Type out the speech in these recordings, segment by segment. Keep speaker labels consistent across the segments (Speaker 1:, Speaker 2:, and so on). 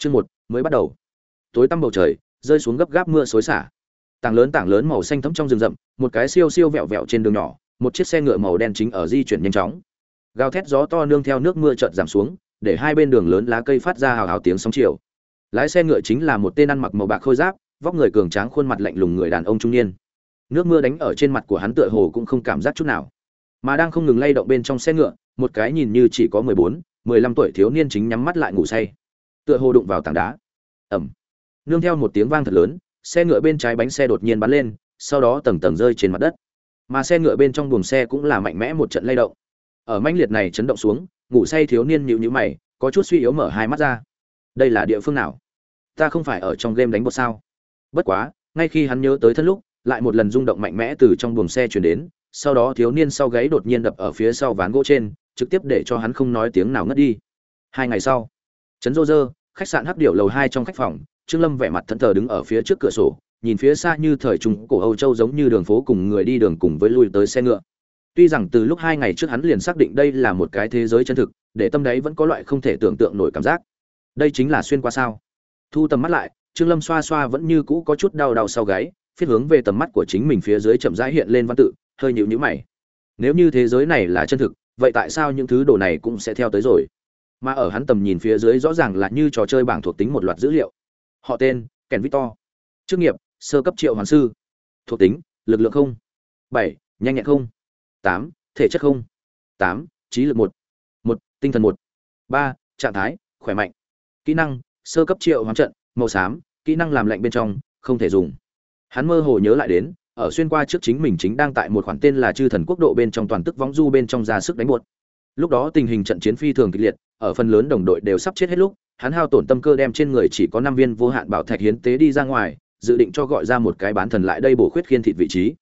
Speaker 1: chương một, mới bắt đầu. Tối tăm bầu trời, rơi xuống gấp gáp mưa xối xả. Tảng lớn tảng lớn màu xanh thấm trong rừng rậm, một cái siêu siêu vẹo vẹo trên đường nhỏ, một chiếc xe ngựa màu đen chính ở di chuyển nhanh chóng. Gào thét gió to nương theo nước mưa chợt giảm xuống, để hai bên đường lớn lá cây phát ra hào hào tiếng sóng chiều. Lái xe ngựa chính là một tên ăn mặc màu bạc khôi giáp, vóc người cường tráng khuôn mặt lạnh lùng người đàn ông trung niên. Nước mưa đánh ở trên mặt của hắn tựa hồ cũng không cảm giác chút nào. Mà đang không ngừng lay động bên trong xe ngựa, một cái nhìn như chỉ có mười bốn, mười lăm tuổi thiếu niên chính nhắm mắt lại ngủ say tựa hồ đụng vào tảng đá. Ẩm nương theo một tiếng vang thật lớn, xe ngựa bên trái bánh xe đột nhiên bắn lên, sau đó tầng tầng rơi trên mặt đất. Mà xe ngựa bên trong buồng xe cũng là mạnh mẽ một trận lay động. Ở manh liệt này chấn động xuống, ngủ say thiếu niên nhịu nhữ mày, có chút suy yếu mở hai mắt ra. Đây là địa phương nào? Ta không phải ở trong game đánh bột sao? Bất quá, ngay khi hắn nhớ tới thân lúc, lại một lần rung động mạnh mẽ từ trong buồng xe chuyển đến, sau đó thiếu niên sau gáy đột nhiên đập ở phía sau ván gỗ trên, trực tiếp để cho hắn không nói tiếng nào ngất đi. Hai ngày sau trấn rô rơ khách sạn hắc điệu lầu hai trong khách phòng, trương lâm vẻ mặt thẫn thờ đứng ở phía trước cửa sổ, nhìn phía xa như thời trung cổ âu châu giống như đường phố cùng người đi đường cùng với lui tới xe ngựa. Tuy rằng từ lúc hai ngày trước hắn liền xác định đây là một cái thế giới chân thực, để tâm đấy vẫn có loại không thể tưởng tượng nổi cảm giác. Đây chính là xuyên qua sao? Thu tầm mắt lại, trương lâm xoa xoa vẫn như cũ có chút đau đau sau gáy, phiết hướng về tầm mắt của chính mình phía dưới chậm rãi hiện lên văn tự, hơi nhịu nhữ mày. Nếu như thế giới này là chân thực, vậy tại sao những thứ đồ này cũng sẽ theo tới rồi? Mà ở hắn tầm nhìn phía dưới rõ ràng là như trò chơi bảng thuộc tính một loạt dữ liệu. Họ tên kèn victor. Chức nghiệp, sơ cấp triệu hoàn sư. Thuộc tính, lực lượng không. Bảy, nhanh nhẹn không. Tám, thể chất không. Tám, trí lực một. Một, tinh thần một. Ba, trạng thái, khỏe mạnh. Kỹ năng, sơ cấp triệu hoán trận, màu xám, kỹ năng làm lạnh bên trong, không thể dùng. Hắn mơ hồ nhớ lại đến, ở xuyên qua trước chính mình chính đang tại một khoản tên là chư thần quốc độ bên trong toàn tức võng du bên trong ra sức đánh buột. Lúc đó tình hình trận chiến phi thường kịch liệt ở phần lớn đồng đội đều sắp chết hết lúc, hắn hao tổn tâm cơ đem trên người chỉ có năm viên vô hạn bảo thạch hiến tế đi ra ngoài, dự định cho gọi ra một cái bán thần lại đây bổ khuyết khiên thịt vị trí.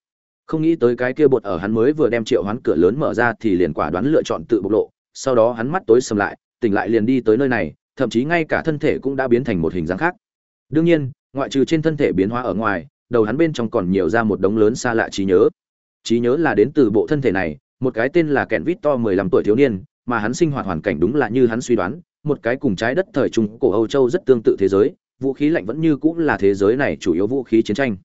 Speaker 1: Không nghĩ tới cái kia bột ở hắn mới vừa đem triệu hoán cửa lớn mở ra thì liền quả đoán lựa chọn tự bộc lộ, sau đó hắn mắt tối sầm lại, tỉnh lại liền đi tới nơi này, thậm chí ngay cả thân thể cũng đã biến thành một hình dáng khác. Đương nhiên, ngoại trừ trên thân thể biến hóa ở ngoài, đầu hắn bên trong còn nhiều ra một đống lớn xa lạ trí nhớ. Trí nhớ là đến từ bộ thân thể này, một cái tên là kẹn vít to mười lăm tuổi thiếu niên mà hắn sinh hoạt hoàn cảnh đúng là như hắn suy đoán, một cái cùng trái đất thời trung cổ âu châu rất tương tự thế giới, vũ khí lạnh vẫn như cũng là thế giới này chủ yếu vũ khí chiến tranh.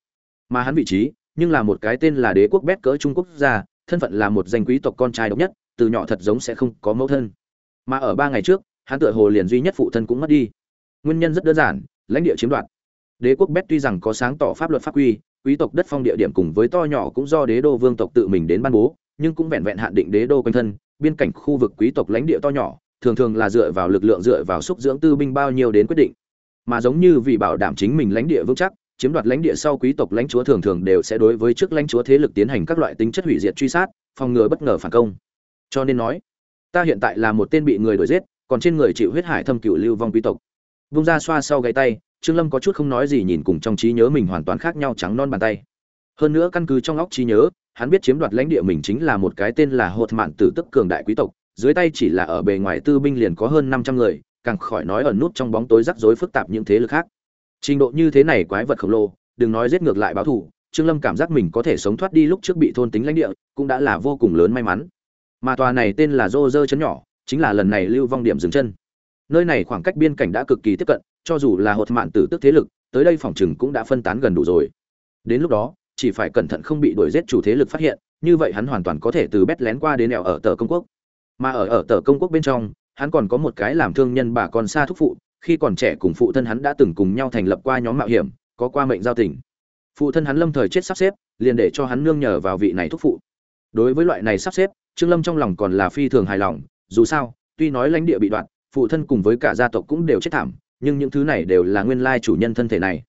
Speaker 1: Mà hắn vị trí, nhưng là một cái tên là đế quốc bét cỡ trung quốc gia, thân phận là một danh quý tộc con trai độc nhất, từ nhỏ thật giống sẽ không có mẫu thân. Mà ở ba ngày trước, hắn tựa hồ liền duy nhất phụ thân cũng mất đi. Nguyên nhân rất đơn giản, lãnh địa chiếm đoạt. Đế quốc bét tuy rằng có sáng tỏ pháp luật pháp quy, quý tộc đất phong địa điểm cùng với to nhỏ cũng do đế đô vương tộc tự mình đến ban bố, nhưng cũng vẹn vẹn hạn định đế đô quanh thân biên cảnh khu vực quý tộc lãnh địa to nhỏ, thường thường là dựa vào lực lượng, dựa vào xúc dưỡng tư binh bao nhiêu đến quyết định. Mà giống như vì bảo đảm chính mình lãnh địa vững chắc, chiếm đoạt lãnh địa sau quý tộc lãnh chúa thường thường đều sẽ đối với trước lãnh chúa thế lực tiến hành các loại tính chất hủy diệt truy sát, phòng ngừa bất ngờ phản công. Cho nên nói, ta hiện tại là một tên bị người đuổi giết, còn trên người chịu huyết hải thâm cựu lưu vong quý tộc. Vung ra xoa sau gáy tay, trương lâm có chút không nói gì nhìn cùng trong trí nhớ mình hoàn toàn khác nhau trắng non bàn tay. Hơn nữa căn cứ trong óc trí nhớ hắn biết chiếm đoạt lãnh địa mình chính là một cái tên là hột mạn tử tức cường đại quý tộc, dưới tay chỉ là ở bề ngoài tư binh liền có hơn năm trăm người, càng khỏi nói ẩn nút trong bóng tối rắc rối phức tạp những thế lực khác. Trình độ như thế này quái vật khổng lồ, đừng nói giết ngược lại báo thù, trương lâm cảm giác mình có thể sống thoát đi lúc trước bị thôn tính lãnh địa, cũng đã là vô cùng lớn may mắn. Mà tòa này tên là rô rơ chấn nhỏ, chính là lần này lưu vong điểm dừng chân. Nơi này khoảng cách biên cảnh đã cực kỳ tiếp cận, cho dù là hột mạn tử tức thế lực, tới đây phòng chừng cũng đã phân tán gần đủ rồi. Đến lúc đó chỉ phải cẩn thận không bị đuổi giết chủ thế lực phát hiện, như vậy hắn hoàn toàn có thể từ bét lén qua đến nẻo ở tờ công quốc. Mà ở ở tờ công quốc bên trong, hắn còn có một cái làm thương nhân bà con xa thúc phụ, khi còn trẻ cùng phụ thân hắn đã từng cùng nhau thành lập qua nhóm mạo hiểm, có qua mệnh giao tình. Phụ thân hắn lâm thời chết sắp xếp, liền để cho hắn nương nhờ vào vị này thúc phụ. Đối với loại này sắp xếp, trương lâm trong lòng còn là phi thường hài lòng, dù sao, tuy nói lãnh địa bị đoạn phụ thân cùng với cả gia tộc cũng đều chết thảm, nhưng những thứ này đều là nguyên lai chủ nhân thân thể này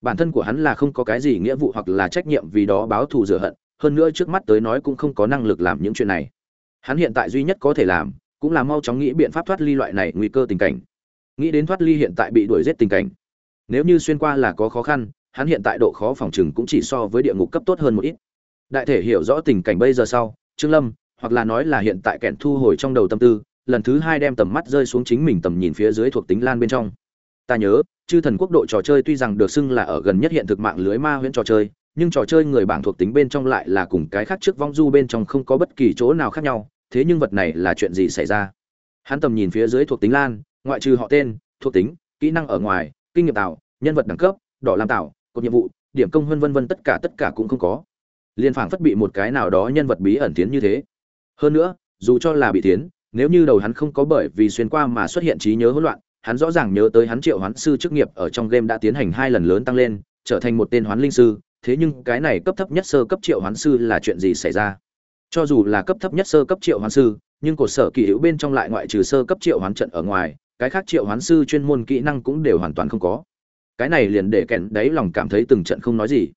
Speaker 1: bản thân của hắn là không có cái gì nghĩa vụ hoặc là trách nhiệm vì đó báo thù rửa hận, hơn nữa trước mắt tới nói cũng không có năng lực làm những chuyện này. Hắn hiện tại duy nhất có thể làm, cũng là mau chóng nghĩ biện pháp thoát ly loại này nguy cơ tình cảnh. Nghĩ đến thoát ly hiện tại bị đuổi giết tình cảnh. Nếu như xuyên qua là có khó khăn, hắn hiện tại độ khó phòng chừng cũng chỉ so với địa ngục cấp tốt hơn một ít. Đại thể hiểu rõ tình cảnh bây giờ sau, trương lâm, hoặc là nói là hiện tại kẹn thu hồi trong đầu tâm tư, lần thứ hai đem tầm mắt rơi xuống chính mình tầm nhìn phía dưới thuộc tính lan bên trong. Ta nhớ chư thần quốc độ trò chơi tuy rằng được xưng là ở gần nhất hiện thực mạng lưới ma huyễn trò chơi, nhưng trò chơi người bảng thuộc tính bên trong lại là cùng cái khác trước vong du bên trong không có bất kỳ chỗ nào khác nhau, thế nhưng vật này là chuyện gì xảy ra? Hắn tầm nhìn phía dưới thuộc tính lan, ngoại trừ họ tên, thuộc tính, kỹ năng ở ngoài, kinh nghiệm tạo, nhân vật đẳng cấp, đỏ làm tạo, cột nhiệm vụ, điểm công vân vân vân tất cả tất cả cũng không có. Liên phảng phất bị một cái nào đó nhân vật bí ẩn tiến như thế. Hơn nữa, dù cho là bị tiến, nếu như đầu hắn không có bởi vì xuyên qua mà xuất hiện trí nhớ hỗn loạn hắn rõ ràng nhớ tới hắn triệu hoán sư chức nghiệp ở trong game đã tiến hành hai lần lớn tăng lên, trở thành một tên hoán linh sư, thế nhưng cái này cấp thấp nhất sơ cấp triệu hoán sư là chuyện gì xảy ra? Cho dù là cấp thấp nhất sơ cấp triệu hoán sư, nhưng cột sở kỳ hữu bên trong lại ngoại trừ sơ cấp triệu hoán trận ở ngoài, cái khác triệu hoán sư chuyên môn kỹ năng cũng đều hoàn toàn không có. Cái này liền để kẹn đấy lòng cảm thấy từng trận không nói gì.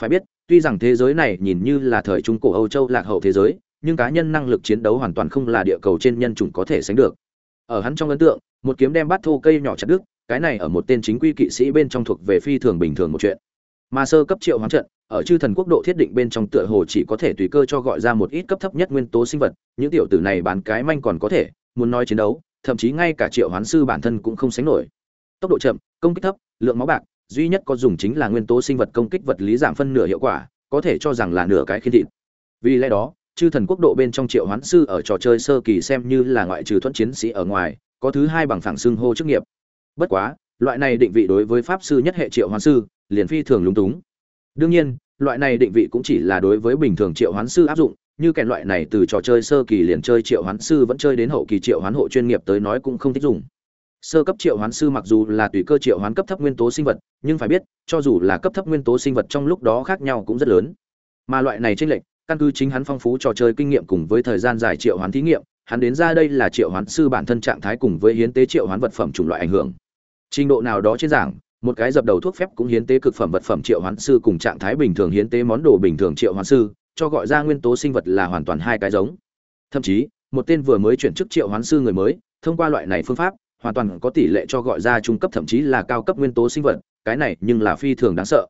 Speaker 1: Phải biết, tuy rằng thế giới này nhìn như là thời trung cổ âu châu lạc hậu thế giới, nhưng cá nhân năng lực chiến đấu hoàn toàn không là địa cầu trên nhân chủng có thể sánh được. Ở hắn trong ấn tượng một kiếm đem bắt thô cây nhỏ chặt đứt, cái này ở một tên chính quy kỵ sĩ bên trong thuộc về phi thường bình thường một chuyện. Mà sơ cấp triệu hoán trận, ở chư thần quốc độ thiết định bên trong tựa hồ chỉ có thể tùy cơ cho gọi ra một ít cấp thấp nhất nguyên tố sinh vật, những tiểu tử này bán cái manh còn có thể, muốn nói chiến đấu, thậm chí ngay cả triệu hoán sư bản thân cũng không sánh nổi. Tốc độ chậm, công kích thấp, lượng máu bạc, duy nhất có dùng chính là nguyên tố sinh vật công kích vật lý giảm phân nửa hiệu quả, có thể cho rằng là nửa cái khiến thịt. Vì lẽ đó, chư thần quốc độ bên trong triệu hoán sư ở trò chơi sơ kỳ xem như là ngoại trừ thuẫn chiến sĩ ở ngoài có thứ hai bằng phẳng xưng hô chức nghiệp. Bất quá, loại này định vị đối với pháp sư nhất hệ triệu hoán sư, liền phi thường lúng túng. Đương nhiên, loại này định vị cũng chỉ là đối với bình thường triệu hoán sư áp dụng, như kèn loại này từ trò chơi sơ kỳ liền chơi triệu hoán sư vẫn chơi đến hậu kỳ triệu hoán hộ chuyên nghiệp tới nói cũng không thích dùng. Sơ cấp triệu hoán sư mặc dù là tùy cơ triệu hoán cấp thấp nguyên tố sinh vật, nhưng phải biết, cho dù là cấp thấp nguyên tố sinh vật trong lúc đó khác nhau cũng rất lớn. Mà loại này tranh lệch, căn cứ chính hắn phong phú trò chơi kinh nghiệm cùng với thời gian dài triệu hoán thí nghiệm hắn đến ra đây là triệu hoán sư bản thân trạng thái cùng với hiến tế triệu hoán vật phẩm chủng loại ảnh hưởng. Trình độ nào đó trên giảng, một cái dập đầu thuốc phép cũng hiến tế cực phẩm vật phẩm triệu hoán sư cùng trạng thái bình thường hiến tế món đồ bình thường triệu hoán sư, cho gọi ra nguyên tố sinh vật là hoàn toàn hai cái giống. Thậm chí, một tên vừa mới chuyển chức triệu hoán sư người mới, thông qua loại này phương pháp, hoàn toàn có tỷ lệ cho gọi ra trung cấp thậm chí là cao cấp nguyên tố sinh vật, cái này nhưng là phi thường đáng sợ.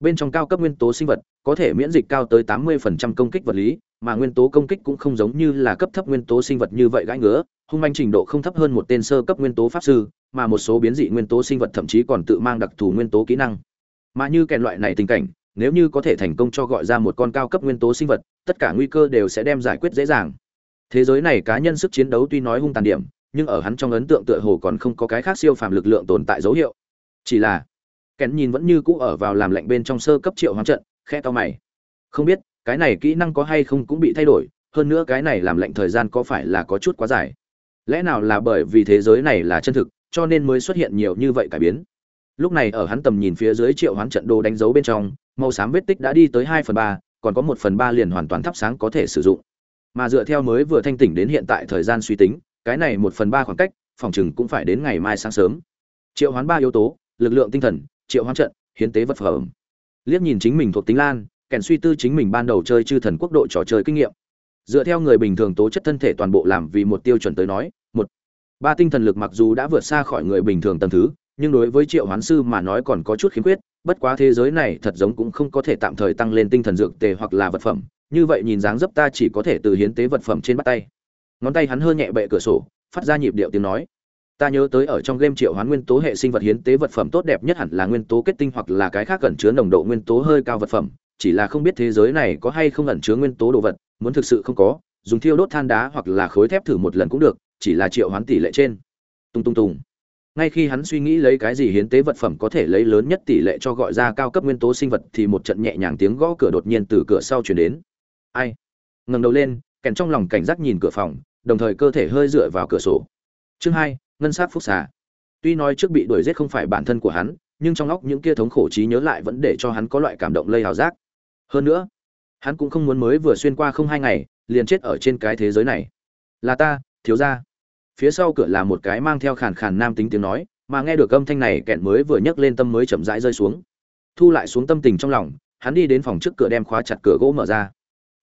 Speaker 1: Bên trong cao cấp nguyên tố sinh vật có thể miễn dịch cao tới 80% công kích vật lý mà nguyên tố công kích cũng không giống như là cấp thấp nguyên tố sinh vật như vậy gãi ngứa, hung manh trình độ không thấp hơn một tên sơ cấp nguyên tố pháp sư, mà một số biến dị nguyên tố sinh vật thậm chí còn tự mang đặc thù nguyên tố kỹ năng. Mà như kèn loại này tình cảnh, nếu như có thể thành công cho gọi ra một con cao cấp nguyên tố sinh vật, tất cả nguy cơ đều sẽ đem giải quyết dễ dàng. Thế giới này cá nhân sức chiến đấu tuy nói hung tàn điểm, nhưng ở hắn trong ấn tượng tựa hồ còn không có cái khác siêu phàm lực lượng tồn tại dấu hiệu. Chỉ là, kèn nhìn vẫn như cũ ở vào làm lạnh bên trong sơ cấp triệu hoán trận khe to mày. Không biết cái này kỹ năng có hay không cũng bị thay đổi, hơn nữa cái này làm lệnh thời gian có phải là có chút quá dài? Lẽ nào là bởi vì thế giới này là chân thực, cho nên mới xuất hiện nhiều như vậy cải biến? Lúc này ở hắn tầm nhìn phía dưới triệu hoán trận đồ đánh dấu bên trong, màu xám vết tích đã đi tới hai phần ba, còn có một phần ba liền hoàn toàn thắp sáng có thể sử dụng. Mà dựa theo mới vừa thanh tỉnh đến hiện tại thời gian suy tính, cái này một phần ba khoảng cách, phòng chừng cũng phải đến ngày mai sáng sớm. Triệu hoán ba yếu tố, lực lượng tinh thần, triệu hoán trận, hiến tế vật phẩm. Liếc nhìn chính mình thuộc tính lan kèn suy tư chính mình ban đầu chơi chư thần quốc độ trò chơi kinh nghiệm. Dựa theo người bình thường tố chất thân thể toàn bộ làm vì một tiêu chuẩn tới nói, một, ba tinh thần lực mặc dù đã vượt xa khỏi người bình thường tầm thứ, nhưng đối với triệu hoán sư mà nói còn có chút khiếm khuyết, bất quá thế giới này thật giống cũng không có thể tạm thời tăng lên tinh thần dược tề hoặc là vật phẩm, như vậy nhìn dáng dấp ta chỉ có thể từ hiến tế vật phẩm trên bắt tay. Ngón tay hắn hơi nhẹ bệ cửa sổ, phát ra nhịp điệu tiếng nói. Ta nhớ tới ở trong game triệu hoán nguyên tố hệ sinh vật hiến tế vật phẩm tốt đẹp nhất hẳn là nguyên tố kết tinh hoặc là cái khác cần chứa nồng độ nguyên tố hơi cao vật phẩm chỉ là không biết thế giới này có hay không ẩn chứa nguyên tố đồ vật, muốn thực sự không có, dùng thiêu đốt than đá hoặc là khối thép thử một lần cũng được, chỉ là triệu hoán tỷ lệ trên. Tung tung tung. Ngay khi hắn suy nghĩ lấy cái gì hiến tế vật phẩm có thể lấy lớn nhất tỷ lệ cho gọi ra cao cấp nguyên tố sinh vật thì một trận nhẹ nhàng tiếng gõ cửa đột nhiên từ cửa sau truyền đến. Ai? Ngẩng đầu lên, kèn trong lòng cảnh giác nhìn cửa phòng, đồng thời cơ thể hơi dựa vào cửa sổ. Chương hai, ngân sát phúc xà. Tuy nói trước bị đuổi giết không phải bản thân của hắn, nhưng trong óc những kia thống khổ trí nhớ lại vẫn để cho hắn có loại cảm động lây hào giác hơn nữa, hắn cũng không muốn mới vừa xuyên qua không hai ngày, liền chết ở trên cái thế giới này. Là ta, thiếu ra phía sau cửa là một cái mang theo khàn khàn nam tính tiếng nói, mà nghe được âm thanh này, kẹn mới vừa nhấc lên tâm mới chậm rãi rơi xuống. Thu lại xuống tâm tình trong lòng, hắn đi đến phòng trước cửa đem khóa chặt cửa gỗ mở ra.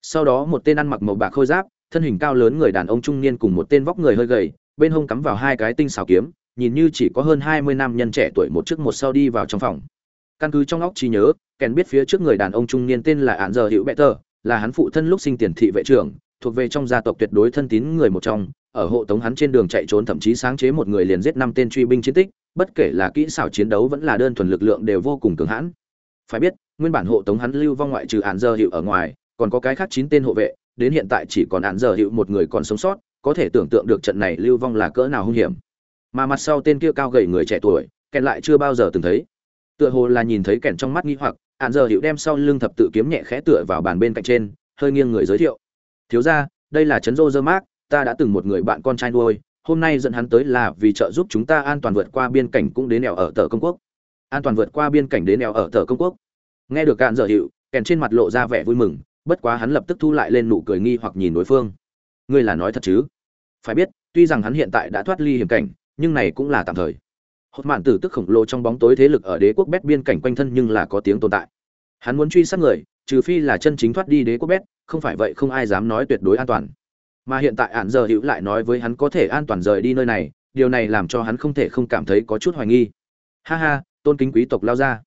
Speaker 1: Sau đó một tên ăn mặc màu bạc khôi giáp, thân hình cao lớn người đàn ông trung niên cùng một tên vóc người hơi gầy, bên hông cắm vào hai cái tinh xào kiếm, nhìn như chỉ có hơn hai mươi nam nhân trẻ tuổi một trước một sau đi vào trong phòng căn cứ trong óc trí nhớ kèn biết phía trước người đàn ông trung niên tên là ạn giờ hữu bệ tờ là hắn phụ thân lúc sinh tiền thị vệ trưởng, thuộc về trong gia tộc tuyệt đối thân tín người một trong. Ở hộ tống hắn trên đường chạy trốn thậm chí sáng chế một người liền giết năm tên truy binh chiến tích, bất kể là kỹ xảo chiến đấu vẫn là đơn thuần lực lượng đều vô cùng cường hãn. Phải biết, nguyên bản hộ tống hắn lưu vong ngoại trừ ạn giờ hữu ở ngoài, còn có cái khác chín tên hộ vệ, đến hiện tại chỉ còn ạn giờ hữu một người còn sống sót, có thể tưởng tượng được trận này lưu vong là cỡ nào hung hiểm. Mà mặt sau tên kia cao gầy người trẻ tuổi kèn lại chưa bao giờ từng thấy tựa hồ là nhìn thấy kèn trong mắt nghi hoặc ạn giờ hiệu đem sau lưng thập tự kiếm nhẹ khẽ tựa vào bàn bên cạnh trên, hơi nghiêng người giới thiệu. Thiếu ra đây là trấn rô dơ mát ta đã từng một người bạn con trai nuôi, hôm nay dẫn hắn tới là vì trợ giúp chúng ta an toàn vượt qua biên cảnh cũng đến nẻo ở tờ công quốc. An toàn vượt qua biên cảnh đến nẻo ở tờ công quốc? Nghe được cạn dở hiệu kèn trên mặt lộ ra vẻ vui mừng, bất quá hắn lập tức thu lại lên nụ cười nghi hoặc nhìn đối phương. Ngươi là nói thật chứ? Phải biết, tuy rằng hắn hiện tại đã thoát ly hiểm cảnh, nhưng này cũng là tạm thời hốt mạn tử tức khổng lồ trong bóng tối thế lực ở đế quốc bét biên cảnh quanh thân nhưng là có tiếng tồn tại. Hắn muốn truy sát người, trừ phi là chân chính thoát đi đế quốc bét, không phải vậy không ai dám nói tuyệt đối an toàn. Mà hiện tại ạn giờ hữu lại nói với hắn có thể an toàn rời đi nơi này, điều này làm cho hắn không thể không cảm thấy có chút hoài nghi. Ha ha, tôn kính quý tộc lao ra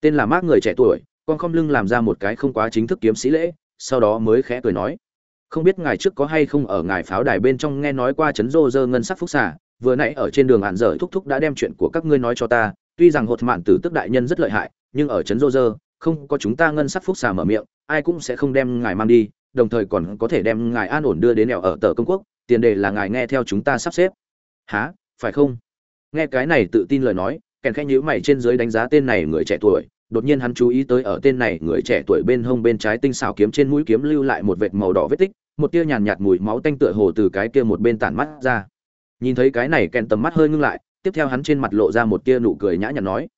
Speaker 1: tên là mác người trẻ tuổi, con không lưng làm ra một cái không quá chính thức kiếm sĩ lễ, sau đó mới khẽ cười nói. Không biết ngài trước có hay không ở ngài pháo đài bên trong nghe nói qua chấn rô rơ ngân sắc phúc xả vừa nãy ở trên đường ạn dở thúc thúc đã đem chuyện của các ngươi nói cho ta, tuy rằng hột mạn tử tức đại nhân rất lợi hại, nhưng ở chấn rô rơ, không có chúng ta ngân sắc phúc xà mở miệng, ai cũng sẽ không đem ngài mang đi, đồng thời còn có thể đem ngài an ổn đưa đến nẻo ở tờ công quốc, tiền đề là ngài nghe theo chúng ta sắp xếp. Há phải không? Nghe cái này tự tin lời nói, kèn khẽ nhíu mày trên dưới đánh giá tên này người trẻ tuổi, đột nhiên hắn chú ý tới ở tên này người trẻ tuổi bên hông bên trái tinh xào kiếm trên mũi kiếm lưu lại một vệt màu đỏ vết tích, một tia nhàn nhạt mùi máu tanh tựa hồ từ cái kia một bên tản mắt ra nhìn thấy cái này kèn tầm mắt hơi ngưng lại, tiếp theo hắn trên mặt lộ ra một tia nụ cười nhã nhặn nói,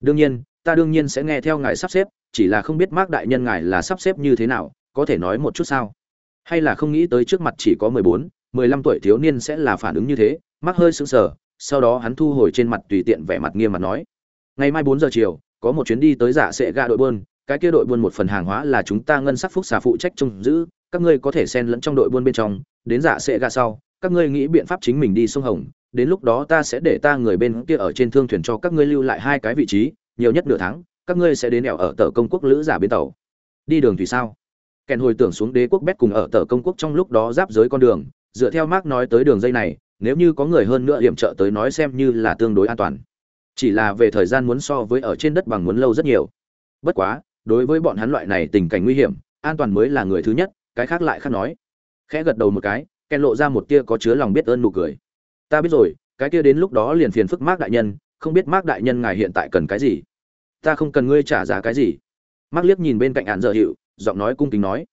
Speaker 1: đương nhiên, ta đương nhiên sẽ nghe theo ngài sắp xếp, chỉ là không biết mác đại nhân ngài là sắp xếp như thế nào, có thể nói một chút sao? Hay là không nghĩ tới trước mặt chỉ có mười bốn, mười lăm tuổi thiếu niên sẽ là phản ứng như thế? Mắc hơi sững sờ, sau đó hắn thu hồi trên mặt tùy tiện vẻ mặt nghiêm mặt nói, ngày mai bốn giờ chiều, có một chuyến đi tới giả sẽ ga đội buôn, cái kia đội buôn một phần hàng hóa là chúng ta ngân sắc phúc xà phụ trách trông giữ, các ngươi có thể xen lẫn trong đội buôn bên trong, đến giả sẽ ga sau các ngươi nghĩ biện pháp chính mình đi sông hồng, đến lúc đó ta sẽ để ta người bên kia ở trên thương thuyền cho các ngươi lưu lại hai cái vị trí, nhiều nhất nửa tháng, các ngươi sẽ đến đèo ở tờ công quốc lữ giả bến tàu. Đi đường thủy sao? Kèn hồi tưởng xuống đế quốc bét cùng ở tờ công quốc trong lúc đó giáp giới con đường, dựa theo mark nói tới đường dây này, nếu như có người hơn nữa hiểm trợ tới nói xem như là tương đối an toàn. Chỉ là về thời gian muốn so với ở trên đất bằng muốn lâu rất nhiều. Bất quá, đối với bọn hắn loại này tình cảnh nguy hiểm, an toàn mới là người thứ nhất, cái khác lại khác nói. Khẽ gật đầu một cái ken lộ ra một tia có chứa lòng biết ơn nụ cười. Ta biết rồi, cái kia đến lúc đó liền phiền phức mác đại nhân, không biết mác đại nhân ngài hiện tại cần cái gì. Ta không cần ngươi trả giá cái gì. Mác liếc nhìn bên cạnh án giờ hiệu giọng nói cung kính nói.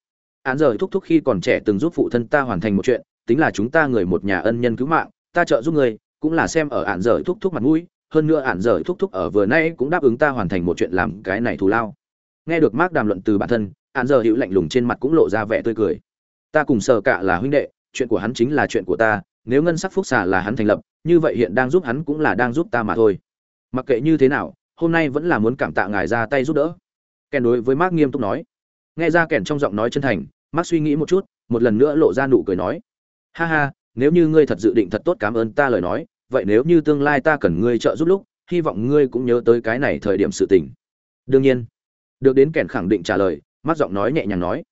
Speaker 1: Án giờ thúc thúc khi còn trẻ từng giúp phụ thân ta hoàn thành một chuyện, tính là chúng ta người một nhà ân nhân cứu mạng, ta trợ giúp người cũng là xem ở án giờ thúc thúc mặt mũi, hơn nữa án giờ thúc thúc ở vừa nay cũng đáp ứng ta hoàn thành một chuyện làm cái này thù lao. Nghe được mark đàm luận từ bản thân, Án giờ Hiệu lạnh lùng trên mặt cũng lộ ra vẻ tươi cười. Ta cùng sở cả là huynh đệ chuyện của hắn chính là chuyện của ta, nếu ngân sắc phúc xà là hắn thành lập, như vậy hiện đang giúp hắn cũng là đang giúp ta mà thôi. Mặc kệ như thế nào, hôm nay vẫn là muốn cảm tạ ngài ra tay giúp đỡ. Kèn đối với mark nghiêm túc nói. Nghe ra kèn trong giọng nói chân thành, mark suy nghĩ một chút, một lần nữa lộ ra nụ cười nói. Ha ha, nếu như ngươi thật dự định thật tốt cảm ơn ta lời nói, vậy nếu như tương lai ta cần ngươi trợ giúp lúc, hy vọng ngươi cũng nhớ tới cái này thời điểm sự tình. Đương nhiên. Được đến kèn khẳng định trả lời mắt giọng nói nhẹ nhàng nói.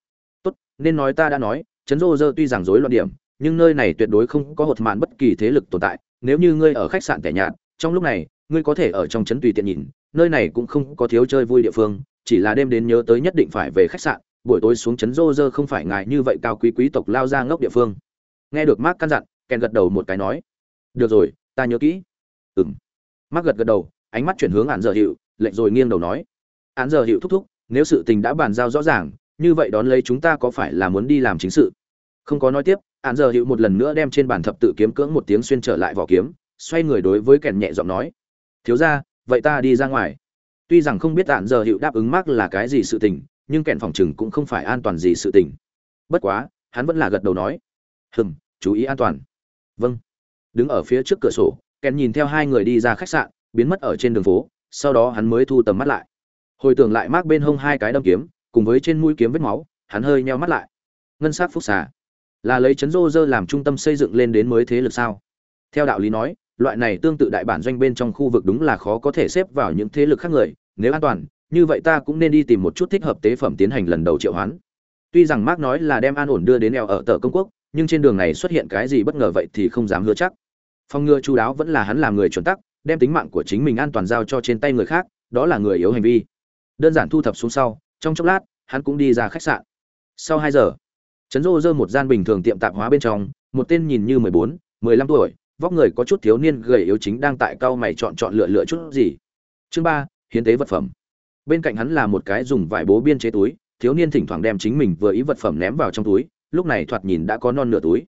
Speaker 1: Tốt, nên nói ta đã nói Trấn rô rơ tuy rằng rối loạn điểm, nhưng nơi này tuyệt đối không có hột mạn bất kỳ thế lực tồn tại. Nếu như ngươi ở khách sạn tẻ nhạt, trong lúc này, ngươi có thể ở trong trấn tùy tiện nhìn, nơi này cũng không có thiếu chơi vui địa phương, chỉ là đêm đến nhớ tới nhất định phải về khách sạn, buổi tối xuống Trấn rô rơ không phải ngài như vậy cao quý quý tộc lao ra ngốc địa phương. Nghe được mark căn dặn, kèn gật đầu một cái nói, được rồi, ta nhớ kỹ. Ừ m mark gật gật đầu, ánh mắt chuyển hướng ạn giờ hiệu lệnh rồi nghiêng đầu nói, Án giờ hiệu thúc thúc, nếu sự tình đã bàn giao rõ ràng như vậy đón lấy chúng ta có phải là muốn đi làm chính sự? Không có nói tiếp hạn giờ hiệu một lần nữa đem trên bàn thập tự kiếm cưỡng một tiếng xuyên trở lại vỏ kiếm, xoay người đối với kèn nhẹ giọng nói, thiếu ra vậy ta đi ra ngoài. Tuy rằng không biết hạn giờ hiệu đáp ứng mắc là cái gì sự tình, nhưng kèn phòng chừng cũng không phải an toàn gì sự tình. Bất quá, hắn vẫn là gật đầu nói, hừm, chú ý an toàn. Vâng. Đứng ở phía trước cửa sổ, kèn nhìn theo hai người đi ra khách sạn, biến mất ở trên đường phố, sau đó hắn mới thu tầm mắt lại. Hồi tưởng lại mác bên hông hai cái đâm kiếm cùng với trên mũi kiếm vết máu hắn hơi nheo mắt lại. Ngân sắc phúc xà. Là lấy chấn rô dơ làm trung tâm xây dựng lên đến mới thế lực sao? Theo đạo lý nói loại này tương tự đại bản doanh bên trong khu vực đúng là khó có thể xếp vào những thế lực khác người. Nếu an toàn như vậy ta cũng nên đi tìm một chút thích hợp tế phẩm tiến hành lần đầu triệu hoán. Tuy rằng mark nói là đem an ổn đưa đến eo ở tờ công quốc nhưng trên đường này xuất hiện cái gì bất ngờ vậy thì không dám hứa chắc. Phong ngừa chu đáo vẫn là hắn làm người chuẩn tắc, đem tính mạng của chính mình an toàn giao cho trên tay người khác, đó là người yếu hành vi. Đơn giản thu thập xuống sau, trong chốc lát, hắn cũng đi ra khách sạn. Sau hai giờ, Trấn Dô dơ một gian bình thường tiệm tạp hóa bên trong, một tên nhìn như mười bốn, mười lăm tuổi, vóc người có chút thiếu niên gầy yếu chính đang tại cao mày chọn chọn lựa lựa chút gì. Chương ba hiến tế vật phẩm. Bên cạnh hắn là một cái dùng vải bố biên chế túi thiếu niên thỉnh thoảng đem chính mình vừa ý vật phẩm ném vào trong túi lúc này thoạt nhìn đã có non nửa túi.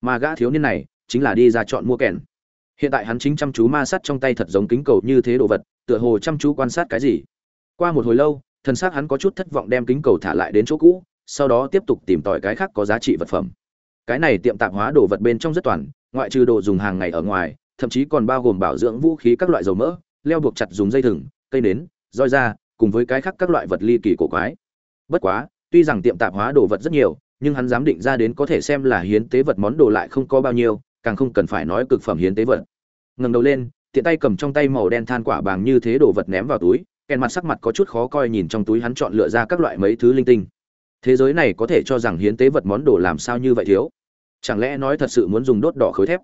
Speaker 1: Mà gã thiếu niên này chính là đi ra chọn mua kèn. Hiện tại hắn chính chăm chú ma sát trong tay thật giống kính cầu như thế đồ vật tựa hồ chăm chú quan sát cái gì. Qua một hồi lâu thân xác hắn có chút thất vọng đem kính cầu thả lại đến chỗ cũ, sau đó tiếp tục tìm tòi cái khác có giá trị vật phẩm. Cái này tiệm tạp hóa đồ vật bên trong rất toàn, ngoại trừ đồ dùng hàng ngày ở ngoài, thậm chí còn bao gồm bảo dưỡng vũ khí các loại dầu mỡ, leo buộc chặt dùng dây thừng, cây nến, roi da, cùng với cái khác các loại vật ly kỳ cổ quái. Bất quá, tuy rằng tiệm tạp hóa đồ vật rất nhiều, nhưng hắn dám định ra đến có thể xem là hiến tế vật món đồ lại không có bao nhiêu, càng không cần phải nói cực phẩm hiến tế vật. Ngẩng đầu lên, tiện tay cầm trong tay màu đen than quả bàng như thế đồ vật ném vào túi kèn mặt sắc mặt có chút khó coi nhìn trong túi hắn chọn lựa ra các loại mấy thứ linh tinh. Thế giới này có thể cho rằng hiến tế vật món đồ làm sao như vậy thiếu? Chẳng lẽ nói thật sự muốn dùng đốt đỏ khối thép?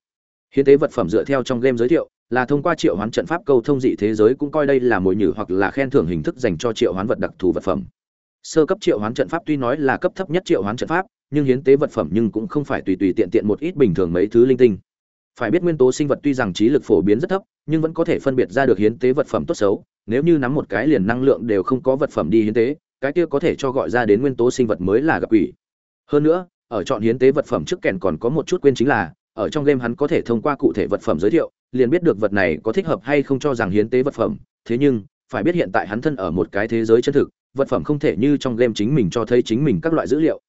Speaker 1: Hiến tế vật phẩm dựa theo trong game giới thiệu, là thông qua triệu hoán trận pháp câu thông dị thế giới cũng coi đây là mồi nhử hoặc là khen thưởng hình thức dành cho triệu hoán vật đặc thù vật phẩm. Sơ cấp triệu hoán trận pháp tuy nói là cấp thấp nhất triệu hoán trận pháp, nhưng hiến tế vật phẩm nhưng cũng không phải tùy tùy tiện tiện một ít bình thường mấy thứ linh tinh phải biết nguyên tố sinh vật tuy rằng trí lực phổ biến rất thấp, nhưng vẫn có thể phân biệt ra được hiến tế vật phẩm tốt xấu. Nếu như nắm một cái liền năng lượng đều không có vật phẩm đi hiến tế, cái kia có thể cho gọi ra đến nguyên tố sinh vật mới là gặp quỷ. Hơn nữa, ở chọn hiến tế vật phẩm trước kèn còn có một chút quên chính là, ở trong game hắn có thể thông qua cụ thể vật phẩm giới thiệu, liền biết được vật này có thích hợp hay không cho rằng hiến tế vật phẩm. Thế nhưng, phải biết hiện tại hắn thân ở một cái thế giới chân thực, vật phẩm không thể như trong game chính mình cho thấy chính mình các loại dữ liệu.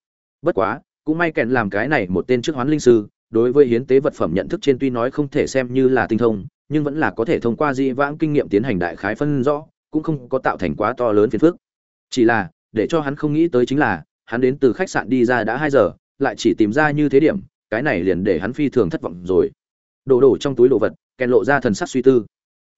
Speaker 1: Bất quá, cũng may kèn làm cái này một tên trước hoán linh sư đối với hiến tế vật phẩm nhận thức trên tuy nói không thể xem như là tinh thông, nhưng vẫn là có thể thông qua di vãng kinh nghiệm tiến hành đại khái phân rõ, cũng không có tạo thành quá to lớn phiền phức. Chỉ là, để cho hắn không nghĩ tới chính là, hắn đến từ khách sạn đi ra đã hai giờ, lại chỉ tìm ra như thế điểm, cái này liền để hắn phi thường thất vọng rồi. Đổ đổ trong túi đồ vật, kèn lộ ra thần sắc suy tư.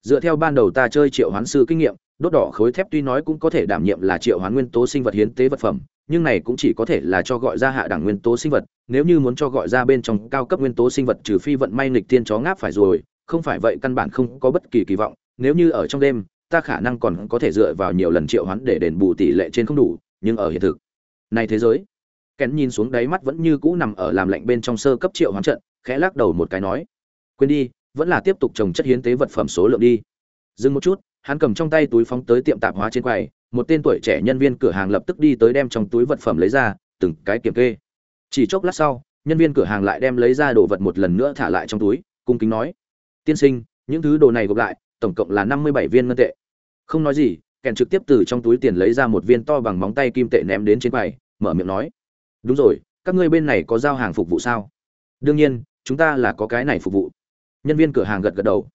Speaker 1: Dựa theo ban đầu ta chơi triệu hoán sư kinh nghiệm, đốt đỏ khối thép tuy nói cũng có thể đảm nhiệm là triệu hoán nguyên tố sinh vật hiến tế vật phẩm nhưng này cũng chỉ có thể là cho gọi ra hạ đẳng nguyên tố sinh vật, nếu như muốn cho gọi ra bên trong cao cấp nguyên tố sinh vật trừ phi vận may nghịch tiên chó ngáp phải rồi, không phải vậy căn bản không có bất kỳ kỳ vọng, nếu như ở trong đêm, ta khả năng còn có thể dựa vào nhiều lần triệu hoán để đền bù tỷ lệ trên không đủ, nhưng ở hiện thực, này thế giới, kén nhìn xuống đáy mắt vẫn như cũ nằm ở làm lạnh bên trong sơ cấp triệu hoán trận, khẽ lắc đầu một cái nói, quên đi, vẫn là tiếp tục trồng chất hiến tế vật phẩm số lượng đi. Dừng một chút, hắn cầm trong tay túi phóng tới tiệm tạp hóa trên quầy một tên tuổi trẻ nhân viên cửa hàng lập tức đi tới đem trong túi vật phẩm lấy ra, từng cái kiểm kê. Chỉ chốc lát sau, nhân viên cửa hàng lại đem lấy ra đồ vật một lần nữa thả lại trong túi, cung kính nói, tiên sinh, những thứ đồ này gộp lại, tổng cộng là năm mươi bảy viên ngân tệ. Không nói gì, kèn trực tiếp từ trong túi tiền lấy ra một viên to bằng móng tay kim tệ ném đến trên quầy, mở miệng nói, đúng rồi, các ngươi bên này có giao hàng phục vụ sao? Đương nhiên, chúng ta là có cái này phục vụ. Nhân viên cửa hàng gật gật đầu,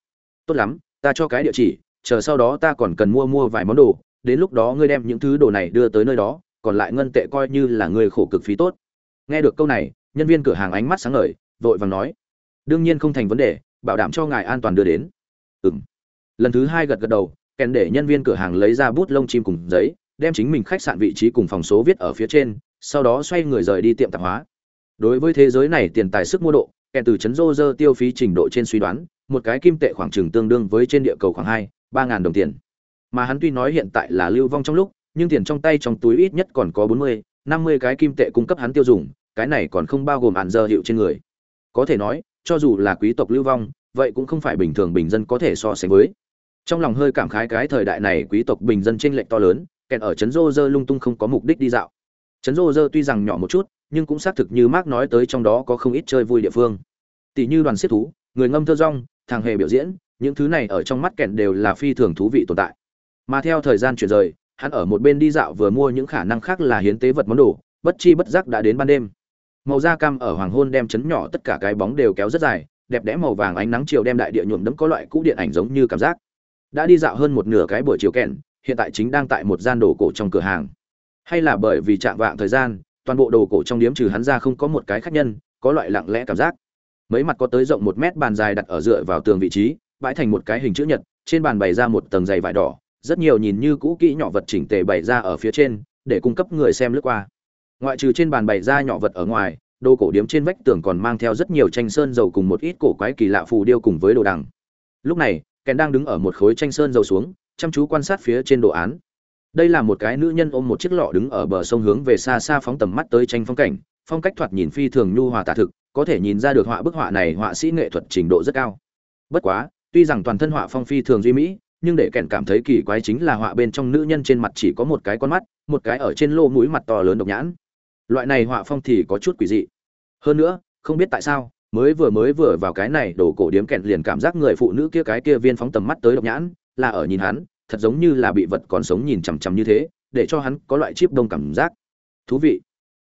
Speaker 1: tốt lắm, ta cho cái địa chỉ, chờ sau đó ta còn cần mua mua vài món đồ đến lúc đó ngươi đem những thứ đồ này đưa tới nơi đó, còn lại ngân tệ coi như là ngươi khổ cực phí tốt. Nghe được câu này, nhân viên cửa hàng ánh mắt sáng ngời, vội vàng nói, đương nhiên không thành vấn đề, bảo đảm cho ngài an toàn đưa đến. Ừm. Lần thứ hai gật gật đầu, kèn để nhân viên cửa hàng lấy ra bút lông chim cùng giấy, đem chính mình khách sạn vị trí cùng phòng số viết ở phía trên, sau đó xoay người rời đi tiệm tạp hóa. Đối với thế giới này tiền tài sức mua độ, kèn từ chấn rô rơ tiêu phí trình độ trên suy đoán, một cái kim tệ khoảng trừng tương đương với trên địa cầu khoảng hai, ba ngàn đồng tiền mà hắn tuy nói hiện tại là lưu vong trong lúc, nhưng tiền trong tay trong túi ít nhất còn có bốn mươi, năm mươi cái kim tệ cung cấp hắn tiêu dùng, cái này còn không bao gồm ạn giờ hiệu trên người. Có thể nói, cho dù là quý tộc lưu vong, vậy cũng không phải bình thường bình dân có thể so sánh với. Trong lòng hơi cảm khái cái thời đại này quý tộc bình dân trên lệnh to lớn, kẹt ở trấn rô rơ lung tung không có mục đích đi dạo. Trấn rô rơ tuy rằng nhỏ một chút, nhưng cũng xác thực như mark nói tới trong đó có không ít chơi vui địa phương. Tỷ như đoàn siết thú, người ngâm thơ rong, thằng hề biểu diễn, những thứ này ở trong mắt kẹn đều là phi thường thú vị tồn tại mà theo thời gian chuyển rời, hắn ở một bên đi dạo vừa mua những khả năng khác là hiến tế vật món đồ, bất chi bất giác đã đến ban đêm. Màu da cam ở hoàng hôn đem chấn nhỏ tất cả cái bóng đều kéo rất dài, đẹp đẽ màu vàng ánh nắng chiều đem đại địa nhuộm đẫm có loại cũ điện ảnh giống như cảm giác. Đã đi dạo hơn một nửa cái buổi chiều kèn hiện tại chính đang tại một gian đồ cổ trong cửa hàng. Hay là bởi vì chạm vạng thời gian, toàn bộ đồ cổ trong điếm trừ hắn ra không có một cái khách nhân, có loại lặng lẽ cảm giác. Mấy mặt có tới rộng một mét bàn dài đặt ở dựa vào tường vị trí, bãi thành một cái hình chữ nhật, trên bàn bày ra một tầng dày vải đỏ rất nhiều nhìn như cũ kỹ nhỏ vật chỉnh tề bày ra ở phía trên, để cung cấp người xem lướt qua. Ngoại trừ trên bàn bày ra nhỏ vật ở ngoài, đồ cổ điếm trên vách tường còn mang theo rất nhiều tranh sơn dầu cùng một ít cổ quái kỳ lạ phù điêu cùng với đồ đằng. Lúc này, kèn đang đứng ở một khối tranh sơn dầu xuống, chăm chú quan sát phía trên đồ án. Đây là một cái nữ nhân ôm một chiếc lọ đứng ở bờ sông hướng về xa xa phóng tầm mắt tới tranh phong cảnh, phong cách thoạt nhìn phi thường nhu hòa tả thực, có thể nhìn ra được họa bức họa này họa sĩ nghệ thuật trình độ rất cao. Bất quá, tuy rằng toàn thân họa phong phi thường duy mỹ nhưng để kèn cảm thấy kỳ quái chính là họa bên trong nữ nhân trên mặt chỉ có một cái con mắt, một cái ở trên lô mũi mặt to lớn độc nhãn. Loại này họa phong thì có chút quỷ dị. Hơn nữa, không biết tại sao, mới vừa mới vừa vào cái này đổ cổ điếm kẹn liền cảm giác người phụ nữ kia cái kia viên phóng tầm mắt tới độc nhãn, là ở nhìn hắn, thật giống như là bị vật còn sống nhìn chằm chằm như thế, để cho hắn có loại chip đông cảm giác. Thú vị.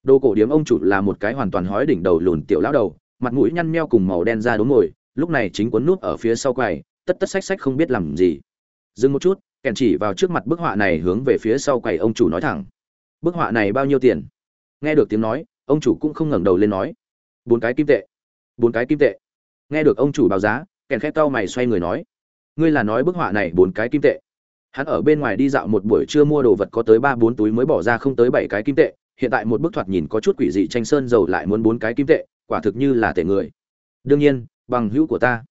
Speaker 1: Đồ cổ điếm ông chủ là một cái hoàn toàn hói đỉnh đầu lùn tiểu lão đầu, mặt mũi nhăn meo cùng màu đen ra đốm ngồi, lúc này chính cuốn nút ở phía sau quầy, tất tất xách xách không biết làm gì dừng một chút, kèn chỉ vào trước mặt bức họa này hướng về phía sau quầy ông chủ nói thẳng. Bức họa này bao nhiêu tiền? Nghe được tiếng nói, ông chủ cũng không ngẩng đầu lên nói. Bốn cái kim tệ. Bốn cái kim tệ. Nghe được ông chủ báo giá, kèn khét tao mày xoay người nói. Ngươi là nói bức họa này bốn cái kim tệ. Hắn ở bên ngoài đi dạo một buổi trưa mua đồ vật có tới ba bốn túi mới bỏ ra không tới bảy cái kim tệ. Hiện tại một bức thoạt nhìn có chút quỷ dị tranh sơn dầu lại muốn bốn cái kim tệ, quả thực như là tệ người. Đương nhiên, bằng hữu của ta.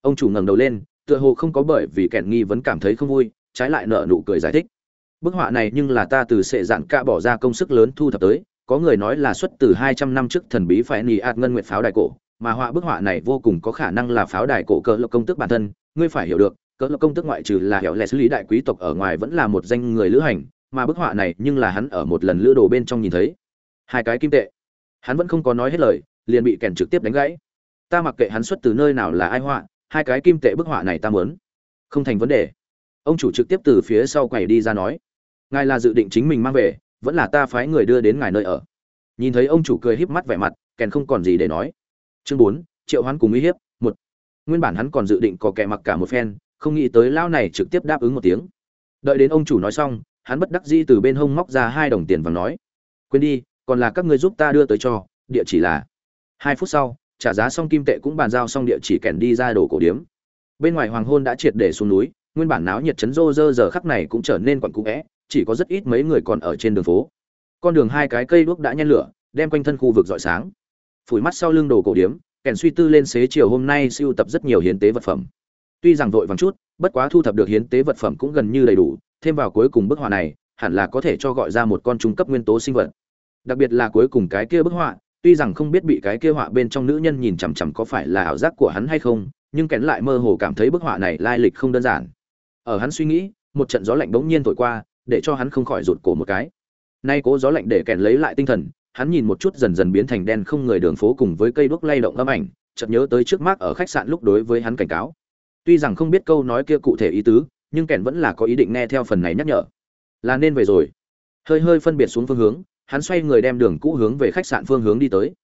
Speaker 1: Ông chủ ngẩng đầu lên tựa hồ không có bởi vì kẻn nghi vẫn cảm thấy không vui, trái lại nợ nụ cười giải thích. Bức họa này nhưng là ta từ sệ dạn ca bỏ ra công sức lớn thu thập tới, có người nói là xuất từ hai trăm năm trước thần bí phải nì ạt ngân nguyệt pháo đài cổ, mà họa bức họa này vô cùng có khả năng là pháo đài cổ cỡ lộc công tức bản thân, ngươi phải hiểu được, cỡ lộc công tức ngoại trừ là hẻo lẽ xử lý đại quý tộc ở ngoài vẫn là một danh người lữ hành, mà bức họa này nhưng là hắn ở một lần lữ đồ bên trong nhìn thấy. Hai cái kim tệ. Hắn vẫn không có nói hết lời, liền bị kèn trực tiếp đánh gãy. Ta mặc kệ hắn xuất từ nơi nào là ai họa hai cái kim tệ bức họa này ta muốn. Không thành vấn đề. Ông chủ trực tiếp từ phía sau quầy đi ra nói, ngài là dự định chính mình mang về, vẫn là ta phái người đưa đến ngài nơi ở. Nhìn thấy ông chủ cười híp mắt vẻ mặt, kèn không còn gì để nói. Chương bốn, triệu hoán cùng uy hiếp, một. Nguyên bản hắn còn dự định có kẻ mặc cả một phen, không nghĩ tới lao này trực tiếp đáp ứng một tiếng. Đợi đến ông chủ nói xong, hắn bất đắc dĩ từ bên hông móc ra hai đồng tiền và nói, quên đi, còn là các ngươi giúp ta đưa tới cho, địa chỉ là hai phút sau trả giá xong kim tệ cũng bàn giao xong địa chỉ kèn đi ra đồ cổ điếm. Bên ngoài hoàng hôn đã triệt để xuống núi, nguyên bản náo nhiệt chấn rô rơ giờ khắc này cũng trở nên quặn cũ vẽ chỉ có rất ít mấy người còn ở trên đường phố. Con đường hai cái cây đuốc đã nhen lửa, đem quanh thân khu vực rọi sáng. Phủi mắt sau lưng đồ cổ điếm, kèn suy tư lên xế chiều hôm nay siêu tập rất nhiều hiến tế vật phẩm. Tuy rằng vội vàng chút, bất quá thu thập được hiến tế vật phẩm cũng gần như đầy đủ, thêm vào cuối cùng bức họa này, hẳn là có thể cho gọi ra một con trung cấp nguyên tố sinh vật. Đặc biệt là cuối cùng cái kia bức họa tuy rằng không biết bị cái kia họa bên trong nữ nhân nhìn chằm chằm có phải là ảo giác của hắn hay không, nhưng kén lại mơ hồ cảm thấy bức họa này lai lịch không đơn giản. Ở hắn suy nghĩ, một trận gió lạnh bỗng nhiên thổi qua, để cho hắn không khỏi rụt cổ một cái. Nay cố gió lạnh để kèn lấy lại tinh thần, hắn nhìn một chút dần dần biến thành đen không người đường phố cùng với cây đuốc lay động âm ảnh, chợt nhớ tới trước mắt ở khách sạn lúc đối với hắn cảnh cáo. Tuy rằng không biết câu nói kia cụ thể ý tứ, nhưng kèn vẫn là có ý định nghe theo phần này nhắc nhở. Là nên về rồi. Hơi hơi phân biệt xuống phương hướng hắn xoay người đem đường cũ hướng về khách sạn phương hướng đi tới.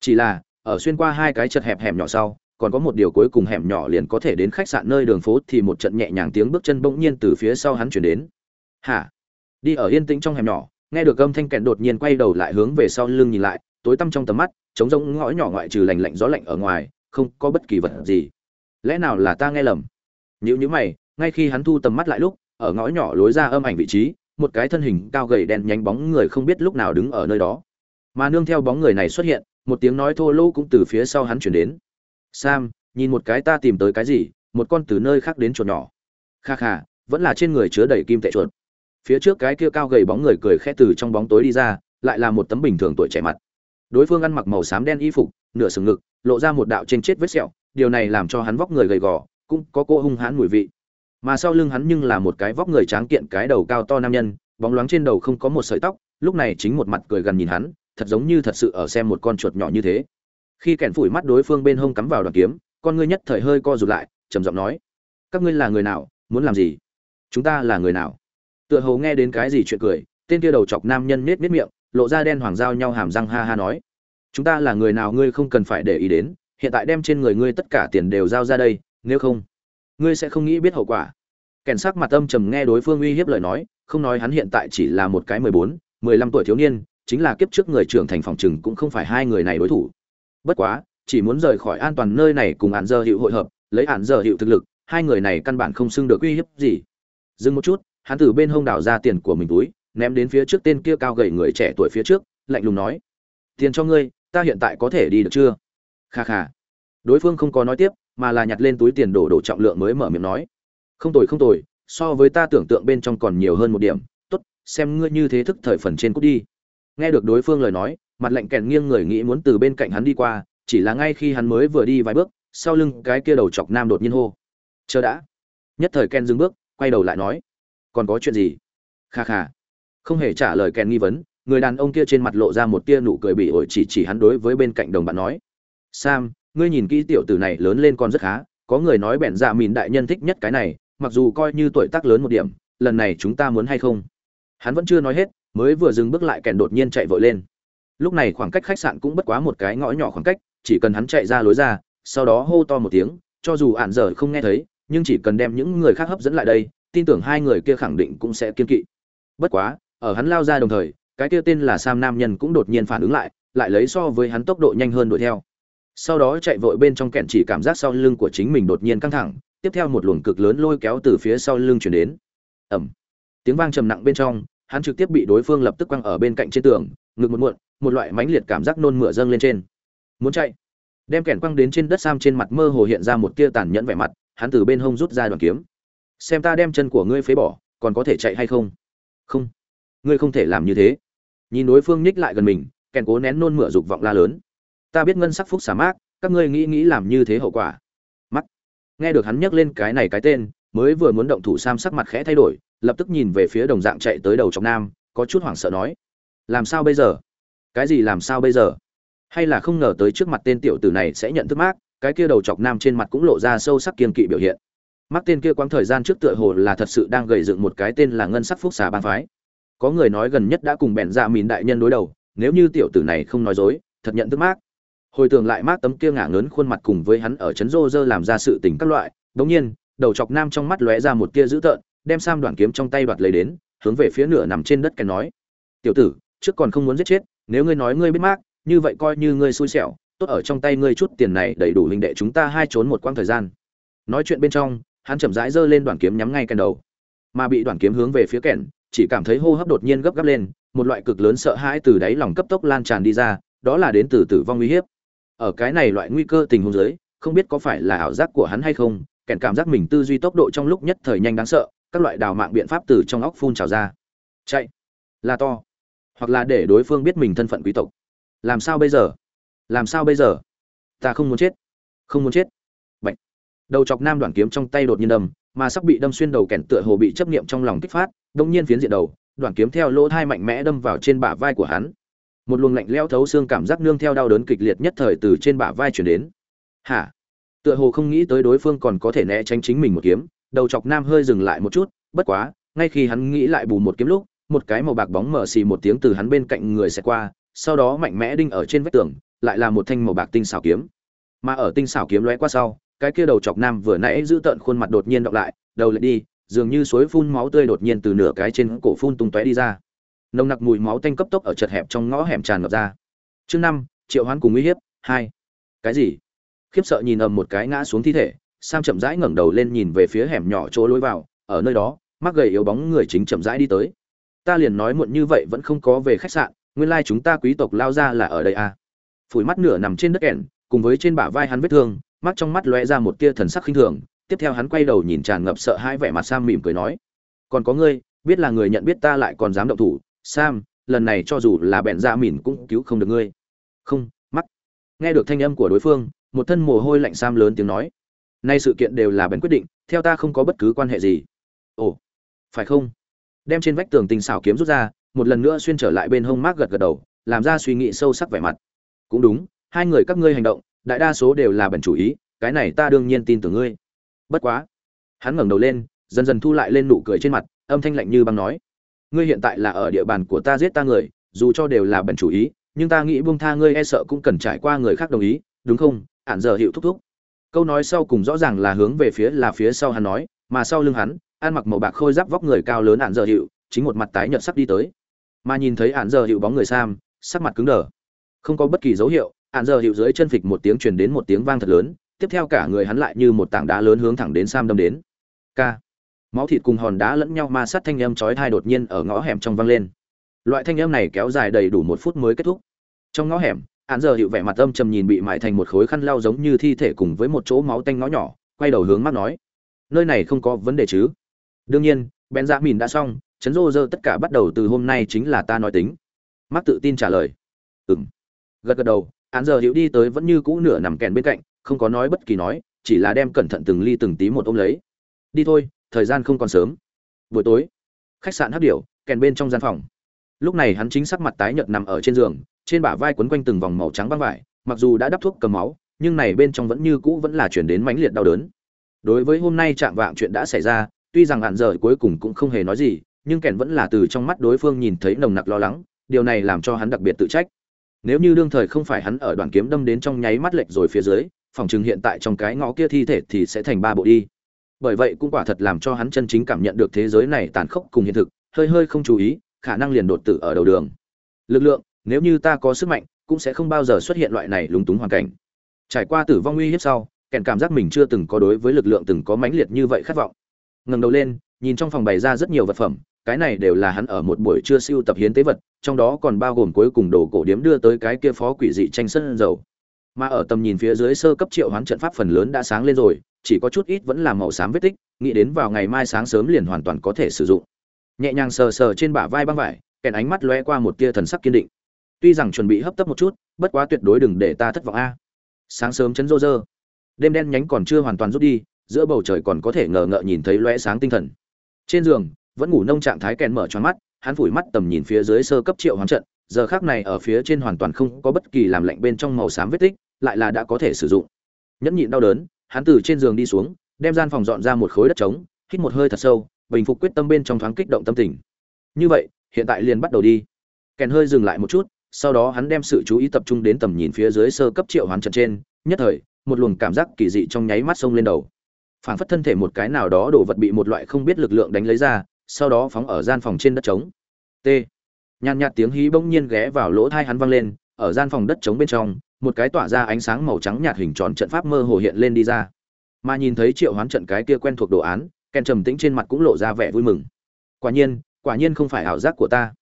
Speaker 1: Chỉ là, ở xuyên qua hai cái chật hẹp hẻm nhỏ sau, còn có một điều cuối cùng hẻm nhỏ liền có thể đến khách sạn nơi đường phố thì một trận nhẹ nhàng tiếng bước chân bỗng nhiên từ phía sau hắn chuyển đến. Hả? Đi ở yên tĩnh trong hẻm nhỏ. Nghe được âm thanh kẹn đột nhiên quay đầu lại hướng về sau lưng nhìn lại, tối tăm trong tầm mắt, trống rỗng ngõ nhỏ ngoại trừ lành lạnh gió lạnh ở ngoài, không có bất kỳ vật gì. Lẽ nào là ta nghe lầm? Nhữ nhữ mày, ngay khi hắn thu tầm mắt lại lúc, ở ngõ nhỏ lối ra âm ảnh vị trí một cái thân hình cao gầy đen nhánh bóng người không biết lúc nào đứng ở nơi đó. Mà nương theo bóng người này xuất hiện, một tiếng nói thô lỗ cũng từ phía sau hắn chuyển đến. Sam, nhìn một cái ta tìm tới cái gì, một con từ nơi khác đến chuột nhỏ. Kha kha, vẫn là trên người chứa đầy kim tệ chuột. Phía trước cái kia cao gầy bóng người cười khẽ từ trong bóng tối đi ra, lại là một tấm bình thường tuổi trẻ mặt. Đối phương ăn mặc màu xám đen y phục, nửa sừng ngực, lộ ra một đạo trên chết vết sẹo, điều này làm cho hắn vóc người gầy gò, cũng có cô hung hãn mùi vị mà sau lưng hắn nhưng là một cái vóc người tráng kiện cái đầu cao to nam nhân, bóng loáng trên đầu không có một sợi tóc, lúc này chính một mặt cười gần nhìn hắn, thật giống như thật sự ở xem một con chuột nhỏ như thế. Khi kẻn phủi mắt đối phương bên hông cắm vào đoàn kiếm, con ngươi nhất thời hơi co rụt lại, trầm giọng nói, các ngươi là người nào, muốn làm gì? Chúng ta là người nào? Tựa hồ nghe đến cái gì chuyện cười, tên kia đầu chọc nam nhân nết nết miệng, lộ ra đen hoàng giao nhau hàm răng ha ha nói, chúng ta là người nào ngươi không cần phải để ý đến, hiện tại đem trên người ngươi tất cả tiền đều giao ra đây, nếu không ngươi sẽ không nghĩ biết hậu quả. Kèn sắc mặt âm trầm nghe đối phương uy hiếp lời nói, không nói hắn hiện tại chỉ là một cái mười bốn, mười lăm tuổi thiếu niên, chính là kiếp trước người trưởng thành phòng trừng cũng không phải hai người này đối thủ. Bất quá, chỉ muốn rời khỏi an toàn nơi này cùng hạn giờ hiệu hội hợp, lấy hạn giờ hiệu thực lực, hai người này căn bản không xưng được uy hiếp gì. Dừng một chút, hắn từ bên hông đảo ra tiền của mình túi, ném đến phía trước tên kia cao gầy người trẻ tuổi phía trước, lạnh lùng nói, tiền cho ngươi, ta hiện tại có thể đi được chưa? Kha kha. Đối phương không có nói tiếp mà là nhặt lên túi tiền đổ đổ trọng lượng mới mở miệng nói. Không tồi không tồi, so với ta tưởng tượng bên trong còn nhiều hơn một điểm. Tốt, xem ngươi như thế thức thời phần trên cút đi. Nghe được đối phương lời nói, mặt lạnh kèn nghiêng người nghĩ muốn từ bên cạnh hắn đi qua, chỉ là ngay khi hắn mới vừa đi vài bước, sau lưng cái kia đầu chọc nam đột nhiên hô. Chờ đã. Nhất thời ken dừng bước, quay đầu lại nói. Còn có chuyện gì? Kha kha. Không hề trả lời ken nghi vấn, người đàn ông kia trên mặt lộ ra một tia nụ cười bị ổi chỉ chỉ hắn đối với bên cạnh đồng bạn nói. Sam ngươi nhìn kỹ tiểu tử này lớn lên còn rất khá, có người nói bèn dạ mìn đại nhân thích nhất cái này, mặc dù coi như tuổi tác lớn một điểm, lần này chúng ta muốn hay không? Hắn vẫn chưa nói hết, mới vừa dừng bước lại kèn đột nhiên chạy vội lên. Lúc này khoảng cách khách sạn cũng bất quá một cái ngõ nhỏ khoảng cách, chỉ cần hắn chạy ra lối ra, sau đó hô to một tiếng, cho dù ạn dở không nghe thấy, nhưng chỉ cần đem những người khác hấp dẫn lại đây, tin tưởng hai người kia khẳng định cũng sẽ kiên kỵ. Bất quá, ở hắn lao ra đồng thời, cái kia tên là sam nam nhân cũng đột nhiên phản ứng lại lại lấy so với hắn tốc độ nhanh hơn đuổi theo sau đó chạy vội bên trong kẹn chỉ cảm giác sau lưng của chính mình đột nhiên căng thẳng, tiếp theo một luồng cực lớn lôi kéo từ phía sau lưng chuyển đến. Ẩm tiếng vang trầm nặng bên trong, hắn trực tiếp bị đối phương lập tức quăng ở bên cạnh trên tường, ngực một muộn, một loại mãnh liệt cảm giác nôn mửa dâng lên trên. Muốn chạy. Đem kẻn quăng đến trên đất sam trên mặt mơ hồ hiện ra một tia tàn nhẫn vẻ mặt, hắn từ bên hông rút ra đoàn kiếm. Xem ta đem chân của ngươi phế bỏ, còn có thể chạy hay không? Không. Ngươi không thể làm như thế. Nhìn đối phương nhích lại gần mình kẻn cố nén nôn mửa dục vọng la lớn ta biết ngân sắc phúc xả mát các ngươi nghĩ nghĩ làm như thế hậu quả. Mắt. Nghe được hắn nhắc lên cái này cái tên, mới vừa muốn động thủ sam sắc mặt khẽ thay đổi, lập tức nhìn về phía đồng dạng chạy tới đầu trong nam, có chút hoảng sợ nói, làm sao bây giờ? Cái gì làm sao bây giờ? Hay là không ngờ tới trước mặt tên tiểu tử này sẽ nhận thức mác, cái kia đầu chọc nam trên mặt cũng lộ ra sâu sắc kiên kỵ biểu hiện. Mắc tên kia quãng thời gian trước tựa hồ là thật sự đang gầy dựng một cái tên là ngân sắc phúc xà bang phái. Có người nói gần nhất đã cùng bèn dạ mìn đại nhân đối đầu, nếu như tiểu tử này không nói dối, thật nhận thức mác hồi tưởng lại mát tấm kia ngả ngớn khuôn mặt cùng với hắn ở trấn rô rơ làm ra sự tình các loại, đống nhiên, đầu chọc nam trong mắt lóe ra một tia dữ tợn, đem sam đoạn kiếm trong tay đoạt lấy đến, hướng về phía nửa nằm trên đất cái nói, tiểu tử, trước còn không muốn giết chết, nếu ngươi nói ngươi biết mát như vậy coi như ngươi xui xẻo, tốt ở trong tay ngươi chút tiền này đầy đủ linh đệ chúng ta hai trốn một quãng thời gian. Nói chuyện bên trong, hắn chậm rãi giơ lên đoạn kiếm nhắm ngay kèn đầu, mà bị đoạn kiếm hướng về phía kèn chỉ cảm thấy hô hấp đột nhiên gấp gáp lên, một loại cực lớn sợ hãi từ đáy lòng cấp tốc lan tràn đi ra, đó là đến từ tử vong uy hiếp ở cái này loại nguy cơ tình huống dưới không biết có phải là ảo giác của hắn hay không kèn cảm giác mình tư duy tốc độ trong lúc nhất thời nhanh đáng sợ các loại đào mạng biện pháp từ trong óc phun trào ra. Chạy. Là to. Hoặc là để đối phương biết mình thân phận quý tộc. Làm sao bây giờ? Làm sao bây giờ? Ta không muốn chết. Không muốn chết. Bệnh, đầu chọc nam đoạn kiếm trong tay đột nhiên đâm mà sắp bị đâm xuyên đầu kèn tựa hồ bị chấp niệm trong lòng kích phát đông nhiên phiến diện đầu đoạn kiếm theo lỗ thai mạnh mẽ đâm vào trên bả vai của hắn một luồng lạnh leo thấu xương cảm giác nương theo đau đớn kịch liệt nhất thời từ trên bả vai chuyển đến. Hả? Tựa hồ không nghĩ tới đối phương còn có thể né tránh chính mình một kiếm, đầu chọc nam hơi dừng lại một chút, bất quá, ngay khi hắn nghĩ lại bù một kiếm lúc, một cái màu bạc bóng mở xì một tiếng từ hắn bên cạnh người sẽ qua, sau đó mạnh mẽ đinh ở trên vách tường, lại là một thanh màu bạc tinh xảo kiếm. Mà ở tinh xảo kiếm lóe qua sau, cái kia đầu chọc nam vừa nãy giữ tận khuôn mặt đột nhiên đọc lại, đầu lại đi, dường như suối phun máu tươi đột nhiên từ nửa cái trên cổ phun tung tóe đi ra nồng nặc mùi máu tanh cấp tốc ở chật hẹp trong ngõ hẻm tràn ngập ra. Chương năm, triệu hoán cùng uy hiếp, hai. Cái gì? Khiếp sợ nhìn ầm một cái ngã xuống thi thể, sam chậm rãi ngẩng đầu lên nhìn về phía hẻm nhỏ chỗ lối vào, ở nơi đó, mắc gầy yếu bóng người chính chậm rãi đi tới. Ta liền nói muộn như vậy vẫn không có về khách sạn, nguyên lai chúng ta quý tộc lao ra là ở đây à? Phủi mắt nửa nằm trên đất kẻn cùng với trên bả vai hắn vết thương, mắt trong mắt lóe ra một tia thần sắc khinh thường, tiếp theo hắn quay đầu nhìn tràn ngập sợ hai vẻ mặt sam mỉm cười nói, còn có ngươi, biết là người nhận biết ta lại còn dám động thủ sam, lần này cho dù là bẹn ra mìn cũng cứu không được ngươi. Không, mắc. Nghe được thanh âm của đối phương, một thân mồ hôi lạnh sam lớn tiếng nói. Nay sự kiện đều là bèn quyết định, theo ta không có bất cứ quan hệ gì. Ồ, phải không? Đem trên vách tường tình xảo kiếm rút ra, một lần nữa xuyên trở lại bên hông mác gật gật đầu, làm ra suy nghĩ sâu sắc vẻ mặt. Cũng đúng, hai người các ngươi hành động, đại đa số đều là bẩn chủ ý, cái này ta đương nhiên tin tưởng ngươi. Bất quá. Hắn ngẩng đầu lên, dần dần thu lại lên nụ cười trên mặt, âm thanh lạnh như băng nói ngươi hiện tại là ở địa bàn của ta giết ta người, dù cho đều là bẩn chủ ý, nhưng ta nghĩ buông tha ngươi e sợ cũng cần trải qua người khác đồng ý, đúng không? Ản giờ hiệu thúc thúc. Câu nói sau cùng rõ ràng là hướng về phía là phía sau hắn nói, mà sau lưng hắn, ăn mặc màu bạc khôi giáp vóc người cao lớn ản giờ hiệu, chính một mặt tái nhợt sắp đi tới. Mà nhìn thấy ản giờ hiệu bóng người sam, sắc mặt cứng đờ. Không có bất kỳ dấu hiệu ạn giờ hiệu dưới chân phịch một tiếng truyền đến một tiếng vang thật lớn, tiếp theo cả người hắn lại như một tảng đá lớn hướng thẳng đến sam đâm đến. K máu thịt cùng hòn đá lẫn nhau ma sát thanh âm chói tai đột nhiên ở ngõ hẻm trong vang lên. Loại thanh âm này kéo dài đầy đủ một phút mới kết thúc. Trong ngõ hẻm, án giờ hiệu vẻ mặt âm trầm nhìn bị mại thành một khối khăn lau giống như thi thể cùng với một chỗ máu tanh ngõ nhỏ, quay đầu hướng mắt nói, nơi này không có vấn đề chứ? Đương nhiên bèn dạ mìn đã xong chấn rô rơ tất cả bắt đầu từ hôm nay chính là ta nói tính. Mắt tự tin trả lời. Ừng gật gật đầu, án giờ hiệu đi tới vẫn như cũ nửa nằm kèn bên cạnh, không có nói bất kỳ nói, chỉ là đem cẩn thận từng ly từng tí một ôm lấy. Đi thôi thời gian không còn sớm. Buổi tối, khách sạn hấp điệu kèn bên trong gian phòng. Lúc này hắn chính sắc mặt tái nhợt nằm ở trên giường, trên bả vai quấn quanh từng vòng màu trắng băng vải, mặc dù đã đắp thuốc cầm máu, nhưng này bên trong vẫn như cũ vẫn là chuyển đến mãnh liệt đau đớn. Đối với hôm nay chạm vạng chuyện đã xảy ra, tuy rằng hạn giờ cuối cùng cũng không hề nói gì, nhưng kèn vẫn là từ trong mắt đối phương nhìn thấy nồng nặc lo lắng, điều này làm cho hắn đặc biệt tự trách. Nếu như đương thời không phải hắn ở đoàn kiếm đâm đến trong nháy mắt lệch rồi phía dưới, phòng chừng hiện tại trong cái ngõ kia thi thể thì sẽ thành ba bộ đi bởi vậy cũng quả thật làm cho hắn chân chính cảm nhận được thế giới này tàn khốc cùng hiện thực, hơi hơi không chú ý, khả năng liền đột tử ở đầu đường. Lực lượng, nếu như ta có sức mạnh, cũng sẽ không bao giờ xuất hiện loại này lúng túng hoàn cảnh. Trải qua tử vong uy hiếp sau, kèn cảm giác mình chưa từng có đối với lực lượng từng có mãnh liệt như vậy khát vọng. Ngẩng đầu lên, nhìn trong phòng bày ra rất nhiều vật phẩm, cái này đều là hắn ở một buổi trưa siêu tập hiến tế vật, trong đó còn bao gồm cuối cùng đồ cổ điếm đưa tới cái kia phó quỷ dị tranh sân dầu. Mà ở tầm nhìn phía dưới sơ cấp triệu hoán trận pháp phần lớn đã sáng lên rồi chỉ có chút ít vẫn là màu xám vết tích, nghĩ đến vào ngày mai sáng sớm liền hoàn toàn có thể sử dụng. Nhẹ nhàng sờ sờ trên bả vai băng vải, kèn ánh mắt lóe qua một tia thần sắc kiên định. Tuy rằng chuẩn bị hấp tấp một chút, bất quá tuyệt đối đừng để ta thất vọng a. Sáng sớm chấn rô rơ. Đêm đen nhánh còn chưa hoàn toàn rút đi, giữa bầu trời còn có thể ngờ ngợ nhìn thấy lóe sáng tinh thần. Trên giường, vẫn ngủ nông trạng thái kèn mở choáng mắt, hắn phủi mắt tầm nhìn phía dưới sơ cấp triệu hoán trận, giờ khác này ở phía trên hoàn toàn không có bất kỳ làm lạnh bên trong màu xám vết tích, lại là đã có thể sử dụng. Nhẫn nhịn đau đớn hắn từ trên giường đi xuống, đem gian phòng dọn ra một khối đất trống, hít một hơi thật sâu, bình phục quyết tâm bên trong thoáng kích động tâm tình. Như vậy, hiện tại liền bắt đầu đi. Kèn hơi dừng lại một chút, sau đó hắn đem sự chú ý tập trung đến tầm nhìn phía dưới sơ cấp triệu hoán trận trên, nhất thời, một luồng cảm giác kỳ dị trong nháy mắt xông lên đầu. Phảng phất thân thể một cái nào đó đổ vật bị một loại không biết lực lượng đánh lấy ra, sau đó phóng ở gian phòng trên đất trống. T. Nhàn nhạt tiếng hí bỗng nhiên ghé vào lỗ thai hắn vang lên, ở gian phòng đất trống bên trong một cái tỏa ra ánh sáng màu trắng nhạt hình tròn trận pháp mơ hồ hiện lên đi ra. Mà nhìn thấy triệu hoán trận cái kia quen thuộc đồ án, ken trầm tĩnh trên mặt cũng lộ ra vẻ vui mừng. Quả nhiên quả nhiên không phải ảo giác của ta.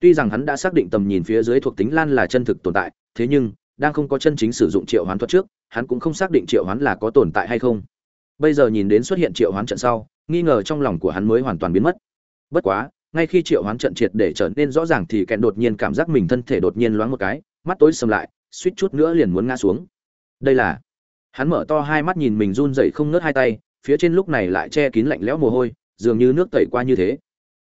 Speaker 1: Tuy rằng hắn đã xác định tầm nhìn phía dưới thuộc tính lan là chân thực tồn tại, thế nhưng, đang không có chân chính sử dụng triệu hoán thuật trước, hắn cũng không xác định triệu hoán là có tồn tại hay không. Bây giờ nhìn đến xuất hiện triệu hoán trận sau, nghi ngờ trong lòng của hắn mới hoàn toàn biến mất. Bất quá, ngay khi triệu hoán trận triệt để trở nên rõ ràng thì kẹn đột nhiên cảm giác mình thân thể đột nhiên loáng một cái, mắt tối sầm lại suýt chút nữa liền muốn ngã xuống. Đây là, hắn mở to hai mắt nhìn mình run rẩy không ngớt hai tay, phía trên lúc này lại che kín lạnh lẽo mồ hôi, dường như nước tẩy qua như thế.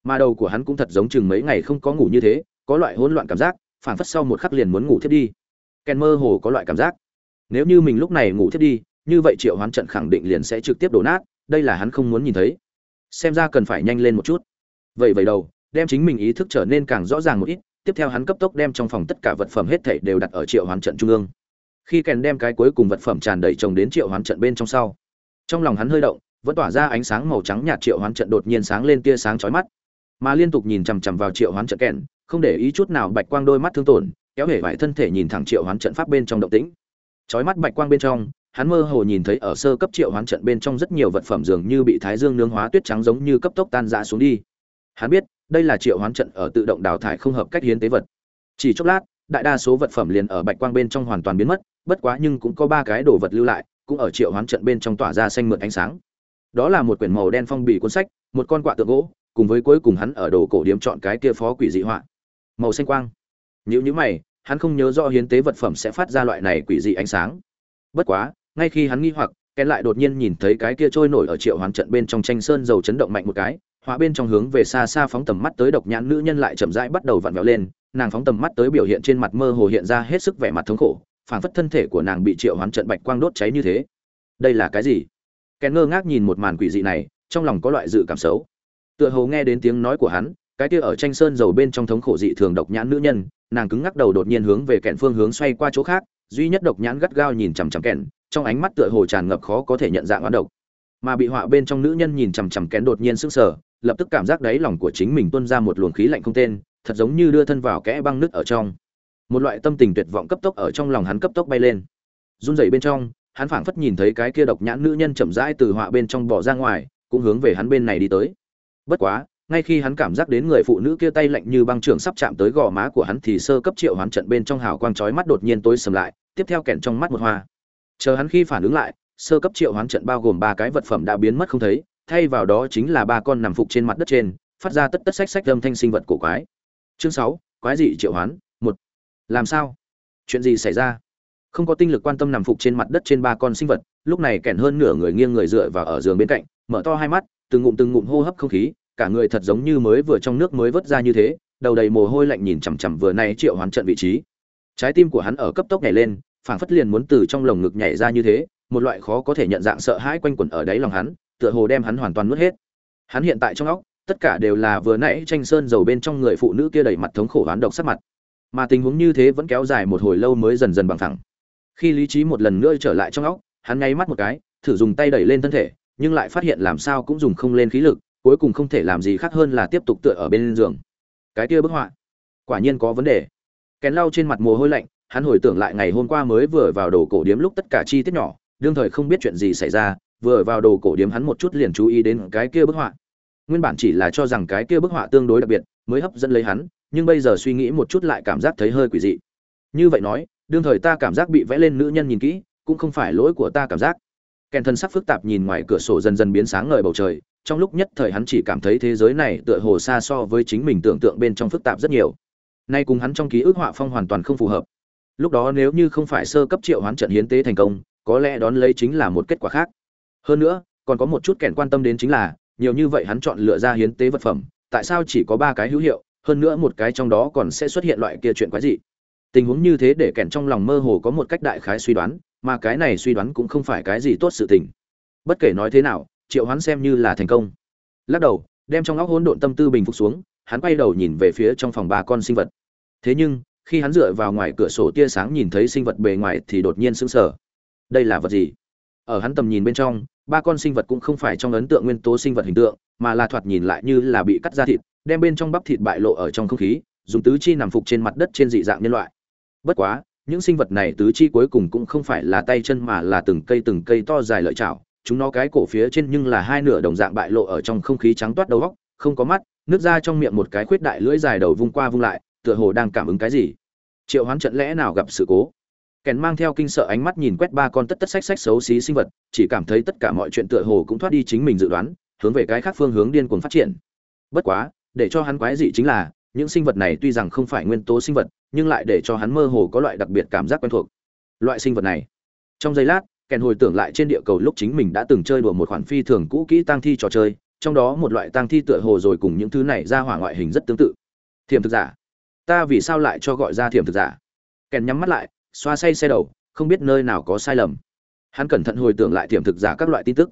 Speaker 1: Mà đầu của hắn cũng thật giống chừng mấy ngày không có ngủ như thế, có loại hỗn loạn cảm giác, phảng phất sau một khắc liền muốn ngủ thiết đi. Ken mơ hồ có loại cảm giác. Nếu như mình lúc này ngủ thiết đi, như vậy triệu hoán trận khẳng định liền sẽ trực tiếp đổ nát, đây là hắn không muốn nhìn thấy. Xem ra cần phải nhanh lên một chút. Vậy vậy đầu, đem chính mình ý thức trở nên càng rõ ràng một ít tiếp theo hắn cấp tốc đem trong phòng tất cả vật phẩm hết thảy đều đặt ở triệu hoán trận trung ương. Khi kèn đem cái cuối cùng vật phẩm tràn đầy chồng đến triệu hoán trận bên trong sau, trong lòng hắn hơi động, vẫn tỏa ra ánh sáng màu trắng nhạt triệu hoán trận đột nhiên sáng lên tia sáng chói mắt. Mà liên tục nhìn chằm chằm vào triệu hoán trận kèn, không để ý chút nào bạch quang đôi mắt thương tổn, kéo hể vải thân thể nhìn thẳng triệu hoán trận pháp bên trong động tĩnh. Chói mắt bạch quang bên trong, hắn mơ hồ nhìn thấy ở sơ cấp triệu hoán trận bên trong rất nhiều vật phẩm dường như bị thái dương nướng hóa tuyết trắng giống như cấp tốc tan rã xuống đi. Hắn biết đây là triệu hoán trận ở tự động đào thải không hợp cách hiến tế vật. Chỉ chốc lát, đại đa số vật phẩm liền ở bạch quang bên trong hoàn toàn biến mất, bất quá nhưng cũng có ba cái đồ vật lưu lại, cũng ở triệu hoán trận bên trong tỏa ra xanh mượt ánh sáng. Đó là một quyển màu đen phong bì cuốn sách, một con quạ tượng gỗ, cùng với cuối cùng hắn ở đồ cổ điếm chọn cái kia phó quỷ dị họa. Màu xanh quang. Nếu như mày, hắn không nhớ rõ hiến tế vật phẩm sẽ phát ra loại này quỷ dị ánh sáng. Bất quá, ngay khi hắn nghi hoặc kén lại đột nhiên nhìn thấy cái kia trôi nổi ở triệu hoán trận bên trong tranh sơn dầu chấn động mạnh một cái họa bên trong hướng về xa xa phóng tầm mắt tới độc nhãn nữ nhân lại chậm rãi bắt đầu vặn vẹo lên, nàng phóng tầm mắt tới biểu hiện trên mặt mơ hồ hiện ra hết sức vẻ mặt thống khổ, phảng phất thân thể của nàng bị triệu hoán trận bạch quang đốt cháy như thế. Đây là cái gì? Kèn ngơ ngác nhìn một màn quỷ dị này, trong lòng có loại dự cảm xấu. Tựa hồ nghe đến tiếng nói của hắn, cái kia ở tranh sơn dầu bên trong thống khổ dị thường độc nhãn nữ nhân, nàng cứng ngắc đầu đột nhiên hướng về kẹn phương hướng xoay qua chỗ khác, duy nhất độc nhãn gắt gao nhìn chằm chằm kẹn, trong ánh mắt tựa hồ tràn ngập khó có thể nhận dạng oán độc. Mà bị họa bên trong nữ nhân nhìn chằm chằm kẹn đột nhiên sững sờ lập tức cảm giác đáy lòng của chính mình tuôn ra một luồng khí lạnh không tên, thật giống như đưa thân vào kẽ băng nứt ở trong. Một loại tâm tình tuyệt vọng cấp tốc ở trong lòng hắn cấp tốc bay lên. Run rẩy bên trong, hắn phảng phất nhìn thấy cái kia độc nhãn nữ nhân chậm rãi từ họa bên trong bỏ ra ngoài, cũng hướng về hắn bên này đi tới. Bất quá, ngay khi hắn cảm giác đến người phụ nữ kia tay lạnh như băng trưởng sắp chạm tới gò má của hắn thì sơ cấp triệu hoán trận bên trong hào quang chói mắt đột nhiên tối sầm lại, tiếp theo kẹn trong mắt một hoa. Chờ hắn khi phản ứng lại, sơ cấp triệu hoán trận bao gồm ba cái vật phẩm đã biến mất không thấy thay vào đó chính là ba con nằm phục trên mặt đất trên, phát ra tất tất sách sách âm thanh sinh vật cổ quái. Chương sáu, quái dị triệu hoán, một. Làm sao? Chuyện gì xảy ra? Không có tinh lực quan tâm nằm phục trên mặt đất trên ba con sinh vật, lúc này kèn hơn nửa người nghiêng người dựa vào ở giường bên cạnh, mở to hai mắt, từng ngụm từng ngụm hô hấp không khí, cả người thật giống như mới vừa trong nước mới vớt ra như thế, đầu đầy mồ hôi lạnh nhìn chằm chằm vừa nay triệu hoán trận vị trí. Trái tim của hắn ở cấp tốc nhảy lên, phảng phất liền muốn từ trong lồng ngực nhảy ra như thế, một loại khó có thể nhận dạng sợ hãi quanh quẩn ở đáy lòng hắn tựa hồ đem hắn hoàn toàn nuốt hết. Hắn hiện tại trong óc, tất cả đều là vừa nãy tranh sơn dầu bên trong người phụ nữ kia đầy mặt thống khổ hoán độc sắc mặt. Mà tình huống như thế vẫn kéo dài một hồi lâu mới dần dần bằng thẳng. Khi lý trí một lần nữa trở lại trong óc, hắn nháy mắt một cái, thử dùng tay đẩy lên thân thể, nhưng lại phát hiện làm sao cũng dùng không lên khí lực, cuối cùng không thể làm gì khác hơn là tiếp tục tựa ở bên giường. Cái kia bức họa, quả nhiên có vấn đề. Kèn lau trên mặt mồ hôi lạnh, hắn hồi tưởng lại ngày hôm qua mới vừa vào đồ cổ điếm lúc tất cả chi tiết nhỏ, đương thời không biết chuyện gì xảy ra vừa vào đồ cổ điếm hắn một chút liền chú ý đến cái kia bức họa. Nguyên bản chỉ là cho rằng cái kia bức họa tương đối đặc biệt, mới hấp dẫn lấy hắn, nhưng bây giờ suy nghĩ một chút lại cảm giác thấy hơi quỷ dị. Như vậy nói, đương thời ta cảm giác bị vẽ lên nữ nhân nhìn kỹ, cũng không phải lỗi của ta cảm giác. Kèn thân sắc phức tạp nhìn ngoài cửa sổ dần dần biến sáng ngời bầu trời, trong lúc nhất thời hắn chỉ cảm thấy thế giới này tựa hồ xa so với chính mình tưởng tượng bên trong phức tạp rất nhiều. Nay cùng hắn trong ký ức họa phong hoàn toàn không phù hợp. Lúc đó nếu như không phải sơ cấp triệu hoán trận hiến tế thành công, có lẽ đón lấy chính là một kết quả khác hơn nữa, còn có một chút kẻn quan tâm đến chính là, nhiều như vậy hắn chọn lựa ra hiến tế vật phẩm, tại sao chỉ có ba cái hữu hiệu, hơn nữa một cái trong đó còn sẽ xuất hiện loại kia chuyện quái dị? Tình huống như thế để kẻn trong lòng mơ hồ có một cách đại khái suy đoán, mà cái này suy đoán cũng không phải cái gì tốt sự tình. Bất kể nói thế nào, triệu hoán xem như là thành công. Lắc đầu, đem trong óc hỗn độn tâm tư bình phục xuống, hắn quay đầu nhìn về phía trong phòng ba con sinh vật. Thế nhưng, khi hắn dựa vào ngoài cửa sổ tia sáng nhìn thấy sinh vật bề ngoài thì đột nhiên sững sờ. Đây là vật gì? Ở hắn tầm nhìn bên trong, ba con sinh vật cũng không phải trong ấn tượng nguyên tố sinh vật hình tượng, mà là thoạt nhìn lại như là bị cắt ra thịt, đem bên trong bắp thịt bại lộ ở trong không khí, dùng tứ chi nằm phục trên mặt đất trên dị dạng nhân loại. Bất quá, những sinh vật này tứ chi cuối cùng cũng không phải là tay chân mà là từng cây từng cây to dài lợi chảo, chúng nó cái cổ phía trên nhưng là hai nửa đồng dạng bại lộ ở trong không khí trắng toát đầu góc không có mắt, nước ra trong miệng một cái khuyết đại lưỡi dài đầu vung qua vung lại, tựa hồ đang cảm ứng cái gì. Triệu hoán trận lẽ nào gặp sự cố? Kèn mang theo kinh sợ ánh mắt nhìn quét ba con tất tất sách sách xấu xí sinh vật, chỉ cảm thấy tất cả mọi chuyện tựa hồ cũng thoát đi chính mình dự đoán, hướng về cái khác phương hướng điên cuồng phát triển. Bất quá, để cho hắn quái dị chính là, những sinh vật này tuy rằng không phải nguyên tố sinh vật, nhưng lại để cho hắn mơ hồ có loại đặc biệt cảm giác quen thuộc. Loại sinh vật này. Trong giây lát, kèn hồi tưởng lại trên địa cầu lúc chính mình đã từng chơi đùa một khoản phi thường cũ kỹ tang thi trò chơi, trong đó một loại tang thi tựa hồ rồi cùng những thứ này ra hỏa ngoại hình rất tương tự. Thiềm thực giả. Ta vì sao lại cho gọi ra thiềm thực giả? Kèn nhắm mắt lại xoa say xe đầu, không biết nơi nào có sai lầm. Hắn cẩn thận hồi tưởng lại tiềm thực giả các loại tin tức.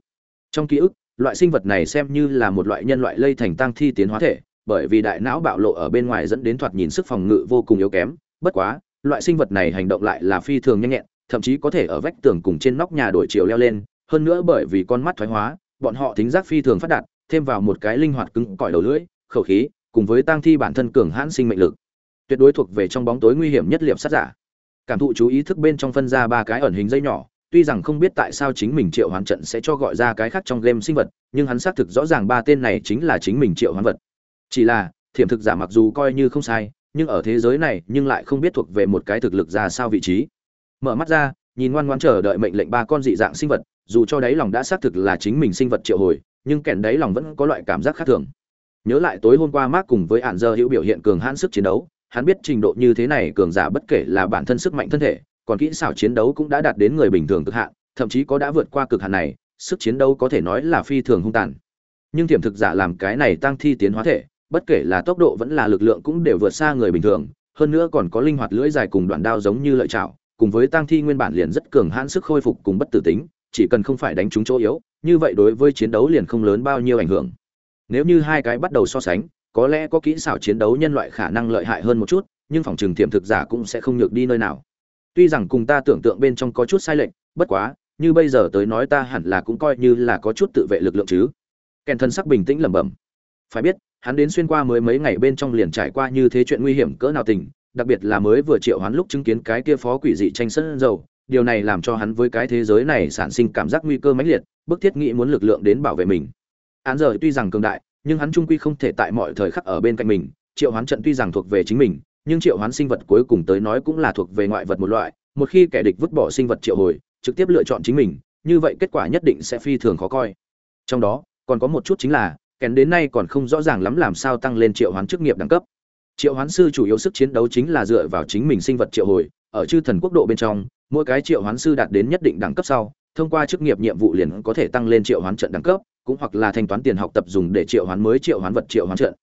Speaker 1: Trong ký ức, loại sinh vật này xem như là một loại nhân loại lây thành tang thi tiến hóa thể, bởi vì đại não bạo lộ ở bên ngoài dẫn đến thoạt nhìn sức phòng ngự vô cùng yếu kém. Bất quá, loại sinh vật này hành động lại là phi thường nhanh nhẹn, thậm chí có thể ở vách tường cùng trên nóc nhà đổi chiều leo lên. Hơn nữa bởi vì con mắt thoái hóa, bọn họ thính giác phi thường phát đạt, thêm vào một cái linh hoạt cứng cỏi đầu lưỡi, khẩu khí, cùng với tang thi bản thân cường hãn sinh mệnh lực. Tuyệt đối thuộc về trong bóng tối nguy hiểm nhất liệp sát giả cảm thụ chú ý thức bên trong phân ra ba cái ẩn hình dây nhỏ, tuy rằng không biết tại sao chính mình triệu hoán trận sẽ cho gọi ra cái khác trong game sinh vật, nhưng hắn xác thực rõ ràng ba tên này chính là chính mình triệu hoán vật. Chỉ là, thiểm thực giả mặc dù coi như không sai, nhưng ở thế giới này nhưng lại không biết thuộc về một cái thực lực ra sao vị trí. Mở mắt ra, nhìn ngoan ngoan chờ đợi mệnh lệnh ba con dị dạng sinh vật, dù cho đáy lòng đã xác thực là chính mình sinh vật triệu hồi, nhưng kèn đáy lòng vẫn có loại cảm giác khác thường. Nhớ lại tối hôm qua mark cùng với ạn dơ hữu biểu hiện cường hãn sức chiến đấu hắn biết trình độ như thế này cường giả bất kể là bản thân sức mạnh thân thể, còn kỹ xảo chiến đấu cũng đã đạt đến người bình thường cực hạn, thậm chí có đã vượt qua cực hạn này, sức chiến đấu có thể nói là phi thường hung tàn. Nhưng tiềm thực giả làm cái này tăng thi tiến hóa thể, bất kể là tốc độ vẫn là lực lượng cũng đều vượt xa người bình thường, hơn nữa còn có linh hoạt lưỡi dài cùng đoạn đao giống như lợi chảo cùng với tăng thi nguyên bản liền rất cường hãn sức khôi phục cùng bất tử tính, chỉ cần không phải đánh trúng chỗ yếu, như vậy đối với chiến đấu liền không lớn bao nhiêu ảnh hưởng. Nếu như hai cái bắt đầu so sánh có lẽ có kỹ xảo chiến đấu nhân loại khả năng lợi hại hơn một chút, nhưng phòng trường tiềm thực giả cũng sẽ không nhược đi nơi nào. Tuy rằng cùng ta tưởng tượng bên trong có chút sai lệch, bất quá, như bây giờ tới nói ta hẳn là cũng coi như là có chút tự vệ lực lượng chứ. Kèn thân sắc bình tĩnh lẩm bẩm. Phải biết, hắn đến xuyên qua mới mấy ngày bên trong liền trải qua như thế chuyện nguy hiểm cỡ nào tình, đặc biệt là mới vừa triệu hắn lúc chứng kiến cái kia phó quỷ dị tranh sân dầu, điều này làm cho hắn với cái thế giới này sản sinh cảm giác nguy cơ mãnh liệt, bức thiết nghĩ muốn lực lượng đến bảo vệ mình. Án giờ tuy rằng cường đại nhưng hắn trung quy không thể tại mọi thời khắc ở bên cạnh mình. Triệu hoán trận tuy rằng thuộc về chính mình, nhưng triệu hoán sinh vật cuối cùng tới nói cũng là thuộc về ngoại vật một loại. Một khi kẻ địch vứt bỏ sinh vật triệu hồi, trực tiếp lựa chọn chính mình, như vậy kết quả nhất định sẽ phi thường khó coi. Trong đó, còn có một chút chính là, kèn đến nay còn không rõ ràng lắm làm sao tăng lên triệu hoán chức nghiệp đẳng cấp. Triệu hoán sư chủ yếu sức chiến đấu chính là dựa vào chính mình sinh vật triệu hồi, ở chư thần quốc độ bên trong, mỗi cái triệu hoán sư đạt đến nhất định đẳng cấp sau thông qua chức nghiệp nhiệm vụ liền có thể tăng lên triệu hoán trận đẳng cấp, cũng hoặc là thanh toán tiền học tập dùng để triệu hoán mới triệu hoán vật triệu hoán trận.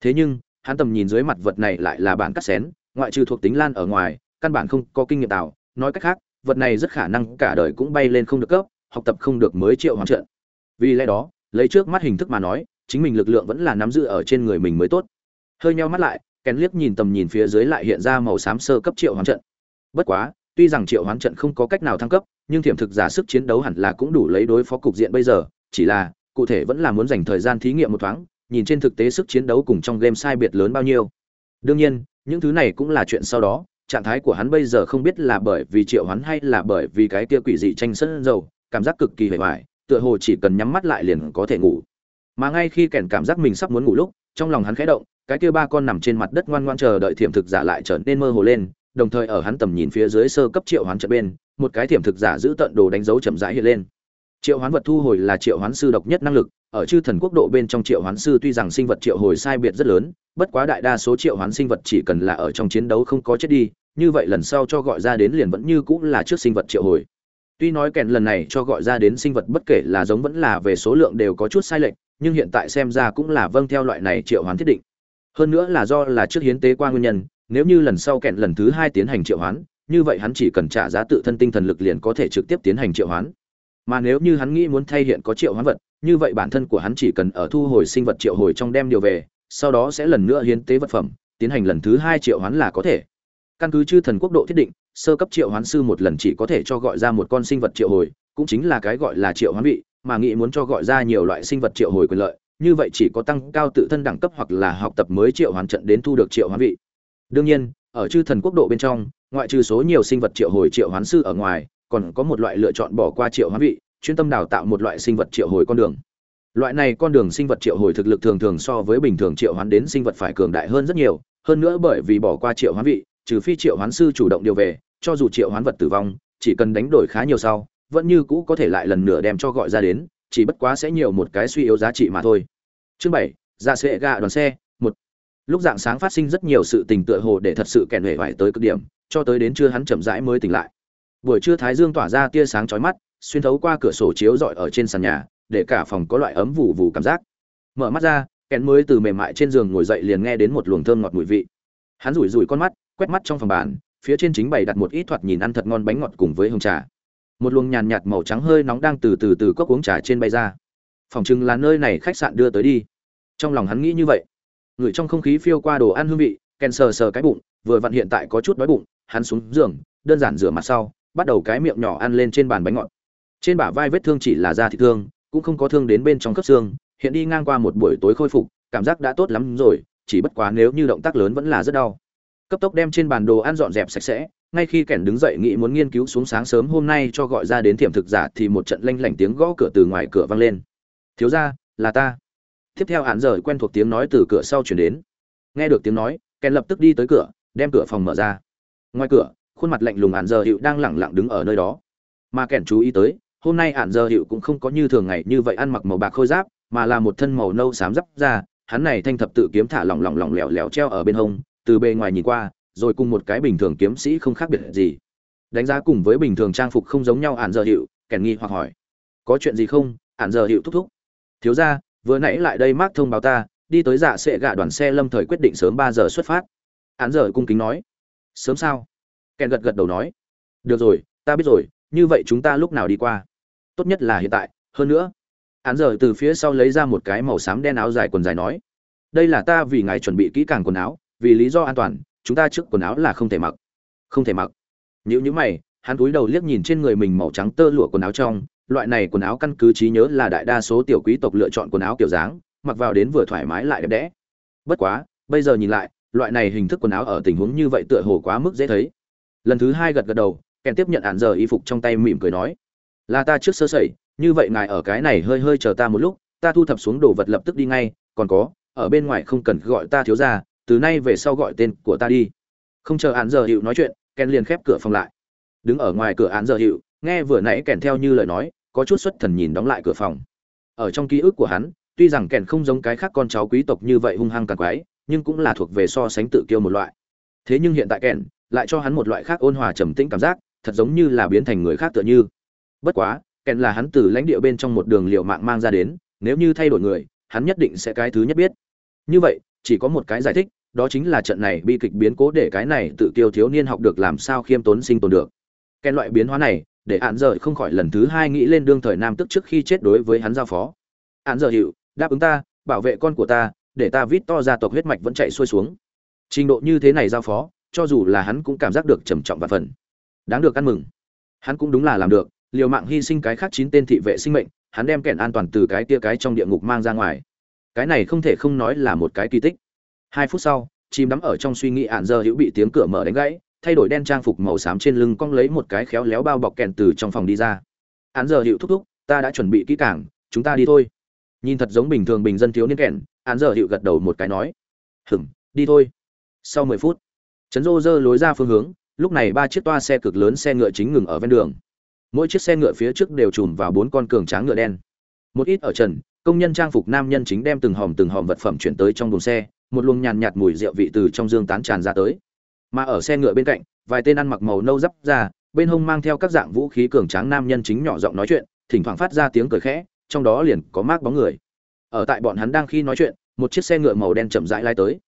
Speaker 1: Thế nhưng, hắn tầm nhìn dưới mặt vật này lại là bản cắt xén, ngoại trừ thuộc tính lan ở ngoài, căn bản không có kinh nghiệm tạo. Nói cách khác, vật này rất khả năng cả đời cũng bay lên không được cấp, học tập không được mới triệu hoán trận. Vì lẽ đó, lấy trước mắt hình thức mà nói, chính mình lực lượng vẫn là nắm giữ ở trên người mình mới tốt. Hơi nheo mắt lại, ken liếc nhìn tầm nhìn phía dưới lại hiện ra màu xám sơ cấp triệu hoán trận. Bất quá, tuy rằng triệu hoán trận không có cách nào thăng cấp nhưng thiểm thực giả sức chiến đấu hẳn là cũng đủ lấy đối phó cục diện bây giờ, chỉ là, cụ thể vẫn là muốn dành thời gian thí nghiệm một thoáng, nhìn trên thực tế sức chiến đấu cùng trong game sai biệt lớn bao nhiêu. Đương nhiên, những thứ này cũng là chuyện sau đó, trạng thái của hắn bây giờ không biết là bởi vì triệu hoán hay là bởi vì cái kia quỷ dị tranh sân dầu, cảm giác cực kỳ hề hoài, tựa hồ chỉ cần nhắm mắt lại liền có thể ngủ. Mà ngay khi kèn cảm giác mình sắp muốn ngủ lúc, trong lòng hắn khẽ động, cái kia ba con nằm trên mặt đất ngoan ngoan chờ đợi thiểm thực giả lại trở nên mơ hồ lên, đồng thời ở hắn tầm nhìn phía dưới sơ cấp triệu hoán trận bên một cái thiểm thực giả giữ tận đồ đánh dấu chậm rãi hiện lên. Triệu hoán vật thu hồi là triệu hoán sư độc nhất năng lực, ở chư thần quốc độ bên trong triệu hoán sư tuy rằng sinh vật triệu hồi sai biệt rất lớn, bất quá đại đa số triệu hoán sinh vật chỉ cần là ở trong chiến đấu không có chết đi, như vậy lần sau cho gọi ra đến liền vẫn như cũng là trước sinh vật triệu hồi. Tuy nói kèn lần này cho gọi ra đến sinh vật bất kể là giống vẫn là về số lượng đều có chút sai lệch, nhưng hiện tại xem ra cũng là vâng theo loại này triệu hoán thiết định. Hơn nữa là do là trước hiến tế qua nguyên nhân, nếu như lần sau kẹn lần thứ hai tiến hành triệu hoán như vậy hắn chỉ cần trả giá tự thân tinh thần lực liền có thể trực tiếp tiến hành triệu hoán. Mà nếu như hắn nghĩ muốn thay hiện có triệu hoán vật, như vậy bản thân của hắn chỉ cần ở thu hồi sinh vật triệu hồi trong đem điều về, sau đó sẽ lần nữa hiến tế vật phẩm, tiến hành lần thứ hai triệu hoán là có thể. Căn cứ chư thần quốc độ thiết định, sơ cấp triệu hoán sư một lần chỉ có thể cho gọi ra một con sinh vật triệu hồi, cũng chính là cái gọi là triệu hoán vị, mà nghĩ muốn cho gọi ra nhiều loại sinh vật triệu hồi quyền lợi, như vậy chỉ có tăng cao tự thân đẳng cấp hoặc là học tập mới triệu hoán trận đến thu được triệu hoán vị. Đương nhiên ở chư thần quốc độ bên trong, ngoại trừ số nhiều sinh vật triệu hồi triệu hoán sư ở ngoài, còn có một loại lựa chọn bỏ qua triệu hoán vị, chuyên tâm đào tạo một loại sinh vật triệu hồi con đường. Loại này con đường sinh vật triệu hồi thực lực thường thường so với bình thường triệu hoán đến sinh vật phải cường đại hơn rất nhiều, hơn nữa bởi vì bỏ qua triệu hoán vị, trừ phi triệu hoán sư chủ động điều về, cho dù triệu hoán vật tử vong, chỉ cần đánh đổi khá nhiều sau, vẫn như cũ có thể lại lần nữa đem cho gọi ra đến, chỉ bất quá sẽ nhiều một cái suy yếu giá trị mà thôi. Chương bảy, ra sẽ gạ đoàn xe lúc dạng sáng phát sinh rất nhiều sự tình tựa hồ để thật sự kẹn huệ vải tới cực điểm, cho tới đến trưa hắn chậm rãi mới tỉnh lại. Buổi trưa thái dương tỏa ra tia sáng chói mắt, xuyên thấu qua cửa sổ chiếu rọi ở trên sàn nhà, để cả phòng có loại ấm vụ vụ cảm giác. Mở mắt ra kẹn mới từ mềm mại trên giường ngồi dậy liền nghe đến một luồng thơm ngọt mùi vị. Hắn rủi rủi con mắt, quét mắt trong phòng bàn, phía trên chính bày đặt một ít thoạt nhìn ăn thật ngon bánh ngọt cùng với hồng trà. Một luồng nhàn nhạt màu trắng hơi nóng đang từ từ từ cốc uống trà trên bay ra. Phòng chừng là nơi này khách sạn đưa tới đi. Trong lòng hắn nghĩ như vậy ngửi trong không khí phiêu qua đồ ăn hương vị ken sờ sờ cái bụng, vừa vặn hiện tại có chút đói bụng, hắn xuống giường, đơn giản rửa mặt sau, bắt đầu cái miệng nhỏ ăn lên trên bàn bánh ngọt. Trên bả vai vết thương chỉ là da thịt thương, cũng không có thương đến bên trong cấp xương, hiện đi ngang qua một buổi tối khôi phục, cảm giác đã tốt lắm rồi, chỉ bất quá nếu như động tác lớn vẫn là rất đau. Cấp tốc đem trên bàn đồ ăn dọn dẹp sạch sẽ, ngay khi kẻn đứng dậy nghĩ muốn nghiên cứu xuống sáng sớm hôm nay cho gọi ra đến thiểm thực giả thì một trận lanh lảnh tiếng gõ cửa từ ngoài cửa vang lên. Thiếu ra là ta tiếp theo hạn giờ quen thuộc tiếng nói từ cửa sau chuyển đến. Nghe được tiếng nói kèn lập tức đi tới cửa, đem cửa phòng mở ra. Ngoài cửa, khuôn mặt lạnh lùng hạn giờ hiệu đang lẳng lặng đứng ở nơi đó. Mà kèn chú ý tới, hôm nay hạn giờ hiệu cũng không có như thường ngày như vậy ăn mặc màu bạc khôi giáp, mà là một thân màu nâu xám giáp ra hắn này thanh thập tự kiếm thả lỏng lỏng lỏng lẻo lẻo treo ở bên hông, từ bề ngoài nhìn qua, rồi cùng một cái bình thường kiếm sĩ không khác biệt gì. Đánh giá cùng với bình thường trang phục không giống nhau hạn giờ hiệu kèn nghi hoặc hỏi. Có chuyện gì không? Hạn giờ hiệu thúc thúc. Thiếu ra vừa nãy lại đây mác thông báo ta, đi tới dạ sẽ gạ đoàn xe lâm thời quyết định sớm ba giờ xuất phát. Án giờ cung kính nói. Sớm sao? Kèn gật gật đầu nói. Được rồi, ta biết rồi, như vậy chúng ta lúc nào đi qua? Tốt nhất là hiện tại, hơn nữa. Án giờ từ phía sau lấy ra một cái màu xám đen áo dài quần dài nói. Đây là ta vì ngài chuẩn bị kỹ càng quần áo, vì lý do an toàn, chúng ta trước quần áo là không thể mặc. Không thể mặc. Nếu như mày, hắn cúi đầu liếc nhìn trên người mình màu trắng tơ lụa quần áo trong loại này quần áo căn cứ trí nhớ là đại đa số tiểu quý tộc lựa chọn quần áo kiểu dáng, mặc vào đến vừa thoải mái lại đẹp đẽ. Bất quá, bây giờ nhìn lại, loại này hình thức quần áo ở tình huống như vậy tựa hồ quá mức dễ thấy. Lần thứ hai gật gật đầu, kèn tiếp nhận ạn giờ y phục trong tay mỉm cười nói, là ta trước sơ sẩy, như vậy ngài ở cái này hơi hơi chờ ta một lúc, ta thu thập xuống đồ vật lập tức đi ngay, còn có, ở bên ngoài không cần gọi ta thiếu ra từ nay về sau gọi tên của ta đi. Không chờ án giờ hiệu nói chuyện ken liền khép cửa phòng lại. Đứng ở ngoài cửa án giờ hiệu nghe vừa nãy kèn theo như lời nói có chút xuất thần nhìn đóng lại cửa phòng. Ở trong ký ức của hắn, tuy rằng kèn không giống cái khác con cháu quý tộc như vậy hung hăng càng quái, nhưng cũng là thuộc về so sánh tự kiêu một loại. Thế nhưng hiện tại kèn lại cho hắn một loại khác ôn hòa trầm tĩnh cảm giác, thật giống như là biến thành người khác tựa như. Bất quá, kèn là hắn từ lãnh địa bên trong một đường liệu mạng mang ra đến, nếu như thay đổi người, hắn nhất định sẽ cái thứ nhất biết. Như vậy, chỉ có một cái giải thích, đó chính là trận này bi kịch biến cố để cái này tự kiêu thiếu niên học được làm sao khiêm tốn sinh tồn được. Kèn loại biến hóa này để hạn giờ không khỏi lần thứ hai nghĩ lên đương thời nam tức trước khi chết đối với hắn giao phó. Hạn giờ hiệu đáp ứng ta, bảo vệ con của ta, để ta vít to gia tộc huyết mạch vẫn chạy xuôi xuống. Trình độ như thế này giao phó, cho dù là hắn cũng cảm giác được trầm trọng và phần. Đáng được ăn mừng. Hắn cũng đúng là làm được, liều mạng hy sinh cái khác chín tên thị vệ sinh mệnh, hắn đem kẻn an toàn từ cái tia cái trong địa ngục mang ra ngoài. Cái này không thể không nói là một cái kỳ tích. Hai phút sau, chìm đắm ở trong suy nghĩ ạn giờ hữu bị tiếng cửa mở đánh gãy thay đổi đen trang phục màu xám trên lưng cong lấy một cái khéo léo bao bọc kèn từ trong phòng đi ra. Án giờ hiệu thúc thúc, ta đã chuẩn bị kỹ càng, chúng ta đi thôi. Nhìn thật giống bình thường bình dân thiếu niên kèn án giờ hiệu gật đầu một cái nói. Hửng đi thôi. Sau mười phút, trấn rô rơ lối ra phương hướng, lúc này ba chiếc toa xe cực lớn xe ngựa chính ngừng ở ven đường. Mỗi chiếc xe ngựa phía trước đều chùm vào bốn con cường tráng ngựa đen. Một ít ở trần, công nhân trang phục nam nhân chính đem từng hòm từng hòm vật phẩm chuyển tới trong đồn xe, một luồng nhàn nhạt mùi rượu vị từ trong dương tán tràn ra tới mà ở xe ngựa bên cạnh, vài tên ăn mặc màu nâu giáp ra bên hông mang theo các dạng vũ khí cường tráng nam nhân chính nhỏ giọng nói chuyện, thỉnh thoảng phát ra tiếng cười khẽ, trong đó liền có mác bóng người. Ở tại bọn hắn đang khi nói chuyện, một chiếc xe ngựa màu đen chậm rãi lai tới.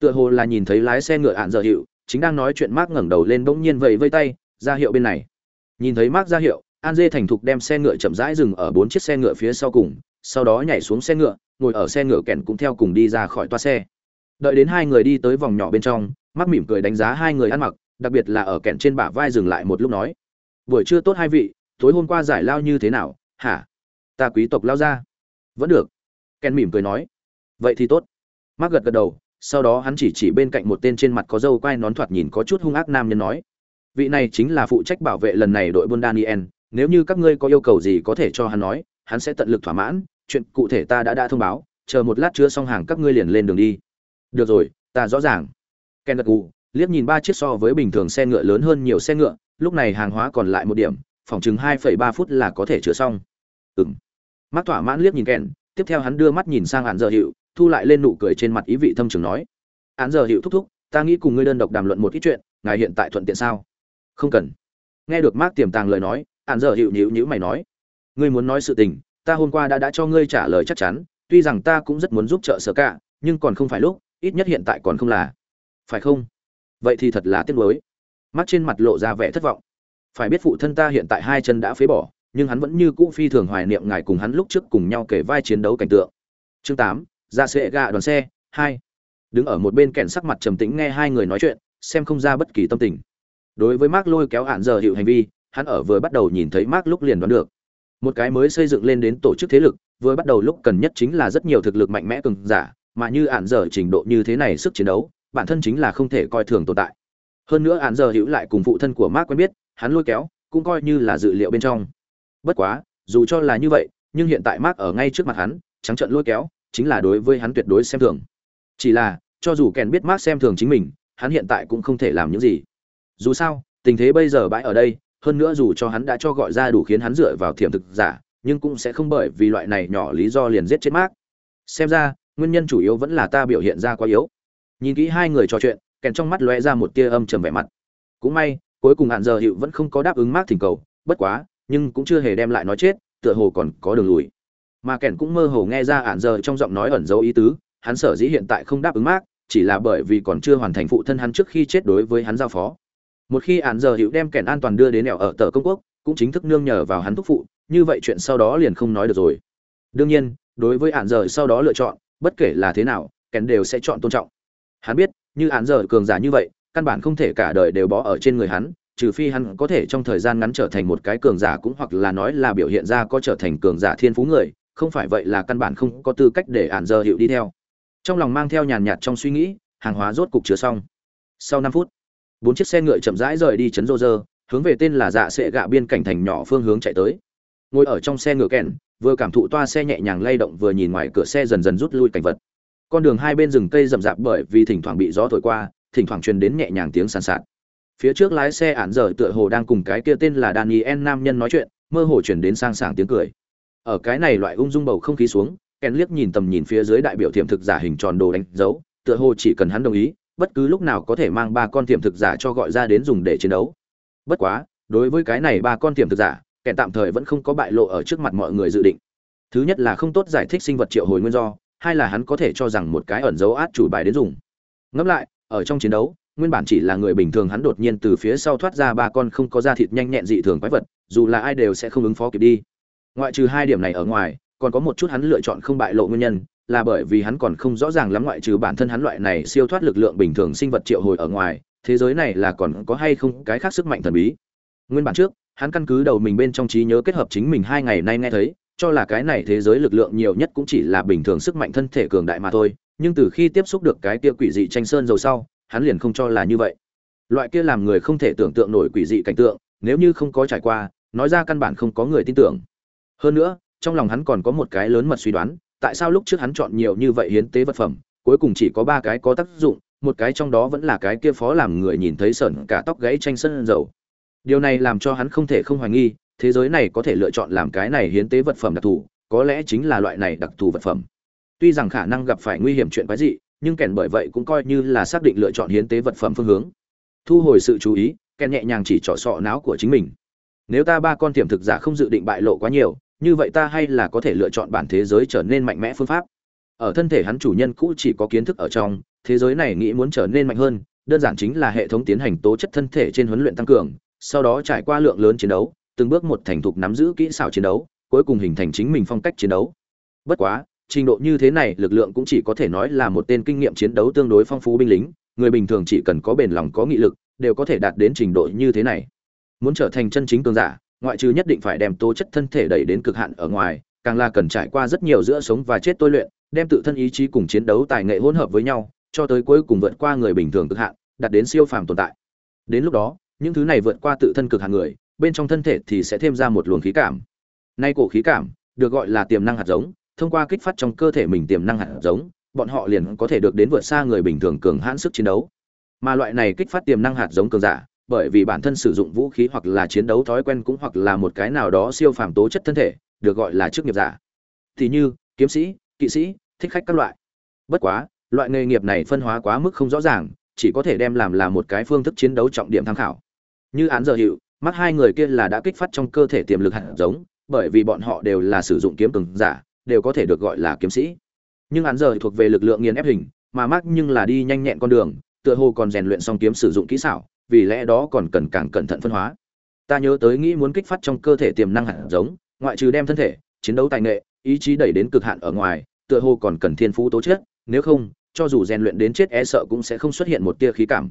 Speaker 1: Tựa hồ là nhìn thấy lái xe ngựa ạn dở hiệu, chính đang nói chuyện mác ngẩng đầu lên bỗng nhiên vẫy vây tay, ra hiệu bên này. Nhìn thấy mác ra hiệu, an dê thành thục đem xe ngựa chậm rãi dừng ở bốn chiếc xe ngựa phía sau cùng, sau đó nhảy xuống xe ngựa, ngồi ở xe ngựa kèn cũng theo cùng đi ra khỏi toa xe. Đợi đến hai người đi tới vòng nhỏ bên trong mắt mỉm cười đánh giá hai người ăn mặc, đặc biệt là ở kẹn trên bả vai dừng lại một lúc nói, buổi trưa tốt hai vị, tối hôm qua giải lao như thế nào? Hả? Ta quý tộc lao ra. Vẫn được. Kẹn mỉm cười nói, vậy thì tốt. Mắt gật gật đầu, sau đó hắn chỉ chỉ bên cạnh một tên trên mặt có dâu quai nón thoạt nhìn có chút hung ác nam nhân nói, vị này chính là phụ trách bảo vệ lần này đội buôn daniel, nếu như các ngươi có yêu cầu gì có thể cho hắn nói, hắn sẽ tận lực thỏa mãn, chuyện cụ thể ta đã đã thông báo, chờ một lát chứa xong hàng các ngươi liền lên đường đi. Được rồi, ta rõ ràng ken gật gù, liếc nhìn ba chiếc so với bình thường xe ngựa lớn hơn nhiều xe ngựa, lúc này hàng hóa còn lại một điểm, phòng chừng hai phẩy ba phút là có thể chữa xong. Ừng mắt thỏa mãn liếc nhìn kèn tiếp theo hắn đưa mắt nhìn sang hạn giờ hiệu thu lại lên nụ cười trên mặt ý vị thâm trường nói hạn giờ hiệu thúc thúc, ta nghĩ cùng ngươi đơn độc đàm luận một ít chuyện, ngài hiện tại thuận tiện sao? Không cần. Nghe được mác tiềm tàng lời nói hạn giờ hiệu nhíu nhíu mày nói, ngươi muốn nói sự tình, ta hôm qua đã đã cho ngươi trả lời chắc chắn, tuy rằng ta cũng rất muốn giúp trợ sở cả, nhưng còn không phải lúc, ít nhất hiện tại còn không là phải không? Vậy thì thật là tiếc nuối. Mắt trên mặt lộ ra vẻ thất vọng. Phải biết phụ thân ta hiện tại hai chân đã phế bỏ, nhưng hắn vẫn như cũ phi thường hoài niệm ngài cùng hắn lúc trước cùng nhau kể vai chiến đấu cảnh tượng. Chương tám, ra sệ gạ đoàn xe, hai. Đứng ở một bên kèn sắc mặt trầm tĩnh nghe hai người nói chuyện, xem không ra bất kỳ tâm tình. Đối với mark lôi kéo hạn giờ hiệu hành vi, hắn ở vừa bắt đầu nhìn thấy mark lúc liền đoán được. Một cái mới xây dựng lên đến tổ chức thế lực, vừa bắt đầu lúc cần nhất chính là rất nhiều thực lực mạnh mẽ cường giả, mà như hạn giờ trình độ như thế này sức chiến đấu bản thân chính là không thể coi thường tồn tại. Hơn nữa hạn giờ hữu lại cùng phụ thân của mark quen biết, hắn lôi kéo, cũng coi như là dự liệu bên trong. Bất quá, dù cho là như vậy, nhưng hiện tại mark ở ngay trước mặt hắn, trắng trợn lôi kéo, chính là đối với hắn tuyệt đối xem thường. Chỉ là, cho dù kèn biết mark xem thường chính mình, hắn hiện tại cũng không thể làm những gì. Dù sao, tình thế bây giờ bãi ở đây, hơn nữa dù cho hắn đã cho gọi ra đủ khiến hắn dựa vào thiểm thực giả, nhưng cũng sẽ không bởi vì loại này nhỏ lý do liền giết chết mark. Xem ra, nguyên nhân chủ yếu vẫn là ta biểu hiện ra quá yếu nhìn kỹ hai người trò chuyện, kèn trong mắt lóe ra một tia âm trầm vẻ mặt. Cũng may, cuối cùng hạn giờ hiệu vẫn không có đáp ứng mát thỉnh cầu, bất quá, nhưng cũng chưa hề đem lại nói chết, tựa hồ còn có đường lùi. Mà kèn cũng mơ hồ nghe ra hạn giờ trong giọng nói ẩn dấu ý tứ, hắn sở dĩ hiện tại không đáp ứng mát chỉ là bởi vì còn chưa hoàn thành phụ thân hắn trước khi chết đối với hắn giao phó. Một khi hạn giờ hiệu đem kèn an toàn đưa đến nẻo ở tờ công quốc, cũng chính thức nương nhờ vào hắn thúc phụ, như vậy chuyện sau đó liền không nói được rồi. Đương nhiên, đối với hạn giờ sau đó lựa chọn, bất kể là thế nào, kèn đều sẽ chọn tôn trọng hắn biết, như án giờ cường giả như vậy, căn bản không thể cả đời đều bó ở trên người hắn, trừ phi hắn có thể trong thời gian ngắn trở thành một cái cường giả cũng hoặc là nói là biểu hiện ra có trở thành cường giả thiên phú người, không phải vậy là căn bản không có tư cách để hắn giờ hiệu đi theo. Trong lòng mang theo nhàn nhạt trong suy nghĩ, hàng hóa rốt cục chứa xong. Sau năm phút, bốn chiếc xe ngựa chậm rãi rời đi chấn rô rơ, hướng về tên là dạ sệ gạ biên cảnh thành nhỏ phương hướng chạy tới. Ngồi ở trong xe ngựa kèn vừa cảm thụ toa xe nhẹ nhàng lay động vừa nhìn ngoài cửa xe dần dần rút lui cảnh vật con đường hai bên rừng cây rậm rạp bởi vì thỉnh thoảng bị gió thổi qua, thỉnh thoảng truyền đến nhẹ nhàng tiếng sàn sạt. Phía trước lái xe ản dở tựa hồ đang cùng cái kia tên là daniel nam nhân nói chuyện, mơ hồ truyền đến sang sảng tiếng cười. Ở cái này loại ung dung bầu không khí xuống, ken liếc nhìn tầm nhìn phía dưới đại biểu tiềm thực giả hình tròn đồ đánh dấu, tựa hồ chỉ cần hắn đồng ý, bất cứ lúc nào có thể mang ba con tiềm thực giả cho gọi ra đến dùng để chiến đấu. Bất quá, đối với cái này ba con tiềm thực giả kẻ tạm thời vẫn không có bại lộ ở trước mặt mọi người dự định. Thứ nhất là không tốt giải thích sinh vật triệu hồi nguyên do hai là hắn có thể cho rằng một cái ẩn dấu át chủ bài đến dùng. Ngẫm lại, ở trong chiến đấu, nguyên bản chỉ là người bình thường hắn đột nhiên từ phía sau thoát ra ba con không có da thịt nhanh nhẹn dị thường quái vật, dù là ai đều sẽ không ứng phó kịp đi. Ngoại trừ hai điểm này ở ngoài, còn có một chút hắn lựa chọn không bại lộ nguyên nhân, là bởi vì hắn còn không rõ ràng lắm ngoại trừ bản thân hắn loại này siêu thoát lực lượng bình thường sinh vật triệu hồi ở ngoài, thế giới này là còn có hay không cái khác sức mạnh thần bí. Nguyên bản trước, hắn căn cứ đầu mình bên trong trí nhớ kết hợp chính mình hai ngày nay nghe thấy cho là cái này thế giới lực lượng nhiều nhất cũng chỉ là bình thường sức mạnh thân thể cường đại mà thôi, nhưng từ khi tiếp xúc được cái kia quỷ dị tranh sơn dầu sau, hắn liền không cho là như vậy. Loại kia làm người không thể tưởng tượng nổi quỷ dị cảnh tượng, nếu như không có trải qua, nói ra căn bản không có người tin tưởng. Hơn nữa, trong lòng hắn còn có một cái lớn mật suy đoán, tại sao lúc trước hắn chọn nhiều như vậy hiến tế vật phẩm, cuối cùng chỉ có ba cái có tác dụng, một cái trong đó vẫn là cái kia phó làm người nhìn thấy sởn cả tóc gãy tranh sân dầu. Điều này làm cho hắn không thể không hoài nghi thế giới này có thể lựa chọn làm cái này hiến tế vật phẩm đặc thù, có lẽ chính là loại này đặc thù vật phẩm. Tuy rằng khả năng gặp phải nguy hiểm chuyện quái dị, nhưng kèn bởi vậy cũng coi như là xác định lựa chọn hiến tế vật phẩm phương hướng. Thu hồi sự chú ý, kèn nhẹ nhàng chỉ trỏ sọ não của chính mình. Nếu ta ba con tiềm thực giả không dự định bại lộ quá nhiều, như vậy ta hay là có thể lựa chọn bản thế giới trở nên mạnh mẽ phương pháp. Ở thân thể hắn chủ nhân cũ chỉ có kiến thức ở trong, thế giới này nghĩ muốn trở nên mạnh hơn, đơn giản chính là hệ thống tiến hành tố chất thân thể trên huấn luyện tăng cường, sau đó trải qua lượng lớn chiến đấu từng bước một thành thục nắm giữ kỹ xảo chiến đấu, cuối cùng hình thành chính mình phong cách chiến đấu. Bất quá, trình độ như thế này, lực lượng cũng chỉ có thể nói là một tên kinh nghiệm chiến đấu tương đối phong phú binh lính, người bình thường chỉ cần có bền lòng, có nghị lực, đều có thể đạt đến trình độ như thế này. Muốn trở thành chân chính cường giả, ngoại trừ nhất định phải đem tố chất thân thể đẩy đến cực hạn ở ngoài, càng là cần trải qua rất nhiều giữa sống và chết tôi luyện, đem tự thân ý chí cùng chiến đấu tài nghệ hỗn hợp với nhau, cho tới cuối cùng vượt qua người bình thường cực hạn, đạt đến siêu phàm tồn tại. Đến lúc đó, những thứ này vượt qua tự thân cực hạn người bên trong thân thể thì sẽ thêm ra một luồng khí cảm. Nay cổ khí cảm được gọi là tiềm năng hạt giống, thông qua kích phát trong cơ thể mình tiềm năng hạt giống, bọn họ liền có thể được đến vượt xa người bình thường cường hãn sức chiến đấu. Mà loại này kích phát tiềm năng hạt giống cường giả, bởi vì bản thân sử dụng vũ khí hoặc là chiến đấu thói quen cũng hoặc là một cái nào đó siêu phàm tố chất thân thể, được gọi là chức nghiệp giả. Thì như, kiếm sĩ, kỵ sĩ, thích khách các loại. Bất quá, loại nghề nghiệp này phân hóa quá mức không rõ ràng, chỉ có thể đem làm là một cái phương thức chiến đấu trọng điểm tham khảo. Như án giờ hiệu mắt hai người kia là đã kích phát trong cơ thể tiềm lực hạt giống, bởi vì bọn họ đều là sử dụng kiếm cường giả, đều có thể được gọi là kiếm sĩ. Nhưng án giờ thuộc về lực lượng nghiền ép hình, mà mắc nhưng là đi nhanh nhẹn con đường, tựa hồ còn rèn luyện xong kiếm sử dụng kỹ xảo, vì lẽ đó còn cần càng cẩn thận phân hóa. Ta nhớ tới nghĩ muốn kích phát trong cơ thể tiềm năng hạt giống, ngoại trừ đem thân thể, chiến đấu tài nghệ, ý chí đẩy đến cực hạn ở ngoài, tựa hồ còn cần thiên phú tố chất, nếu không, cho dù rèn luyện đến chết e sợ cũng sẽ không xuất hiện một tia khí cảm.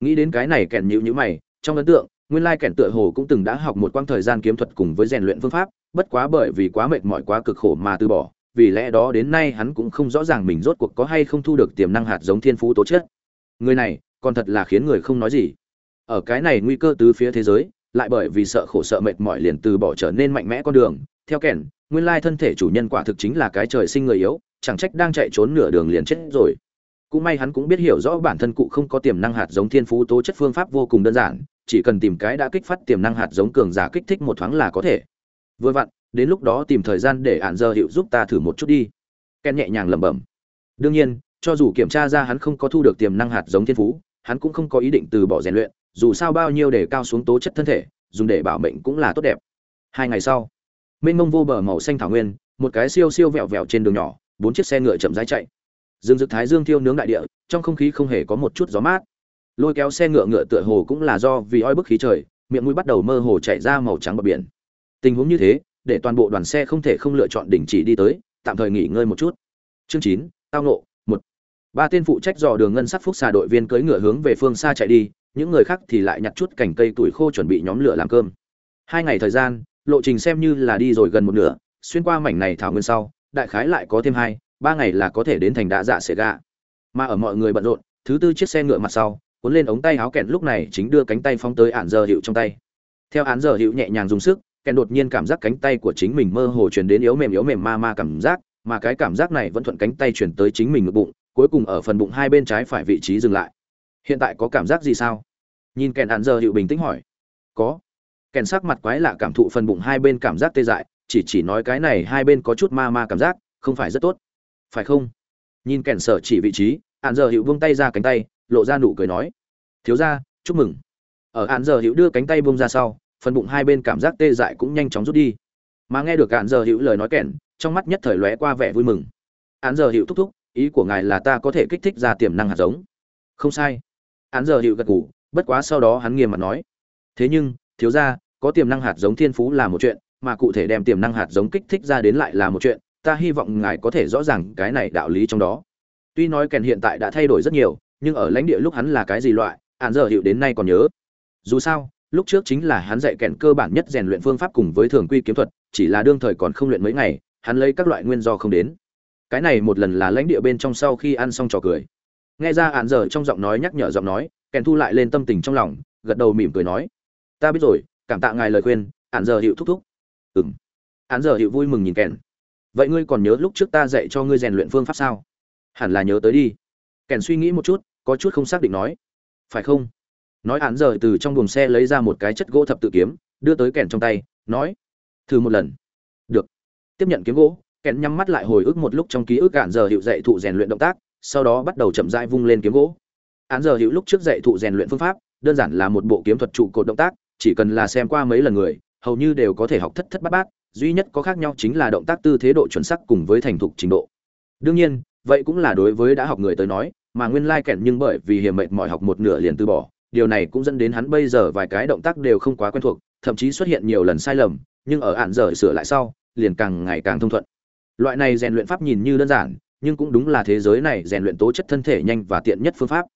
Speaker 1: Nghĩ đến cái này kèn nhữ nhữ mày, trong ấn tượng nguyên lai kẻn tựa hồ cũng từng đã học một quãng thời gian kiếm thuật cùng với rèn luyện phương pháp, bất quá bởi vì quá mệt mỏi, quá cực khổ mà từ bỏ, vì lẽ đó đến nay hắn cũng không rõ ràng mình rốt cuộc có hay không thu được tiềm năng hạt giống thiên phú tố chất. Người này, còn thật là khiến người không nói gì. Ở cái này nguy cơ từ phía thế giới, lại bởi vì sợ khổ sợ mệt mỏi liền từ bỏ trở nên mạnh mẽ con đường. Theo kẻn, nguyên lai thân thể chủ nhân quả thực chính là cái trời sinh người yếu, chẳng trách đang chạy trốn nửa đường liền chết rồi. Cũng may hắn cũng biết hiểu rõ bản thân cụ không có tiềm năng hạt giống thiên phú tố chất phương pháp vô cùng đơn giản chỉ cần tìm cái đã kích phát tiềm năng hạt giống cường giả kích thích một thoáng là có thể. Vừa vặn, đến lúc đó tìm thời gian để hạn giờ hiệu giúp ta thử một chút đi. Ken nhẹ nhàng lẩm bẩm. Đương nhiên, cho dù kiểm tra ra hắn không có thu được tiềm năng hạt giống thiên phú, hắn cũng không có ý định từ bỏ rèn luyện, dù sao bao nhiêu để cao xuống tố chất thân thể, dùng để bảo mệnh cũng là tốt đẹp. Hai ngày sau, mênh mông vô bờ màu xanh thảo nguyên, một cái siêu siêu vẹo vẹo trên đường nhỏ, bốn chiếc xe ngựa chậm rãi chạy. Dương dực thái dương thiêu nướng đại địa, trong không khí không hề có một chút gió mát lôi kéo xe ngựa ngựa tựa hồ cũng là do vì oi bức khí trời, miệng mũi bắt đầu mơ hồ chạy ra màu trắng bờ biển. Tình huống như thế, để toàn bộ đoàn xe không thể không lựa chọn đình chỉ đi tới, tạm thời nghỉ ngơi một chút. Chương chín, tao nộ một. Ba tên phụ trách dò đường ngân sắc phúc xà đội viên cưỡi ngựa hướng về phương xa chạy đi, những người khác thì lại nhặt chút cành cây tuổi khô chuẩn bị nhóm lửa làm cơm. Hai ngày thời gian, lộ trình xem như là đi rồi gần một nửa, xuyên qua mảnh này thảo nguyên sau, đại khái lại có thêm hai, ba ngày là có thể đến thành đạ dạ sệ gạ. Mà ở mọi người bận rộn, thứ tư chiếc xe ngựa mặt sau cuốn lên ống tay áo kẹn lúc này chính đưa cánh tay phóng tới ạn giờ hiệu trong tay. Theo án giờ hiệu nhẹ nhàng dùng sức kẹn đột nhiên cảm giác cánh tay của chính mình mơ hồ truyền đến yếu mềm yếu mềm ma ma cảm giác, mà cái cảm giác này vẫn thuận cánh tay truyền tới chính mình ngực bụng, cuối cùng ở phần bụng hai bên trái phải vị trí dừng lại. Hiện tại có cảm giác gì sao? Nhìn kẹn án giờ hiệu bình tĩnh hỏi. Có. Kèn sắc mặt quái lạ cảm thụ phần bụng hai bên cảm giác tê dại, chỉ chỉ nói cái này hai bên có chút ma ma cảm giác, không phải rất tốt. Phải không? Nhìn kèn sở chỉ vị trí hạn giờ hiệu vung tay ra cánh tay lộ ra nụ cười nói, thiếu ra chúc mừng. Ở hạn giờ hữu đưa cánh tay buông ra sau, phần bụng hai bên cảm giác tê dại cũng nhanh chóng rút đi. Mà nghe được hạn giờ hữu lời nói kèn, trong mắt nhất thời lóe qua vẻ vui mừng. Án giờ hữu thúc thúc, ý của ngài là ta có thể kích thích ra tiềm năng hạt giống. Không sai. Án giờ hữu gật gù, bất quá sau đó hắn nghiêm mặt nói, thế nhưng, thiếu ra có tiềm năng hạt giống thiên phú là một chuyện, mà cụ thể đem tiềm năng hạt giống kích thích ra đến lại là một chuyện, ta hy vọng ngài có thể rõ ràng cái này đạo lý trong đó. Tuy nói kèn hiện tại đã thay đổi rất nhiều nhưng ở lãnh địa lúc hắn là cái gì loại hạn giờ hiệu đến nay còn nhớ. Dù sao, lúc trước chính là hắn dạy kèn cơ bản nhất rèn luyện phương pháp cùng với thường quy kiếm thuật, chỉ là đương thời còn không luyện mấy ngày, hắn lấy các loại nguyên do không đến. Cái này một lần là lãnh địa bên trong sau khi ăn xong trò cười. Nghe ra hạn giờ trong giọng nói nhắc nhở giọng nói, kèn thu lại lên tâm tình trong lòng, gật đầu mỉm cười nói, ta biết rồi, cảm tạ ngài lời khuyên hạn giờ hiệu thúc thúc. Ừm. Hạn giờ hiệu vui mừng nhìn kèn. Vậy ngươi còn nhớ lúc trước ta dạy cho ngươi rèn luyện phương pháp sao? Hẳn là nhớ tới đi. Kèn suy nghĩ một chút có chút không xác định nói. Phải không? Nói án giờ từ trong buồng xe lấy ra một cái chất gỗ thập tự kiếm, đưa tới kèn trong tay, nói, thử một lần. Được. Tiếp nhận kiếm gỗ, kèn nhắm mắt lại hồi ức một lúc trong ký ức án giờ hiệu dạy thụ rèn luyện động tác, sau đó bắt đầu chậm rãi vung lên kiếm gỗ. Án giờ hiệu lúc trước dạy thụ rèn luyện phương pháp, đơn giản là một bộ kiếm thuật trụ cột động tác, chỉ cần là xem qua mấy lần người, hầu như đều có thể học thất thất bát bát, duy nhất có khác nhau chính là động tác tư thế độ chuẩn sắc cùng với thành thục trình độ. Đương nhiên, vậy cũng là đối với đã học người tới nói mà nguyên lai kẹn nhưng bởi vì hiểm mệt mỏi học một nửa liền từ bỏ. Điều này cũng dẫn đến hắn bây giờ vài cái động tác đều không quá quen thuộc, thậm chí xuất hiện nhiều lần sai lầm, nhưng ở ạn giờ sửa lại sau, liền càng ngày càng thông thuận. Loại này rèn luyện pháp nhìn như đơn giản, nhưng cũng đúng là thế giới này rèn luyện tố chất thân thể nhanh và tiện nhất phương pháp.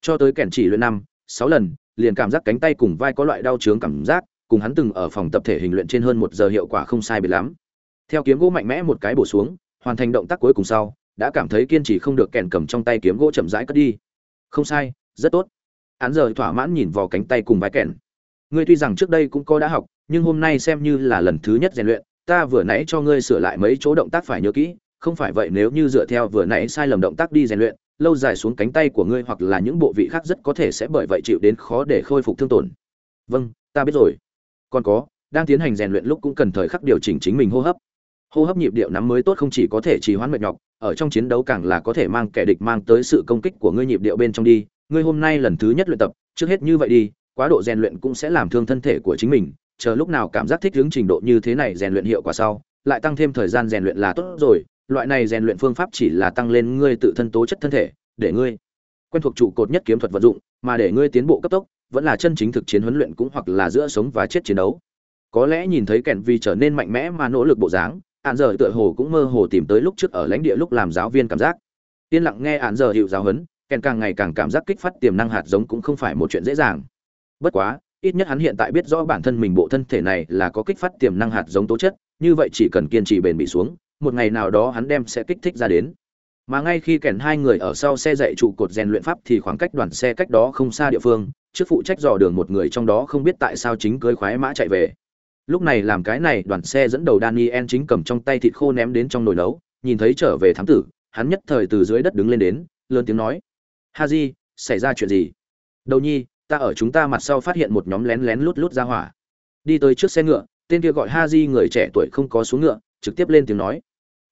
Speaker 1: Cho tới kẻn chỉ luyện năm, sáu lần, liền cảm giác cánh tay cùng vai có loại đau chướng cảm giác, cùng hắn từng ở phòng tập thể hình luyện trên hơn một giờ hiệu quả không sai biệt lắm. Theo kiếm gỗ mạnh mẽ một cái bổ xuống, hoàn thành động tác cuối cùng sau đã cảm thấy kiên trì không được kèn cầm trong tay kiếm gỗ chậm rãi cất đi. Không sai, rất tốt. Hắn giờ thỏa mãn nhìn vào cánh tay cùng vai kèn. Ngươi tuy rằng trước đây cũng có đã học, nhưng hôm nay xem như là lần thứ nhất rèn luyện, ta vừa nãy cho ngươi sửa lại mấy chỗ động tác phải nhớ kỹ, không phải vậy nếu như dựa theo vừa nãy sai lầm động tác đi rèn luyện, lâu dài xuống cánh tay của ngươi hoặc là những bộ vị khác rất có thể sẽ bởi vậy chịu đến khó để khôi phục thương tổn. Vâng ta biết rồi. Còn có, đang tiến hành rèn luyện lúc cũng cần thời khắc điều chỉnh chính mình hô hấp. Hô hấp nhịp điệu nắm mới tốt không chỉ có thể trì hoãn mệt nhọc ở trong chiến đấu càng là có thể mang kẻ địch mang tới sự công kích của ngươi nhịp điệu bên trong đi, ngươi hôm nay lần thứ nhất luyện tập, trước hết như vậy đi, quá độ rèn luyện cũng sẽ làm thương thân thể của chính mình, chờ lúc nào cảm giác thích ứng trình độ như thế này rèn luyện hiệu quả sau, lại tăng thêm thời gian rèn luyện là tốt rồi, loại này rèn luyện phương pháp chỉ là tăng lên ngươi tự thân tố chất thân thể, để ngươi quen thuộc trụ cột nhất kiếm thuật vận dụng, mà để ngươi tiến bộ cấp tốc, vẫn là chân chính thực chiến huấn luyện cũng hoặc là giữa sống và chết chiến đấu. Có lẽ nhìn thấy kèn vì trở nên mạnh mẽ mà nỗ lực bộ dáng ạn giờ tựa hồ cũng mơ hồ tìm tới lúc trước ở lãnh địa lúc làm giáo viên cảm giác. Yên lặng nghe ạn giờ hiệu giáo huấn, kèn càng ngày càng cảm giác kích phát tiềm năng hạt giống cũng không phải một chuyện dễ dàng. Bất quá, ít nhất hắn hiện tại biết rõ bản thân mình bộ thân thể này là có kích phát tiềm năng hạt giống tố chất, như vậy chỉ cần kiên trì bền bỉ xuống, một ngày nào đó hắn đem sẽ kích thích ra đến. Mà ngay khi kèn hai người ở sau xe dạy trụ cột rèn luyện pháp thì khoảng cách đoàn xe cách đó không xa địa phương, trước phụ trách dò đường một người trong đó không biết tại sao chính cưới khoái mã chạy về lúc này làm cái này, đoàn xe dẫn đầu daniel chính cầm trong tay thịt khô ném đến trong nồi nấu, nhìn thấy trở về thám tử, hắn nhất thời từ dưới đất đứng lên đến, lớn tiếng nói, ha di, xảy ra chuyện gì? Đầu nhi, ta ở chúng ta mặt sau phát hiện một nhóm lén lén lút lút ra hỏa. Đi tới trước xe ngựa, tên kia gọi ha di người trẻ tuổi không có xuống ngựa, trực tiếp lên tiếng nói,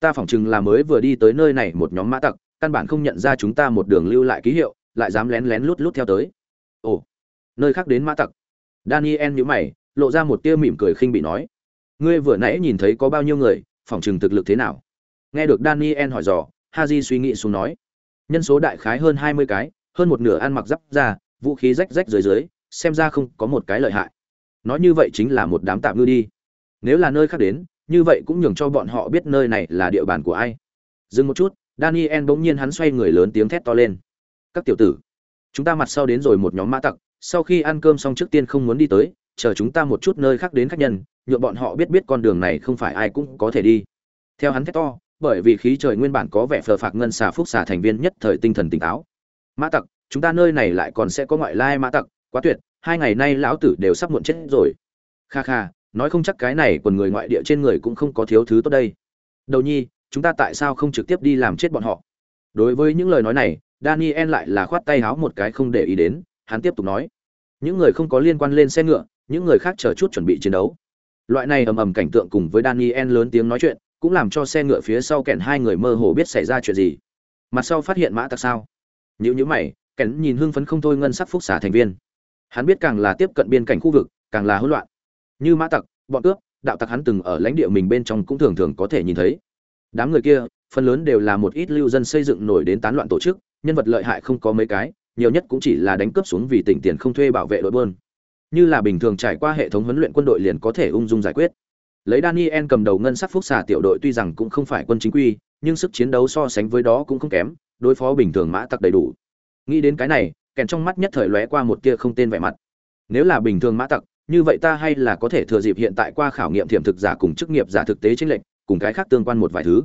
Speaker 1: ta phỏng chừng là mới vừa đi tới nơi này một nhóm mã tặc, căn bản không nhận ra chúng ta một đường lưu lại ký hiệu, lại dám lén lén lút lút theo tới. Ồ, nơi khác đến mã tặc. Daniel nhữ mày lộ ra một tia mỉm cười khinh bị nói, ngươi vừa nãy nhìn thấy có bao nhiêu người phỏng chừng thực lực thế nào? Nghe được daniel hỏi dò, haji suy nghĩ xuống nói, nhân số đại khái hơn hai mươi cái, hơn một nửa ăn mặc giáp ra vũ khí rách rách dưới dưới, xem ra không có một cái lợi hại. Nói như vậy chính là một đám tạm ngư đi. Nếu là nơi khác đến, như vậy cũng nhường cho bọn họ biết nơi này là địa bàn của ai. Dừng một chút, daniel bỗng nhiên hắn xoay người lớn tiếng thét to lên, các tiểu tử, chúng ta mặt sau đến rồi một nhóm mã tặc, sau khi ăn cơm xong trước tiên không muốn đi tới chờ chúng ta một chút nơi khác đến khách nhân, nhượng bọn họ biết biết con đường này không phải ai cũng có thể đi. Theo hắn thét to, bởi vì khí trời nguyên bản có vẻ phờ phạc ngân xà phúc xà thành viên nhất thời tinh thần tỉnh táo. Mã tặc, chúng ta nơi này lại còn sẽ có ngoại lai mã tặc, quá tuyệt, hai ngày nay lão tử đều sắp muộn chết rồi. Kha kha, nói không chắc cái này quần người ngoại địa trên người cũng không có thiếu thứ tốt đây. Đầu nhi, chúng ta tại sao không trực tiếp đi làm chết bọn họ? Đối với những lời nói này, daniel lại là khoát tay háo một cái không để ý đến, hắn tiếp tục nói. Những người không có liên quan lên xe ngựa những người khác chờ chút chuẩn bị chiến đấu. Loại này ầm ầm cảnh tượng cùng với daniel lớn tiếng nói chuyện, cũng làm cho xe ngựa phía sau kẹn hai người mơ hồ biết xảy ra chuyện gì. Mặt sau phát hiện mã tặc sao? Nhữ nhữ mày kẹn nhìn hưng phấn không thôi ngân sắc phúc xả thành viên. Hắn biết càng là tiếp cận biên cảnh khu vực, càng là hỗn loạn. Như mã tặc, bọn cướp, đạo tặc hắn từng ở lãnh địa mình bên trong cũng thường thường có thể nhìn thấy. Đám người kia, phần lớn đều là một ít lưu dân xây dựng nổi đến tán loạn tổ chức, nhân vật lợi hại không có mấy cái, nhiều nhất cũng chỉ là đánh cướp xuống vì tỉnh tiền không thuê bảo vệ đội bơn như là bình thường trải qua hệ thống huấn luyện quân đội liền có thể ung dung giải quyết. Lấy daniel cầm đầu ngân sắc phúc xà tiểu đội tuy rằng cũng không phải quân chính quy, nhưng sức chiến đấu so sánh với đó cũng không kém, đối phó bình thường mã tặc đầy đủ. Nghĩ đến cái này, kèn trong mắt nhất thời lóe qua một tia không tên vẻ mặt. Nếu là bình thường mã tặc, như vậy ta hay là có thể thừa dịp hiện tại qua khảo nghiệm thiểm thực giả cùng chức nghiệp giả thực tế chính lệnh cùng cái khác tương quan một vài thứ.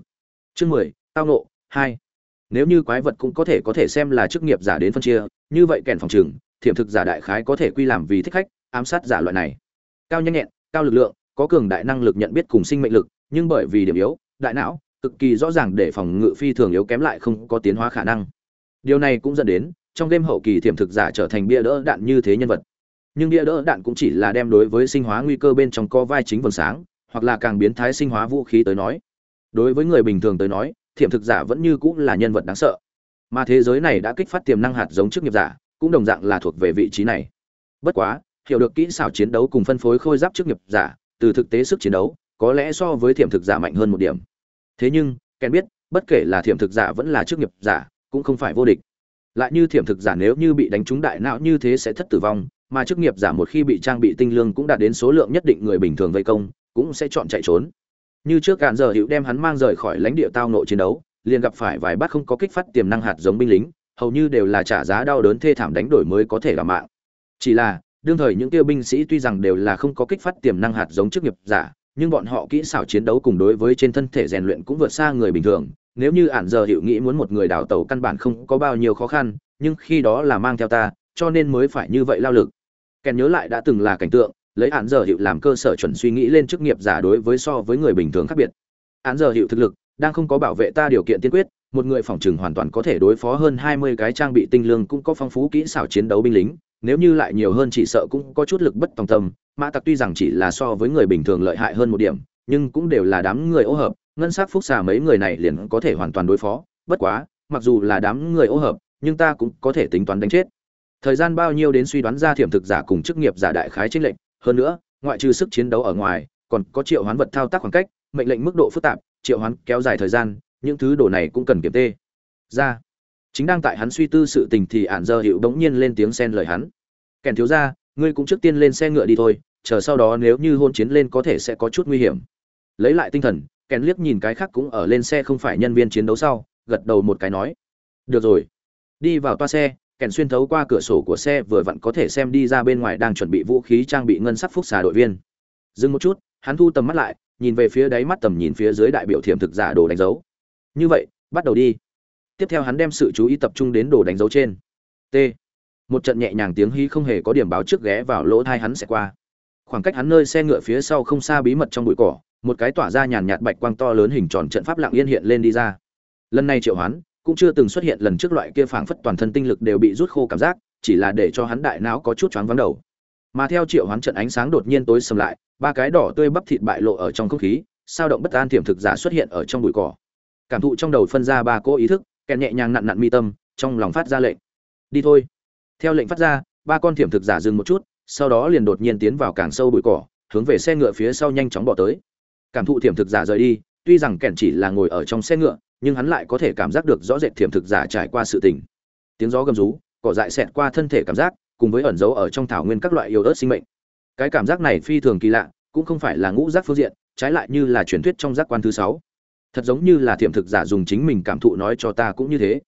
Speaker 1: Chương mười, tao nộ hai. Nếu như quái vật cũng có thể có thể xem là chức nghiệp giả đến phân chia, như vậy kèn phòng trừng thiểm thực giả đại khái có thể quy làm vì thích khách ám sát giả loại này. Cao nhanh nhẹn, cao lực lượng, có cường đại năng lực nhận biết cùng sinh mệnh lực, nhưng bởi vì điểm yếu, đại não, cực kỳ rõ ràng để phòng ngự phi thường yếu kém lại không có tiến hóa khả năng. Điều này cũng dẫn đến, trong game hậu kỳ thiểm thực giả trở thành bia đỡ đạn như thế nhân vật. Nhưng bia đỡ đạn cũng chỉ là đem đối với sinh hóa nguy cơ bên trong co vai chính vầng sáng, hoặc là càng biến thái sinh hóa vũ khí tới nói. Đối với người bình thường tới nói thiểm thực giả vẫn như cũng là nhân vật đáng sợ. Mà thế giới này đã kích phát tiềm năng hạt giống chức nghiệp giả, cũng đồng dạng là thuộc về vị trí này. Bất quá hiểu được kỹ xảo chiến đấu cùng phân phối khôi giáp chức nghiệp giả, từ thực tế sức chiến đấu, có lẽ so với thiểm thực giả mạnh hơn một điểm. Thế nhưng, ken biết, bất kể là thiểm thực giả vẫn là chức nghiệp giả, cũng không phải vô địch. Lại như thiểm thực giả nếu như bị đánh trúng đại não như thế sẽ thất tử vong, mà chức nghiệp giả một khi bị trang bị tinh lương cũng đạt đến số lượng nhất định người bình thường vây công, cũng sẽ chọn chạy trốn. Như trước cạn giờ hữu đem hắn mang rời khỏi lãnh địa tao nội chiến đấu, liền gặp phải vài bát không có kích phát tiềm năng hạt giống binh lính, hầu như đều là trả giá đau đớn thê thảm đánh đổi mới có thể làm mạng. Chỉ là đương thời những kia binh sĩ tuy rằng đều là không có kích phát tiềm năng hạt giống chức nghiệp giả, nhưng bọn họ kỹ xảo chiến đấu cùng đối với trên thân thể rèn luyện cũng vượt xa người bình thường. Nếu như ản giờ hiệu nghĩ muốn một người đào tàu căn bản không có bao nhiêu khó khăn, nhưng khi đó là mang theo ta, cho nên mới phải như vậy lao lực. Kèn nhớ lại đã từng là cảnh tượng, lấy ản giờ hiệu làm cơ sở chuẩn suy nghĩ lên chức nghiệp giả đối với so với người bình thường khác biệt. Ản giờ hiệu thực lực, đang không có bảo vệ ta điều kiện tiên quyết, một người phòng trừng hoàn toàn có thể đối phó hơn hai mươi cái trang bị tinh lương cũng có phong phú kỹ xảo chiến đấu binh lính nếu như lại nhiều hơn chỉ sợ cũng có chút lực bất tòng tâm. Mã tặc tuy rằng chỉ là so với người bình thường lợi hại hơn một điểm, nhưng cũng đều là đám người ô hợp, ngân s á c phúc xà mấy người này liền có thể hoàn toàn đối phó. Bất quá, mặc dù là đám người ô hợp, nhưng ta cũng có thể tính toán đánh chết. Thời gian bao nhiêu đến suy đoán ra thiểm thực giả cùng chức nghiệp giả đại khái trích lệnh hơn nữa, ngoại trừ sức chiến đấu ở ngoài, còn có triệu hoán vật thao tác khoảng cách, mệnh lệnh mức độ phức tạp, triệu hoán kéo dài thời gian, những thứ đồ này cũng cần kiểm tê ra. Chính đang tại hắn suy tư sự tình thì ạn dơ hiệu bỗng nhiên lên tiếng xen lời hắn kèn thiếu ra ngươi cũng trước tiên lên xe ngựa đi thôi, chờ sau đó nếu như hôn chiến lên có thể sẽ có chút nguy hiểm. Lấy lại tinh thần, kèn liếc nhìn cái khác cũng ở lên xe không phải nhân viên chiến đấu sau, gật đầu một cái nói, được rồi. Đi vào toa xe, kèn xuyên thấu qua cửa sổ của xe vừa vặn có thể xem đi ra bên ngoài đang chuẩn bị vũ khí trang bị ngân sắc phúc xà đội viên. Dừng một chút, hắn thu tầm mắt lại, nhìn về phía đáy mắt tầm nhìn phía dưới đại biểu thiểm thực giả đồ đánh dấu. Như vậy, bắt đầu đi. Tiếp theo hắn đem sự chú ý tập trung đến đồ đánh dấu trên. T một trận nhẹ nhàng tiếng hí không hề có điểm báo trước ghé vào lỗ thai hắn sẽ qua. Khoảng cách hắn nơi xe ngựa phía sau không xa bí mật trong bụi cỏ, một cái tỏa ra nhàn nhạt bạch quang to lớn hình tròn trận pháp lặng yên hiện lên đi ra. Lần này triệu hoán, cũng chưa từng xuất hiện lần trước loại kia phảng phất toàn thân tinh lực đều bị rút khô cảm giác, chỉ là để cho hắn đại não có chút choáng vắng đầu. Mà theo triệu hoán trận ánh sáng đột nhiên tối sầm lại, ba cái đỏ tươi bắp thịt bại lộ ở trong không khí, sao động bất an tiềm thực giả xuất hiện ở trong bụi cỏ. Cảm thụ trong đầu phân ra ba cỗ ý thức, kèn nhẹ nhàng nặn nặn mi tâm, trong lòng phát ra lệnh. Đi thôi theo lệnh phát ra, ba con thiểm thực giả dừng một chút, sau đó liền đột nhiên tiến vào càng sâu bụi cỏ, hướng về xe ngựa phía sau nhanh chóng bỏ tới. Cảm thụ thiểm thực giả rời đi, tuy rằng kẻn chỉ là ngồi ở trong xe ngựa, nhưng hắn lại có thể cảm giác được rõ rệt thiểm thực giả trải qua sự tình. Tiếng gió gầm rú, cỏ dại xẹt qua thân thể cảm giác, cùng với ẩn dấu ở trong thảo nguyên các loại yếu ớt sinh mệnh. Cái cảm giác này phi thường kỳ lạ, cũng không phải là ngũ giác phương diện, trái lại như là truyền thuyết trong giác quan thứ sáu. Thật giống như là thiểm thực giả dùng chính mình cảm thụ nói cho ta cũng như thế.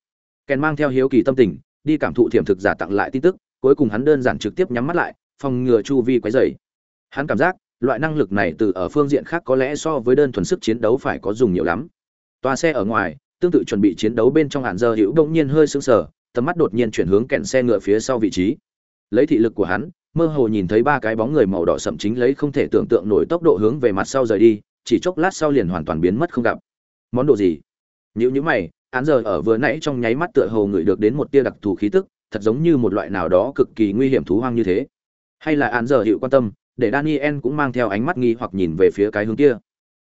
Speaker 1: Kèn mang theo hiếu kỳ tâm tình đi cảm thụ thiểm thực giả tặng lại tin tức, cuối cùng hắn đơn giản trực tiếp nhắm mắt lại, phòng ngừa chu vi quấy dày hắn cảm giác, loại năng lực này từ ở phương diện khác có lẽ so với đơn thuần sức chiến đấu phải có dùng nhiều lắm. Toa xe ở ngoài, tương tự chuẩn bị chiến đấu bên trong hạn giờ hữu đông nhiên hơi sững sờ, tầm mắt đột nhiên chuyển hướng kẹn xe ngựa phía sau vị trí. Lấy thị lực của hắn, mơ hồ nhìn thấy ba cái bóng người màu đỏ sậm chính lấy không thể tưởng tượng nổi tốc độ hướng về mặt sau rời đi, chỉ chốc lát sau liền hoàn toàn biến mất không gặp. Món đồ gì? Nếu như mày hắn giờ ở vừa nãy trong nháy mắt tựa hồ ngửi được đến một tia đặc thù khí tức, thật giống như một loại nào đó cực kỳ nguy hiểm thú hoang như thế. Hay là hắn giờ hiệu quan tâm, để daniel cũng mang theo ánh mắt nghi hoặc nhìn về phía cái hướng kia.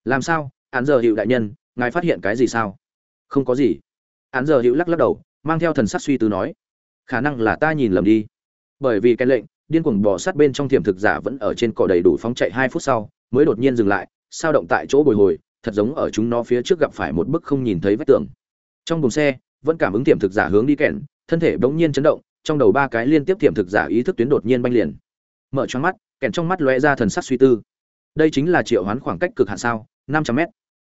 Speaker 1: Làm sao, hắn giờ hiệu đại nhân, ngài phát hiện cái gì sao? Không có gì. Hắn giờ hiệu lắc lắc đầu, mang theo thần sắc suy tư nói, khả năng là ta nhìn lầm đi. Bởi vì cái lệnh, điên cuồng bò sát bên trong thiểm thực giả vẫn ở trên cỏ đầy đủ phóng chạy hai phút sau, mới đột nhiên dừng lại, sao động tại chỗ bồi hồi, thật giống ở chúng nó phía trước gặp phải một bức không nhìn thấy vách tường trong buồng xe, vẫn cảm ứng tiềm thực giả hướng đi kèn thân thể bỗng nhiên chấn động, trong đầu ba cái liên tiếp tiềm thực giả ý thức tuyến đột nhiên banh liền. Mở choáng mắt kèn trong mắt lóe ra thần sắc suy tư. Đây chính là triệu hoán khoảng cách cực hạn sao, năm trăm mét.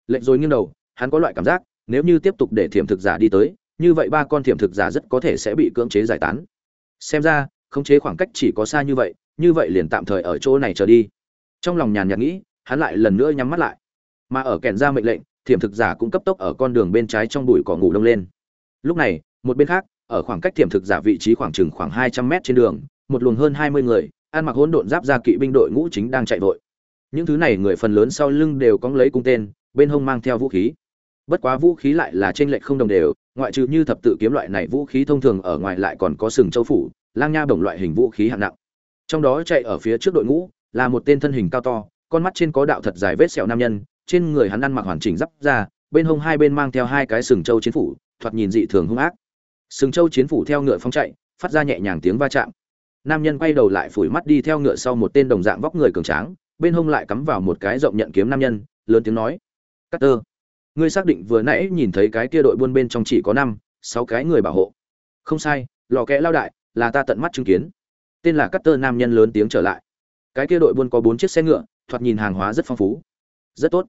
Speaker 1: Lệnh rồi nghiêng đầu, hắn có loại cảm giác, nếu như tiếp tục để thiểm thực giả đi tới, như vậy ba con thiểm thực giả rất có thể sẽ bị cưỡng chế giải tán. Xem ra, khống chế khoảng cách chỉ có xa như vậy như vậy liền tạm thời ở chỗ này trở đi. Trong lòng nhàn nhạt nghĩ, hắn lại lần nữa nhắm mắt lại. Mà ở kèn ra mệnh lệnh thiểm thực giả cũng cấp tốc ở con đường bên trái trong bụi cỏ ngủ đông lên. Lúc này, một bên khác, ở khoảng cách thiểm thực giả vị trí khoảng chừng khoảng hai trăm mét trên đường, một luồng hơn hai mươi người, ăn mặc hỗn độn giáp ra kỵ binh đội ngũ chính đang chạy vội. Những thứ này người phần lớn sau lưng đều có lấy cung tên, bên hông mang theo vũ khí. Bất quá vũ khí lại là trên lệch không đồng đều, ngoại trừ như thập tự kiếm loại này vũ khí thông thường ở ngoài lại còn có sừng châu phủ, lang nha bổng loại hình vũ khí hạng nặng. Trong đó chạy ở phía trước đội ngũ, là một tên thân hình cao to, con mắt trên có đạo thật dài vết sẹo nam nhân trên người hắn ăn mặc hoàn chỉnh giáp ra bên hông hai bên mang theo hai cái sừng châu chiến phủ thoạt nhìn dị thường hung ác. Sừng châu chiến phủ theo ngựa phóng chạy phát ra nhẹ nhàng tiếng va chạm. Nam nhân quay đầu lại phủi mắt đi theo ngựa sau một tên đồng dạng vóc người cường tráng bên hông lại cắm vào một cái rộng nhận kiếm nam nhân lớn tiếng nói Cutter, ngươi xác định vừa nãy nhìn thấy cái kia đội buôn bên trong chỉ có năm sáu cái người bảo hộ. Không sai lò kẽ lao đại là ta tận mắt chứng kiến. Tên là Cutter nam nhân lớn tiếng trở lại. Cái kia đội buôn có bốn chiếc xe ngựa thoạt nhìn hàng hóa rất phong phú rất tốt.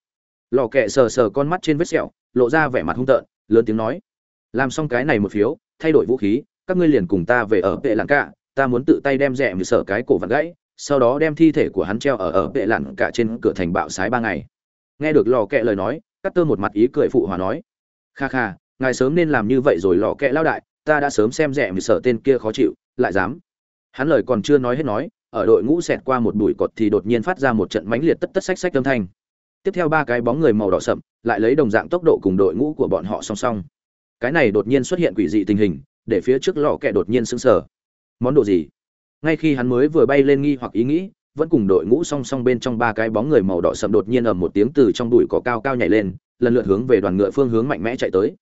Speaker 1: Lò kẹ sờ sờ con mắt trên vết sẹo, lộ ra vẻ mặt hung tợn, lớn tiếng nói. Làm xong cái này một phiếu, thay đổi vũ khí, các ngươi liền cùng ta về ở vệ làng cả, ta muốn tự tay đem rẻ mười sở cái cổ vặt gãy, sau đó đem thi thể của hắn treo ở ở vệ lặn cả trên cửa thành bạo sái ba ngày. Nghe được lò kẹ lời nói cắt tơ một mặt ý cười phụ hòa nói. Kha kha, ngài sớm nên làm như vậy rồi lò kẹ lao đại, ta đã sớm xem rẻ mười sở tên kia khó chịu, lại dám. Hắn lời còn chưa nói hết nói, ở đội ngũ xẹt qua một bụi cột thì đột nhiên phát ra một trận mãnh liệt tất tất sách sách âm thanh tiếp theo ba cái bóng người màu đỏ sậm lại lấy đồng dạng tốc độ cùng đội ngũ của bọn họ song song. Cái này đột nhiên xuất hiện quỷ dị tình hình, để phía trước lò kẹ đột nhiên sững sờ. Món đồ gì? Ngay khi hắn mới vừa bay lên nghi hoặc ý nghĩ, vẫn cùng đội ngũ song song bên trong ba cái bóng người màu đỏ sậm đột nhiên ầm một tiếng từ trong bụi cỏ cao cao nhảy lên, lần lượt hướng về đoàn ngựa phương hướng mạnh mẽ chạy tới.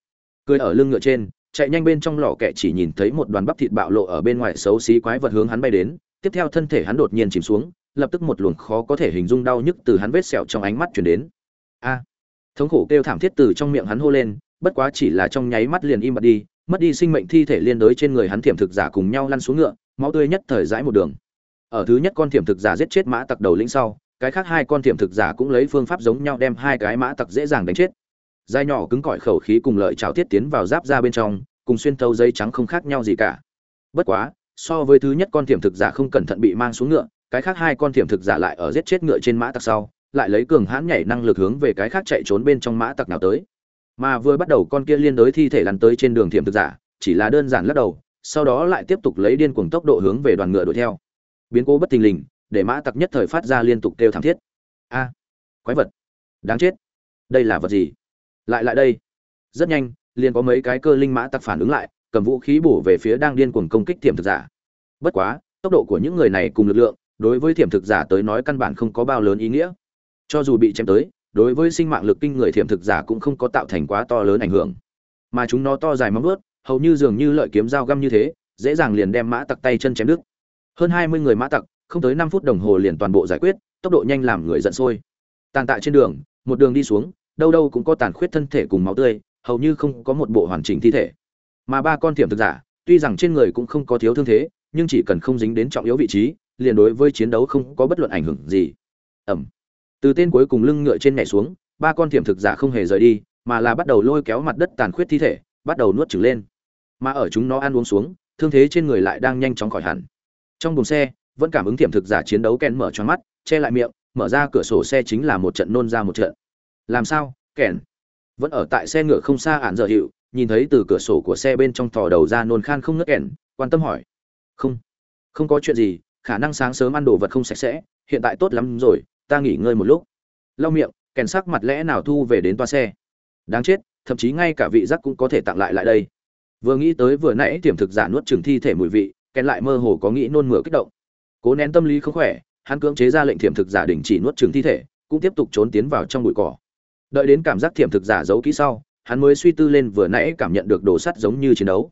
Speaker 1: Cười ở lưng ngựa trên, chạy nhanh bên trong lò kẹ chỉ nhìn thấy một đoàn bắp thịt bạo lộ ở bên ngoài xấu xí quái vật hướng hắn bay đến tiếp theo thân thể hắn đột nhiên chìm xuống, lập tức một luồng khó có thể hình dung đau nhức từ hắn vết sẹo trong ánh mắt chuyển đến. A! Thống khổ kêu thảm thiết từ trong miệng hắn hô lên, bất quá chỉ là trong nháy mắt liền im bặt đi, mất đi sinh mệnh thi thể liên đối trên người hắn thiểm thực giả cùng nhau lăn xuống ngựa, máu tươi nhất thời dãi một đường. Ở thứ nhất con thiểm thực giả giết chết mã tặc đầu lĩnh sau, cái khác hai con thiểm thực giả cũng lấy phương pháp giống nhau đem hai cái mã tặc dễ dàng đánh chết. Dai nhỏ cứng cỏi khẩu khí cùng lợi chảo thiết tiến vào giáp ra bên trong, cùng xuyên thấu giấy trắng không khác nhau gì cả. Bất quá so với thứ nhất con thiểm thực giả không cẩn thận bị mang xuống ngựa, cái khác hai con thiểm thực giả lại ở giết chết ngựa trên mã tặc sau, lại lấy cường hãn nhảy năng lực hướng về cái khác chạy trốn bên trong mã tặc nào tới. Mà vừa bắt đầu con kia liên đối thi thể lăn tới trên đường thiểm thực giả, chỉ là đơn giản lắc đầu, sau đó lại tiếp tục lấy điên cuồng tốc độ hướng về đoàn ngựa đuổi theo. Biến cố bất thình lình, để mã tặc nhất thời phát ra liên tục kêu thảm thiết. A, quái vật, đáng chết, đây là vật gì? Lại lại đây. Rất nhanh, liền có mấy cái cơ linh mã tặc phản ứng lại, cầm vũ khí bổ về phía đang điên cuồng công kích thiểm thực giả bất quá, tốc độ của những người này cùng lực lượng, đối với thiểm thực giả tới nói căn bản không có bao lớn ý nghĩa. Cho dù bị chém tới, đối với sinh mạng lực kinh người thiểm thực giả cũng không có tạo thành quá to lớn ảnh hưởng. Mà chúng nó to dài móng ướt hầu như dường như lợi kiếm dao găm như thế, dễ dàng liền đem mã tặc tay chân chém đứt. Hơn hai mươi người mã tặc, không tới năm phút đồng hồ liền toàn bộ giải quyết, tốc độ nhanh làm người giận sôi. Tàn tạ trên đường, một đường đi xuống, đâu đâu cũng có tàn khuyết thân thể cùng máu tươi, hầu như không có một bộ hoàn chỉnh thi thể. Mà ba con thiểm thực giả, tuy rằng trên người cũng không có thiếu thương thế nhưng chỉ cần không dính đến trọng yếu vị trí, liền đối với chiến đấu không có bất luận ảnh hưởng gì. Ẩm. Từ tên cuối cùng lưng ngựa trên nhảy xuống, ba con thiểm thực giả không hề rời đi, mà là bắt đầu lôi kéo mặt đất tàn khuyết thi thể, bắt đầu nuốt trừng lên. Mà ở chúng nó ăn uống xuống, thương thế trên người lại đang nhanh chóng khỏi hẳn. Trong buồng xe, vẫn cảm ứng thiểm thực giả chiến đấu kèn mở cho mắt, che lại miệng, mở ra cửa sổ xe chính là một trận nôn ra một trận. Làm sao, kèn? Vẫn ở tại xe ngựa không xa ản dở hiệu, nhìn thấy từ cửa sổ của xe bên trong thò đầu ra nôn khan không ngớt kèn, quan tâm hỏi không. Không có chuyện gì, khả năng sáng sớm ăn đồ vật không sạch sẽ, hiện tại tốt lắm rồi, ta nghỉ ngơi một lúc. Lau miệng, kèn sắc mặt lẽ nào thu về đến toa xe? Đáng chết, thậm chí ngay cả vị giác cũng có thể tặng lại lại đây. Vừa nghĩ tới vừa nãy tiềm thực giả nuốt trừng thi thể mùi vị, kèn lại mơ hồ có nghĩ nôn mửa kích động. Cố nén tâm lý không khỏe, hắn cưỡng chế ra lệnh thiểm thực giả đình chỉ nuốt trừng thi thể, cũng tiếp tục trốn tiến vào trong bụi cỏ. Đợi đến cảm giác thiểm thực giả giấu kỹ sau, hắn mới suy tư lên vừa nãy cảm nhận được đồ sắt giống như chiến đấu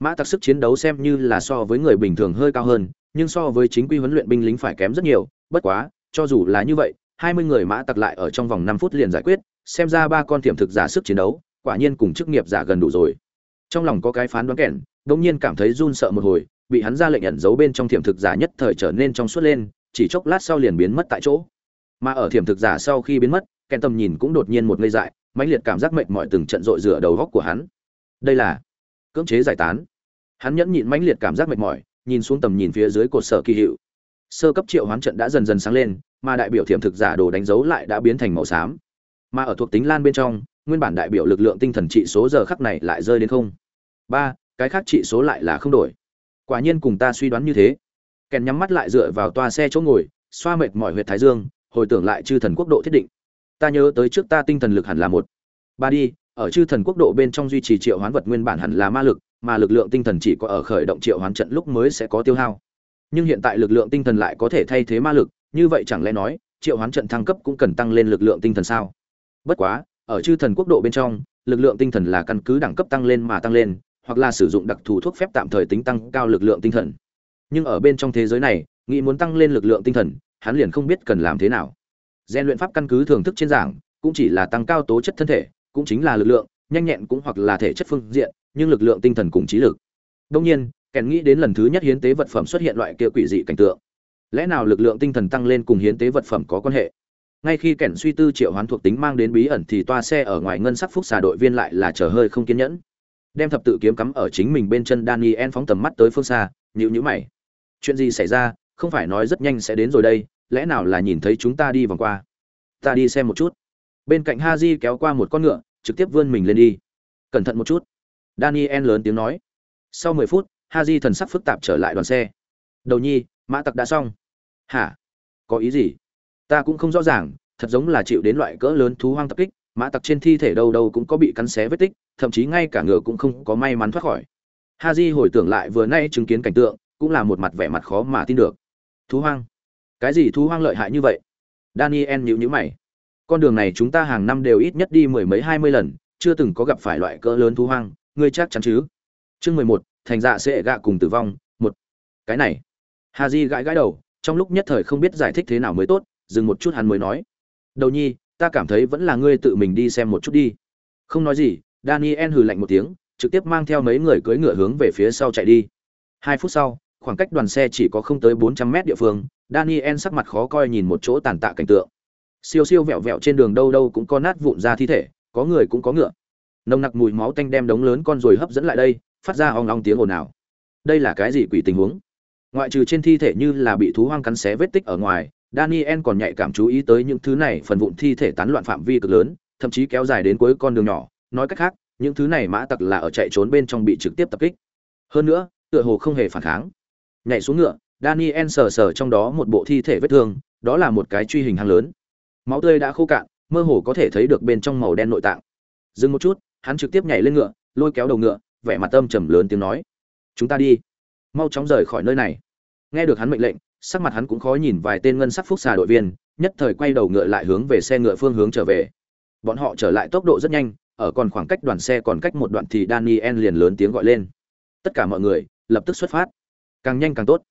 Speaker 1: mã tặc sức chiến đấu xem như là so với người bình thường hơi cao hơn, nhưng so với chính quy huấn luyện binh lính phải kém rất nhiều, bất quá, cho dù là như vậy, hai mươi người mã tặc lại ở trong vòng năm phút liền giải quyết, xem ra ba con tiềm thực giả sức chiến đấu, quả nhiên cùng chức nghiệp giả gần đủ rồi. Trong lòng có cái phán đoán kẻn đống nhiên cảm thấy run sợ một hồi, bị hắn ra lệnh ẩn giấu bên trong tiềm thực giả nhất thời trở nên trong suốt lên, chỉ chốc lát sau liền biến mất tại chỗ. Mà ở tiềm thực giả sau khi biến mất kèn tầm nhìn cũng đột nhiên một ngây dại, mãnh liệt cảm giác mệt mỏi từng trận rội rửa đầu góc của hắn. Đây là cưỡng chế giải tán. Hắn nhẫn nhịn mãnh liệt cảm giác mệt mỏi, nhìn xuống tầm nhìn phía dưới cột sở kỳ hiệu. Sơ cấp triệu hoán trận đã dần dần sáng lên, mà đại biểu thiểm thực giả đồ đánh dấu lại đã biến thành màu xám. Mà ở thuộc tính lan bên trong, nguyên bản đại biểu lực lượng tinh thần trị số giờ khắc này lại rơi đến không. Ba, cái khác trị số lại là không đổi. Quả nhiên cùng ta suy đoán như thế. Kèn nhắm mắt lại dựa vào toa xe chỗ ngồi, xoa mệt mỏi huyệt thái dương, hồi tưởng lại chư thần quốc độ thiết định. Ta nhớ tới trước ta tinh thần lực hẳn là một. Ba đi ở chư thần quốc độ bên trong duy trì triệu hoán vật nguyên bản hẳn là ma lực, mà lực lượng tinh thần chỉ có ở khởi động triệu hoán trận lúc mới sẽ có tiêu hao. Nhưng hiện tại lực lượng tinh thần lại có thể thay thế ma lực, như vậy chẳng lẽ nói, triệu hoán trận thăng cấp cũng cần tăng lên lực lượng tinh thần sao? Bất quá, ở chư thần quốc độ bên trong, lực lượng tinh thần là căn cứ đẳng cấp tăng lên mà tăng lên, hoặc là sử dụng đặc thù thuốc phép tạm thời tính tăng cao lực lượng tinh thần. Nhưng ở bên trong thế giới này, nghĩ muốn tăng lên lực lượng tinh thần, hắn liền không biết cần làm thế nào. Gian luyện pháp căn cứ thưởng thức trên giảng, cũng chỉ là tăng cao tố chất thân thể cũng chính là lực lượng, nhanh nhẹn cũng hoặc là thể chất phương diện, nhưng lực lượng tinh thần cùng trí lực. Đông nhiên, kèn nghĩ đến lần thứ nhất hiến tế vật phẩm xuất hiện loại kia quỷ dị cảnh tượng. Lẽ nào lực lượng tinh thần tăng lên cùng hiến tế vật phẩm có quan hệ? Ngay khi kèn suy tư triệu hoán thuộc tính mang đến bí ẩn thì toa xe ở ngoài ngân sắc phúc xà đội viên lại là chờ hơi không kiên nhẫn. Đem thập tự kiếm cắm ở chính mình bên chân daniel phóng tầm mắt tới phương xa nhịu nhữ mày. Chuyện gì xảy ra? Không phải nói rất nhanh sẽ đến rồi đây, lẽ nào là nhìn thấy chúng ta đi vòng qua? Ta đi xem một chút bên cạnh ha di kéo qua một con ngựa, trực tiếp vươn mình lên đi. Cẩn thận một chút. Daniel lớn tiếng nói. Sau mười phút ha di thần sắc phức tạp trở lại đoàn xe. Đầu nhi, mã tặc đã xong. Hả? Có ý gì? Ta cũng không rõ ràng, thật giống là chịu đến loại cỡ lớn thú hoang tập kích, mã tặc trên thi thể đâu đâu cũng có bị cắn xé vết tích, thậm chí ngay cả ngựa cũng không có may mắn thoát khỏi. Ha di hồi tưởng lại vừa nay chứng kiến cảnh tượng, cũng là một mặt vẻ mặt khó mà tin được. Thú hoang? Cái gì thú hoang lợi hại như vậy? Daniel nhịu nhữ mày con đường này chúng ta hàng năm đều ít nhất đi mười mấy hai mươi lần, chưa từng có gặp phải loại cỡ lớn thú hoang, ngươi chắc chắn chứ? Chương mười một, thành dạ sẽ gạ cùng tử vong, một. Cái này. Hà di gãi gãi đầu, trong lúc nhất thời không biết giải thích thế nào mới tốt, dừng một chút hắn mới nói. Đầu nhi, ta cảm thấy vẫn là ngươi tự mình đi xem một chút đi. Không nói gì, daniel hừ lạnh một tiếng, trực tiếp mang theo mấy người cưỡi ngựa hướng về phía sau chạy đi. Hai phút sau, khoảng cách đoàn xe chỉ có không tới bốn trăm mét địa phương, daniel sắc mặt khó coi nhìn một chỗ tàn tạ cảnh tượng siêu siêu vẹo vẹo trên đường đâu đâu cũng có nát vụn ra thi thể, có người cũng có ngựa. Nồng nặc mùi máu tanh đem đống lớn con ruồi hấp dẫn lại đây, phát ra ong ong tiếng ồn ào. Đây là cái gì quỷ tình huống? Ngoại trừ trên thi thể như là bị thú hoang cắn xé vết tích ở ngoài, daniel còn nhạy cảm chú ý tới những thứ này phần vụn thi thể tán loạn phạm vi cực lớn, thậm chí kéo dài đến cuối con đường nhỏ. Nói cách khác, những thứ này mã tặc là ở chạy trốn bên trong bị trực tiếp tập kích. Hơn nữa, tựa hồ không hề phản kháng. Nhảy xuống ngựa, daniel sờ sờ trong đó một bộ thi thể vết thương, đó là một cái truy hình hang lớn máu tươi đã khô cạn, mơ hồ có thể thấy được bên trong màu đen nội tạng. Dừng một chút, hắn trực tiếp nhảy lên ngựa, lôi kéo đầu ngựa, vẻ mặt âm trầm lớn tiếng nói. Chúng ta đi. Mau chóng rời khỏi nơi này. Nghe được hắn mệnh lệnh, sắc mặt hắn cũng khó nhìn vài tên ngân sắc phúc xà đội viên, nhất thời quay đầu ngựa lại hướng về xe ngựa phương hướng trở về. Bọn họ trở lại tốc độ rất nhanh, ở còn khoảng cách đoàn xe còn cách một đoạn thì daniel liền lớn tiếng gọi lên. Tất cả mọi người, lập tức xuất phát. Càng nhanh càng tốt.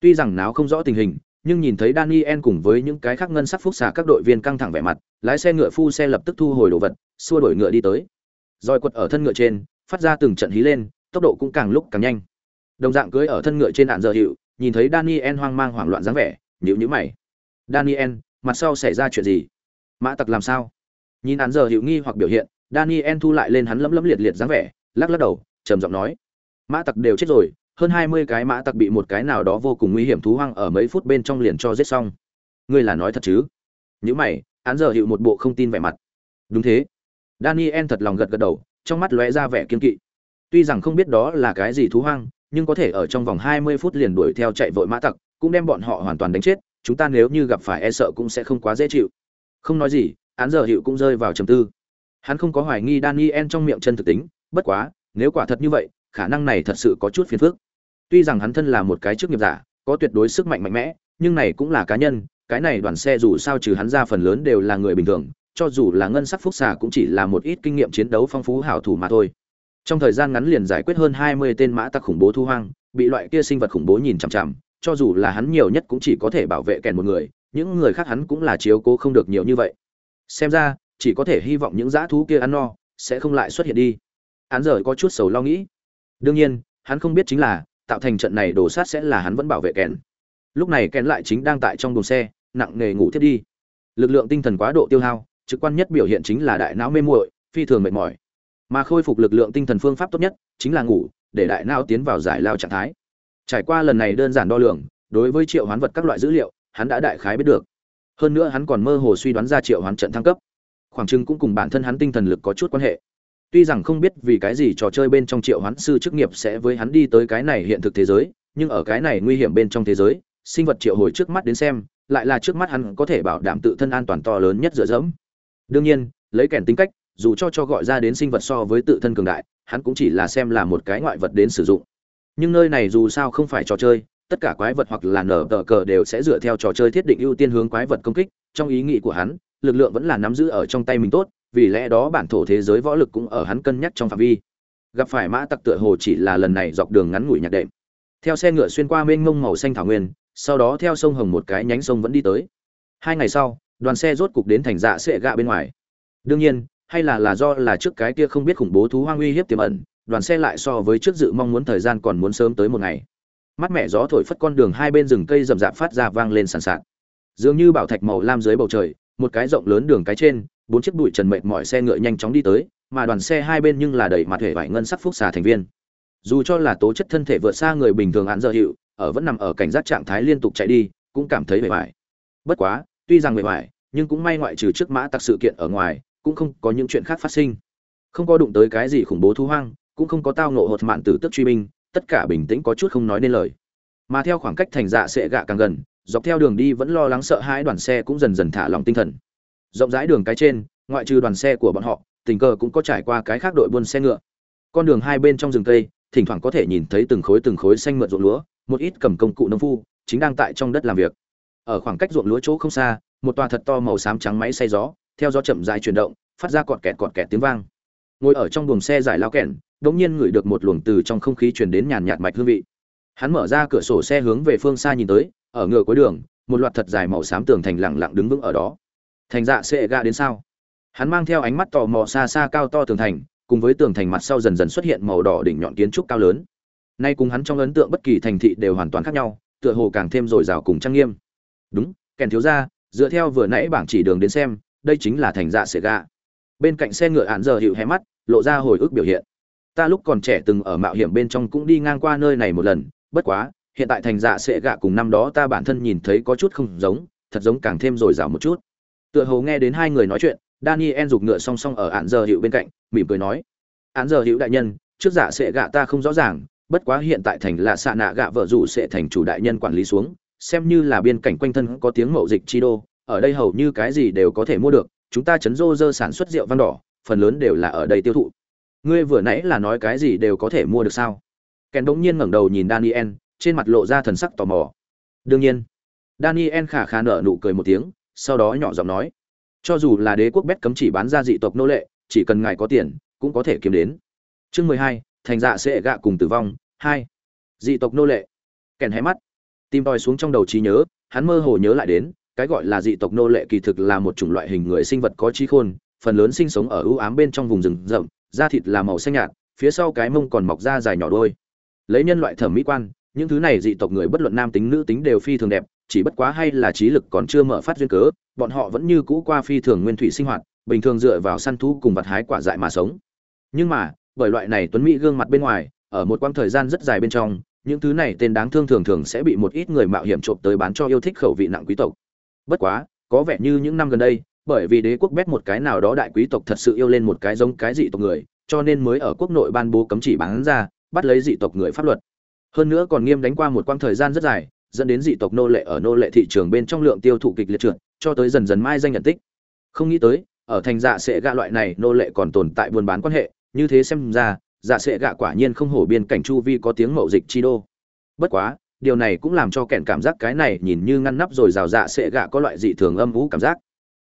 Speaker 1: Tuy rằng náo không rõ tình hình nhưng nhìn thấy daniel cùng với những cái khác ngân sắc phúc xà các đội viên căng thẳng vẻ mặt, lái xe ngựa phu xe lập tức thu hồi đồ vật, xua đổi ngựa đi tới. Roi quật ở thân ngựa trên, phát ra từng trận hí lên, tốc độ cũng càng lúc càng nhanh. Đồng dạng cưỡi ở thân ngựa trên đạn giờ hiệu, nhìn thấy daniel hoang mang hoảng loạn dáng vẻ, nhíu nhíu mày. Daniel, mặt sau xảy ra chuyện gì? Mã tặc làm sao? Nhìn án giờ hiệu nghi hoặc biểu hiện, daniel thu lại lên hắn lấm lấm liệt liệt dáng vẻ, lắc lắc đầu, trầm giọng nói. Mã tặc đều chết rồi hơn hai mươi cái mã tặc bị một cái nào đó vô cùng nguy hiểm thú hoang ở mấy phút bên trong liền cho giết xong. Ngươi là nói thật chứ? Những mày án giờ hiệu một bộ không tin vẻ mặt. Đúng thế. Daniel thật lòng gật gật đầu, trong mắt lóe ra vẻ kiên kỵ. Tuy rằng không biết đó là cái gì thú hoang, nhưng có thể ở trong vòng hai mươi phút liền đuổi theo chạy vội mã tặc, cũng đem bọn họ hoàn toàn đánh chết, chúng ta nếu như gặp phải e sợ cũng sẽ không quá dễ chịu. Không nói gì án giờ hiệu cũng rơi vào trầm tư. Hắn không có hoài nghi daniel trong miệng chân thực tính, bất quá, nếu quả thật như vậy, khả năng này thật sự có chút phiền phức tuy rằng hắn thân là một cái chức nghiệp giả, có tuyệt đối sức mạnh mạnh mẽ, nhưng này cũng là cá nhân, cái này đoàn xe dù sao trừ hắn ra phần lớn đều là người bình thường, cho dù là ngân sắc phúc xà cũng chỉ là một ít kinh nghiệm chiến đấu phong phú hảo thủ mà thôi. Trong thời gian ngắn liền giải quyết hơn hai mươi tên mã tặc khủng bố thu hoang, bị loại kia sinh vật khủng bố nhìn chằm chằm, cho dù là hắn nhiều nhất cũng chỉ có thể bảo vệ kèn một người, những người khác hắn cũng là chiếu cố không được nhiều như vậy. Xem ra, chỉ có thể hy vọng những dã thú kia ăn no, sẽ không lại xuất hiện đi. Hắn giờ có chút sầu lo nghĩ. Đương nhiên, hắn không biết chính là tạo thành trận này đổ sát sẽ là hắn vẫn bảo vệ kèn lúc này kèn lại chính đang tại trong đồn xe, nặng nề ngủ thiết đi. Lực lượng tinh thần quá độ tiêu hao, trực quan nhất biểu hiện chính là đại não mê muội, phi thường mệt mỏi. Mà khôi phục lực lượng tinh thần phương pháp tốt nhất chính là ngủ, để đại não tiến vào giải lao trạng thái. Trải qua lần này đơn giản đo lường, đối với triệu hoán vật các loại dữ liệu, hắn đã đại khái biết được. Hơn nữa hắn còn mơ hồ suy đoán ra triệu hoán trận thăng cấp. Khoảng chừng cũng cùng bản thân hắn tinh thần lực có chút quan hệ tuy rằng không biết vì cái gì trò chơi bên trong triệu hoán sư chức nghiệp sẽ với hắn đi tới cái này hiện thực thế giới, nhưng ở cái này nguy hiểm bên trong thế giới, sinh vật triệu hồi trước mắt đến xem, lại là trước mắt hắn có thể bảo đảm tự thân an toàn to lớn nhất dựa dẫm. Đương nhiên, lấy kèn tính cách, dù cho cho gọi ra đến sinh vật so với tự thân cường đại, hắn cũng chỉ là xem là một cái ngoại vật đến sử dụng. Nhưng nơi này dù sao không phải trò chơi, tất cả quái vật hoặc là nở tờ cờ đều sẽ dựa theo trò chơi thiết định ưu tiên hướng quái vật công kích. Trong ý nghĩ của hắn, lực lượng vẫn là nắm giữ ở trong tay mình tốt vì lẽ đó bản thổ thế giới võ lực cũng ở hắn cân nhắc trong phạm vi. Gặp phải mã tặc tựa hồ chỉ là lần này dọc đường ngắn ngủi nhạc đệm. Theo xe ngựa xuyên qua mênh mông màu xanh thảo nguyên, sau đó theo sông hồng một cái nhánh sông vẫn đi tới. Hai ngày sau, đoàn xe rốt cục đến thành dạ sệ gạ bên ngoài. Đương nhiên, hay là là do là trước cái kia không biết khủng bố thú hoang uy hiếp tiềm ẩn, đoàn xe lại so với trước dự mong muốn thời gian còn muốn sớm tới một ngày. Mắt mẹ gió thổi phất con đường hai bên rừng cây rậm rạp phát ra vang lên sàn sạt. Dường như bảo thạch màu lam dưới bầu trời, một cái rộng lớn đường cái trên bốn chiếc bụi trần mệt mọi xe ngựa nhanh chóng đi tới, mà đoàn xe hai bên nhưng là đầy mặt hệ vải ngân sắc phúc xà thành viên. Dù cho là tố chất thân thể vượt xa người bình thường hạn dơ hiệu, ở vẫn nằm ở cảnh giác trạng thái liên tục chạy đi, cũng cảm thấy mệt vải. Bất quá, tuy rằng mệt vải, nhưng cũng may ngoại trừ trước mã tặc sự kiện ở ngoài, cũng không có những chuyện khác phát sinh. Không có đụng tới cái gì khủng bố thú hoang, cũng không có tao nộ hột mạn tử tức truy binh, tất cả bình tĩnh có chút không nói nên lời. Mà theo khoảng cách thành dạ sẽ gạ càng gần, dọc theo đường đi vẫn lo lắng sợ hãi đoàn xe cũng dần dần thả lòng tinh thần rộng rãi đường cái trên, ngoại trừ đoàn xe của bọn họ, tình cờ cũng có trải qua cái khác đội buôn xe ngựa. Con đường hai bên trong rừng cây, thỉnh thoảng có thể nhìn thấy từng khối từng khối xanh mượt ruộng lúa, một ít cầm công cụ nông phu, chính đang tại trong đất làm việc. Ở khoảng cách ruộng lúa chỗ không xa, một tòa thật to màu xám trắng máy xay gió, theo gió chậm dài chuyển động, phát ra cọt kẹt cọt kẹt tiếng vang. Ngồi ở trong buồng xe giải lao kẹn, đống nhiên ngửi được một luồng từ trong không khí truyền đến nhàn nhạt mạch hương vị. Hắn mở ra cửa sổ xe hướng về phương xa nhìn tới, ở ngựa cuối đường, một loạt thật dài màu xám tường thành lặng lặng đứng vững ở đó thành dạ sẽ ga đến sao? Hắn mang theo ánh mắt tò mò xa xa cao to tường thành, cùng với tường thành mặt sau dần dần xuất hiện màu đỏ đỉnh nhọn kiến trúc cao lớn. Nay cùng hắn trong ấn tượng bất kỳ thành thị đều hoàn toàn khác nhau, tựa hồ càng thêm dồi dào cùng trang nghiêm. Đúng, kèn thiếu ra dựa theo vừa nãy bảng chỉ đường đến xem, đây chính là thành dạ sẽ ga bên cạnh xe ngựa ạn giờ hiệu hé mắt, lộ ra hồi ức biểu hiện. Ta lúc còn trẻ từng ở mạo hiểm bên trong cũng đi ngang qua nơi này một lần, bất quá, hiện tại thành dạ sẽ gạ cùng năm đó ta bản thân nhìn thấy có chút không giống, thật giống càng thêm dồi dào một chút tựa hồ nghe đến hai người nói chuyện, daniel giục ngựa song song ở ạn giờ hiệu bên cạnh, mỉm cười nói ạn giờ hiệu đại nhân, trước giả sệ gạ ta không rõ ràng, bất quá hiện tại thành là xạ nạ gạ vợ rủ sẽ thành chủ đại nhân quản lý xuống, xem như là biên cảnh quanh thân có tiếng mậu dịch chi đô, ở đây hầu như cái gì đều có thể mua được, chúng ta chấn rô dơ sản xuất rượu văn đỏ, phần lớn đều là ở đây tiêu thụ. Ngươi vừa nãy là nói cái gì đều có thể mua được sao? Kèn bỗng nhiên ngẩng đầu nhìn daniel, trên mặt lộ ra thần sắc tò mò. Đương nhiên. Daniel khả khả nở nụ cười một tiếng sau đó nhỏ giọng nói, cho dù là đế quốc bét cấm chỉ bán ra dị tộc nô lệ, chỉ cần ngài có tiền, cũng có thể kiếm đến. Chương mười hai, thành dạ sẽ gạ cùng tử vong, hai, dị tộc nô lệ. Kèn hé mắt tim tòi xuống trong đầu trí nhớ, hắn mơ hồ nhớ lại đến, cái gọi là dị tộc nô lệ kỳ thực là một chủng loại hình người sinh vật có trí khôn, phần lớn sinh sống ở ưu ám bên trong vùng rừng rậm, da thịt là màu xanh nhạt, phía sau cái mông còn mọc da dài nhỏ đôi. Lấy nhân loại thẩm mỹ quan, những thứ này dị tộc người bất luận nam tính nữ tính đều phi thường đẹp chỉ bất quá hay là trí lực còn chưa mở phát duyên cớ, bọn họ vẫn như cũ qua phi thường nguyên thủy sinh hoạt, bình thường dựa vào săn thú cùng vật hái quả dại mà sống. Nhưng mà, bởi loại này tuấn mỹ gương mặt bên ngoài, ở một quãng thời gian rất dài bên trong, những thứ này tên đáng thương thường thường sẽ bị một ít người mạo hiểm trộm tới bán cho yêu thích khẩu vị nặng quý tộc. Bất quá, có vẻ như những năm gần đây, bởi vì đế quốc bét một cái nào đó đại quý tộc thật sự yêu lên một cái giống cái dị tộc người, cho nên mới ở quốc nội ban bố cấm chỉ bán ra, bắt lấy dị tộc người pháp luật. Hơn nữa còn nghiêm đánh qua một quãng thời gian rất dài dẫn đến dị tộc nô lệ ở nô lệ thị trường bên trong lượng tiêu thụ kịch liệt trượt, cho tới dần dần mai danh nhận tích. Không nghĩ tới, ở thành dạ sẽ gạ loại này, nô lệ còn tồn tại buôn bán quan hệ, như thế xem ra dạ sẽ gạ quả nhiên không hổ biên cảnh chu vi có tiếng mậu dịch chi đô. Bất quá, điều này cũng làm cho kẹn cảm giác cái này nhìn như ngăn nắp rồi rào dạ sẽ gạ có loại dị thường âm vũ cảm giác.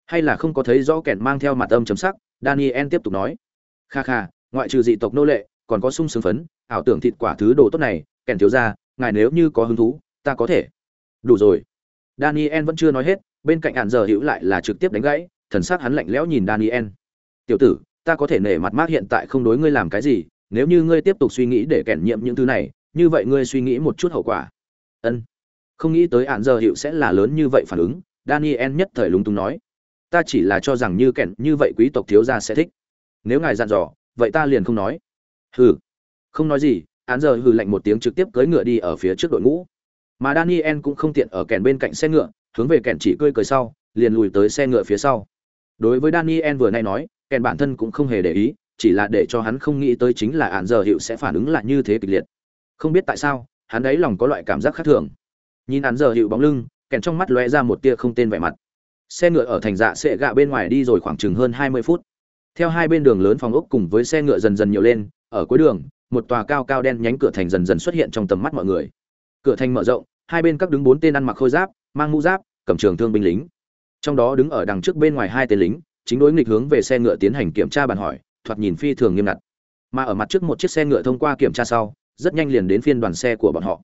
Speaker 1: Hay là không có thấy rõ kẹn mang theo mặt âm chấm sắc, daniel tiếp tục nói. Kha kha, ngoại trừ dị tộc nô lệ, còn có sung sướng phấn, ảo tưởng thịt quả thứ đồ tốt này, kẹn thiếu ra ngài nếu như có hứng thú ta có thể. Đủ rồi. Daniel vẫn chưa nói hết, bên cạnh hạn giờ hữu lại là trực tiếp đánh gãy, thần sắc hắn lạnh lẽo nhìn daniel. Tiểu tử, ta có thể nể mặt mát hiện tại không đối ngươi làm cái gì, nếu như ngươi tiếp tục suy nghĩ để kẻn nhiệm những thứ này, như vậy ngươi suy nghĩ một chút hậu quả. Ân. Không nghĩ tới hạn giờ hiệu sẽ là lớn như vậy phản ứng, daniel nhất thời lúng túng nói. Ta chỉ là cho rằng như kẻn, như vậy quý tộc thiếu gia sẽ thích. Nếu ngài dặn dò, vậy ta liền không nói. Hừ. Không nói gì án giờ hừ lạnh một tiếng trực tiếp cưỡi ngựa đi ở phía trước đội ngũ mà daniel cũng không tiện ở kèn bên cạnh xe ngựa, hướng về kèn chỉ cười cười sau, liền lùi tới xe ngựa phía sau. Đối với daniel vừa nay nói, kèn bản thân cũng không hề để ý, chỉ là để cho hắn không nghĩ tới chính là án giờ hiệu sẽ phản ứng lại như thế kịch liệt. Không biết tại sao, hắn ấy lòng có loại cảm giác khác thường. Nhìn án giờ hiệu bóng lưng, kèn trong mắt lóe ra một tia không tên vẻ mặt. Xe ngựa ở thành dạ sẽ gạ bên ngoài đi rồi khoảng chừng hơn hai mươi phút. Theo hai bên đường lớn phòng ốc cùng với xe ngựa dần dần nhiều lên, ở cuối đường, một tòa cao cao đen nhánh cửa thành dần dần xuất hiện trong tầm mắt mọi người cửa thành mở rộng, hai bên các đứng bốn tên ăn mặc khôi giáp, mang mũ giáp, cầm trường thương binh lính. Trong đó đứng ở đằng trước bên ngoài hai tên lính, chính đối nghịch hướng về xe ngựa tiến hành kiểm tra bàn hỏi, thoạt nhìn phi thường nghiêm ngặt. Mà ở mặt trước một chiếc xe ngựa thông qua kiểm tra sau, rất nhanh liền đến phiên đoàn xe của bọn họ.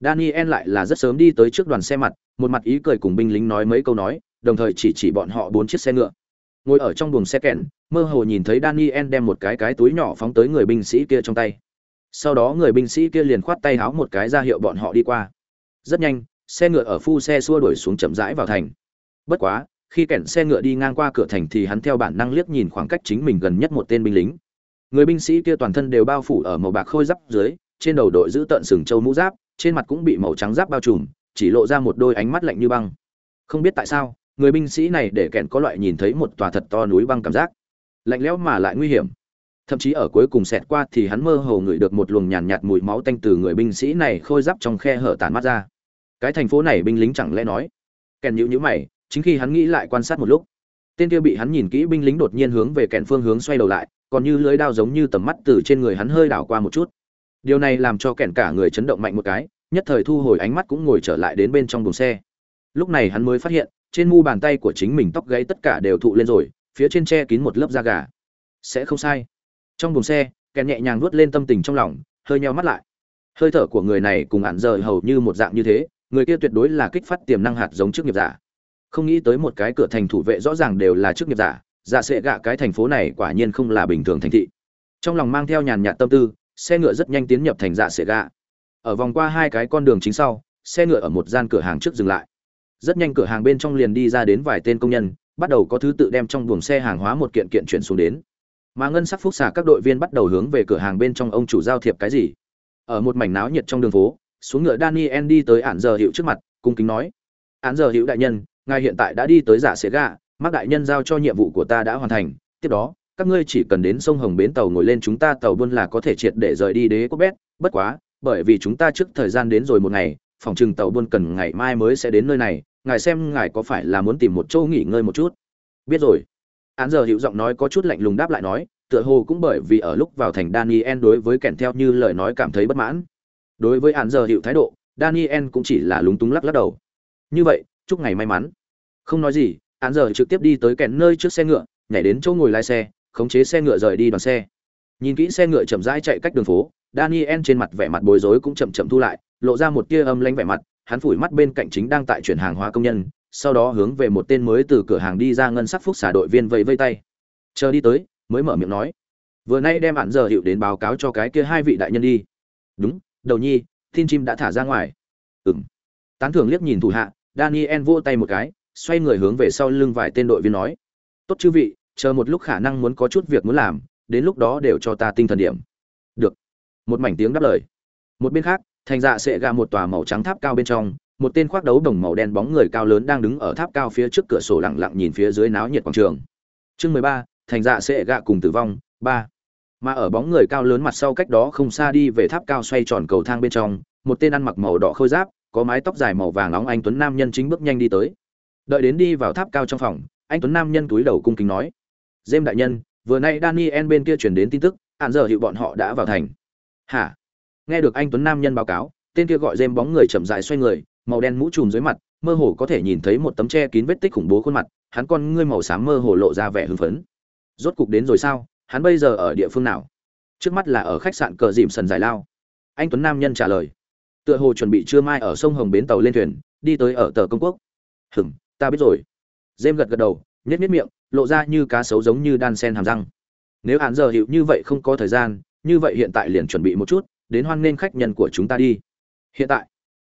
Speaker 1: Daniel lại là rất sớm đi tới trước đoàn xe mặt, một mặt ý cười cùng binh lính nói mấy câu nói, đồng thời chỉ chỉ bọn họ bốn chiếc xe ngựa. Ngồi ở trong buồng xe kẹn, mơ hồ nhìn thấy daniel đem một cái cái túi nhỏ phóng tới người binh sĩ kia trong tay sau đó người binh sĩ kia liền khoát tay háo một cái ra hiệu bọn họ đi qua. Rất nhanh, xe ngựa ở phu xe xua đuổi xuống chậm rãi vào thành. Bất quá, khi kẹn xe ngựa đi ngang qua cửa thành thì hắn theo bản năng liếc nhìn khoảng cách chính mình gần nhất một tên binh lính. Người binh sĩ kia toàn thân đều bao phủ ở màu bạc khôi giáp dưới, trên đầu đội giữ tận sừng châu mũ giáp, trên mặt cũng bị màu trắng giáp bao trùm, chỉ lộ ra một đôi ánh mắt lạnh như băng. Không biết tại sao, người binh sĩ này để kẹn có loại nhìn thấy một tòa thật to núi băng cảm giác. Lạnh lẽo mà lại nguy hiểm thậm chí ở cuối cùng xẹt qua thì hắn mơ hồ ngửi được một luồng nhàn nhạt, nhạt mùi máu tanh từ người binh sĩ này khôi giáp trong khe hở tàn mắt ra. Cái thành phố này binh lính chẳng lẽ nói? Kèn nhữ nhữ mày chính khi hắn nghĩ lại quan sát một lúc tên kia bị hắn nhìn kỹ binh lính đột nhiên hướng về kèn phương hướng xoay đầu lại còn như lưới đao giống như tầm mắt từ trên người hắn hơi đảo qua một chút. Điều này làm cho kèn cả người chấn động mạnh một cái nhất thời thu hồi ánh mắt cũng ngồi trở lại đến bên trong buồng xe. Lúc này hắn mới phát hiện trên mu bàn tay của chính mình tóc gáy tất cả đều thụ lên rồi phía trên che kín một lớp da gà. Sẽ không sai trong buồng xe kèn nhẹ nhàng nuốt lên tâm tình trong lòng, hơi nheo mắt lại. Hơi thở của người này cùng ạn rời hầu như một dạng như thế, người kia tuyệt đối là kích phát tiềm năng hạt giống chức nghiệp giả. Không nghĩ tới một cái cửa thành thủ vệ rõ ràng đều là chức nghiệp giả dạ sệ gạ cái thành phố này quả nhiên không là bình thường thành thị. Trong lòng mang theo nhàn nhạt tâm tư, xe ngựa rất nhanh tiến nhập thành dạ sệ gạ. Ở vòng qua hai cái con đường chính sau, xe ngựa ở một gian cửa hàng trước dừng lại. Rất nhanh cửa hàng bên trong liền đi ra đến vài tên công nhân, bắt đầu có thứ tự đem trong buồng xe hàng hóa một kiện kiện chuyển xuống đến mà ngân sắc phúc xà các đội viên bắt đầu hướng về cửa hàng bên trong ông chủ giao thiệp cái gì. Ở một mảnh náo nhiệt trong đường phố, xuống ngựa daniel đi tới ản giờ hiệu trước mặt, cung kính nói, ản giờ hiệu đại nhân, ngài hiện tại đã đi tới dạ giả xế gà mắc đại nhân giao cho nhiệm vụ của ta đã hoàn thành, tiếp đó, các ngươi chỉ cần đến sông hồng bến tàu ngồi lên chúng ta tàu buôn là có thể triệt để rời đi đế quốc bét. Bất quá, bởi vì chúng ta trước thời gian đến rồi một ngày, phòng trừng tàu buôn cần ngày mai mới sẽ đến nơi này, ngài xem ngài có phải là muốn tìm một chỗ nghỉ ngơi một chút. Biết rồi án giờ hữu giọng nói có chút lạnh lùng đáp lại nói, tựa hồ cũng bởi vì ở lúc vào thành daniel đối với kèn theo như lời nói cảm thấy bất mãn. Đối với án giờ hiệu thái độ, daniel cũng chỉ là lúng túng lắc lắc đầu. Như vậy, chúc ngày may mắn. Không nói gì, án giờ trực tiếp đi tới kèn nơi trước xe ngựa, nhảy đến chỗ ngồi lái xe, khống chế xe ngựa rời đi đoàn xe. Nhìn kỹ xe ngựa chậm rãi chạy cách đường phố, daniel trên mặt vẻ mặt bối rối cũng chậm chậm thu lại, lộ ra một tia âm lanh vẻ mặt hắn phủi mắt bên cạnh chính đang tại chuyển hàng hóa công nhân, sau đó hướng về một tên mới từ cửa hàng đi ra ngân sắc phúc xả đội viên vẫy vây tay. Chờ đi tới, mới mở miệng nói. Vừa nay đem hạn giờ hiệu đến báo cáo cho cái kia hai vị đại nhân đi. Đúng, đầu nhi tin chim đã thả ra ngoài. Ừng tán thưởng liếc nhìn thủ hạ, daniel vỗ tay một cái, xoay người hướng về sau lưng vài tên đội viên nói. Tốt chư vị, chờ một lúc khả năng muốn có chút việc muốn làm, đến lúc đó đều cho ta tinh thần điểm. Được. Một mảnh tiếng đáp lời. Một bên khác thành dạ sẽ gà một tòa màu trắng tháp cao bên trong, một tên khoác đấu đồng màu đen bóng người cao lớn đang đứng ở tháp cao phía trước cửa sổ lặng lặng nhìn phía dưới náo nhiệt quảng trường. Chương mười ba, thành dạ sẽ gạ cùng tử vong, ba. Mà ở bóng người cao lớn mặt sau cách đó không xa đi về tháp cao xoay tròn cầu thang bên trong, một tên ăn mặc màu đỏ khôi giáp, có mái tóc dài màu vàng nóng anh tuấn nam nhân chính bước nhanh đi tới. Đợi đến đi vào tháp cao trong phòng, anh tuấn nam nhân túi đầu cung kính nói, dêm đại nhân, vừa nay daniel bên kia chuyển đến tin tức, hạn giờ hiệu bọn họ đã vào thành. Hả? Nghe được anh tuấn nam nhân báo cáo, tên kia gọi dêm bóng người chậm dại xoay người, màu đen mũ trùm dưới mặt, mơ hồ có thể nhìn thấy một tấm che kín vết tích khủng bố khuôn mặt, hắn con ngươi màu xám mơ hồ lộ ra vẻ hưng phấn. Rốt cục đến rồi sao? Hắn bây giờ ở địa phương nào? Trước mắt là ở khách sạn cờ dìm sần giải lao. Anh tuấn nam nhân trả lời. Tựa hồ chuẩn bị trưa mai ở sông hồng bến tàu lên thuyền, đi tới ở tờ công quốc. Hừm ta biết rồi. Dêm gật gật đầu nhét nhét miệng, lộ ra như cá sấu giống như đan sen hàm răng. Nếu hắn giờ hiệu như vậy không có thời gian, như vậy hiện tại liền chuẩn bị một chút đến hoan nghênh khách nhân của chúng ta đi. Hiện tại,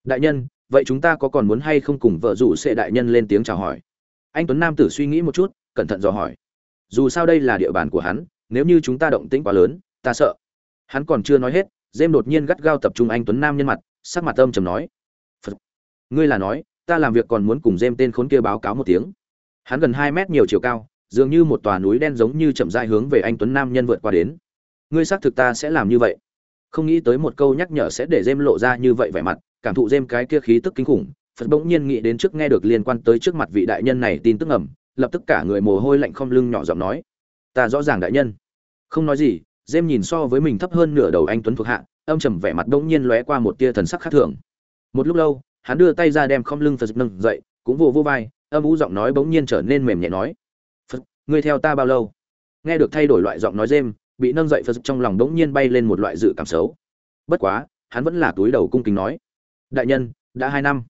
Speaker 1: đại nhân, vậy chúng ta có còn muốn hay không cùng vợ rủ sẽ đại nhân lên tiếng chào hỏi? Anh tuấn nam tử suy nghĩ một chút, cẩn thận dò hỏi. Dù sao đây là địa bàn của hắn, nếu như chúng ta động tĩnh quá lớn, ta sợ. Hắn còn chưa nói hết dêm đột nhiên gắt gao tập trung anh tuấn nam nhân mặt, sắc mặt âm trầm nói. Phật. ngươi là nói, ta làm việc còn muốn cùng dêm tên khốn kia báo cáo một tiếng. Hắn gần hai mét nhiều chiều cao, dường như một tòa núi đen giống như chậm rãi hướng về anh tuấn nam nhân vượt qua đến. Ngươi xác thực ta sẽ làm như vậy không nghĩ tới một câu nhắc nhở sẽ để dêm lộ ra như vậy vẻ mặt, cảm thụ dêm cái kia khí tức kinh khủng, phật bỗng nhiên nghĩ đến trước nghe được liên quan tới trước mặt vị đại nhân này tin tức ẩm lập tức cả người mồ hôi lạnh không lưng nhỏ giọng nói, ta rõ ràng đại nhân. Không nói gì dêm nhìn so với mình thấp hơn nửa đầu anh tuấn thuộc hạ, âm trầm vẻ mặt bỗng nhiên lóe qua một tia thần sắc khác thường. Một lúc lâu, hắn đưa tay ra đem không lưng phật nâng dậy, cũng vô vô vai, âm ú giọng nói bỗng nhiên trở nên mềm nhẹ nói, phật, ngươi theo ta bao lâu? Nghe được thay đổi loại giọng nói dêm bị nâng dậy phật trong lòng đống nhiên bay lên một loại dự cảm xấu. Bất quá, hắn vẫn là túi đầu cung kính nói, đại nhân, đã hai năm.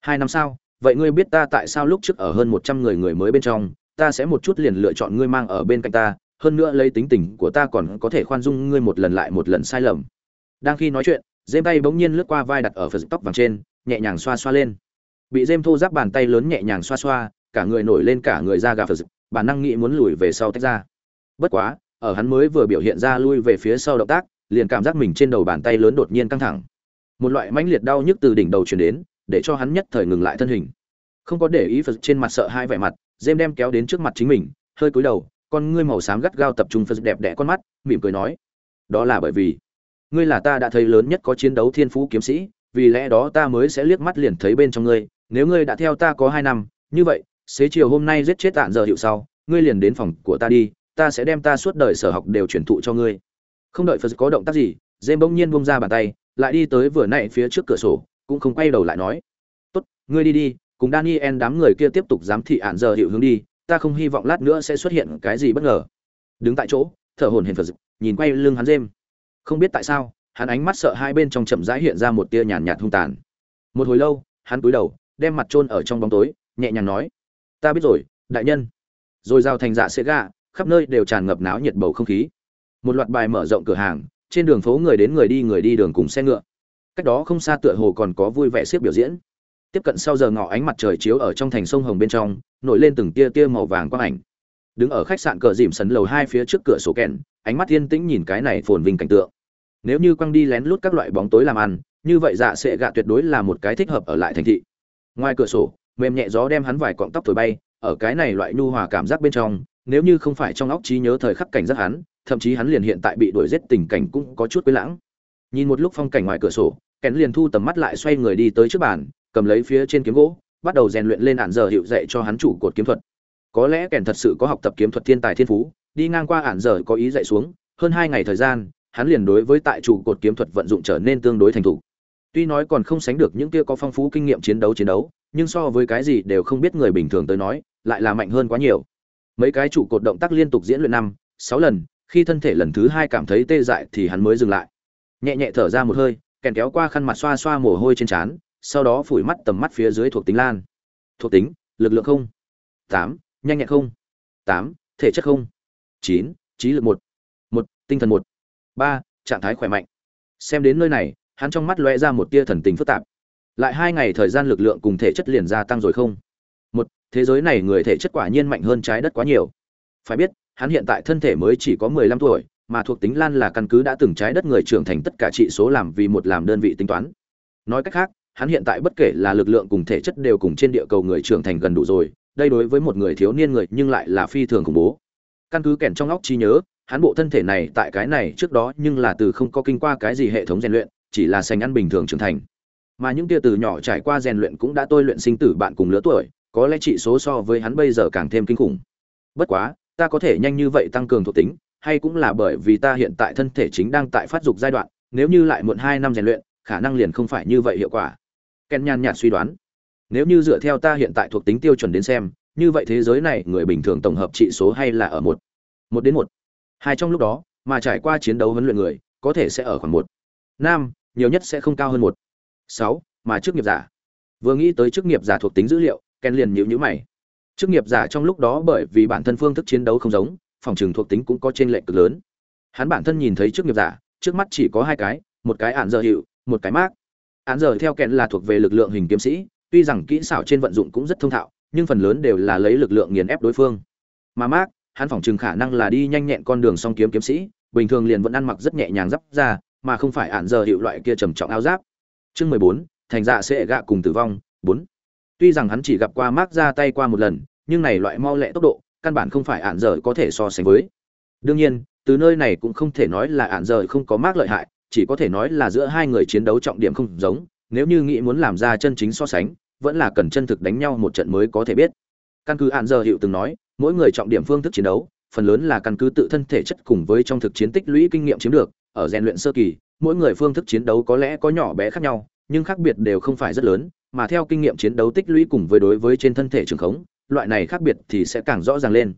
Speaker 1: Hai năm sao? Vậy ngươi biết ta tại sao lúc trước ở hơn một trăm người người mới bên trong, ta sẽ một chút liền lựa chọn ngươi mang ở bên cạnh ta, hơn nữa lấy tính tình của ta còn có thể khoan dung ngươi một lần lại một lần sai lầm. Đang khi nói chuyện dêm tay bỗng nhiên lướt qua vai đặt ở phật tóc vàng trên, nhẹ nhàng xoa xoa lên. Bị dêm thô giáp bàn tay lớn nhẹ nhàng xoa xoa, cả người nổi lên cả người ra gà phật, bản năng nghĩ muốn lùi về sau tách ra. Bất quá ở hắn mới vừa biểu hiện ra lui về phía sau động tác, liền cảm giác mình trên đầu bàn tay lớn đột nhiên căng thẳng. Một loại mãnh liệt đau nhức từ đỉnh đầu truyền đến, để cho hắn nhất thời ngừng lại thân hình. Không có để ý phật trên mặt sợ hai vẻ mặt Jem đem kéo đến trước mặt chính mình, hơi cúi đầu, con ngươi màu xám gắt gao tập trung phật đẹp đẽ con mắt, mỉm cười nói, đó là bởi vì, ngươi là ta đã thấy lớn nhất có chiến đấu thiên phú kiếm sĩ, vì lẽ đó ta mới sẽ liếc mắt liền thấy bên trong ngươi, nếu ngươi đã theo ta có hai năm, như vậy, xế chiều hôm nay giết chết tạn giờ hiệu sau, ngươi liền đến phòng của ta đi ta sẽ đem ta suốt đời sở học đều truyền thụ cho ngươi. Không đợi phật có động tác gì dêm bỗng nhiên bông ra bàn tay, lại đi tới vừa nãy phía trước cửa sổ, cũng không quay đầu lại nói, tốt, ngươi đi đi, cùng daniel đám người kia tiếp tục giám thị ạn giờ hiệu hướng đi, ta không hy vọng lát nữa sẽ xuất hiện cái gì bất ngờ. Đứng tại chỗ, thở hổn hển phật nhìn quay lưng hắn dêm không biết tại sao, hắn ánh mắt sợ hai bên trong chậm rãi hiện ra một tia nhàn nhạt hung tàn. Một hồi lâu, hắn cúi đầu, đem mặt chôn ở trong bóng tối, nhẹ nhàng nói, ta biết rồi, đại nhân. Rồi giao thành dạ sẽ gạ khắp nơi đều tràn ngập náo nhiệt bầu không khí. Một loạt bài mở rộng cửa hàng, trên đường phố người đến người đi người đi đường cùng xe ngựa. Cách đó không xa tựa hồ còn có vui vẻ siết biểu diễn. Tiếp cận sau giờ ngọ, ánh mặt trời chiếu ở trong thành sông hồng bên trong, nổi lên từng tia tia màu vàng quang ảnh. Đứng ở khách sạn cờ dìm sấn lầu hai phía trước cửa sổ kèn ánh mắt yên tĩnh nhìn cái này phồn vinh cảnh tượng. Nếu như quăng đi lén lút các loại bóng tối làm ăn, như vậy dạ sẽ gạ tuyệt đối là một cái thích hợp ở lại thành thị. Ngoài cửa sổ, mềm nhẹ gió đem hắn vài cọng tóc thổi bay, ở cái này loại nhu hòa cảm giác bên trong nếu như không phải trong óc trí nhớ thời khắc cảnh giác hắn, thậm chí hắn liền hiện tại bị đuổi giết tình cảnh cũng có chút quấy lãng. Nhìn một lúc phong cảnh ngoài cửa sổ kèn liền thu tầm mắt lại xoay người đi tới trước bàn, cầm lấy phía trên kiếm gỗ, bắt đầu rèn luyện lên ản giờ hiệu dạy cho hắn chủ cột kiếm thuật. Có lẽ kèn thật sự có học tập kiếm thuật thiên tài thiên phú, đi ngang qua ản giờ có ý dạy xuống, hơn hai ngày thời gian, hắn liền đối với tại chủ cột kiếm thuật vận dụng trở nên tương đối thành thục. Tuy nói còn không sánh được những kia có phong phú kinh nghiệm chiến đấu chiến đấu, nhưng so với cái gì đều không biết người bình thường tới nói, lại là mạnh hơn quá nhiều mấy cái trụ cột động tác liên tục diễn luyện năm, sáu lần, khi thân thể lần thứ hai cảm thấy tê dại thì hắn mới dừng lại. Nhẹ nhẹ thở ra một hơi, kèn kéo qua khăn mặt xoa xoa mồ hôi trên trán, sau đó phủi mắt tầm mắt phía dưới thuộc tính lan. Thuộc tính, lực lượng không. Tám, nhanh nhẹn không. Tám, thể chất không. Chín, trí lực một. Một, tinh thần một. Ba, trạng thái khỏe mạnh. Xem đến nơi này, hắn trong mắt lóe ra một tia thần tình phức tạp. Lại hai ngày thời gian lực lượng cùng thể chất liền gia tăng rồi không? Một, thế giới này người thể chất quả nhiên mạnh hơn trái đất quá nhiều. Phải biết, hắn hiện tại thân thể mới chỉ có mười lăm tuổi, mà thuộc tính lan là căn cứ đã từng trái đất người trưởng thành tất cả trị số làm vì một làm đơn vị tính toán. Nói cách khác, hắn hiện tại bất kể là lực lượng cùng thể chất đều cùng trên địa cầu người trưởng thành gần đủ rồi, đây đối với một người thiếu niên người nhưng lại là phi thường khủng bố. Căn cứ kèn trong óc trí nhớ, hắn bộ thân thể này tại cái này trước đó nhưng là từ không có kinh qua cái gì hệ thống rèn luyện, chỉ là sành ăn bình thường trưởng thành. Mà những tia từ nhỏ trải qua rèn luyện cũng đã tôi luyện sinh tử bạn cùng lứa tuổi có lẽ trị số so với hắn bây giờ càng thêm kinh khủng. Bất quá, ta có thể nhanh như vậy tăng cường thuộc tính, hay cũng là bởi vì ta hiện tại thân thể chính đang tại phát dục giai đoạn, nếu như lại muộn hai năm rèn luyện, khả năng liền không phải như vậy hiệu quả. Ken nhàn nhạt suy đoán. Nếu như dựa theo ta hiện tại thuộc tính tiêu chuẩn đến xem, như vậy thế giới này người bình thường tổng hợp trị số hay là ở một một đến một. Hai trong lúc đó, mà trải qua chiến đấu huấn luyện người, có thể sẽ ở khoảng một. Nam, nhiều nhất sẽ không cao hơn một. Sáu, mà chức nghiệp giả. Vừa nghĩ tới chức nghiệp giả thuộc tính dữ liệu ken liền nhíu nhíu mày. Chức nghiệp giả trong lúc đó bởi vì bản thân phương thức chiến đấu không giống, phòng trường thuộc tính cũng có trên lệnh cực lớn. Hắn bản thân nhìn thấy chức nghiệp giả, trước mắt chỉ có hai cái, một cái ạn giờ hiệu, một cái mác án giờ theo kẹn là thuộc về lực lượng hình kiếm sĩ, tuy rằng kỹ xảo trên vận dụng cũng rất thông thạo, nhưng phần lớn đều là lấy lực lượng nghiền ép đối phương. Mà mác hắn phỏng chừng khả năng là đi nhanh nhẹn con đường song kiếm kiếm sĩ, bình thường liền vẫn ăn mặc rất nhẹ nhàng giáp ra mà không phải ạn giờ hiệu loại kia trầm trọng áo giáp. Chương mười bốn, thành dạ sẽ gạ cùng tử vong. Bốn tuy rằng hắn chỉ gặp qua Mark ra tay qua một lần, nhưng này loại mau lẹ tốc độ, căn bản không phải ạn giờ có thể so sánh với. Đương nhiên, từ nơi này cũng không thể nói là ạn giờ không có Mark lợi hại, chỉ có thể nói là giữa hai người chiến đấu trọng điểm không giống, nếu như nghĩ muốn làm ra chân chính so sánh, vẫn là cần chân thực đánh nhau một trận mới có thể biết. Căn cứ ạn giờ hiệu từng nói, mỗi người trọng điểm phương thức chiến đấu, phần lớn là căn cứ tự thân thể chất cùng với trong thực chiến tích lũy kinh nghiệm chiếm được, ở rèn luyện sơ kỳ, mỗi người phương thức chiến đấu có lẽ có nhỏ bé khác nhau, nhưng khác biệt đều không phải rất lớn mà theo kinh nghiệm chiến đấu tích lũy cùng với đối với trên thân thể trường khống, loại này khác biệt thì sẽ càng rõ ràng lên.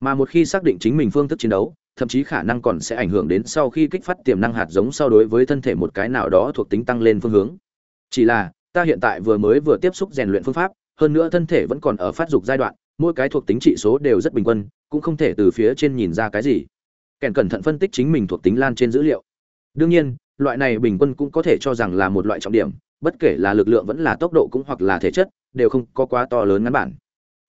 Speaker 1: Mà một khi xác định chính mình phương thức chiến đấu, thậm chí khả năng còn sẽ ảnh hưởng đến sau khi kích phát tiềm năng hạt giống so đối với thân thể một cái nào đó thuộc tính tăng lên phương hướng. Chỉ là, ta hiện tại vừa mới vừa tiếp xúc rèn luyện phương pháp, hơn nữa thân thể vẫn còn ở phát dục giai đoạn, mỗi cái thuộc tính trị số đều rất bình quân, cũng không thể từ phía trên nhìn ra cái gì. Kèn cẩn thận phân tích chính mình thuộc tính lan trên dữ liệu. Đương nhiên, loại này bình quân cũng có thể cho rằng là một loại trọng điểm bất kể là lực lượng vẫn là tốc độ cũng hoặc là thể chất, đều không có quá to lớn ngắn bản.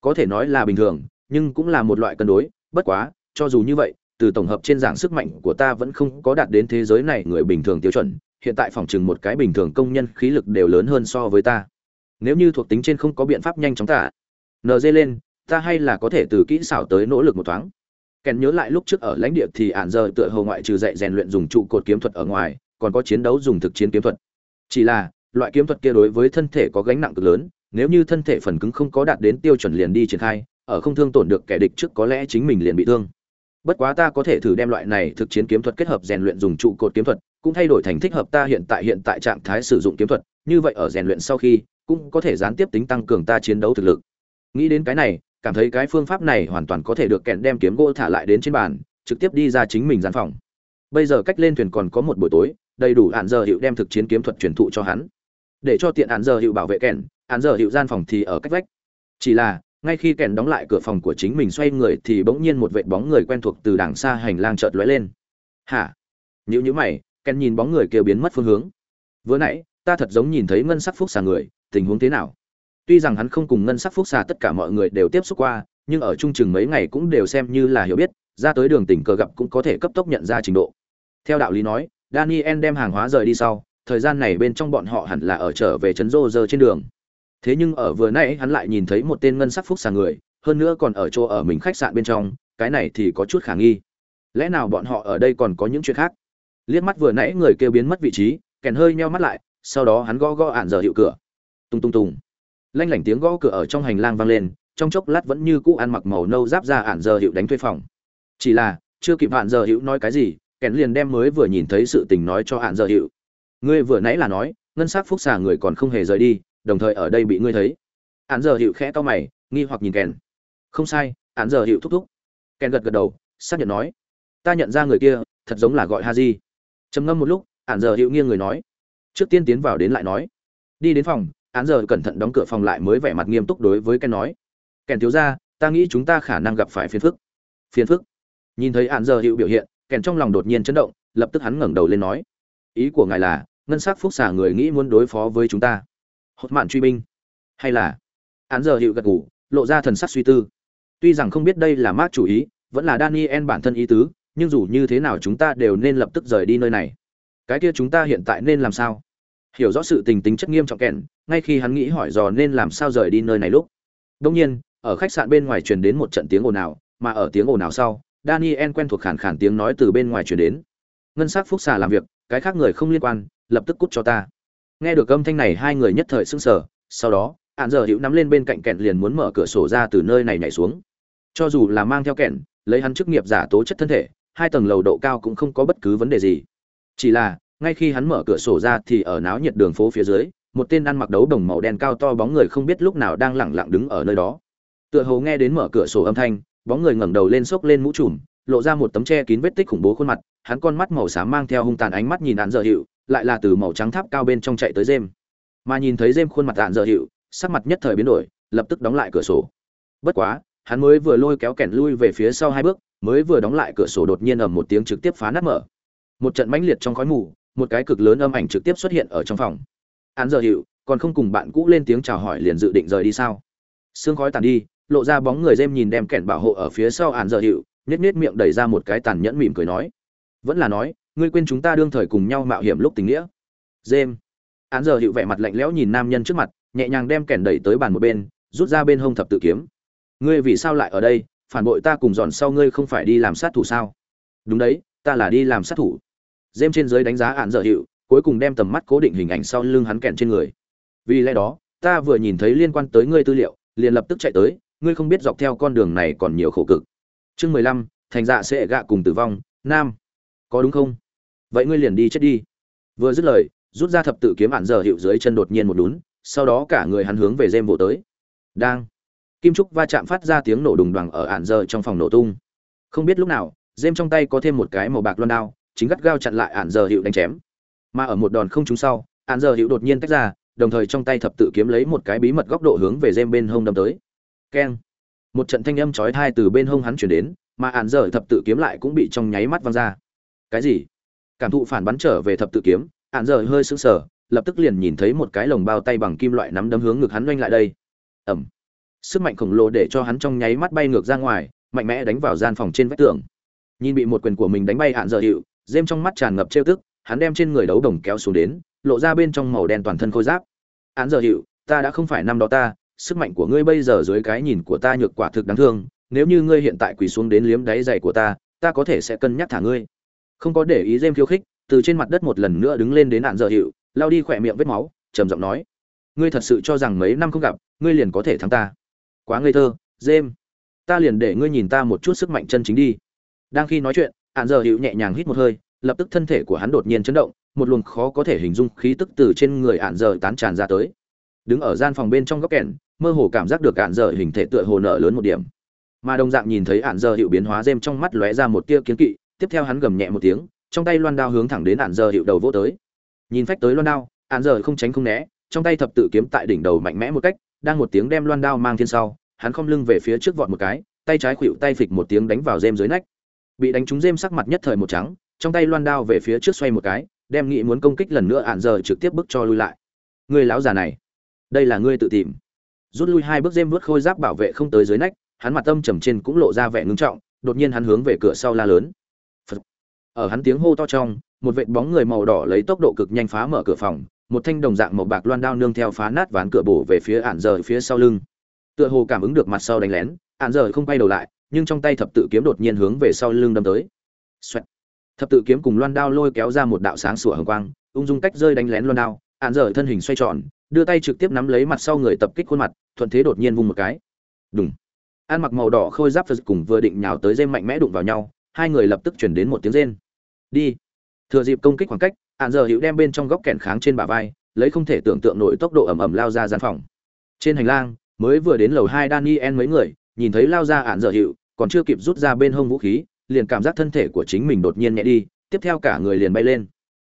Speaker 1: Có thể nói là bình thường, nhưng cũng là một loại cân đối, bất quá, cho dù như vậy, từ tổng hợp trên dạng sức mạnh của ta vẫn không có đạt đến thế giới này người bình thường tiêu chuẩn, hiện tại phòng trừng một cái bình thường công nhân khí lực đều lớn hơn so với ta. Nếu như thuộc tính trên không có biện pháp nhanh chóng ta dê lên, ta hay là có thể từ kỹ xảo tới nỗ lực một thoáng. Kèn nhớ lại lúc trước ở lãnh địa thì ản giờ tựa hồ ngoại trừ dạy rèn luyện dùng trụ cột kiếm thuật ở ngoài, còn có chiến đấu dùng thực chiến kiếm thuật. Chỉ là loại kiếm thuật kia đối với thân thể có gánh nặng cực lớn, nếu như thân thể phần cứng không có đạt đến tiêu chuẩn liền đi triển khai, ở không thương tổn được kẻ địch trước có lẽ chính mình liền bị thương. Bất quá ta có thể thử đem loại này thực chiến kiếm thuật kết hợp rèn luyện dùng trụ cột kiếm thuật, cũng thay đổi thành thích hợp ta hiện tại hiện tại trạng thái sử dụng kiếm thuật, như vậy ở rèn luyện sau khi, cũng có thể gián tiếp tính tăng cường ta chiến đấu thực lực. Nghĩ đến cái này, cảm thấy cái phương pháp này hoàn toàn có thể được kẹn đem kiếm gỗ thả lại đến trên bàn, trực tiếp đi ra chính mình gian phòng. Bây giờ cách lên thuyền còn có một buổi tối, đầy đủ hạn giờ hiệu đem thực chiến kiếm thuật truyền thụ cho hắn để cho tiện hạn giờ hiệu bảo vệ kẹn hạn giờ hiệu gian phòng thì ở cách vách. Chỉ là, ngay khi kèn đóng lại cửa phòng của chính mình xoay người thì bỗng nhiên một vệ bóng người quen thuộc từ đằng xa hành lang chợt lóe lên. Hả? Nhữ nhữ mày, kèn nhìn bóng người kia biến mất phương hướng. Vừa nãy, ta thật giống nhìn thấy ngân sắc phúc xà người, tình huống thế nào? Tuy rằng hắn không cùng ngân sắc phúc xà tất cả mọi người đều tiếp xúc qua, nhưng ở trung chừng mấy ngày cũng đều xem như là hiểu biết, ra tới đường tình cờ gặp cũng có thể cấp tốc nhận ra trình độ. Theo đạo lý nói, daniel đem hàng hóa rời đi sau thời gian này bên trong bọn họ hẳn là ở trở về trấn rô rơ trên đường. Thế nhưng ở vừa nãy hắn lại nhìn thấy một tên ngân sắc phúc xà người, hơn nữa còn ở chỗ ở mình khách sạn bên trong, cái này thì có chút khả nghi. Lẽ nào bọn họ ở đây còn có những chuyện khác? Liếc mắt vừa nãy người kêu biến mất vị trí, kèn hơi nheo mắt lại, sau đó hắn gõ gõ ạn giờ hiệu cửa. Tung tung tung. Lanh lảnh tiếng gõ cửa ở trong hành lang vang lên, trong chốc lát vẫn như cũ ăn mặc màu nâu giáp ra ạn giờ hiệu đánh thuê phòng. Chỉ là, chưa kịp ạn giờ hiệu nói cái gì, kèn liền đem mới vừa nhìn thấy sự tình nói cho ạn giờ hiệu ngươi vừa nãy là nói, ngân sắc phúc xà người còn không hề rời đi, đồng thời ở đây bị ngươi thấy. Hắn giờ hiệu khẽ to mày, nghi hoặc nhìn kèn không sai hắn giờ hiệu thúc thúc. Kèn gật gật đầu, xác nhận nói. Ta nhận ra người kia, thật giống là gọi ha di trầm ngâm một lúc hắn giờ hiệu nghiêng người nói. Trước tiên tiến vào đến lại nói. Đi đến phòng hắn giờ cẩn thận đóng cửa phòng lại mới vẻ mặt nghiêm túc đối với kèn nói. Kèn thiếu ra, ta nghĩ chúng ta khả năng gặp phải phiền phức. Phiền phức? Nhìn thấy hắn giờ hiệu biểu hiện kèn trong lòng đột nhiên chấn động, lập tức hắn ngẩng đầu lên nói. Ý của ngài là ngân sắc phúc xả người nghĩ muốn đối phó với chúng ta. Hốt mạn truy binh. Hay là, án giờ hiệu gật ngủ lộ ra thần sắc suy tư. Tuy rằng không biết đây là mát chủ ý, vẫn là daniel bản thân ý tứ, nhưng dù như thế nào chúng ta đều nên lập tức rời đi nơi này. Cái kia chúng ta hiện tại nên làm sao? Hiểu rõ sự tình tính chất nghiêm trọng kẹn, ngay khi hắn nghĩ hỏi dò nên làm sao rời đi nơi này lúc. Đông nhiên, ở khách sạn bên ngoài truyền đến một trận tiếng ồn ào, mà ở tiếng ồn ào sau, daniel quen thuộc khản khản tiếng nói từ bên ngoài truyền đến. Ngân s ắ c phúc xà làm việc, cái khác người không liên quan lập tức cút cho ta. Nghe được âm thanh này, hai người nhất thời sững sờ. Sau đó ạn giờ hữu nắm lên bên cạnh kẹn liền muốn mở cửa sổ ra từ nơi này nhảy xuống. Cho dù là mang theo kẹn, lấy hắn chức nghiệp giả tố chất thân thể, hai tầng lầu độ cao cũng không có bất cứ vấn đề gì. Chỉ là, ngay khi hắn mở cửa sổ ra thì ở náo nhiệt đường phố phía dưới, một tên ăn mặc đấu đồng màu đen cao to bóng người không biết lúc nào đang lẳng lặng đứng ở nơi đó. Tựa hồ nghe đến mở cửa sổ âm thanh, bóng người ngẩng đầu lên xốc lên mũ trùm, lộ ra một tấm che kín vết tích khủng bố khuôn mặt, hắn con mắt màu xám mang theo hung tàn ánh mắt nhìn ạn dở hiệu lại là từ màu trắng tháp cao bên trong chạy tới dêm mà nhìn thấy dêm khuôn mặt ạn dở hiệu, sắc mặt nhất thời biến đổi, lập tức đóng lại cửa sổ. Bất quá, hắn mới vừa lôi kéo kẻn lui về phía sau hai bước, mới vừa đóng lại cửa sổ đột nhiên ầm một tiếng trực tiếp phá nát mở. Một trận mãnh liệt trong khói mù, một cái cực lớn âm ảnh trực tiếp xuất hiện ở trong phòng. Án giờ hiệu, còn không cùng bạn cũ lên tiếng chào hỏi liền dự định rời đi sao? Sương khói tàn đi, lộ ra bóng người dêm nhìn đem kẻn bảo hộ ở phía sau án giờ hiệu nhét nhét miệng đẩy ra một cái tàn nhẫn mỉm cười nói. Vẫn là nói ngươi quên chúng ta đương thời cùng nhau mạo hiểm lúc tình nghĩa. Dêm án giờ hiệu vẻ mặt lạnh lẽo nhìn nam nhân trước mặt, nhẹ nhàng đem kèn đẩy tới bàn một bên, rút ra bên hông thập tự kiếm. Ngươi vì sao lại ở đây? Phản bội ta cùng dọn sau ngươi không phải đi làm sát thủ sao? Đúng đấy, ta là đi làm sát thủ. Dêm trên dưới đánh giá án giờ hiệu cuối cùng đem tầm mắt cố định hình ảnh sau lưng hắn kẹn trên người. Vì lẽ đó, ta vừa nhìn thấy liên quan tới ngươi tư liệu, liền lập tức chạy tới, ngươi không biết dọc theo con đường này còn nhiều khổ cực. Chương mười lăm, thành dạ sẽ gạ cùng tử vong, nam. Có đúng không? Vậy ngươi liền đi chết đi. Vừa dứt lời, rút ra thập tự kiếm ạn giờ hiệu dưới chân đột nhiên một lún sau đó cả người hắn hướng về dêm vỗ tới. Đang. Kim trúc va chạm phát ra tiếng nổ đùng đoằng ở ạn giờ trong phòng nổ tung. Không biết lúc nào dêm trong tay có thêm một cái màu bạc loan đao, chính gắt gao chặn lại ạn giờ hiệu đánh chém. Mà ở một đòn không trúng sau ạn giờ hiệu đột nhiên tách ra, đồng thời trong tay thập tự kiếm lấy một cái bí mật góc độ hướng về dêm bên hông đâm tới. Keng. Một trận thanh âm chói tai từ bên hông hắn chuyển đến, mà ạn giờ thập tự kiếm lại cũng bị trong nháy mắt văng ra. Cái gì? Cảm thụ phản bắn trở về thập tự kiếm hạn giờ hơi sững sờ, lập tức liền nhìn thấy một cái lồng bao tay bằng kim loại nắm đấm hướng ngực hắn oanh lại đây. Ẩm sức mạnh khổng lồ để cho hắn trong nháy mắt bay ngược ra ngoài, mạnh mẽ đánh vào gian phòng trên vách tường. Nhìn bị một quyền của mình đánh bay hạn giờ hiệu dêm trong mắt tràn ngập trêu tức, hắn đem trên người đấu đồng kéo xuống đến, lộ ra bên trong màu đen toàn thân khôi giáp. Hạn giờ hiệu, ta đã không phải năm đó ta, sức mạnh của ngươi bây giờ dưới cái nhìn của ta nhược quả thực đáng thương, nếu như ngươi hiện tại quỳ xuống đến liếm đáy giày của ta ta có thể sẽ cân nhắc thả ngươi không có để ý dêm khiêu khích, từ trên mặt đất một lần nữa đứng lên đến nạn dở hiệu, lao đi khỏe miệng vết máu, trầm giọng nói, ngươi thật sự cho rằng mấy năm không gặp, ngươi liền có thể thắng ta? Quá ngây thơ dêm ta liền để ngươi nhìn ta một chút sức mạnh chân chính đi. Đang khi nói chuyện hạn giờ hữu nhẹ nhàng hít một hơi, lập tức thân thể của hắn đột nhiên chấn động, một luồng khó có thể hình dung khí tức từ trên người hạn giờ tán tràn ra tới. Đứng ở gian phòng bên trong góc kẻn mơ hồ cảm giác được hạn giờ hình thể tựa hồ nở lớn một điểm. Mà đồng dạng nhìn thấy hạn giờ hiệu biến hóa dêm trong mắt lóe ra một tia kiến kỵ tiếp theo hắn gầm nhẹ một tiếng, trong tay loan đao hướng thẳng đến ạn giờ hiệu đầu vô tới. Nhìn phách tới loan đao ạn giờ không tránh không né, trong tay thập tự kiếm tại đỉnh đầu mạnh mẽ một cách, đang một tiếng đem loan đao mang thiên sau, hắn không lưng về phía trước vọt một cái, tay trái khuỵu tay phịch một tiếng đánh vào dêm dưới nách. Bị đánh trúng dêm sắc mặt nhất thời một trắng, trong tay loan đao về phía trước xoay một cái, đem nghị muốn công kích lần nữa ạn giờ trực tiếp bước cho lui lại. Người láo già này, đây là ngươi tự tìm. Rút lui hai bước dêm vớt khôi giáp bảo vệ không tới dưới nách, hắn mặt tâm trầm trên cũng lộ ra vẻ ngưng trọng, đột nhiên hắn hướng về cửa sau la lớn ở hắn tiếng hô to trong một vệt bóng người màu đỏ lấy tốc độ cực nhanh phá mở cửa phòng một thanh đồng dạng màu bạc loan đao nương theo phá nát ván cửa bổ về phía ản giờ phía sau lưng tựa hồ cảm ứng được mặt sau đánh lén ản giờ không quay đầu lại nhưng trong tay thập tự kiếm đột nhiên hướng về sau lưng đâm tới. Xoẹt. Thập tự kiếm cùng loan đao lôi kéo ra một đạo sáng sủa hồng quang, ung dung cách rơi đánh lén loan đao, ản dở thân hình xoay tròn, đưa tay trực tiếp nắm lấy mặt sau người tập kích khuôn mặt, thuận thế đột nhiên vung một cái. Đùng. An mặc màu đỏ khôi giáp phật cùng vừa định nhào tới dây mạnh mẽ đụng vào nhau, hai người lập tức chuyển đến một tiếng rên. Đi. Thừa dịp công kích khoảng cách, án giờ hữu đem bên trong góc kẹn kháng trên bả vai, lấy không thể tưởng tượng nổi tốc độ ầm ầm lao ra gian phòng. Trên hành lang, mới vừa đến lầu hai Daniel mấy người, nhìn thấy lao ra ạn giờ hiệu còn chưa kịp rút ra bên hông vũ khí liền cảm giác thân thể của chính mình đột nhiên nhẹ đi tiếp theo cả người liền bay lên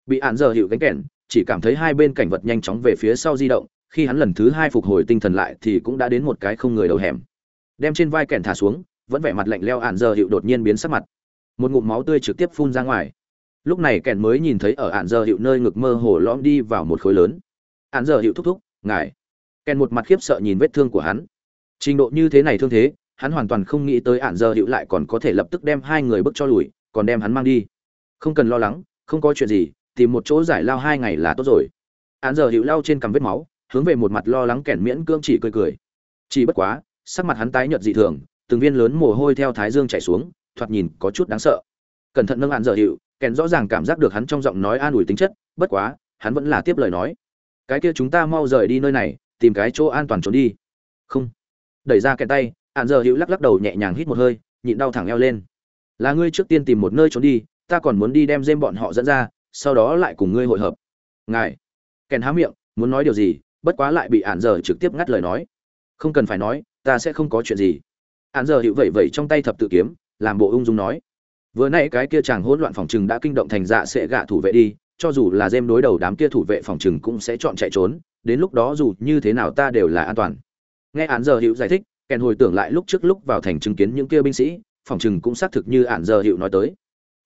Speaker 1: bị ạn giờ hiệu cánh kẹn chỉ cảm thấy hai bên cảnh vật nhanh chóng về phía sau di động khi hắn lần thứ hai phục hồi tinh thần lại thì cũng đã đến một cái không người đầu hẻm đem trên vai kẹn thả xuống vẫn vẻ mặt lạnh leo ạn giờ hiệu đột nhiên biến sắc mặt một ngụm máu tươi trực tiếp phun ra ngoài. Lúc này kèn mới nhìn thấy ở ạn Dơ hiệu nơi ngực mơ hồ lõm đi vào một khối lớn. Ạn Dơ hiệu thúc thúc, ngài. Kèn một mặt khiếp sợ nhìn vết thương của hắn. Trình độ như thế này thương thế, hắn hoàn toàn không nghĩ tới ạn giờ hiệu lại còn có thể lập tức đem hai người bước cho lùi, còn đem hắn mang đi. Không cần lo lắng, không có chuyện gì, tìm một chỗ giải lao hai ngày là tốt rồi. Ạn giờ hiệu lao trên cằm vết máu, hướng về một mặt lo lắng kèn miễn cưỡng chỉ cười cười. Chỉ bất quá, sắc mặt hắn tái nhợt dị thường, từng viên lớn mồ hôi theo thái dương chảy xuống thoạt nhìn có chút đáng sợ. Cẩn thận nâng ạn giờ hiệu kèn rõ ràng cảm giác được hắn trong giọng nói an ủi tính chất, bất quá, hắn vẫn là tiếp lời nói. Cái kia chúng ta mau rời đi nơi này, tìm cái chỗ an toàn trốn đi. Không. Đẩy ra kèn tay hạn giờ hữu lắc lắc đầu nhẹ nhàng hít một hơi, nhịn đau thẳng eo lên. Là ngươi trước tiên tìm một nơi trốn đi, ta còn muốn đi đem dêm bọn họ dẫn ra, sau đó lại cùng ngươi hội hợp. Ngài. Kèn há miệng, muốn nói điều gì, bất quá lại bị hạn giờ trực tiếp ngắt lời nói. Không cần phải nói, ta sẽ không có chuyện gì. Hạn giờ hữu vẩy vẩy trong tay thập tự kiếm làm bộ ung dung nói. Vừa nãy cái kia chàng hỗn loạn phòng trừng đã kinh động thành dạ sẽ gạ thủ vệ đi, cho dù là dêm đối đầu đám kia thủ vệ phòng trừng cũng sẽ chọn chạy trốn, đến lúc đó dù như thế nào ta đều là an toàn. Nghe án giờ hiệu giải thích, kèn hồi tưởng lại lúc trước lúc vào thành chứng kiến những kia binh sĩ, phòng chừng cũng xác thực như án giờ hiệu nói tới.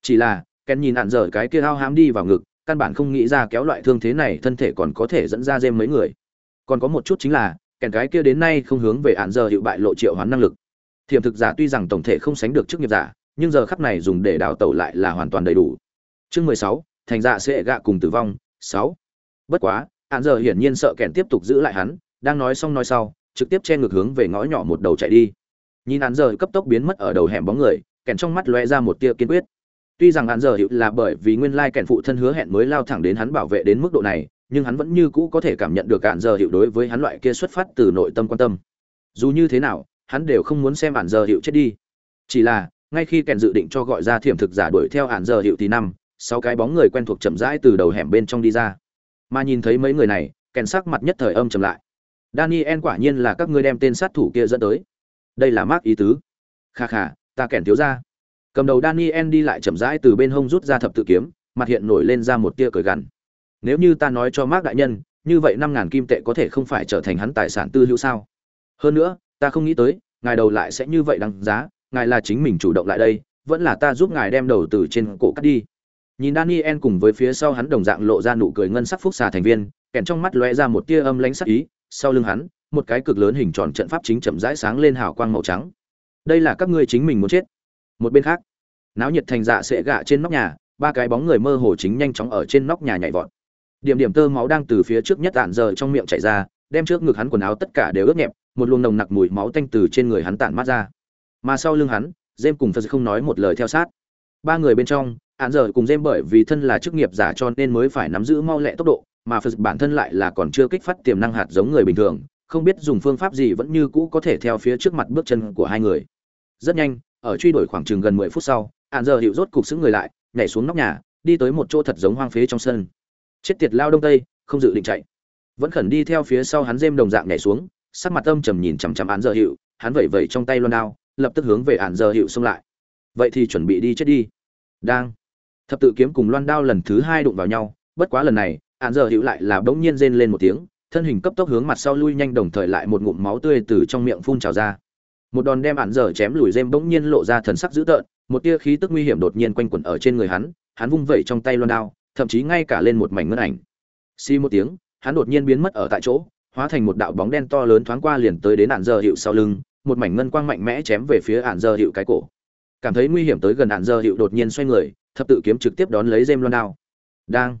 Speaker 1: Chỉ là, kèn nhìn án giờ cái kia hao hám đi vào ngực, căn bản không nghĩ ra kéo loại thương thế này thân thể còn có thể dẫn ra dêm mấy người. Còn có một chút chính là, kèn cái kia đến nay không hướng về án giờ hiệu bại lộ triệu hoán năng lực thiềm thực giả tuy rằng tổng thể không sánh được chức nghiệp giả, nhưng giờ khắc này dùng để đào tẩu lại là hoàn toàn đầy đủ. Chương mười sáu, thành dạ sẽ gạ cùng tử vong, sáu. Bất quá, hạn giờ hiển nhiên sợ kẻn tiếp tục giữ lại hắn, đang nói xong nói sau, trực tiếp che ngược hướng về ngõ nhỏ một đầu chạy đi. Nhìn án giờ cấp tốc biến mất ở đầu hẻm bóng người, kẻn trong mắt lóe ra một tia kiên quyết. Tuy rằng án giờ hiệu là bởi vì nguyên lai kẻn phụ thân hứa hẹn mới lao thẳng đến hắn bảo vệ đến mức độ này, nhưng hắn vẫn như cũ có thể cảm nhận được hạn giờ hiệu đối với hắn loại kia xuất phát từ nội tâm quan tâm. Dù như thế nào hắn đều không muốn xem ản giờ hiệu chết đi. Chỉ là, ngay khi kèn dự định cho gọi ra thiểm thực giả đuổi theo ản giờ hiệu thì năm, sáu cái bóng người quen thuộc chậm rãi từ đầu hẻm bên trong đi ra. Mà nhìn thấy mấy người này, kèn sắc mặt nhất thời âm trầm lại. Daniel quả nhiên là các ngươi đem tên sát thủ kia dẫn tới. Đây là mark ý tứ. Kha kha, ta kèn thiếu ra cầm đầu daniel đi lại chậm rãi từ bên hông rút ra thập tự kiếm, mặt hiện nổi lên ra một tia cười gằn. Nếu như ta nói cho mark đại nhân, như vậy năm ngàn kim tệ có thể không phải trở thành hắn tài sản tư hữu sao? Hơn nữa ta không nghĩ tới, ngài đầu lại sẽ như vậy đằng giá, ngài là chính mình chủ động lại đây, vẫn là ta giúp ngài đem đầu từ trên cổ cắt đi. Nhìn daniel cùng với phía sau hắn đồng dạng lộ ra nụ cười ngân sắc phúc xà thành viên, kèn trong mắt lóe ra một tia âm lãnh sắc ý, sau lưng hắn, một cái cực lớn hình tròn trận pháp chính chậm rãi sáng lên hào quang màu trắng. Đây là các ngươi chính mình muốn chết. Một bên khác, náo nhiệt thành dạ sẽ gạ trên nóc nhà, ba cái bóng người mơ hồ chính nhanh chóng ở trên nóc nhà nhảy vọt. Điểm điểm tơ máu đang từ phía trước nhất tản giờ trong miệng chảy ra, đem trước ngực hắn quần áo tất cả đều ướt nhẹp một luồng nồng nặc mùi máu tanh từ trên người hắn tản mát ra. Mà sau lưng hắn jem cùng phật không nói một lời theo sát. Ba người bên trong, án giờ cùng jem bởi vì thân là chức nghiệp giả cho nên mới phải nắm giữ mau lẹ tốc độ, mà phật bản thân lại là còn chưa kích phát tiềm năng hạt giống người bình thường, không biết dùng phương pháp gì vẫn như cũ có thể theo phía trước mặt bước chân của hai người. Rất nhanh, ở truy đuổi khoảng chừng gần mười phút sau, án giờ hiệu rốt cục xứng người lại, nhảy xuống nóc nhà, đi tới một chỗ thật giống hoang phế trong sân. Chết tiệt lao đông tây, không dự định chạy. Vẫn khẩn đi theo phía sau hắn dêm đồng dạng nhảy xuống sắc mặt âm trầm nhìn chằm chằm án giờ hiệu hắn vẩy vẩy trong tay loan đao, lập tức hướng về án giờ hiệu xông lại. Vậy thì chuẩn bị đi chết đi. Đang. Thập tự kiếm cùng loan đao lần thứ hai đụng vào nhau, bất quá lần này, án giờ hiệu lại là bỗng nhiên rên lên một tiếng, thân hình cấp tốc hướng mặt sau lui nhanh đồng thời lại một ngụm máu tươi từ trong miệng phun trào ra. Một đòn đem án giờ chém lùi rêm bỗng nhiên lộ ra thần sắc dữ tợn, một tia khí tức nguy hiểm đột nhiên quanh quẩn ở trên người hắn hắn vung vẩy trong tay loan đao, thậm chí ngay cả lên một mảnh ngân ảnh. Xi một tiếng, hắn đột nhiên biến mất ở tại chỗ hóa thành một đạo bóng đen to lớn thoáng qua liền tới đến ạn giờ hiệu sau lưng, một mảnh ngân quang mạnh mẽ chém về phía ạn giờ hiệu cái cổ. Cảm thấy nguy hiểm tới gần ạn giờ hiệu đột nhiên xoay người, thập tự kiếm trực tiếp đón lấy dêm loan đao. Đang.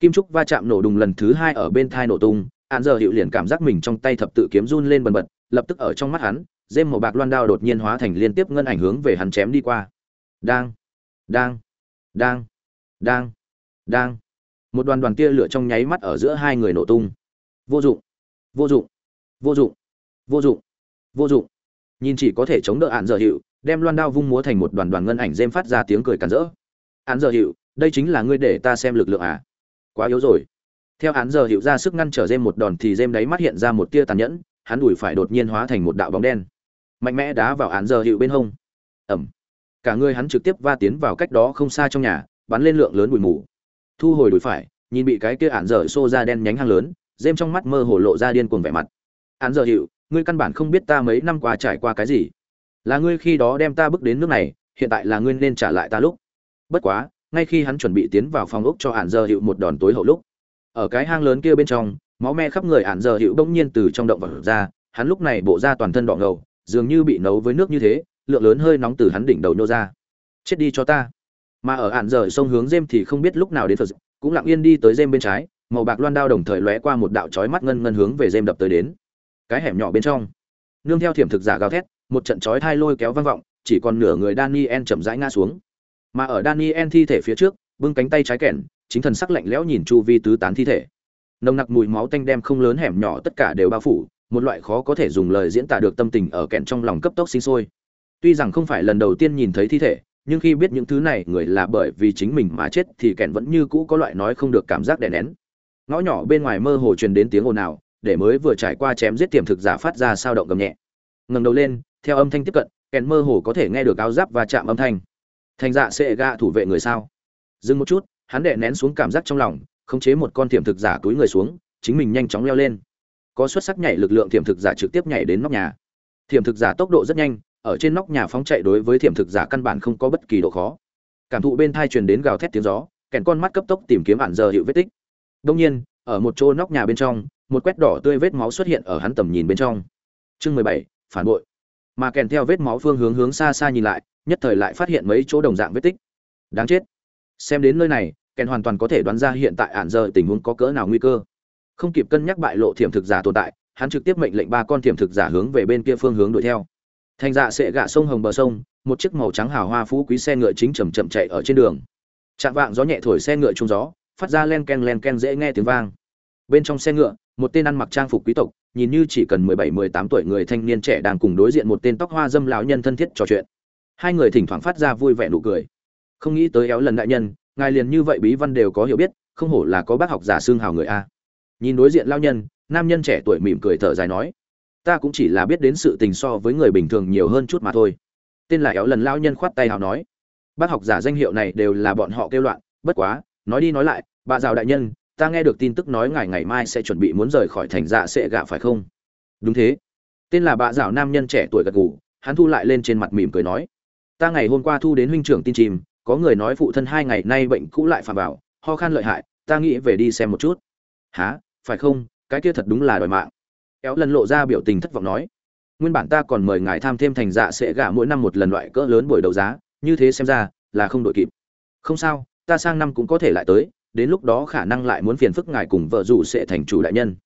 Speaker 1: Kim trúc va chạm nổ đùng lần thứ hai ở bên thai nổ tung, ạn giờ hiệu liền cảm giác mình trong tay thập tự kiếm run lên bần bật, lập tức ở trong mắt hắn dêm màu bạc loan đao đột nhiên hóa thành liên tiếp ngân ảnh hướng về hắn chém đi qua. Đang. Đang. Đang. Đang. Đang. Một đoàn đoàn tia lửa trong nháy mắt ở giữa hai người nổ tung. Vô dụng vô dụng. Vô dụng. Vô dụng. Vô dụng. Nhìn chỉ có thể chống đỡ ạn giờ hiệu đem loan đao vung múa thành một đoàn đoàn ngân ảnh dêm phát ra tiếng cười càn rỡ. Án giờ hiệu đây chính là ngươi để ta xem lực lượng à? Quá yếu rồi. Theo án giờ hiệu ra sức ngăn trở dêm một đòn thì dêm đáy mắt hiện ra một tia tàn nhẫn, hắn đùi phải đột nhiên hóa thành một đạo bóng đen. Mạnh mẽ đá vào án giờ hiệu bên hông. Ẩm. Cả người hắn trực tiếp va tiến vào cách đó không xa trong nhà, bắn lên lượng lớn bụi mù. Thu hồi đùi phải, nhìn bị cái kia án giờ xô ra đen nhánh hang lớn dêm trong mắt mơ hồ lộ ra điên cuồng vẻ mặt. Án giờ hiệu ngươi căn bản không biết ta mấy năm qua trải qua cái gì. Là ngươi khi đó đem ta bước đến nước này, hiện tại là ngươi nên trả lại ta lúc. Bất quá, ngay khi hắn chuẩn bị tiến vào phòng ốc cho ản giờ hiệu một đòn tối hậu lúc, ở cái hang lớn kia bên trong, máu me khắp người ản giờ hiệu bỗng nhiên từ trong động vật ra, hắn lúc này bộ ra toàn thân đỏ ngầu, dường như bị nấu với nước như thế, lượng lớn hơi nóng từ hắn đỉnh đầu nhô ra. Chết đi cho ta. Mà ở ản giờ sông hướng dêm thì không biết lúc nào đến phật cũng lặng yên đi tới dêm bên trái màu bạc loan đao đồng thời lóe qua một đạo chói mắt ngân ngân hướng về dêm đập tới đến. Cái hẻm nhỏ bên trong, nương theo thiểm thực giả gào thét, một trận chói thai lôi kéo vang vọng, chỉ còn nửa người daniel chậm rãi ngã xuống. Mà ở daniel thi thể phía trước, bưng cánh tay trái kẹn, chính thần sắc lạnh lẽo nhìn chu vi tứ tán thi thể. Nồng nặc mùi máu tanh đem không lớn hẻm nhỏ tất cả đều bao phủ, một loại khó có thể dùng lời diễn tả được tâm tình ở kẹn trong lòng cấp tốc sinh sôi. Tuy rằng không phải lần đầu tiên nhìn thấy thi thể, nhưng khi biết những thứ này, người là bởi vì chính mình mà chết thì kẹn vẫn như cũ có loại nói không được cảm giác đè nén ngõ nhỏ bên ngoài mơ hồ truyền đến tiếng ồn ào, để mới vừa trải qua chém giết tiềm thực giả phát ra sao động gầm nhẹ. Ngẩng đầu lên, theo âm thanh tiếp cận, kèn mơ hồ có thể nghe được áo giáp và chạm âm thanh. Thành dạ sẽ gạ thủ vệ người sao? Dừng một chút, hắn đệ nén xuống cảm giác trong lòng, khống chế một con tiềm thực giả túi người xuống, chính mình nhanh chóng leo lên. Có xuất sắc nhảy lực lượng tiềm thực giả trực tiếp nhảy đến nóc nhà. Tiềm thực giả tốc độ rất nhanh, ở trên nóc nhà phóng chạy đối với tiềm thực giả căn bản không có bất kỳ độ khó. Cảm thụ bên thai truyền đến gào thét tiếng gió, kèn con mắt cấp tốc tìm kiếm ản giờ hiệu vết tích đông nhiên, ở một chỗ nóc nhà bên trong, một quét đỏ tươi vết máu xuất hiện ở hắn tầm nhìn bên trong. Chương mười bảy, phản bội. Mà kèn theo vết máu phương hướng hướng xa xa nhìn lại, nhất thời lại phát hiện mấy chỗ đồng dạng vết tích. Đáng chết. Xem đến nơi này, kèn hoàn toàn có thể đoán ra hiện tại ạn giờ tình huống có cỡ nào nguy cơ. Không kịp cân nhắc bại lộ thiểm thực giả tồn tại, hắn trực tiếp mệnh lệnh ba con thiểm thực giả hướng về bên kia phương hướng đuổi theo. Thành dạ sẽ gạ sông hồng bờ sông, một chiếc màu trắng hào hoa phú quý xe ngựa chính chậm chậm chạy ở trên đường. Trạng vạng gió nhẹ thổi xe ngựa trung gió phát ra len ken len ken dễ nghe tiếng vang. Bên trong xe ngựa, một tên ăn mặc trang phục quý tộc, nhìn như chỉ cần mười bảy, mười tám tuổi người thanh niên trẻ đang cùng đối diện một tên tóc hoa dâm lão nhân thân thiết trò chuyện. Hai người thỉnh thoảng phát ra vui vẻ nụ cười. Không nghĩ tới éo lần đại nhân, ngài liền như vậy bí văn đều có hiểu biết, không hổ là có bác học giả xương hào người a. Nhìn đối diện lao nhân, nam nhân trẻ tuổi mỉm cười thở dài nói, ta cũng chỉ là biết đến sự tình so với người bình thường nhiều hơn chút mà thôi. Tên là éo lần lao nhân khoát tay hào nói, bác học giả danh hiệu này đều là bọn họ kêu loạn, bất quá nói đi nói lại, bà rào đại nhân, ta nghe được tin tức nói ngài ngày mai sẽ chuẩn bị muốn rời khỏi thành dạ sẽ gạ phải không? Đúng thế. Tên là bà rào nam nhân trẻ tuổi gật gù, hắn thu lại lên trên mặt mỉm cười nói. Ta ngày hôm qua thu đến huynh trưởng tin chìm, có người nói phụ thân hai ngày nay bệnh cũ lại phạm vào, ho khan lợi hại, ta nghĩ về đi xem một chút. Há phải không? Cái kia thật đúng là đòi mạng. Éo lần lộ ra biểu tình thất vọng nói. Nguyên bản ta còn mời ngài tham thêm thành dạ sẽ gả mỗi năm một lần loại cỡ lớn buổi đấu giá, như thế xem ra là không đội kịp. Không sao ta sang năm cũng có thể lại tới, đến lúc đó khả năng lại muốn phiền phức ngài cùng vợ rủ sẽ thành chủ đại nhân.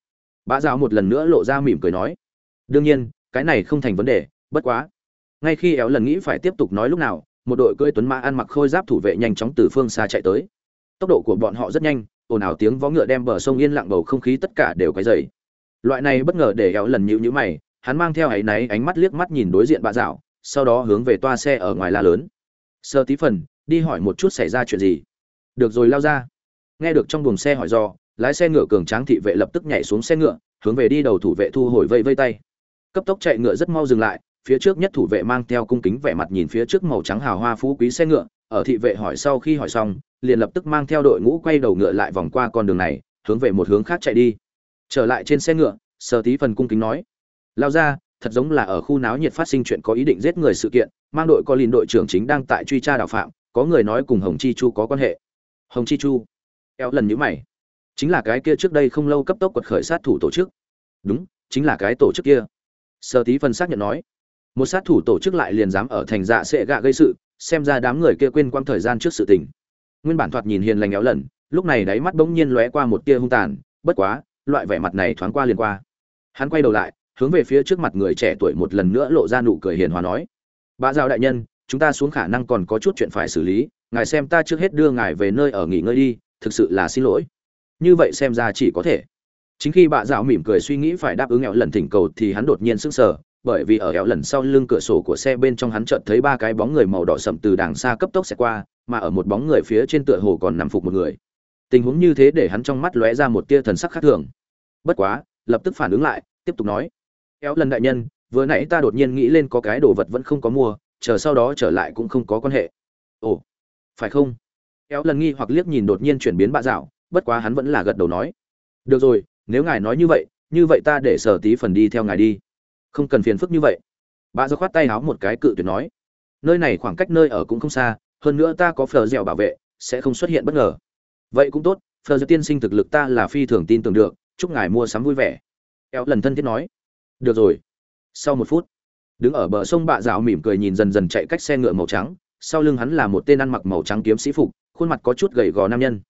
Speaker 1: Bá giáo một lần nữa lộ ra mỉm cười nói. Đương nhiên, cái này không thành vấn đề, bất quá. Ngay khi éo lần nghĩ phải tiếp tục nói lúc nào, một đội cưỡi tuấn mã ăn mặc khôi giáp thủ vệ nhanh chóng từ phương xa chạy tới. Tốc độ của bọn họ rất nhanh, ồn ào tiếng vó ngựa đem bờ sông yên lặng bầu không khí tất cả đều cái dày loại này bất ngờ để éo lần nhịu nhữ mày, hắn mang theo áy náy ánh mắt liếc mắt nhìn đối diện bà dạo sau đó hướng về toa xe ở ngoài la lớn. Sơ tí phần, đi hỏi một chút xảy ra chuyện gì được rồi, lao ra. Nghe được trong buồng xe hỏi do, lái xe ngựa cường tráng thị vệ lập tức nhảy xuống xe ngựa, hướng về đi đầu thủ vệ thu hồi vây vây tay. Cấp tốc chạy ngựa rất mau dừng lại, phía trước nhất thủ vệ mang theo cung kính vẻ mặt nhìn phía trước màu trắng hào hoa phú quý xe ngựa, ở thị vệ hỏi sau khi hỏi xong, liền lập tức mang theo đội ngũ quay đầu ngựa lại vòng qua con đường này, hướng về một hướng khác chạy đi. Trở lại trên xe ngựa sơ tí phần cung kính nói, lao ra, thật giống là ở khu náo nhiệt phát sinh chuyện có ý định giết người sự kiện, mang đội có lìn đội trưởng chính đang tại truy tra đạo phạm, có người nói cùng hồng chi chu có quan hệ hồng chi chu. Eo lần nhữ mày. Chính là cái kia trước đây không lâu cấp tốc quật khởi sát thủ tổ chức. Đúng, chính là cái tổ chức kia. Sơ tí phân xác nhận nói. Một sát thủ tổ chức lại liền dám ở thành dạ sệ gạ gây sự, xem ra đám người kia quên quang thời gian trước sự tình. Nguyên bản thoạt nhìn hiền lành éo lần, lúc này đáy mắt bỗng nhiên lóe qua một tia hung tàn, bất quá, loại vẻ mặt này thoáng qua liền qua. Hắn quay đầu lại, hướng về phía trước mặt người trẻ tuổi một lần nữa lộ ra nụ cười hiền hòa nói. Bà giao đại nhân, chúng ta xuống khả năng còn có chút chuyện phải xử lý ngài xem ta trước hết đưa ngài về nơi ở nghỉ ngơi đi thực sự là xin lỗi như vậy xem ra chỉ có thể chính khi bà dạo mỉm cười suy nghĩ phải đáp ứng ẹo lần thỉnh cầu thì hắn đột nhiên sững sờ bởi vì ở eo lần sau lưng cửa sổ của xe bên trong hắn chợt thấy ba cái bóng người màu đỏ sậm từ đàng xa cấp tốc sẽ qua, mà ở một bóng người phía trên tựa hồ còn nằm phục một người. Tình huống như thế để hắn trong mắt lóe ra một tia thần sắc khác thường. Bất quá, lập tức phản ứng lại, tiếp tục nói: "Eo lần đại nhân, vừa nãy ta đột nhiên nghĩ lên có cái đồ vật vẫn không có mua, chờ sau đó trở lại cũng không có quan hệ." "Ồ, phải không?" Eo lần nghi hoặc liếc nhìn đột nhiên chuyển biến bạ dạo, bất quá hắn vẫn là gật đầu nói: "Được rồi, nếu ngài nói như vậy, như vậy ta để sở tí phần đi theo ngài đi." không cần phiền phức như vậy. Bà giơ khoát tay háo một cái cự tuyệt nói. Nơi này khoảng cách nơi ở cũng không xa hơn nữa ta có phờ dẻo bảo vệ sẽ không xuất hiện bất ngờ. Vậy cũng tốt phờ dẻo tiên sinh thực lực ta là phi thường tin tưởng được chúc ngài mua sắm vui vẻ. Eo lần thân thiết nói. Được rồi. Sau một phút đứng ở bờ sông bạ dạo mỉm cười nhìn dần dần chạy cách xe ngựa màu trắng sau lưng hắn là một tên ăn mặc màu trắng kiếm sĩ phục khuôn mặt có chút gầy gò nam nhân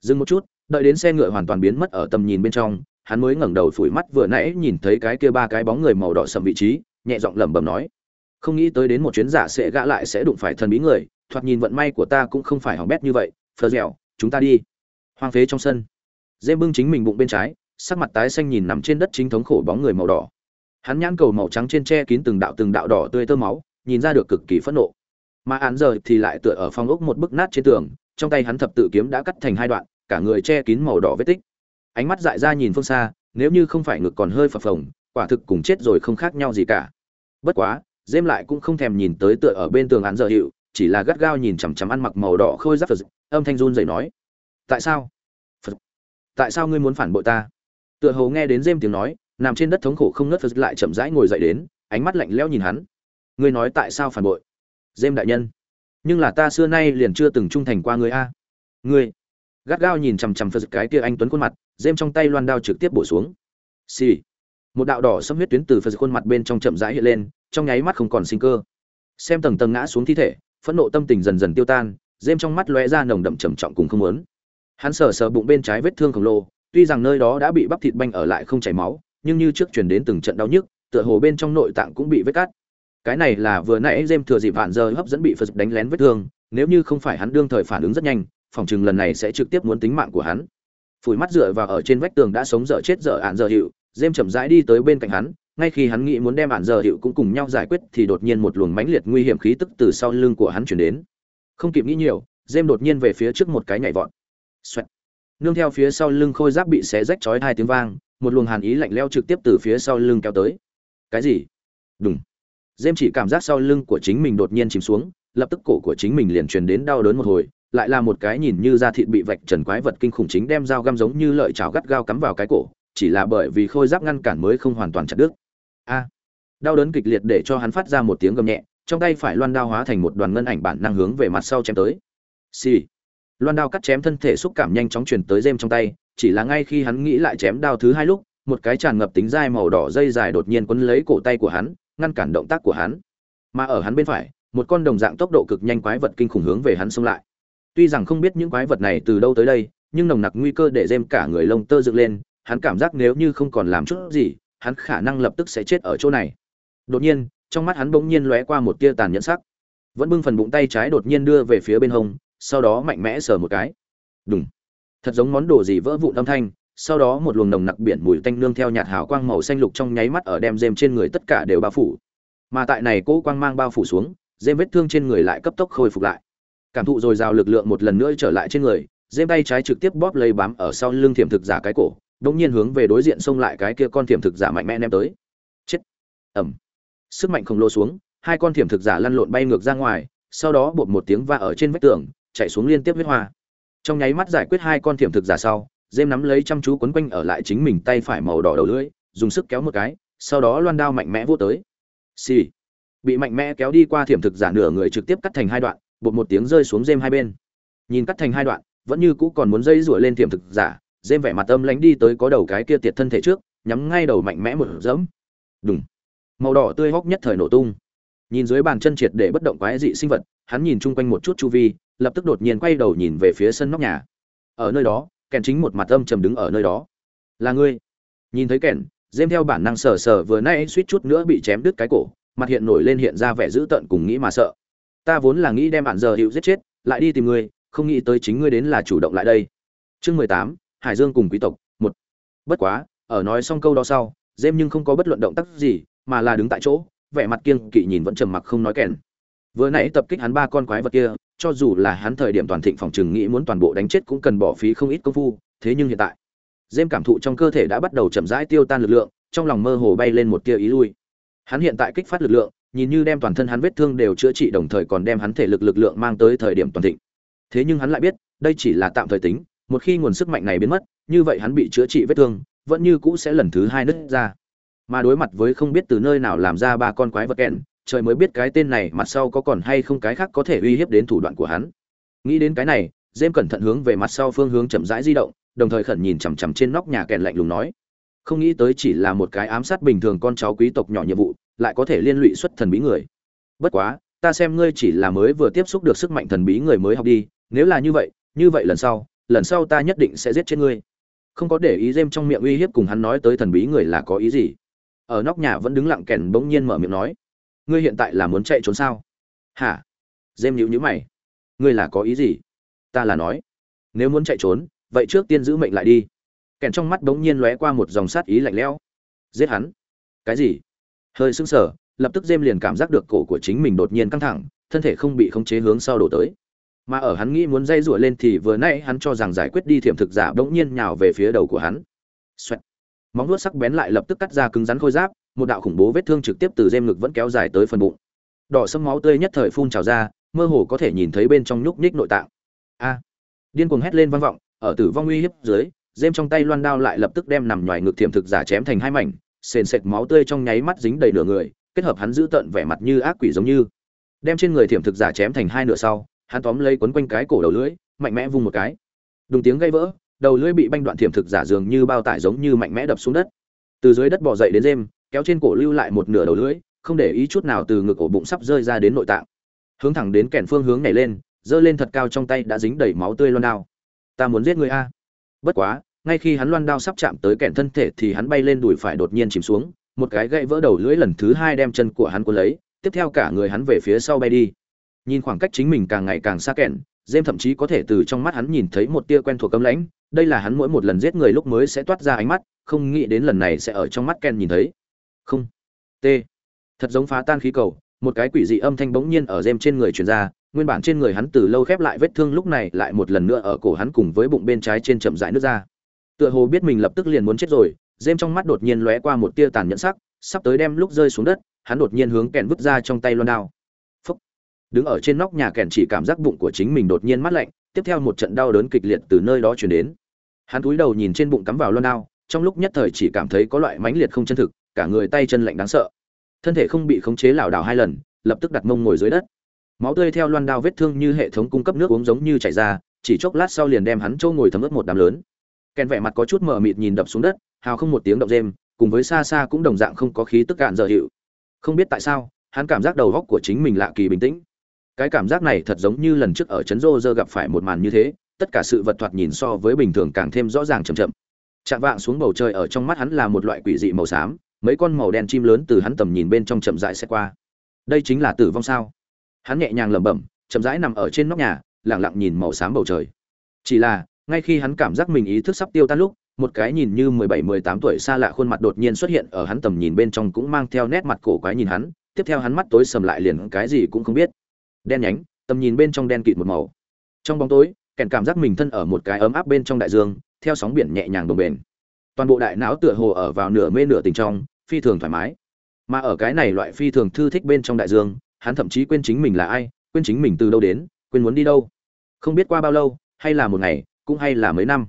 Speaker 1: dừng một chút đợi đến xe ngựa hoàn toàn biến mất ở tầm nhìn bên trong hắn mới ngẩng đầu phủi mắt vừa nãy nhìn thấy cái kia ba cái bóng người màu đỏ sầm vị trí, nhẹ giọng lẩm bẩm nói: "Không nghĩ tới đến một chuyến giả sẽ gã lại sẽ đụng phải thần bí người, thoạt nhìn vận may của ta cũng không phải hỏng bét như vậy, phờ dẻo, chúng ta đi." Hoang phế trong sân. Dêm bưng chính mình bụng bên trái, sắc mặt tái xanh nhìn nằm trên đất chính thống khổ bóng người màu đỏ. Hắn nhãn cầu màu trắng trên che kín từng đạo từng đạo đỏ tươi tơ máu, nhìn ra được cực kỳ phẫn nộ. Mà án giờ thì lại tựa ở phòng ốc một bức nát trên tường, trong tay hắn thập tự kiếm đã cắt thành hai đoạn, cả người che kín màu đỏ vết tích. Ánh mắt dại ra nhìn phương xa nếu như không phải ngực còn hơi phập phồng quả thực cùng chết rồi không khác nhau gì cả. Bất quá dêm lại cũng không thèm nhìn tới tựa ở bên tường án giờ hiệu chỉ là gắt gao nhìn chằm chằm ăn mặc màu đỏ khôi giáp phật âm thanh run dậy nói tại sao? Phật tại sao ngươi muốn phản bội ta? Tựa hồ nghe đến dêm tiếng nói nằm trên đất thống khổ không ngớt phật lại chậm rãi ngồi dậy đến ánh mắt lạnh lẽo nhìn hắn. Ngươi nói tại sao phản bội? Dêm đại nhân. Nhưng là ta xưa nay liền chưa từng trung thành qua ngươi a. Ngươi gắt gao nhìn chằm chằm phật cái kia anh tuấn khuôn mặt, dêm trong tay loan đao trực tiếp bổ xuống. Xì、sì. một đạo đỏ xâm huyết tuyến từ phật khuôn mặt bên trong chậm rãi hiện lên, trong nháy mắt không còn sinh cơ. Xem tầng tầng ngã xuống thi thể, phẫn nộ tâm tình dần dần tiêu tan, dêm trong mắt lóe ra nồng đậm trầm trọng cùng không muốn. Hắn sờ sờ bụng bên trái vết thương khổng lồ, tuy rằng nơi đó đã bị bắp thịt banh ở lại không chảy máu, nhưng như trước truyền đến từng trận đau nhức, tựa hồ bên trong nội tạng cũng bị vết cắt cái này là vừa nãy dêm thừa dịp vạn giờ hấp dẫn bị phật đánh lén vết thương, nếu như không phải hắn đương thời phản ứng rất nhanh, phòng chừng lần này sẽ trực tiếp muốn tính mạng của hắn. Phủi mắt dựa vào ở trên vách tường đã sống dở chết dở ạn giờ hiệu dêm chậm rãi đi tới bên cạnh hắn, ngay khi hắn nghĩ muốn đem ạn giờ hiệu cũng cùng nhau giải quyết thì đột nhiên một luồng mãnh liệt nguy hiểm khí tức từ sau lưng của hắn chuyển đến. Không kịp nghĩ nhiều dêm đột nhiên về phía trước một cái nhảy vọt. Xoẹt. nương theo phía sau lưng khôi giáp bị xé rách chói hai tiếng vang, một luồng hàn ý lạnh leo trực tiếp từ phía sau lưng kéo tới. Cái gì? Đúng dêm chỉ cảm giác sau lưng của chính mình đột nhiên chìm xuống, lập tức cổ của chính mình liền truyền đến đau đớn một hồi, lại là một cái nhìn như da thịt bị vạch trần quái vật kinh khủng chính đem dao găm giống như lợi chảo gắt gao cắm vào cái cổ, chỉ là bởi vì khôi giáp ngăn cản mới không hoàn toàn chặt đứt. A! Đau đớn kịch liệt để cho hắn phát ra một tiếng gầm nhẹ, trong tay phải loan đao hóa thành một đoàn ngân ảnh bản năng hướng về mặt sau chém tới. Xì、sì. loan đao cắt chém thân thể xúc cảm nhanh chóng truyền tới dêm trong tay, chỉ là ngay khi hắn nghĩ lại chém đao thứ hai lúc, một cái tràn ngập tính dai màu đỏ dây dài đột nhiên quấn lấy cổ tay của hắn ngăn cản động tác của hắn. Mà ở hắn bên phải, một con đồng dạng tốc độ cực nhanh quái vật kinh khủng hướng về hắn xông lại. Tuy rằng không biết những quái vật này từ đâu tới đây, nhưng nồng nặc nguy cơ để dêm cả người lông tơ dựng lên, hắn cảm giác nếu như không còn làm chút gì, hắn khả năng lập tức sẽ chết ở chỗ này. Đột nhiên, trong mắt hắn bỗng nhiên lóe qua một tia tàn nhẫn sắc. Vẫn bưng phần bụng tay trái đột nhiên đưa về phía bên hông, sau đó mạnh mẽ sờ một cái. Đúng thật giống món đồ gì vỡ vụn âm thanh sau đó một luồng nồng nặc biển mùi tanh nương theo nhạt hào quang màu xanh lục trong nháy mắt ở đem dêm trên người tất cả đều bao phủ. Mà tại này cỗ quang mang bao phủ xuống dêm vết thương trên người lại cấp tốc khôi phục lại. Cảm thụ dồi dào lực lượng một lần nữa trở lại trên người dêm tay trái trực tiếp bóp lấy bám ở sau lưng thiểm thực giả cái cổ đống nhiên hướng về đối diện xông lại cái kia con thiểm thực giả mạnh mẽ ném tới. Chết. Ẩm sức mạnh khổng lồ xuống, hai con thiểm thực giả lăn lộn bay ngược ra ngoài, sau đó bột một tiếng va ở trên vách tường, chạy xuống liên tiếp huyết hoa. Trong nháy mắt giải quyết hai con thiểm thực giả sau dêm nắm lấy chăm chú quấn quanh ở lại chính mình tay phải màu đỏ đầu lưỡi, dùng sức kéo một cái, sau đó loan đao mạnh mẽ vô tới. Xì、sì. bị mạnh mẽ kéo đi qua thiểm thực giả nửa người trực tiếp cắt thành hai đoạn, bột một tiếng rơi xuống dêm hai bên. Nhìn cắt thành hai đoạn, vẫn như cũ còn muốn dây rủa lên thiểm thực giả dêm vẻ mặt âm lánh đi tới có đầu cái kia tiệt thân thể trước, nhắm ngay đầu mạnh mẽ một dẫm. Đúng màu đỏ tươi hóc nhất thời nổ tung. Nhìn dưới bàn chân triệt để bất động quái dị sinh vật, hắn nhìn chung quanh một chút chu vi, lập tức đột nhiên quay đầu nhìn về phía sân nóc nhà. Ở nơi đó kèn chính một mặt âm trầm đứng ở nơi đó. Là ngươi? Nhìn thấy kèn dêm theo bản năng sờ sờ vừa nay suýt chút nữa bị chém đứt cái cổ, mặt hiện nổi lên hiện ra vẻ dữ tợn cùng nghĩ mà sợ. Ta vốn là nghĩ đem bạn giờ hiệu giết chết, lại đi tìm ngươi, không nghĩ tới chính ngươi đến là chủ động lại đây. Chương mười tám, hải dương cùng quý tộc, một. Bất quá, ở nói xong câu đó sau dêm nhưng không có bất luận động tác gì, mà là đứng tại chỗ, vẻ mặt kiêng kỵ nhìn vẫn trầm mặc không nói kèn. Vừa nãy tập kích hắn ba con quái vật kia cho dù là hắn thời điểm toàn thịnh phòng trừng nghĩ muốn toàn bộ đánh chết cũng cần bỏ phí không ít công phu, thế nhưng hiện tại dêm cảm thụ trong cơ thể đã bắt đầu chậm rãi tiêu tan lực lượng, trong lòng mơ hồ bay lên một tia ý lui. Hắn hiện tại kích phát lực lượng, nhìn như đem toàn thân hắn vết thương đều chữa trị đồng thời còn đem hắn thể lực lực lượng mang tới thời điểm toàn thịnh. Thế nhưng hắn lại biết, đây chỉ là tạm thời tính, một khi nguồn sức mạnh này biến mất, như vậy hắn bị chữa trị vết thương, vẫn như cũ sẽ lần thứ hai nứt ra. Mà đối mặt với không biết từ nơi nào làm ra ba con quái vật kẹn trời mới biết cái tên này mặt sau có còn hay không cái khác có thể uy hiếp đến thủ đoạn của hắn. Nghĩ đến cái này dêm cẩn thận hướng về mặt sau phương hướng chậm rãi di động, đồng thời khẩn nhìn chằm chằm trên nóc nhà kẹn lạnh lùng nói. Không nghĩ tới chỉ là một cái ám sát bình thường con cháu quý tộc nhỏ nhiệm vụ, lại có thể liên lụy xuất thần bí người. Bất quá, ta xem ngươi chỉ là mới vừa tiếp xúc được sức mạnh thần bí người mới học đi, nếu là như vậy như vậy lần sau lần sau ta nhất định sẽ giết chết ngươi. Không có để ý dêm trong miệng uy hiếp cùng hắn nói tới thần bí người là có ý gì. Ở nóc nhà vẫn đứng lặng kèn bỗng nhiên mở miệng nói ngươi hiện tại là muốn chạy trốn sao? Hả? Dêm nhữ nhữ mày. Ngươi là có ý gì? Ta là nói, nếu muốn chạy trốn, vậy trước tiên giữ mệnh lại đi. Kèn trong mắt bỗng nhiên lóe qua một dòng sát ý lạnh lẽo. Giết hắn? Cái gì? Hơi sững sờ, lập tức dêm liền cảm giác được cổ của chính mình đột nhiên căng thẳng, thân thể không bị khống chế hướng sau đổ tới. Mà ở hắn nghĩ muốn dây rủa lên thì vừa nãy hắn cho rằng giải quyết đi thiểm thực giả bỗng nhiên nhào về phía đầu của hắn. Xoẹt. móng vuốt sắc bén lại lập tức cắt ra cứng rắn khôi giáp một đạo khủng bố vết thương trực tiếp từ dêm ngực vẫn kéo dài tới phần bụng. Đỏ sâm máu tươi nhất thời phun trào ra, mơ hồ có thể nhìn thấy bên trong nhúc nhích nội tạng. A! Điên cuồng hét lên vang vọng, ở tử vong uy hiếp dưới dêm trong tay loan đao lại lập tức đem nằm ngoài ngực thiểm thực giả chém thành hai mảnh, sền sệt máu tươi trong nháy mắt dính đầy nửa người, kết hợp hắn giữ tợn vẻ mặt như ác quỷ giống như. Đem trên người thiểm thực giả chém thành hai nửa sau, hắn tóm lấy quấn quanh cái cổ đầu lưỡi, mạnh mẽ vung một cái. Đùng tiếng gây vỡ, đầu lưỡi bị banh đoạn thiểm thực giả dường như bao tải giống như mạnh mẽ đập xuống đất. Từ dưới đất bò dậy đến dêm kéo trên cổ lưu lại một nửa đầu lưỡi, không để ý chút nào từ ngực ổ bụng sắp rơi ra đến nội tạng. Hướng thẳng đến kèn phương hướng nhảy lên, giơ lên thật cao trong tay đã dính đầy máu tươi loan đao. Ta muốn giết người a. Bất quá, ngay khi hắn loan đao sắp chạm tới kèn thân thể thì hắn bay lên đùi phải đột nhiên chìm xuống, một cái gãy vỡ đầu lưỡi lần thứ hai đem chân của hắn cuốn lấy, tiếp theo cả người hắn về phía sau bay đi. Nhìn khoảng cách chính mình càng ngày càng xa kèn dêm thậm chí có thể từ trong mắt hắn nhìn thấy một tia quen thuộc cấm lãnh, đây là hắn mỗi một lần giết người lúc mới sẽ toát ra ánh mắt, không nghĩ đến lần này sẽ ở trong mắt ken nhìn thấy không. T. Thật giống phá tan khí cầu, một cái quỷ dị âm thanh bỗng nhiên ở dêm trên người truyền ra, nguyên bản trên người hắn từ lâu khép lại vết thương lúc này lại một lần nữa ở cổ hắn cùng với bụng bên trái trên chậm rãi nước ra. Tựa hồ biết mình lập tức liền muốn chết rồi dêm trong mắt đột nhiên lóe qua một tia tàn nhẫn sắc, sắp tới đem lúc rơi xuống đất, hắn đột nhiên hướng kèn vứt ra trong tay loan đao. Phúc. đứng ở trên nóc nhà kèn chỉ cảm giác bụng của chính mình đột nhiên mát lạnh, tiếp theo một trận đau đớn kịch liệt từ nơi đó truyền đến. Hắn cúi đầu nhìn trên bụng cắm vào loan đao, trong lúc nhất thời chỉ cảm thấy có loại mãnh liệt không chân thực cả người tay chân lạnh đáng sợ. Thân thể không bị khống chế lảo đảo hai lần, lập tức đặt mông ngồi dưới đất. Máu tươi theo loan đao vết thương như hệ thống cung cấp nước uống giống như chảy ra, chỉ chốc lát sau liền đem hắn trâu ngồi thấm ướt một đám lớn. Kèn vẻ mặt có chút mờ mịt nhìn đập xuống đất, hào không một tiếng động rêm cùng với xa xa cũng đồng dạng không có khí tức cạn dở hiệu. Không biết tại sao, hắn cảm giác đầu góc của chính mình lạ kỳ bình tĩnh. Cái cảm giác này thật giống như lần trước ở trấn rô rơ gặp phải một màn như thế, tất cả sự vật thoạt nhìn so với bình thường càng thêm rõ ràng chậm chậm. Chạm vạng xuống bầu trời ở trong mắt hắn là một loại quỷ dị màu xám mấy con màu đen chim lớn từ hắn tầm nhìn bên trong chậm rãi sẽ qua. Đây chính là tử vong sao? Hắn nhẹ nhàng lẩm bẩm, chậm rãi nằm ở trên nóc nhà lẳng lặng nhìn màu xám bầu trời. Chỉ là, ngay khi hắn cảm giác mình ý thức sắp tiêu tan lúc, một cái nhìn như mười bảy, mười tám tuổi xa lạ khuôn mặt đột nhiên xuất hiện ở hắn tầm nhìn bên trong cũng mang theo nét mặt cổ quái nhìn hắn, tiếp theo hắn mắt tối sầm lại liền cái gì cũng không biết. Đen nhánh, tầm nhìn bên trong đen kịt một màu. Trong bóng tối, kèn cảm giác mình thân ở một cái ấm áp bên trong đại dương, theo sóng biển nhẹ nhàng đồng bền toàn bộ đại não tựa hồ ở vào nửa mê nửa tình trong phi thường thoải mái. Mà ở cái này loại phi thường thư thích bên trong đại dương, hắn thậm chí quên chính mình là ai, quên chính mình từ đâu đến, quên muốn đi đâu. Không biết qua bao lâu, hay là một ngày, cũng hay là mấy năm.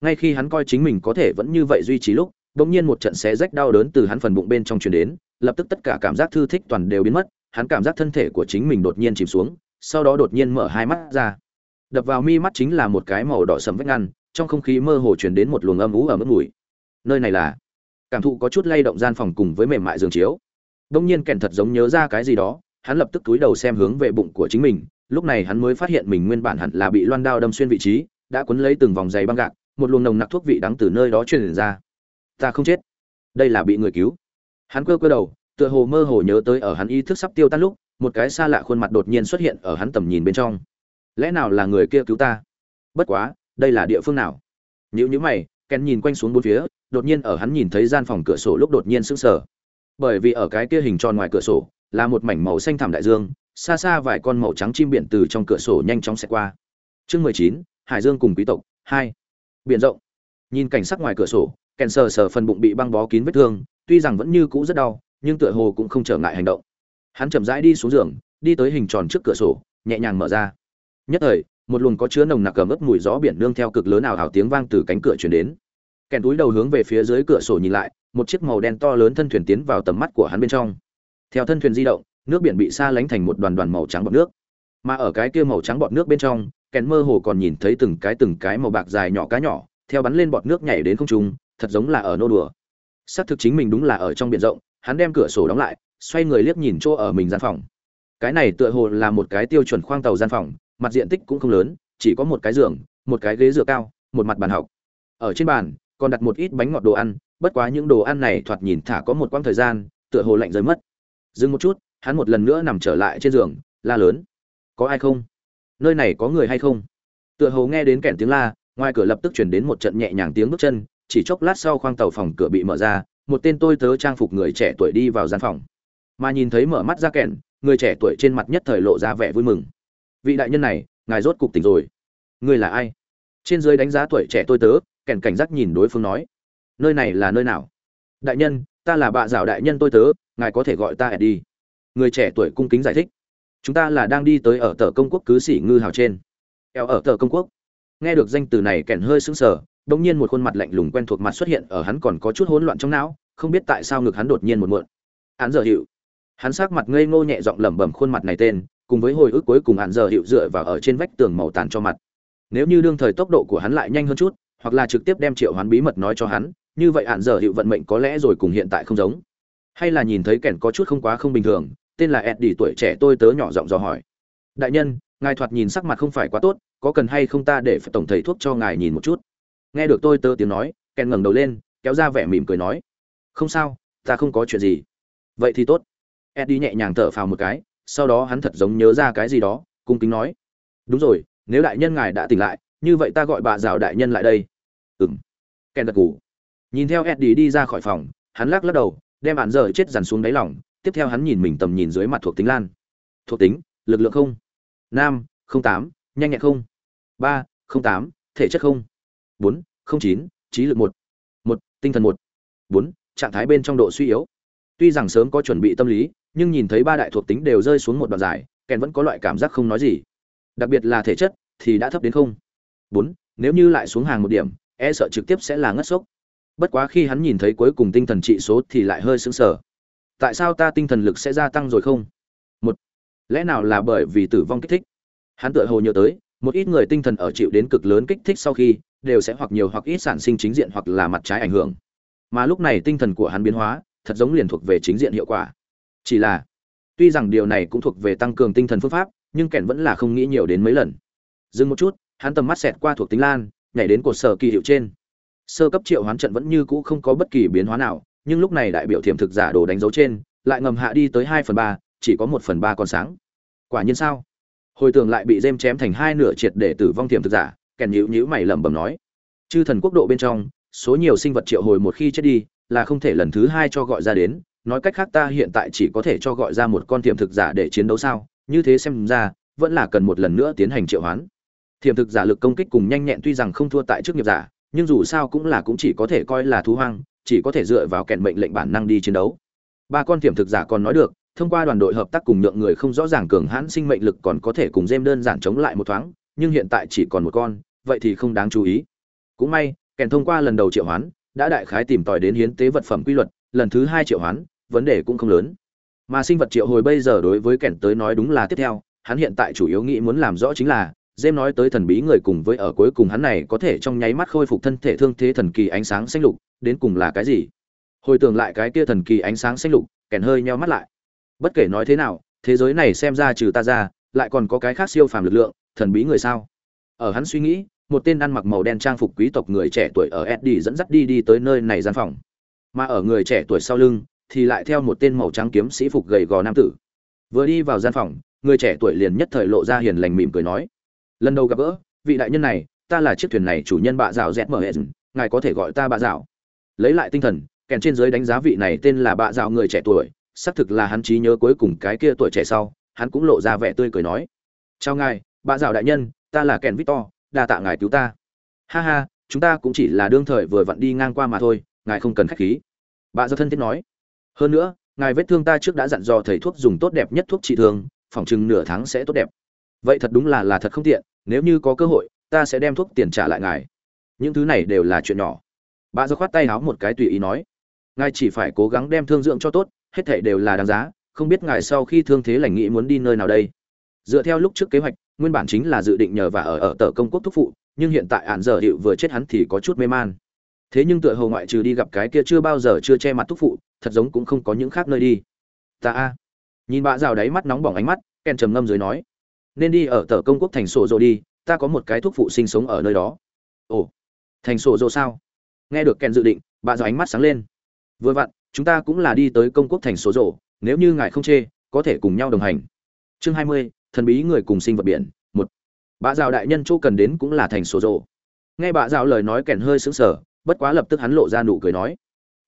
Speaker 1: Ngay khi hắn coi chính mình có thể vẫn như vậy duy trì lúc bỗng nhiên một trận xé rách đau đớn từ hắn phần bụng bên trong truyền đến, lập tức tất cả cảm giác thư thích toàn đều biến mất, hắn cảm giác thân thể của chính mình đột nhiên chìm xuống, sau đó đột nhiên mở hai mắt ra. Đập vào mi mắt chính là một cái màu đỏ sầm vách ngăn, trong không khí mơ hồ truyền đến một luồng âm ú ở mức mùi. Nơi này là cảm thụ có chút lay động gian phòng cùng với mềm mại giường chiếu. Đông nhiên kèn thật giống nhớ ra cái gì đó, hắn lập tức túi đầu xem hướng về bụng của chính mình, lúc này hắn mới phát hiện mình nguyên bản hẳn là bị loan đao đâm xuyên vị trí, đã cuốn lấy từng vòng giày băng gạc, một luồng nồng nặc thuốc vị đắng từ nơi đó truyền ra. Ta không chết. Đây là bị người cứu. Hắn cơ cơ đầu, tựa hồ mơ hồ nhớ tới ở hắn ý thức sắp tiêu tan lúc, một cái xa lạ khuôn mặt đột nhiên xuất hiện ở hắn tầm nhìn bên trong. Lẽ nào là người kia cứu ta? Bất quá, đây là địa phương nào? Nhữ nhữ mày, kèn nhìn quanh xuống bốn phía đột nhiên ở hắn nhìn thấy gian phòng cửa sổ lúc đột nhiên sững sờ. Bởi vì ở cái kia hình tròn ngoài cửa sổ, là một mảnh màu xanh thẳm đại dương, xa xa vài con màu trắng chim biển từ trong cửa sổ nhanh chóng sẽ qua. Chương mười chín, hải dương cùng quý tộc, hai. Biển rộng. Nhìn cảnh sắc ngoài cửa sổ, kèn sờ sờ phần bụng bị băng bó kín vết thương, tuy rằng vẫn như cũ rất đau, nhưng tựa hồ cũng không trở ngại hành động. Hắn chậm rãi đi xuống giường, đi tới hình tròn trước cửa sổ, nhẹ nhàng mở ra. Nhất thời, một luồng có chứa nồng nặc cầm ướt mùi gió biển nương theo cực lớn ảo ảo tiếng vang từ cánh cửa truyền đến kèn túi đầu hướng về phía dưới cửa sổ nhìn lại, một chiếc màu đen to lớn thân thuyền tiến vào tầm mắt của hắn bên trong. Theo thân thuyền di động, nước biển bị xa lánh thành một đoàn đoàn màu trắng bọt nước. Mà ở cái kia màu trắng bọt nước bên trong, kèn mơ hồ còn nhìn thấy từng cái từng cái màu bạc dài nhỏ cá nhỏ, theo bắn lên bọt nước nhảy đến không trung, thật giống là ở nô đùa. Xác thực chính mình đúng là ở trong biển rộng, hắn đem cửa sổ đóng lại, xoay người liếc nhìn chỗ ở mình gian phòng. Cái này tựa hồ là một cái tiêu chuẩn khoang tàu gian phòng, mặt diện tích cũng không lớn, chỉ có một cái giường, một cái ghế dựa cao, một mặt bàn học. Ở trên bàn còn đặt một ít bánh ngọt đồ ăn, bất quá những đồ ăn này thoạt nhìn thả có một quãng thời gian, tựa hồ lạnh rơi mất. Dừng một chút, hắn một lần nữa nằm trở lại trên giường, la lớn. Có ai không? Nơi này có người hay không? Tựa hồ nghe đến kèn tiếng la, ngoài cửa lập tức chuyển đến một trận nhẹ nhàng tiếng bước chân, chỉ chốc lát sau khoang tàu phòng cửa bị mở ra, một tên tôi tớ trang phục người trẻ tuổi đi vào gian phòng. Mà nhìn thấy mở mắt ra kèn người trẻ tuổi trên mặt nhất thời lộ ra vẻ vui mừng. Vị đại nhân này, ngài rốt cục tỉnh rồi. Ngươi là ai? Trên dưới đánh giá tuổi trẻ tôi tớ kèn cảnh giác nhìn đối phương nói, nơi này là nơi nào? Đại nhân, ta là bạ dạo đại nhân tôi tớ, ngài có thể gọi ta đi người trẻ tuổi cung kính giải thích, chúng ta là đang đi tới ở tờ công quốc cứ sĩ ngư hào trên. Eo ở tờ công quốc? Nghe được danh từ này kèn hơi sững sờ đống nhiên một khuôn mặt lạnh lùng quen thuộc mặt xuất hiện ở hắn còn có chút hỗn loạn trong não, không biết tại sao ngực hắn đột nhiên một mượn. hắn giờ hiệu hắn sắc mặt ngây ngô nhẹ giọng lẩm bẩm khuôn mặt này tên, cùng với hồi ức cuối cùng hắn giờ hiệu dựa vào ở trên vách tường màu tàn cho mặt. Nếu như đương thời tốc độ của hắn lại nhanh hơn chút hoặc là trực tiếp đem triệu hoán bí mật nói cho hắn, như vậy hạn giờ hiệu vận mệnh có lẽ rồi cùng hiện tại không giống. Hay là nhìn thấy kẻn có chút không quá không bình thường, tên là eddie tuổi trẻ tôi tớ nhỏ giọng dò hỏi. Đại nhân, ngài thoạt nhìn sắc mặt không phải quá tốt, có cần hay không ta để phải tổng thầy thuốc cho ngài nhìn một chút? Nghe được tôi tớ tiếng nói, kẻn ngẩng đầu lên, kéo ra vẻ mỉm cười nói. Không sao, ta không có chuyện gì. Vậy thì tốt. Eddie nhẹ nhàng thở phào một cái, sau đó hắn thật giống nhớ ra cái gì đó, cung kính nói. Đúng rồi, nếu đại nhân ngài đã tỉnh lại, như vậy ta gọi bà rào đại nhân lại đây ừng kèn gật ngủ nhìn theo eddie đi ra khỏi phòng, hắn lắc lắc đầu, đem bạn giờ chết dằn xuống đáy lòng, tiếp theo hắn nhìn mình tầm nhìn dưới mặt thuộc tính lan. Thuộc tính, lực lượng không. Nam, không tám, nhanh nhẹn không. Ba, không tám, thể chất không. Bốn, không chín, trí lực một. Một, tinh thần một. Bốn, trạng thái bên trong độ suy yếu. Tuy rằng sớm có chuẩn bị tâm lý, nhưng nhìn thấy ba đại thuộc tính đều rơi xuống một đoạn dài, kèn vẫn có loại cảm giác không nói gì. Đặc biệt là thể chất thì đã thấp đến không. Bốn, nếu như lại xuống hàng một điểm e sợ trực tiếp sẽ là ngất sốc bất quá khi hắn nhìn thấy cuối cùng tinh thần trị số thì lại hơi sững sờ. Tại sao ta tinh thần lực sẽ gia tăng rồi không? Một, lẽ nào là bởi vì tử vong kích thích? Hắn tựa hồ nhớ tới, một ít người tinh thần ở chịu đến cực lớn kích thích sau khi, đều sẽ hoặc nhiều hoặc ít sản sinh chính diện hoặc là mặt trái ảnh hưởng. Mà lúc này tinh thần của hắn biến hóa, thật giống liền thuộc về chính diện hiệu quả. Chỉ là, tuy rằng điều này cũng thuộc về tăng cường tinh thần phương pháp, nhưng kẻn vẫn là không nghĩ nhiều đến mấy lần. Dừng một chút, hắn tầm mắt xẹt qua thuộc tính lan nhảy đến cột sở kỳ hiệu trên. Sơ cấp triệu hoán trận vẫn như cũ không có bất kỳ biến hóa nào, nhưng lúc này đại biểu thiểm thực giả đồ đánh dấu trên, lại ngầm hạ đi tới hai phần ba, chỉ có một phần ba còn sáng. Quả nhiên sao? Hồi tưởng lại bị dêm chém thành hai nửa triệt để tử vong thiểm thực giả, kèn nhữ nhữ mày lẩm bẩm nói. Chư thần quốc độ bên trong, số nhiều sinh vật triệu hồi một khi chết đi, là không thể lần thứ hai cho gọi ra đến. Nói cách khác ta hiện tại chỉ có thể cho gọi ra một con thiềm thực giả để chiến đấu sao? Như thế xem ra, vẫn là cần một lần nữa tiến hành triệu hoán thiềm thực giả lực công kích cùng nhanh nhẹn tuy rằng không thua tại trước nghiệp giả, nhưng dù sao cũng là cũng chỉ có thể coi là thú hoang, chỉ có thể dựa vào kèn mệnh lệnh bản năng đi chiến đấu. Ba con thiềm thực giả còn nói được, thông qua đoàn đội hợp tác cùng nhượng người không rõ ràng cường hãn sinh mệnh lực còn có thể cùng dêm đơn giản chống lại một thoáng, nhưng hiện tại chỉ còn một con, vậy thì không đáng chú ý. Cũng may, kèn thông qua lần đầu triệu hoán, đã đại khái tìm tòi đến hiến tế vật phẩm quy luật, lần thứ hai triệu hoán, vấn đề cũng không lớn. Mà sinh vật triệu hồi bây giờ đối với kèn tới nói đúng là tiếp theo, hắn hiện tại chủ yếu nghĩ muốn làm rõ chính là Jem nói tới thần bí người cùng với ở cuối cùng hắn này có thể trong nháy mắt khôi phục thân thể thương thế thần kỳ ánh sáng xanh lục, đến cùng là cái gì? Hồi tưởng lại cái kia thần kỳ ánh sáng xanh lục, kèn hơi nheo mắt lại. Bất kể nói thế nào, thế giới này xem ra trừ ta ra, lại còn có cái khác siêu phàm lực lượng, thần bí người sao? Ở hắn suy nghĩ, một tên ăn mặc màu đen trang phục quý tộc người trẻ tuổi ở Eddie dẫn dắt đi đi tới nơi này gian phòng. Mà ở người trẻ tuổi sau lưng thì lại theo một tên màu trắng kiếm sĩ phục gầy gò nam tử. Vừa đi vào gian phòng, người trẻ tuổi liền nhất thời lộ ra hiền lành mỉm cười nói: lần đầu gặp gỡ, vị đại nhân này, ta là chiếc thuyền này chủ nhân bạ rào rẽ mở hệ ngài có thể gọi ta bạ rào lấy lại tinh thần, kèn trên giới đánh giá vị này tên là bạ rào người trẻ tuổi, xác thực là hắn trí nhớ cuối cùng cái kia tuổi trẻ sau, hắn cũng lộ ra vẻ tươi cười nói. Chào ngài, bạ rào đại nhân, ta là kèn victor, đa tạ ngài cứu ta. Ha ha, chúng ta cũng chỉ là đương thời vừa vặn đi ngang qua mà thôi, ngài không cần khách khí. Bạ rào thân thiết nói. Hơn nữa, ngài vết thương ta trước đã dặn dò thầy thuốc dùng tốt đẹp nhất thuốc trị thương, phòng chừng nửa tháng sẽ tốt đẹp. Vậy thật đúng là là thật không tiện nếu như có cơ hội, ta sẽ đem thuốc tiền trả lại ngài. Những thứ này đều là chuyện nhỏ. Bà do khoát tay háo một cái tùy ý nói, ngài chỉ phải cố gắng đem thương dưỡng cho tốt, hết thảy đều là đáng giá, không biết ngài sau khi thương thế lành nghĩ muốn đi nơi nào đây? Dựa theo lúc trước kế hoạch, nguyên bản chính là dự định nhờ và ở ở tờ công quốc thúc phụ, nhưng hiện tại ạn dở hiệu vừa chết hắn thì có chút mê man. Thế nhưng tựa hồ ngoại trừ đi gặp cái kia chưa bao giờ chưa che mặt thúc phụ, thật giống cũng không có những khác nơi đi. Ta a. Nhìn bà rào đáy mắt nóng bỏng ánh mắt kèn trầm ngâm dưới nói nên đi ở tờ công quốc thành sổ rồ đi, ta có một cái thuốc phụ sinh sống ở nơi đó. Ồ, thành sổ rồ sao? Nghe được kèn dự định, bà do ánh mắt sáng lên. Vừa vặn, chúng ta cũng là đi tới công quốc thành sổ rồ nếu như ngài không chê, có thể cùng nhau đồng hành. Chương hai mươi, thần bí người cùng sinh vật biển, một. Bà rào đại nhân chỗ cần đến cũng là thành sổ rồ nghe bà rào lời nói kèn hơi sững sờ, bất quá lập tức hắn lộ ra nụ cười nói.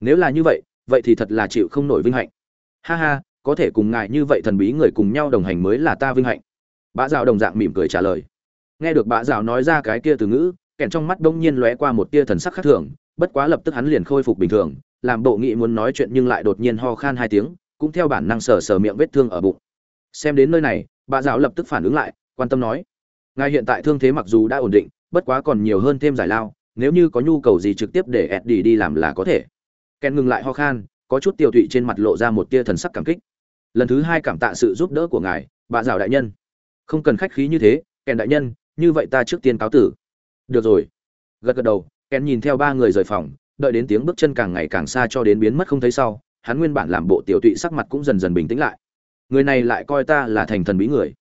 Speaker 1: Nếu là như vậy vậy thì thật là chịu không nổi vinh hạnh. Ha ha, có thể cùng ngài như vậy thần bí người cùng nhau đồng hành mới là ta vinh hạnh bã rào đồng dạng mỉm cười trả lời. Nghe được bã rào nói ra cái kia từ ngữ kèn trong mắt đông nhiên lóe qua một tia thần sắc khác thường, bất quá lập tức hắn liền khôi phục bình thường, làm bộ nghị muốn nói chuyện nhưng lại đột nhiên ho khan hai tiếng, cũng theo bản năng sờ sờ miệng vết thương ở bụng. Xem đến nơi này bà rào lập tức phản ứng lại, quan tâm nói, ngài hiện tại thương thế mặc dù đã ổn định, bất quá còn nhiều hơn thêm giải lao, nếu như có nhu cầu gì trực tiếp để eddie đi làm là có thể. Kèn ngừng lại ho khan, có chút tiêu tụy trên mặt lộ ra một tia thần sắc cảm kích. Lần thứ hai cảm tạ sự giúp đỡ của ngài bà rào đại nhân không cần khách khí như thế, kèn đại nhân, như vậy ta trước tiên cáo tử. Được rồi. Gật gật đầu, kèn nhìn theo ba người rời phòng, đợi đến tiếng bước chân càng ngày càng xa cho đến biến mất không thấy sau, hắn nguyên bản làm bộ tiểu tụy sắc mặt cũng dần dần bình tĩnh lại. Người này lại coi ta là thành thần bí người.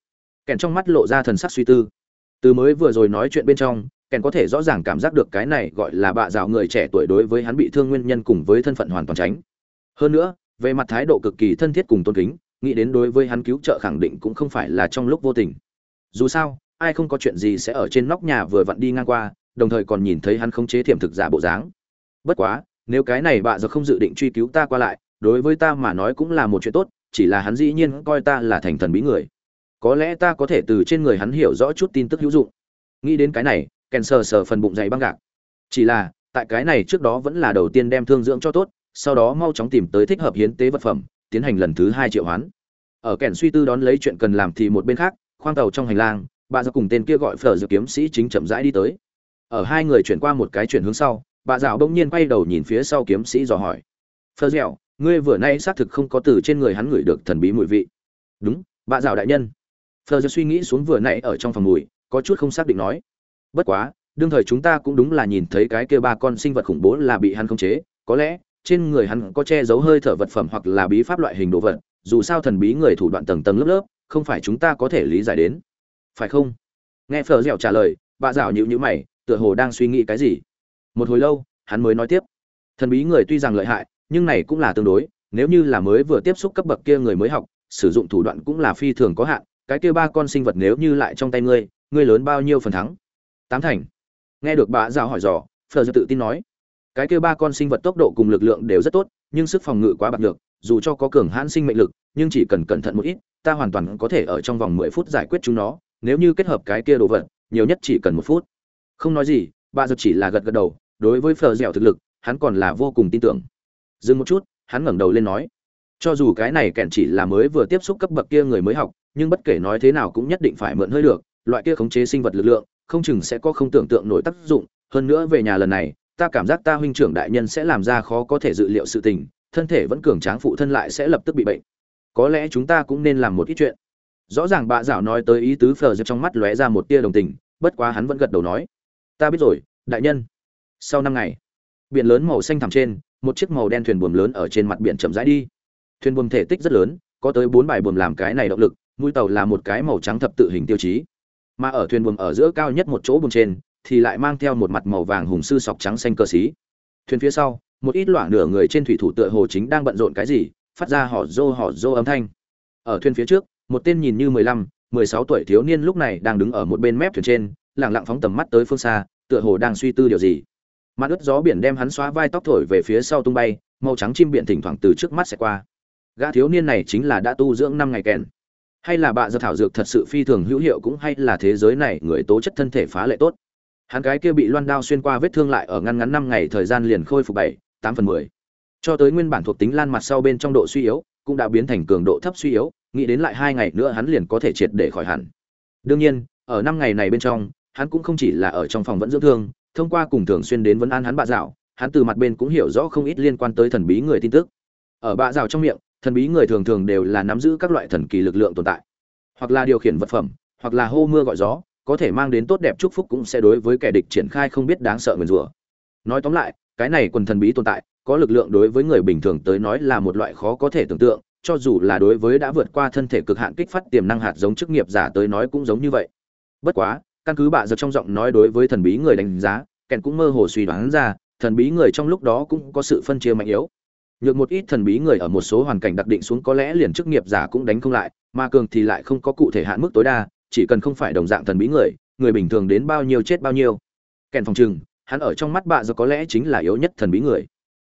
Speaker 1: Kèn trong mắt lộ ra thần sắc suy tư. Từ mới vừa rồi nói chuyện bên trong, kèn có thể rõ ràng cảm giác được cái này gọi là bạ dạo người trẻ tuổi đối với hắn bị thương nguyên nhân cùng với thân phận hoàn toàn tránh. Hơn nữa, về mặt thái độ cực kỳ thân thiết cùng tôn kính nghĩ đến đối với hắn cứu trợ khẳng định cũng không phải là trong lúc vô tình. Dù sao, ai không có chuyện gì sẽ ở trên nóc nhà vừa vặn đi ngang qua, đồng thời còn nhìn thấy hắn không chế thiểm thực giả bộ dáng. Bất quá, nếu cái này bạ giờ không dự định truy cứu ta qua lại, đối với ta mà nói cũng là một chuyện tốt, chỉ là hắn dĩ nhiên coi ta là thành thần bí người. Có lẽ ta có thể từ trên người hắn hiểu rõ chút tin tức hữu dụng. Nghĩ đến cái này kèn sờ sờ phần bụng dày băng gạc. Chỉ là, tại cái này trước đó vẫn là đầu tiên đem thương dưỡng cho tốt, sau đó mau chóng tìm tới thích hợp hiến tế vật phẩm tiến hành lần thứ hai triệu hoán. Ở kèn suy tư đón lấy chuyện cần làm thì một bên khác, khoang tàu trong hành lang, bà ra cùng tên kia gọi phở dự kiếm sĩ chính chậm rãi đi tới. Ở hai người chuyển qua một cái chuyển hướng sau, bà dạo bỗng nhiên quay đầu nhìn phía sau kiếm sĩ dò hỏi. Phở dẻo ngươi vừa nay xác thực không có từ trên người hắn ngửi được thần bí mùi vị. Đúng, bà dạo đại nhân. Phở dẻo suy nghĩ xuống vừa nãy ở trong phòng mùi, có chút không xác định nói. Bất quá, đương thời chúng ta cũng đúng là nhìn thấy cái kia ba con sinh vật khủng bố là bị hắn khống chế, có lẽ trên người hắn có che giấu hơi thở vật phẩm hoặc là bí pháp loại hình đồ vật, dù sao thần bí người thủ đoạn tầng tầng lớp lớp, không phải chúng ta có thể lý giải đến. Phải không? Nghe phờ dẻo trả lời, bà dạo nhịu nhữ mày, tựa hồ đang suy nghĩ cái gì. Một hồi lâu, hắn mới nói tiếp. Thần bí người tuy rằng lợi hại, nhưng này cũng là tương đối, nếu như là mới vừa tiếp xúc cấp bậc kia người mới học, sử dụng thủ đoạn cũng là phi thường có hạn, cái kia ba con sinh vật nếu như lại trong tay ngươi ngươi lớn bao nhiêu phần thắng? Tám thành. Nghe được bà dạo hỏi dò phờ tự tin nói cái kia ba con sinh vật tốc độ cùng lực lượng đều rất tốt, nhưng sức phòng ngự quá bạc được dù cho có cường hãn sinh mệnh lực, nhưng chỉ cần cẩn thận một ít, ta hoàn toàn có thể ở trong vòng mười phút giải quyết chúng nó. Nếu như kết hợp cái kia đồ vật, nhiều nhất chỉ cần một phút. Không nói gì, bà giật chỉ là gật gật đầu, đối với phờ dẻo thực lực, hắn còn là vô cùng tin tưởng. Dừng một chút, hắn ngẩng đầu lên nói, cho dù cái này kẹn chỉ là mới vừa tiếp xúc cấp bậc kia người mới học, nhưng bất kể nói thế nào cũng nhất định phải mượn hơi được, loại kia khống chế sinh vật lực lượng, không chừng sẽ có không tưởng tượng nổi tác dụng. Hơn nữa về nhà lần này ta cảm giác ta huynh trưởng đại nhân sẽ làm ra khó có thể dự liệu sự tình, thân thể vẫn cường tráng phụ thân lại sẽ lập tức bị bệnh. Có lẽ chúng ta cũng nên làm một ít chuyện. Rõ ràng bà dạo nói tới ý tứ phờ giật trong mắt lóe ra một tia đồng tình, bất quá hắn vẫn gật đầu nói, ta biết rồi, đại nhân. Sau năm ngày, biển lớn màu xanh thẳm trên, một chiếc màu đen thuyền buồm lớn ở trên mặt biển chậm rãi đi. Thuyền buồm thể tích rất lớn, có tới bốn bài buồm làm cái này động lực, mũi tàu là một cái màu trắng thập tự hình tiêu chí. Mà ở thuyền buồm ở giữa cao nhất một chỗ buồm trên thì lại mang theo một mặt màu vàng hùng sư sọc trắng xanh cơ xí. Thuyền phía sau, một ít loảng nửa người trên thủy thủ tựa hồ chính đang bận rộn cái gì, phát ra họ rô họ rô âm thanh. Ở thuyền phía trước, một tên nhìn như mười lăm, mười sáu tuổi thiếu niên lúc này đang đứng ở một bên mép thuyền trên lẳng lặng phóng tầm mắt tới phương xa, tựa hồ đang suy tư điều gì. Mặt ướt gió biển đem hắn xóa vai tóc thổi về phía sau tung bay, màu trắng chim biển thỉnh thoảng từ trước mắt sẽ qua. Gã thiếu niên này chính là đã tu dưỡng năm ngày kèn. Hay là bạ dược thảo dược thật sự phi thường hữu hiệu cũng hay là thế giới này người tố chất thân thể phá lệ tốt hắn cái kia bị loan đao xuyên qua vết thương lại ở ngăn ngắn năm ngày thời gian liền khôi phục bảy, tám phần mười. Cho tới nguyên bản thuộc tính lan mặt sau bên trong độ suy yếu, cũng đã biến thành cường độ thấp suy yếu, nghĩ đến lại hai ngày nữa hắn liền có thể triệt để khỏi hẳn. Đương nhiên, ở năm ngày này bên trong, hắn cũng không chỉ là ở trong phòng vẫn dưỡng thương, thông qua cùng thường xuyên đến vấn an hắn bạ dạo, hắn từ mặt bên cũng hiểu rõ không ít liên quan tới thần bí người tin tức. Ở bạ dạo trong miệng, thần bí người thường thường đều là nắm giữ các loại thần kỳ lực lượng tồn tại. Hoặc là điều khiển vật phẩm, hoặc là hô mưa gọi gió có thể mang đến tốt đẹp chúc phúc cũng sẽ đối với kẻ địch triển khai không biết đáng sợ nguyền rủa. Nói tóm lại, cái này quần thần bí tồn tại, có lực lượng đối với người bình thường tới nói là một loại khó có thể tưởng tượng, cho dù là đối với đã vượt qua thân thể cực hạn kích phát tiềm năng hạt giống chức nghiệp giả tới nói cũng giống như vậy. Bất quá, căn cứ bạ giật trong giọng nói đối với thần bí người đánh giá, kèn cũng mơ hồ suy đoán ra, thần bí người trong lúc đó cũng có sự phân chia mạnh yếu. Nhược một ít thần bí người ở một số hoàn cảnh đặc định xuống có lẽ liền chức nghiệp giả cũng đánh không lại, mà cường thì lại không có cụ thể hạn mức tối đa chỉ cần không phải đồng dạng thần bí người người bình thường đến bao nhiêu chết bao nhiêu. Kèn phòng trừng, hắn ở trong mắt bạ do có lẽ chính là yếu nhất thần bí người.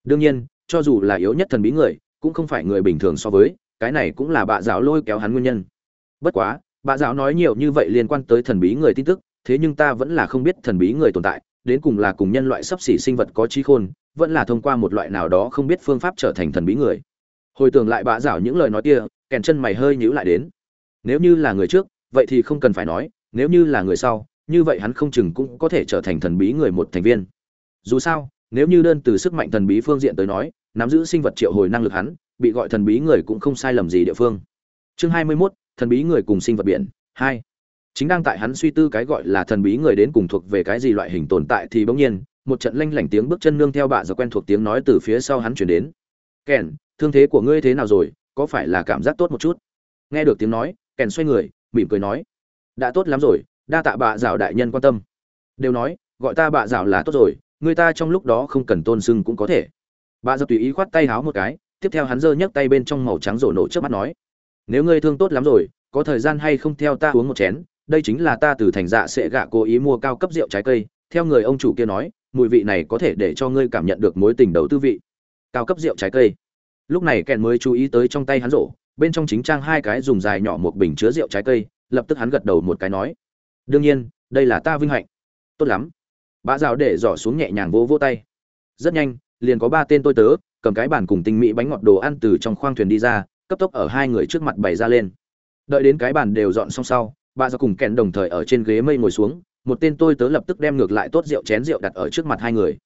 Speaker 1: Đương nhiên, cho dù là yếu nhất thần bí người, cũng không phải người bình thường so với, cái này cũng là bạ giáo lôi kéo hắn nguyên nhân. Bất quá, bạ giáo nói nhiều như vậy liên quan tới thần bí người tin tức, thế nhưng ta vẫn là không biết thần bí người tồn tại, đến cùng là cùng nhân loại sắp xỉ sinh vật có trí khôn, vẫn là thông qua một loại nào đó không biết phương pháp trở thành thần bí người. Hồi tưởng lại bạ dảo những lời nói kia, kèn chân mày hơi nhíu lại đến. Nếu như là người trước vậy thì không cần phải nói nếu như là người sau như vậy hắn không chừng cũng có thể trở thành thần bí người một thành viên. Dù sao nếu như đơn từ sức mạnh thần bí phương diện tới nói nắm giữ sinh vật triệu hồi năng lực hắn bị gọi thần bí người cũng không sai lầm gì địa phương. Chương hai mươi 21, thần bí người cùng sinh vật biển hai. Chính đang tại hắn suy tư cái gọi là thần bí người đến cùng thuộc về cái gì loại hình tồn tại thì bỗng nhiên một trận lanh lảnh tiếng bước chân nương theo bạ giờ quen thuộc tiếng nói từ phía sau hắn chuyển đến. Kèn thương thế của ngươi thế nào rồi? Có phải là cảm giác tốt một chút? Nghe được tiếng nói kèn xoay người mỉm cười nói, đã tốt lắm rồi, đa tạ bà dạo đại nhân quan tâm. Đều nói, gọi ta bà dạo là tốt rồi, người ta trong lúc đó không cần tôn sưng cũng có thể. Bà dạo tùy ý khoát tay háo một cái, tiếp theo hắn giơ nhấc tay bên trong màu trắng rổ nổ trước mắt nói, nếu ngươi thương tốt lắm rồi, có thời gian hay không theo ta uống một chén, đây chính là ta từ thành dạ sẽ gạ cố ý mua cao cấp rượu trái cây. Theo người ông chủ kia nói, mùi vị này có thể để cho ngươi cảm nhận được mối tình đầu tư vị. Cao cấp rượu trái cây. Lúc này kèn mới chú ý tới trong tay hắn rổ bên trong chính trang hai cái dùng dài nhỏ một bình chứa rượu trái cây, lập tức hắn gật đầu một cái nói, đương nhiên, đây là ta vinh hạnh. Tốt lắm. Bã rào để giỏ xuống nhẹ nhàng vỗ vỗ tay. Rất nhanh, liền có ba tên tôi tớ, cầm cái bàn cùng tinh mỹ bánh ngọt đồ ăn từ trong khoang thuyền đi ra, cấp tốc ở hai người trước mặt bày ra lên. Đợi đến cái bàn đều dọn xong sau bà ra cùng kèn đồng thời ở trên ghế mây ngồi xuống, một tên tôi tớ lập tức đem ngược lại tốt rượu chén rượu đặt ở trước mặt hai người.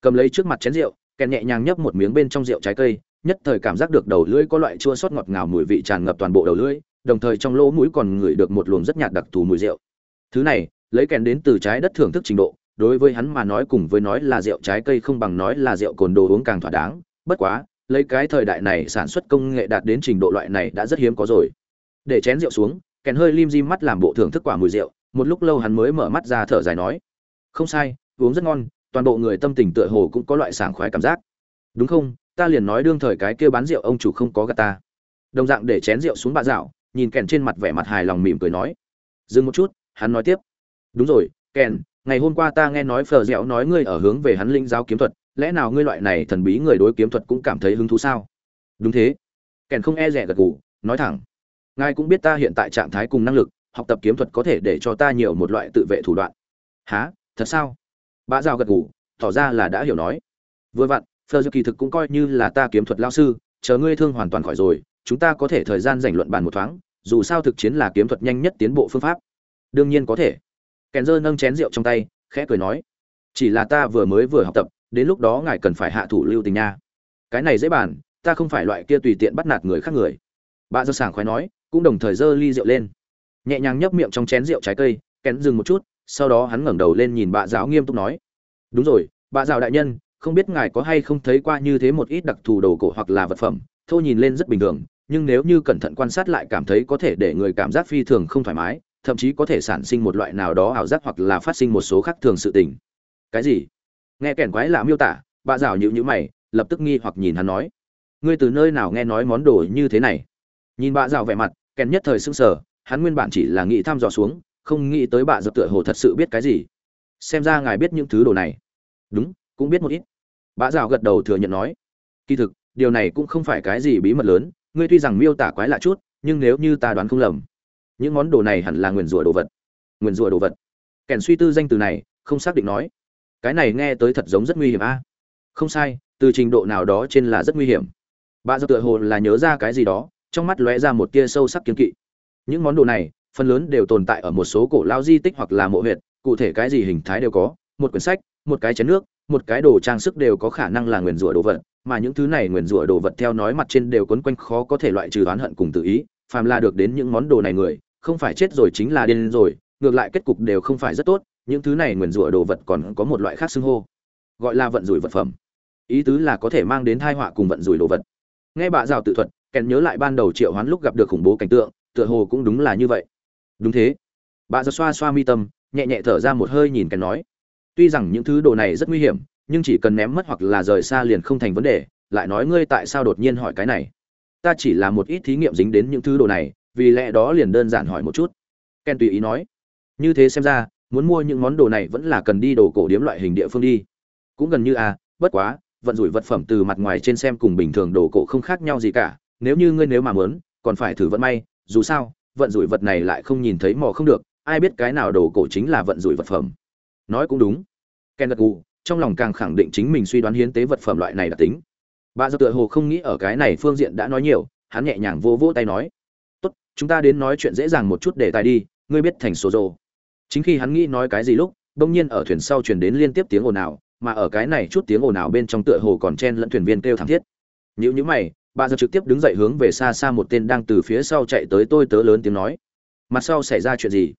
Speaker 1: Cầm lấy trước mặt chén rượu kèn nhẹ nhàng nhấp một miếng bên trong rượu trái cây nhất thời cảm giác được đầu lưỡi có loại chua sót ngọt ngào mùi vị tràn ngập toàn bộ đầu lưỡi, đồng thời trong lỗ mũi còn ngửi được một luồng rất nhạt đặc thù mùi rượu. Thứ này, lấy kèn đến từ trái đất thưởng thức trình độ, đối với hắn mà nói cùng với nói là rượu trái cây không bằng nói là rượu cồn đồ uống càng thỏa đáng, bất quá, lấy cái thời đại này sản xuất công nghệ đạt đến trình độ loại này đã rất hiếm có rồi. Để chén rượu xuống, kèn hơi lim dim mắt làm bộ thưởng thức quả mùi rượu, một lúc lâu hắn mới mở mắt ra thở dài nói, không sai, uống rất ngon, toàn bộ người tâm tình tựa hồ cũng có loại sảng khoái cảm giác. Đúng không? Ta liền nói đương thời cái kia bán rượu ông chủ không có gạt ta. Đồng dạng để chén rượu xuống bạ dạo, nhìn kèn trên mặt vẻ mặt hài lòng mỉm cười nói. Dừng một chút, hắn nói tiếp. Đúng rồi, kèn, ngày hôm qua ta nghe nói phờ dẻo nói ngươi ở hướng về hắn linh giáo kiếm thuật, lẽ nào ngươi loại này thần bí người đối kiếm thuật cũng cảm thấy hứng thú sao? Đúng thế. Kèn không e rẻ gật gù, nói thẳng. Ngài cũng biết ta hiện tại trạng thái cùng năng lực, học tập kiếm thuật có thể để cho ta nhiều một loại tự vệ thủ đoạn. Há thật sao? Bã dao gật gù, tỏ ra là đã hiểu nói. Vừa vặn phờ dự kỳ thực cũng coi như là ta kiếm thuật lao sư, chờ ngươi thương hoàn toàn khỏi rồi, chúng ta có thể thời gian dành luận bàn một thoáng, dù sao thực chiến là kiếm thuật nhanh nhất tiến bộ phương pháp. Đương nhiên có thể. Kèn dơ nâng chén rượu trong tay, khẽ cười nói, chỉ là ta vừa mới vừa học tập, đến lúc đó ngài cần phải hạ thủ lưu tình nha. Cái này dễ bàn, ta không phải loại kia tùy tiện bắt nạt người khác người. Bà dơ sảng khoái nói, cũng đồng thời dơ ly rượu lên. Nhẹ nhàng nhấp miệng trong chén rượu trái cây kén dừng một chút, sau đó hắn ngẩng đầu lên nhìn bà giáo nghiêm túc nói, đúng rồi, bà giáo đại nhân không biết ngài có hay không thấy qua như thế một ít đặc thù đồ cổ hoặc là vật phẩm thô nhìn lên rất bình thường, nhưng nếu như cẩn thận quan sát lại cảm thấy có thể để người cảm giác phi thường không thoải mái, thậm chí có thể sản sinh một loại nào đó ảo giác hoặc là phát sinh một số khác thường sự tình. Cái gì? Nghe kẻn quái lạ miêu tả, bà rào nhịu nhữ mày, lập tức nghi hoặc nhìn hắn nói. Ngươi từ nơi nào nghe nói món đồ như thế này? Nhìn bà rào vẻ mặt kèn nhất thời sưng sờ, hắn nguyên bản chỉ là nghĩ thăm dò xuống, không nghĩ tới bà dập tựa hồ thật sự biết cái gì. Xem ra ngài biết những thứ đồ này. Đúng cũng biết một ít. Bà rào gật đầu thừa nhận nói, kỳ thực, điều này cũng không phải cái gì bí mật lớn, ngươi tuy rằng miêu tả quái lạ chút, nhưng nếu như ta đoán không lầm, những món đồ này hẳn là nguyền rủa đồ vật. Nguyền rủa đồ vật? Kèn suy tư danh từ này, không xác định nói, cái này nghe tới thật giống rất nguy hiểm a. Không sai, từ trình độ nào đó trên là rất nguy hiểm. Bà dập tựa hồ là nhớ ra cái gì đó, trong mắt lóe ra một tia sâu sắc kiến kỵ. Những món đồ này, phần lớn đều tồn tại ở một số cổ lao di tích hoặc là mộ huyệt, cụ thể cái gì hình thái đều có, một quyển sách một cái chén nước, một cái đồ trang sức đều có khả năng là nguyền rủa đồ vật, mà những thứ này nguyền rủa đồ vật theo nói mặt trên đều quấn quanh khó có thể loại trừ oán hận cùng tự ý, phàm là được đến những món đồ này người, không phải chết rồi chính là điên rồi, ngược lại kết cục đều không phải rất tốt, những thứ này nguyền rủa đồ vật còn có một loại khác xưng hô, gọi là vận rủi vật phẩm. Ý tứ là có thể mang đến thai họa cùng vận rủi đồ vật. Nghe bà rào tự thuật, kèn nhớ lại ban đầu triệu hoán lúc gặp được khủng bố cảnh tượng, tựa hồ cũng đúng là như vậy. Đúng thế. Bà rào xoa xoa mi tâm, nhẹ nhẹ thở ra một hơi nhìn kèn nói tuy rằng những thứ đồ này rất nguy hiểm, nhưng chỉ cần ném mất hoặc là rời xa liền không thành vấn đề, lại nói ngươi tại sao đột nhiên hỏi cái này? Ta chỉ là một ít thí nghiệm dính đến những thứ đồ này, vì lẽ đó liền đơn giản hỏi một chút. Ken tùy ý nói. Như thế xem ra, muốn mua những món đồ này vẫn là cần đi đồ cổ điếm loại hình địa phương đi. Cũng gần như à bất quá, vận rủi vật phẩm từ mặt ngoài trên xem cùng bình thường đồ cổ không khác nhau gì cả. Nếu như ngươi nếu mà muốn, còn phải thử vận may. Dù sao, vận rủi vật này lại không nhìn thấy mò không được. Ai biết cái nào đồ cổ chính là vận rủi vật phẩm? Nói cũng đúng. Ken gật gù trong lòng càng khẳng định chính mình suy đoán hiến tế vật phẩm loại này đặc tính. Bà giờ tựa hồ không nghĩ ở cái này phương diện đã nói nhiều, hắn nhẹ nhàng vô vô tay nói. Tốt, chúng ta đến nói chuyện dễ dàng một chút để tài đi, ngươi biết thành số rồ. Chính khi hắn nghĩ nói cái gì lúc, bỗng nhiên ở thuyền sau truyền đến liên tiếp tiếng ồn ào, mà ở cái này chút tiếng ồn ào bên trong tựa hồ còn chen lẫn thuyền viên kêu thảm thiết. Nhữ nhữ mày, bà giờ trực tiếp đứng dậy hướng về xa xa một tên đang từ phía sau chạy tới tôi tớ lớn tiếng nói. Mặt sau xảy ra chuyện gì?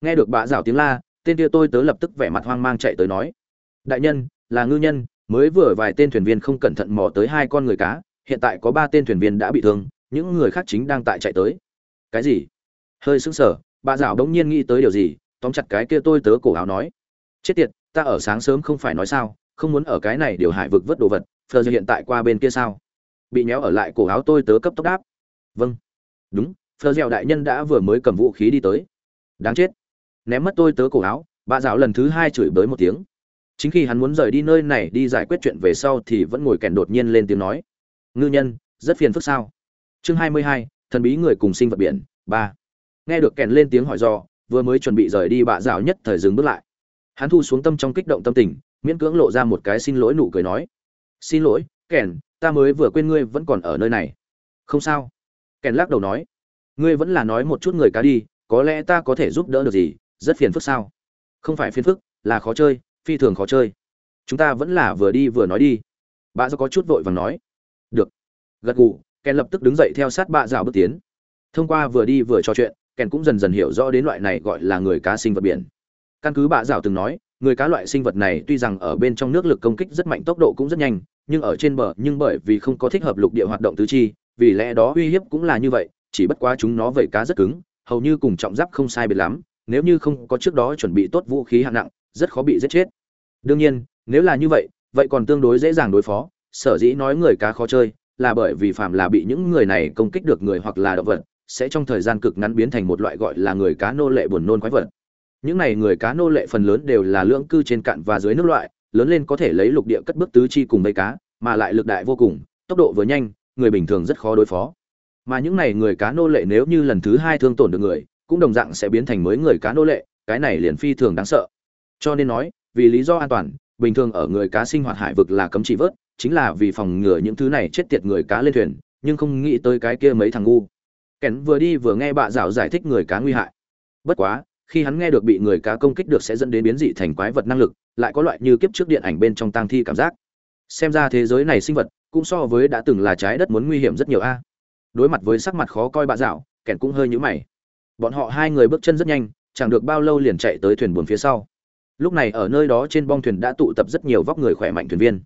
Speaker 1: Nghe được bà rảo tiếng la tên kia tôi tớ lập tức vẻ mặt hoang mang chạy tới nói, đại nhân, là ngư nhân, mới vừa vài tên thuyền viên không cẩn thận mò tới hai con người cá, hiện tại có ba tên thuyền viên đã bị thương, những người khác chính đang tại chạy tới. Cái gì? Hơi sững sờ, bà dạo đống nhiên nghĩ tới điều gì, tóm chặt cái kia tôi tớ cổ áo nói, chết tiệt, ta ở sáng sớm không phải nói sao, không muốn ở cái này điều hải vực vớt đồ vật, phờ hiện tại qua bên kia sao? Bị nhéo ở lại cổ áo tôi tớ cấp tốc đáp vâng. Đúng, phờ dẻo đại nhân đã vừa mới cầm vũ khí đi tới. Đáng chết ném mất tôi tớ cổ áo, bà dạo lần thứ hai chửi bới một tiếng. Chính khi hắn muốn rời đi nơi này đi giải quyết chuyện về sau thì vẫn ngồi kèn đột nhiên lên tiếng nói. Ngư nhân, rất phiền phức sao? Chương hai mươi hai, thần bí người cùng sinh vật biển, ba. Nghe được kèn lên tiếng hỏi do, vừa mới chuẩn bị rời đi bà dạo nhất thời dừng bước lại. Hắn thu xuống tâm trong kích động tâm tình, miễn cưỡng lộ ra một cái xin lỗi nụ cười nói. Xin lỗi, kèn, ta mới vừa quên ngươi vẫn còn ở nơi này. Không sao. Kèn lắc đầu nói. Ngươi vẫn là nói một chút người cá đi, có lẽ ta có thể giúp đỡ được gì? Rất phiền phức sao? Không phải phiền phức, là khó chơi, phi thường khó chơi. Chúng ta vẫn là vừa đi vừa nói đi. Bà do có chút vội vàng nói. Được. Gật gù kèn lập tức đứng dậy theo sát bạ dạo bước tiến. Thông qua vừa đi vừa trò chuyện kèn cũng dần dần hiểu rõ đến loại này gọi là người cá sinh vật biển. Căn cứ bạ dạo từng nói, người cá loại sinh vật này tuy rằng ở bên trong nước lực công kích rất mạnh, tốc độ cũng rất nhanh, nhưng ở trên bờ, nhưng bởi vì không có thích hợp lục địa hoạt động tứ chi, vì lẽ đó uy hiếp cũng là như vậy, chỉ bất quá chúng nó vẩy cá rất cứng, hầu như cùng trọng giáp không sai biệt lắm nếu như không có trước đó chuẩn bị tốt vũ khí hạng nặng, rất khó bị giết chết. Đương nhiên, nếu là như vậy vậy còn tương đối dễ dàng đối phó. Sở dĩ nói người cá khó chơi là bởi vì phạm là bị những người này công kích được người hoặc là động vật, sẽ trong thời gian cực ngắn biến thành một loại gọi là người cá nô lệ buồn nôn quái vật. Những này người cá nô lệ phần lớn đều là lưỡng cư trên cạn và dưới nước loại, lớn lên có thể lấy lục địa cất bước tứ chi cùng mấy cá, mà lại lực đại vô cùng, tốc độ vừa nhanh, người bình thường rất khó đối phó. Mà những này người cá nô lệ nếu như lần thứ hai thương tổn được người cũng đồng dạng sẽ biến thành mới người cá nô lệ, cái này liền phi thường đáng sợ. Cho nên nói, vì lý do an toàn, bình thường ở người cá sinh hoạt hải vực là cấm chỉ vớt, chính là vì phòng ngừa những thứ này chết tiệt người cá lên thuyền, nhưng không nghĩ tới cái kia mấy thằng ngu. Kẻn vừa đi vừa nghe bạ dạo giải thích người cá nguy hại. Bất quá, khi hắn nghe được bị người cá công kích được sẽ dẫn đến biến dị thành quái vật năng lực, lại có loại như kiếp trước điện ảnh bên trong tang thi cảm giác. Xem ra thế giới này sinh vật cũng so với đã từng là trái đất muốn nguy hiểm rất nhiều a. Đối mặt với sắc mặt khó coi bạ dạo kẻn cũng hơi nhũ mày bọn họ hai người bước chân rất nhanh, chẳng được bao lâu liền chạy tới thuyền buồn phía sau. Lúc này ở nơi đó trên bong thuyền đã tụ tập rất nhiều vóc người khỏe mạnh thuyền viên.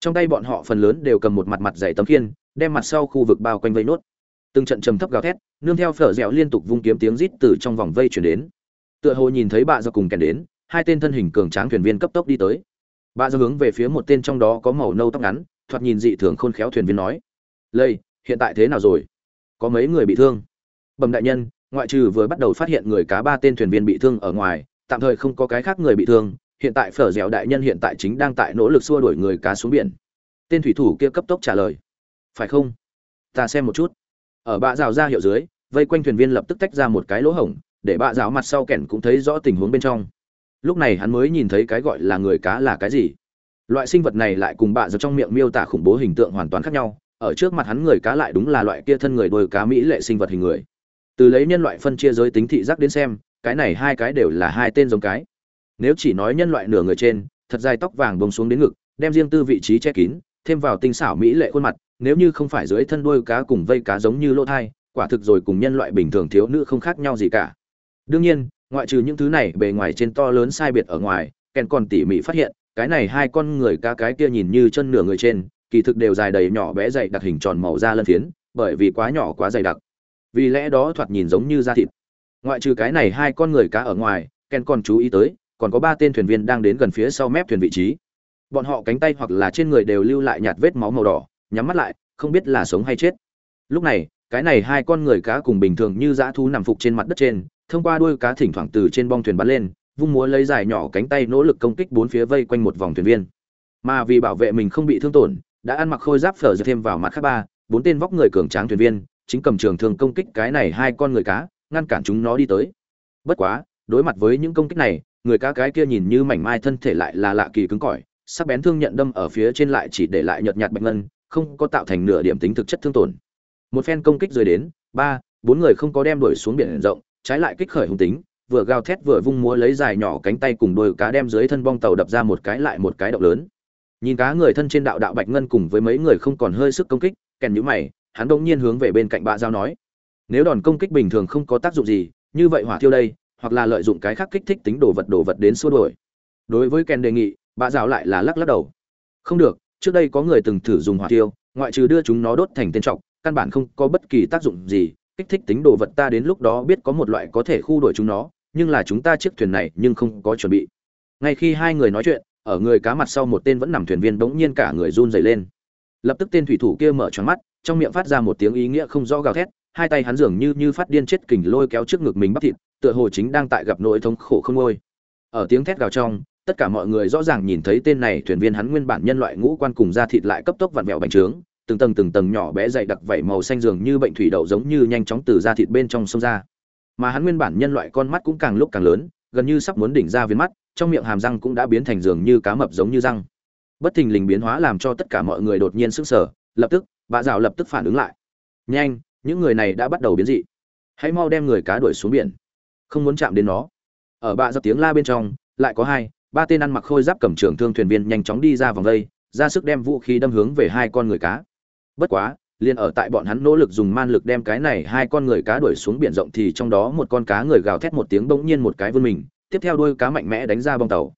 Speaker 1: Trong tay bọn họ phần lớn đều cầm một mặt mặt dày tấm khiên, đem mặt sau khu vực bao quanh vây nốt. Từng trận trầm thấp gào thét, nương theo phở dẻo liên tục vung kiếm tiếng rít từ trong vòng vây chuyển đến. Tựa hồ nhìn thấy bà do cùng kèn đến, hai tên thân hình cường tráng thuyền viên cấp tốc đi tới. Bà do hướng về phía một tên trong đó có màu nâu tóc ngắn, thoạt nhìn dị thường khôn khéo thuyền viên nói lây hiện tại thế nào rồi? Có mấy người bị thương? Bẩm đại nhân ngoại trừ vừa bắt đầu phát hiện người cá ba tên thuyền viên bị thương ở ngoài, tạm thời không có cái khác người bị thương, hiện tại phở dẻo đại nhân hiện tại chính đang tại nỗ lực xua đuổi người cá xuống biển. Tên thủy thủ kia cấp tốc trả lời. Phải không? Ta xem một chút. Ở bạ rào ra hiệu dưới, vây quanh thuyền viên lập tức tách ra một cái lỗ hổng, để bạ rào mặt sau kẻn cũng thấy rõ tình huống bên trong. Lúc này hắn mới nhìn thấy cái gọi là người cá là cái gì. Loại sinh vật này lại cùng bạ rào trong miệng miêu tả khủng bố hình tượng hoàn toàn khác nhau, ở trước mặt hắn người cá lại đúng là loại kia thân người đôi cá mỹ lệ sinh vật hình người từ lấy nhân loại phân chia giới tính thị giác đến xem, cái này hai cái đều là hai tên giống cái. Nếu chỉ nói nhân loại nửa người trên, thật dài tóc vàng bông xuống đến ngực, đem riêng tư vị trí che kín, thêm vào tinh xảo mỹ lệ khuôn mặt, nếu như không phải dưới thân đuôi cá cùng vây cá giống như lỗ thai, quả thực rồi cùng nhân loại bình thường thiếu nữ không khác nhau gì cả. Đương nhiên, ngoại trừ những thứ này bề ngoài trên to lớn sai biệt ở ngoài, kèn còn tỉ mỉ phát hiện, cái này hai con người cá cái kia nhìn như chân nửa người trên, kỳ thực đều dài đầy nhỏ bé dày đặc hình tròn màu da lân phiến, bởi vì quá nhỏ quá dày đặc vì lẽ đó thoạt nhìn giống như da thịt. Ngoại trừ cái này hai con người cá ở ngoài, ken còn chú ý tới, còn có ba tên thuyền viên đang đến gần phía sau mép thuyền vị trí. Bọn họ cánh tay hoặc là trên người đều lưu lại nhạt vết máu màu đỏ, nhắm mắt lại, không biết là sống hay chết. Lúc này, cái này hai con người cá cùng bình thường như dã thú nằm phục trên mặt đất trên, thông qua đuôi cá thỉnh thoảng từ trên bong thuyền bắn lên, vung múa lấy dài nhỏ cánh tay nỗ lực công kích bốn phía vây quanh một vòng thuyền viên. Mà vì bảo vệ mình không bị thương tổn, đã ăn mặc khôi giáp phở thêm vào mặt khác ba, bốn tên vóc người cường tráng thuyền viên chính cầm trường thường công kích cái này hai con người cá, ngăn cản chúng nó đi tới. Bất quá, đối mặt với những công kích này, người cá cái kia nhìn như mảnh mai thân thể lại là lạ kỳ cứng cỏi, sắc bén thương nhận đâm ở phía trên lại chỉ để lại nhợt nhạt bạch ngân, không có tạo thành nửa điểm tính thực chất thương tổn. Một phen công kích rơi đến, ba, bốn người không có đem đuổi xuống biển rộng, trái lại kích khởi hung tính, vừa gào thét vừa vung múa lấy dài nhỏ cánh tay cùng đôi cá đem dưới thân bong tàu đập ra một cái lại một cái động lớn. Nhìn cá người thân trên đạo đạo bạch ngân cùng với mấy người không còn hơi sức công kích, kèn nhũ mày hắn đông nhiên hướng về bên cạnh bạ giao nói, nếu đòn công kích bình thường không có tác dụng gì, như vậy hỏa thiêu đây, hoặc là lợi dụng cái khác kích thích tính đồ vật đồ vật đến xua đuổi. Đối với kèn đề nghị, bạ giao lại là lắc lắc đầu, không được, trước đây có người từng thử dùng hỏa thiêu, ngoại trừ đưa chúng nó đốt thành tên trọng căn bản không có bất kỳ tác dụng gì, kích thích tính đồ vật ta đến lúc đó biết có một loại có thể khu đuổi chúng nó, nhưng là chúng ta chiếc thuyền này nhưng không có chuẩn bị. Ngay khi hai người nói chuyện, ở người cá mặt sau một tên vẫn nằm thuyền viên bỗng nhiên cả người run rẩy lên. Lập tức tên thủy thủ kia mở tròn mắt trong miệng phát ra một tiếng ý nghĩa không rõ gào thét, hai tay hắn dường như như phát điên chết kình lôi kéo trước ngực mình bắp thịt, tựa hồ chính đang tại gặp nỗi thống khổ không ngôi. Ở tiếng thét gào trong, tất cả mọi người rõ ràng nhìn thấy tên này thuyền viên hắn nguyên bản nhân loại ngũ quan cùng da thịt lại cấp tốc vặn vẹo bành trướng, từng tầng từng tầng nhỏ bé dày đặc vảy màu xanh dường như bệnh thủy đậu giống như nhanh chóng từ da thịt bên trong sông ra. Mà hắn nguyên bản nhân loại con mắt cũng càng lúc càng lớn, gần như sắp muốn đỉnh ra viên mắt, trong miệng hàm răng cũng đã biến thành dường như cá mập giống như răng. Bất thình lình biến hóa làm cho tất cả mọi người đột nhiên sững sờ, lập tức bà rào lập tức phản ứng lại. Nhanh, những người này đã bắt đầu biến dị. Hãy mau đem người cá đuổi xuống biển. Không muốn chạm đến nó. Ở bạ dập tiếng la bên trong, lại có hai, ba tên ăn mặc khôi giáp cầm trưởng thương thuyền viên nhanh chóng đi ra vòng vây ra sức đem vũ khí đâm hướng về hai con người cá. Bất quá, liền ở tại bọn hắn nỗ lực dùng man lực đem cái này hai con người cá đuổi xuống biển rộng thì trong đó một con cá người gào thét một tiếng bỗng nhiên một cái vươn mình, tiếp theo đôi cá mạnh mẽ đánh ra bong tàu.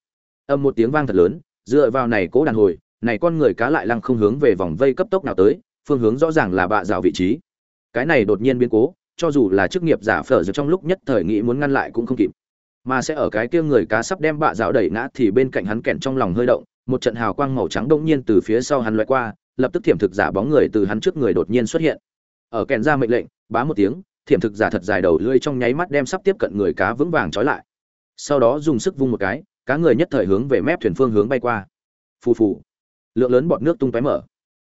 Speaker 1: Âm một tiếng vang thật lớn, dựa vào này cố đàn hồi, này con người cá lại lăng không hướng về vòng vây cấp tốc nào tới phương hướng rõ ràng là bạ rào vị trí. Cái này đột nhiên biến cố, cho dù là chức nghiệp giả phở giờ trong lúc nhất thời nghĩ muốn ngăn lại cũng không kịp. Mà sẽ ở cái kia người cá sắp đem bạ rào đẩy ngã thì bên cạnh hắn kẹn trong lòng hơi động, một trận hào quang màu trắng đông nhiên từ phía sau hắn loại qua, lập tức thiểm thực giả bóng người từ hắn trước người đột nhiên xuất hiện. Ở kẹn ra mệnh lệnh, bá một tiếng, thiểm thực giả thật dài đầu lưỡi trong nháy mắt đem sắp tiếp cận người cá vững vàng trói lại. Sau đó dùng sức vung một cái, cá người nhất thời hướng về mép thuyền phương hướng bay qua. Phù phù. Lượng lớn bọt nước tung tóe mở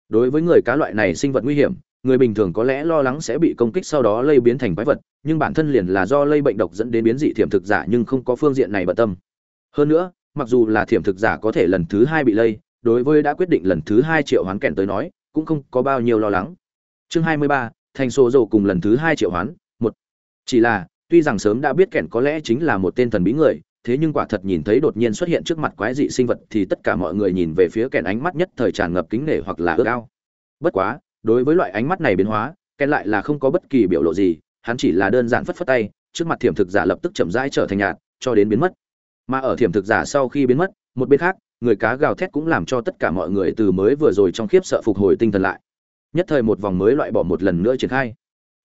Speaker 1: đối với người cá loại này sinh vật nguy hiểm, người bình thường có lẽ lo lắng sẽ bị công kích sau đó lây biến thành quái vật, nhưng bản thân liền là do lây bệnh độc dẫn đến biến dị thiểm thực giả nhưng không có phương diện này bận tâm. Hơn nữa, mặc dù là thiểm thực giả có thể lần thứ hai bị lây, đối với đã quyết định lần thứ hai triệu hoán kèn tới nói, cũng không có bao nhiêu lo lắng. Chương hai mươi ba, thành số dầu cùng lần thứ hai triệu hoán, một. Chỉ là, tuy rằng sớm đã biết kèn có lẽ chính là một tên thần bí người thế nhưng quả thật nhìn thấy đột nhiên xuất hiện trước mặt quái dị sinh vật thì tất cả mọi người nhìn về phía kèn ánh mắt nhất thời tràn ngập kính nể hoặc là ước ao. Bất quá, đối với loại ánh mắt này biến hóa, kèn lại là không có bất kỳ biểu lộ gì, hắn chỉ là đơn giản phất phất tay, trước mặt thiểm thực giả lập tức chậm rãi trở thành nhạt, cho đến biến mất. Mà ở thiểm thực giả sau khi biến mất, một bên khác, người cá gào thét cũng làm cho tất cả mọi người từ mới vừa rồi trong khiếp sợ phục hồi tinh thần lại. Nhất thời một vòng mới loại bỏ một lần nữa triển khai.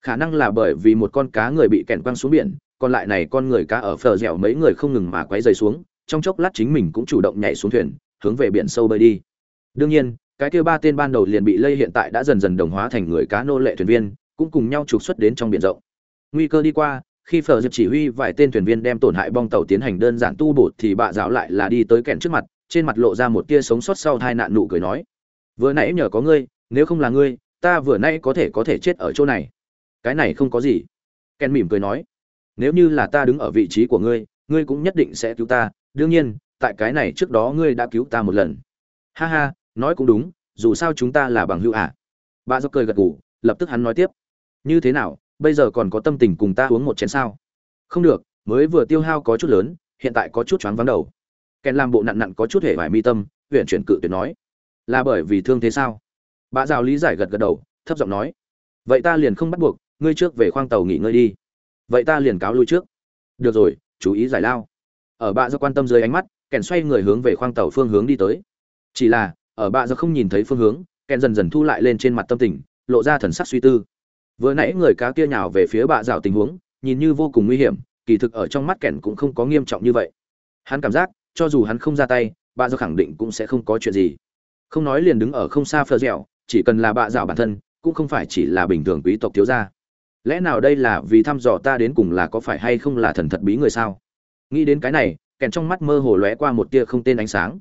Speaker 1: Khả năng là bởi vì một con cá người bị kẹn quăng xuống biển còn lại này con người cá ở phờ dẻo mấy người không ngừng mà quấy rầy xuống, trong chốc lát chính mình cũng chủ động nhảy xuống thuyền, hướng về biển sâu bơi đi. Đương nhiên, cái kia ba tên ban đầu liền bị lây hiện tại đã dần dần đồng hóa thành người cá nô lệ thuyền viên, cũng cùng nhau trục xuất đến trong biển rộng. Nguy cơ đi qua, khi phờ dịp chỉ huy vài tên thuyền viên đem tổn hại bong tàu tiến hành đơn giản tu bổ thì bạ giáo lại là đi tới kẹn trước mặt, trên mặt lộ ra một tia sống sót sau tai nạn nụ cười nói, vừa nãy nhờ có ngươi, nếu không là ngươi, ta vừa nãy có thể có thể chết ở chỗ này. Cái này không có gì. Kẹn mỉm cười nói nếu như là ta đứng ở vị trí của ngươi ngươi cũng nhất định sẽ cứu ta. Đương nhiên, tại cái này trước đó ngươi đã cứu ta một lần. Ha ha, nói cũng đúng, dù sao chúng ta là bằng hữu à. bà do cười gật gù, lập tức hắn nói tiếp. Như thế nào, bây giờ còn có tâm tình cùng ta uống một chén sao? Không được, mới vừa tiêu hao có chút lớn, hiện tại có chút choáng vắng đầu. Kèn làm bộ nặn nặn có chút hề vải mi tâm, huyện chuyển cự tuyệt nói. Là bởi vì thương thế sao? Bà rào lý giải gật gật đầu, thấp giọng nói. Vậy ta liền không bắt buộc, ngươi trước về khoang tàu nghỉ ngơi đi vậy ta liền cáo lui trước. Được rồi, chú ý giải lao. Ở bạ do quan tâm dưới ánh mắt, kèn xoay người hướng về khoang tàu phương hướng đi tới. Chỉ là, ở bạ do không nhìn thấy phương hướng, kèn dần dần thu lại lên trên mặt tâm tình, lộ ra thần sắc suy tư. Vừa nãy người cá kia nhào về phía bạ rào tình huống, nhìn như vô cùng nguy hiểm, kỳ thực ở trong mắt kèn cũng không có nghiêm trọng như vậy. Hắn cảm giác, cho dù hắn không ra tay, bạ do khẳng định cũng sẽ không có chuyện gì. Không nói liền đứng ở không xa phờ dẻo, chỉ cần là bạ dạo bản thân, cũng không phải chỉ là bình thường quý tộc thiếu gia lẽ nào đây là vì thăm dò ta đến cùng là có phải hay không là thần thật bí người sao? Nghĩ đến cái này, kèn trong mắt mơ hồ lóe qua một tia không tên ánh sáng.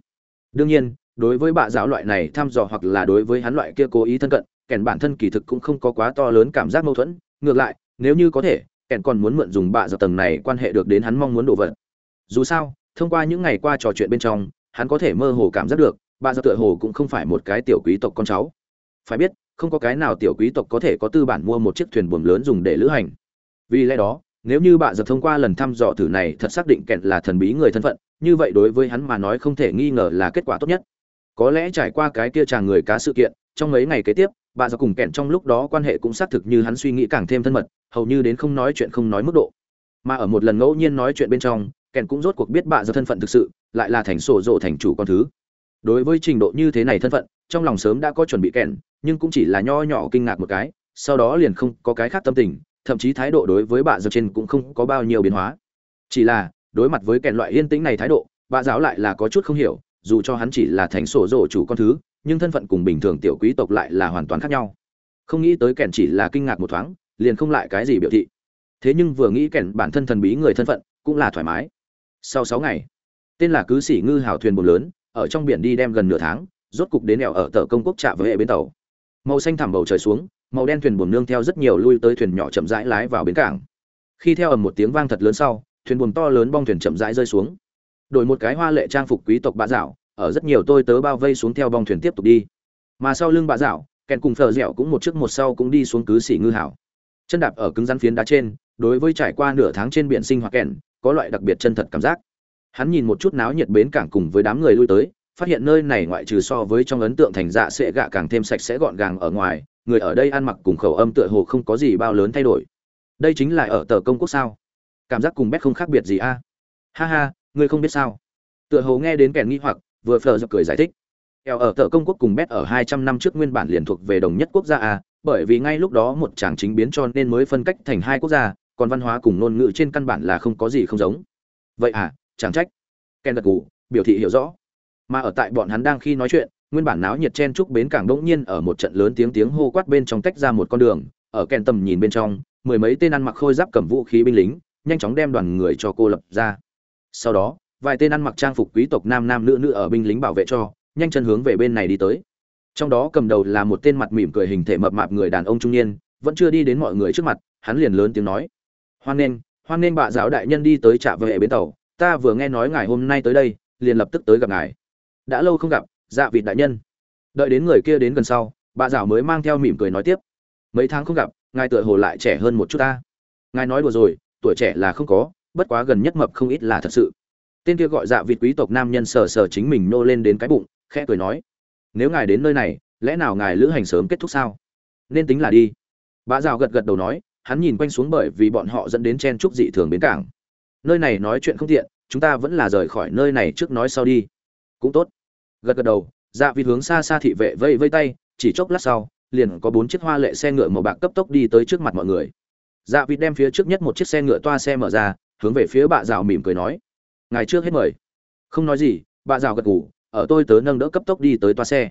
Speaker 1: Đương nhiên, đối với bạ giáo loại này thăm dò hoặc là đối với hắn loại kia cố ý thân cận, kèn bản thân kỳ thực cũng không có quá to lớn cảm giác mâu thuẫn. Ngược lại, nếu như có thể, kèn còn muốn mượn dùng bạ giáo tầng này quan hệ được đến hắn mong muốn đồ vật. Dù sao, thông qua những ngày qua trò chuyện bên trong, hắn có thể mơ hồ cảm giác được, bạ giáo tựa hồ cũng không phải một cái tiểu quý tộc con cháu. Phải biết không có cái nào tiểu quý tộc có thể có tư bản mua một chiếc thuyền buồm lớn dùng để lữ hành. Vì lẽ đó, nếu như bạ giật thông qua lần thăm dò thử này thật xác định kẹn là thần bí người thân phận, như vậy đối với hắn mà nói không thể nghi ngờ là kết quả tốt nhất. Có lẽ trải qua cái kia chàng người cá sự kiện, trong mấy ngày kế tiếp, bà già cùng kẹn trong lúc đó quan hệ cũng xác thực như hắn suy nghĩ càng thêm thân mật, hầu như đến không nói chuyện không nói mức độ. Mà ở một lần ngẫu nhiên nói chuyện bên trong, kẹn cũng rốt cuộc biết bà già thân phận thực sự, lại là thành sổ rộ thành chủ con thứ. Đối với trình độ như thế này thân phận, trong lòng sớm đã có chuẩn bị kẹn nhưng cũng chỉ là nho nhỏ kinh ngạc một cái, sau đó liền không có cái khác tâm tình, thậm chí thái độ đối với bà già trên cũng không có bao nhiêu biến hóa. Chỉ là, đối mặt với kèn loại yên tĩnh này thái độ, bà giáo lại là có chút không hiểu, dù cho hắn chỉ là thành sổ rổ chủ con thứ, nhưng thân phận cùng bình thường tiểu quý tộc lại là hoàn toàn khác nhau. Không nghĩ tới kèn chỉ là kinh ngạc một thoáng, liền không lại cái gì biểu thị. Thế nhưng vừa nghĩ kèn bản thân thần bí người thân phận, cũng là thoải mái. Sau sáu ngày, tên là cứ sĩ ngư hào thuyền buồm lớn, ở trong biển đi đem gần nửa tháng, rốt cục đến đèo ở tờ công quốc trạ với hệ bến tàu màu xanh thẳm bầu trời xuống, màu đen thuyền buồm nương theo rất nhiều lui tới thuyền nhỏ chậm rãi lái vào bến cảng. Khi theo ầm một tiếng vang thật lớn sau, thuyền buồm to lớn bong thuyền chậm rãi rơi xuống. Đổi một cái hoa lệ trang phục quý tộc bạ dạo, ở rất nhiều tôi tớ bao vây xuống theo bong thuyền tiếp tục đi. Mà sau lưng bạ dạo, kèn cùng phờ dẻo cũng một trước một sau cũng đi xuống cứ xỉ ngư hảo. Chân đạp ở cứng rắn phiến đá trên, đối với trải qua nửa tháng trên biển sinh hoạt kèn, có loại đặc biệt chân thật cảm giác. Hắn nhìn một chút náo nhiệt bến cảng cùng với đám người lui tới phát hiện nơi này ngoại trừ so với trong ấn tượng thành dạ sẽ gạ càng thêm sạch sẽ gọn gàng ở ngoài, người ở đây ăn mặc cùng khẩu âm tựa hồ không có gì bao lớn thay đổi. Đây chính là ở tờ công quốc sao? Cảm giác cùng bét không khác biệt gì a? Ha ha, ngươi không biết sao. Tựa hồ nghe đến kèn nghi hoặc, vừa phờ giật cười giải thích. Eo ở tờ công quốc cùng bét ở hai trăm năm trước nguyên bản liền thuộc về đồng nhất quốc gia a, bởi vì ngay lúc đó một chàng chính biến cho nên mới phân cách thành hai quốc gia, còn văn hóa cùng ngôn ngữ trên căn bản là không có gì không giống. Vậy à chẳng trách. Ken gật gù, biểu thị hiểu rõ mà ở tại bọn hắn đang khi nói chuyện, nguyên bản náo nhiệt chen trúc bến cảng đỗng nhiên ở một trận lớn tiếng tiếng hô quát bên trong tách ra một con đường, ở kèn tầm nhìn bên trong, mười mấy tên ăn mặc khôi giáp cầm vũ khí binh lính, nhanh chóng đem đoàn người cho cô lập ra. Sau đó, vài tên ăn mặc trang phục quý tộc nam nam nữ nữ ở binh lính bảo vệ cho, nhanh chân hướng về bên này đi tới. Trong đó cầm đầu là một tên mặt mỉm cười hình thể mập mạp người đàn ông trung niên, vẫn chưa đi đến mọi người trước mặt, hắn liền lớn tiếng nói. Hoan nghênh hoan nghênh bạ giáo đại nhân đi tới trạm vệ bến tàu, ta vừa nghe nói ngài hôm nay tới đây, liền lập tức tới gặp ngài đã lâu không gặp dạ vịt đại nhân. Đợi đến người kia đến gần sau, bà dạo mới mang theo mỉm cười nói tiếp. Mấy tháng không gặp, ngài tựa hồ lại trẻ hơn một chút ta. Ngài nói đùa rồi, tuổi trẻ là không có, bất quá gần nhất mập không ít là thật sự. Tên kia gọi dạ vịt quý tộc nam nhân sờ sờ chính mình nô lên đến cái bụng, khẽ cười nói. Nếu ngài đến nơi này, lẽ nào ngài lữ hành sớm kết thúc sao? Nên tính là đi. Bà rào gật gật đầu nói, hắn nhìn quanh xuống bởi vì bọn họ dẫn đến chen trúc dị thường bến cảng. Nơi này nói chuyện không tiện, chúng ta vẫn là rời khỏi nơi này trước nói sau đi cũng tốt. Gật gật đầu dạ vịt hướng xa xa thị vệ vây vây tay, chỉ chốc lát sau, liền có bốn chiếc hoa lệ xe ngựa màu bạc cấp tốc đi tới trước mặt mọi người. Dạ vịt đem phía trước nhất một chiếc xe ngựa toa xe mở ra, hướng về phía bà rào mỉm cười nói, ngài trước hết mời. Không nói gì, bà rào gật ngủ ở tôi tớ nâng đỡ cấp tốc đi tới toa xe.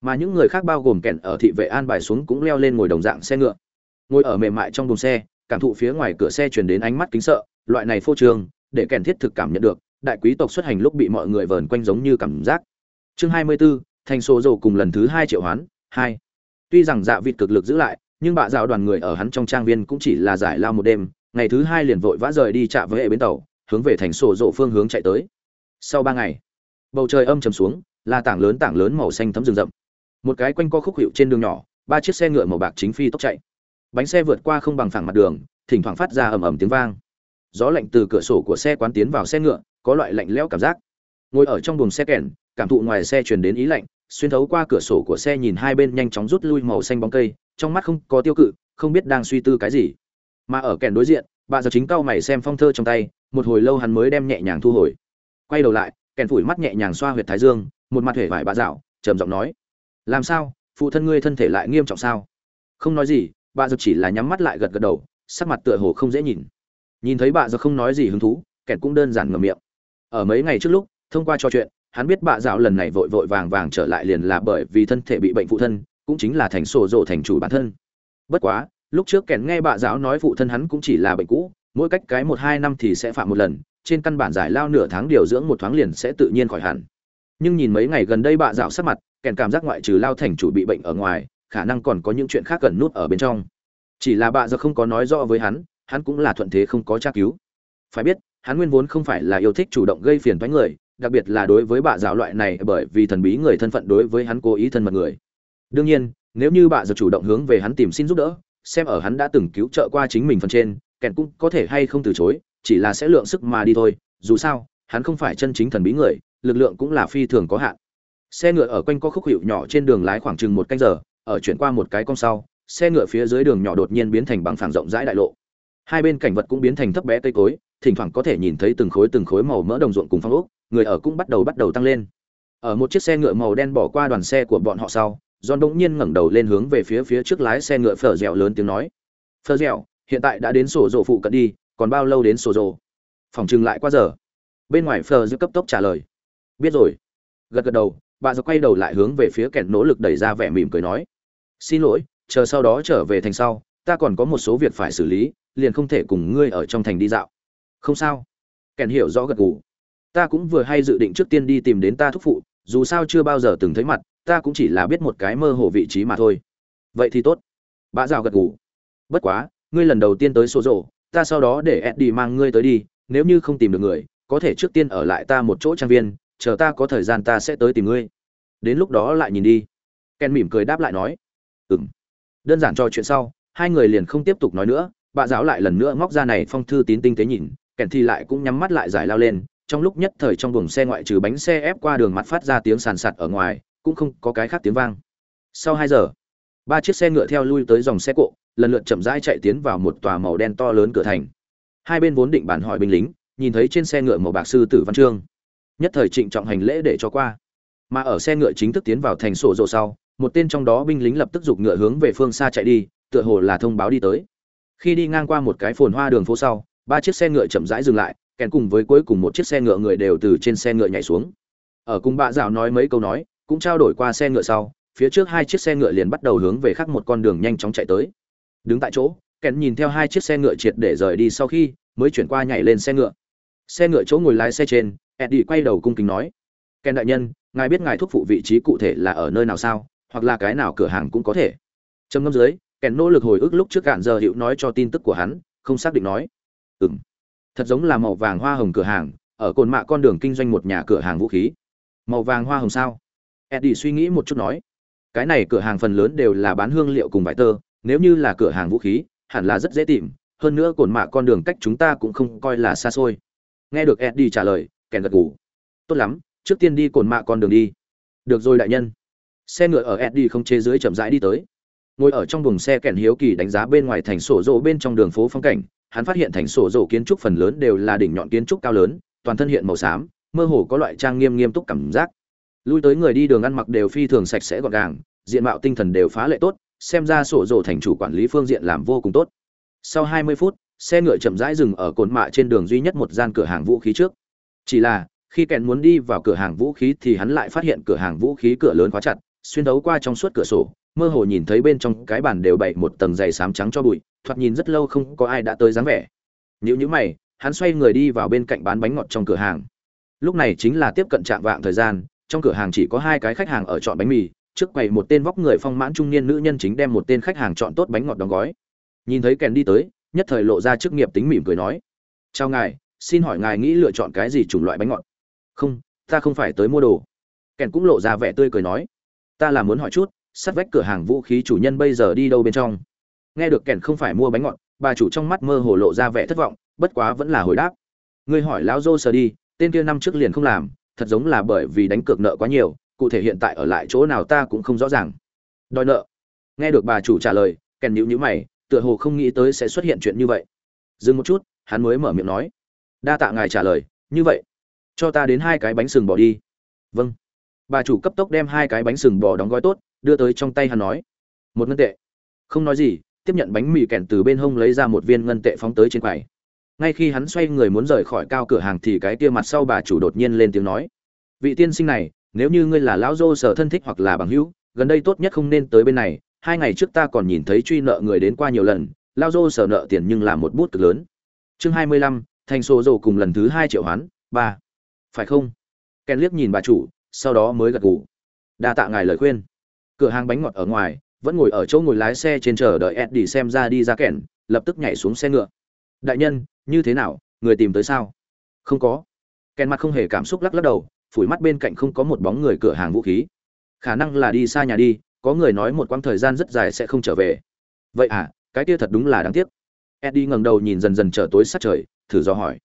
Speaker 1: Mà những người khác bao gồm kẹn ở thị vệ an bài xuống cũng leo lên ngồi đồng dạng xe ngựa. Ngồi ở mềm mại trong đồn xe, cảm thụ phía ngoài cửa xe chuyển đến ánh mắt kính sợ, loại này phô trương, để kèn thiết thực cảm nhận được đại quý tộc xuất hành lúc bị mọi người vờn quanh giống như cảm giác. Chương hai mươi 24, thành số dầu cùng lần thứ hai triệu hoán hai. Tuy rằng dạ vịt cực lực giữ lại nhưng bạ dạo đoàn người ở hắn trong trang viên cũng chỉ là giải lao một đêm ngày thứ hai liền vội vã rời đi chạm với hệ bến tàu hướng về thành sổ rộ phương hướng chạy tới. Sau ba ngày bầu trời âm trầm xuống là tảng lớn tảng lớn màu xanh thấm rừng rậm. Một cái quanh co khúc hiệu trên đường nhỏ ba chiếc xe ngựa màu bạc chính phi tốc chạy. Bánh xe vượt qua không bằng phẳng mặt đường thỉnh thoảng phát ra ầm ầm tiếng vang. Gió lạnh từ cửa sổ của xe quán tiến vào xe ngựa có loại lạnh lẽo cảm giác. Ngồi ở trong buồng xe kèn cảm thụ ngoài xe truyền đến ý lạnh, xuyên thấu qua cửa sổ của xe nhìn hai bên nhanh chóng rút lui màu xanh bóng cây, trong mắt không có tiêu cự, không biết đang suy tư cái gì. Mà ở kèn đối diện, bà giờ chính cao mày xem phong thơ trong tay, một hồi lâu hắn mới đem nhẹ nhàng thu hồi. Quay đầu lại kèn phủi mắt nhẹ nhàng xoa huyệt thái dương, một mặt hể vải bà dạo, trầm giọng nói, làm sao? Phụ thân ngươi thân thể lại nghiêm trọng sao? Không nói gì, bà giờ chỉ là nhắm mắt lại gật gật đầu, sắc mặt tựa hồ không dễ nhìn. Nhìn thấy bà giờ không nói gì hứng thú kèn cũng đơn giản ngầm miệng ở mấy ngày trước lúc, thông qua trò chuyện, hắn biết bà dạo lần này vội vội vàng vàng trở lại liền là bởi vì thân thể bị bệnh phụ thân, cũng chính là thành sổ rộ thành chủ bản thân. Bất quá, lúc trước kèn nghe bà giáo nói phụ thân hắn cũng chỉ là bệnh cũ, mỗi cách cái một hai năm thì sẽ phạm một lần, trên căn bản giải lao nửa tháng điều dưỡng một thoáng liền sẽ tự nhiên khỏi hẳn. Nhưng nhìn mấy ngày gần đây bà dạo sắc mặt, kèn cảm giác ngoại trừ lao thành chủ bị bệnh ở ngoài, khả năng còn có những chuyện khác cần nút ở bên trong. Chỉ là bà giờ không có nói rõ với hắn hắn cũng là thuận thế không có tra cứu. Phải biết hắn nguyên vốn không phải là yêu thích chủ động gây phiền toái người, đặc biệt là đối với bà giáo loại này bởi vì thần bí người thân phận đối với hắn cố ý thân mật người. Đương nhiên, nếu như bà giờ chủ động hướng về hắn tìm xin giúp đỡ, xem ở hắn đã từng cứu trợ qua chính mình phần trên kèn cũng có thể hay không từ chối, chỉ là sẽ lượng sức mà đi thôi, dù sao, hắn không phải chân chính thần bí người, lực lượng cũng là phi thường có hạn. Xe ngựa ở quanh co khúc hiệu nhỏ trên đường lái khoảng chừng một canh giờ, ở chuyển qua một cái con sau, xe ngựa phía dưới đường nhỏ đột nhiên biến thành bằng phẳng rộng rãi đại lộ. Hai bên cảnh vật cũng biến thành thấp bé cây cối thỉnh thoảng có thể nhìn thấy từng khối từng khối màu mỡ đồng ruộng cùng phong ốc, người ở cũng bắt đầu bắt đầu tăng lên. Ở một chiếc xe ngựa màu đen bỏ qua đoàn xe của bọn họ sau, john bỗng nhiên ngẩng đầu lên hướng về phía phía trước lái xe ngựa phở dẻo lớn tiếng nói. Phở dẻo, hiện tại đã đến sổ rồ phụ cận đi, còn bao lâu đến sổ rồ?" phòng chừng lại qua giờ. Bên ngoài phở dẻo cấp tốc trả lời. Biết rồi. Gật gật đầu, bà giơ quay đầu lại hướng về phía kẻ nỗ lực đẩy ra vẻ mỉm cười nói. Xin lỗi, chờ sau đó trở về thành sau, ta còn có một số việc phải xử lý, liền không thể cùng ngươi ở trong thành đi dạo không sao. Kèn hiểu rõ gật gù. Ta cũng vừa hay dự định trước tiên đi tìm đến ta thúc phụ, dù sao chưa bao giờ từng thấy mặt, ta cũng chỉ là biết một cái mơ hồ vị trí mà thôi. Vậy thì tốt. Bà rào gật gù. Bất quá, ngươi lần đầu tiên tới số rộ ta sau đó để eddie mang ngươi tới đi, nếu như không tìm được người, có thể trước tiên ở lại ta một chỗ trang viên, chờ ta có thời gian ta sẽ tới tìm ngươi. Đến lúc đó lại nhìn đi. Ken mỉm cười đáp lại nói. Ừng đơn giản cho chuyện sau, hai người liền không tiếp tục nói nữa, bà giáo lại lần nữa móc ra này phong thư tín tinh tế nhìn kèn thì lại cũng nhắm mắt lại giải lao lên, trong lúc nhất thời trong buồng xe ngoại trừ bánh xe ép qua đường mặt phát ra tiếng sàn sạt ở ngoài, cũng không có cái khác tiếng vang. Sau hai giờ, ba chiếc xe ngựa theo lui tới dòng xe cộ, lần lượt chậm rãi chạy tiến vào một tòa màu đen to lớn cửa thành. Hai bên vốn định bản hỏi binh lính, nhìn thấy trên xe ngựa màu bạc sư tử văn trương nhất thời trịnh trọng hành lễ để cho qua. Mà ở xe ngựa chính thức tiến vào thành sổ rộ sau, một tên trong đó binh lính lập tức giục ngựa hướng về phương xa chạy đi, tựa hồ là thông báo đi tới. Khi đi ngang qua một cái phồn hoa đường phố sau ba chiếc xe ngựa chậm rãi dừng lại, kèn cùng với cuối cùng một chiếc xe ngựa người đều từ trên xe ngựa nhảy xuống. Ở cùng bạ dạo nói mấy câu nói, cũng trao đổi qua xe ngựa sau, phía trước hai chiếc xe ngựa liền bắt đầu hướng về khác một con đường nhanh chóng chạy tới. Đứng tại chỗ, kèn nhìn theo hai chiếc xe ngựa triệt để rời đi sau khi, mới chuyển qua nhảy lên xe ngựa. Xe ngựa chỗ ngồi lái xe trên, eddie quay đầu cung kính nói, kèn đại nhân, ngài biết ngài thuốc phụ vị trí cụ thể là ở nơi nào sao? Hoặc là cái nào cửa hàng cũng có thể. Trầm ngâm dưới, kèn nỗ lực hồi ức lúc trước cạn giờ hữu nói cho tin tức của hắn, không xác định nói ừm. Thật giống là màu vàng hoa hồng cửa hàng, ở cồn mạ con đường kinh doanh một nhà cửa hàng vũ khí. Màu vàng hoa hồng sao? Eddie suy nghĩ một chút nói. Cái này cửa hàng phần lớn đều là bán hương liệu cùng vải tơ, nếu như là cửa hàng vũ khí, hẳn là rất dễ tìm, hơn nữa cồn mạ con đường cách chúng ta cũng không coi là xa xôi. Nghe được eddie trả lời, kèn gật gù. Tốt lắm, trước tiên đi cồn mạ con đường đi. Được rồi đại nhân. Xe ngựa ở eddie không chế dưới chậm rãi đi tới. Ngồi ở trong buồng xe kèn hiếu kỳ đánh giá bên ngoài thành sổ rộ bên trong đường phố phong cảnh hắn phát hiện thành sổ rổ kiến trúc phần lớn đều là đỉnh nhọn kiến trúc cao lớn, toàn thân hiện màu xám, mơ hồ có loại trang nghiêm nghiêm túc cảm giác. Lui tới người đi đường ăn mặc đều phi thường sạch sẽ gọn gàng, diện mạo tinh thần đều phá lệ tốt, xem ra sổ rổ thành chủ quản lý phương diện làm vô cùng tốt. Sau 20 phút, xe ngựa chậm rãi dừng ở cồn mạ trên đường duy nhất một gian cửa hàng vũ khí trước. Chỉ là, khi kèn muốn đi vào cửa hàng vũ khí thì hắn lại phát hiện cửa hàng vũ khí cửa lớn khóa chặt, xuyên đấu qua trong suốt cửa sổ mơ hồ nhìn thấy bên trong cái bàn đều bày một tầng dày sám trắng cho bụi, thoạt nhìn rất lâu không có ai đã tới dáng vẻ. Nếu như mày, hắn xoay người đi vào bên cạnh bán bánh ngọt trong cửa hàng. Lúc này chính là tiếp cận trạm vạng thời gian, trong cửa hàng chỉ có hai cái khách hàng ở chọn bánh mì, trước quầy một tên vóc người phong mãn trung niên nữ nhân chính đem một tên khách hàng chọn tốt bánh ngọt đóng gói. Nhìn thấy kèn đi tới, nhất thời lộ ra chức nghiệp tính mỉm cười nói, chào ngài, xin hỏi ngài nghĩ lựa chọn cái gì chủng loại bánh ngọt? Không, ta không phải tới mua đồ. Kèn cũng lộ ra vẻ tươi cười nói, ta là muốn hỏi chút sát vách cửa hàng vũ khí chủ nhân bây giờ đi đâu bên trong? Nghe được kèn không phải mua bánh ngọt, bà chủ trong mắt mơ hồ lộ ra vẻ thất vọng, bất quá vẫn là hồi đáp. Ngươi hỏi lão dô sờ đi, tên kia năm trước liền không làm, thật giống là bởi vì đánh cược nợ quá nhiều, cụ thể hiện tại ở lại chỗ nào ta cũng không rõ ràng. Đòi nợ. Nghe được bà chủ trả lời, kèn nhíu nhữ mày, tựa hồ không nghĩ tới sẽ xuất hiện chuyện như vậy. Dừng một chút, hắn mới mở miệng nói. Đa tạ ngài trả lời, như vậy, cho ta đến hai cái bánh sừng bò đi. Vâng. Bà chủ cấp tốc đem hai cái bánh sừng bò đóng gói tốt đưa tới trong tay hắn nói, một ngân tệ. Không nói gì, tiếp nhận bánh mì kèn từ bên hông lấy ra một viên ngân tệ phóng tới trên quầy. Ngay khi hắn xoay người muốn rời khỏi cao cửa hàng thì cái kia mặt sau bà chủ đột nhiên lên tiếng nói, vị tiên sinh này, nếu như ngươi là lão dô sở thân thích hoặc là bằng hữu, gần đây tốt nhất không nên tới bên này. Hai ngày trước ta còn nhìn thấy truy nợ người đến qua nhiều lần lao dô sở nợ tiền nhưng là một bút cực lớn. Chương hai mươi lăm, thành số dầu cùng lần thứ hai triệu hoán, ba. Phải không? Ken liếc nhìn bà chủ, sau đó mới gật gù. Đa tạ ngài lời khuyên cửa hàng bánh ngọt ở ngoài, vẫn ngồi ở chỗ ngồi lái xe trên chờ đợi eddie xem ra đi ra kẻn lập tức nhảy xuống xe ngựa. Đại nhân, như thế nào, người tìm tới sao? Không có. Kèn mặt không hề cảm xúc lắc lắc đầu, phủi mắt bên cạnh không có một bóng người cửa hàng vũ khí. Khả năng là đi xa nhà đi, có người nói một quãng thời gian rất dài sẽ không trở về. Vậy à cái kia thật đúng là đáng tiếc. Eddie ngẩng đầu nhìn dần dần trở tối sát trời, thử do hỏi.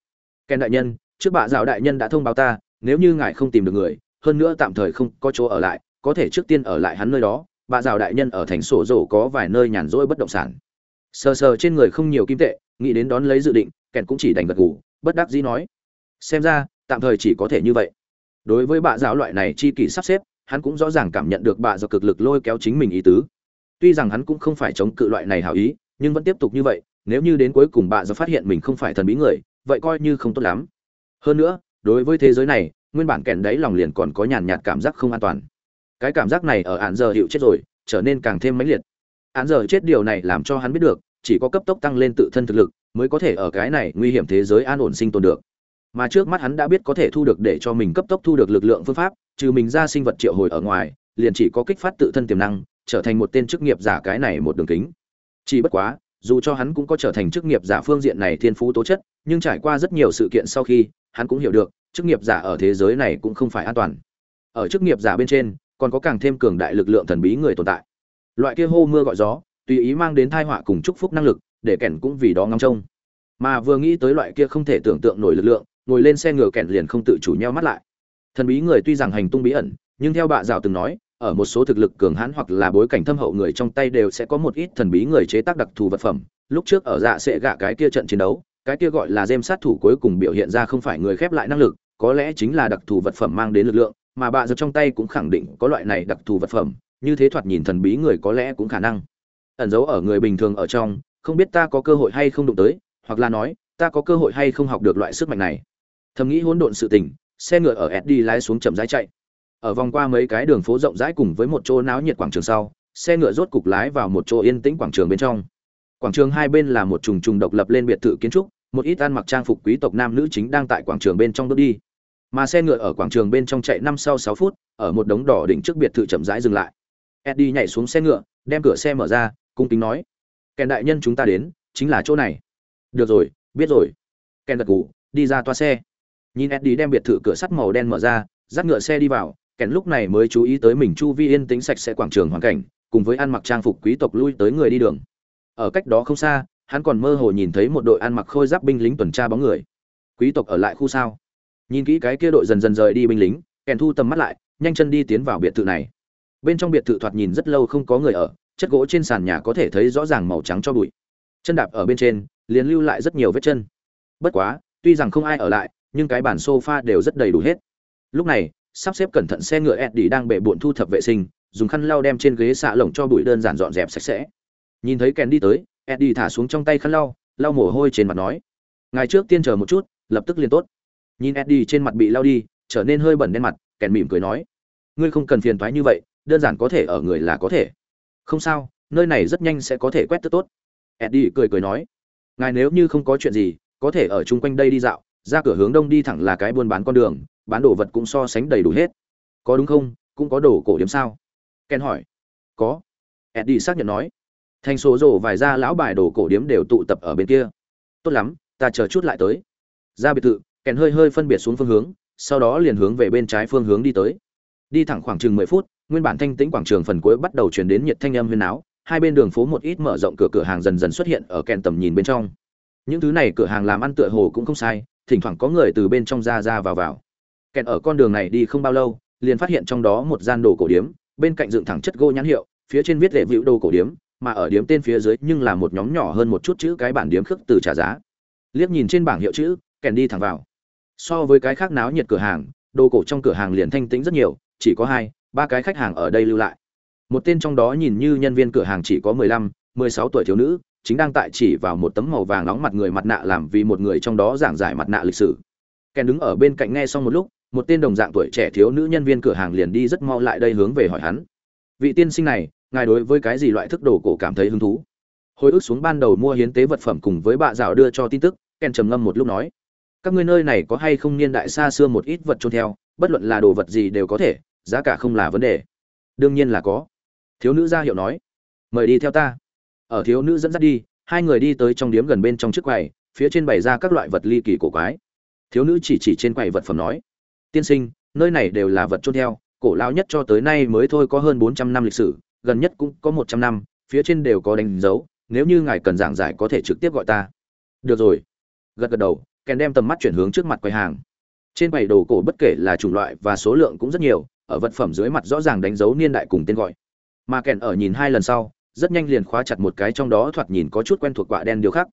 Speaker 1: Ken đại nhân, trước bạ dạo đại nhân đã thông báo ta, nếu như ngài không tìm được người, hơn nữa tạm thời không có chỗ ở lại có thể trước tiên ở lại hắn nơi đó, bà rào đại nhân ở thành sổ rổ có vài nơi nhàn rỗi bất động sản. Sờ sờ trên người không nhiều kim tệ, nghĩ đến đón lấy dự định, kèn cũng chỉ đành gật gù, bất đắc dĩ nói, xem ra, tạm thời chỉ có thể như vậy. Đối với bà giáo loại này chi kỷ sắp xếp, hắn cũng rõ ràng cảm nhận được bà do cực lực lôi kéo chính mình ý tứ. Tuy rằng hắn cũng không phải chống cự loại này hảo ý, nhưng vẫn tiếp tục như vậy, nếu như đến cuối cùng bà do phát hiện mình không phải thần bí người, vậy coi như không tốt lắm. Hơn nữa, đối với thế giới này, nguyên bản kèn đấy lòng liền còn có nhàn nhạt cảm giác không an toàn cái cảm giác này ở án giờ hiệu chết rồi, trở nên càng thêm mãnh liệt. Án giờ chết điều này làm cho hắn biết được, chỉ có cấp tốc tăng lên tự thân thực lực, mới có thể ở cái này nguy hiểm thế giới an ổn sinh tồn được. Mà trước mắt hắn đã biết có thể thu được để cho mình cấp tốc thu được lực lượng phương pháp, trừ mình ra sinh vật triệu hồi ở ngoài, liền chỉ có kích phát tự thân tiềm năng, trở thành một tên chức nghiệp giả cái này một đường kính. Chỉ bất quá, dù cho hắn cũng có trở thành chức nghiệp giả phương diện này thiên phú tố chất, nhưng trải qua rất nhiều sự kiện sau khi, hắn cũng hiểu được, chức nghiệp giả ở thế giới này cũng không phải an toàn. Ở chức nghiệp giả bên trên còn có càng thêm cường đại lực lượng thần bí người tồn tại. Loại kia hô mưa gọi gió, tùy ý mang đến tai họa cùng chúc phúc năng lực, để kẻn cũng vì đó ngóng trông. Mà vừa nghĩ tới loại kia không thể tưởng tượng nổi lực lượng, ngồi lên xe ngựa kẻn liền không tự chủ nheo mắt lại. Thần bí người tuy rằng hành tung bí ẩn, nhưng theo bà dạo từng nói, ở một số thực lực cường hãn hoặc là bối cảnh thâm hậu người trong tay đều sẽ có một ít thần bí người chế tác đặc thù vật phẩm. Lúc trước ở dạ sẽ gạ cái kia trận chiến đấu, cái kia gọi là gem sát thủ cuối cùng biểu hiện ra không phải người khép lại năng lực, có lẽ chính là đặc thù vật phẩm mang đến lực lượng mà bà giật trong tay cũng khẳng định có loại này đặc thù vật phẩm, như thế thoạt nhìn thần bí người có lẽ cũng khả năng. Ẩn giấu ở người bình thường ở trong, không biết ta có cơ hội hay không đụng tới, hoặc là nói, ta có cơ hội hay không học được loại sức mạnh này. Thầm nghĩ hỗn độn sự tình, xe ngựa ở sd lái xuống chậm rãi chạy. Ở vòng qua mấy cái đường phố rộng rãi cùng với một chỗ náo nhiệt quảng trường sau, xe ngựa rốt cục lái vào một chỗ yên tĩnh quảng trường bên trong. Quảng trường hai bên là một trùng trùng độc lập lên biệt thự kiến trúc, một ít ăn mặc trang phục quý tộc nam nữ chính đang tại quảng trường bên trong bước đi mà xe ngựa ở quảng trường bên trong chạy năm sau sáu phút ở một đống đỏ đỉnh trước biệt thự chậm rãi dừng lại. Eddie nhảy xuống xe ngựa đem cửa xe mở ra cung kính nói kèn đại nhân chúng ta đến chính là chỗ này. Được rồi biết rồi. Kèn gật gù, đi ra toa xe. Nhìn eddie đem biệt thự cửa sắt màu đen mở ra dắt ngựa xe đi vào kèn lúc này mới chú ý tới mình chu vi yên tĩnh sạch sẽ quảng trường hoàn cảnh cùng với ăn mặc trang phục quý tộc lui tới người đi đường. Ở cách đó không xa hắn còn mơ hồ nhìn thấy một đội ăn mặc khôi giáp binh lính tuần tra bóng người. Quý tộc ở lại khu sao? Nhìn kỹ cái kia đội dần dần rời đi binh lính, kèn thu tầm mắt lại, nhanh chân đi tiến vào biệt thự này. Bên trong biệt thự thoạt nhìn rất lâu không có người ở, chất gỗ trên sàn nhà có thể thấy rõ ràng màu trắng cho bụi. Chân đạp ở bên trên, liền lưu lại rất nhiều vết chân. Bất quá, tuy rằng không ai ở lại, nhưng cái bản sofa đều rất đầy đủ hết. Lúc này, sắp xếp cẩn thận xe ngựa Eddie đang bệ bụn thu thập vệ sinh, dùng khăn lau đem trên ghế xạ lồng cho bụi đơn giản dọn dẹp sạch sẽ. Nhìn thấy kèn đi tới, eddie thả xuống trong tay khăn lau lau mồ hôi trên mặt nói ngày trước tiên chờ một chút, lập tức liền tốt nhìn eddie trên mặt bị lao đi, trở nên hơi bẩn đen mặt, kèn mỉm cười nói, ngươi không cần phiền thoái như vậy, đơn giản có thể ở người là có thể. Không sao, nơi này rất nhanh sẽ có thể quét tức tốt. Eddie cười cười nói, ngài nếu như không có chuyện gì, có thể ở chung quanh đây đi dạo, ra cửa hướng đông đi thẳng là cái buôn bán con đường, bán đồ vật cũng so sánh đầy đủ hết. Có đúng không? Cũng có đồ cổ điểm sao? Ken hỏi. Có. Eddie xác nhận nói. Thành số rổ vài ra lão bài đồ cổ điếm đều tụ tập ở bên kia. Tốt lắm, ta chờ chút lại tới. Ra biệt thự kèn hơi hơi phân biệt xuống phương hướng, sau đó liền hướng về bên trái phương hướng đi tới. Đi thẳng khoảng chừng mười phút, nguyên bản thanh tĩnh quảng trường phần cuối bắt đầu chuyển đến nhiệt thanh âm huyên áo, hai bên đường phố một ít mở rộng cửa cửa hàng dần dần xuất hiện ở kèn tầm nhìn bên trong. Những thứ này cửa hàng làm ăn tựa hồ cũng không sai, thỉnh thoảng có người từ bên trong ra ra vào vào. Kèn ở con đường này đi không bao lâu, liền phát hiện trong đó một gian đồ cổ điếm, bên cạnh dựng thẳng chất gỗ nhãn hiệu, phía trên viết lệ vĩu đồ cổ điếm, mà ở điếm tên phía dưới nhưng là một nhóm nhỏ hơn một chút chữ cái bản điếm khước từ trả giá. Liếc nhìn trên bảng hiệu chữ, kèn đi thẳng vào so với cái khác náo nhiệt cửa hàng, đồ cổ trong cửa hàng liền thanh tĩnh rất nhiều, chỉ có hai, ba cái khách hàng ở đây lưu lại. Một tên trong đó nhìn như nhân viên cửa hàng chỉ có mười lăm, mười sáu tuổi thiếu nữ, chính đang tại chỉ vào một tấm màu vàng nóng mặt người mặt nạ làm vì một người trong đó giảng giải mặt nạ lịch sử. Kèn đứng ở bên cạnh nghe xong một lúc, một tên đồng dạng tuổi trẻ thiếu nữ nhân viên cửa hàng liền đi rất mau lại đây hướng về hỏi hắn. Vị tiên sinh này, ngài đối với cái gì loại thức đồ cổ cảm thấy hứng thú? Hồi ức xuống ban đầu mua hiến tế vật phẩm cùng với bạ dạo đưa cho tin tức, kèn trầm ngâm một lúc nói các ngươi nơi này có hay không niên đại xa xưa một ít vật trôn theo, bất luận là đồ vật gì đều có thể, giá cả không là vấn đề. Đương nhiên là có. Thiếu nữ ra hiệu nói. Mời đi theo ta. Ở thiếu nữ dẫn dắt đi, hai người đi tới trong điếm gần bên trong chiếc quầy, phía trên bày ra các loại vật ly kỳ cổ quái. Thiếu nữ chỉ chỉ trên quầy vật phẩm nói. Tiên sinh, nơi này đều là vật trôn theo, cổ lao nhất cho tới nay mới thôi có hơn bốn trăm năm lịch sử, gần nhất cũng có một trăm năm, phía trên đều có đánh dấu, nếu như ngài cần giảng giải có thể trực tiếp gọi ta. Được rồi. Gật gật đầu kèn đem tầm mắt chuyển hướng trước mặt quầy hàng. Trên bày đồ cổ bất kể là chủng loại và số lượng cũng rất nhiều ở vật phẩm dưới mặt rõ ràng đánh dấu niên đại cùng tên gọi. Mà kèn ở nhìn hai lần sau rất nhanh liền khóa chặt một cái trong đó thoạt nhìn có chút quen thuộc quạ đen điêu khắc.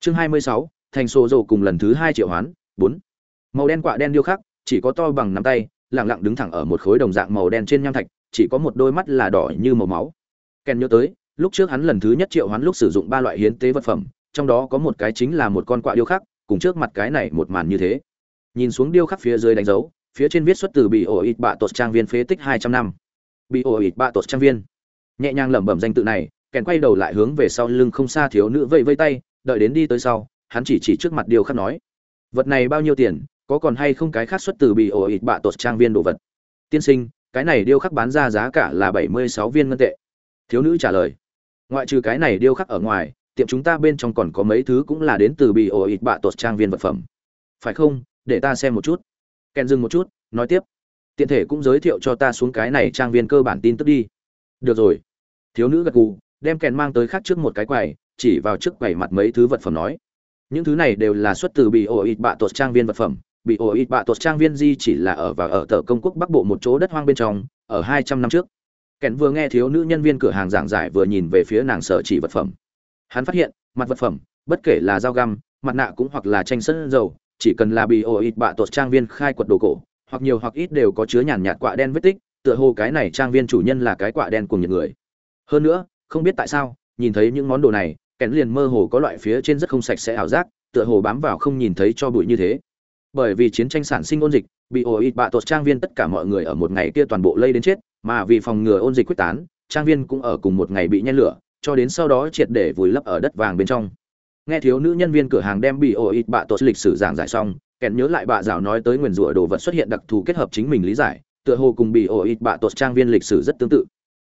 Speaker 1: Chương 26, thành sổ rồ cùng lần thứ hai triệu hoán bốn. Màu đen quạ đen điêu khắc chỉ có to bằng nắm tay lẳng lặng đứng thẳng ở một khối đồng dạng màu đen trên nham thạch chỉ có một đôi mắt là đỏ như màu máu. Kèn nhớ tới lúc trước hắn lần thứ nhất triệu hoán lúc sử dụng ba loại hiến tế vật phẩm trong đó có một cái chính là một con quạ điêu khắc cùng trước mặt cái này một màn như thế. Nhìn xuống điêu khắc phía dưới đánh dấu, phía trên viết xuất từ bị ổ ít bạ tột trang viên phế tích hai trăm năm. Bị ổ ít bạ tột trang viên. Nhẹ nhàng lẩm bẩm danh tự này, kèn quay đầu lại hướng về sau lưng không xa thiếu nữ vây vây tay, đợi đến đi tới sau, hắn chỉ chỉ trước mặt điêu khắc nói, vật này bao nhiêu tiền, có còn hay không cái khác xuất từ bị ổ ít bạ tột trang viên đồ vật? Tiên sinh, cái này điêu khắc bán ra giá cả là bảy mươi sáu viên ngân tệ. Thiếu nữ trả lời, ngoại trừ cái này điêu khắc ở ngoài tiệm chúng ta bên trong còn có mấy thứ cũng là đến từ bị ổ ịt bạ tột trang viên vật phẩm. Phải không? Để ta xem một chút. Kèn dừng một chút, nói tiếp. Tiện thể cũng giới thiệu cho ta xuống cái này trang viên cơ bản tin tức đi. Được rồi. Thiếu nữ gật gù, đem kèn mang tới khác trước một cái quầy, chỉ vào trước quầy mặt mấy thứ vật phẩm nói. Những thứ này đều là xuất từ bị ổ ịt bạ tột trang viên vật phẩm. Bị ổ ịt bạ tột trang viên di chỉ là ở và ở tờ công quốc bắc bộ một chỗ đất hoang bên trong, ở hai trăm năm trước. Kèn vừa nghe thiếu nữ nhân viên cửa hàng giảng giải vừa nhìn về phía nàng sở chỉ vật phẩm hắn phát hiện, mặt vật phẩm, bất kể là dao găm, mặt nạ cũng hoặc là tranh sân dầu, chỉ cần là bị ổ ít bạ tột trang viên khai quật đồ cổ, hoặc nhiều hoặc ít đều có chứa nhàn nhạt quạ đen vết tích, tựa hồ cái này trang viên chủ nhân là cái quạ đen cùng những người. Hơn nữa, không biết tại sao, nhìn thấy những món đồ này kèn liền mơ hồ có loại phía trên rất không sạch sẽ ảo giác, tựa hồ bám vào không nhìn thấy cho bụi như thế. Bởi vì chiến tranh sản sinh ôn dịch, bị ổ ít bạ tột trang viên tất cả mọi người ở một ngày kia toàn bộ lây đến chết, mà vì phòng ngừa ôn dịch quyết tán, trang viên cũng ở cùng một ngày bị nhen lửa cho đến sau đó triệt để vùi lấp ở đất vàng bên trong. Nghe thiếu nữ nhân viên cửa hàng đem bị ổ ít bạ tột lịch sử giảng giải xong, kèn nhớ lại bạ dạo nói tới nguyền rủa đồ vật xuất hiện đặc thù kết hợp chính mình lý giải, tựa hồ cùng bị ổ ít bạ tột trang viên lịch sử rất tương tự.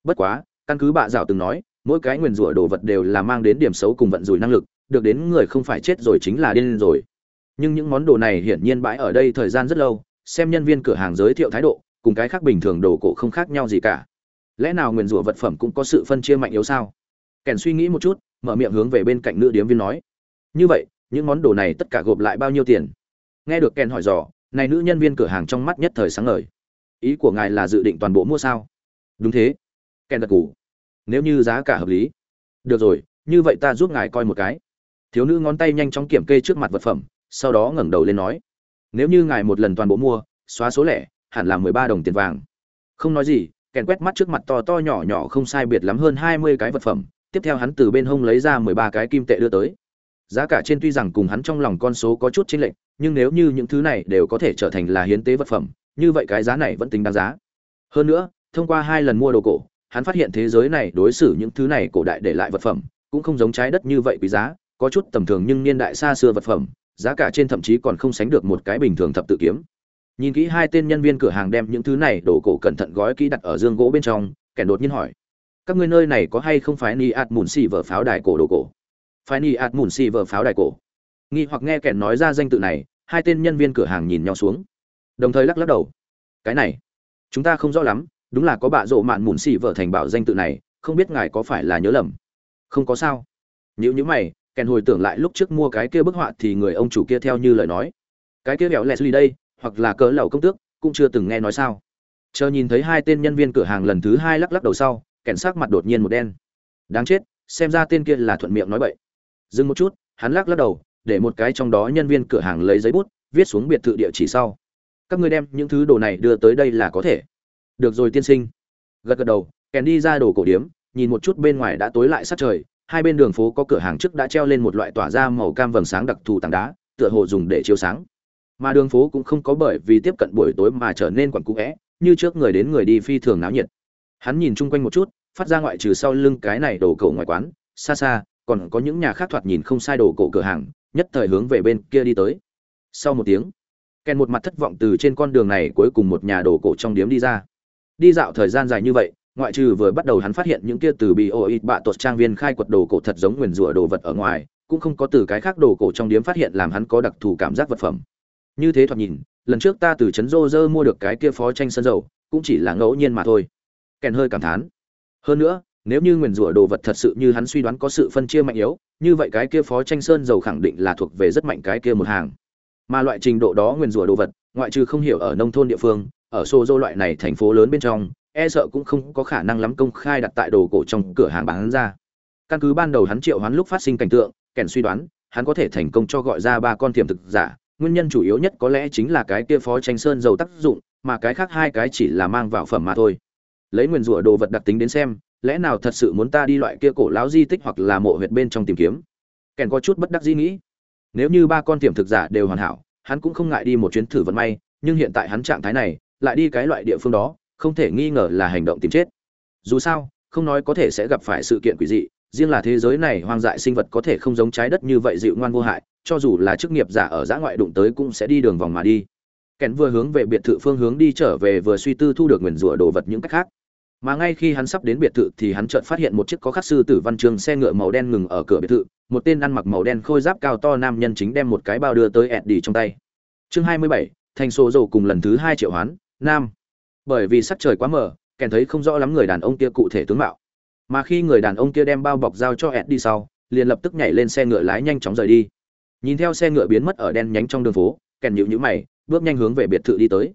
Speaker 1: Bất quá, căn cứ bạ dạo từng nói, mỗi cái nguyền rủa đồ vật đều là mang đến điểm xấu cùng vận rủi năng lực, được đến người không phải chết rồi chính là điên rồi. Nhưng những món đồ này hiển nhiên bãi ở đây thời gian rất lâu, xem nhân viên cửa hàng giới thiệu thái độ, cùng cái khác bình thường đồ cổ không khác nhau gì cả. Lẽ nào nguyền rủa vật phẩm cũng có sự phân chia mạnh yếu sao? Kèn suy nghĩ một chút, mở miệng hướng về bên cạnh nữ điếm viên nói. Như vậy, những món đồ này tất cả gộp lại bao nhiêu tiền? Nghe được kèn hỏi dò, này nữ nhân viên cửa hàng trong mắt nhất thời sáng ngời. Ý của ngài là dự định toàn bộ mua sao? Đúng thế. Kèn gật gù. Nếu như giá cả hợp lý. Được rồi, như vậy ta giúp ngài coi một cái. Thiếu nữ ngón tay nhanh chóng kiểm kê trước mặt vật phẩm, sau đó ngẩng đầu lên nói. Nếu như ngài một lần toàn bộ mua, xóa số lẻ, hẳn là mười ba đồng tiền vàng. Không nói gì, kèn quét mắt trước mặt to to nhỏ nhỏ không sai biệt lắm hơn hai mươi cái vật phẩm tiếp theo hắn từ bên hông lấy ra mười ba cái kim tệ đưa tới. Giá cả trên tuy rằng cùng hắn trong lòng con số có chút chênh lệch, nhưng nếu như những thứ này đều có thể trở thành là hiến tế vật phẩm, như vậy cái giá này vẫn tính đáng giá. Hơn nữa, thông qua hai lần mua đồ cổ, hắn phát hiện thế giới này đối xử những thứ này cổ đại để lại vật phẩm, cũng không giống trái đất như vậy quý giá, có chút tầm thường nhưng niên đại xa xưa vật phẩm, giá cả trên thậm chí còn không sánh được một cái bình thường thập tự kiếm. Nhìn kỹ hai tên nhân viên cửa hàng đem những thứ này đồ cổ cẩn thận gói kỹ đặt ở dương gỗ bên trong, kẻ đột nhiên hỏi các ngươi nơi này có hay không phải ni ạt mùn xì vở pháo đài cổ đồ cổ? Phải ni ạt mùn xì vở pháo đài cổ. Nghi hoặc nghe kẻ nói ra danh tự này, hai tên nhân viên cửa hàng nhìn nhau xuống. Đồng thời lắc lắc đầu. Cái này, chúng ta không rõ lắm, đúng là có bạ rộ mạn mùn xì vở thành bảo danh tự này, không biết ngài có phải là nhớ lầm? Không có sao. Nếu như mày kèn hồi tưởng lại lúc trước mua cái kia bức họa thì người ông chủ kia theo như lời nói. Cái kia gẹo lẹt lì đây, hoặc là cỡ lầu công tước, cũng chưa từng nghe nói sao. Chờ nhìn thấy hai tên nhân viên cửa hàng lần thứ hai lắc lắc đầu sau kèn sắc mặt đột nhiên một đen. Đáng chết, xem ra tên kia là thuận miệng nói bậy. Dừng một chút, hắn lắc lắc đầu, để một cái trong đó nhân viên cửa hàng lấy giấy bút, viết xuống biệt thự địa chỉ sau. Các ngươi đem những thứ đồ này đưa tới đây là có thể. Được rồi tiên sinh. Gật gật đầu, kèn đi ra đồ cổ điếm, nhìn một chút bên ngoài đã tối lại sát trời, hai bên đường phố có cửa hàng trước đã treo lên một loại tỏa ra màu cam vầng sáng đặc thù tảng đá, tựa hồ dùng để chiếu sáng. Mà đường phố cũng không có bởi vì tiếp cận buổi tối mà trở nên quặn cũ vẽ như trước người đến người đi phi thường náo nhiệt. Hắn nhìn chung quanh một chút phát ra ngoại trừ sau lưng cái này đồ cổ ngoài quán, xa xa, còn có những nhà khác thoạt nhìn không sai đồ cổ cửa hàng, nhất thời hướng về bên kia đi tới. Sau một tiếng kèn một mặt thất vọng từ trên con đường này cuối cùng một nhà đồ cổ trong điếm đi ra. Đi dạo thời gian dài như vậy, ngoại trừ vừa bắt đầu hắn phát hiện những kia từ bị ô ít bạ tuột trang viên khai quật đồ cổ thật giống nguyền rủa đồ vật ở ngoài, cũng không có từ cái khác đồ cổ trong điếm phát hiện làm hắn có đặc thù cảm giác vật phẩm. Như thế thoạt nhìn, lần trước ta từ trấn rô rơ mua được cái kia phó tranh sân dầu, cũng chỉ là ngẫu nhiên mà thôi. Kèn hơi cảm thán hơn nữa, nếu như nguyền rủa đồ vật thật sự như hắn suy đoán có sự phân chia mạnh yếu, như vậy cái kia phó tranh sơn dầu khẳng định là thuộc về rất mạnh cái kia một hàng. Mà loại trình độ đó nguyền rủa đồ vật, ngoại trừ không hiểu ở nông thôn địa phương, ở xô dô loại này thành phố lớn bên trong e sợ cũng không có khả năng lắm công khai đặt tại đồ cổ trong cửa hàng bán ra. Căn cứ ban đầu hắn triệu hoán lúc phát sinh cảnh tượng, kèn suy đoán, hắn có thể thành công cho gọi ra ba con tiềm thực giả. Nguyên nhân chủ yếu nhất có lẽ chính là cái kia phó tranh sơn dầu tác dụng, mà cái khác hai cái chỉ là mang vào phẩm mà thôi lấy nguyên rủa đồ vật đặc tính đến xem, lẽ nào thật sự muốn ta đi loại kia cổ lão di tích hoặc là mộ huyệt bên trong tìm kiếm? Kèn có chút bất đắc dĩ nghĩ. Nếu như ba con tiềm thực giả đều hoàn hảo, hắn cũng không ngại đi một chuyến thử vận may, nhưng hiện tại hắn trạng thái này, lại đi cái loại địa phương đó, không thể nghi ngờ là hành động tìm chết. Dù sao, không nói có thể sẽ gặp phải sự kiện quỷ dị, riêng là thế giới này hoang dại sinh vật có thể không giống trái đất như vậy dịu ngoan vô hại, cho dù là chức nghiệp giả ở giã ngoại đụng tới cũng sẽ đi đường vòng mà đi kèn vừa hướng về biệt thự phương hướng đi trở về vừa suy tư thu được nguyền rủa đồ vật những cách khác. Mà ngay khi hắn sắp đến biệt thự thì hắn chợt phát hiện một chiếc có khắc sư tử văn chương xe ngựa màu đen ngừng ở cửa biệt thự một tên ăn mặc màu đen khôi giáp cao to nam nhân chính đem một cái bao đưa tới Eddie trong tay. Chương 27, thành số dầu cùng lần thứ hai triệu hoán nam. Bởi vì sắc trời quá mờ kèn thấy không rõ lắm người đàn ông kia cụ thể tướng mạo. Mà khi người đàn ông kia đem bao bọc giao cho Eddie sau liền lập tức nhảy lên xe ngựa lái nhanh chóng rời đi. Nhìn theo xe ngựa biến mất ở đen nhánh trong đường phố kèn nhịu nhữ mày bước nhanh hướng về biệt thự đi tới.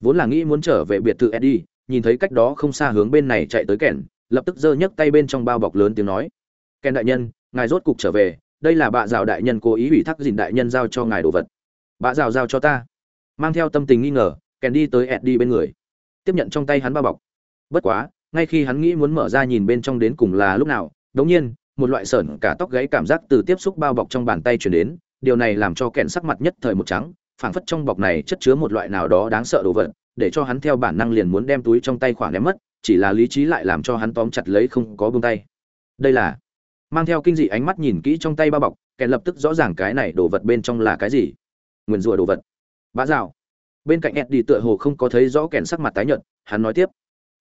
Speaker 1: Vốn là nghĩ muốn trở về biệt thự Eddie, nhìn thấy cách đó không xa hướng bên này chạy tới kèn, lập tức giơ nhấc tay bên trong bao bọc lớn tiếng nói. Kèn đại nhân, ngài rốt cục trở về, đây là bạ rào đại nhân cố ý ủy thác dìn đại nhân giao cho ngài đồ vật. Bạ rào giao cho ta? Mang theo tâm tình nghi ngờ, kèn đi tới eddie bên người. Tiếp nhận trong tay hắn bao bọc. Bất quá, ngay khi hắn nghĩ muốn mở ra nhìn bên trong đến cùng là lúc nào, đống nhiên, một loại sởn cả tóc gáy cảm giác từ tiếp xúc bao bọc trong bàn tay chuyển đến, điều này làm cho kèn sắc mặt nhất thời một trắng phảng phất trong bọc này chất chứa một loại nào đó đáng sợ đồ vật, để cho hắn theo bản năng liền muốn đem túi trong tay khoảng ném mất, chỉ là lý trí lại làm cho hắn tóm chặt lấy không có buông tay. Đây là mang theo kinh dị ánh mắt nhìn kỹ trong tay bao bọc, kẻ lập tức rõ ràng cái này đồ vật bên trong là cái gì. Nguyên rủa đồ vật. Bá dạo. Bên cạnh eddie tựa hồ không có thấy rõ kẻ sắc mặt tái nhợt, hắn nói tiếp.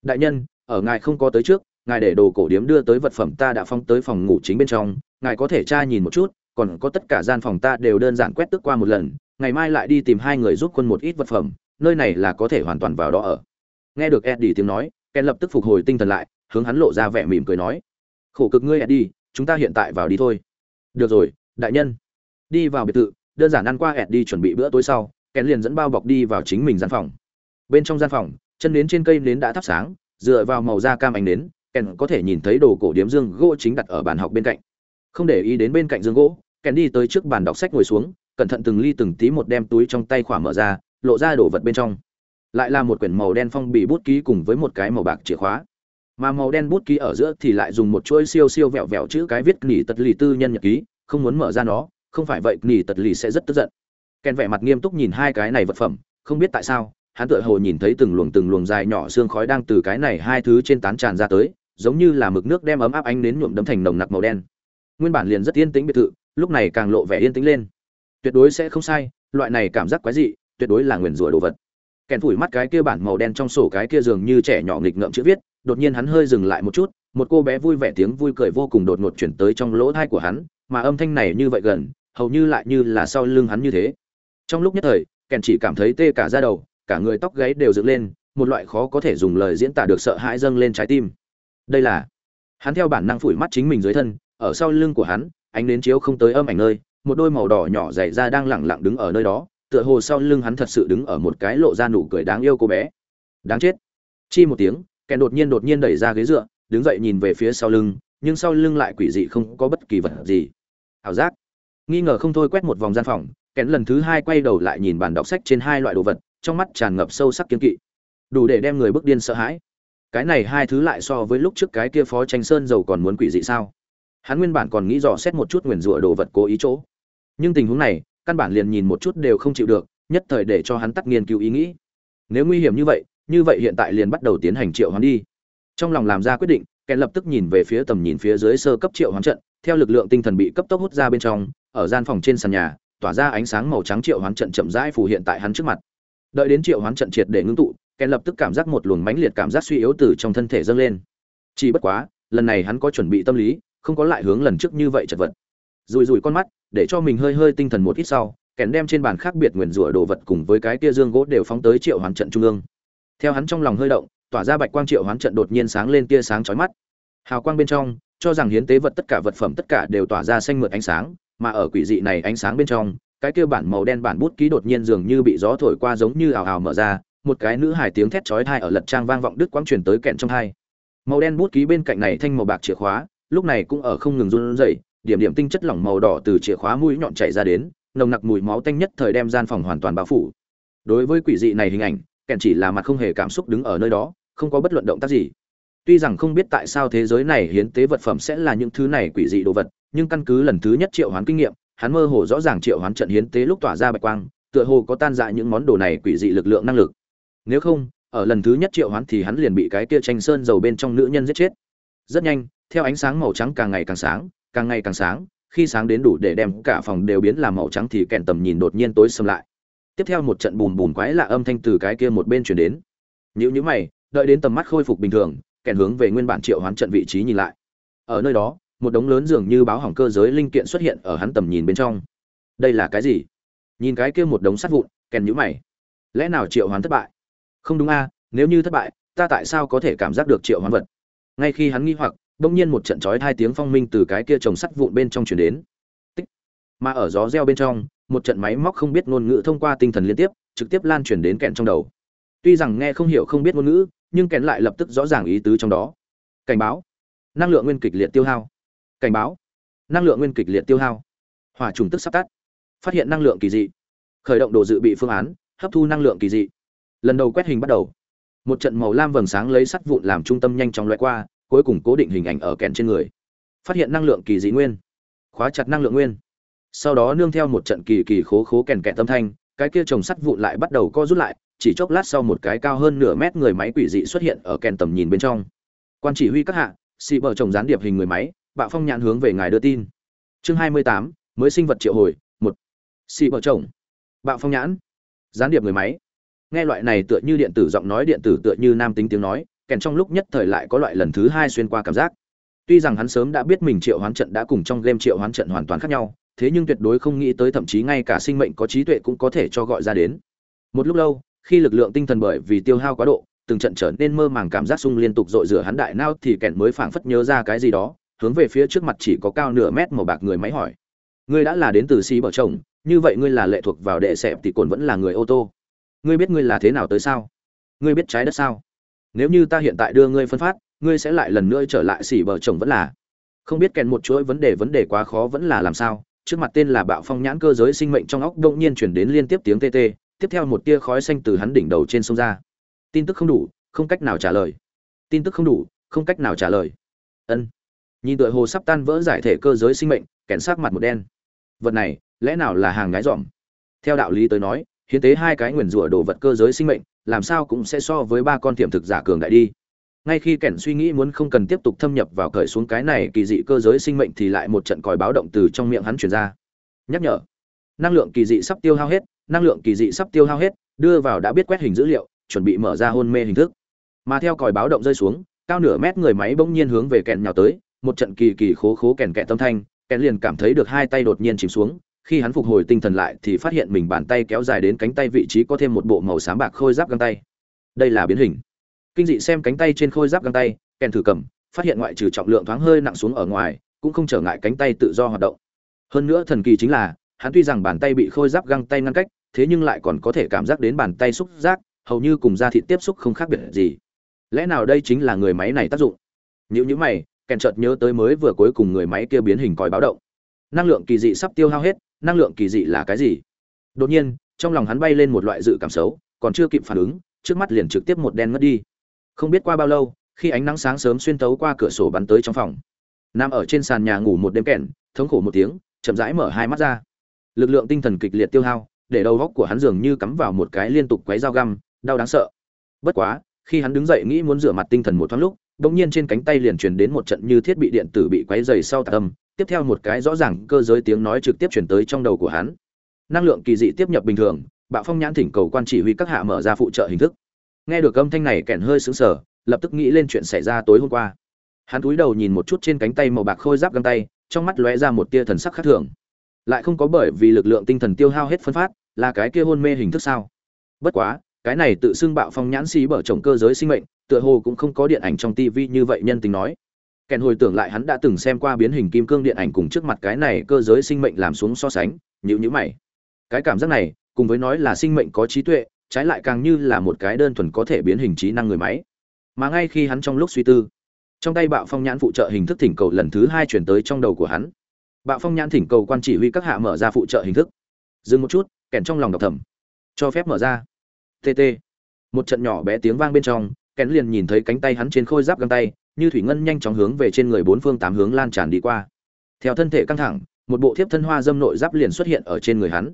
Speaker 1: Đại nhân, ở ngài không có tới trước, ngài để đồ cổ điếm đưa tới vật phẩm ta đã phong tới phòng ngủ chính bên trong, ngài có thể tra nhìn một chút, còn có tất cả gian phòng ta đều đơn giản quét tước qua một lần ngày mai lại đi tìm hai người giúp quân một ít vật phẩm, nơi này là có thể hoàn toàn vào đó ở. Nghe được eddie tiếng nói, ken lập tức phục hồi tinh thần lại, hướng hắn lộ ra vẻ mỉm cười nói, khổ cực ngươi eddie, chúng ta hiện tại vào đi thôi. Được rồi, đại nhân. Đi vào biệt thự, đơn giản ăn qua eddie chuẩn bị bữa tối sau, ken liền dẫn bao bọc đi vào chính mình gian phòng. Bên trong gian phòng, chân nến trên cây nến đã thắp sáng, dựa vào màu da cam ánh nến, ken có thể nhìn thấy đồ cổ điếm dương gỗ chính đặt ở bàn học bên cạnh. Không để ý đến bên cạnh dương gỗ, ken đi tới trước bàn đọc sách ngồi xuống cẩn thận từng ly từng tí một đem túi trong tay khỏa mở ra, lộ ra đồ vật bên trong. Lại là một quyển màu đen phong bì bút ký cùng với một cái màu bạc chìa khóa. Mà màu đen bút ký ở giữa thì lại dùng một chuỗi siêu siêu vẹo vẹo chữ cái viết nỉ tật lì tư nhân nhật ký không muốn mở ra nó, không phải vậy nỉ tật lì sẽ rất tức giận. Ken vẻ mặt nghiêm túc nhìn hai cái này vật phẩm, không biết tại sao, hắn tựa hồ nhìn thấy từng luồng từng luồng dài nhỏ xương khói đang từ cái này hai thứ trên tán tràn ra tới, giống như là mực nước đem ấm áp ánh đến nhuộm đấm thành nồng nặc màu đen. Nguyên bản liền rất yên tĩnh biệt thự, lúc này càng lộ vẻ yên tĩnh lên tuyệt đối sẽ không sai, loại này cảm giác quái dị, tuyệt đối là nguyền rủa đồ vật. Kèn phủi mắt cái kia bản màu đen trong sổ cái kia dường như trẻ nhỏ nghịch ngợm chữ viết, đột nhiên hắn hơi dừng lại một chút, một cô bé vui vẻ tiếng vui cười vô cùng đột ngột chuyển tới trong lỗ thai của hắn, mà âm thanh này như vậy gần, hầu như lại như là sau lưng hắn như thế. Trong lúc nhất thời, kèn chỉ cảm thấy tê cả ra đầu, cả người tóc gáy đều dựng lên, một loại khó có thể dùng lời diễn tả được sợ hãi dâng lên trái tim. Đây là, hắn theo bản năng phủi mắt chính mình dưới thân, ở sau lưng của hắn, ánh đến chiếu không tới âm ảnh nơi một đôi màu đỏ nhỏ dày ra đang lẳng lặng đứng ở nơi đó, tựa hồ sau lưng hắn thật sự đứng ở một cái lộ ra nụ cười đáng yêu cô bé. Đáng chết. Chi một tiếng, kẻ đột nhiên đột nhiên đẩy ra ghế dựa, đứng dậy nhìn về phía sau lưng, nhưng sau lưng lại quỷ dị không có bất kỳ vật gì. Ảo giác. Nghi ngờ không thôi quét một vòng gian phòng kèn lần thứ hai quay đầu lại nhìn bàn đọc sách trên hai loại đồ vật, trong mắt tràn ngập sâu sắc kiếm kỵ. Đủ để đem người bước điên sợ hãi. Cái này hai thứ lại so với lúc trước cái kia phó tranh sơn dầu còn muốn quỷ dị sao? Hắn nguyên bản còn nghĩ dò xét một chút nguyền rủa đồ vật cố ý chỗ. Nhưng tình huống này, căn bản liền nhìn một chút đều không chịu được, nhất thời để cho hắn tắt nghiên cứu ý nghĩ. Nếu nguy hiểm như vậy như vậy hiện tại liền bắt đầu tiến hành triệu hoán đi. Trong lòng làm ra quyết định kèn lập tức nhìn về phía tầm nhìn phía dưới sơ cấp triệu hoán trận, theo lực lượng tinh thần bị cấp tốc hút ra bên trong, ở gian phòng trên sàn nhà, tỏa ra ánh sáng màu trắng triệu hoán trận chậm rãi phù hiện tại hắn trước mặt. Đợi đến triệu hoán trận triệt để ngưng tụ kèn lập tức cảm giác một luồng mãnh liệt cảm giác suy yếu từ trong thân thể dâng lên. Chỉ bất quá, lần này hắn có chuẩn bị tâm lý không có lại hướng lần trước như vậy chật vật. Rùi rùi con mắt, để cho mình hơi hơi tinh thần một ít sau, kèn đem trên bàn khác biệt nguyền rủa đồ vật cùng với cái kia dương gỗ đều phóng tới triệu hoán trận trung ương. Theo hắn trong lòng hơi động, tỏa ra bạch quang triệu hoán trận đột nhiên sáng lên tia sáng chói mắt. Hào quang bên trong, cho rằng hiến tế vật tất cả vật phẩm tất cả đều tỏa ra xanh mượt ánh sáng, mà ở quỷ dị này ánh sáng bên trong, cái kia bản màu đen bản bút ký đột nhiên dường như bị gió thổi qua giống như ào ào mở ra, một cái nữ hài tiếng thét chói tai ở lật trang vang vọng đứt quãng truyền tới kẹn trong hai màu đen bút ký bên cạnh này thanh màu bạc chìa khóa lúc này cũng ở không ngừng run rẩy, điểm điểm tinh chất lỏng màu đỏ từ chìa khóa mũi nhọn chảy ra đến, nồng nặc mùi máu tanh nhất thời đem gian phòng hoàn toàn bao phủ. Đối với quỷ dị này hình ảnh, kẹn chỉ là mặt không hề cảm xúc đứng ở nơi đó, không có bất luận động tác gì. Tuy rằng không biết tại sao thế giới này hiến tế vật phẩm sẽ là những thứ này quỷ dị đồ vật, nhưng căn cứ lần thứ nhất triệu hoán kinh nghiệm, hắn mơ hồ rõ ràng triệu hoán trận hiến tế lúc tỏa ra bạch quang, tựa hồ có tan dại những món đồ này quỷ dị lực lượng năng lực. Nếu không, ở lần thứ nhất triệu hoán thì hắn liền bị cái kia tranh sơn dầu bên trong nữ nhân giết chết. Rất nhanh theo ánh sáng màu trắng càng ngày càng sáng, càng ngày càng sáng, khi sáng đến đủ để đem cả phòng đều biến làm màu trắng thì kèn tầm nhìn đột nhiên tối xâm lại. Tiếp theo một trận bùm bùm quái lạ âm thanh từ cái kia một bên chuyển đến. Nhữ nhữ mày, đợi đến tầm mắt khôi phục bình thường kèn hướng về nguyên bản triệu hoán trận vị trí nhìn lại. Ở nơi đó, một đống lớn dường như báo hỏng cơ giới linh kiện xuất hiện ở hắn tầm nhìn bên trong. Đây là cái gì? Nhìn cái kia một đống sắt vụn kèn nhữ mày. Lẽ nào triệu hoán thất bại? Không đúng a, nếu như thất bại, ta tại sao có thể cảm giác được triệu hoán vật? Ngay khi hắn nghi hoặc bỗng nhiên một trận chói hai tiếng phong minh từ cái kia trồng sắt vụn bên trong chuyển đến. Tích. mà ở gió reo bên trong, một trận máy móc không biết ngôn ngữ thông qua tinh thần liên tiếp, trực tiếp lan truyền đến kẹn trong đầu. Tuy rằng nghe không hiểu không biết ngôn ngữ, nhưng kẹn lại lập tức rõ ràng ý tứ trong đó. Cảnh báo. Năng lượng nguyên kịch liệt tiêu hao. Cảnh báo. Năng lượng nguyên kịch liệt tiêu hao. Hỏa trùng tức sắp tắt. Phát hiện năng lượng kỳ dị. Khởi động đồ dự bị phương án, hấp thu năng lượng kỳ dị. Lần đầu quét hình bắt đầu. Một trận màu lam vầng sáng lấy sắt vụn làm trung tâm nhanh chóng loại qua cuối cùng cố định hình ảnh ở kèn trên người. Phát hiện năng lượng kỳ dị nguyên. Khóa chặt năng lượng nguyên. Sau đó nương theo một trận kỳ kỳ khố khố kèn kẹt tâm thanh, cái kia trồng sắt vụn lại bắt đầu co rút lại, chỉ chốc lát sau một cái cao hơn nửa mét người máy quỷ dị xuất hiện ở kèn tầm nhìn bên trong. Quan chỉ huy các hạ xị bờ chồng gián điệp hình người máy, bạo phong nhãn hướng về ngài đưa tin. Chương hai mươi tám, mới sinh vật triệu hồi, một. Xị bờ chồng. Bạo phong nhãn. Gián điệp người máy. Nghe loại này tựa như điện tử giọng nói điện tử tựa như nam tính tiếng nói kèn trong lúc nhất thời lại có loại lần thứ hai xuyên qua cảm giác. Tuy rằng hắn sớm đã biết mình triệu hoán trận đã cùng trong game triệu hoán trận hoàn toàn khác nhau, thế nhưng tuyệt đối không nghĩ tới thậm chí ngay cả sinh mệnh có trí tuệ cũng có thể cho gọi ra đến. Một lúc lâu, khi lực lượng tinh thần bởi vì tiêu hao quá độ, từng trận trở nên mơ màng cảm giác sung liên tục dội rửa hắn đại nao thì kèn mới phảng phất nhớ ra cái gì đó, hướng về phía trước mặt chỉ có cao nửa mét màu bạc người máy hỏi. Ngươi đã là đến từ xí bờ chồng, như vậy ngươi là lệ thuộc vào đệ sẹp thì cồn vẫn là người ô tô. Ngươi biết ngươi là thế nào tới sao? Ngươi biết trái đất sao? Nếu như ta hiện tại đưa ngươi phân phát, ngươi sẽ lại lần nữa trở lại xỉ bờ chồng vẫn là. Không biết kèn một chuỗi vấn đề vấn đề quá khó vẫn là làm sao, trước mặt tên là bạo phong nhãn cơ giới sinh mệnh trong óc đông nhiên chuyển đến liên tiếp tiếng tê tê, tiếp theo một tia khói xanh từ hắn đỉnh đầu trên sông ra. Tin tức không đủ, không cách nào trả lời. Tin tức không đủ, không cách nào trả lời. Ân. Nhìn tựa hồ sắp tan vỡ giải thể cơ giới sinh mệnh, kèn sát mặt một đen. Vật này, lẽ nào là hàng ngái dỏm theo đạo lý tới nói, hiến tế hai cái nguyền rủa đồ vật cơ giới sinh mệnh làm sao cũng sẽ so với ba con tiềm thực giả cường đại đi. Ngay khi kẻn suy nghĩ muốn không cần tiếp tục thâm nhập vào cởi xuống cái này kỳ dị cơ giới sinh mệnh thì lại một trận còi báo động từ trong miệng hắn truyền ra. Nhắc nhở, năng lượng kỳ dị sắp tiêu hao hết, năng lượng kỳ dị sắp tiêu hao hết, đưa vào đã biết quét hình dữ liệu, chuẩn bị mở ra hôn mê hình thức. Mà theo còi báo động rơi xuống, cao nửa mét người máy bỗng nhiên hướng về kẹn nhào tới, một trận kỳ kỳ khố khố kèn kẹt tâm thanh kẹn liền cảm thấy được hai tay đột nhiên chìm xuống khi hắn phục hồi tinh thần lại thì phát hiện mình bàn tay kéo dài đến cánh tay vị trí có thêm một bộ màu xám bạc khôi giáp găng tay. Đây là biến hình. Kinh dị xem cánh tay trên khôi giáp găng tay, kèn thử cầm, phát hiện ngoại trừ trọng lượng thoáng hơi nặng xuống ở ngoài, cũng không trở ngại cánh tay tự do hoạt động. Hơn nữa thần kỳ chính là, hắn tuy rằng bàn tay bị khôi giáp găng tay ngăn cách, thế nhưng lại còn có thể cảm giác đến bàn tay xúc giác, hầu như cùng da thịt tiếp xúc không khác biệt gì. Lẽ nào đây chính là người máy này tác dụng? Những những mày, kèn chợt nhớ tới mới vừa cuối cùng người máy kia biến hình còi báo động năng lượng kỳ dị sắp tiêu hao hết, năng lượng kỳ dị là cái gì? Đột nhiên, trong lòng hắn bay lên một loại dự cảm xấu, còn chưa kịp phản ứng, trước mắt liền trực tiếp một đen mất đi. Không biết qua bao lâu, khi ánh nắng sáng sớm xuyên tấu qua cửa sổ bắn tới trong phòng. Nằm ở trên sàn nhà ngủ một đêm kẹn, thống khổ một tiếng, chậm rãi mở hai mắt ra. Lực lượng tinh thần kịch liệt tiêu hao, để đầu góc của hắn dường như cắm vào một cái liên tục quấy dao găm, đau đáng sợ. Bất quá, khi hắn đứng dậy nghĩ muốn rửa mặt tinh thần một thoáng lúc, đột nhiên trên cánh tay liền truyền đến một trận như thiết bị điện tử bị quấy dày sau tạc âm tiếp theo một cái rõ ràng cơ giới tiếng nói trực tiếp chuyển tới trong đầu của hắn. Năng lượng kỳ dị tiếp nhập bình thường, bạo phong nhãn thỉnh cầu quan chỉ huy các hạ mở ra phụ trợ hình thức. Nghe được âm thanh này kèn hơi sững sờ, lập tức nghĩ lên chuyện xảy ra tối hôm qua. Hắn cúi đầu nhìn một chút trên cánh tay màu bạc khôi giáp găng tay, trong mắt lóe ra một tia thần sắc khác thường. Lại không có bởi vì lực lượng tinh thần tiêu hao hết phân phát, là cái kia hôn mê hình thức sao? Bất quá, cái này tự xưng bạo phong nhãn xí bở chồng cơ giới sinh mệnh, tựa hồ cũng không có điện ảnh trong tivi như vậy nhân tình nói kèn hồi tưởng lại hắn đã từng xem qua biến hình kim cương điện ảnh cùng trước mặt cái này cơ giới sinh mệnh làm xuống so sánh nhữ nhữ mày. Cái cảm giác này, cùng với nói là sinh mệnh có trí tuệ, trái lại càng như là một cái đơn thuần có thể biến hình trí năng người máy. Mà ngay khi hắn trong lúc suy tư, trong tay bạo phong nhãn phụ trợ hình thức thỉnh cầu lần thứ hai chuyển tới trong đầu của hắn. Bạo phong nhãn thỉnh cầu quan chỉ huy các hạ mở ra phụ trợ hình thức. Dừng một chút, kèn trong lòng đọc thầm. Cho phép mở ra. Tt một trận nhỏ bé tiếng vang bên trong, kèn liền nhìn thấy cánh tay hắn trên khôi giáp găng tay như thủy ngân nhanh chóng hướng về trên người bốn phương tám hướng lan tràn đi qua. Theo thân thể căng thẳng, một bộ thiếp thân hoa dâm nội giáp liền xuất hiện ở trên người hắn.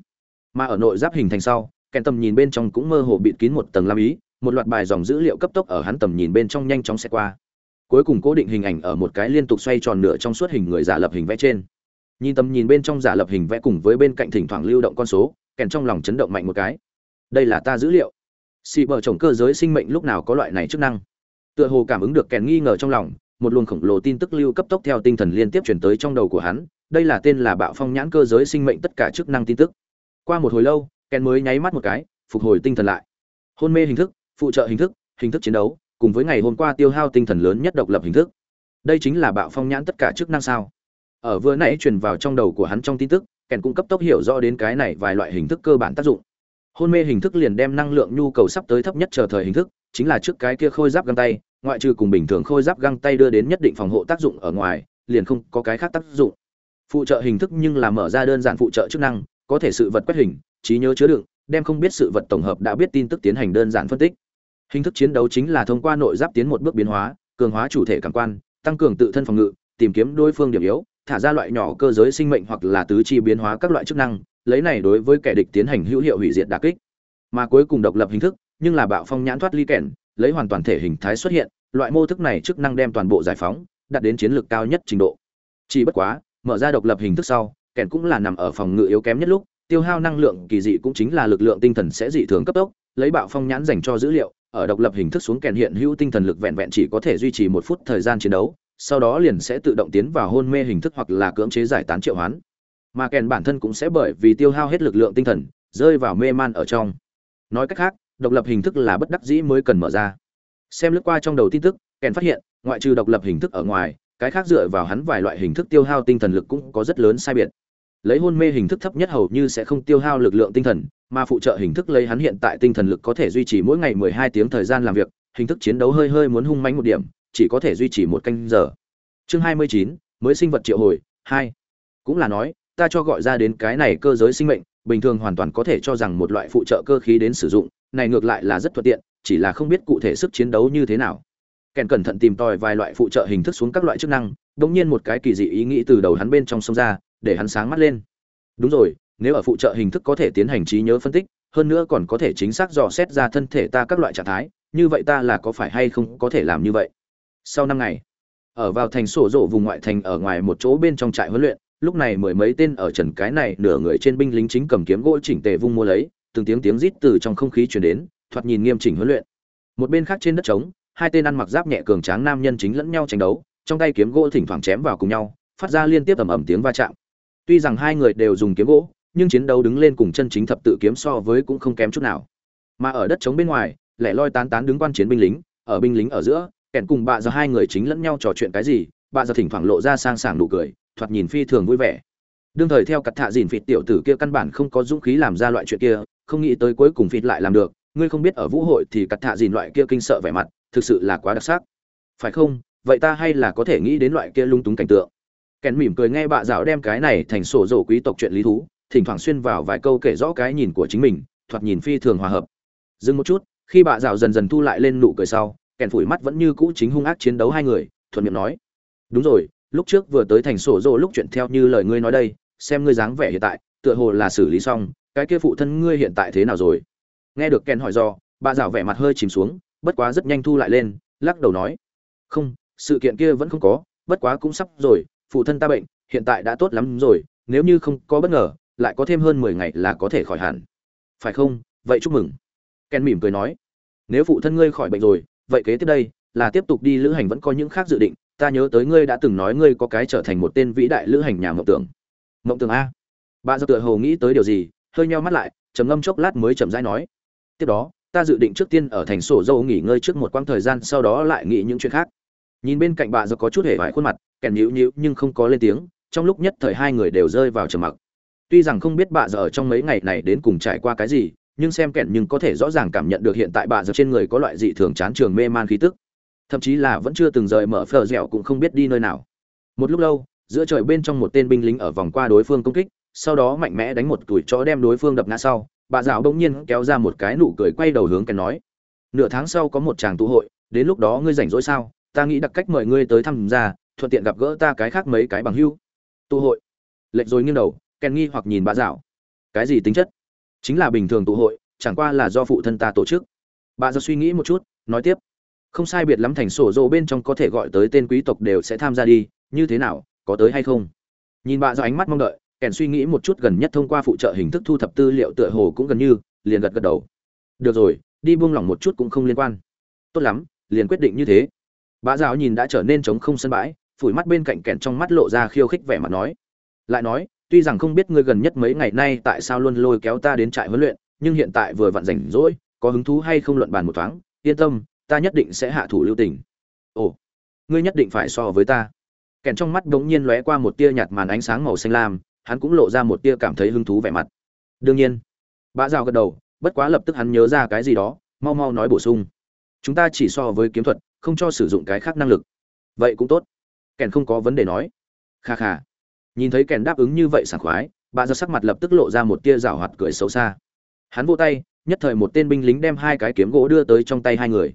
Speaker 1: Mà ở nội giáp hình thành sau kèn tầm nhìn bên trong cũng mơ hồ bịt kín một tầng lam ý, một loạt bài dòng dữ liệu cấp tốc ở hắn tầm nhìn bên trong nhanh chóng sẽ qua. Cuối cùng cố định hình ảnh ở một cái liên tục xoay tròn nửa trong suốt hình người giả lập hình vẽ trên. Nhìn tầm nhìn bên trong giả lập hình vẽ cùng với bên cạnh thỉnh thoảng lưu động con số, kèn trong lòng chấn động mạnh một cái. Đây là ta dữ liệu. Xị bờ trồng cơ giới sinh mệnh lúc nào có loại này chức năng? Tựa hồ cảm ứng được kèn nghi ngờ trong lòng, một luồng khổng lồ tin tức lưu cấp tốc theo tinh thần liên tiếp chuyển tới trong đầu của hắn, đây là tên là bạo phong nhãn cơ giới sinh mệnh tất cả chức năng tin tức. Qua một hồi lâu kèn mới nháy mắt một cái, phục hồi tinh thần lại. Hôn mê hình thức, phụ trợ hình thức hình thức chiến đấu, cùng với ngày hôm qua tiêu hao tinh thần lớn nhất độc lập hình thức. Đây chính là bạo phong nhãn tất cả chức năng sao? Ở vừa nãy truyền vào trong đầu của hắn trong tin tức kèn cũng cấp tốc hiểu rõ đến cái này vài loại hình thức cơ bản tác dụng. Hôn mê hình thức liền đem năng lượng nhu cầu sắp tới thấp nhất chờ thời hình thức chính là trước cái kia khôi giáp găng tay, ngoại trừ cùng bình thường khôi giáp găng tay đưa đến nhất định phòng hộ tác dụng ở ngoài, liền không có cái khác tác dụng. Phụ trợ hình thức nhưng là mở ra đơn giản phụ trợ chức năng, có thể sự vật quét hình, trí nhớ chứa đựng, đem không biết sự vật tổng hợp đã biết tin tức tiến hành đơn giản phân tích. Hình thức chiến đấu chính là thông qua nội giáp tiến một bước biến hóa, cường hóa chủ thể cảm quan, tăng cường tự thân phòng ngự, tìm kiếm đối phương điểm yếu, thả ra loại nhỏ cơ giới sinh mệnh hoặc là tứ chi biến hóa các loại chức năng, lấy này đối với kẻ địch tiến hành hữu hiệu hủy diệt đà kích. Mà cuối cùng độc lập hình thức nhưng là bạo phong nhãn thoát ly kèn, lấy hoàn toàn thể hình thái xuất hiện, loại mô thức này chức năng đem toàn bộ giải phóng, đạt đến chiến lược cao nhất trình độ. Chỉ bất quá, mở ra độc lập hình thức sau, kèn cũng là nằm ở phòng ngự yếu kém nhất lúc, tiêu hao năng lượng kỳ dị cũng chính là lực lượng tinh thần sẽ dị thường cấp tốc, lấy bạo phong nhãn dành cho dữ liệu, ở độc lập hình thức xuống kèn hiện hữu tinh thần lực vẹn vẹn chỉ có thể duy trì một phút thời gian chiến đấu, sau đó liền sẽ tự động tiến vào hôn mê hình thức hoặc là cưỡng chế giải tán triệu hoán. Mà kèn bản thân cũng sẽ bởi vì tiêu hao hết lực lượng tinh thần, rơi vào mê man ở trong. Nói cách khác độc lập hình thức là bất đắc dĩ mới cần mở ra. Xem lướt qua trong đầu tin tức kèn phát hiện ngoại trừ độc lập hình thức ở ngoài cái khác dựa vào hắn vài loại hình thức tiêu hao tinh thần lực cũng có rất lớn sai biệt. Lấy hôn mê hình thức thấp nhất hầu như sẽ không tiêu hao lực lượng tinh thần mà phụ trợ hình thức lấy hắn hiện tại tinh thần lực có thể duy trì mỗi ngày 12 tiếng thời gian làm việc hình thức chiến đấu hơi hơi muốn hung mãnh một điểm chỉ có thể duy trì một canh giờ. Chương 29, mới sinh vật triệu hồi 2. cũng là nói ta cho gọi ra đến cái này cơ giới sinh mệnh bình thường hoàn toàn có thể cho rằng một loại phụ trợ cơ khí đến sử dụng này ngược lại là rất thuận tiện, chỉ là không biết cụ thể sức chiến đấu như thế nào. Kèn cẩn thận tìm tòi vài loại phụ trợ hình thức xuống các loại chức năng đống nhiên một cái kỳ dị ý nghĩ từ đầu hắn bên trong sông ra, để hắn sáng mắt lên. Đúng rồi, nếu ở phụ trợ hình thức có thể tiến hành trí nhớ phân tích, hơn nữa còn có thể chính xác dò xét ra thân thể ta các loại trạng thái, như vậy ta là có phải hay không có thể làm như vậy? Sau năm ngày, ở vào thành sổ rộ vùng ngoại thành ở ngoài một chỗ bên trong trại huấn luyện, lúc này mười mấy tên ở trần cái này nửa người trên binh lính chính cầm kiếm gỗ chỉnh tề vung mua lấy từng tiếng tiếng rít từ trong không khí truyền đến, thoạt nhìn nghiêm chỉnh huấn luyện. Một bên khác trên đất trống, hai tên ăn mặc giáp nhẹ cường tráng nam nhân chính lẫn nhau tranh đấu, trong tay kiếm gỗ thỉnh thoảng chém vào cùng nhau, phát ra liên tiếp ầm ầm tiếng va chạm. Tuy rằng hai người đều dùng kiếm gỗ, nhưng chiến đấu đứng lên cùng chân chính thập tự kiếm so với cũng không kém chút nào. Mà ở đất trống bên ngoài, lẻ loi tán tán đứng quan chiến binh lính, ở binh lính ở giữa kèn cùng bạ giờ hai người chính lẫn nhau trò chuyện cái gì, bạ giờ thỉnh thoảng lộ ra sang sảng nụ cười, thoạt nhìn phi thường vui vẻ. Đương thời theo cật thạ dìn phịt tiểu tử kia căn bản không có dũng khí làm ra loại chuyện kia không nghĩ tới cuối cùng phịt lại làm được, ngươi không biết ở vũ hội thì cặt thạ dìn loại kia kinh sợ vẻ mặt, thực sự là quá đặc sắc. Phải không? Vậy ta hay là có thể nghĩ đến loại kia lung túng cảnh tượng. Kèn mỉm cười nghe bạ dạo đem cái này thành sổ rổ quý tộc chuyện lý thú, thỉnh thoảng xuyên vào vài câu kể rõ cái nhìn của chính mình, thoạt nhìn phi thường hòa hợp. Dừng một chút, khi bạ dạo dần dần thu lại lên nụ cười sau, kèn phủi mắt vẫn như cũ chính hung ác chiến đấu hai người, thuận miệng nói. Đúng rồi, lúc trước vừa tới thành sổ rổ lúc chuyện theo như lời ngươi nói đây, xem ngươi dáng vẻ hiện tại, tựa hồ là xử lý xong cái kia phụ thân ngươi hiện tại thế nào rồi? Nghe được ken hỏi do, bà dạo vẻ mặt hơi chìm xuống, bất quá rất nhanh thu lại lên, lắc đầu nói, không, sự kiện kia vẫn không có, bất quá cũng sắp rồi, phụ thân ta bệnh, hiện tại đã tốt lắm rồi, nếu như không có bất ngờ, lại có thêm hơn mười ngày là có thể khỏi hẳn. Phải không? Vậy chúc mừng. Ken mỉm cười nói, nếu phụ thân ngươi khỏi bệnh rồi, vậy kế tiếp đây là tiếp tục đi lữ hành vẫn có những khác dự định, ta nhớ tới ngươi đã từng nói ngươi có cái trở thành một tên vĩ đại lữ hành nhà mộng tưởng. Mộng tưởng a? Bà do tựa hồ nghĩ tới điều gì hơi nheo mắt lại, trầm ngâm chốc lát mới chậm rãi nói, tiếp đó, ta dự định trước tiên ở thành sổ dâu nghỉ ngơi trước một quãng thời gian, sau đó lại nghĩ những chuyện khác. Nhìn bên cạnh bà do có chút hề vải khuôn mặt, kèn nhíu nhíu nhưng không có lên tiếng, trong lúc nhất thời hai người đều rơi vào trầm mặc. Tuy rằng không biết bà giờ ở trong mấy ngày này đến cùng trải qua cái gì, nhưng xem kẹn nhưng có thể rõ ràng cảm nhận được hiện tại bà giờ trên người có loại dị thường chán trường mê man khí tức. Thậm chí là vẫn chưa từng rời mở phờ dẻo cũng không biết đi nơi nào. Một lúc lâu, giữa trời bên trong một tên binh lính ở vòng qua đối phương công kích sau đó mạnh mẽ đánh một tuổi chó đem đối phương đập ngã sau, bà dạo đông nhiên kéo ra một cái nụ cười quay đầu hướng kèn nói, nửa tháng sau có một chàng tụ hội, đến lúc đó ngươi rảnh rỗi sao? Ta nghĩ đặc cách mời ngươi tới thăm gia thuận tiện gặp gỡ ta cái khác mấy cái bằng hưu. Tụ hội. Lệnh rồi nghiêng đầu kèn nghi hoặc nhìn bà dạo cái gì tính chất? Chính là bình thường tụ hội, chẳng qua là do phụ thân ta tổ chức. Bà dạo suy nghĩ một chút, nói tiếp, không sai biệt lắm thành sổ rộ bên trong có thể gọi tới tên quý tộc đều sẽ tham gia đi, như thế nào, có tới hay không? Nhìn bà dạo ánh mắt mong đợi kèn suy nghĩ một chút gần nhất thông qua phụ trợ hình thức thu thập tư liệu tựa hồ cũng gần như, liền gật gật đầu. Được rồi, đi buông lỏng một chút cũng không liên quan. Tốt lắm, liền quyết định như thế. Bá giáo nhìn đã trở nên trống không sân bãi, phủi mắt bên cạnh kèn trong mắt lộ ra khiêu khích vẻ mặt nói. Lại nói, tuy rằng không biết ngươi gần nhất mấy ngày nay tại sao luôn lôi kéo ta đến trại huấn luyện, nhưng hiện tại vừa vặn rảnh rỗi, có hứng thú hay không luận bàn một thoáng, yên tâm, ta nhất định sẽ hạ thủ lưu tình. Ồ, ngươi nhất định phải so với ta. Kèn trong mắt đống nhiên lóe qua một tia nhạt màn ánh sáng màu xanh lam hắn cũng lộ ra một tia cảm thấy hứng thú vẻ mặt. Đương nhiên bã giao gật đầu, bất quá lập tức hắn nhớ ra cái gì đó, mau mau nói bổ sung. Chúng ta chỉ so với kiếm thuật, không cho sử dụng cái khác năng lực. Vậy cũng tốt. Kèn không có vấn đề nói. Kha kha. Nhìn thấy kèn đáp ứng như vậy sảng khoái, bà giao sắc mặt lập tức lộ ra một tia rào hoạt cười xấu xa. Hắn vô tay, nhất thời một tên binh lính đem hai cái kiếm gỗ đưa tới trong tay hai người.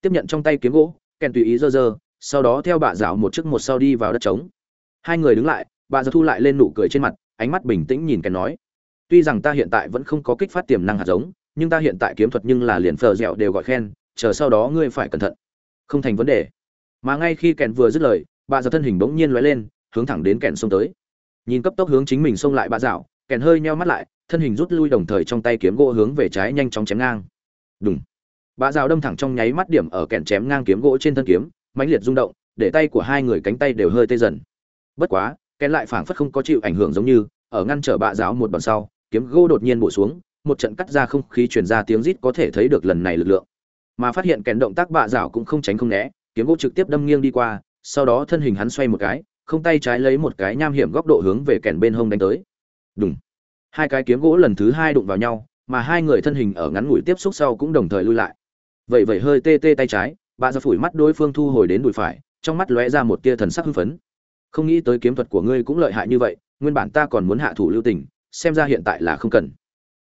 Speaker 1: Tiếp nhận trong tay kiếm gỗ, kèn tùy ý dơ dơ sau đó theo bà rào một chiếc một sau đi vào đất trống. Hai người đứng lại bà giờ thu lại lên nụ cười trên mặt, ánh mắt bình tĩnh nhìn kèn nói, tuy rằng ta hiện tại vẫn không có kích phát tiềm năng hạt giống, nhưng ta hiện tại kiếm thuật nhưng là liền phờ dẻo đều gọi khen, chờ sau đó ngươi phải cẩn thận. Không thành vấn đề. Mà ngay khi kèn vừa dứt lời, bà giờ thân hình bỗng nhiên lóe lên, hướng thẳng đến kèn xông tới. Nhìn cấp tốc hướng chính mình xông lại bà dạo kèn hơi nheo mắt lại, thân hình rút lui đồng thời trong tay kiếm gỗ hướng về trái nhanh chóng chém ngang. Đúng bà dạo đâm thẳng trong nháy mắt điểm ở kèn chém ngang kiếm gỗ trên thân kiếm, mãnh liệt rung động, để tay của hai người cánh tay đều hơi tê dần. Bất quá kèn lại phảng phất không có chịu ảnh hưởng giống như, ở ngăn trở bạ giáo một đòn sau, kiếm gỗ đột nhiên bổ xuống, một trận cắt ra không khí truyền ra tiếng rít có thể thấy được lần này lực lượng. Mà phát hiện kèn động tác bạ giáo cũng không tránh không né, kiếm gỗ trực tiếp đâm nghiêng đi qua, sau đó thân hình hắn xoay một cái, không tay trái lấy một cái nham hiểm góc độ hướng về kèn bên hông đánh tới. Đúng hai cái kiếm gỗ lần thứ hai đụng vào nhau, mà hai người thân hình ở ngắn ngủi tiếp xúc sau cũng đồng thời lui lại. Vậy vậy hơi tê tê tay trái, bạ ra phủi mắt đối phương thu hồi đến đùi phải, trong mắt lóe ra một tia thần sắc hưng phấn không nghĩ tới kiếm thuật của ngươi cũng lợi hại như vậy, nguyên bản ta còn muốn hạ thủ lưu tình, xem ra hiện tại là không cần.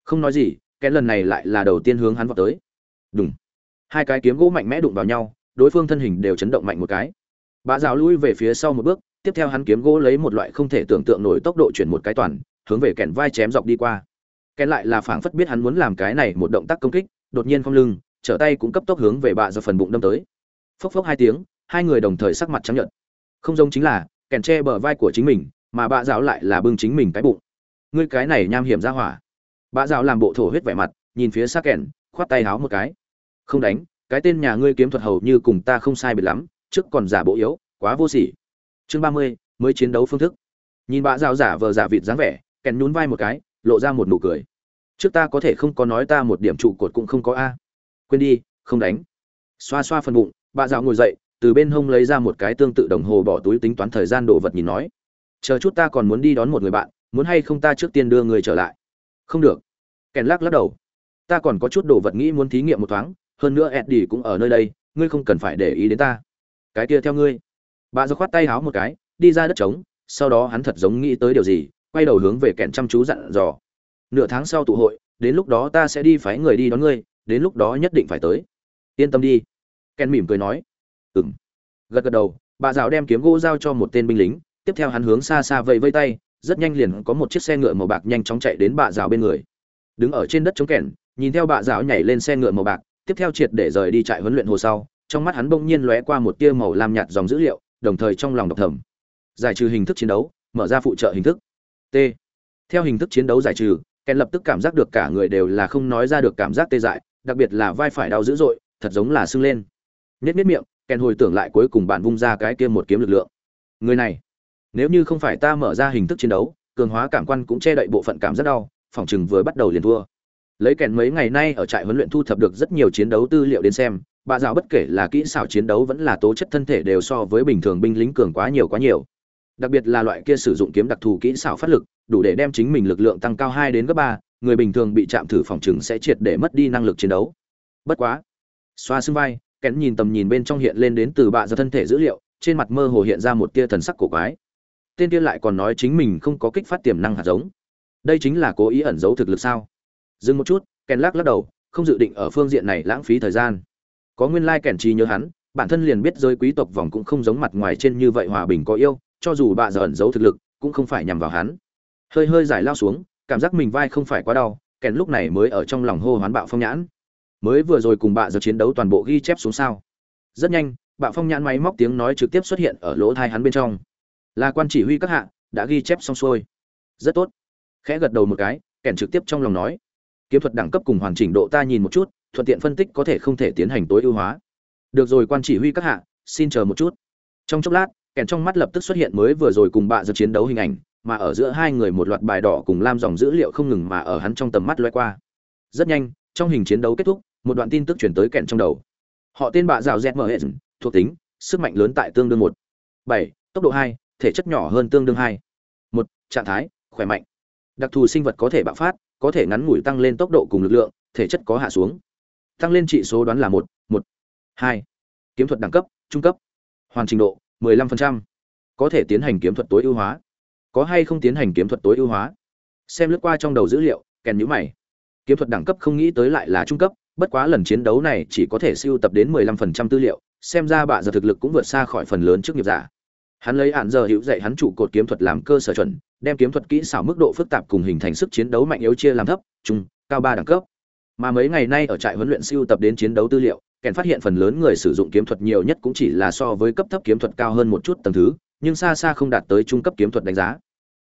Speaker 1: Không nói gì, cái lần này lại là đầu tiên hướng hắn vào tới. Đúng hai cái kiếm gỗ mạnh mẽ đụng vào nhau, đối phương thân hình đều chấn động mạnh một cái. Bà rào lui về phía sau một bước, tiếp theo hắn kiếm gỗ lấy một loại không thể tưởng tượng nổi tốc độ chuyển một cái toàn, hướng về kẻn vai chém dọc đi qua. Kẻn lại là phảng phất biết hắn muốn làm cái này một động tác công kích, đột nhiên không lưng, trở tay cũng cấp tốc hướng về bà ra phần bụng đâm tới. Phốc phốc hai tiếng, hai người đồng thời sắc mặt trắng nhợt. Không giống chính là kèn che bờ vai của chính mình, mà bạ giáo lại là bưng chính mình cái bụng. Ngươi cái này nham hiểm ra hỏa. Bạ giáo làm bộ thổ huyết vẻ mặt, nhìn phía xác kèn, khoát tay háo một cái. Không đánh, cái tên nhà ngươi kiếm thuật hầu như cùng ta không sai biệt lắm, trước còn giả bộ yếu, quá vô sỉ. Chương ba mươi, mới chiến đấu phương thức. Nhìn bạ giáo giả vờ giả vịt dáng vẻ, kèn nhún vai một cái, lộ ra một nụ cười. Trước ta có thể không có nói ta một điểm trụ cột cũng không có a. Quên đi, không đánh. Xoa xoa phần bụng, bạ giáo ngồi dậy từ bên hông lấy ra một cái tương tự đồng hồ bỏ túi tính toán thời gian đồ vật nhìn nói. Chờ chút ta còn muốn đi đón một người bạn, muốn hay không ta trước tiên đưa người trở lại? Không được. Kèn lắc lắc đầu. Ta còn có chút đồ vật nghĩ muốn thí nghiệm một thoáng, hơn nữa eddie cũng ở nơi đây, ngươi không cần phải để ý đến ta. Cái kia theo ngươi. Bà giơ khoát tay háo một cái, đi ra đất trống, sau đó hắn thật giống nghĩ tới điều gì, quay đầu hướng về kèn chăm chú dặn dò. Nửa tháng sau tụ hội, đến lúc đó ta sẽ đi phái người đi đón ngươi, đến lúc đó nhất định phải tới. Yên tâm đi. Kèn mỉm cười nói ừng gật gật đầu, bà dạo đem kiếm gỗ giao cho một tên binh lính, tiếp theo hắn hướng xa xa vẫy vây tay, rất nhanh liền có một chiếc xe ngựa màu bạc nhanh chóng chạy đến bà dạo bên người. Đứng ở trên đất chống kèn nhìn theo bà dạo nhảy lên xe ngựa màu bạc, tiếp theo triệt để rời đi trại huấn luyện hồ sau, trong mắt hắn bỗng nhiên lóe qua một tia màu lam nhạt dòng dữ liệu, đồng thời trong lòng độc thầm. Giải trừ hình thức chiến đấu, mở ra phụ trợ hình thức. T. Theo hình thức chiến đấu giải trừ kèn lập tức cảm giác được cả người đều là không nói ra được cảm giác tê dại, đặc biệt là vai phải đau dữ dội, thật giống là sưng lên. Nhất nhất miệng kèn hồi tưởng lại cuối cùng bạn vung ra cái kia một kiếm lực lượng. Người này, nếu như không phải ta mở ra hình thức chiến đấu, cường hóa cảm quan cũng che đậy bộ phận cảm rất đau, phòng chừng vừa bắt đầu liền thua. Lấy kèn mấy ngày nay ở trại huấn luyện thu thập được rất nhiều chiến đấu tư liệu đến xem, bà giáo bất kể là kỹ xảo chiến đấu vẫn là tố chất thân thể đều so với bình thường binh lính cường quá nhiều quá nhiều. Đặc biệt là loại kia sử dụng kiếm đặc thù kỹ xảo phát lực, đủ để đem chính mình lực lượng tăng cao hai đến gấp ba, người bình thường bị chạm thử phòng chừng sẽ triệt để mất đi năng lực chiến đấu. Bất quá, xoa xương vai kén nhìn tầm nhìn bên trong hiện lên đến từ bạ ra thân thể dữ liệu, trên mặt mơ hồ hiện ra một tia thần sắc cổ quái. Tên kia lại còn nói chính mình không có kích phát tiềm năng hạt giống. Đây chính là cố ý ẩn giấu thực lực sao? Dừng một chút kèn lắc lắc đầu, không dự định ở phương diện này lãng phí thời gian. Có nguyên lai kèn trí nhớ hắn, bản thân liền biết giới quý tộc vòng cũng không giống mặt ngoài trên như vậy hòa bình có yêu, cho dù bạ giờ ẩn giấu thực lực, cũng không phải nhằm vào hắn. Hơi hơi giải lao xuống, cảm giác mình vai không phải quá đau kèn lúc này mới ở trong lòng hô hoán bạo phong nhãn mới vừa rồi cùng bạ giờ chiến đấu toàn bộ ghi chép xuống sao. Rất nhanh bạo phong nhãn máy móc tiếng nói trực tiếp xuất hiện ở lỗ thai hắn bên trong. Là quan chỉ huy các hạ, đã ghi chép xong xuôi. Rất tốt. Khẽ gật đầu một cái, kèn trực tiếp trong lòng nói. Kiếm thuật đẳng cấp cùng hoàn chỉnh độ ta nhìn một chút, thuận tiện phân tích có thể không thể tiến hành tối ưu hóa. Được rồi quan chỉ huy các hạ, xin chờ một chút. Trong chốc lát, kèn trong mắt lập tức xuất hiện mới vừa rồi cùng bạ giờ chiến đấu hình ảnh, mà ở giữa hai người một loạt bài đỏ cùng lam dòng dữ liệu không ngừng mà ở hắn trong tầm mắt loay qua. Rất nhanh, trong hình chiến đấu kết thúc một đoạn tin tức chuyển tới kẹn trong đầu. Họ tên bạ rào z hệ thuộc tính, sức mạnh lớn tại tương đương một. Bảy, tốc độ hai, thể chất nhỏ hơn tương đương hai. Một, trạng thái, khỏe mạnh. Đặc thù sinh vật có thể bạo phát, có thể ngắn ngủi tăng lên tốc độ cùng lực lượng, thể chất có hạ xuống. Tăng lên trị số đoán là một một, hai. Kiếm thuật đẳng cấp, trung cấp. Hoàn trình độ 15%. có thể tiến hành kiếm thuật tối ưu hóa. Có hay không tiến hành kiếm thuật tối ưu hóa? Xem lướt qua trong đầu dữ liệu, kèn nhữ mày. Kiếm thuật đẳng cấp không nghĩ tới lại là trung cấp bất quá lần chiến đấu này chỉ có thể siêu tập đến 15% tư liệu, xem ra bạ giờ thực lực cũng vượt xa khỏi phần lớn trước nghiệp giả. Hắn lấy hạn giờ hữu dạy hắn trụ cột kiếm thuật làm cơ sở chuẩn, đem kiếm thuật kỹ xảo mức độ phức tạp cùng hình thành sức chiến đấu mạnh yếu chia làm thấp, trung, cao ba đẳng cấp. Mà mấy ngày nay ở trại huấn luyện siêu tập đến chiến đấu tư liệu, kèn phát hiện phần lớn người sử dụng kiếm thuật nhiều nhất cũng chỉ là so với cấp thấp kiếm thuật cao hơn một chút tầng thứ, nhưng xa xa không đạt tới trung cấp kiếm thuật đánh giá.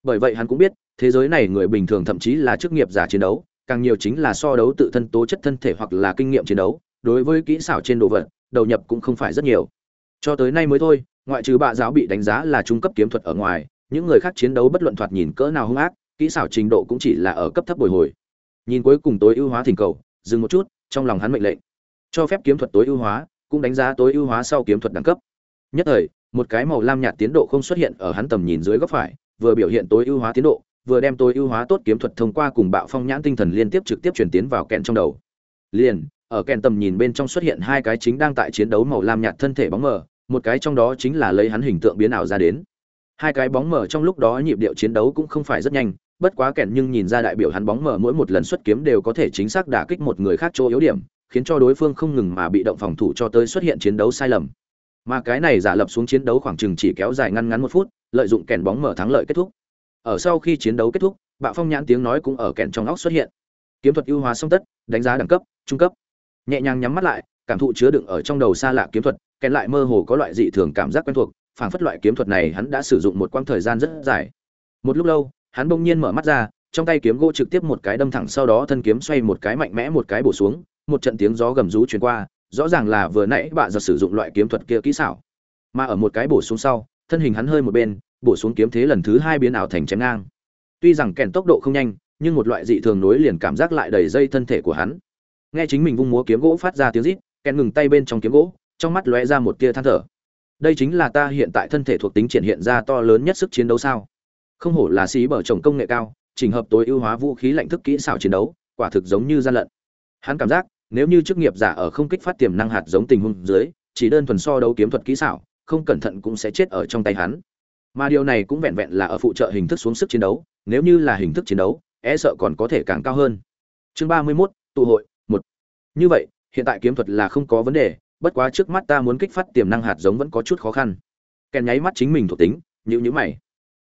Speaker 1: Bởi vậy hắn cũng biết, thế giới này người bình thường thậm chí là chức nghiệp giả chiến đấu càng nhiều chính là so đấu tự thân tố chất thân thể hoặc là kinh nghiệm chiến đấu, đối với kỹ xảo trên đồ vật, đầu nhập cũng không phải rất nhiều. Cho tới nay mới thôi, ngoại trừ bạ giáo bị đánh giá là trung cấp kiếm thuật ở ngoài, những người khác chiến đấu bất luận thoạt nhìn cỡ nào hung ác, kỹ xảo trình độ cũng chỉ là ở cấp thấp bồi hồi. Nhìn cuối cùng tối ưu hóa thỉnh cầu, dừng một chút, trong lòng hắn mệnh lệnh. Cho phép kiếm thuật tối ưu hóa, cũng đánh giá tối ưu hóa sau kiếm thuật đẳng cấp. Nhất thời, một cái màu lam nhạt tiến độ không xuất hiện ở hắn tầm nhìn dưới góc phải, vừa biểu hiện tối ưu hóa tiến độ vừa đem tối ưu hóa tốt kiếm thuật thông qua cùng bạo phong nhãn tinh thần liên tiếp trực tiếp truyền tiến vào kẹn trong đầu. Liền, ở kẹn tầm nhìn bên trong xuất hiện hai cái chính đang tại chiến đấu màu lam nhạt thân thể bóng mờ, một cái trong đó chính là lấy hắn hình tượng biến ảo ra đến. Hai cái bóng mờ trong lúc đó nhịp điệu chiến đấu cũng không phải rất nhanh, bất quá kẹn nhưng nhìn ra đại biểu hắn bóng mờ mỗi một lần xuất kiếm đều có thể chính xác đả kích một người khác chỗ yếu điểm, khiến cho đối phương không ngừng mà bị động phòng thủ cho tới xuất hiện chiến đấu sai lầm. Mà cái này giả lập xuống chiến đấu khoảng chừng chỉ kéo dài ngăn ngắn một phút, lợi dụng kèn bóng mở thắng lợi kết thúc ở sau khi chiến đấu kết thúc, bạo phong nhãn tiếng nói cũng ở kèn trong óc xuất hiện. Kiếm thuật ưu hóa song tất, đánh giá đẳng cấp, trung cấp. Nhẹ nhàng nhắm mắt lại, cảm thụ chứa đựng ở trong đầu xa lạ kiếm thuật kèn lại mơ hồ có loại dị thường cảm giác quen thuộc, phảng phất loại kiếm thuật này hắn đã sử dụng một quãng thời gian rất dài. Một lúc lâu, hắn bỗng nhiên mở mắt ra, trong tay kiếm gỗ trực tiếp một cái đâm thẳng sau đó thân kiếm xoay một cái mạnh mẽ một cái bổ xuống, một trận tiếng gió gầm rú truyền qua, rõ ràng là vừa nãy bạ giật sử dụng loại kiếm thuật kia kỹ xảo. Mà ở một cái bổ xuống sau, thân hình hắn hơi một bên bổ xuống kiếm thế lần thứ hai biến ảo thành chém ngang. Tuy rằng kèn tốc độ không nhanh, nhưng một loại dị thường nối liền cảm giác lại đầy dây thân thể của hắn. Nghe chính mình vung múa kiếm gỗ phát ra tiếng rít, kèn ngừng tay bên trong kiếm gỗ, trong mắt lóe ra một tia than thở. Đây chính là ta hiện tại thân thể thuộc tính triển hiện ra to lớn nhất sức chiến đấu sao? Không hổ là sĩ bở chồng công nghệ cao trình hợp tối ưu hóa vũ khí lạnh thức kỹ xảo chiến đấu, quả thực giống như gian lận. Hắn cảm giác, nếu như chức nghiệp giả ở không kích phát tiềm năng hạt giống tình huống dưới, chỉ đơn thuần so đấu kiếm thuật kỹ xảo, không cẩn thận cũng sẽ chết ở trong tay hắn mà điều này cũng vẹn vẹn là ở phụ trợ hình thức xuống sức chiến đấu nếu như là hình thức chiến đấu e sợ còn có thể càng cao hơn. Chương ba mươi 31, tụ hội một. Như vậy hiện tại kiếm thuật là không có vấn đề bất quá trước mắt ta muốn kích phát tiềm năng hạt giống vẫn có chút khó khăn. Kèn nháy mắt chính mình thuộc tính nhữ nhữ mày.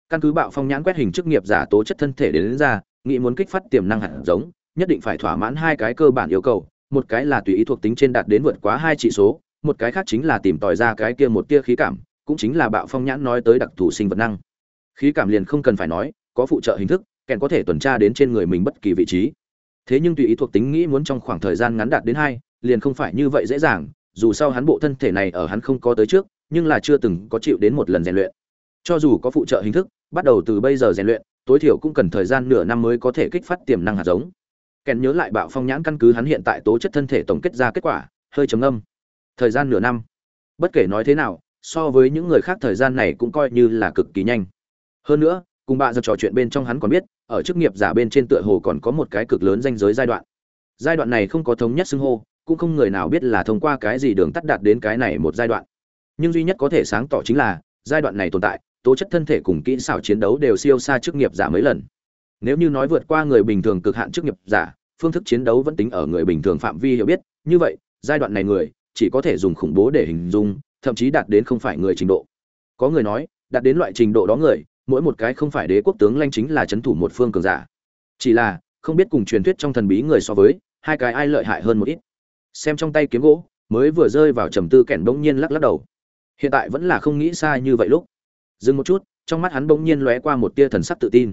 Speaker 1: Căn cứ bạo phong nhãn quét hình chức nghiệp giả tố chất thân thể đến, đến ra nghĩ muốn kích phát tiềm năng hạt giống nhất định phải thỏa mãn hai cái cơ bản yêu cầu một cái là tùy ý thuộc tính trên đạt đến vượt quá hai chỉ số một cái khác chính là tìm tòi ra cái kia một tia khí cảm cũng chính là bạo phong nhãn nói tới đặc thù sinh vật năng. Khí cảm liền không cần phải nói, có phụ trợ hình thức, kèn có thể tuần tra đến trên người mình bất kỳ vị trí. Thế nhưng tùy ý thuộc tính nghĩ muốn trong khoảng thời gian ngắn đạt đến hai, liền không phải như vậy dễ dàng, dù sao hắn bộ thân thể này ở hắn không có tới trước, nhưng là chưa từng có chịu đến một lần rèn luyện. Cho dù có phụ trợ hình thức, bắt đầu từ bây giờ rèn luyện, tối thiểu cũng cần thời gian nửa năm mới có thể kích phát tiềm năng hạt giống. Kèn nhớ lại bạo phong nhãn căn cứ hắn hiện tại tố chất thân thể tổng kết ra kết quả, hơi trầm âm thời gian nửa năm. Bất kể nói thế nào so với những người khác thời gian này cũng coi như là cực kỳ nhanh. Hơn nữa, cùng bà giờ trò chuyện bên trong hắn còn biết, ở chức nghiệp giả bên trên tựa hồ còn có một cái cực lớn danh giới giai đoạn. Giai đoạn này không có thống nhất xưng hô, cũng không người nào biết là thông qua cái gì đường tắt đạt đến cái này một giai đoạn. Nhưng duy nhất có thể sáng tỏ chính là, giai đoạn này tồn tại, tố chất thân thể cùng kỹ xảo chiến đấu đều siêu xa chức nghiệp giả mấy lần. Nếu như nói vượt qua người bình thường cực hạn chức nghiệp giả, phương thức chiến đấu vẫn tính ở người bình thường phạm vi hiểu biết, như vậy, giai đoạn này người chỉ có thể dùng khủng bố để hình dung thậm chí đạt đến không phải người trình độ. Có người nói, đạt đến loại trình độ đó người, mỗi một cái không phải đế quốc tướng lanh chính là c h ấ n thủ một phương cường giả. Chỉ là, không biết cùng truyền thuyết trong thần bí người so với, hai cái ai lợi hại hơn một ít. Xem trong tay kiếm gỗ, mới vừa rơi vào trầm tư kẻn bỗng nhiên lắc lắc đầu. Hiện tại vẫn là không nghĩ sai như vậy lúc. Dừng một chút, trong mắt hắn bỗng nhiên lóe qua một tia thần sắc tự tin.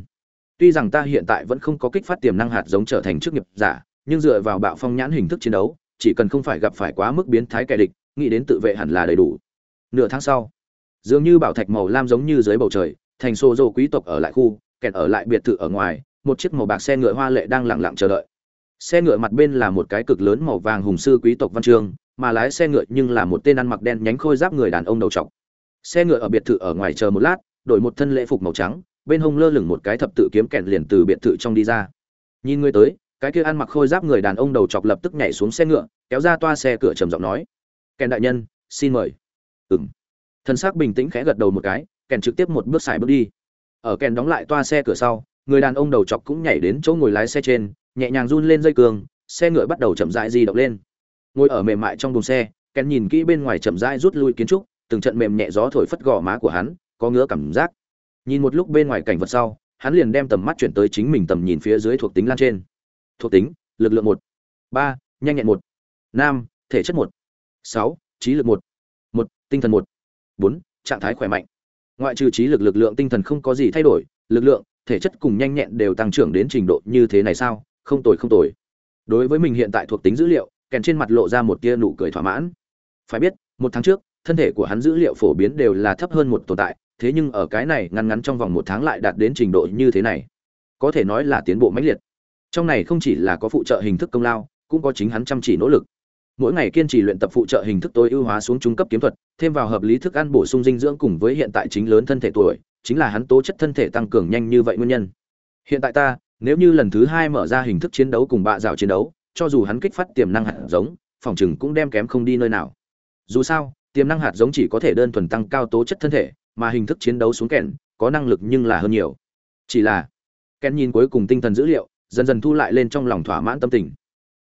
Speaker 1: Tuy rằng ta hiện tại vẫn không có kích phát tiềm năng hạt giống trở thành chức nghiệp giả, nhưng dựa vào bạo phong nhãn hình thức chiến đấu, chỉ cần không phải gặp phải quá mức biến thái kẻ địch nghĩ đến tự vệ hẳn là đầy đủ. Nửa tháng sau dường như bảo thạch màu lam giống như dưới bầu trời thành xô rô quý tộc ở lại khu kẹt ở lại biệt thự ở ngoài một chiếc màu bạc xe ngựa hoa lệ đang lẳng lặng chờ đợi. Xe ngựa mặt bên là một cái cực lớn màu vàng hùng sư quý tộc văn trường, mà lái xe ngựa nhưng là một tên ăn mặc đen nhánh khôi giáp người đàn ông đầu trọc. Xe ngựa ở biệt thự ở ngoài chờ một lát đổi một thân lễ phục màu trắng bên hông lơ lửng một cái thập tự kiếm kẹt liền từ biệt thự trong đi ra. Nhìn người tới cái kia ăn mặc khôi giáp người đàn ông đầu chọc lập tức nhảy xuống xe ngựa kéo ra toa xe cửa trầm giọng nói kèn đại nhân, xin mời. Ừng thân xác bình tĩnh khẽ gật đầu một cái, kèn trực tiếp một bước xài bước đi. Ở kèn đóng lại toa xe cửa sau, người đàn ông đầu chọc cũng nhảy đến chỗ ngồi lái xe trên, nhẹ nhàng run lên dây cường xe ngựa bắt đầu chậm rãi di động lên. Ngồi ở mềm mại trong đồn xe, kèn nhìn kỹ bên ngoài chậm rãi rút lui kiến trúc, từng trận mềm nhẹ gió thổi phất gò má của hắn, có ngứa cảm giác. Nhìn một lúc bên ngoài cảnh vật sau, hắn liền đem tầm mắt chuyển tới chính mình tầm nhìn phía dưới thuộc tính lan trên. Thuộc tính, lực lượng một, ba, nhanh nhẹn một, năm, thể chất một sáu, trí lực một. Một, tinh thần một. Bốn, trạng thái khỏe mạnh. Ngoại trừ trí lực lực lượng, tinh thần không có gì thay đổi, lực lượng, thể chất cùng nhanh nhẹn đều tăng trưởng đến trình độ như thế này sao? Không tồi không tồi. Đối với mình hiện tại thuộc tính dữ liệu, kèn trên mặt lộ ra một tia nụ cười thỏa mãn. Phải biết, một tháng trước, thân thể của hắn dữ liệu phổ biến đều là thấp hơn một tồn tại, thế nhưng ở cái này ngăn ngắn trong vòng một tháng lại đạt đến trình độ như thế này. Có thể nói là tiến bộ mãnh liệt. Trong này không chỉ là có phụ trợ hình thức công lao, cũng có chính hắn chăm chỉ nỗ lực mỗi ngày kiên trì luyện tập phụ trợ hình thức tối ưu hóa xuống trung cấp kiếm thuật, thêm vào hợp lý thức ăn bổ sung dinh dưỡng cùng với hiện tại chính lớn thân thể tuổi, chính là hắn tố chất thân thể tăng cường nhanh như vậy nguyên nhân. Hiện tại ta, nếu như lần thứ hai mở ra hình thức chiến đấu cùng bạ dạo chiến đấu, cho dù hắn kích phát tiềm năng hạt giống, phòng chừng cũng đem kém không đi nơi nào. Dù sao, tiềm năng hạt giống chỉ có thể đơn thuần tăng cao tố chất thân thể, mà hình thức chiến đấu xuống kèn, có năng lực nhưng là hơn nhiều. Chỉ là, kèn nhìn cuối cùng tinh thần dữ liệu, dần dần thu lại lên trong lòng thỏa mãn tâm tình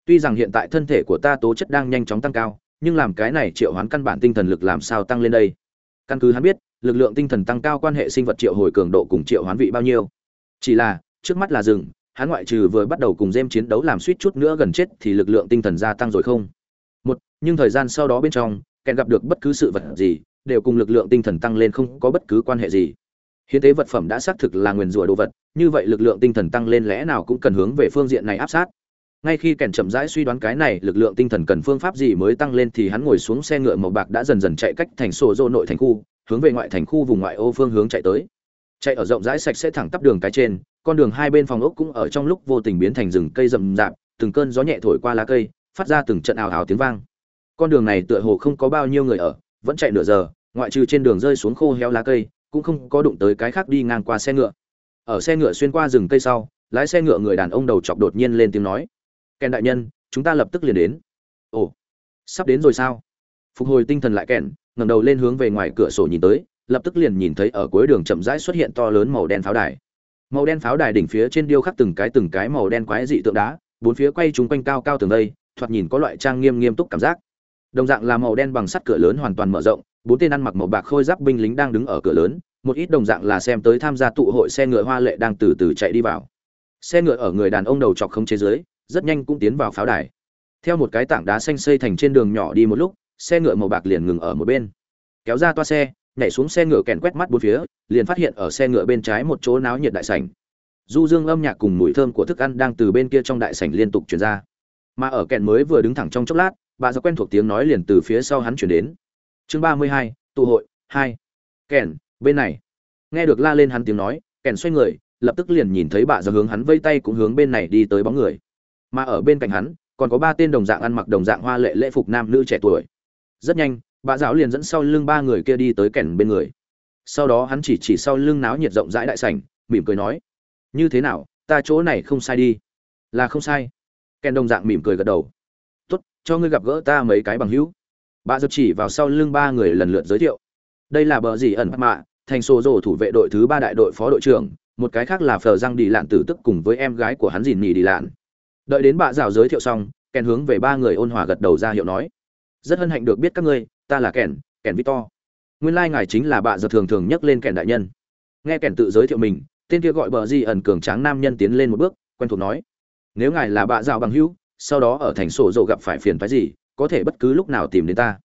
Speaker 1: tuy rằng hiện tại thân thể của ta tố chất đang nhanh chóng tăng cao, nhưng làm cái này triệu hoán căn bản tinh thần lực làm sao tăng lên đây? Căn cứ hắn biết, lực lượng tinh thần tăng cao quan hệ sinh vật triệu hồi cường độ cùng triệu hoán vị bao nhiêu. Chỉ là, trước mắt là rừng hắn ngoại trừ vừa bắt đầu cùng dêm chiến đấu làm suýt chút nữa gần chết thì lực lượng tinh thần gia tăng rồi không? Một, nhưng thời gian sau đó bên trong kèn gặp được bất cứ sự vật gì, đều cùng lực lượng tinh thần tăng lên không có bất cứ quan hệ gì. Hiến tế vật phẩm đã xác thực là nguyền rủa đồ vật, như vậy lực lượng tinh thần tăng lên lẽ nào cũng cần hướng về phương diện này áp sát ngay khi kèn chậm rãi suy đoán cái này, lực lượng tinh thần cần phương pháp gì mới tăng lên thì hắn ngồi xuống xe ngựa màu bạc đã dần dần chạy cách thành sổ dô nội thành khu, hướng về ngoại thành khu vùng ngoại ô phương hướng chạy tới. Chạy ở rộng rãi sạch sẽ thẳng tắp đường cái trên, con đường hai bên phòng ốc cũng ở trong lúc vô tình biến thành rừng cây rậm rạp, từng cơn gió nhẹ thổi qua lá cây, phát ra từng trận ào ào tiếng vang. Con đường này tựa hồ không có bao nhiêu người ở, vẫn chạy nửa giờ, ngoại trừ trên đường rơi xuống khô héo lá cây, cũng không có đụng tới cái khác đi ngang qua xe ngựa. Ở xe ngựa xuyên qua rừng cây sau, lái xe ngựa người đàn ông đầu chọc đột nhiên lên tiếng nói kèn đại nhân, chúng ta lập tức liền đến. Ồ, sắp đến rồi sao? Phục hồi tinh thần lại kèn, ngẩng đầu lên hướng về ngoài cửa sổ nhìn tới, lập tức liền nhìn thấy ở cuối đường chậm rãi xuất hiện to lớn màu đen pháo đài. Màu đen pháo đài đỉnh phía trên điêu khắc từng cái từng cái màu đen quái dị tượng đá, bốn phía quay chúng quanh cao cao tường đây, thoạt nhìn có loại trang nghiêm nghiêm túc cảm giác. Đồng dạng là màu đen bằng sắt cửa lớn hoàn toàn mở rộng, bốn tên ăn mặc màu bạc khôi giáp binh lính đang đứng ở cửa lớn, một ít đồng dạng là xem tới tham gia tụ hội xe ngựa hoa lệ đang từ từ chạy đi vào. Xe ngựa ở người đàn ông đầu chọc không chế dưới rất nhanh cũng tiến vào pháo đài. Theo một cái tảng đá xanh xây thành trên đường nhỏ đi một lúc, xe ngựa màu bạc liền ngừng ở một bên. Kéo ra toa xe, nhảy xuống xe ngựa kèn quét mắt bốn phía, liền phát hiện ở xe ngựa bên trái một chỗ náo nhiệt đại sảnh. Du dương âm nhạc cùng mùi thơm của thức ăn đang từ bên kia trong đại sảnh liên tục truyền ra. Mà ở kèn mới vừa đứng thẳng trong chốc lát, bà do quen thuộc tiếng nói liền từ phía sau hắn chuyển đến. Chương ba mươi hai, tụ hội, hai. Kèn, bên này. Nghe được la lên hắn tiếng nói, kèn xoay người, lập tức liền nhìn thấy bà do hướng hắn vây tay cũng hướng bên này đi tới bóng người mà ở bên cạnh hắn, còn có ba tên đồng dạng ăn mặc đồng dạng hoa lệ lễ phục nam nữ trẻ tuổi. Rất nhanh, bà giáo liền dẫn sau lưng ba người kia đi tới kèn bên người. Sau đó hắn chỉ chỉ sau lưng náo nhiệt rộng rãi đại sảnh, mỉm cười nói, như thế nào, ta chỗ này không sai đi. Là không sai. Ken đồng dạng mỉm cười gật đầu. Tốt, cho ngươi gặp gỡ ta mấy cái bằng hữu. Bà giật chỉ vào sau lưng ba người lần lượt giới thiệu. Đây là bờ dì ẩn mạ, thành sổ rổ thủ vệ đội thứ ba đại đội phó đội trưởng, một cái khác là phờ răng đi lạn tử tức cùng với em gái của hắn dìn nhì đi lạn đợi đến bà rào giới thiệu xong, kèn hướng về ba người ôn hòa gật đầu ra hiệu nói. Rất hân hạnh được biết các ngươi, ta là kèn kèn victor. Nguyên lai ngài chính là bà giờ thường thường nhắc lên kèn đại nhân. Nghe kèn tự giới thiệu mình, tên kia gọi bờ di ẩn cường tráng nam nhân tiến lên một bước, quen thuộc nói. Nếu ngài là bà rào bằng hữu, sau đó ở thành sổ dầu gặp phải phiền phái gì, có thể bất cứ lúc nào tìm đến ta.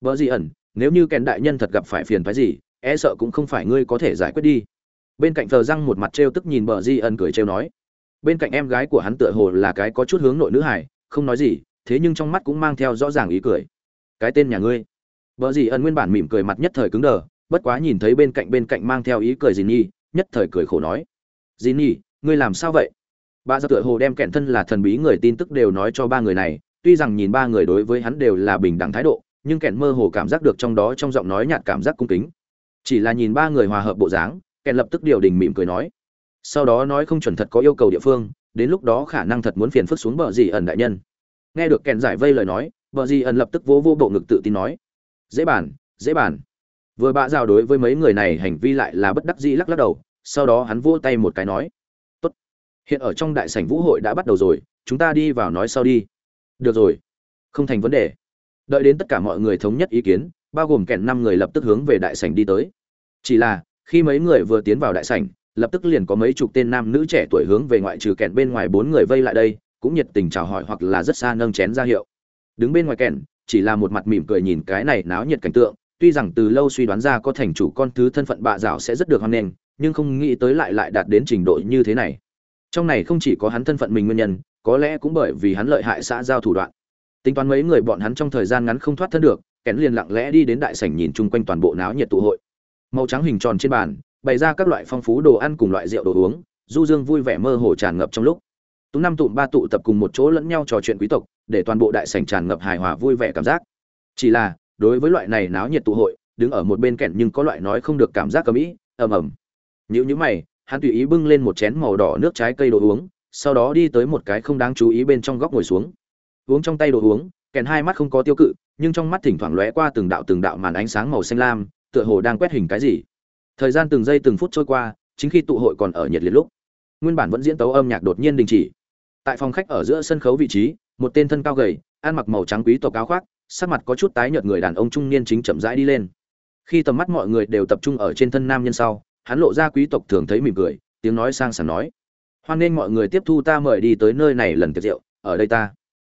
Speaker 1: Bờ di ẩn, nếu như kèn đại nhân thật gặp phải phiền phái gì e sợ cũng không phải ngươi có thể giải quyết đi. Bên cạnh thờ răng một mặt trêu tức nhìn bờ di ẩn cười trêu nói bên cạnh em gái của hắn tựa hồ là cái có chút hướng nội nữ hải không nói gì, thế nhưng trong mắt cũng mang theo rõ ràng ý cười. Cái tên nhà ngươi. Bờ dì ẩn nguyên bản mỉm cười mặt nhất thời cứng đờ, bất quá nhìn thấy bên cạnh bên cạnh mang theo ý cười gì nhi nhất thời cười khổ nói. Dì nhi ngươi làm sao vậy? Bà ra tựa hồ đem kẹn thân là thần bí người tin tức đều nói cho ba người này, tuy rằng nhìn ba người đối với hắn đều là bình đẳng thái độ, nhưng kẹn mơ hồ cảm giác được trong đó trong giọng nói nhạt cảm giác cung kính. Chỉ là nhìn ba người hòa hợp bộ dáng, kẹn lập tức điều đình mỉm cười nói sau đó nói không chuẩn thật có yêu cầu địa phương, đến lúc đó khả năng thật muốn phiền phức xuống bờ dì ẩn đại nhân. Nghe được kèn giải vây lời nói, bờ dì ẩn lập tức vỗ vô bộ ngực tự tin nói, dễ bàn dễ bàn. Vừa bạ giao đối với mấy người này hành vi lại là bất đắc dĩ lắc lắc đầu, sau đó hắn vỗ tay một cái nói, tốt, hiện ở trong đại sảnh vũ hội đã bắt đầu rồi, chúng ta đi vào nói sau đi. Được rồi, không thành vấn đề. Đợi đến tất cả mọi người thống nhất ý kiến, bao gồm kèn năm người lập tức hướng về đại sảnh đi tới. Chỉ là, khi mấy người vừa tiến vào đại sảnh lập tức liền có mấy chục tên nam nữ trẻ tuổi hướng về ngoại trừ kèn bên ngoài bốn người vây lại đây, cũng nhiệt tình chào hỏi hoặc là rất xa nâng chén ra hiệu. Đứng bên ngoài kèn chỉ là một mặt mỉm cười nhìn cái này náo nhiệt cảnh tượng, tuy rằng từ lâu suy đoán ra có thành chủ con thứ thân phận bạ dạo sẽ rất được hoan nghênh, nhưng không nghĩ tới lại lại đạt đến trình độ như thế này. Trong này không chỉ có hắn thân phận mình nguyên nhân, có lẽ cũng bởi vì hắn lợi hại xã giao thủ đoạn. Tính toán mấy người bọn hắn trong thời gian ngắn không thoát thân được kén liền lặng lẽ đi đến đại sảnh nhìn chung quanh toàn bộ náo nhiệt tụ hội. Màu trắng hình tròn trên bàn bày ra các loại phong phú đồ ăn cùng loại rượu đồ uống, du dương vui vẻ mơ hồ tràn ngập trong lúc. Tú năm tụm ba tụ tập cùng một chỗ lẫn nhau trò chuyện quý tộc, để toàn bộ đại sảnh tràn ngập hài hòa vui vẻ cảm giác. Chỉ là, đối với loại này náo nhiệt tụ hội, đứng ở một bên kẹn nhưng có loại nói không được cảm giác cầm ĩ ầm ầm. Nhữ nhữ mày, hắn tùy ý bưng lên một chén màu đỏ nước trái cây đồ uống, sau đó đi tới một cái không đáng chú ý bên trong góc ngồi xuống. Uống trong tay đồ uống kèn hai mắt không có tiêu cự, nhưng trong mắt thỉnh thoảng lóe qua từng đạo từng đạo màn ánh sáng màu xanh lam, tựa hồ đang quét hình cái gì thời gian từng giây từng phút trôi qua, chính khi tụ hội còn ở nhiệt liệt lúc, nguyên bản vẫn diễn tấu âm nhạc đột nhiên đình chỉ. Tại phòng khách ở giữa sân khấu vị trí, một tên thân cao gầy, ăn mặc màu trắng quý tộc áo khoác, sắc mặt có chút tái nhợt người đàn ông trung niên chính chậm rãi đi lên. Khi tầm mắt mọi người đều tập trung ở trên thân nam nhân sau, hắn lộ ra quý tộc thường thấy mỉm cười, tiếng nói sang sảng nói. Hoan nghênh mọi người tiếp thu ta mời đi tới nơi này lần tiệc rượu, ở đây ta.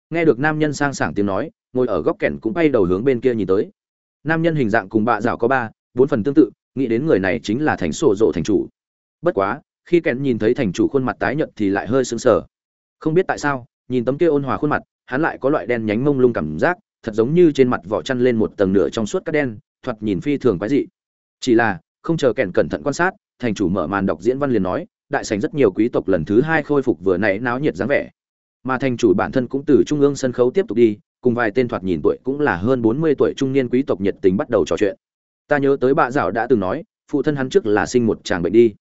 Speaker 1: Nghe được nam nhân sang sảng tiếng nói, ngồi ở góc kẻn cũng bay đầu hướng bên kia nhìn tới. Nam nhân hình dạng cùng bạ dạo có ba, bốn phần tương tự nghĩ đến người này chính là thành sổ rộ thành chủ. Bất quá, khi kèn nhìn thấy thành chủ khuôn mặt tái nhợt thì lại hơi sững sờ. Không biết tại sao, nhìn tấm kia ôn hòa khuôn mặt, hắn lại có loại đen nhánh mông lung cảm giác, thật giống như trên mặt vỏ chăn lên một tầng nửa trong suốt các đen, thoạt nhìn phi thường quái dị. Chỉ là, không chờ kèn cẩn thận quan sát, thành chủ mở màn đọc diễn văn liền nói, đại sảnh rất nhiều quý tộc lần thứ hai khôi phục vừa nãy náo nhiệt dáng vẻ. Mà thành chủ bản thân cũng từ trung ương sân khấu tiếp tục đi, cùng vài tên thoạt nhìn tuổi cũng là hơn bốn mươi tuổi trung niên quý tộc nhiệt tình bắt đầu trò chuyện ta nhớ tới bà dạo đã từng nói, phụ thân hắn trước là sinh một chàng bệnh đi.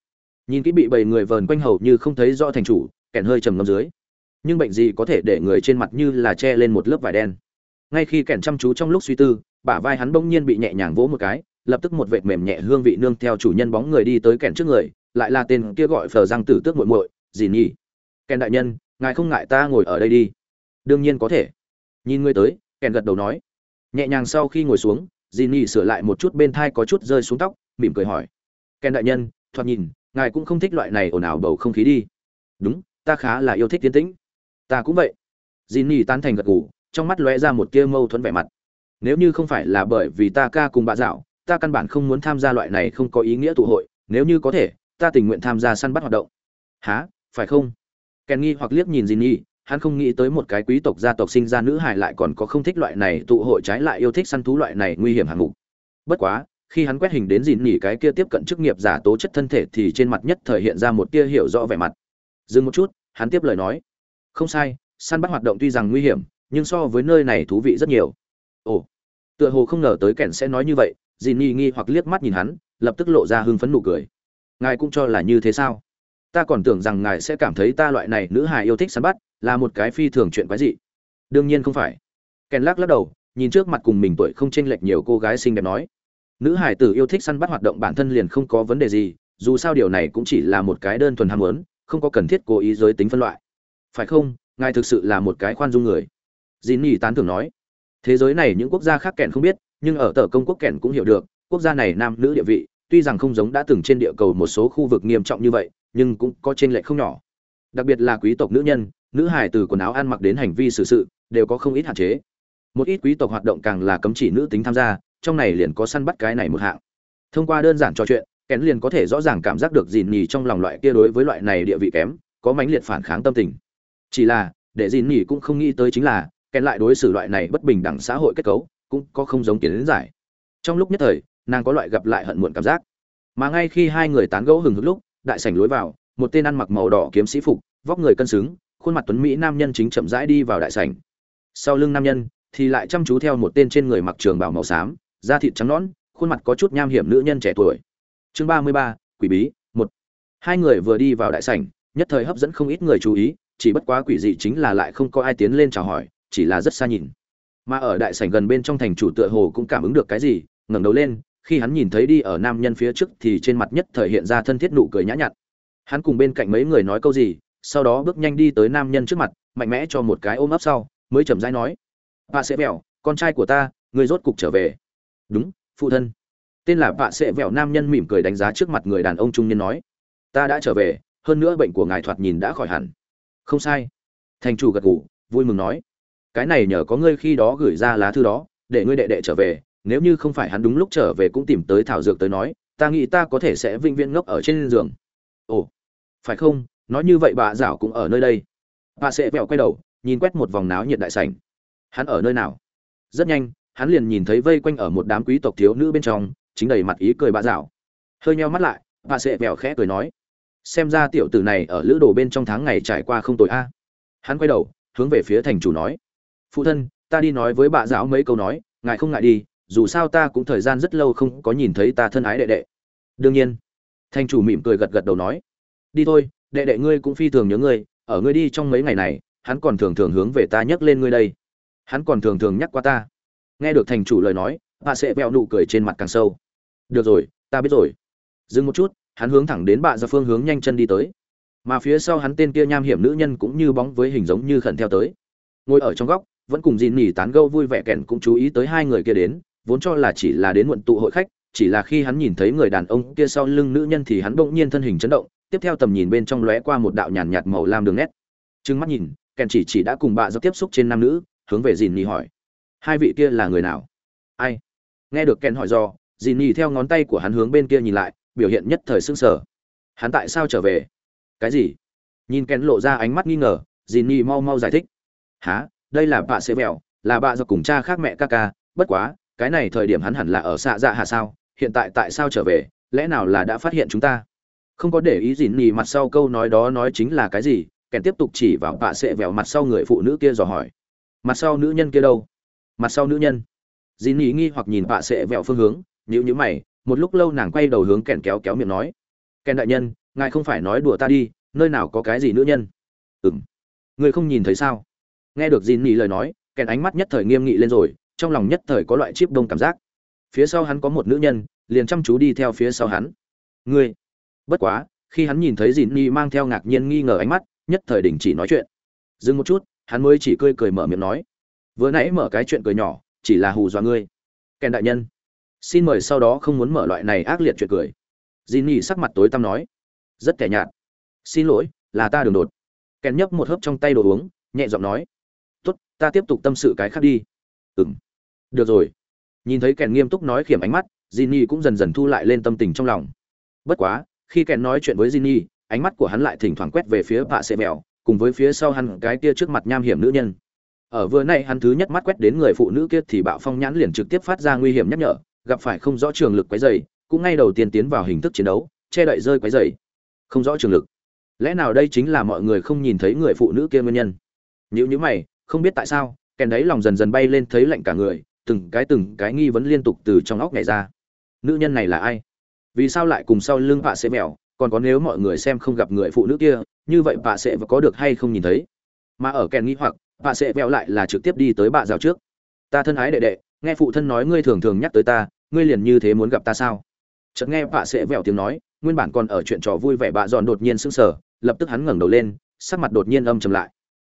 Speaker 1: Nhìn kỹ bị bầy người vờn quanh hầu như không thấy rõ thành chủ, kẻn hơi trầm ngâm dưới. Nhưng bệnh gì có thể để người trên mặt như là che lên một lớp vải đen? Ngay khi kẻn chăm chú trong lúc suy tư, bả vai hắn bỗng nhiên bị nhẹ nhàng vỗ một cái, lập tức một vệt mềm nhẹ hương vị nương theo chủ nhân bóng người đi tới kẻn trước người, lại là tên kia gọi phờ răng tử tước muội muội gì nhỉ kẻn đại nhân, ngài không ngại ta ngồi ở đây đi? Đương nhiên có thể. Nhìn ngươi tới, kẻn gật đầu nói. Nhẹ nhàng sau khi ngồi xuống dì nhỉ sửa lại một chút bên thai có chút rơi xuống tóc, mỉm cười hỏi. Ken đại nhân, thoạt nhìn, ngài cũng không thích loại này ồn ào bầu không khí đi. Đúng, ta khá là yêu thích tiến tĩnh. Ta cũng vậy. Dì nhỉ tán thành gật gù, trong mắt lóe ra một tia mâu thuẫn vẻ mặt. Nếu như không phải là bởi vì ta ca cùng bà dạo, ta căn bản không muốn tham gia loại này không có ý nghĩa tụ hội, nếu như có thể, ta tình nguyện tham gia săn bắt hoạt động. Há phải không? Kèn nghi hoặc liếc nhìn dì nhi hắn không nghĩ tới một cái quý tộc gia tộc sinh ra nữ hài lại còn có không thích loại này tụ hội trái lại yêu thích săn thú loại này nguy hiểm hạng mục. Bất quá, khi hắn quét hình đến dìn nỉ cái kia tiếp cận chức nghiệp giả tố chất thân thể thì trên mặt nhất thời hiện ra một tia hiểu rõ vẻ mặt. Dừng một chút, hắn tiếp lời nói. Không sai, săn bắt hoạt động tuy rằng nguy hiểm, nhưng so với nơi này thú vị rất nhiều. Ồ, tựa hồ không ngờ tới kẻn sẽ nói như vậy, Dìn nhi nghi hoặc liếc mắt nhìn hắn, lập tức lộ ra hưng phấn nụ cười. Ngài cũng cho là như thế sao? Ta còn tưởng rằng ngài sẽ cảm thấy ta loại này nữ hài yêu thích săn bắt là một cái phi thường chuyện quái dị. Đương nhiên không phải. Ken lắc lắc đầu, nhìn trước mặt cùng mình tuổi không chênh lệch nhiều cô gái xinh đẹp nói. Nữ hải tử yêu thích săn bắt hoạt động bản thân liền không có vấn đề gì, dù sao điều này cũng chỉ là một cái đơn thuần ham muốn, không có cần thiết cố ý giới tính phân loại. Phải không? Ngài thực sự là một cái khoan dung người. Dì nỉ tán thưởng nói. Thế giới này những quốc gia khác kèn không biết, nhưng ở tờ công quốc kèn cũng hiểu được, quốc gia này nam nữ địa vị, tuy rằng không giống đã từng trên địa cầu một số khu vực nghiêm trọng như vậy, nhưng cũng có trên lệ không nhỏ. Đặc biệt là quý tộc nữ nhân nữ hài từ quần áo ăn mặc đến hành vi xử sự, đều có không ít hạn chế. Một ít quý tộc hoạt động càng là cấm chỉ nữ tính tham gia trong này liền có săn bắt cái này một hạng. Thông qua đơn giản trò chuyện kén liền có thể rõ ràng cảm giác được dìn nhì trong lòng loại kia đối với loại này địa vị kém có mãnh liệt phản kháng tâm tình. Chỉ là để dìn nhì cũng không nghĩ tới chính là kén lại đối xử loại này bất bình đẳng xã hội kết cấu cũng có không giống kiến giải. Trong lúc nhất thời nàng có loại gặp lại hận muộn cảm giác. Mà ngay khi hai người tán gẫu hừng hực lúc đại sảnh lối vào một tên ăn mặc màu đỏ kiếm sĩ phục vóc người cân xứng khuôn mặt tuấn mỹ nam nhân chính chậm rãi đi vào đại sảnh. Sau lưng nam nhân thì lại chăm chú theo một tên trên người mặc trường bào màu xám, da thịt trắng nõn, khuôn mặt có chút nham hiểm nữ nhân trẻ tuổi. Chương ba mươi ba, quỷ bí, một. Hai người vừa đi vào đại sảnh, nhất thời hấp dẫn không ít người chú ý, chỉ bất quá quỷ dị chính là lại không có ai tiến lên chào hỏi, chỉ là rất xa nhìn. Mà ở đại sảnh gần bên trong thành chủ tựa hồ cũng cảm ứng được cái gì, ngẩng đầu lên, khi hắn nhìn thấy đi ở nam nhân phía trước thì trên mặt nhất thời hiện ra thân thiết nụ cười nhã nhặn. Hắn cùng bên cạnh mấy người nói câu gì sau đó bước nhanh đi tới nam nhân trước mặt, mạnh mẽ cho một cái ôm ấp sau, mới chậm rãi nói, vạ sẽ vẹo, con trai của ta người rốt cục trở về. Đúng, phụ thân. Tên là vạ sẽ vẹo nam nhân mỉm cười đánh giá trước mặt người đàn ông trung niên nói, ta đã trở về, hơn nữa bệnh của ngài thoạt nhìn đã khỏi hẳn. Không sai. Thành chủ gật gù, vui mừng nói, cái này nhờ có ngươi khi đó gửi ra lá thư đó, để ngươi đệ đệ trở về, nếu như không phải hắn đúng lúc trở về cũng tìm tới thảo dược tới nói, ta nghĩ ta có thể sẽ vinh viễn ngốc ở trên giường. Ồ, phải không? Nói như vậy bà dạo cũng ở nơi đây. Bà sẽ vẹo quay đầu, nhìn quét một vòng náo nhiệt đại sảnh. Hắn ở nơi nào? Rất nhanh, hắn liền nhìn thấy vây quanh ở một đám quý tộc thiếu nữ bên trong, chính đầy mặt ý cười bà dạo. Hơi nheo mắt lại, bà sẽ vẹo khẽ cười nói, xem ra tiểu tử này ở lữ đồ bên trong tháng ngày trải qua không tội a. Hắn quay đầu, hướng về phía thành chủ nói, phụ thân, ta đi nói với bà giáo mấy câu nói, ngài không ngại đi, dù sao ta cũng thời gian rất lâu không có nhìn thấy ta thân ái đệ đệ. Đương nhiên, thành chủ mỉm cười gật gật đầu nói, đi thôi đệ đệ ngươi cũng phi thường nhớ ngươi, ở ngươi đi trong mấy ngày này, hắn còn thường thường hướng về ta nhắc lên ngươi đây. Hắn còn thường thường nhắc qua ta. Nghe được thành chủ lời nói bà sẽ vẹo nụ cười trên mặt càng sâu. Được rồi, ta biết rồi. Dừng một chút, hắn hướng thẳng đến bà ra dạ phương hướng nhanh chân đi tới. Mà phía sau hắn tên kia nham hiểm nữ nhân cũng như bóng với hình giống như khẩn theo tới. Ngồi ở trong góc, vẫn cùng dìn nỉ tán gâu vui vẻ kèn cũng chú ý tới hai người kia đến, vốn cho là chỉ là đến muộn tụ hội khách, chỉ là khi hắn nhìn thấy người đàn ông kia sau lưng nữ nhân thì hắn bỗng nhiên thân hình chấn động tiếp theo tầm nhìn bên trong lóe qua một đạo nhàn nhạt màu lam đường nét. Trừng mắt nhìn, kèn chỉ chỉ đã cùng bà do tiếp xúc trên nam nữ, hướng về dìn nhì hỏi. Hai vị kia là người nào? Ai? Nghe được kèn hỏi do Dìn nhì theo ngón tay của hắn hướng bên kia nhìn lại, biểu hiện nhất thời sưng sở hắn tại sao trở về? Cái gì? Nhìn kèn lộ ra ánh mắt nghi ngờ Dìn nhì mau mau giải thích. Há đây là bà sẽ vẹo, là bà do cùng cha khác mẹ ca ca. Bất quá, cái này thời điểm hắn hẳn là ở xạ dạ hạ sao? Hiện tại tại sao trở về? Lẽ nào là đã phát hiện chúng ta? Không có để ý gì nhì mặt sau câu nói đó nói chính là cái gì kèn tiếp tục chỉ vào bạ sệ vẹo mặt sau người phụ nữ kia dò hỏi mặt sau nữ nhân kia đâu mặt sau nữ nhân dì nhì nghi hoặc nhìn bạ sệ vẹo phương hướng nhíu nhíu mày, một lúc lâu nàng quay đầu hướng kèn kéo kéo miệng nói: "Kèn đại nhân, ngài không phải nói đùa ta đi, nơi nào có cái gì nữ nhân?" "Ừm. người không nhìn thấy sao?" Nghe được dì nhì lời nói, kèn ánh mắt nhất thời nghiêm nghị lên rồi, trong lòng nhất thời có loại chip đông cảm giác. Phía sau hắn có một nữ nhân, liền chăm chú đi theo phía sau hắn. "Ngươi?" Bất quá, khi hắn nhìn thấy Dìn Nhi mang theo ngạc nhiên nghi ngờ ánh mắt, nhất thời đình chỉ nói chuyện. Dừng một chút, hắn mới chỉ cười cười mở miệng nói: "Vừa nãy mở cái chuyện cười nhỏ, chỉ là hù dọa ngươi." Kèn đại nhân xin mời sau đó không muốn mở loại này ác liệt chuyện cười. Dìn Nhi sắc mặt tối tăm nói. Rất kẻ nhạt. Xin lỗi là ta đường đột. Kèn nhấp một hớp trong tay đồ uống nhẹ giọng nói. Tốt ta tiếp tục tâm sự cái khác đi. Ừng được rồi. Nhìn thấy kèn nghiêm túc nói khiểm ánh mắt dì Nhi cũng dần dần thu lại lên tâm tình trong lòng. Bất quá khi kèn nói chuyện với Jinny, ánh mắt của hắn lại thỉnh thoảng quét về phía vạ Sệ mèo cùng với phía sau hắn cái kia trước mặt nham hiểm nữ nhân. Ở vừa nay hắn thứ nhất mắt quét đến người phụ nữ kia thì bạo phong nhãn liền trực tiếp phát ra nguy hiểm nhắc nhở gặp phải không rõ trường lực quấy rầy, cũng ngay đầu tiên tiến vào hình thức chiến đấu che đậy rơi quấy rầy. không rõ trường lực. Lẽ nào đây chính là mọi người không nhìn thấy người phụ nữ kia nguyên nhân? Nếu như mày không biết tại sao kèn đấy lòng dần dần bay lên thấy lạnh cả người từng cái từng cái nghi vấn liên tục từ trong óc nhảy ra. Nữ nhân này là ai? Vì sao lại cùng sau lưng bà sẽ mèo? Còn có nếu mọi người xem không gặp người phụ nữ kia, như vậy bà sẽ có được hay không nhìn thấy? Mà ở kèn nghĩ hoặc bà sẽ mèo lại là trực tiếp đi tới bạ rào trước. Ta thân ái đệ đệ, nghe phụ thân nói ngươi thường thường nhắc tới ta, ngươi liền như thế muốn gặp ta sao? Chợt nghe bà sẽ vẹo tiếng nói, nguyên bản còn ở chuyện trò vui vẻ bạ giòn đột nhiên sững sờ, lập tức hắn ngẩng đầu lên, sắc mặt đột nhiên âm trầm lại.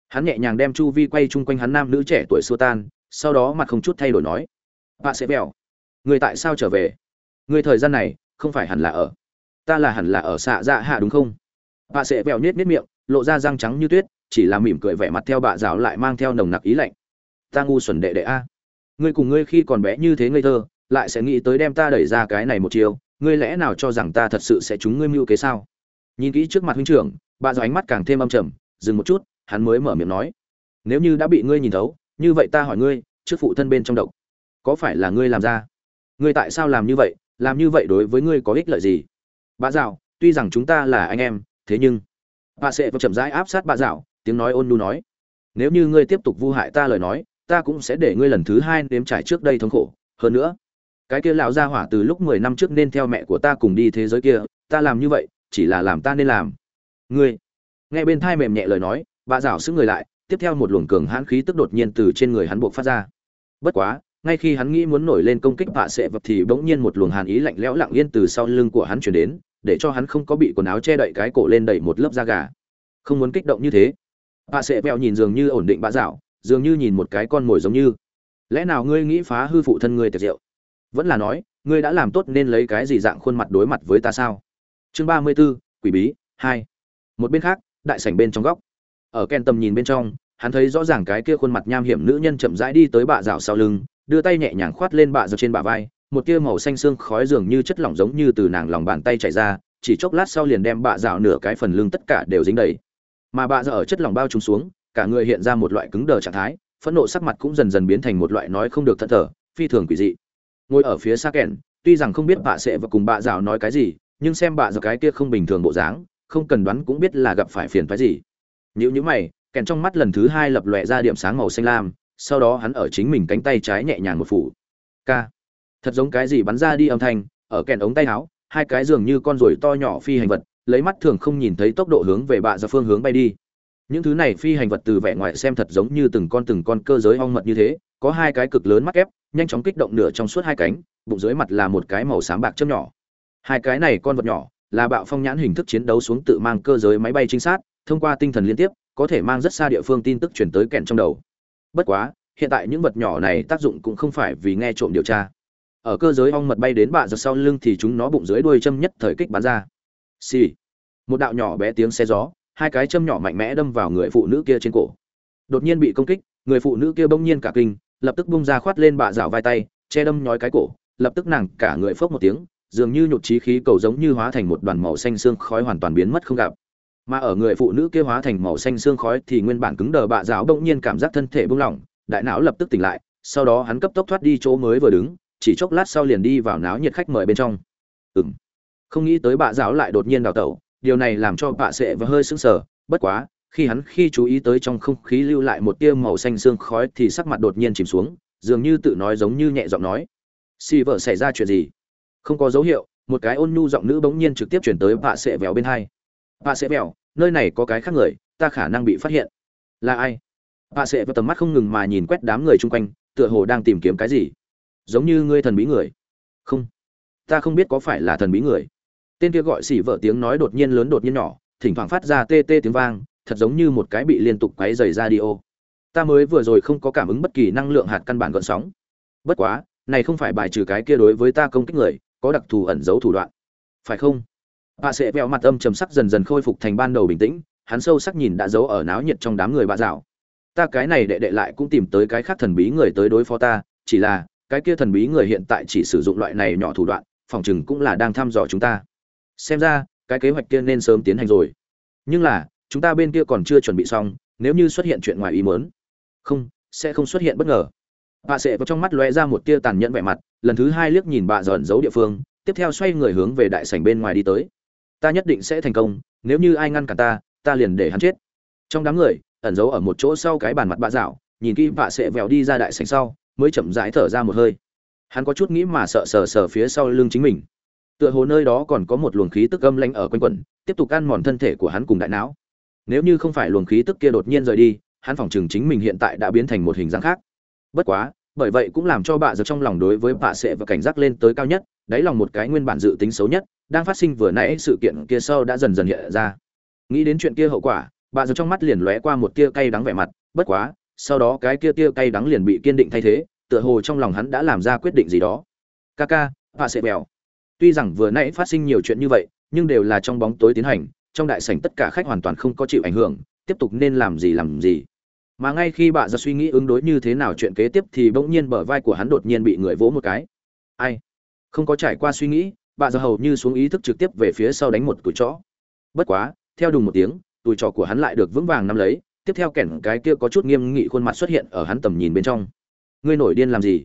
Speaker 1: Hắn nhẹ nhàng đem chu vi quay chung quanh hắn nam nữ trẻ tuổi xua tan, sau đó mặt không chút thay đổi nói bà sẽ vẹo người tại sao trở về? Người thời gian này không phải hẳn là ở. Ta là hẳn là ở xạ dạ hạ đúng không? Bà sẽ vẹo nhếch nhếch miệng, lộ ra răng trắng như tuyết, chỉ là mỉm cười vẻ mặt theo bà giáo lại mang theo nồng nặc ý lạnh. Ta ngu xuẩn đệ đệ a. Ngươi cùng ngươi khi còn bé như thế ngây thơ, lại sẽ nghĩ tới đem ta đẩy ra cái này một chiều, ngươi lẽ nào cho rằng ta thật sự sẽ trúng ngươi mưu kế sao? Nhìn kỹ trước mặt huynh trưởng, bà giáo ánh mắt càng thêm âm trầm, dừng một chút, hắn mới mở miệng nói. Nếu như đã bị ngươi nhìn thấu, như vậy ta hỏi ngươi, trước phụ thân bên trong độc, có phải là ngươi làm ra? Ngươi tại sao làm như vậy? Làm như vậy đối với ngươi có ích lợi gì? Bà dạo, tuy rằng chúng ta là anh em, thế nhưng bà sẽ chậm rãi áp sát bà dạo, tiếng nói ôn nhu nói. Nếu như ngươi tiếp tục vu hại ta lời nói, ta cũng sẽ để ngươi lần thứ hai nếm trải trước đây thống khổ. Hơn nữa, cái kia lão gia hỏa từ lúc mười năm trước nên theo mẹ của ta cùng đi thế giới kia, ta làm như vậy, chỉ là làm ta nên làm. Ngươi, nghe bên thai mềm nhẹ lời nói, bà dạo xứng người lại, tiếp theo một luồng cường hãn khí tức đột nhiên từ trên người hắn buộc phát ra. Bất quá ngay khi hắn nghĩ muốn nổi lên công kích vạ sệ vật thì bỗng nhiên một luồng hàn ý lạnh lẽo lặng yên từ sau lưng của hắn chuyển đến, để cho hắn không có bị quần áo che đậy cái cổ lên đẩy một lớp da gà. Không muốn kích động như thế. Vạ sệ vẹo nhìn dường như ổn định bã dạo dường như nhìn một cái con mồi giống như. Lẽ nào ngươi nghĩ phá hư phụ thân ngươi tiệc rượu vẫn là nói, ngươi đã làm tốt nên lấy cái gì dạng khuôn mặt đối mặt với ta sao? Chương ba mươi b ố quỷ bí, hai. Một bên khác, đại sảnh bên trong góc. Ở ken tầm nhìn bên trong, hắn thấy rõ ràng cái kia khuôn mặt nham hiểm nữ nhân chậm rãi đi tới bạ rào sau lưng đưa tay nhẹ nhàng khoát lên bạ giật trên bả vai, một tia màu xanh xương khói dường như chất lỏng giống như từ nàng lòng bàn tay chảy ra, chỉ chốc lát sau liền đem bạ dạo nửa cái phần lưng tất cả đều dính đầy. Mà bạ dạo ở chất lỏng bao trùm xuống, cả người hiện ra một loại cứng đờ trạng thái, phẫn nộ sắc mặt cũng dần dần biến thành một loại nói không được thận thở phi thường quỷ dị. Ngồi ở phía xa kèn tuy rằng không biết bạ sẽ và cùng bạ dạo nói cái gì, nhưng xem bạ dạo cái kia không bình thường bộ dáng, không cần đoán cũng biết là gặp phải phiền phái gì. Nếu như mày kèn trong mắt lần thứ hai lập lòe ra điểm sáng màu xanh lam sau đó hắn ở chính mình cánh tay trái nhẹ nhàng một phủ. K thật giống cái gì bắn ra đi âm thanh, ở kèn ống tay áo, hai cái dường như con ruồi to nhỏ phi hành vật, lấy mắt thường không nhìn thấy tốc độ hướng về bạ ra phương hướng bay đi. Những thứ này phi hành vật từ vẻ ngoài xem thật giống như từng con từng con cơ giới ong mật như thế, có hai cái cực lớn mắt ép, nhanh chóng kích động nửa trong suốt hai cánh, bụng dưới mặt là một cái màu xám bạc chấm nhỏ. Hai cái này con vật nhỏ, là bạo phong nhãn hình thức chiến đấu xuống tự mang cơ giới máy bay trinh sát, thông qua tinh thần liên tiếp, có thể mang rất xa địa phương tin tức chuyển tới kẹn trong đầu bất quá, hiện tại những vật nhỏ này tác dụng cũng không phải vì nghe trộm điều tra. Ở cơ giới ong mật bay đến bạ giật sau lưng thì chúng nó bụng dưới đuôi châm nhất thời kích bắn ra. Xì、sì. một đạo nhỏ bé tiếng xe gió, hai cái châm nhỏ mạnh mẽ đâm vào người phụ nữ kia trên cổ. Đột nhiên bị công kích, người phụ nữ kia bỗng nhiên cả kinh, lập tức bung ra khoát lên bạ rào vai tay, che đâm nhói cái cổ, lập tức nàng cả người phốc một tiếng, dường như nhột trí khí cầu giống như hóa thành một đoàn màu xanh xương khói hoàn toàn biến mất không gặp mà ở người phụ nữ kia hóa thành màu xanh xương khói thì nguyên bản cứng đờ bạ giáo bỗng nhiên cảm giác thân thể buông lỏng, đại não lập tức tỉnh lại, sau đó hắn cấp tốc thoát đi chỗ mới vừa đứng, chỉ chốc lát sau liền đi vào náo nhiệt khách mời bên trong. Ừm. Không nghĩ tới bạ giáo lại đột nhiên đào tẩu, điều này làm cho bạ sệ và hơi sững sờ, bất quá, khi hắn khi chú ý tới trong không khí lưu lại một tia màu xanh xương khói thì sắc mặt đột nhiên chìm xuống, dường như tự nói giống như nhẹ giọng nói, xì vợ xảy ra chuyện gì? Không có dấu hiệu, một cái ôn nhu giọng nữ bỗng nhiên trực tiếp chuyển tới bạ sệ vèo bên hai. Bạ sệ vèo nơi này có cái khác người, ta khả năng bị phát hiện. Là ai? Bà sệ vào tầm mắt không ngừng mà nhìn quét đám người chung quanh, tựa hồ đang tìm kiếm cái gì. Giống như ngươi thần bí người. Không. Ta không biết có phải là thần bí người. Tên kia gọi xỉ vợ tiếng nói đột nhiên lớn đột nhiên nhỏ, thỉnh thoảng phát ra tê tê tiếng vang, thật giống như một cái bị liên tục quáy dày ra đi ô ta mới vừa rồi không có cảm ứng bất kỳ năng lượng hạt căn bản gợn sóng. Bất quá, này không phải bài trừ cái kia đối với ta công kích người, có đặc thù ẩn giấu thủ đoạn. Phải không? Bà sẽ vẹo mặt âm trầm sắc dần dần khôi phục thành ban đầu bình tĩnh, hắn sâu sắc nhìn đã giấu ở náo nhiệt trong đám người bà dạo. Ta cái này đệ đệ lại cũng tìm tới cái khác thần bí người tới đối phó ta, chỉ là, cái kia thần bí người hiện tại chỉ sử dụng loại này nhỏ thủ đoạn, phòng chừng cũng là đang thăm dò chúng ta. Xem ra, cái kế hoạch kia nên sớm tiến hành rồi. Nhưng là, chúng ta bên kia còn chưa chuẩn bị xong, nếu như xuất hiện chuyện ngoài ý muốn. Không, sẽ không xuất hiện bất ngờ. Bà sẽ vào trong mắt lóe ra một tia tàn nhẫn vẻ mặt, lần thứ hai liếc nhìn bà dọn giấu địa phương, tiếp theo xoay người hướng về đại sảnh bên ngoài đi tới ta nhất định sẽ thành công, nếu như ai ngăn cản ta ta liền để hắn chết. Trong đám người, ẩn giấu ở một chỗ sau cái bàn mặt bạ dạo, nhìn kỹ bạ sẽ vèo đi ra đại sảnh sau, mới chậm rãi thở ra một hơi. Hắn có chút nghĩ mà sợ sờ sờ phía sau lưng chính mình. Tựa hồ nơi đó còn có một luồng khí tức âm lanh ở quanh quẩn, tiếp tục ăn mòn thân thể của hắn cùng đại não. Nếu như không phải luồng khí tức kia đột nhiên rời đi, hắn phỏng chừng chính mình hiện tại đã biến thành một hình dáng khác. Bất quá bởi vậy cũng làm cho bà giật trong lòng đối với bà sệ và cảnh giác lên tới cao nhất, đáy lòng một cái nguyên bản dự tính xấu nhất, đang phát sinh vừa nãy sự kiện kia sau đã dần dần hiện ra. Nghĩ đến chuyện kia hậu quả bà giật trong mắt liền lóe qua một tia cay đắng vẻ mặt, bất quá, sau đó cái kia tia cay đắng liền bị kiên định thay thế, tựa hồ trong lòng hắn đã làm ra quyết định gì đó. Ca ca bà sệ bèo. Tuy rằng vừa nãy phát sinh nhiều chuyện như vậy, nhưng đều là trong bóng tối tiến hành, trong đại sảnh tất cả khách hoàn toàn không có chịu ảnh hưởng, tiếp tục nên làm gì làm gì mà ngay khi bà ra suy nghĩ ứng đối như thế nào chuyện kế tiếp thì bỗng nhiên bờ vai của hắn đột nhiên bị người vỗ một cái. Ai? Không có trải qua suy nghĩ, bà ra hầu như xuống ý thức trực tiếp về phía sau đánh một tuổi chó. Bất quá, theo đùng một tiếng tuổi trò của hắn lại được vững vàng nắm lấy, tiếp theo kẻn cái kia có chút nghiêm nghị khuôn mặt xuất hiện ở hắn tầm nhìn bên trong. Ngươi nổi điên làm gì?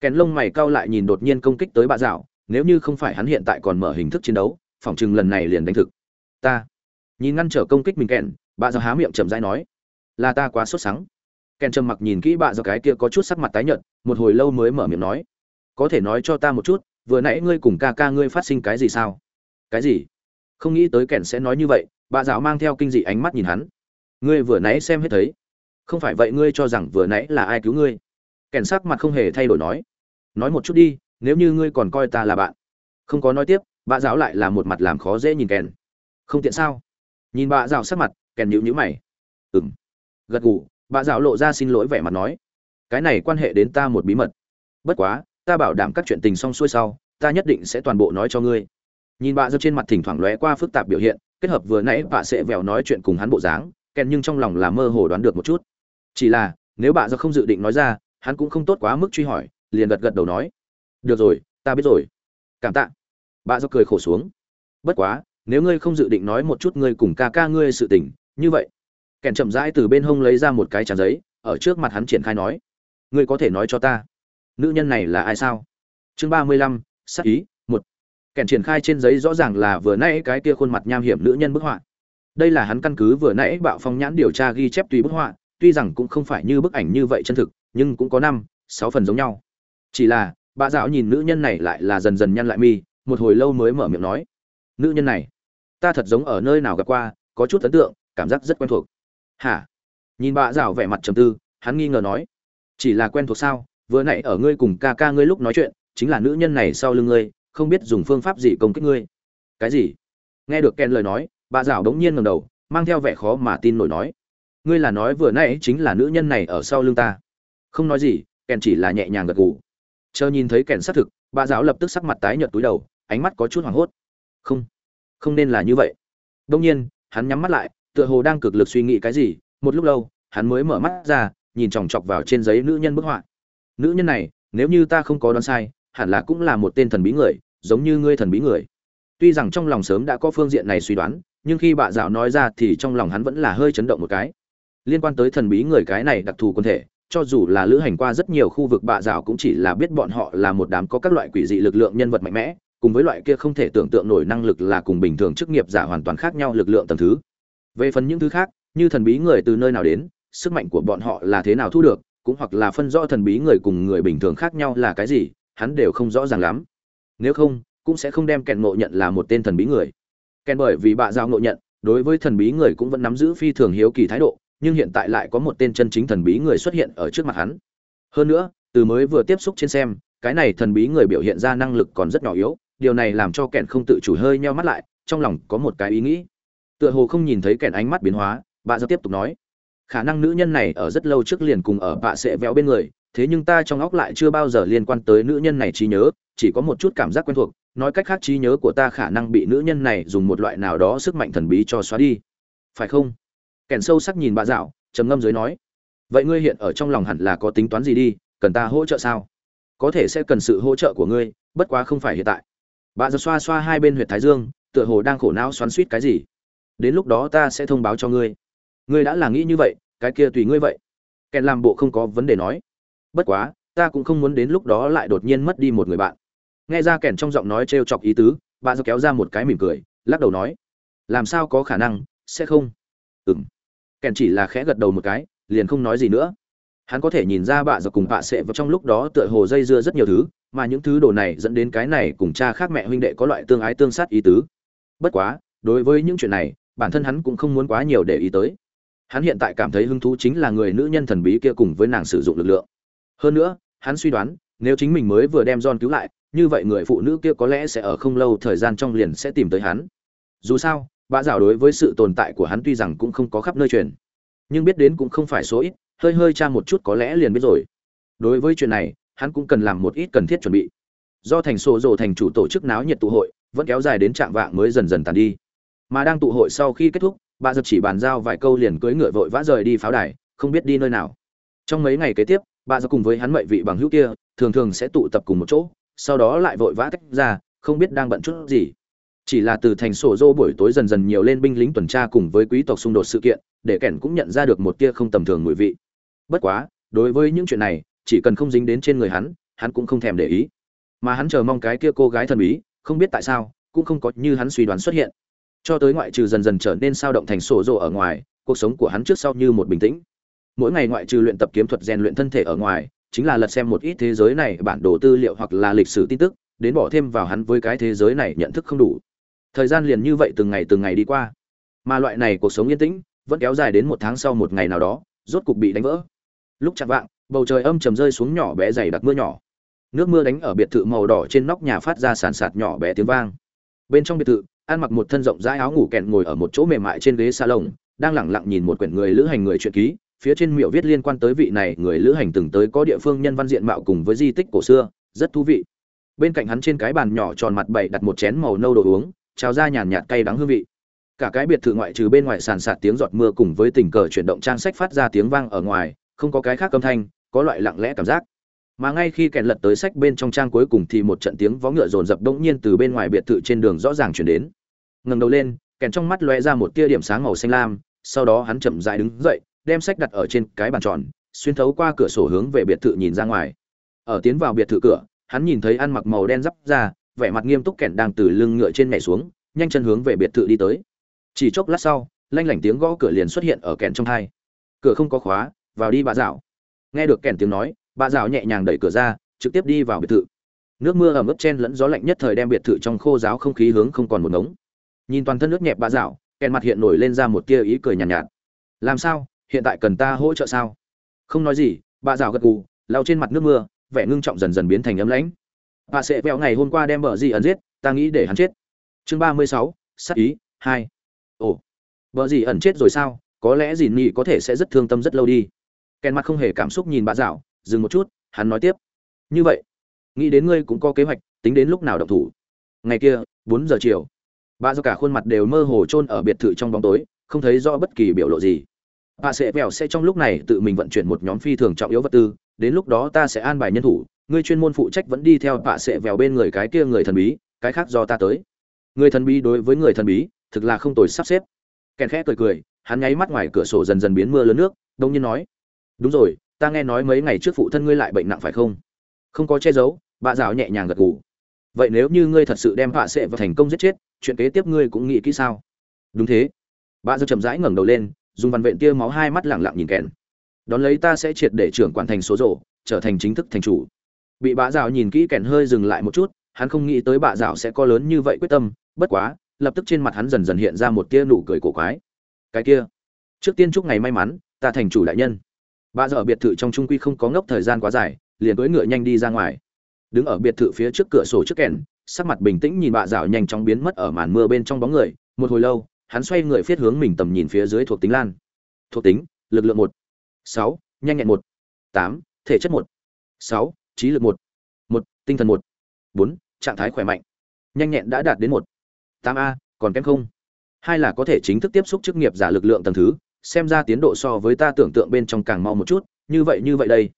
Speaker 1: Kèn lông mày cao lại nhìn đột nhiên công kích tới bà dạo, nếu như không phải hắn hiện tại còn mở hình thức chiến đấu, phỏng chừng lần này liền đánh thực. Ta. Nhìn ngăn trở công kích mình kèn bà dạo há miệng chậm rãi nói là ta quá sốt sắng. Kèn trầm mặc nhìn kỹ bà dạo cái kia có chút sắc mặt tái nhợt, một hồi lâu mới mở miệng nói. Có thể nói cho ta một chút, vừa nãy ngươi cùng ca ca ngươi phát sinh cái gì sao? Cái gì? Không nghĩ tới kèn sẽ nói như vậy bà dạo mang theo kinh dị ánh mắt nhìn hắn. Ngươi vừa nãy xem hết thấy. Không phải vậy ngươi cho rằng vừa nãy là ai cứu ngươi? Kèn sắc mặt không hề thay đổi nói. Nói một chút đi, nếu như ngươi còn coi ta là bạn. Không có nói tiếp bà giáo lại là một mặt làm khó dễ nhìn kèn. Không tiện sao? Nhìn bà giáo sắc mặt, kèn nhịu nhữ mày. Ừng gật gù, bà giáo lộ ra xin lỗi vẻ mặt nói, cái này quan hệ đến ta một bí mật. Bất quá, ta bảo đảm các chuyện tình xong xuôi sau, ta nhất định sẽ toàn bộ nói cho ngươi. Nhìn bà dơ trên mặt thỉnh thoảng lóe qua phức tạp biểu hiện, kết hợp vừa nãy bà sẽ vèo nói chuyện cùng hắn bộ dáng, kèn nhưng trong lòng là mơ hồ đoán được một chút. Chỉ là, nếu bà dơ không dự định nói ra, hắn cũng không tốt quá mức truy hỏi, liền gật gật đầu nói, được rồi, ta biết rồi. Cảm tạ. Bà dơ cười khổ xuống, bất quá, nếu ngươi không dự định nói một chút ngươi cùng ca ca ngươi sự tình, như vậy kèn chậm rãi từ bên hông lấy ra một cái tràn giấy, ở trước mặt hắn triển khai nói, ngươi có thể nói cho ta, nữ nhân này là ai sao? Chương ba mươi lăm, sắc ý, một. Kèn triển khai trên giấy rõ ràng là vừa nãy cái kia khuôn mặt nham hiểm nữ nhân bức họa. Đây là hắn căn cứ vừa nãy bạo phong nhãn điều tra ghi chép tùy bức họa, tuy rằng cũng không phải như bức ảnh như vậy chân thực, nhưng cũng có năm, sáu phần giống nhau. Chỉ là, bà dạo nhìn nữ nhân này lại là dần dần nhăn lại mi, một hồi lâu mới mở miệng nói, nữ nhân này, ta thật giống ở nơi nào gặp qua, có chút ấn tượng, cảm giác rất quen thuộc hả? Nhìn bà rảo vẻ mặt trầm tư, hắn nghi ngờ nói. Chỉ là quen thuộc sao? Vừa nãy ở ngươi cùng ca ca ngươi lúc nói chuyện, chính là nữ nhân này sau lưng ngươi, không biết dùng phương pháp gì công kích ngươi. Cái gì? Nghe được ken lời nói, bà rảo đống nhiên ngầm đầu, mang theo vẻ khó mà tin nổi nói. Ngươi là nói vừa nãy chính là nữ nhân này ở sau lưng ta. Không nói gì kèn chỉ là nhẹ nhàng gật gù. Chờ nhìn thấy kèn xác thực, bà giáo lập tức sắc mặt tái nhợt túi đầu, ánh mắt có chút hoảng hốt. Không không nên là như vậy. Đông nhiên, hắn nhắm mắt lại tựa hồ đang cực lực suy nghĩ cái gì, một lúc lâu, hắn mới mở mắt ra, nhìn chòng chọc vào trên giấy nữ nhân bức họa. Nữ nhân này, nếu như ta không có đoán sai, hẳn là cũng là một tên thần bí người, giống như ngươi thần bí người. Tuy rằng trong lòng sớm đã có phương diện này suy đoán, nhưng khi bà dạo nói ra thì trong lòng hắn vẫn là hơi chấn động một cái. Liên quan tới thần bí người cái này đặc thù quân thể, cho dù là lữ hành qua rất nhiều khu vực bạ dạo cũng chỉ là biết bọn họ là một đám có các loại quỷ dị lực lượng nhân vật mạnh mẽ, cùng với loại kia không thể tưởng tượng nổi năng lực là cùng bình thường chức nghiệp giả hoàn toàn khác nhau lực lượng tầm thứ về phần những thứ khác như thần bí người từ nơi nào đến sức mạnh của bọn họ là thế nào thu được cũng hoặc là phân rõ thần bí người cùng người bình thường khác nhau là cái gì hắn đều không rõ ràng lắm nếu không cũng sẽ không đem kẹn ngộ nhận là một tên thần bí người kèn bởi vì bạ giao ngộ nhận đối với thần bí người cũng vẫn nắm giữ phi thường hiếu kỳ thái độ nhưng hiện tại lại có một tên chân chính thần bí người xuất hiện ở trước mặt hắn. Hơn nữa, từ mới vừa tiếp xúc trên xem, cái này thần bí người biểu hiện ra năng lực còn rất nhỏ yếu, điều này làm cho kèn không tự chủ hơi nheo mắt lại, trong lòng có một cái ý nghĩ. Tựa hồ không nhìn thấy kẻn ánh mắt biến hóa, bà giờ tiếp tục nói: "Khả năng nữ nhân này ở rất lâu trước liền cùng ở bạ sẽ véo bên người, thế nhưng ta trong óc lại chưa bao giờ liên quan tới nữ nhân này trí nhớ, chỉ có một chút cảm giác quen thuộc, nói cách khác trí nhớ của ta khả năng bị nữ nhân này dùng một loại nào đó sức mạnh thần bí cho xóa đi. Phải không?" kèn sâu sắc nhìn bà dạo trầm ngâm dưới nói vậy ngươi hiện ở trong lòng hẳn là có tính toán gì đi cần ta hỗ trợ sao có thể sẽ cần sự hỗ trợ của ngươi bất quá không phải hiện tại bà giờ xoa xoa hai bên huyệt thái dương tựa hồ đang khổ não xoắn suýt cái gì đến lúc đó ta sẽ thông báo cho ngươi. Ngươi đã là nghĩ như vậy, cái kia tùy ngươi vậy. Kèn làm bộ không có vấn đề nói. Bất quá, ta cũng không muốn đến lúc đó lại đột nhiên mất đi một người bạn. Nghe ra kèn trong giọng nói t r e o chọc ý tứ, bà giật kéo ra một cái mỉm cười, lắc đầu nói, làm sao có khả năng, sẽ không? Ừ m kèn chỉ là khẽ gật đầu một cái, liền không nói gì nữa. Hắn có thể nhìn ra bạ giặc cùng bạ sẽ vào trong lúc đó tựa hồ dây dưa rất nhiều thứ, mà những thứ đồ này dẫn đến cái này cùng cha khác mẹ huynh đệ có loại tương ái tương sát ý tứ. Bất quá, đối với những chuyện này bản thân hắn cũng không muốn quá nhiều để ý tới. Hắn hiện tại cảm thấy hứng thú chính là người nữ nhân thần bí kia cùng với nàng sử dụng lực lượng. Hơn nữa, hắn suy đoán, nếu chính mình mới vừa đem John cứu lại, như vậy người phụ nữ kia có lẽ sẽ ở không lâu thời gian trong liền sẽ tìm tới hắn. Dù sao, bà dạo đối với sự tồn tại của hắn tuy rằng cũng không có khắp nơi truyền, nhưng biết đến cũng không phải số ít, hơi hơi tra một chút có lẽ liền biết rồi. Đối với chuyện này, hắn cũng cần làm một ít cần thiết chuẩn bị. Do thành sổ rồ thành chủ tổ chức náo nhiệt tụ hội, vẫn kéo dài đến trạng vạng mới dần dần tàn đi mà đang tụ hội sau khi kết thúc, bà giật chỉ bàn giao vài câu liền cưỡi ngựa vội vã rời đi pháo đài, không biết đi nơi nào. Trong mấy ngày kế tiếp, bà dập cùng với hắn mậy vị bằng hữu kia, thường thường sẽ tụ tập cùng một chỗ, sau đó lại vội vã tách ra, không biết đang bận chút gì. Chỉ là từ thành sổ dô buổi tối dần dần nhiều lên binh lính tuần tra cùng với quý tộc xung đột sự kiện, để kẻn cũng nhận ra được một tia không tầm thường mùi vị. Bất quá, đối với những chuyện này, chỉ cần không dính đến trên người hắn hắn cũng không thèm để ý. Mà hắn chờ mong cái kia cô gái thần bí, không biết tại sao, cũng không có như hắn suy đoán xuất hiện cho tới ngoại trừ dần dần trở nên sao động thành sổ rồ ở ngoài, cuộc sống của hắn trước sau như một bình tĩnh. Mỗi ngày ngoại trừ luyện tập kiếm thuật rèn luyện thân thể ở ngoài, chính là lật xem một ít thế giới này bản đồ tư liệu hoặc là lịch sử tin tức, đến bỏ thêm vào hắn với cái thế giới này nhận thức không đủ. Thời gian liền như vậy từng ngày từng ngày đi qua. Mà loại này cuộc sống yên tĩnh, vẫn kéo dài đến một tháng sau một ngày nào đó, rốt cục bị đánh vỡ. Lúc chặt vạng, bầu trời âm trầm rơi xuống nhỏ bé dày đặc mưa nhỏ. Nước mưa đánh ở biệt thự màu đỏ trên nóc nhà phát ra sàn sạt nhỏ bé tiếng vang. Bên trong biệt thự ăn mặc một thân rộng rãi áo ngủ kẹn ngồi ở một chỗ mềm mại trên ghế salon, đang lẳng lặng nhìn một quyển người lữ hành người truyện ký, phía trên miệng viết liên quan tới vị này người lữ hành từng tới có địa phương nhân văn diện mạo cùng với di tích cổ xưa, rất thú vị. Bên cạnh hắn trên cái bàn nhỏ tròn mặt bảy đặt một chén màu nâu đồ uống trào ra nhàn nhạt cay đắng hương vị. Cả cái biệt thự ngoại trừ bên ngoài sàn sạt tiếng giọt mưa cùng với tình cờ chuyển động trang sách phát ra tiếng vang ở ngoài, không có cái khác âm thanh, có loại lặng lẽ cảm giác mà ngay khi kèn lật tới sách bên trong trang cuối cùng thì một trận tiếng vó ngựa rồn rập đông nhiên từ bên ngoài biệt thự trên đường rõ ràng chuyển đến. Ngẩng đầu lên kèn trong mắt lóe ra một tia điểm sáng màu xanh lam, sau đó hắn chậm rãi đứng dậy, đem sách đặt ở trên cái bàn tròn, xuyên thấu qua cửa sổ hướng về biệt thự nhìn ra ngoài. Ở tiến vào biệt thự cửa, hắn nhìn thấy ăn mặc màu đen giáp ra vẻ mặt nghiêm túc kèn đang từ lưng ngựa trên nhảy xuống, nhanh chân hướng về biệt thự đi tới. Chỉ chốc lát sau, lanh lảnh tiếng gõ cửa liền xuất hiện ở kèn trong hai. Cửa không có khóa, vào đi bà dạo. Nghe được kèn tiếng nói bà rào nhẹ nhàng đẩy cửa ra trực tiếp đi vào biệt thự. Nước mưa ẩm ướt chen lẫn gió lạnh nhất thời đem biệt thự trong khô giáo không khí hướng không còn một ngống. Nhìn toàn thân nước nhẹp bà rào, kèn mặt hiện nổi lên ra một tia ý cười nhàn nhạt, nhạt. Làm sao? Hiện tại cần ta hỗ trợ sao? Không nói gì bà rào gật gù lao trên mặt nước mưa vẻ ngưng trọng dần dần biến thành ấm lãnh. Bà sẽ vẹo ngày hôm qua đem bờ gì ẩn giết ta nghĩ để hắn chết. Chương ba mươi sáu sắc ý hai. Ồ vợ gì ẩn chết rồi sao? Có lẽ dì nhị có thể sẽ rất thương tâm rất lâu đi. Kèn mặt không hề cảm xúc nhìn bà dạo dừng một chút, hắn nói tiếp. Như vậy, nghĩ đến ngươi cũng có kế hoạch, tính đến lúc nào động thủ. Ngày kia, bốn giờ chiều, bà do cả khuôn mặt đều mơ hồ chôn ở biệt thự trong bóng tối, không thấy rõ bất kỳ biểu lộ gì. Bà sẽ vèo sẽ trong lúc này tự mình vận chuyển một nhóm phi thường trọng yếu vật tư, đến lúc đó ta sẽ an bài nhân thủ, ngươi chuyên môn phụ trách vẫn đi theo bà sẽ vèo bên người cái kia người thần bí, cái khác do ta tới. Người thần bí đối với người thần bí, thực là không tồi sắp xếp. Kèn khẽ cười cười, hắn nháy mắt ngoài cửa sổ dần dần biến mưa lớn nước, đông nhiên nói, đúng rồi ta nghe nói mấy ngày trước phụ thân ngươi lại bệnh nặng phải không? Không có che giấu, bà giáo nhẹ nhàng gật gù. Vậy nếu như ngươi thật sự đem họa sệ và thành công giết chết, chuyện kế tiếp ngươi cũng nghĩ kỹ sao? Đúng thế. Bà giáo chậm rãi ngẩng đầu lên, dùng văn vện tia máu hai mắt lẳng lặng nhìn kèn đón lấy ta sẽ triệt để trưởng quản thành số rổ, trở thành chính thức thành chủ. Bị bà giáo nhìn kỹ kèn hơi dừng lại một chút, hắn không nghĩ tới bà giáo sẽ có lớn như vậy quyết tâm, bất quá, lập tức trên mặt hắn dần dần hiện ra một tia nụ cười cổ quái. Cái kia, trước tiên chúc ngày may mắn, ta thành chủ đại nhân bà giờ biệt thự trong trung quy không có ngốc thời gian quá dài, liền cưỡi ngựa nhanh đi ra ngoài. Đứng ở biệt thự phía trước cửa sổ trước kèn, sắc mặt bình tĩnh nhìn bà dạo nhanh chóng biến mất ở màn mưa bên trong bóng người. Một hồi lâu, hắn xoay người phiết hướng mình tầm nhìn phía dưới thuộc tính lan. Thuộc tính, lực lượng một. Sáu, nhanh nhẹn một. Tám, thể chất một. Sáu, trí lực một. Một, tinh thần một. Bốn, trạng thái khỏe mạnh. Nhanh nhẹn đã đạt đến một. Tám a, còn kém không? Hai là có thể chính thức tiếp xúc chức nghiệp giả lực lượng tầng thứ xem ra tiến độ so với ta tưởng tượng bên trong càng mau một chút, như vậy như vậy đây.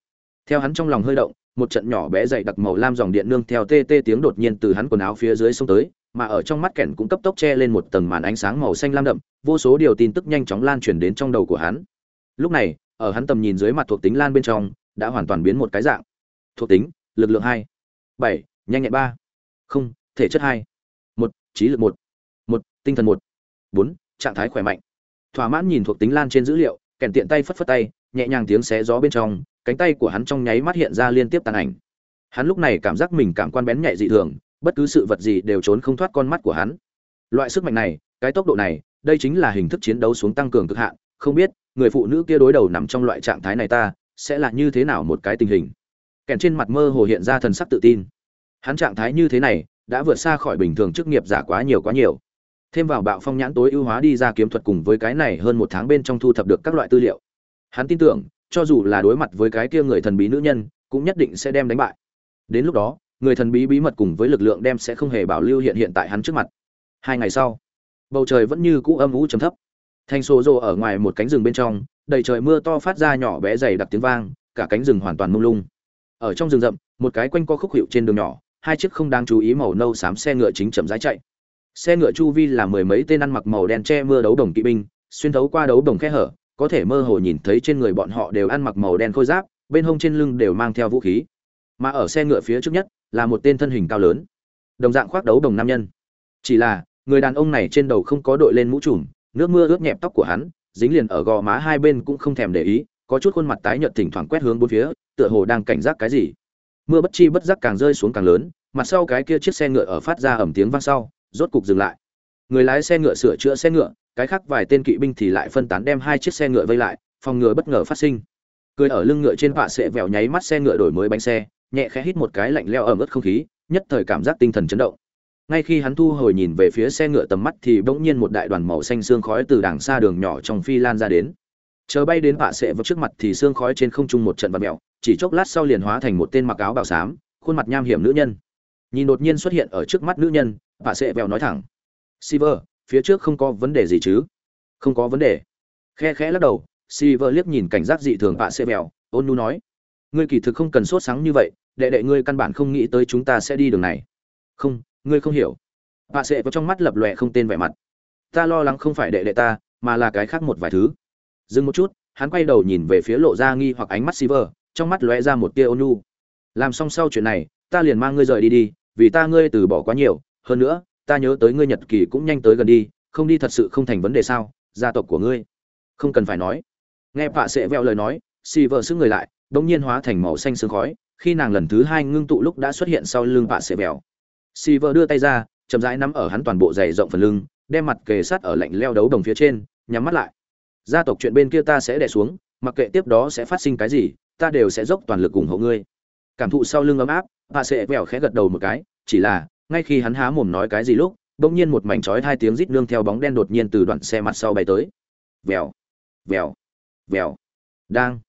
Speaker 1: Theo hắn trong lòng hơi động, một trận nhỏ bé dày đặc màu lam dòng điện nương theo tê tê tiếng đột nhiên từ hắn quần áo phía dưới xông tới, mà ở trong mắt kẻn cũng cấp tốc che lên một tầng màn ánh sáng màu xanh lam đậm, vô số điều tin tức nhanh chóng lan truyền đến trong đầu của hắn. Lúc này, ở hắn tầm nhìn dưới mặt thuộc tính lan bên trong, đã hoàn toàn biến một cái dạng. Thuộc tính, lực lượng hai, bảy, nhanh nhẹn ba, không, thể chất hai, một, trí lực một một, tinh thần một, bốn, trạng thái khỏe mạnh thỏa mãn nhìn thuộc tính lan trên dữ liệu, kèn tiện tay phất phất tay, nhẹ nhàng tiếng xé gió bên trong, cánh tay của hắn trong nháy mắt hiện ra liên tiếp tàn ảnh. Hắn lúc này cảm giác mình cảm quan bén nhạy dị thường, bất cứ sự vật gì đều trốn không thoát con mắt của hắn. Loại sức mạnh này, cái tốc độ này, đây chính là hình thức chiến đấu xuống tăng cường cực hạn, không biết, người phụ nữ kia đối đầu nằm trong loại trạng thái này ta, sẽ là như thế nào một cái tình hình? Kèn trên mặt mơ hồ hiện ra thần sắc tự tin. Hắn trạng thái như thế này, đã vượt xa khỏi bình thường chức nghiệp giả quá nhiều quá nhiều thêm vào bạo phong nhãn tối ưu hóa đi ra kiếm thuật cùng với cái này hơn một tháng bên trong thu thập được các loại tư liệu. Hắn tin tưởng, cho dù là đối mặt với cái kia người thần bí nữ nhân, cũng nhất định sẽ đem đánh bại. Đến lúc đó, người thần bí bí mật cùng với lực lượng đem sẽ không hề bảo lưu hiện hiện tại hắn trước mặt. Hai ngày sau, bầu trời vẫn như cũ âm ú chấm thấp. Thành số rồ ở ngoài một cánh rừng bên trong, đầy trời mưa to phát ra nhỏ bé dày đặc tiếng vang, cả cánh rừng hoàn toàn mông lung. Ở trong rừng rậm, một cái quanh co khúc hiệu trên đường nhỏ, hai chiếc không đáng chú ý màu nâu xám xe ngựa chính chậm rãi chạy xe ngựa chu vi là mười mấy tên ăn mặc màu đen che mưa đấu đồng kỵ binh, xuyên thấu qua đấu đồng khe hở, có thể mơ hồ nhìn thấy trên người bọn họ đều ăn mặc màu đen khôi giáp, bên hông trên lưng đều mang theo vũ khí. Mà ở xe ngựa phía trước nhất, là một tên thân hình cao lớn, đồng dạng khoác đấu đồng nam nhân. Chỉ là, người đàn ông này trên đầu không có đội lên mũ trùm, nước mưa ướt nhẹp tóc của hắn, dính liền ở gò má hai bên cũng không thèm để ý, có chút khuôn mặt tái nhợt thỉnh thoảng quét hướng bốn phía, tựa hồ đang cảnh giác cái gì. Mưa bất chi bất giác càng rơi xuống càng lớn, mặt sau cái kia chiếc xe ngựa ở phát ra ẩm tiếng vang sau rốt cục dừng lại. Người lái xe ngựa sửa chữa xe ngựa, cái khác vài tên kỵ binh thì lại phân tán đem hai chiếc xe ngựa vây lại, phòng ngừa bất ngờ phát sinh. Cười ở lưng ngựa trên vạ sệ vẹo nháy mắt xe ngựa đổi mới bánh xe, nhẹ khẽ hít một cái lạnh leo ẩm ướt không khí, nhất thời cảm giác tinh thần chấn động. Ngay khi hắn thu hồi nhìn về phía xe ngựa tầm mắt thì bỗng nhiên một đại đoàn màu xanh xương khói từ đằng xa đường nhỏ trong phi lan ra đến. Chờ bay đến vạ sệ vào trước mặt thì xương khói trên không trung một trận vật mẹo chỉ chốc lát sau liền hóa thành một tên mặc áo bào xám, khuôn mặt nham hiểm nữ nhân. Nhìn đột nhiên xuất hiện ở trước mắt nữ nhân bà sẽ vèo nói thẳng Silver, phía trước không có vấn đề gì chứ? Không có vấn đề. Khe khẽ lắc đầu, Silver liếc nhìn cảnh giác dị thường vạ sẽ bèo, ôn nhu nói: "Ngươi kỳ thực không cần sốt sáng như vậy, đệ đệ ngươi căn bản không nghĩ tới chúng ta sẽ đi đường này." "Không, ngươi không hiểu." Vạ sẽ vào trong mắt lập lòe không tên vẻ mặt. "Ta lo lắng không phải đệ đệ ta, mà là cái khác một vài thứ." Dừng một chút, hắn quay đầu nhìn về phía lộ ra nghi hoặc ánh mắt Silver, trong mắt lóe ra một tia ôn nhu. "Làm xong sau chuyện này, ta liền mang ngươi rời đi đi, vì ta ngươi từ bỏ quá nhiều, hơn nữa, ta nhớ tới ngươi nhật kỳ cũng nhanh tới gần đi không đi thật sự không thành vấn đề sao gia tộc của ngươi. Không cần phải nói. Nghe vạ sẽ veo lời nói xì vợ sức người lại đ ỗ n g nhiên hóa thành màu xanh sương khói khi nàng lần thứ hai ngưng tụ lúc đã xuất hiện sau lưng vạ sẽ vẹo. Xì vợ đưa tay ra chậm rãi nắm ở hắn toàn bộ dày rộng phần lưng đem mặt kề sát ở lạnh leo đấu đồng phía trên nhắm mắt lại. Gia tộc chuyện bên kia ta sẽ đẻ xuống mặc kệ tiếp đó sẽ phát sinh cái gì ta đều sẽ dốc toàn lực ủng hộ ngươi. Cảm thụ sau lưng ấm áp vạ sẽ vẹo khẽ gật đầu một cái chỉ là ngay khi hắn há mồm nói cái gì lúc, bỗng nhiên một mảnh chói hai tiếng rít nương theo bóng đen đột nhiên từ đoạn xe mặt sau bay tới. Vèo vèo vèo. Đang.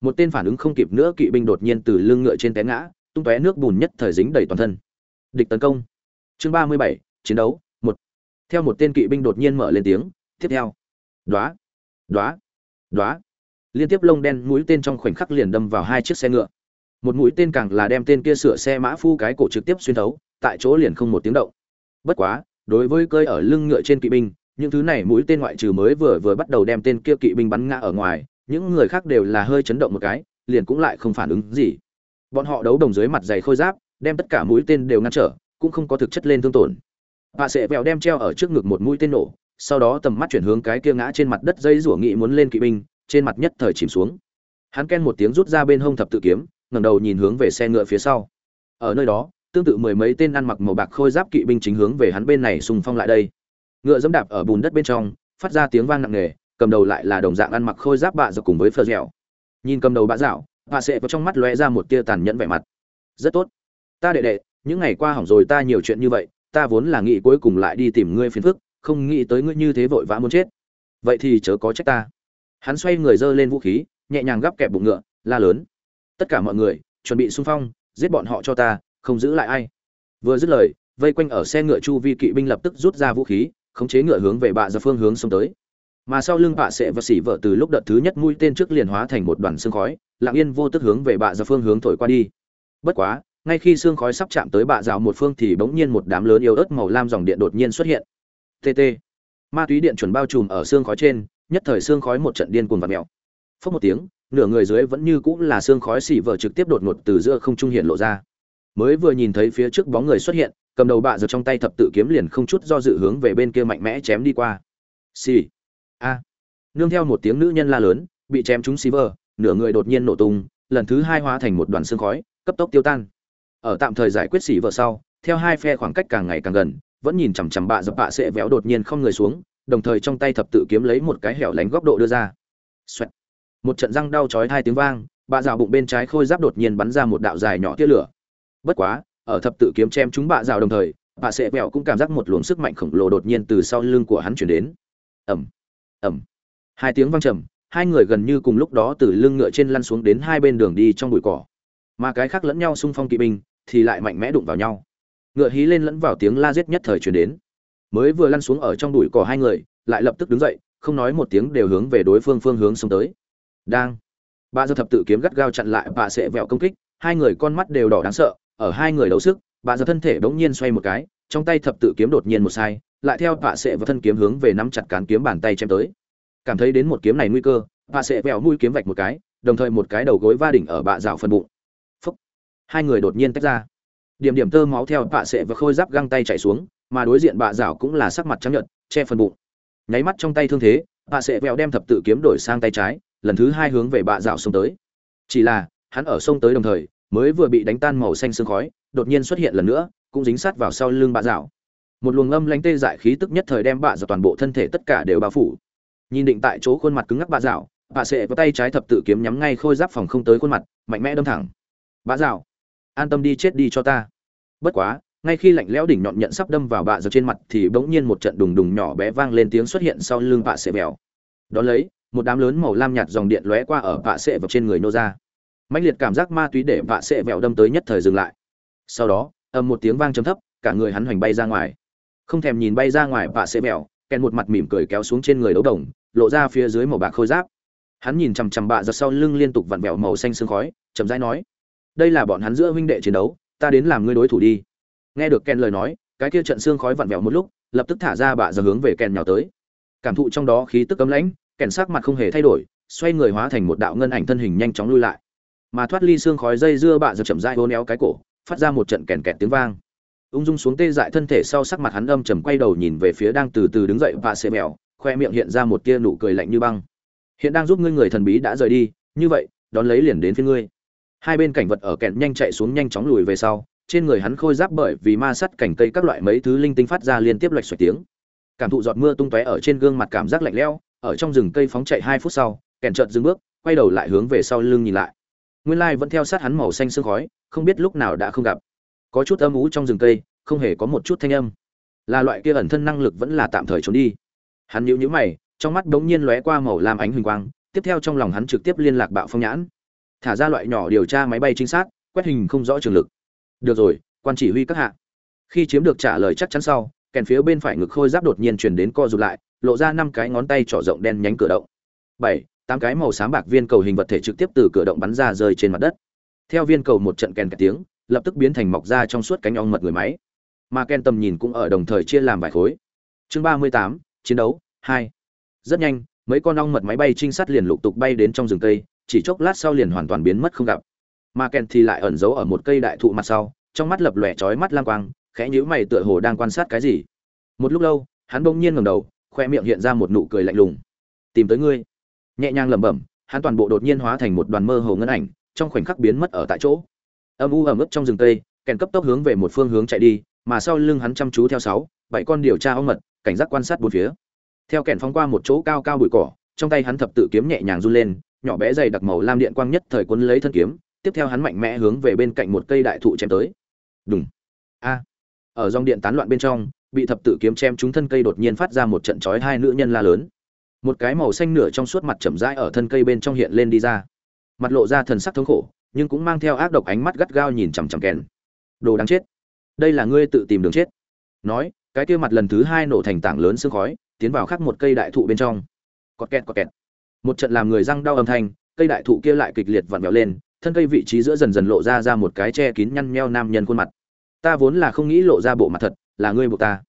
Speaker 1: Một tên phản ứng không kịp nữa kỵ binh đột nhiên từ lưng ngựa trên té ngã, tung tóe nước bùn nhất thời dính đầy toàn thân. Địch tấn công. Chương ba mươi bảy, chiến đấu, một. Theo một tên kỵ binh đột nhiên mở lên tiếng, tiếp theo. Đoá đoá đoá. Liên tiếp lông đen mũi tên trong khoảnh khắc liền đâm vào hai chiếc xe ngựa. Một mũi tên càng là đem tên kia sửa xe mã phu cái cổ trực tiếp xuyên thấu tại chỗ liền không một tiếng động. Bất quá, đối với cơi ở lưng ngựa trên kỵ binh, những thứ này mũi tên ngoại trừ mới vừa vừa bắt đầu đem tên kia kỵ binh bắn ngã ở ngoài, những người khác đều là hơi chấn động một cái, liền cũng lại không phản ứng gì. Bọn họ đấu đồng dưới mặt dày khôi giáp, đem tất cả mũi tên đều ngăn trở, cũng không có thực chất lên thương tổn. Bà sẽ vẹo đem treo ở trước ngực một mũi tên nổ, sau đó tầm mắt chuyển hướng cái kia ngã trên mặt đất dây rủa nghị muốn lên kỵ binh, trên mặt nhất thời chìm xuống. Hắn ken một tiếng rút ra bên hông thập tự kiếm, ngẩng đầu nhìn hướng về xe ngựa phía sau. Ở nơi đó tương tự mười mấy tên ăn mặc màu bạc khôi giáp kỵ binh chính hướng về hắn bên này xung phong lại đây. Ngựa dẫm đạp ở bùn đất bên trong, phát ra tiếng vang nặng nề, cầm đầu lại là đồng dạng ăn mặc khôi giáp bạ dọc cùng với phơ dẻo. Nhìn cầm đầu bạ dạo, bạ sẽ vào trong mắt lóe ra một tia tàn nhẫn vẻ mặt. Rất tốt. Ta đệ đệ, những ngày qua hỏng rồi ta nhiều chuyện như vậy, ta vốn là nghĩ cuối cùng lại đi tìm ngươi phiền phức, không nghĩ tới ngươi như thế vội vã muốn chết. Vậy thì chớ có trách ta. Hắn xoay người giơ lên vũ khí, nhẹ nhàng gắp kẹp bụng ngựa, la lớn. Tất cả mọi người, chuẩn bị xung phong, giết bọn họ cho ta không giữ lại ai. Vừa dứt lời, vây quanh ở xe ngựa chu vi kỵ binh lập tức rút ra vũ khí, khống chế ngựa hướng về bạ ra phương hướng xông tới. Mà sau lưng bạ sẽ và xỉ vợ từ lúc đợt thứ nhất mũi tên trước liền hóa thành một đoàn xương khói, lặng yên vô tức hướng về bạ ra phương hướng thổi qua đi. Bất quá, ngay khi xương khói sắp chạm tới bạ rào một phương thì bỗng nhiên một đám lớn yếu ớt màu lam dòng điện đột nhiên xuất hiện. Tt ma túy điện chuẩn bao trùm ở xương khói trên, nhất thời xương khói một trận điên cuồng và mèo. Phốc một tiếng, nửa người dưới vẫn như cũng là xương khói xỉ vợ trực tiếp đột ngột từ giữa không trung hiện lộ ra mới vừa nhìn thấy phía trước bóng người xuất hiện, cầm đầu bạ giật trong tay thập tự kiếm liền không chút do dự hướng về bên kia mạnh mẽ chém đi qua xì、sì. a nương theo một tiếng nữ nhân la lớn, bị chém trúng xí vờ, nửa người đột nhiên nổ tung, lần thứ hai hóa thành một đoàn xương khói, cấp tốc tiêu tan ở tạm thời giải quyết xỉ vợ sau, theo hai phe khoảng cách càng ngày càng gần, vẫn nhìn chằm chằm bạ dập bạ sẽ véo đột nhiên không người xuống, đồng thời trong tay thập tự kiếm lấy một cái hẻo lánh góc độ đưa ra Xoẹt. một trận răng đau chói hai tiếng vang, bạ rào bụng bên trái khôi giáp đột nhiên bắn ra một đạo dài nhỏ tia lửa bất quá, ở thập tự kiếm chém chúng bạ rào đồng thời, bạ sẽ vẹo cũng cảm giác một luồng sức mạnh khổng lồ đột nhiên từ sau lưng của hắn chuyển đến. Ẩm ẩm hai tiếng vang trầm, hai người gần như cùng lúc đó từ lưng ngựa trên lăn xuống đến hai bên đường đi trong bụi cỏ. Mà cái khác lẫn nhau xung phong kỵ binh thì lại mạnh mẽ đụng vào nhau. Ngựa hí lên lẫn vào tiếng la giết nhất thời truyền đến. Mới vừa lăn xuống ở trong bụi cỏ hai người, lại lập tức đứng dậy, không nói một tiếng đều hướng về đối phương phương hướng xông tới. Đang. Ba giờ thập tự kiếm gắt gao chặn lại bà sẽ vẹo công kích, hai người con mắt đều đỏ đáng sợ ở hai người đấu sức, bà giờ thân thể bỗng nhiên xoay một cái, trong tay thập tự kiếm đột nhiên một sai, lại theo bà sệ và thân kiếm hướng về nắm chặt cán kiếm bàn tay chém tới. Cảm thấy đến một kiếm này nguy cơ, bà sệ vẹo mũi kiếm vạch một cái, đồng thời một cái đầu gối va đỉnh ở bạ rào phần bụng. Phúc. hai người đột nhiên tách ra. Điểm điểm tơ máu theo bạ sệ và khôi giáp găng tay chạy xuống, mà đối diện bạ rào cũng là sắc mặt trắng nhợt, che phần bụng. Nháy mắt trong tay thương thế bạ sệ vẹo đem thập tự kiếm đổi sang tay trái, lần thứ hai hướng về bạ rào xông tới. Chỉ là, hắn ở sông tới đồng thời mới vừa bị đánh tan màu xanh sương khói, đột nhiên xuất hiện lần nữa, cũng dính sát vào sau lưng bạ dạo một luồng âm lánh tê dại khí tức nhất thời đem bạ dạo toàn bộ thân thể tất cả đều bao phủ. Nhìn định tại chỗ khuôn mặt cứng ngắc bạ dạo bạ sệ có tay trái thập tự kiếm nhắm ngay khôi giáp phòng không tới khuôn mặt, mạnh mẽ đâm thẳng. Bạ dạo an tâm đi chết đi cho ta. Bất quá, ngay khi lạnh lẽo đỉnh nhọn nhận sắp đâm vào bạ dạo trên mặt thì bỗng nhiên một trận đùng đùng nhỏ bé vang lên tiếng xuất hiện sau lưng bạ sệ bèo đón lấy, một đám lớn màu lam nhạt dòng điện lóe qua ở bạ sệ vào trên người nô ra mạnh liệt cảm giác ma túy để vạ sệ vẹo đâm tới nhất thời dừng lại. Sau đó, ầm một tiếng vang trầm thấp, cả người hắn hoành bay ra ngoài. Không thèm nhìn bay ra ngoài vạ sệ vẹo, kèn một mặt mỉm cười kéo xuống trên người đấu đồng, lộ ra phía dưới màu bạc khôi giáp. Hắn nhìn chằm chằm bạ giật sau lưng liên tục vặn vẹo màu xanh sương khói, chậm rãi nói, đây là bọn hắn giữa huynh đệ chiến đấu, ta đến làm ngươi đối thủ đi. Nghe được ken lời nói, cái kia trận xương khói vặn vẹo một lúc, lập tức thả ra bạ giờ hướng về ken nhào tới. Cảm thụ trong đó khí tức cấm lãnh, kèn sắc mặt không hề thay đổi, xoay người hóa thành một đạo ngân ảnh thân hình nhanh chóng lui lại mà thoát ly xương khói dây dưa bạ giật chậm rãi hố néo cái cổ, phát ra một trận kèn kẹt tiếng vang. Ung dung xuống tê dại thân thể sau sắc mặt hắn âm trầm quay đầu nhìn về phía đang từ từ đứng dậy và xê mèo, khoe miệng hiện ra một tia nụ cười lạnh như băng. Hiện đang giúp ngươi người thần bí đã rời đi, như vậy, đón lấy liền đến phía ngươi. Hai bên cảnh vật ở kẹn nhanh chạy xuống nhanh chóng lùi về sau, trên người hắn khôi giáp bởi vì ma sắt cảnh cây các loại mấy thứ linh tinh phát ra liên tiếp loạch xoạch tiếng. Cảm thụ giọt mưa tung tóe ở trên gương mặt cảm giác lạnh lẽo, ở trong rừng cây phóng chạy hai phút sau, kèn chợt dừng bước, quay đầu lại hướng về sau lưng nhìn lại nguyên lai vẫn theo sát hắn màu xanh sương khói, không biết lúc nào đã không gặp. Có chút âm ú trong rừng cây, không hề có một chút thanh âm. Là loại kia ẩn thân năng lực vẫn là tạm thời trốn đi. Hắn nhíu nhíu mày, trong mắt đống nhiên lóe qua màu lam ánh huỳnh quang, tiếp theo trong lòng hắn trực tiếp liên lạc bạo phong nhãn. Thả ra loại nhỏ điều tra máy bay chính xác quét hình không rõ trường lực. Được rồi, quan chỉ huy các hạ. Khi chiếm được trả lời chắc chắn sau, kèn phía bên phải ngực khôi giáp đột nhiên chuyển đến co rụt lại, lộ ra năm cái ngón tay trỏ rộng đen nhánh cửa động. Bảy tám cái màu xám bạc viên cầu hình vật thể trực tiếp từ cửa động bắn ra rơi trên mặt đất. Theo viên cầu một trận kèn cả tiếng, lập tức biến thành mọc ra trong suốt cánh ong mật người máy. Mà ken tầm nhìn cũng ở đồng thời chia làm vài khối. Chương ba mươi tám, chiến đấu, hai. Rất nhanh, mấy con ong mật máy bay trinh sát liền lục tục bay đến trong rừng cây, chỉ chốc lát sau liền hoàn toàn biến mất không gặp. Mà ken thì lại ẩn giấu ở một cây đại thụ mặt sau, trong mắt lập lòe chói mắt lang quang, khẽ nhíu mày tựa hồ đang quan sát cái gì. Một lúc lâu, hắn bỗng nhiên ngẩng đầu, khoe miệng hiện ra một nụ cười lạnh lùng. Tìm tới ngươi nhẹ nhàng lẩm bẩm, hắn toàn bộ đột nhiên hóa thành một đoàn mơ hồ ngân ảnh, trong khoảnh khắc biến mất ở tại chỗ. Âm u ẩm ướt trong rừng tây kèn cấp tốc hướng về một phương hướng chạy đi, mà sau lưng hắn chăm chú theo sáu, bảy con điều tra ong mật, cảnh giác quan sát bốn phía. Theo kèn phóng qua một chỗ cao cao bụi cỏ, trong tay hắn thập tự kiếm nhẹ nhàng run lên, nhỏ bé dày đặc màu lam điện quang nhất thời cuốn lấy thân kiếm, tiếp theo hắn mạnh mẽ hướng về bên cạnh một cây đại thụ chém tới. Đúng a. Ở dòng điện tán loạn bên trong, bị thập tự kiếm chém trúng thân cây đột nhiên phát ra một trận chói hai nữ nhân la lớn một cái màu xanh nửa trong suốt mặt chậm rãi ở thân cây bên trong hiện lên đi ra. Mặt lộ ra thần sắc thống khổ, nhưng cũng mang theo ác độc ánh mắt gắt gao nhìn chằm chằm kèn đồ đáng chết. Đây là ngươi tự tìm đường chết. Nói, cái kia mặt lần thứ hai nổ thành tảng lớn sương khói, tiến vào khắc một cây đại thụ bên trong. Cọt kẹt cọt kẹt. Một trận làm người răng đau âm thanh, cây đại thụ kia lại kịch liệt vặn vẹo lên, thân cây vị trí giữa dần dần lộ ra ra một cái che kín nhăn nheo nam nhân khuôn mặt. Ta vốn là không nghĩ lộ ra bộ mặt thật, là ngươi buộc ta.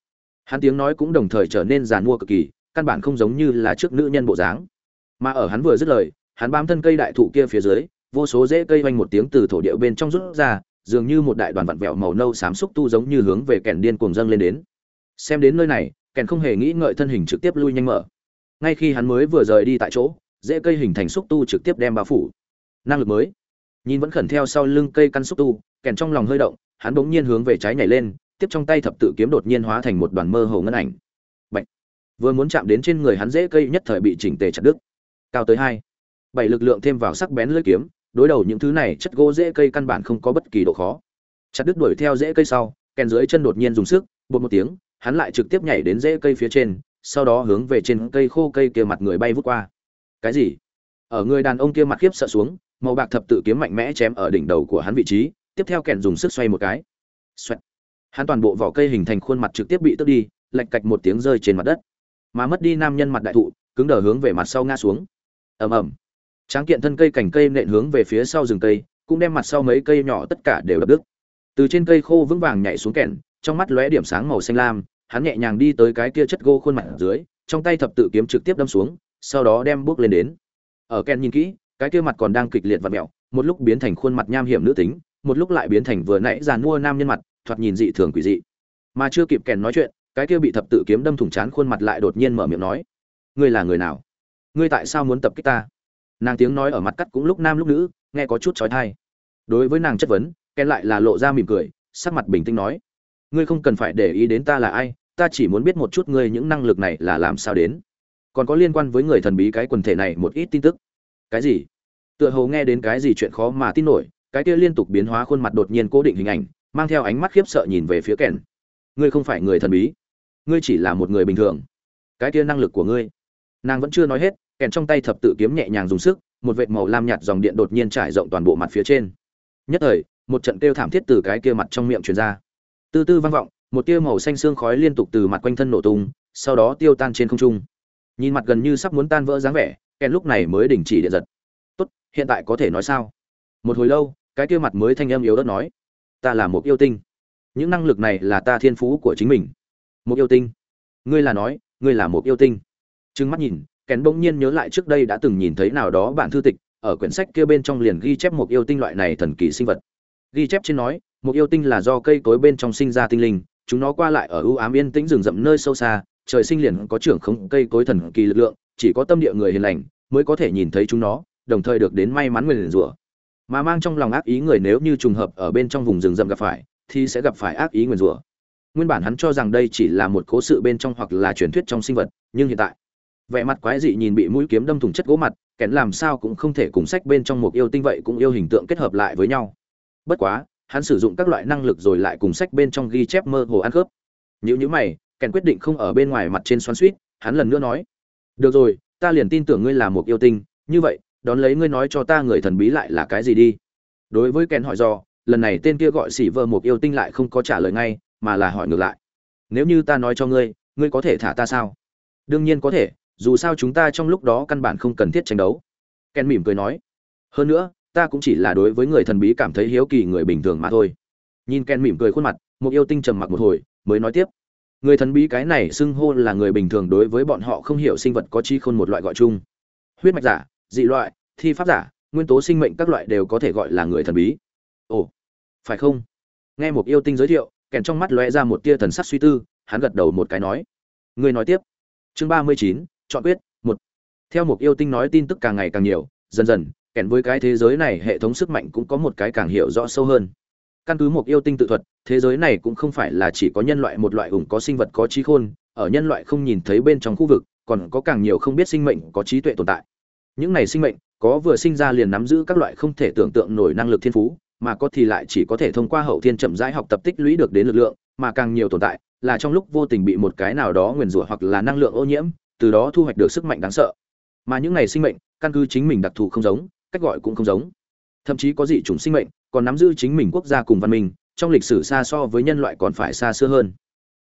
Speaker 1: Hắn tiếng nói cũng đồng thời trở nên giàn mua cực kỳ căn bản không giống như là trước nữ nhân bộ dáng. Mà ở hắn vừa dứt lời, hắn bám thân cây đại thụ kia phía dưới, vô số rễ cây vanh một tiếng từ thổ địa bên trong rút ra, dường như một đại đoàn vặn vẹo màu nâu xám xúc tu giống như hướng về kèn điên cuồng dâng lên đến. Xem đến nơi này, kèn không hề nghĩ ngợi thân hình trực tiếp lui nhanh mở. Ngay khi hắn mới vừa rời đi tại chỗ, rễ cây hình thành xúc tu trực tiếp đem bao phủ. Năng lực mới. Nhìn vẫn khẩn theo sau lưng cây căn xúc tu, kèn trong lòng hơi động, hắn bỗng nhiên hướng về trái nhảy lên, tiếp trong tay thập tự kiếm đột nhiên hóa thành một đoàn mơ hồ ngân ảnh vừa muốn chạm đến trên người hắn dễ cây nhất thời bị chỉnh tề chặt đứt. Cao tới hai, bảy lực lượng thêm vào sắc bén lưỡi kiếm, đối đầu những thứ này, chất gỗ dễ cây căn bản không có bất kỳ độ khó. Chặt đứt đuổi theo dễ cây sau, kèn dưới chân đột nhiên dùng sức, bột một tiếng, hắn lại trực tiếp nhảy đến rễ cây phía trên, sau đó hướng về trên cây khô cây kia mặt người bay vút qua. Cái gì? Ở người đàn ông kia mặt khiếp sợ xuống, màu bạc thập tự kiếm mạnh mẽ chém ở đỉnh đầu của hắn vị trí, tiếp theo kèn dùng sức xoay một cái. Xoẹt. hắn toàn bộ vỏ cây hình thành khuôn mặt trực tiếp bị tước đi lạch cạch một tiếng rơi trên mặt đất mà mất đi nam nhân mặt đại thụ, cứng đờ hướng về mặt sau ngã xuống. Ầm ầm. Tráng kiện thân cây cành cây nện hướng về phía sau rừng cây, cũng đem mặt sau mấy cây nhỏ tất cả đều đập đứt. Từ trên cây khô vững vàng nhảy xuống kẹn trong mắt lóe điểm sáng màu xanh lam, hắn nhẹ nhàng đi tới cái kia chất gỗ khuôn mặt ở dưới, trong tay thập tự kiếm trực tiếp đâm xuống, sau đó đem bước lên đến. Ở kẹn nhìn kỹ, cái kia mặt còn đang kịch liệt và mẹo một lúc biến thành khuôn mặt nham hiểm nữ tính, một lúc lại biến thành vừa nãy giàn mua nam nhân mặt, thoạt nhìn dị thường quỷ dị. Mà chưa kịp kèn nói chuyện cái kia bị thập tự kiếm đâm thủng chán khuôn mặt lại đột nhiên mở miệng nói, ngươi là người nào? Ngươi tại sao muốn tập kích ta? Nàng tiếng nói ở mặt cắt cũng lúc nam lúc nữ, nghe có chút trói thai đối với nàng chất vấn ken lại là lộ ra mỉm cười, sắc mặt bình tĩnh nói, ngươi không cần phải để ý đến ta là ai, ta chỉ muốn biết một chút ngươi những năng lực này là làm sao đến. Còn có liên quan với người thần bí cái quần thể này một ít tin tức. Cái gì? Tựa hồ nghe đến cái gì chuyện khó mà tin nổi, cái kia liên tục biến hóa khuôn mặt đột nhiên cố định hình ảnh, mang theo ánh mắt khiếp sợ nhìn về phía kèn ngươi không phải người thần bí ngươi chỉ là một người bình thường. Cái kia năng lực của ngươi. Nàng vẫn chưa nói hết, kèn trong tay thập tự kiếm nhẹ nhàng dùng sức, một vệt màu lam nhạt dòng điện đột nhiên trải rộng toàn bộ mặt phía trên. Nhất thời, một trận kêu thảm thiết từ cái kia mặt trong miệng truyền ra. Từ từ vang vọng, một tia màu xanh xương khói liên tục từ mặt quanh thân nổ tung, sau đó tiêu tan trên không trung. Nhìn mặt gần như sắp muốn tan vỡ dáng vẻ, kèn lúc này mới đình chỉ điện giật. Tốt, hiện tại có thể nói sao? Một hồi lâu, cái kia mặt mới thanh âm yếu đất nói, ta là một yêu tinh. Những năng lực này là ta thiên phú của chính mình một yêu tinh. Ngươi là nói, ngươi là một yêu tinh. Trừng mắt nhìn, kèn bỗng nhiên nhớ lại trước đây đã từng nhìn thấy nào đó bản thư tịch, ở quyển sách kia bên trong liền ghi chép một yêu tinh loại này thần kỳ sinh vật. Ghi chép trên nói, một yêu tinh là do cây cối bên trong sinh ra tinh linh, chúng nó qua lại ở ưu ám yên tĩnh rừng rậm nơi sâu xa, trời sinh liền có trưởng không cây cối thần kỳ lực lượng, chỉ có tâm địa người hiền lành mới có thể nhìn thấy chúng nó, đồng thời được đến may mắn nguyền rủa. Mà mang trong lòng ác ý người nếu như trùng hợp ở bên trong vùng rừng rậm gặp phải, thì sẽ gặp phải ác ý nguyền rủa nguyên bản hắn cho rằng đây chỉ là một cố sự bên trong hoặc là truyền thuyết trong sinh vật, nhưng hiện tại, vẻ mặt quái dị nhìn bị mũi kiếm đâm thủng chất gỗ mặt kén làm sao cũng không thể cùng sách bên trong một yêu tinh vậy cũng yêu hình tượng kết hợp lại với nhau. Bất quá, hắn sử dụng các loại năng lực rồi lại cùng sách bên trong ghi chép mơ hồ ăn khớp. Nếu nhữ mày kèn quyết định không ở bên ngoài mặt trên xoắn suýt hắn lần nữa nói, được rồi, ta liền tin tưởng ngươi là một yêu tinh, như vậy, đón lấy ngươi nói cho ta người thần bí lại là cái gì đi. Đối với kèn hỏi do lần này tên kia gọi xỉ vợ một yêu tinh lại không có trả lời ngay mà là hỏi ngược lại. Nếu như ta nói cho ngươi ngươi có thể thả ta sao? Đương nhiên có thể, dù sao chúng ta trong lúc đó căn bản không cần thiết tranh đấu. Ken mỉm cười nói. Hơn nữa, ta cũng chỉ là đối với người thần bí cảm thấy hiếu kỳ người bình thường mà thôi. Nhìn ken mỉm cười khuôn mặt một yêu tinh trầm mặc một hồi, mới nói tiếp. Người thần bí cái này xưng hô là người bình thường đối với bọn họ không hiểu sinh vật có chi khôn một loại gọi chung. Huyết mạch giả, dị loại, thi pháp giả, nguyên tố sinh mệnh các loại đều có thể gọi là người thần bí. Ồ, phải không? Nghe một yêu tinh giới thiệu kèn trong mắt lóe ra một tia thần sắc suy tư, hắn gật đầu một cái nói người nói tiếp. Chương ba mươi chín, chọn quyết, một. Theo một yêu tinh nói tin tức càng ngày càng nhiều, dần dần, kèn với cái thế giới này hệ thống sức mạnh cũng có một cái càng hiểu rõ sâu hơn. Căn cứ một yêu tinh tự thuật, thế giới này cũng không phải là chỉ có nhân loại một loại ủng có sinh vật có trí khôn, ở nhân loại không nhìn thấy bên trong khu vực, còn có càng nhiều không biết sinh mệnh có trí tuệ tồn tại. Những này sinh mệnh có vừa sinh ra liền nắm giữ các loại không thể tưởng tượng nổi năng lực thiên phú mà có thì lại chỉ có thể thông qua hậu thiên chậm rãi học tập tích lũy được đến lực lượng, mà càng nhiều tồn tại là trong lúc vô tình bị một cái nào đó nguyền rủa hoặc là năng lượng ô nhiễm, từ đó thu hoạch được sức mạnh đáng sợ. Mà những này sinh mệnh, căn cứ chính mình đặc thù không giống, cách gọi cũng không giống. Thậm chí có dị chủng sinh mệnh còn nắm giữ chính mình quốc gia cùng văn minh, trong lịch sử xa so với nhân loại còn phải xa xưa hơn.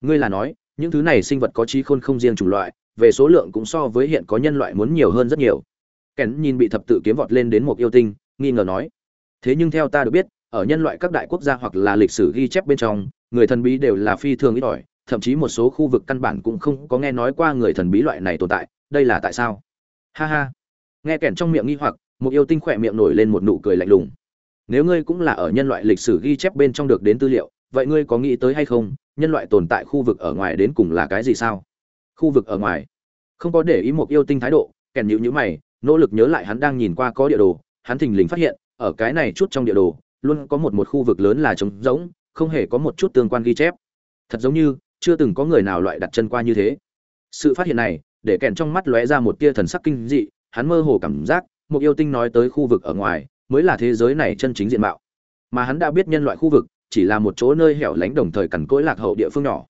Speaker 1: Ngươi là nói, những thứ này sinh vật có trí khôn không riêng chủng loại, về số lượng cũng so với hiện có nhân loại muốn nhiều hơn rất nhiều. Kén nhìn bị thập tự kiếm vọt lên đến một yêu tinh, nghi ngờ nói thế nhưng theo ta được biết, ở nhân loại các đại quốc gia hoặc là lịch sử ghi chép bên trong, người thần bí đều là phi thường ít ỏi, thậm chí một số khu vực căn bản cũng không có nghe nói qua người thần bí loại này tồn tại, đây là tại sao? Ha ha. Nghe kèn trong miệng nghi hoặc, một yêu tinh khỏe miệng nổi lên một nụ cười lạnh lùng. Nếu ngươi cũng là ở nhân loại lịch sử ghi chép bên trong được đến tư liệu, vậy ngươi có nghĩ tới hay không, nhân loại tồn tại khu vực ở ngoài đến cùng là cái gì sao? Khu vực ở ngoài. Không có để ý một yêu tinh thái độ kèn nhịu nhữ mày, nỗ lực nhớ lại hắn đang nhìn qua có địa đồ, hắn thình lình phát hiện ở cái này chút trong địa đồ, luôn có một một khu vực lớn là trống rỗng, không hề có một chút tương quan ghi chép. Thật giống như, chưa từng có người nào loại đặt chân qua như thế. Sự phát hiện này, để kèn trong mắt lóe ra một tia thần sắc kinh dị, hắn mơ hồ cảm giác, một yêu tinh nói tới khu vực ở ngoài, mới là thế giới này chân chính diện mạo. Mà hắn đã biết nhân loại khu vực, chỉ là một chỗ nơi hẻo lánh đồng thời cằn cỗi lạc hậu địa phương nhỏ.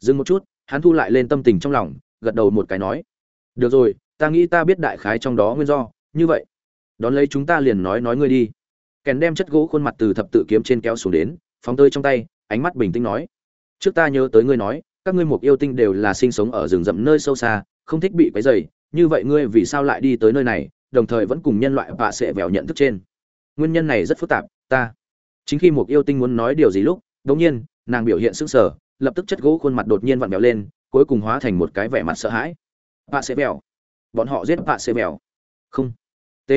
Speaker 1: Dừng một chút, hắn thu lại lên tâm tình trong lòng, gật đầu một cái nói, được rồi, ta nghĩ ta biết đại khái trong đó nguyên do, như vậy đón lấy chúng ta liền nói nói ngươi đi. Kèn đem chất gỗ khuôn mặt từ thập tự kiếm trên kéo xuống đến, phóng tơi trong tay, ánh mắt bình tĩnh nói. Trước ta nhớ tới ngươi nói, các ngươi mục yêu tinh đều là sinh sống ở rừng rậm nơi sâu xa, không thích bị quấy dày như vậy ngươi vì sao lại đi tới nơi này, đồng thời vẫn cùng nhân loại vạ sẽ vẻo nhận thức trên. Nguyên nhân này rất phức tạp, ta. Chính khi một yêu tinh muốn nói điều gì lúc đống nhiên, nàng biểu hiện sững sờ, lập tức chất gỗ khuôn mặt đột nhiên vặn vẹo lên, cuối cùng hóa thành một cái vẻ mặt sợ hãi. Vạ sẽ vẻo. Bọn họ giết vạ sẽ vẻo. Không. T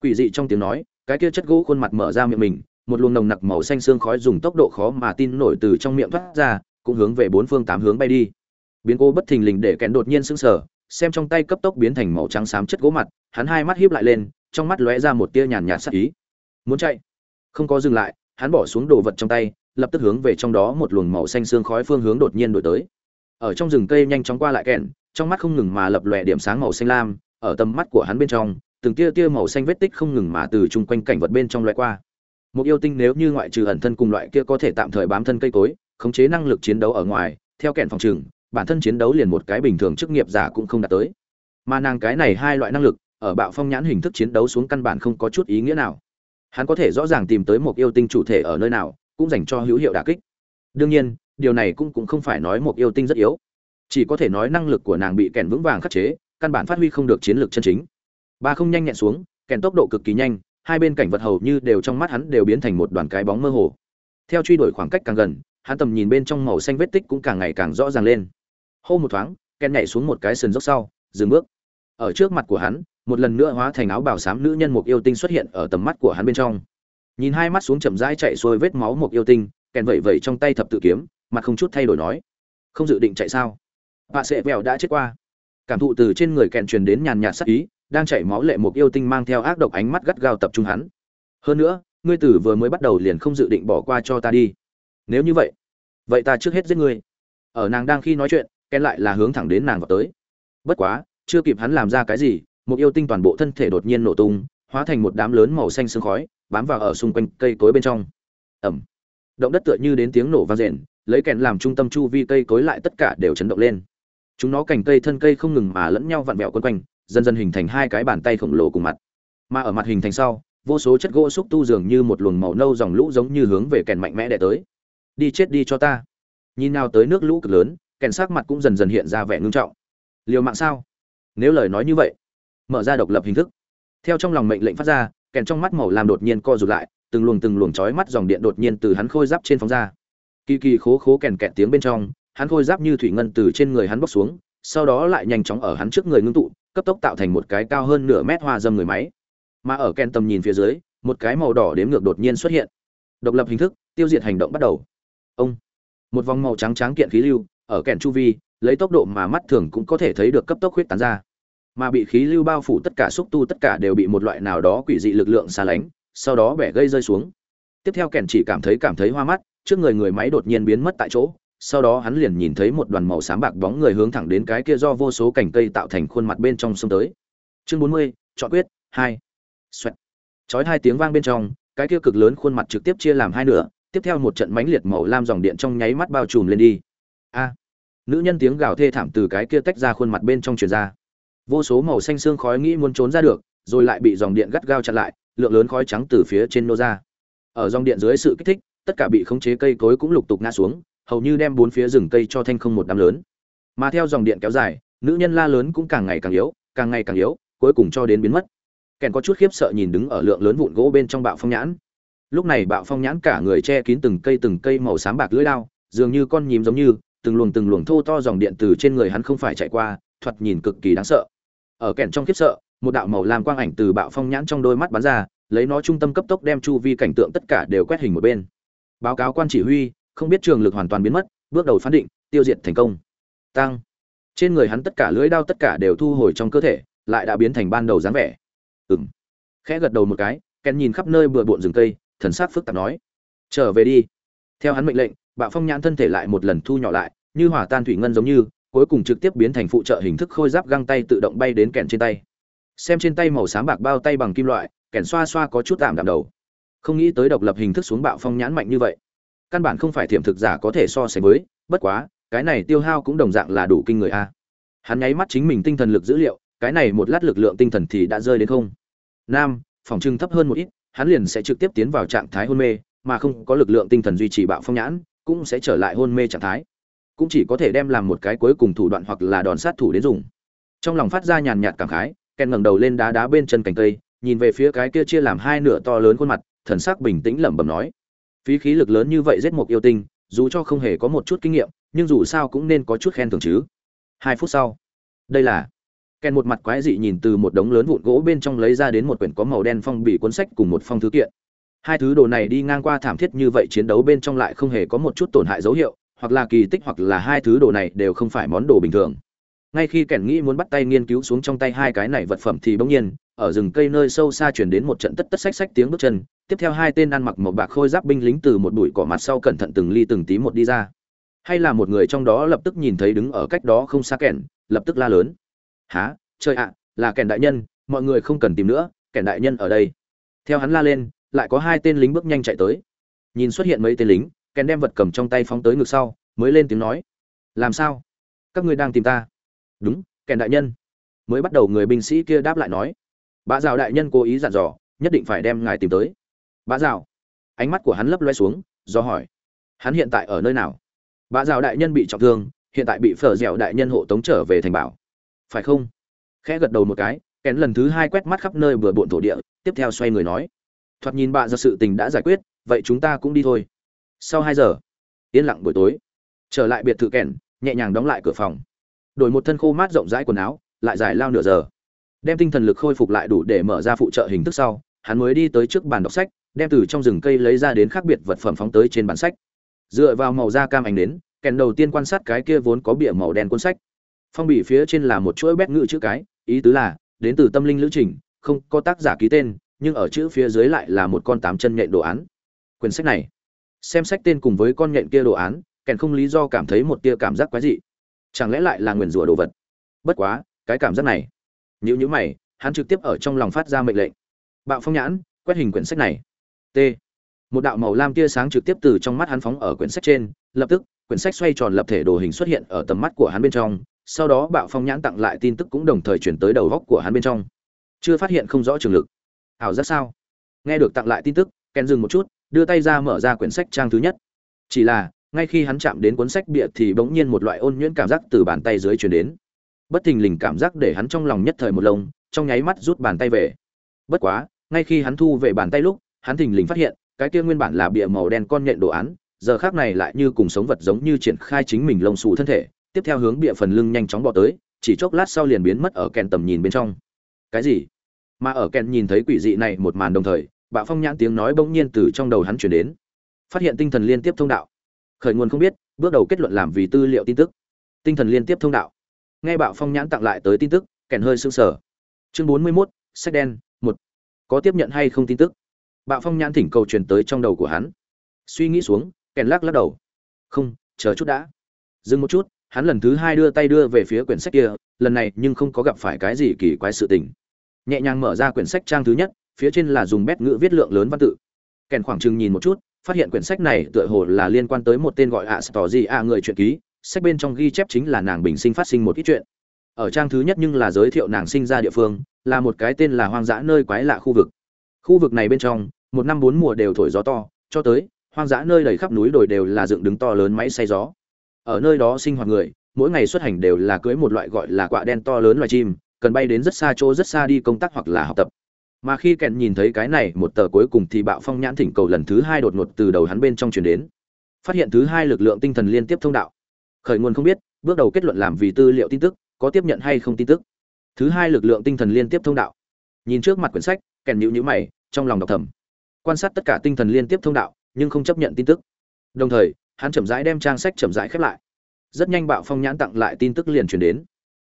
Speaker 1: quỷ dị trong tiếng nói, cái kia chất gỗ khuôn mặt mở ra miệng mình, một luồng nồng nặc màu xanh xương khói dùng tốc độ khó mà tin nổi từ trong miệng thoát ra, cũng hướng về bốn phương tám hướng bay đi. Biến cố bất thình lình để kèn đột nhiên sững sờ, xem trong tay cấp tốc biến thành màu trắng xám chất gỗ mặt, hắn hai mắt híp lại lên, trong mắt lóe ra một tia nhàn nhạt sắc ý. Muốn chạy? Không có dừng lại, hắn bỏ xuống đồ vật trong tay, lập tức hướng về trong đó một luồng màu xanh xương khói phương hướng đột nhiên đổi tới. Ở trong rừng cây nhanh chóng qua lại kèn, trong mắt không ngừng mà lập lòe điểm sáng màu xanh lam, ở tầm mắt của hắn bên trong từng tia tia màu xanh vết tích không ngừng mà từ chung quanh cảnh vật bên trong loại qua. Một yêu tinh nếu như ngoại trừ ẩn thân cùng loại kia có thể tạm thời bám thân cây cối, khống chế năng lực chiến đấu ở ngoài, theo kẹn phòng trường, bản thân chiến đấu liền một cái bình thường chức nghiệp giả cũng không đạt tới. Mà nàng cái này hai loại năng lực, ở bạo phong nhãn hình thức chiến đấu xuống căn bản không có chút ý nghĩa nào. Hắn có thể rõ ràng tìm tới một yêu tinh chủ thể ở nơi nào, cũng dành cho hữu hiệu đả kích. Đương nhiên, điều này cũng cũng không phải nói một yêu tinh rất yếu. Chỉ có thể nói năng lực của nàng bị kèn vững vàng khắc chế, căn bản phát huy không được chiến lược chân chính ba không nhanh nhẹn xuống, kèn tốc độ cực kỳ nhanh, hai bên cảnh vật hầu như đều trong mắt hắn đều biến thành một đoàn cái bóng mơ hồ. Theo truy đuổi khoảng cách càng gần, hắn tầm nhìn bên trong màu xanh vết tích cũng càng ngày càng rõ ràng lên. Hô một thoáng, kèn nhảy xuống một cái sườn dốc sau, dừng bước. Ở trước mặt của hắn, một lần nữa hóa thành áo bào xám nữ nhân một yêu tinh xuất hiện ở tầm mắt của hắn bên trong. Nhìn hai mắt xuống chậm rãi chạy xuôi vết máu một yêu tinh, kèn vẩy vẩy trong tay thập tự kiếm, mặt không chút thay đổi nói. Không dự định chạy sao? Bà sẽ vèo đã chết qua. Cảm thụ từ trên người kèn truyền đến nhàn nhạt sắc ý đang chảy máu lệ một yêu tinh mang theo ác độc ánh mắt gắt gao tập trung hắn. Hơn nữa, ngươi tử vừa mới bắt đầu liền không dự định bỏ qua cho ta đi. Nếu như vậy vậy ta trước hết giết ngươi. Ở nàng đang khi nói chuyện ken lại là hướng thẳng đến nàng vào tới. Bất quá, chưa kịp hắn làm ra cái gì một yêu tinh toàn bộ thân thể đột nhiên nổ tung, hóa thành một đám lớn màu xanh sương khói, bám vào ở xung quanh cây cối bên trong. Ẩm động đất tựa như đến tiếng nổ vang rền, lấy kèn làm trung tâm chu vi cây cối lại tất cả đều chấn động lên. Chúng nó cành cây thân cây không ngừng mà lẫn nhau vặn vẹo quấn quanh dần dần hình thành hai cái bàn tay khổng lồ cùng mặt. Mà ở mặt hình thành sau, vô số chất gỗ xúc tu dường như một luồng màu nâu dòng lũ giống như hướng về kèn mạnh mẽ đẻ tới. Đi chết đi cho ta. Nhìn nào tới nước lũ cực lớn, kèn sắc mặt cũng dần dần hiện ra vẻ ngưng trọng. Liều mạng sao? Nếu lời nói như vậy, mở ra độc lập hình thức. Theo trong lòng mệnh lệnh phát ra, kèn trong mắt màu làm đột nhiên co rụt lại, từng luồng từng luồng chói mắt dòng điện đột nhiên từ hắn khôi giáp trên phóng ra. Kỳ kỳ khố khố kèn kẹt tiếng bên trong, hắn khôi giáp như thủy ngân từ trên người hắn bốc xuống sau đó lại nhanh chóng ở hắn trước người ngưng tụ, cấp tốc tạo thành một cái cao hơn nửa mét hoa dâm người máy. Mà ở Ken tầm nhìn phía dưới, một cái màu đỏ đếm ngược đột nhiên xuất hiện. Độc lập hình thức, tiêu diệt hành động bắt đầu. Ông. Một vòng màu trắng trắng kiện khí lưu, ở kèn chu vi, lấy tốc độ mà mắt thường cũng có thể thấy được cấp tốc huyết tán ra. Mà bị khí lưu bao phủ tất cả xúc tu tất cả đều bị một loại nào đó quỷ dị lực lượng xa lánh, sau đó bẻ gây rơi xuống. Tiếp theo kèn chỉ cảm thấy cảm thấy hoa mắt, trước người người máy đột nhiên biến mất tại chỗ sau đó hắn liền nhìn thấy một đoàn màu xám bạc bóng người hướng thẳng đến cái kia do vô số cành cây tạo thành khuôn mặt bên trong sông tới. Chương bốn mươi, chọn quyết, hai. Xoẹt. Chói hai tiếng vang bên trong, cái kia cực lớn khuôn mặt trực tiếp chia làm hai nửa, tiếp theo một trận mãnh liệt màu lam dòng điện trong nháy mắt bao trùm lên đi. A. Nữ nhân tiếng gào thê thảm từ cái kia tách ra khuôn mặt bên trong truyền ra. Vô số màu xanh xương khói nghĩ muốn trốn ra được, rồi lại bị dòng điện gắt gao chặn lại, lượng lớn khói trắng từ phía trên nô ra. Ở dòng điện dưới sự kích thích, tất cả bị khống chế cây cối cũng lục tục ngã xuống hầu như đem bốn phía rừng cây cho thanh không một đám lớn. Mà theo dòng điện kéo dài, nữ nhân la lớn cũng càng ngày càng yếu, càng ngày càng yếu, cuối cùng cho đến biến mất. Kèn có chút khiếp sợ nhìn đứng ở lượng lớn vụn gỗ bên trong bạo phong nhãn. Lúc này bạo phong nhãn cả người che kín từng cây từng cây màu xám bạc lưỡi lao dường như con nhím giống như, từng luồng từng luồng thô to dòng điện từ trên người hắn không phải chạy qua, thoạt nhìn cực kỳ đáng sợ. Ở kèn trong khiếp sợ, một đạo màu lam quang ảnh từ bạo phong nhãn trong đôi mắt bắn ra, lấy nó trung tâm cấp tốc đem chu vi cảnh tượng tất cả đều quét hình một bên. Báo cáo quan chỉ huy không biết trường lực hoàn toàn biến mất, bước đầu phán định, tiêu diệt thành công. Tăng. Trên người hắn tất cả lưỡi đao tất cả đều thu hồi trong cơ thể, lại đã biến thành ban đầu dáng vẻ. Ừng khẽ gật đầu một cái kèn nhìn khắp nơi bừa bộn rừng cây, thần sắc phức tạp nói. Trở về đi. Theo hắn mệnh lệnh, bạo phong nhãn thân thể lại một lần thu nhỏ lại, như hỏa tan thủy ngân giống như, cuối cùng trực tiếp biến thành phụ trợ hình thức khôi giáp găng tay tự động bay đến kèn trên tay. Xem trên tay màu xám bạc bao tay bằng kim loại, kèn xoa xoa có chút tạm đạm đầu. Không nghĩ tới độc lập hình thức xuống bạo phong nhãn mạnh như vậy căn bản không phải thiểm thực giả có thể so sánh với, bất quá, cái này tiêu hao cũng đồng dạng là đủ kinh người a. Hắn nháy mắt chính mình tinh thần lực dữ liệu, cái này một lát lực lượng tinh thần thì đã rơi đến không. Nam, phòng trưng thấp hơn một ít, hắn liền sẽ trực tiếp tiến vào trạng thái hôn mê, mà không có lực lượng tinh thần duy trì bạo phong nhãn, cũng sẽ trở lại hôn mê trạng thái. Cũng chỉ có thể đem làm một cái cuối cùng thủ đoạn hoặc là đòn sát thủ đến dùng. Trong lòng phát ra nhàn nhạt cảm khái ken ngẩng đầu lên đá đá bên chân cành cây, nhìn về phía cái kia chia làm hai nửa to lớn khuôn mặt, thần sắc bình tĩnh lẩm bẩm nói phí khí lực lớn như vậy giết một yêu tinh, dù cho không hề có một chút kinh nghiệm, nhưng dù sao cũng nên có chút khen thưởng chứ. Hai phút sau, đây là kèn một mặt quái dị nhìn từ một đống lớn vụn gỗ bên trong lấy ra đến một quyển có màu đen phong bì cuốn sách cùng một phong thư kiện. Hai thứ đồ này đi ngang qua thảm thiết như vậy chiến đấu bên trong lại không hề có một chút tổn hại dấu hiệu, hoặc là kỳ tích hoặc là hai thứ đồ này đều không phải món đồ bình thường ngay khi kẻn nghĩ muốn bắt tay nghiên cứu xuống trong tay hai cái này vật phẩm thì bỗng nhiên, ở rừng cây nơi sâu xa chuyển đến một trận tất tất sách sách tiếng bước chân. Tiếp theo hai tên ăn mặc một bạc khôi giáp binh lính từ một bụi cỏ mặt sau cẩn thận từng ly từng tí một đi ra. Hay là một người trong đó lập tức nhìn thấy đứng ở cách đó không xa kẻn, lập tức la lớn. Há trời ạ, là kẻn đại nhân, mọi người không cần tìm nữa, kẻn đại nhân ở đây. Theo hắn la lên, lại có hai tên lính bước nhanh chạy tới. Nhìn xuất hiện mấy tên lính kèn đem vật cầm trong tay phóng tới ngực sau, mới lên tiếng nói, làm sao? Các ngươi đang tìm ta? Đúng, kèn đại nhân. Mới bắt đầu người binh sĩ kia đáp lại nói. Bá rào đại nhân cố ý dặn dò, nhất định phải đem ngài tìm tới. Bá rào ánh mắt của hắn lấp loe xuống, do hỏi. Hắn hiện tại ở nơi nào? Bá rào đại nhân bị trọng thương, hiện tại bị phở dẻo đại nhân hộ tống trở về thành bảo. Phải không? Khẽ gật đầu một cái, kèn lần thứ hai quét mắt khắp nơi vừa bộn thổ địa, tiếp theo xoay người nói. Thoạt nhìn bà ra sự tình đã giải quyết, vậy chúng ta cũng đi thôi. Sau hai giờ, yên lặng buổi tối. Trở lại biệt thự kèn, nhẹ nhàng đóng lại cửa phòng đổi một thân khô mát rộng rãi quần áo, lại giải lao nửa giờ. Đem tinh thần lực khôi phục lại đủ để mở ra phụ trợ hình thức sau, hắn mới đi tới trước bàn đọc sách, đem từ trong rừng cây lấy ra đến khác biệt vật phẩm phóng tới trên bản sách. Dựa vào màu da cam ánh đến kèn đầu tiên quan sát cái kia vốn có bìa màu đen cuốn sách. Phong bì phía trên là một chuỗi bét ngữ chữ cái, ý tứ là, đến từ tâm linh lữ trình, không có tác giả ký tên, nhưng ở chữ phía dưới lại là một con tám chân nhện đồ án. Quyển sách này, xem sách tên cùng với con nhện kia đồ án, kèn không lý do cảm thấy một tia cảm giác quái dị chẳng lẽ lại là nguyền rủa đồ vật? Bất quá, cái cảm giác này. Nhữ nhữ mày, hắn trực tiếp ở trong lòng phát ra mệnh lệnh. Bạo phong nhãn, quét hình quyển sách này. T. Một đạo màu lam tia sáng trực tiếp từ trong mắt hắn phóng ở quyển sách trên, lập tức, quyển sách xoay tròn lập thể đồ hình xuất hiện ở tầm mắt của hắn bên trong. Sau đó, bạo phong nhãn tặng lại tin tức cũng đồng thời chuyển tới đầu góc của hắn bên trong. Chưa phát hiện không rõ trường lực. Ảo giác sao? Nghe được tặng lại tin tức, ken dừng một chút, đưa tay ra mở ra quyển sách trang thứ nhất. Chỉ là ngay khi hắn chạm đến cuốn sách bịa thì bỗng nhiên một loại ôn nhuyễn cảm giác từ bàn tay dưới truyền đến. Bất thình lình cảm giác để hắn trong lòng nhất thời một lông, trong nháy mắt rút bàn tay về. Bất quá, ngay khi hắn thu về bàn tay lúc, hắn thình lình phát hiện, cái kia nguyên bản là bịa màu đen con nhện đồ án, giờ khác này lại như cùng sống vật giống như triển khai chính mình lông xù thân thể, tiếp theo hướng bịa phần lưng nhanh chóng bỏ tới, chỉ chốc lát sau liền biến mất ở kèn tầm nhìn bên trong. Cái gì? Mà ở kèn nhìn thấy quỷ dị này một màn đồng thời, bạo phong nhãn tiếng nói bỗng nhiên từ trong đầu hắn chuyển đến. Phát hiện tinh thần liên tiếp thông đạo khởi nguồn không biết bước đầu kết luận làm vì tư liệu tin tức. Tinh thần liên tiếp thông đạo. Nghe bạo phong nhãn tặng lại tới tin tức kèn hơi sưng sở chương bốn mươi 41, sách đen một. Có tiếp nhận hay không tin tức? Bạo phong nhãn thỉnh cầu truyền tới trong đầu của hắn. Suy nghĩ xuống kèn lắc lắc đầu. Không chờ chút đã. Dừng một chút hắn lần thứ hai đưa tay đưa về phía quyển sách kia lần này nhưng không có gặp phải cái gì kỳ quái sự tình. Nhẹ nhàng mở ra quyển sách trang thứ nhất phía trên là dùng bét ngữ viết lượng lớn văn tự. Kèn khoảng chừng nhìn một chút phát hiện quyển sách này tựa hồ là liên quan tới một tên gọi ạ tỏ gì ạ người truyện ký. Sách bên trong ghi chép chính là nàng bình sinh phát sinh một ít chuyện. Ở trang thứ nhất nhưng là giới thiệu nàng sinh ra địa phương, là một cái tên là hoang dã nơi quái lạ khu vực. Khu vực này bên trong, một năm bốn mùa đều thổi gió to, cho tới, hoang dã nơi đầy khắp núi đồi đều là dựng đứng to lớn máy xay gió. Ở nơi đó sinh hoạt người, mỗi ngày xuất hành đều là cưới một loại gọi là quạ đen to lớn loài chim, cần bay đến rất xa chỗ rất xa đi công tác hoặc là học tập mà khi kèn nhìn thấy cái này, một tờ cuối cùng thì bạo phong nhãn thỉnh cầu lần thứ hai đột ngột từ đầu hắn bên trong chuyển đến. Phát hiện thứ hai lực lượng tinh thần liên tiếp thông đạo. Khởi nguồn không biết, bước đầu kết luận làm vì tư liệu tin tức, có tiếp nhận hay không tin tức. Thứ hai lực lượng tinh thần liên tiếp thông đạo. Nhìn trước mặt quyển sách kèn nhữ nhữ mày, trong lòng đọc thầm. Quan sát tất cả tinh thần liên tiếp thông đạo, nhưng không chấp nhận tin tức. Đồng thời, hắn chậm rãi đem trang sách chậm rãi khép lại. Rất nhanh bạo phong nhãn tặng lại tin tức liền truyền đến.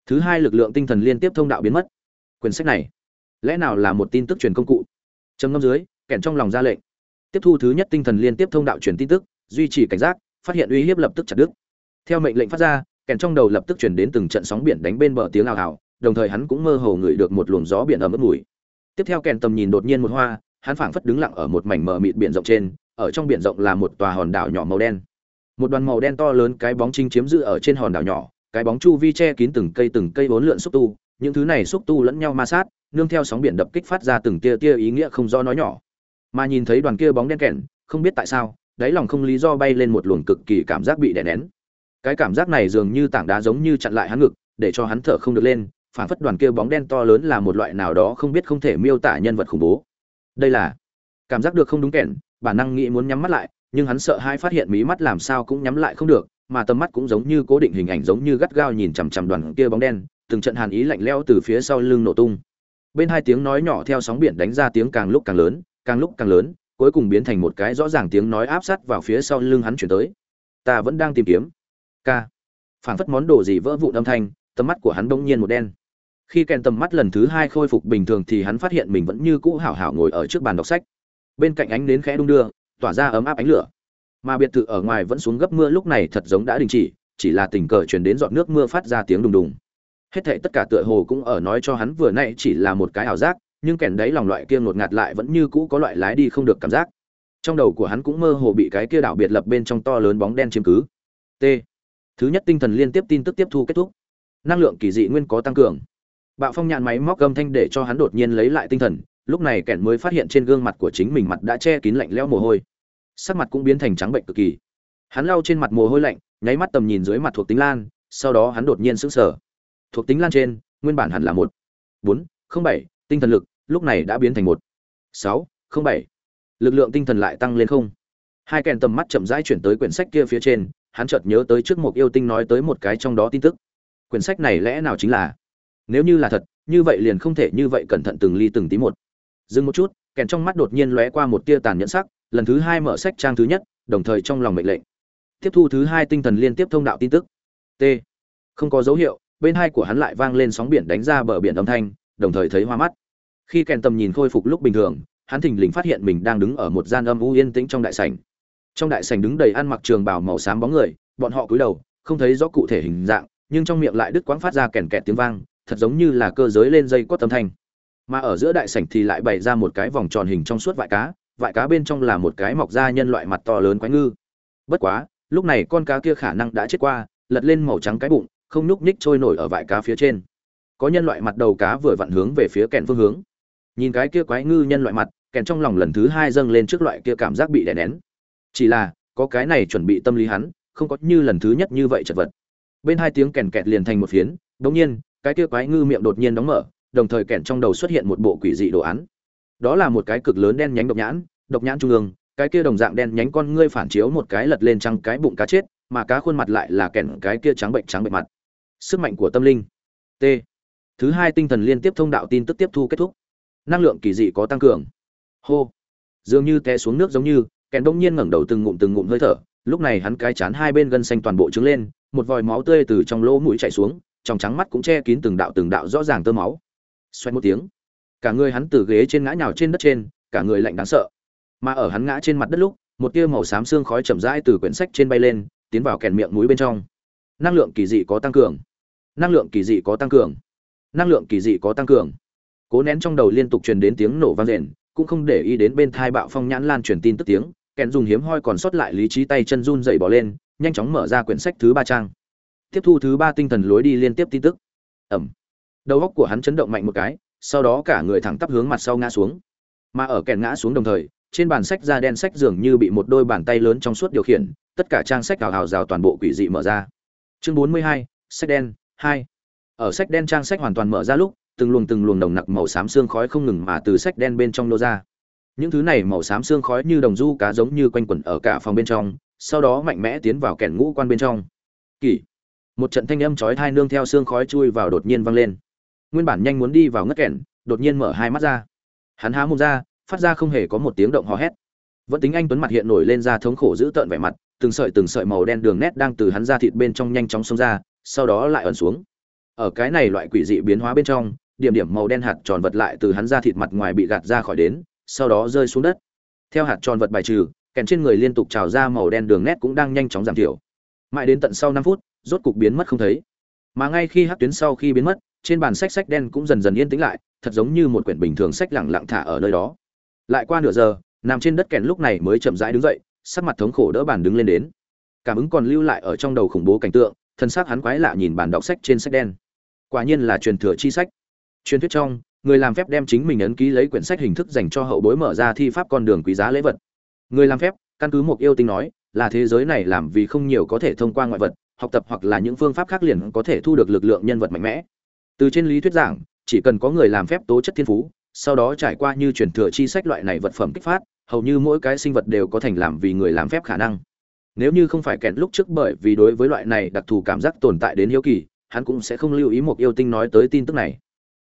Speaker 1: Thứ hai lực lượng tinh thần liên tiếp thông đạo biến mất. Quyển sách này lẽ nào là một tin tức truyền công cụ? Trầm ngâm dưới kèn trong lòng ra lệnh. Tiếp thu thứ nhất tinh thần liên tiếp thông đạo truyền tin tức, duy trì cảnh giác, phát hiện uy hiếp lập tức chặt đứt. Theo mệnh lệnh phát ra kèn trong đầu lập tức chuyển đến từng trận sóng biển đánh bên bờ tiếng ào ào, đồng thời hắn cũng mơ hồ ngửi được một luồng gió biển ở ướt mùi. Tiếp theo kèn tầm nhìn đột nhiên một hoa, hắn phảng phất đứng lặng ở một mảnh mờ mịt biển rộng trên, ở trong biển rộng là một tòa hòn đảo nhỏ màu đen. Một đoàn màu đen to lớn cái bóng chính chiếm giữ ở trên hòn đảo nhỏ, cái bóng chu vi che kín từng cây từng cây bốn lượn xúc tu, những thứ này xúc tu lẫn nhau ma sát nương theo sóng biển đập kích phát ra từng tia tia ý nghĩa không do nói nhỏ. Mà nhìn thấy đoàn kia bóng đen kẹn, không biết tại sao, đáy lòng không lý do bay lên một luồng cực kỳ cảm giác bị đè nén. Cái cảm giác này dường như tảng đá giống như chặn lại hắn ngực, để cho hắn thở không được lên phản phất đoàn kia bóng đen to lớn là một loại nào đó không biết không thể miêu tả nhân vật khủng bố. Đây là cảm giác được không đúng kẹn, bản năng nghĩ muốn nhắm mắt lại, nhưng hắn sợ hai phát hiện mí mắt làm sao cũng nhắm lại không được, mà tầm mắt cũng giống như cố định hình ảnh giống như gắt gao nhìn chằm chằm đoàn kia bóng đen, từng trận hàn ý lạnh lẽo từ phía sau lưng nổ tung bên hai tiếng nói nhỏ theo sóng biển đánh ra tiếng càng lúc càng lớn, càng lúc càng lớn, cuối cùng biến thành một cái rõ ràng tiếng nói áp sát vào phía sau lưng hắn chuyển tới. Ta vẫn đang tìm kiếm. K phảng phất món đồ gì vỡ vụn âm thanh, tầm mắt của hắn bỗng nhiên một đen. Khi kèn tầm mắt lần thứ hai khôi phục bình thường thì hắn phát hiện mình vẫn như cũ hảo hảo ngồi ở trước bàn đọc sách. Bên cạnh ánh nến khẽ đung đưa, tỏa ra ấm áp ánh lửa. Mà biệt thự ở ngoài vẫn xuống gấp mưa lúc này thật giống đã đình chỉ chỉ là tình cờ truyền đến giọt nước mưa phát ra tiếng đùng đùng hết thảy tất cả tựa hồ cũng ở nói cho hắn vừa nãy chỉ là một cái ảo giác, nhưng kèn đấy lòng loại kia ngột ngạt lại vẫn như cũ có loại lái đi không được cảm giác. Trong đầu của hắn cũng mơ hồ bị cái kia đảo biệt lập bên trong to lớn bóng đen chiếm cứ. T. Thứ nhất tinh thần liên tiếp tin tức tiếp thu kết thúc. Năng lượng kỳ dị nguyên có tăng cường. Bạo phong nhạn máy móc gầm thanh để cho hắn đột nhiên lấy lại tinh thần, lúc này kẻn mới phát hiện trên gương mặt của chính mình mặt đã che kín lạnh lẽo mồ hôi. Sắc mặt cũng biến thành trắng bệnh cực kỳ. Hắn lau trên mặt mồ hôi lạnh, nháy mắt tầm nhìn dưới mặt thuộc tính lan, sau đó hắn đột nhiên sững sờ thuộc tính lan trên, nguyên bản hẳn là một. Bốn, không bảy, tinh thần lực, lúc này đã biến thành một. Sáu, không bảy. Lực lượng tinh thần lại tăng lên không. Hai kèn tầm mắt chậm rãi chuyển tới quyển sách kia phía trên, hắn chợt nhớ tới trước một yêu tinh nói tới một cái trong đó tin tức. Quyển sách này lẽ nào chính là? Nếu như là thật, như vậy liền không thể như vậy cẩn thận từng ly từng tí một. Dừng một chút, kèn trong mắt đột nhiên lóe qua một tia tàn nhẫn sắc, lần thứ hai mở sách trang thứ nhất, đồng thời trong lòng mệnh lệnh. Tiếp thu thứ hai tinh thần liên tiếp thông đạo tin tức. T. Không có dấu hiệu bên hai của hắn lại vang lên sóng biển đánh ra bờ biển âm thanh, đồng thời thấy hoa mắt. Khi kèn tầm nhìn khôi phục lúc bình thường, hắn thình lình phát hiện mình đang đứng ở một gian âm u yên tĩnh trong đại sảnh. Trong đại sảnh đứng đầy ăn mặc trường bào màu xám bóng người, bọn họ cúi đầu, không thấy rõ cụ thể hình dạng, nhưng trong miệng lại đứt quãng phát ra kèn kẹt tiếng vang, thật giống như là cơ giới lên dây quất âm thanh. Mà ở giữa đại sảnh thì lại bày ra một cái vòng tròn hình trong suốt vại cá vại cá bên trong là một cái mọc ra nhân loại mặt to lớn quái ngư. Bất quá, lúc này con cá kia khả năng đã chết qua, lật lên màu trắng cái bụng không nhúc nhích trôi nổi ở vại cá phía trên. Có nhân loại mặt đầu cá vừa vặn hướng về phía kèn phương hướng. Nhìn cái kia quái ngư nhân loại mặt kèn trong lòng lần thứ hai dâng lên trước loại kia cảm giác bị đè nén. Chỉ là, có cái này chuẩn bị tâm lý hắn, không có như lần thứ nhất như vậy chật vật. Bên hai tiếng kèn kẹt liền thành một phiến, đống nhiên, cái kia quái ngư miệng đột nhiên đóng mở, đồng thời kèn trong đầu xuất hiện một bộ quỷ dị đồ án. Đó là một cái cực lớn đen nhánh độc nhãn độc nhãn trung ương, cái kia đồng dạng đen nhánh con ngươi phản chiếu một cái lật lên trăng cái bụng cá chết, mà cá khuôn mặt lại là kèn cái kia trắng bệnh trắng bệnh mặt sức mạnh của tâm linh. T. Thứ hai tinh thần liên tiếp thông đạo tin tức tiếp thu kết thúc. Năng lượng kỳ dị có tăng cường. Hô. Dường như té xuống nước giống như, kèn đông nhiên ngẩng đầu từng ngụm từng ngụm hơi thở, lúc này hắn cái chán hai bên gân xanh toàn bộ trứng lên, một vòi máu tươi từ trong lỗ mũi chảy xuống, trong trắng mắt cũng che kín từng đạo từng đạo rõ ràng tơ máu. Xoay một tiếng, cả người hắn từ ghế trên ngã nhào trên đất trên, cả người lạnh đáng sợ. Mà ở hắn ngã trên mặt đất lúc, một tia màu xám xương khói chậm rãi từ quyển sách trên bay lên, tiến vào kèn miệng mũi bên trong. Năng lượng kỳ dị có tăng cường năng lượng kỳ dị có tăng cường. Năng lượng kỳ dị có tăng cường. Cố nén trong đầu liên tục truyền đến tiếng nổ vang rền, cũng không để ý đến bên thai bạo phong nhãn lan truyền tin tức tiếng, kèn dùng hiếm hoi còn sót lại lý trí tay chân run dậy bỏ lên, nhanh chóng mở ra quyển sách thứ ba trang. Tiếp thu thứ ba tinh thần lối đi liên tiếp tin tức. Ẩm. Đầu góc của hắn chấn động mạnh một cái, sau đó cả người thẳng tắp hướng mặt sau ngã xuống. Mà ở kèn ngã xuống đồng thời, trên bàn sách da đen sách dường như bị một đôi bàn tay lớn trong suốt điều khiển, tất cả trang sách hào hào rào toàn bộ quỷ dị mở ra. Chương bốn mươi hai, sách đen hai. Ở sách đen trang sách hoàn toàn mở ra lúc, từng luồng từng luồng nồng nặc màu xám xương khói không ngừng mà từ sách đen bên trong nô ra. Những thứ này màu xám xương khói như đồng du cá giống như quanh quẩn ở cả phòng bên trong, sau đó mạnh mẽ tiến vào kẻn ngũ quan bên trong. Kỳ. Một trận thanh âm chói thai nương theo xương khói chui vào đột nhiên vang lên. Nguyên bản nhanh muốn đi vào ngất kẻn, đột nhiên mở hai mắt ra. Hắn há mồm ra, phát ra không hề có một tiếng động hò hét. Vẫn tính anh tuấn mặt hiện nổi lên ra thống khổ dữ tợn vẻ mặt, từng sợi từng sợi màu đen đường nét đang từ hắn ra thịt bên trong nhanh chóng xông ra sau đó lại ẩn xuống. Ở cái này loại quỷ dị biến hóa bên trong, điểm điểm màu đen hạt tròn vật lại từ hắn ra thịt mặt ngoài bị gạt ra khỏi đến, sau đó rơi xuống đất. Theo hạt tròn vật bài trừ, kèn trên người liên tục trào ra màu đen đường nét cũng đang nhanh chóng giảm thiểu. Mãi đến tận sau năm phút, rốt cục biến mất không thấy. Mà ngay khi hát tuyến sau khi biến mất, trên bàn sách sách đen cũng dần dần yên tĩnh lại, thật giống như một quyển bình thường sách lẳng lặng thả ở nơi đó. Lại qua nửa giờ, nằm trên đất kèn lúc này mới chậm rãi đứng dậy, sắc mặt thống khổ đỡ bàn đứng lên đến. Cảm ứng còn lưu lại ở trong đầu khủng bố cảnh tượng thân xác hắn quái lạ nhìn bản đọc sách trên sách đen. Quả nhiên là truyền thừa chi sách. Truyền thuyết trong, người làm phép đem chính mình ấn ký lấy quyển sách hình thức dành cho hậu bối mở ra thi pháp con đường quý giá lễ vật. Người làm phép, căn cứ một yêu tinh nói, là thế giới này làm vì không nhiều có thể thông qua ngoại vật, học tập hoặc là những phương pháp khác liền có thể thu được lực lượng nhân vật mạnh mẽ. Từ trên lý thuyết giảng, chỉ cần có người làm phép tố chất thiên phú, sau đó trải qua như truyền thừa chi sách loại này vật phẩm kích phát, hầu như mỗi cái sinh vật đều có thành làm vì người làm phép khả năng nếu như không phải kẹn lúc trước bởi vì đối với loại này đặc thù cảm giác tồn tại đến hiếu kỳ, hắn cũng sẽ không lưu ý một yêu tinh nói tới tin tức này.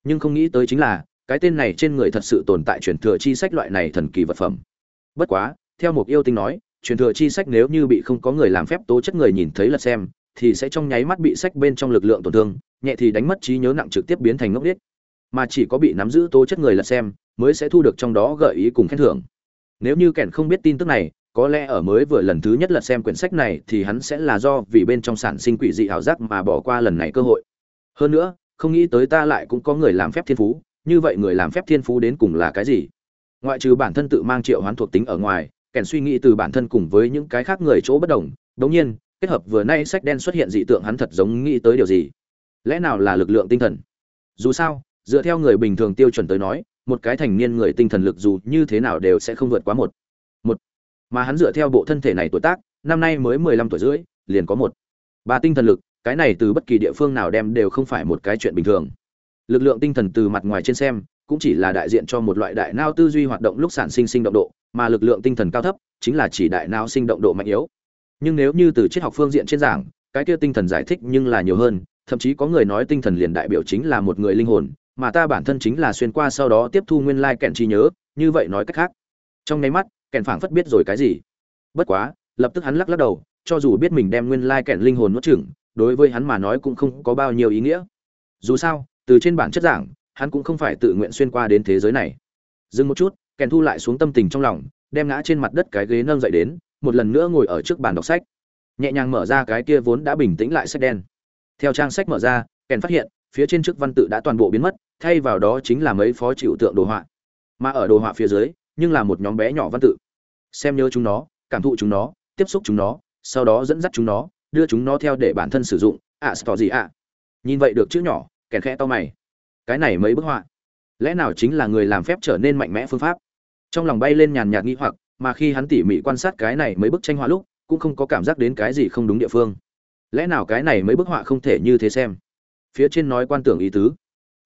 Speaker 1: Nhưng không nghĩ tới chính là, cái tên này trên người thật sự tồn tại truyền thừa chi sách loại này thần kỳ vật phẩm. Bất quá, theo một yêu tinh nói, truyền thừa chi sách nếu như bị không có người làm phép tố chất người nhìn thấy lật xem, thì sẽ trong nháy mắt bị sách bên trong lực lượng tổn thương, nhẹ thì đánh mất trí nhớ nặng trực tiếp biến thành ngốc điếc mà chỉ có bị nắm giữ tố chất người lật xem, mới sẽ thu được trong đó gợi ý cùng khen thưởng. Nếu như kẻn không biết tin tức này có lẽ ở mới vừa lần thứ nhất lật xem quyển sách này thì hắn sẽ là do vì bên trong sản sinh quỷ dị ảo giác mà bỏ qua lần này cơ hội. Hơn nữa, không nghĩ tới ta lại cũng có người làm phép thiên phú, như vậy người làm phép thiên phú đến cùng là cái gì? Ngoại trừ bản thân tự mang triệu hoán thuộc tính ở ngoài, kèn suy nghĩ từ bản thân cùng với những cái khác người chỗ bất đồng, đống nhiên, kết hợp vừa nay sách đen xuất hiện dị tượng hắn thật giống nghĩ tới điều gì? Lẽ nào là lực lượng tinh thần? Dù sao, dựa theo người bình thường tiêu chuẩn tới nói, một cái thành niên người tinh thần lực dù như thế nào đều sẽ không vượt quá một mà hắn dựa theo bộ thân thể này tuổi tác, năm nay mới mười lăm tuổi rưỡi, liền có một. Ba tinh thần lực, cái này từ bất kỳ địa phương nào đem đều không phải một cái chuyện bình thường. Lực lượng tinh thần từ mặt ngoài trên xem, cũng chỉ là đại diện cho một loại đại não tư duy hoạt động lúc sản sinh sinh động độ, mà lực lượng tinh thần cao thấp, chính là chỉ đại não sinh động độ mạnh yếu. Nhưng nếu như từ triết học phương diện trên giảng, cái kia tinh thần giải thích nhưng là nhiều hơn, thậm chí có người nói tinh thần liền đại biểu chính là một người linh hồn, mà ta bản thân chính là xuyên qua sau đó tiếp thu nguyên lai kẹn trí nhớ, như vậy nói cách khác. Trong nháy mắt kèn phảng phất biết rồi cái gì. Bất quá, lập tức hắn lắc lắc đầu, cho dù biết mình đem nguyên lai kèn linh hồn nuốt chửng, đối với hắn mà nói cũng không có bao nhiêu ý nghĩa. Dù sao, từ trên bản chất giảng, hắn cũng không phải tự nguyện xuyên qua đến thế giới này. Dừng một chút, kèn thu lại xuống tâm tình trong lòng, đem ngã trên mặt đất cái ghế nâng dậy đến, một lần nữa ngồi ở trước bàn đọc sách. Nhẹ nhàng mở ra cái kia vốn đã bình tĩnh lại sách đen. Theo trang sách mở ra, kèn phát hiện, phía trên trước văn tự đã toàn bộ biến mất, thay vào đó chính là mấy phó chịu tượng đồ họa. Mà ở đồ họa phía dưới nhưng là một nhóm bé nhỏ văn tự. Xem nhớ chúng nó cảm thụ chúng nó tiếp xúc chúng nó sau đó dẫn dắt chúng nó đưa chúng nó theo để bản thân sử dụng ạ à, gì ạ. Nhìn vậy được chữ nhỏ kèn khẽ to mày. Cái này mấy bức họa. Lẽ nào chính là người làm phép trở nên mạnh mẽ phương pháp? Trong lòng bay lên nhàn nhạt nghi hoặc mà khi hắn tỉ mỉ quan sát cái này mấy bức tranh họa lúc cũng không có cảm giác đến cái gì không đúng địa phương. Lẽ nào cái này mấy bức họa không thể như thế xem? Phía trên nói quan tưởng ý tứ.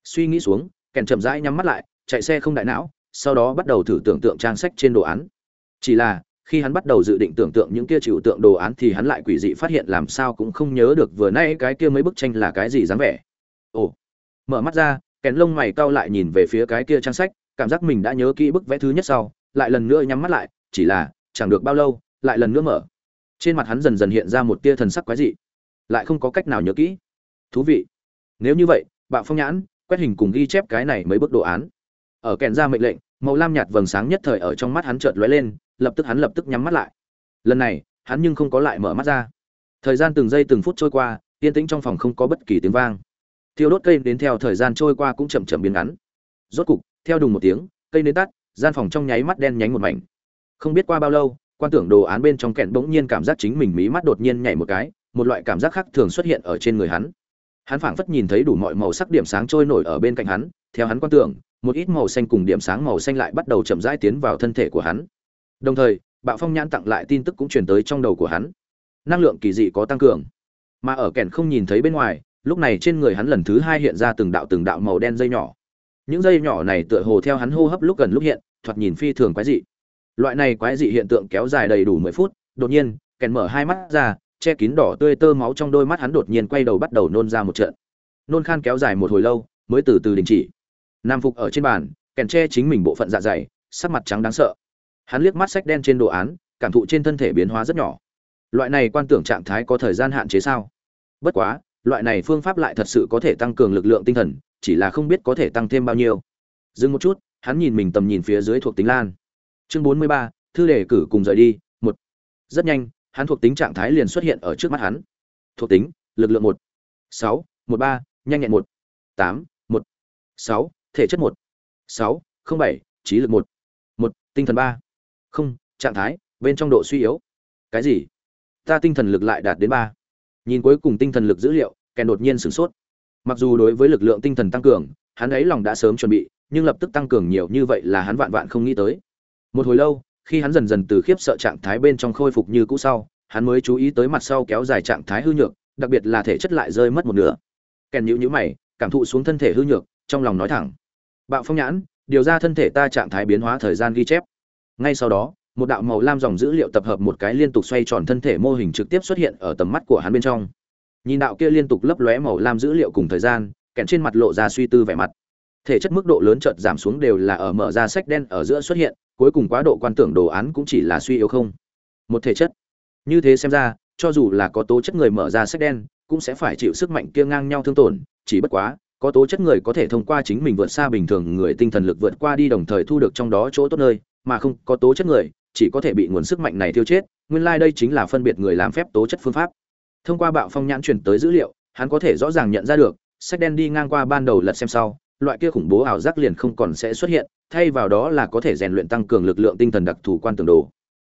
Speaker 1: Suy nghĩ xuống kèn chậm rãi nhắm mắt lại chạy xe không đại não sau đó bắt đầu thử tưởng tượng trang sách trên đồ án. Chỉ là, khi hắn bắt đầu dự định tưởng tượng những kia chịu tượng đồ án thì hắn lại quỷ dị phát hiện làm sao cũng không nhớ được vừa nay cái kia mấy bức tranh là cái gì dáng vẻ. Ồ, mở mắt ra kèn lông mày cau lại nhìn về phía cái kia trang sách, cảm giác mình đã nhớ kỹ bức vẽ thứ nhất sau, lại lần nữa nhắm mắt lại, chỉ là, chẳng được bao lâu, lại lần nữa mở. Trên mặt hắn dần dần hiện ra một tia thần sắc quái dị, lại không có cách nào nhớ kỹ. Thú vị. Nếu như vậy, bạo phong nhãn quét hình cùng ghi chép cái này mấy bức đồ án. Ở kèn ra mệnh lệnh màu lam nhạt vầng sáng nhất thời ở trong mắt hắn chợt lóe lên, lập tức hắn lập tức nhắm mắt lại. Lần này, hắn nhưng không có lại mở mắt ra. Thời gian từng giây từng phút trôi qua, yên tĩnh trong phòng không có bất kỳ tiếng vang. Thiêu đốt cây đến theo thời gian trôi qua cũng chậm chậm biến ngắn. Rốt cục, theo đùng một tiếng, cây đến tắt, gian phòng trong nháy mắt đen nhánh một mảnh. Không biết qua bao lâu, quan tưởng đồ án bên trong kẹn bỗng nhiên cảm giác chính mình mí mắt đột nhiên nhảy một cái, một loại cảm giác khác thường xuất hiện ở trên người hắn. Hắn phảng phất nhìn thấy đủ mọi màu sắc điểm sáng trôi nổi ở bên cạnh hắn, theo hắn quan tưởng một ít màu xanh cùng điểm sáng màu xanh lại bắt đầu chậm rãi tiến vào thân thể của hắn. Đồng thời, bạo phong nhãn tặng lại tin tức cũng truyền tới trong đầu của hắn. Năng lượng kỳ dị có tăng cường. Mà ở kèn không nhìn thấy bên ngoài, lúc này trên người hắn lần thứ hai hiện ra từng đạo từng đạo màu đen dây nhỏ. Những dây nhỏ này tựa hồ theo hắn hô hấp lúc gần lúc hiện, thoạt nhìn phi thường quái dị. Loại này quái dị hiện tượng kéo dài đầy đủ mười phút, đột nhiên, kèn mở hai mắt ra, che kín đỏ tươi tơ máu trong đôi mắt hắn đột nhiên quay đầu bắt đầu nôn ra một trận. Nôn khan kéo dài một hồi lâu, mới từ từ đình chỉ nam phục ở trên bàn, kèn che chính mình bộ phận dạ dày, sắc mặt trắng đáng sợ. Hắn liếc mắt sách đen trên đồ án, cảm thụ trên thân thể biến hóa rất nhỏ. Loại này quan tưởng trạng thái có thời gian hạn chế sao? Bất quá, loại này phương pháp lại thật sự có thể tăng cường lực lượng tinh thần, chỉ là không biết có thể tăng thêm bao nhiêu. Dừng một chút, hắn nhìn mình tầm nhìn phía dưới thuộc tính lan. Chương bốn mươi ba, thư đề cử cùng rời đi, một. Rất nhanh, hắn thuộc tính trạng thái liền xuất hiện ở trước mắt hắn. Thuộc tính, lực lượng một. Sáu, một ba, nhanh nhẹn một. Tám, một. Sáu thể chất một. Sáu, không bảy, trí lực một. Một, tinh thần ba. Không, trạng thái, bên trong độ suy yếu. Cái gì? Ta tinh thần lực lại đạt đến ba. Nhìn cuối cùng tinh thần lực dữ liệu, kèn đột nhiên sửng sốt. Mặc dù đối với lực lượng tinh thần tăng cường, hắn ấy lòng đã sớm chuẩn bị, nhưng lập tức tăng cường nhiều như vậy là hắn vạn vạn không nghĩ tới. Một hồi lâu, khi hắn dần dần từ khiếp sợ trạng thái bên trong khôi phục như cũ sau, hắn mới chú ý tới mặt sau kéo dài trạng thái hư nhược, đặc biệt là thể chất lại rơi mất một nửa. Kèn nhữ nhữ mày, cảm thụ xuống thân thể hư nhược, trong lòng nói thẳng bạo phong nhãn, điều ra thân thể ta trạng thái biến hóa thời gian ghi chép. Ngay sau đó, một đạo màu lam dòng dữ liệu tập hợp một cái liên tục xoay tròn thân thể mô hình trực tiếp xuất hiện ở tầm mắt của hắn bên trong. Nhìn đạo kia liên tục lấp lóe màu lam dữ liệu cùng thời gian kèn trên mặt lộ ra suy tư vẻ mặt. Thể chất mức độ lớn chợt giảm xuống đều là ở mở ra sách đen ở giữa xuất hiện, cuối cùng quá độ quan tưởng đồ án cũng chỉ là suy yếu không. Một thể chất. Như thế xem ra, cho dù là có tố chất người mở ra sách đen, cũng sẽ phải chịu sức mạnh kia ngang nhau thương tổn, chỉ bất quá có tố chất người có thể thông qua chính mình vượt xa bình thường người tinh thần lực vượt qua đi đồng thời thu được trong đó chỗ tốt nơi, mà không có tố chất người, chỉ có thể bị nguồn sức mạnh này tiêu chết, nguyên lai đây chính là phân biệt người làm phép tố chất phương pháp. Thông qua bạo phong nhãn truyền tới dữ liệu, hắn có thể rõ ràng nhận ra được, sách đen đi ngang qua ban đầu lật xem sau, loại kia khủng bố ảo giác liền không còn sẽ xuất hiện, thay vào đó là có thể rèn luyện tăng cường lực lượng tinh thần đặc thù quan tường đồ.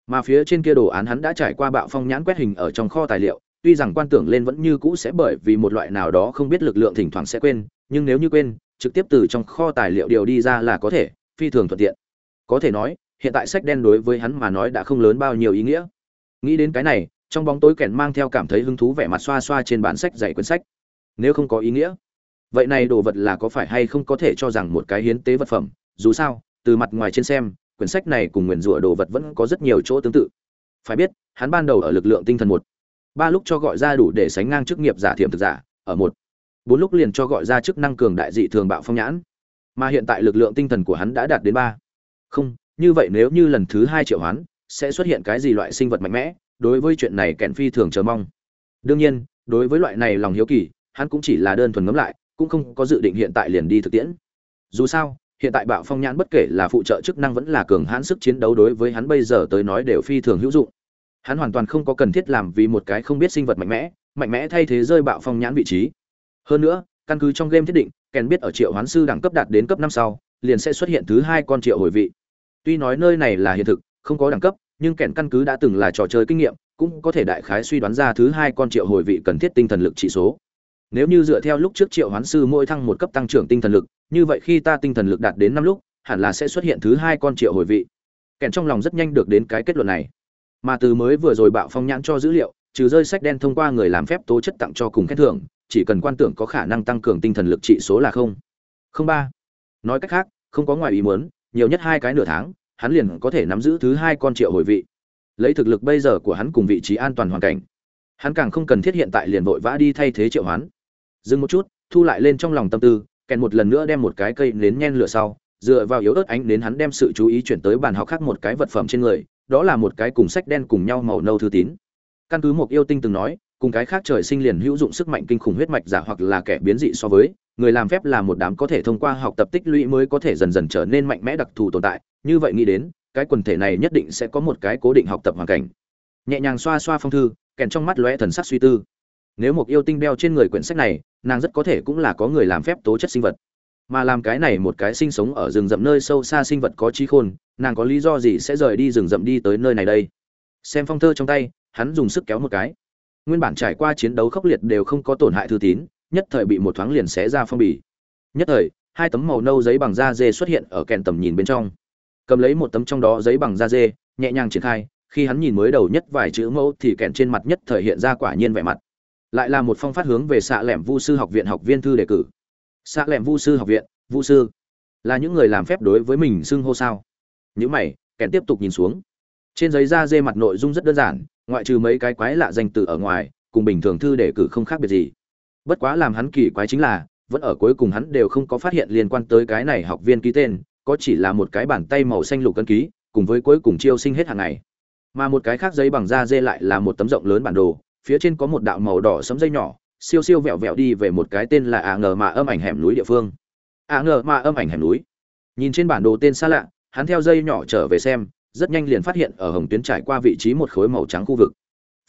Speaker 1: Mà phía trên kia đồ án hắn đã trải qua bạo phong nhãn quét hình ở trong kho tài liệu tuy rằng quan tưởng lên vẫn như cũ sẽ bởi vì một loại nào đó không biết lực lượng thỉnh thoảng sẽ quên, nhưng nếu như quên, trực tiếp từ trong kho tài liệu điều đi ra là có thể, phi thường thuận tiện. Có thể nói, hiện tại sách đen đối với hắn mà nói đã không lớn bao nhiêu ý nghĩa. Nghĩ đến cái này, trong bóng tối kèn mang theo cảm thấy hứng thú vẻ mặt xoa xoa trên bản sách dạy quyển sách. Nếu không có ý nghĩa, vậy này đồ vật là có phải hay không có thể cho rằng một cái hiến tế vật phẩm? Dù sao, từ mặt ngoài trên xem, quyển sách này cùng nguyền rủa đồ vật vẫn có rất nhiều chỗ tương tự. Phải biết, hắn ban đầu ở lực lượng tinh thần một ba lúc cho gọi ra đủ để sánh ngang chức nghiệp giả thiểm thực giả, ở một. Bốn lúc liền cho gọi ra chức năng cường đại dị thường bạo phong nhãn. Mà hiện tại lực lượng tinh thần của hắn đã đạt đến ba. Không, như vậy nếu như lần thứ hai triệu hoán, sẽ xuất hiện cái gì loại sinh vật mạnh mẽ, đối với chuyện này kèn phi thường chờ mong. Đương nhiên, đối với loại này lòng hiếu kỳ, hắn cũng chỉ là đơn thuần ngấm lại, cũng không có dự định hiện tại liền đi thực tiễn. Dù sao, hiện tại bạo phong nhãn bất kể là phụ trợ chức năng vẫn là cường hãn sức chiến đấu đối với hắn bây giờ tới nói đều phi thường hữu dụng hắn hoàn toàn không có cần thiết làm vì một cái không biết sinh vật mạnh mẽ mạnh mẽ thay thế rơi bạo phong nhãn vị trí. Hơn nữa, căn cứ trong game thiết định kèn biết ở triệu hoán sư đẳng cấp đạt đến cấp năm sau, liền sẽ xuất hiện thứ hai con triệu hồi vị. Tuy nói nơi này là hiện thực, không có đẳng cấp, nhưng kèn căn cứ đã từng là trò chơi kinh nghiệm, cũng có thể đại khái suy đoán ra thứ hai con triệu hồi vị cần thiết tinh thần lực trị số. Nếu như dựa theo lúc trước triệu hoán sư mỗi thăng một cấp tăng trưởng tinh thần lực, như vậy khi ta tinh thần lực đạt đến năm lúc, hẳn là sẽ xuất hiện thứ hai con triệu hồi vị. Kèn trong lòng rất nhanh được đến cái kết luận này mà từ mới vừa rồi bạo phong nhãn cho dữ liệu, trừ rơi sách đen thông qua người làm phép tố chất tặng cho cùng khen thưởng, chỉ cần quan tưởng có khả năng tăng cường tinh thần lực trị số là không. Không ba. Nói cách khác, không có ngoài ý muốn, nhiều nhất hai cái nửa tháng, hắn liền có thể nắm giữ thứ hai con triệu hồi vị. Lấy thực lực bây giờ của hắn cùng vị trí an toàn hoàn cảnh. Hắn càng không cần thiết hiện tại liền vội vã đi thay thế triệu hoán. Dừng một chút, thu lại lên trong lòng tâm tư, kèn một lần nữa đem một cái cây nến nhen lửa sau, dựa vào yếu ớt ánh đến hắn đem sự chú ý chuyển tới bàn học khác một cái vật phẩm trên người đó là một cái cùng sách đen cùng nhau màu nâu thư tín. Căn cứ một yêu tinh từng nói, cùng cái khác trời sinh liền hữu dụng sức mạnh kinh khủng huyết mạch giả hoặc là kẻ biến dị so với, người làm phép là một đám có thể thông qua học tập tích lũy mới có thể dần dần trở nên mạnh mẽ đặc thù tồn tại. Như vậy nghĩ đến, cái quần thể này nhất định sẽ có một cái cố định học tập hoàn cảnh. Nhẹ nhàng xoa xoa phong thư, kèn trong mắt lóe thần sắc suy tư. Nếu một yêu tinh đeo trên người quyển sách này, nàng rất có thể cũng là có người làm phép tố chất sinh vật mà làm cái này một cái sinh sống ở rừng rậm nơi sâu xa sinh vật có trí khôn, nàng có lý do gì sẽ rời đi rừng rậm đi tới nơi này đây? Xem phong thơ trong tay, hắn dùng sức kéo một cái. Nguyên bản trải qua chiến đấu khốc liệt đều không có tổn hại thư tín, nhất thời bị một thoáng liền xé ra phong bì. Nhất thời, hai tấm màu nâu giấy bằng da dê xuất hiện ở kèn tầm nhìn bên trong. Cầm lấy một tấm trong đó giấy bằng da dê, nhẹ nhàng triển khai, khi hắn nhìn mới đầu nhất vài chữ mẫu thì kèn trên mặt nhất thời hiện ra quả nhiên vẻ mặt. Lại là một phong phát hướng về xạ lẻm vu sư học viện học viên thư đề cử xạ lẻm vu sư học viện, vu sư. Là những người làm phép đối với mình xưng hô sao? Những mày, kèn tiếp tục nhìn xuống. Trên giấy da dê mặt nội dung rất đơn giản, ngoại trừ mấy cái quái lạ danh từ ở ngoài, cùng bình thường thư đề cử không khác biệt gì. Bất quá làm hắn kỳ quái chính là, vẫn ở cuối cùng hắn đều không có phát hiện liên quan tới cái này học viên ký tên, có chỉ là một cái bàn tay màu xanh lục cân ký, cùng với cuối cùng chiêu sinh hết hàng ngày. Mà một cái khác giấy bằng da dê lại là một tấm rộng lớn bản đồ, phía trên có một đạo màu đỏ sấm dây nhỏ siêu siêu vẹo vẹo đi về một cái tên là ạ ngờ mà âm ảnh hẻm núi địa phương. Ạ ngờ mà âm ảnh hẻm núi. Nhìn trên bản đồ tên xa lạ, hắn theo dây nhỏ trở về xem, rất nhanh liền phát hiện ở hồng tuyến trải qua vị trí một khối màu trắng khu vực.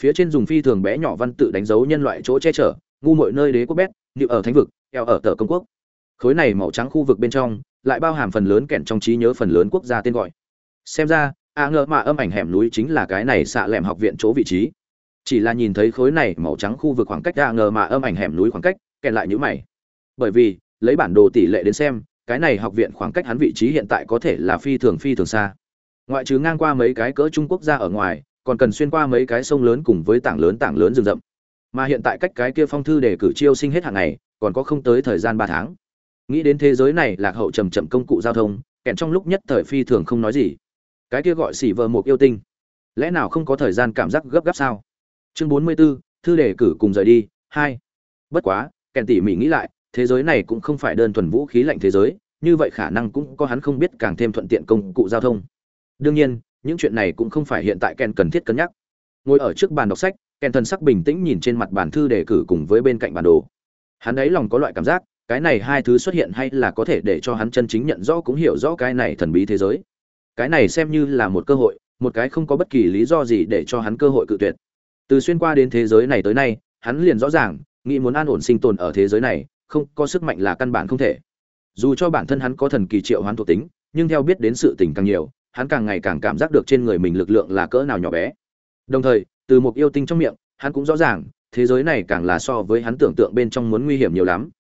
Speaker 1: Phía trên dùng phi thường bé nhỏ văn tự đánh dấu nhân loại chỗ che chở, ngu mọi nơi đế quốc bét như ở thánh vực, eo ở tờ công quốc. Khối này màu trắng khu vực bên trong, lại bao hàm phần lớn kẹn trong trí nhớ phần lớn quốc gia tên gọi. Xem ra, a ngờ mà âm ảnh hẻm núi chính là cái này xạ lẻm học viện chỗ vị trí chỉ là nhìn thấy khối này màu trắng khu vực khoảng cách a ngờ mà âm ảnh hẻm núi khoảng cách, kèn lại nhữ mày. Bởi vì, lấy bản đồ tỷ lệ đến xem, cái này học viện khoảng cách hắn vị trí hiện tại có thể là phi thường phi thường xa. Ngoại trừ ngang qua mấy cái cỡ trung quốc ra ở ngoài, còn cần xuyên qua mấy cái sông lớn cùng với tảng lớn tảng lớn rừng rậm. Mà hiện tại cách cái kia phong thư để cử chiêu sinh hết hàng ngày, còn có không tới thời gian ba tháng. Nghĩ đến thế giới này, lạc hậu trầm trầm công cụ giao thông, kèn trong lúc nhất thời phi thường không nói gì. Cái kia gọi xỉ vợ một yêu tinh. Lẽ nào không có thời gian cảm giác gấp gáp sao? Chương bốn mươi 44, thư đề cử cùng rời đi hai. Bất quá kèn tỉ mỉ nghĩ lại thế giới này cũng không phải đơn thuần vũ khí lạnh thế giới như vậy khả năng cũng có hắn không biết càng thêm thuận tiện công cụ giao thông. Đương nhiên những chuyện này cũng không phải hiện tại kèn cần thiết cân nhắc. Ngồi ở trước bàn đọc sách kèn thần sắc bình tĩnh nhìn trên mặt bản thư đề cử cùng với bên cạnh bản đồ. Hắn ấy lòng có loại cảm giác cái này hai thứ xuất hiện hay là có thể để cho hắn chân chính nhận rõ cũng hiểu rõ cái này thần bí thế giới. Cái này xem như là một cơ hội một cái không có bất kỳ lý do gì để cho hắn cơ hội cự tuyệt từ xuyên qua đến thế giới này tới nay, hắn liền rõ ràng, nghĩ muốn an ổn sinh tồn ở thế giới này, không có sức mạnh là căn bản không thể. Dù cho bản thân hắn có thần kỳ triệu hoán thuộc tính, nhưng theo biết đến sự tình càng nhiều, hắn càng ngày càng cảm giác được trên người mình lực lượng là cỡ nào nhỏ bé. Đồng thời, từ một yêu tinh trong miệng, hắn cũng rõ ràng, thế giới này càng là so với hắn tưởng tượng bên trong muốn nguy hiểm nhiều lắm.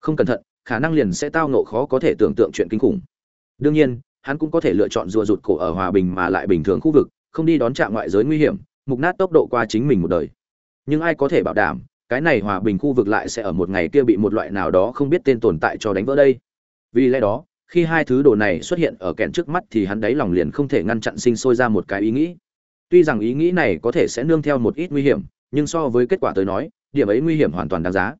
Speaker 1: Không cẩn thận, khả năng liền sẽ tao nộ khó có thể tưởng tượng chuyện kinh khủng. Đương nhiên, hắn cũng có thể lựa chọn rùa rụt cổ ở hòa bình mà lại bình thường khu vực, không đi đón trạng ngoại giới nguy hiểm mục nát tốc độ qua chính mình một đời. Nhưng ai có thể bảo đảm, cái này hòa bình khu vực lại sẽ ở một ngày kia bị một loại nào đó không biết tên tồn tại cho đánh vỡ đây? Vì lẽ đó, khi hai thứ đồ này xuất hiện ở kèn trước mắt thì hắn đáy lòng liền không thể ngăn chặn sinh sôi ra một cái ý nghĩ. Tuy rằng ý nghĩ này có thể sẽ nương theo một ít nguy hiểm, nhưng so với kết quả tới nói, điểm ấy nguy hiểm hoàn toàn đáng giá.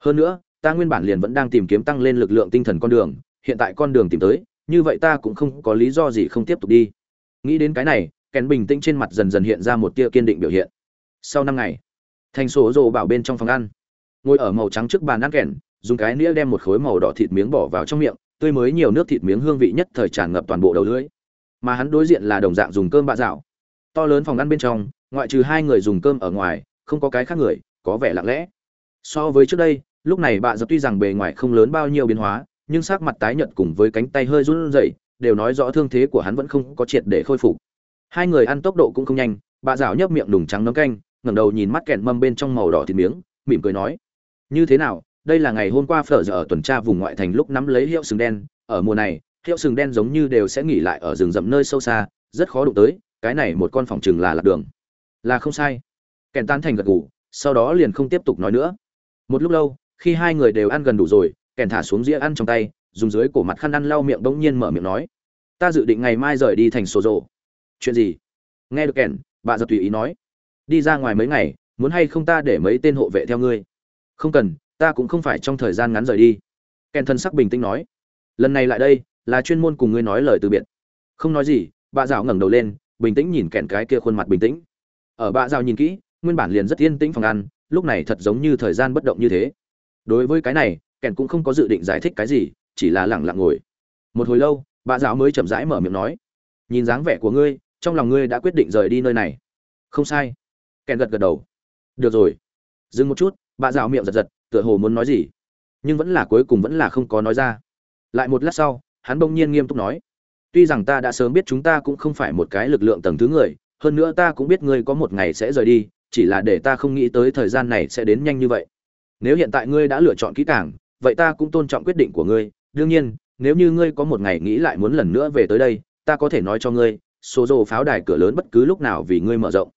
Speaker 1: Hơn nữa, ta nguyên bản liền vẫn đang tìm kiếm tăng lên lực lượng tinh thần con đường, hiện tại con đường tìm tới, như vậy ta cũng không có lý do gì không tiếp tục đi. Nghĩ đến cái này kèn bình tĩnh trên mặt dần dần hiện ra một tia kiên định biểu hiện. Sau năm ngày, thành số rồ bảo bên trong phòng ăn, ngồi ở màu trắng trước bàn ăn kèn dùng cái nĩa đem một khối màu đỏ thịt miếng bỏ vào trong miệng, tươi mới nhiều nước thịt miếng hương vị nhất thời tràn ngập toàn bộ đầu lưỡi. Mà hắn đối diện là đồng dạng dùng cơm bạ dạo. To lớn phòng ăn bên trong, ngoại trừ hai người dùng cơm ở ngoài, không có cái khác người, có vẻ lặng lẽ. So với trước đây, lúc này bạ dập tuy rằng bề ngoài không lớn bao nhiêu biến hóa, nhưng sắc mặt tái nhợt cùng với cánh tay hơi run rẩy, đều nói rõ thương thế của hắn vẫn không có triệt để khôi phục hai người ăn tốc độ cũng không nhanh, bà rảo nhấp miệng đùng trắng nấm canh, ngẩng đầu nhìn mắt kẹn mâm bên trong màu đỏ thịt miếng, mỉm cười nói, như thế nào, đây là ngày hôm qua phở giờ ở tuần tra vùng ngoại thành lúc nắm lấy hiệu sừng đen, ở mùa này, hiệu sừng đen giống như đều sẽ nghỉ lại ở rừng rậm nơi sâu xa, rất khó đụng tới, cái này một con phòng chừng là lạc đường. Là không sai. Kèn tan thành gật gù, sau đó liền không tiếp tục nói nữa. Một lúc lâu, khi hai người đều ăn gần đủ rồi kèn thả xuống dĩa ăn trong tay, dùng dưới cổ mặt khăn ăn lau miệng bỗng nhiên mở miệng nói, ta dự định ngày mai rời đi thành sổ rộ chuyện gì? Nghe được kèn, bà giật tùy ý nói, đi ra ngoài mấy ngày, muốn hay không ta để mấy tên hộ vệ theo ngươi? Không cần, ta cũng không phải trong thời gian ngắn rời đi. Kèn thân sắc bình tĩnh nói, lần này lại đây, là chuyên môn cùng ngươi nói lời từ biệt. Không nói gì, bà dạo ngẩng đầu lên, bình tĩnh nhìn kèn cái kia khuôn mặt bình tĩnh. Ở bà dạo nhìn kỹ, nguyên bản liền rất yên tĩnh phòng ăn, lúc này thật giống như thời gian bất động như thế. Đối với cái này, kèn cũng không có dự định giải thích cái gì, chỉ là lẳng lặng ngồi. Một hồi lâu, bà giáo mới chậm rãi mở miệng nói, nhìn dáng vẻ của ngươi trong lòng ngươi đã quyết định rời đi nơi này. Không sai. Kèn gật gật đầu. Được rồi. Dừng một chút, bà rào miệng giật giật, tựa hồ muốn nói gì. Nhưng vẫn là cuối cùng vẫn là không có nói ra. Lại một lát sau, hắn bỗng nhiên nghiêm túc nói. Tuy rằng ta đã sớm biết chúng ta cũng không phải một cái lực lượng tầng thứ người, hơn nữa ta cũng biết ngươi có một ngày sẽ rời đi, chỉ là để ta không nghĩ tới thời gian này sẽ đến nhanh như vậy. Nếu hiện tại ngươi đã lựa chọn kỹ càng, vậy ta cũng tôn trọng quyết định của ngươi. Đương nhiên, nếu như ngươi có một ngày nghĩ lại muốn lần nữa về tới đây, ta có thể nói cho ngươi số rồ pháo đài cửa lớn bất cứ lúc nào vì ngươi mở rộng.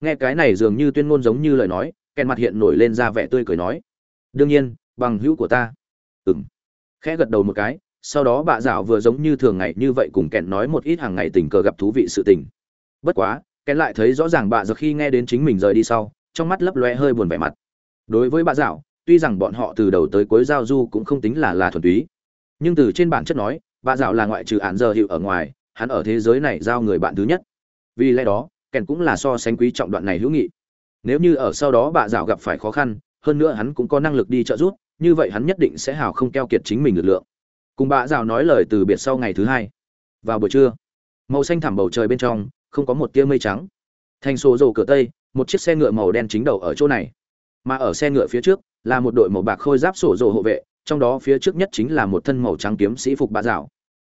Speaker 1: Nghe cái này dường như tuyên ngôn giống như lời nói, kèn mặt hiện nổi lên ra vẻ tươi cười nói. Đương nhiên, bằng hữu của ta. Ừng khẽ gật đầu một cái, sau đó bà dạo vừa giống như thường ngày như vậy cùng kèn nói một ít hàng ngày tình cờ gặp thú vị sự tình. Bất quá, kèn lại thấy rõ ràng bà giờ khi nghe đến chính mình rời đi sau, trong mắt lấp loe hơi buồn vẻ mặt. Đối với bà dạo, tuy rằng bọn họ từ đầu tới cuối giao du cũng không tính là là thuần túy. Nhưng từ trên bản chất nói bà dạo là ngoại trừ án giờ hiệu ở ngoài hắn ở thế giới này giao người bạn thứ nhất. Vì lẽ đó kèn cũng là so sánh quý trọng đoạn này hữu nghị. Nếu như ở sau đó bà dạo gặp phải khó khăn, hơn nữa hắn cũng có năng lực đi trợ giúp, như vậy hắn nhất định sẽ hào không keo kiệt chính mình lực lượng. Cùng bà rào nói lời từ biệt sau ngày thứ hai. Vào buổi trưa, màu xanh thẳm bầu trời bên trong, không có một tia mây trắng. Thành số rồ cửa tây, một chiếc xe ngựa màu đen chính đầu ở chỗ này. Mà ở xe ngựa phía trước, là một đội màu bạc khôi giáp sổ rồ hộ vệ, trong đó phía trước nhất chính là một thân màu trắng kiếm sĩ phục bà rào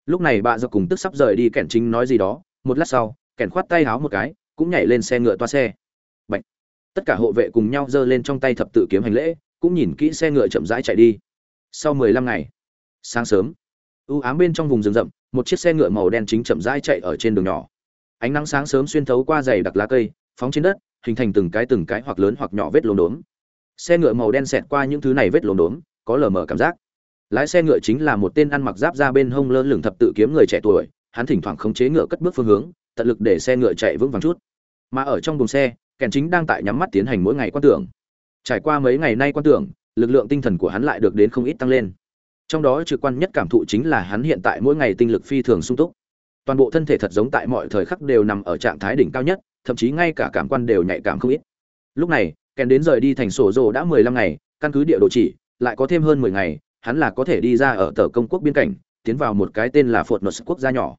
Speaker 1: lúc này bà rào cùng tức sắp rời đi kẻn chính nói gì đó, một lát sau, kẻn khoát tay háo một cái, cũng nhảy lên xe ngựa toa xe. Bạch. tất cả hộ vệ cùng nhau giơ lên trong tay thập tự kiếm hành lễ, cũng nhìn kỹ xe ngựa chậm rãi chạy đi. Sau mười lăm ngày, sáng sớm, u ám bên trong vùng rừng rậm, một chiếc xe ngựa màu đen chính chậm rãi chạy ở trên đường nhỏ. Ánh nắng sáng sớm xuyên thấu qua dày đặc lá cây, phóng trên đất, hình thành từng cái từng cái hoặc lớn hoặc nhỏ vết lốm đốm. Xe ngựa màu đen xẹt qua những thứ này vết lốm đốm, có lờ mờ cảm giác lái xe ngựa chính là một tên ăn mặc giáp ra bên hông lơ lửng thập tự kiếm người trẻ tuổi, hắn thỉnh thoảng khống chế ngựa cất bước phương hướng, tận lực để xe ngựa chạy vững vàng chút. Mà ở trong buồng xe, kèn chính đang tại nhắm mắt tiến hành mỗi ngày quan tưởng. Trải qua mấy ngày nay quan tưởng, lực lượng tinh thần của hắn lại được đến không ít tăng lên. Trong đó trực quan nhất cảm thụ chính là hắn hiện tại mỗi ngày tinh lực phi thường sung túc. Toàn bộ thân thể thật giống tại mọi thời khắc đều nằm ở trạng thái đỉnh cao nhất, thậm chí ngay cả cảm quan đều nhạy cảm không ít. Lúc này, kèn đến rời đi thành sổ rồ đã mười lăm ngày, căn cứ địa đồ chỉ, lại có thêm hơn mười ngày hắn là có thể đi ra ở tờ công quốc biên cảnh, tiến vào một cái tên là phột nốt quốc gia nhỏ.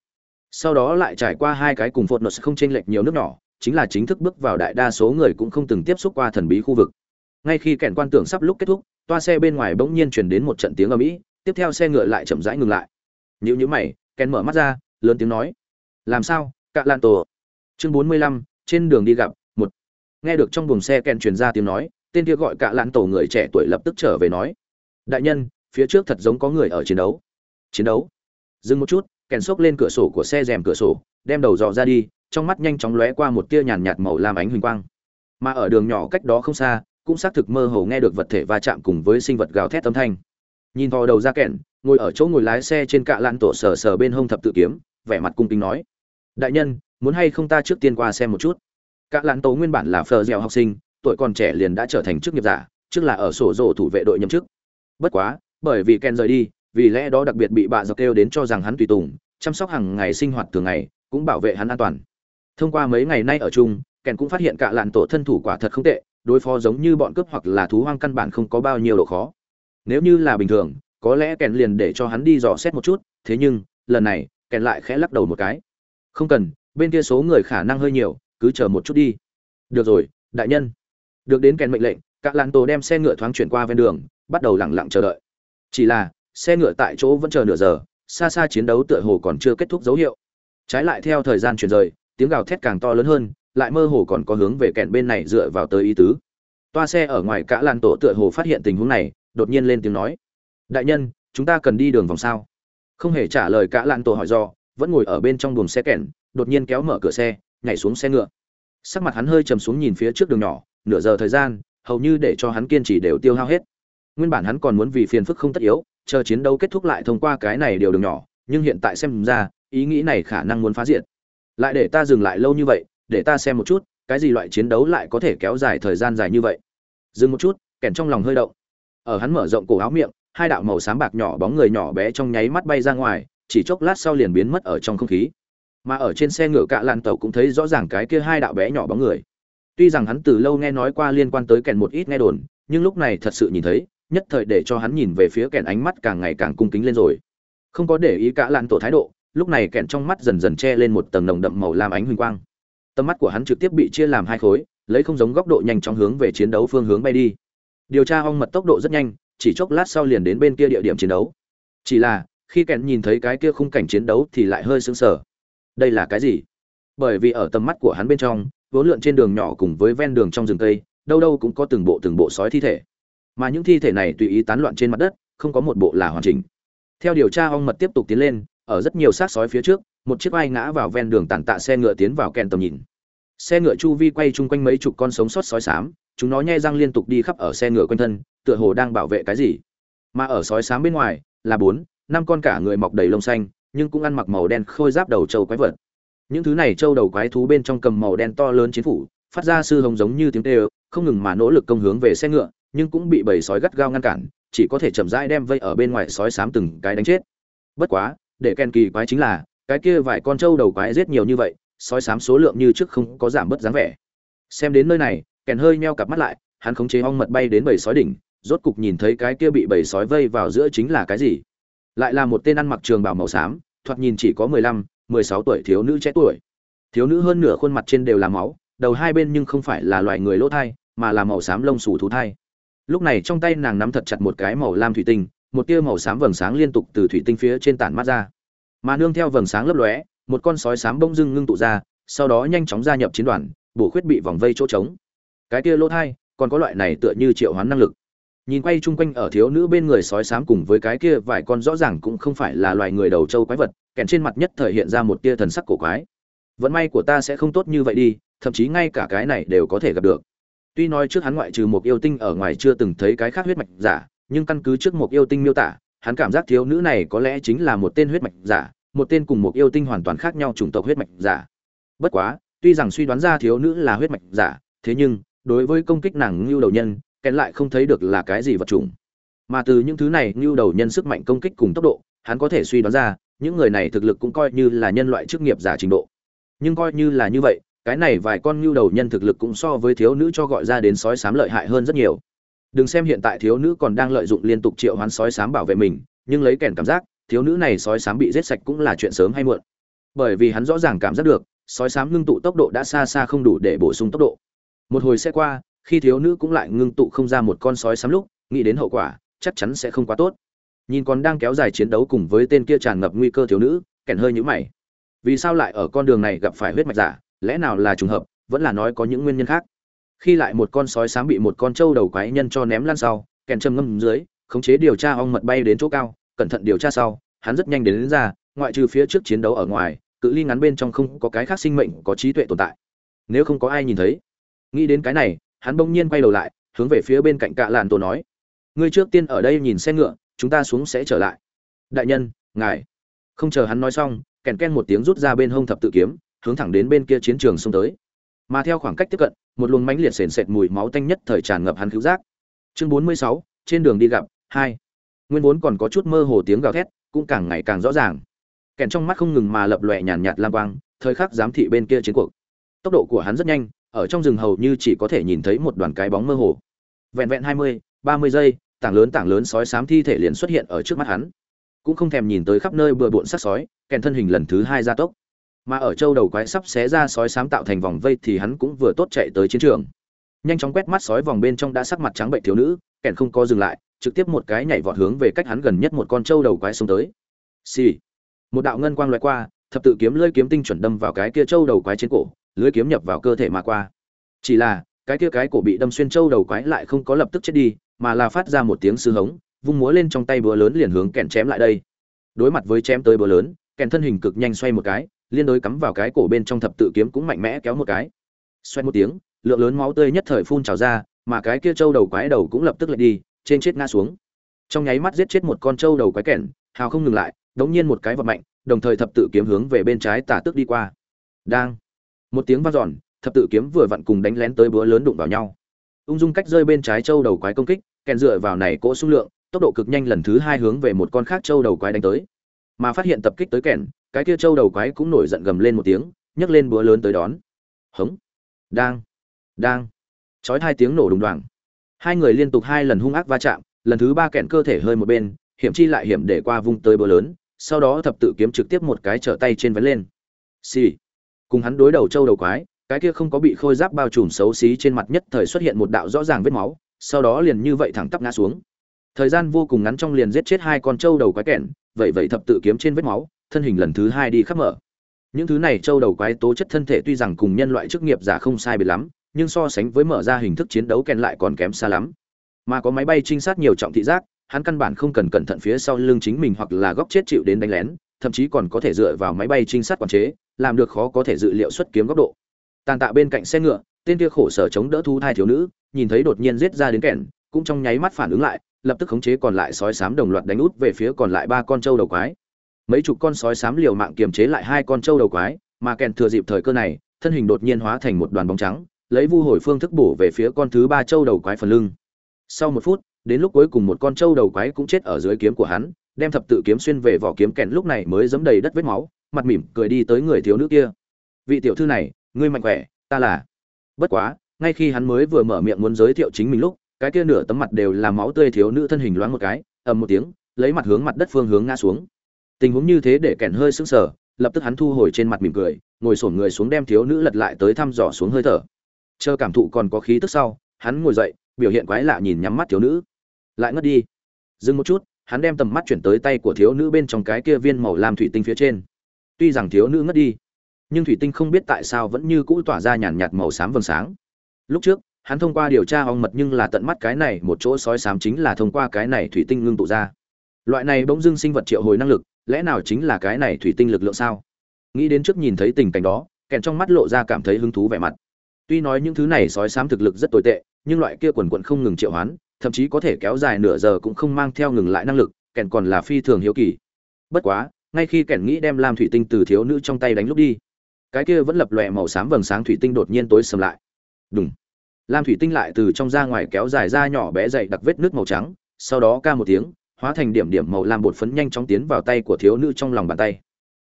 Speaker 1: Sau đó lại trải qua hai cái cùng phột nốt không chênh lệch nhiều nước nhỏ, chính là chính thức bước vào đại đa số người cũng không từng tiếp xúc qua thần bí khu vực. Ngay khi kẻn quan tưởng sắp lúc kết thúc, toa xe bên ngoài bỗng nhiên chuyển đến một trận tiếng ở mỹ tiếp theo xe ngựa lại chậm rãi ngừng lại. Nhữ nhữ mày, kèn mở mắt ra, lớn tiếng nói, làm sao, cạ lan tổ? Chương bốn mươi lăm, trên đường đi gặp, một. Nghe được trong buồng xe kèn truyền ra tiếng nói, tên kia gọi cạ lan tổ người trẻ tuổi lập tức trở về nói, đại nhân phía trước thật giống có người ở chiến đấu. Chiến đấu? Dừng một chút, kèn xốc lên cửa sổ của xe rèm cửa sổ, đem đầu dò ra đi, trong mắt nhanh chóng lóe qua một tia nhàn nhạt màu lam ánh huỳnh quang. Mà ở đường nhỏ cách đó không xa, cũng xác thực mơ hồ nghe được vật thể va chạm cùng với sinh vật gào thét âm thanh. Nhìn thò đầu ra kẹn ngồi ở chỗ ngồi lái xe trên cạ lan tổ sờ sờ bên hông thập tự kiếm, vẻ mặt cung kính nói, đại nhân, muốn hay không ta trước tiên qua xem một chút? Cạ lan tổ nguyên bản là phờ dẻo học sinh, tuổi còn trẻ liền đã trở thành chức nghiệp giả, trước là ở sổ rổ thủ vệ đội nhậm chức. Bất quá bởi vì ken rời đi, vì lẽ đó đặc biệt bị bà dọc kêu đến cho rằng hắn tùy tùng, chăm sóc hàng ngày sinh hoạt thường ngày, cũng bảo vệ hắn an toàn. Thông qua mấy ngày nay ở chung kèn cũng phát hiện cả lạn tổ thân thủ quả thật không tệ, đối phó giống như bọn cướp hoặc là thú hoang căn bản không có bao nhiêu độ khó. Nếu như là bình thường, có lẽ kèn liền để cho hắn đi dò xét một chút, thế nhưng, lần này kèn lại khẽ lắc đầu một cái. Không cần, bên kia số người khả năng hơi nhiều, cứ chờ một chút đi. Được rồi, đại nhân. Được đến kèn mệnh lệnh, cả lạn tổ đem xe ngựa thoáng chuyển qua ven đường, bắt đầu lẳng lặng chờ đợi chỉ là, xe ngựa tại chỗ vẫn chờ nửa giờ, xa xa chiến đấu tựa hồ còn chưa kết thúc dấu hiệu. Trái lại theo thời gian chuyển rời, tiếng gào thét càng to lớn hơn, lại mơ hồ còn có hướng về kẹn bên này dựa vào tới ý tứ. Toa xe ở ngoài cả làn tổ tựa hồ phát hiện tình huống này, đột nhiên lên tiếng nói. Đại nhân, chúng ta cần đi đường vòng sao? Không hề trả lời cả làn tổ hỏi do vẫn ngồi ở bên trong buồng xe kẹn, đột nhiên kéo mở cửa xe, nhảy xuống xe ngựa. Sắc mặt hắn hơi trầm xuống nhìn phía trước đường nhỏ, nửa giờ thời gian, hầu như để cho hắn kiên trì đều tiêu hao hết nguyên bản hắn còn muốn vì phiền phức không tất yếu chờ chiến đấu kết thúc lại thông qua cái này điều đường nhỏ nhưng hiện tại xem ra ý nghĩ này khả năng muốn phá diện, lại để ta dừng lại lâu như vậy để ta xem một chút cái gì loại chiến đấu lại có thể kéo dài thời gian dài như vậy. Dừng một chút kèn trong lòng hơi động. Ở hắn mở rộng cổ áo miệng hai đạo màu xám bạc nhỏ bóng người nhỏ bé trong nháy mắt bay ra ngoài chỉ chốc lát sau liền biến mất ở trong không khí. Mà ở trên xe ngựa cạ lan tàu cũng thấy rõ ràng cái kia hai đạo bé nhỏ bóng người. Tuy rằng hắn từ lâu nghe nói qua liên quan tới kèn một ít nghe đồn nhưng lúc này thật sự nhìn thấy nhất thời để cho hắn nhìn về phía kèn ánh mắt càng ngày càng cung kính lên rồi. Không có để ý cả lan tổ thái độ, lúc này kèn trong mắt dần dần che lên một tầng nồng đậm màu lam ánh huỳnh quang. Tầm mắt của hắn trực tiếp bị chia làm hai khối, lấy không giống góc độ nhanh chóng hướng về chiến đấu phương hướng bay đi. Điều tra ong mật tốc độ rất nhanh, chỉ chốc lát sau liền đến bên kia địa điểm chiến đấu. Chỉ là, khi kèn nhìn thấy cái kia khung cảnh chiến đấu thì lại hơi sững sờ. Đây là cái gì? Bởi vì ở tầm mắt của hắn bên trong, vốn lượn trên đường nhỏ cùng với ven đường trong rừng cây, đâu đâu cũng có từng bộ từng bộ sói thi thể mà những thi thể này tùy ý tán loạn trên mặt đất, không có một bộ là hoàn chỉnh. Theo điều tra ong mật tiếp tục tiến lên, ở rất nhiều xác sói phía trước, một chiếc ai ngã vào ven đường tàn tạ xe ngựa tiến vào kèn tầm nhìn. Xe ngựa chu vi quay chung quanh mấy chục con sống sót sói xám, chúng nó nhai răng liên tục đi khắp ở xe ngựa quanh thân, tựa hồ đang bảo vệ cái gì. Mà ở sói xám bên ngoài, là bốn, năm con cả người mọc đầy lông xanh, nhưng cũng ăn mặc màu đen khôi giáp đầu trâu quái vật. Những thứ này trâu đầu quái thú bên trong cầm màu đen to lớn chiến phủ, phát ra sư hồng giống như tiếng tê không ngừng mà nỗ lực công hướng về xe ngựa nhưng cũng bị bầy sói gắt gao ngăn cản, chỉ có thể chậm rãi đem vây ở bên ngoài sói xám từng cái đánh chết. Bất quá, để ken kỳ quái chính là, cái kia vài con trâu đầu quái giết nhiều như vậy, sói xám số lượng như trước không có giảm bớt dáng vẻ. Xem đến nơi này, kèn hơi meo cặp mắt lại, hắn khống chế ong mật bay đến bầy sói đỉnh, rốt cục nhìn thấy cái kia bị bầy sói vây vào giữa chính là cái gì. Lại là một tên ăn mặc trường bào màu xám, thoạt nhìn chỉ có mười lăm, mười sáu tuổi thiếu nữ trẻ tuổi. Thiếu nữ hơn nửa khuôn mặt trên đều là máu, đầu hai bên nhưng không phải là loài người lỗ thai, mà là màu xám lông xù thú thai lúc này trong tay nàng nắm thật chặt một cái màu lam thủy tinh, một tia màu xám vầng sáng liên tục từ thủy tinh phía trên tản mắt ra. Mà nương theo vầng sáng lấp lóe, một con sói xám bông dưng ngưng tụ ra, sau đó nhanh chóng gia nhập chiến đoàn, bổ khuyết bị vòng vây chỗ trống. Cái tia lỗ thai, còn có loại này tựa như triệu hoán năng lực. Nhìn quay chung quanh ở thiếu nữ bên người sói xám cùng với cái kia vài con rõ ràng cũng không phải là loài người đầu trâu quái vật, kèn trên mặt nhất thời hiện ra một tia thần sắc cổ quái. Vận may của ta sẽ không tốt như vậy đi, thậm chí ngay cả cái này đều có thể gặp được tuy nói trước hắn ngoại trừ một yêu tinh ở ngoài chưa từng thấy cái khác huyết mạch giả, nhưng căn cứ trước một yêu tinh miêu tả, hắn cảm giác thiếu nữ này có lẽ chính là một tên huyết mạch giả, một tên cùng một yêu tinh hoàn toàn khác nhau chủng tộc huyết mạch giả. Bất quá, tuy rằng suy đoán ra thiếu nữ là huyết mạch giả, thế nhưng, đối với công kích nàng lưu đầu nhân, kén lại không thấy được là cái gì vật chủng. Mà từ những thứ này lưu đầu nhân sức mạnh công kích cùng tốc độ, hắn có thể suy đoán ra, những người này thực lực cũng coi như là nhân loại chức nghiệp giả trình độ. Nhưng coi như là như vậy cái này vài con ngưu đầu nhân thực lực cũng so với thiếu nữ cho gọi ra đến sói sám lợi hại hơn rất nhiều. Đừng xem hiện tại thiếu nữ còn đang lợi dụng liên tục triệu hoán sói sám bảo vệ mình, nhưng lấy kèn cảm giác, thiếu nữ này sói sám bị giết sạch cũng là chuyện sớm hay muộn. Bởi vì hắn rõ ràng cảm giác được, sói sám ngưng tụ tốc độ đã xa xa không đủ để bổ sung tốc độ. Một hồi sẽ qua, khi thiếu nữ cũng lại ngưng tụ không ra một con sói sám lúc, nghĩ đến hậu quả, chắc chắn sẽ không quá tốt. Nhìn còn đang kéo dài chiến đấu cùng với tên kia tràn ngập nguy cơ thiếu nữ, kèn hơi nhũ mày. Vì sao lại ở con đường này gặp phải huyết mạch giả? Lẽ nào là trùng hợp vẫn là nói có những nguyên nhân khác. Khi lại một con sói sáng bị một con trâu đầu quái nhân cho ném lăn sau kèn trầm ngâm dưới khống chế điều tra ong mật bay đến chỗ cao cẩn thận điều tra sau hắn rất nhanh đến, đến ra ngoại trừ phía trước chiến đấu ở ngoài cự ly ngắn bên trong không có cái khác sinh mệnh có trí tuệ tồn tại. Nếu không có ai nhìn thấy. Nghĩ đến cái này hắn bỗng nhiên quay đầu lại hướng về phía bên cạnh cạ làn tổ nói ngươi trước tiên ở đây nhìn xe ngựa chúng ta xuống sẽ trở lại. Đại nhân ngài. Không chờ hắn nói xong kèn ken một tiếng rút ra bên hông thập tự kiếm hướng thẳng đến bên kia chiến trường xông tới. Mà theo khoảng cách tiếp cận, một luồng mãnh liệt sền sệt mùi máu tanh nhất thời tràn ngập hắn cứu giác. Chương bốn mươi sáu, trên đường đi gặp, hai. Nguyên vốn còn có chút mơ hồ tiếng gào thét, cũng càng ngày càng rõ ràng. Kèn trong mắt không ngừng mà lập lòe nhàn nhạt lam quang, thời khắc giám thị bên kia chiến cuộc. Tốc độ của hắn rất nhanh, ở trong rừng hầu như chỉ có thể nhìn thấy một đoàn cái bóng mơ hồ. Vẹn vẹn hai mươi, ba mươi giây, tảng lớn tảng lớn sói xám thi thể liền xuất hiện ở trước mắt hắn. Cũng không thèm nhìn tới khắp nơi bừa bộn sát sói, kèn thân hình lần thứ hai gia tốc mà ở châu đầu quái sắp xé ra sói sám tạo thành vòng vây thì hắn cũng vừa tốt chạy tới chiến trường. Nhanh chóng quét mắt sói vòng bên trong đã sắc mặt trắng bệnh thiếu nữ, kẻn không có dừng lại, trực tiếp một cái nhảy vọt hướng về cách hắn gần nhất một con trâu đầu quái xông tới. Xì、sì. một đạo ngân quang loại qua, thập tự kiếm lưỡi kiếm tinh chuẩn đâm vào cái kia trâu đầu quái trên cổ, lưỡi kiếm nhập vào cơ thể mà qua. Chỉ là, cái kia cái cổ bị đâm xuyên trâu đầu quái lại không có lập tức chết đi, mà là phát ra một tiếng sư hống, vung múa lên trong tay búa lớn liền hướng kèn chém lại đây. Đối mặt với chém tới búa lớn kèn thân hình cực nhanh xoay một cái liên đối cắm vào cái cổ bên trong thập tự kiếm cũng mạnh mẽ kéo một cái. Xoay một tiếng, lượng lớn máu tươi nhất thời phun trào ra, mà cái kia trâu đầu quái đầu cũng lập tức lại đi, trên chết ngã xuống. Trong nháy mắt giết chết một con trâu đầu quái kẻn hào không ngừng lại, đống nhiên một cái vật mạnh, đồng thời thập tự kiếm hướng về bên trái tả tước đi qua. Đang. Một tiếng vang dọn, thập tự kiếm vừa vặn cùng đánh lén tới búa lớn đụng vào nhau. Ung dung cách rơi bên trái trâu đầu quái công kích, kèn dựa vào này cỗ xung lượng, tốc độ cực nhanh lần thứ hai hướng về một con khác trâu đầu quái đánh tới mà phát hiện tập kích tới kẻn cái kia trâu đầu quái cũng nổi giận gầm lên một tiếng, nhấc lên búa lớn tới đón. Hống. Đang. Đang. Chói hai tiếng nổ đùng đoàng. Hai người liên tục hai lần hung ác va chạm, lần thứ ba kẹn cơ thể hơi một bên, hiểm chi lại hiểm để qua vung tới búa lớn, sau đó thập tự kiếm trực tiếp một cái trở tay trên vén lên. Xì. Cùng hắn đối đầu trâu đầu quái, cái kia không có bị khôi giáp bao trùm xấu xí trên mặt nhất thời xuất hiện một đạo rõ ràng vết máu, sau đó liền như vậy thẳng tắp ngã xuống. Thời gian vô cùng ngắn trong liền giết chết hai con trâu đầu quái kẹn vậy vậy thập tự kiếm trên vết máu, thân hình lần thứ hai đi khắp mở. Những thứ này trâu đầu quái tố chất thân thể tuy rằng cùng nhân loại chức nghiệp giả không sai biệt lắm, nhưng so sánh với mở ra hình thức chiến đấu kèn lại còn kém xa lắm. Mà có máy bay trinh sát nhiều trọng thị giác, hắn căn bản không cần cẩn thận phía sau lưng chính mình hoặc là góc chết chịu đến đánh lén, thậm chí còn có thể dựa vào máy bay trinh sát quản chế, làm được khó có thể dự liệu xuất kiếm góc độ. Tàn tạ bên cạnh xe ngựa, tên kia khổ sở chống đỡ thu thai thiếu nữ, nhìn thấy đột nhiên giết ra đến kèn, cũng trong nháy mắt phản ứng lại lập tức khống chế còn lại sói sám đồng loạt đánh út về phía còn lại ba con trâu đầu quái. Mấy chục con sói sám liều mạng kiềm chế lại hai con trâu đầu quái, mà kèn thừa dịp thời cơ này, thân hình đột nhiên hóa thành một đoàn bóng trắng, lấy vu hồi phương thức bổ về phía con thứ ba trâu đầu quái phần lưng. Sau một phút, đến lúc cuối cùng một con trâu đầu quái cũng chết ở dưới kiếm của hắn, đem thập tự kiếm xuyên về vỏ kiếm kèn lúc này mới dẫm đầy đất vết máu, mặt mỉm cười đi tới người thiếu nữ kia. Vị tiểu thư này, ngươi mạnh khỏe, ta là. Bất quá, ngay khi hắn mới vừa mở miệng muốn giới thiệu chính mình lúc cái kia nửa tấm mặt đều là máu tươi thiếu nữ thân hình loáng một cái, ầm một tiếng, lấy mặt hướng mặt đất phương hướng ngã xuống. Tình huống như thế để kẻn hơi sững sờ, lập tức hắn thu hồi trên mặt mỉm cười, ngồi xổm người xuống đem thiếu nữ lật lại tới thăm dò xuống hơi thở. Chờ cảm thụ còn có khí tức sau, hắn ngồi dậy, biểu hiện quái lạ nhìn nhắm mắt thiếu nữ. Lại ngất đi. Dừng một chút, hắn đem tầm mắt chuyển tới tay của thiếu nữ bên trong cái kia viên màu lam thủy tinh phía trên. Tuy rằng thiếu nữ ngất đi, nhưng thủy tinh không biết tại sao vẫn như cũ tỏa ra nhàn nhạt màu xám vầng sáng. Lúc trước hắn thông qua điều tra ong mật nhưng là tận mắt cái này, một chỗ sói xám chính là thông qua cái này thủy tinh ngưng tụ ra. Loại này bỗng dưng sinh vật triệu hồi năng lực, lẽ nào chính là cái này thủy tinh lực lượng sao? Nghĩ đến trước nhìn thấy tình cảnh đó, kèn trong mắt lộ ra cảm thấy hứng thú vẻ mặt. Tuy nói những thứ này sói xám thực lực rất tồi tệ, nhưng loại kia quần quận không ngừng triệu hoán, thậm chí có thể kéo dài nửa giờ cũng không mang theo ngừng lại năng lực, kèn còn là phi thường hiếu kỳ. Bất quá, ngay khi kèn nghĩ đem lam thủy tinh từ thiếu nữ trong tay đánh lúc đi, cái kia vẫn lập lòe màu xám vầng sáng thủy tinh đột nhiên tối sầm lại. Đúng lam thủy tinh lại từ trong ra ngoài kéo dài ra nhỏ bé dày đặc vết nước màu trắng, sau đó ca một tiếng, hóa thành điểm điểm màu lam bột phấn nhanh chóng tiến vào tay của thiếu nữ trong lòng bàn tay.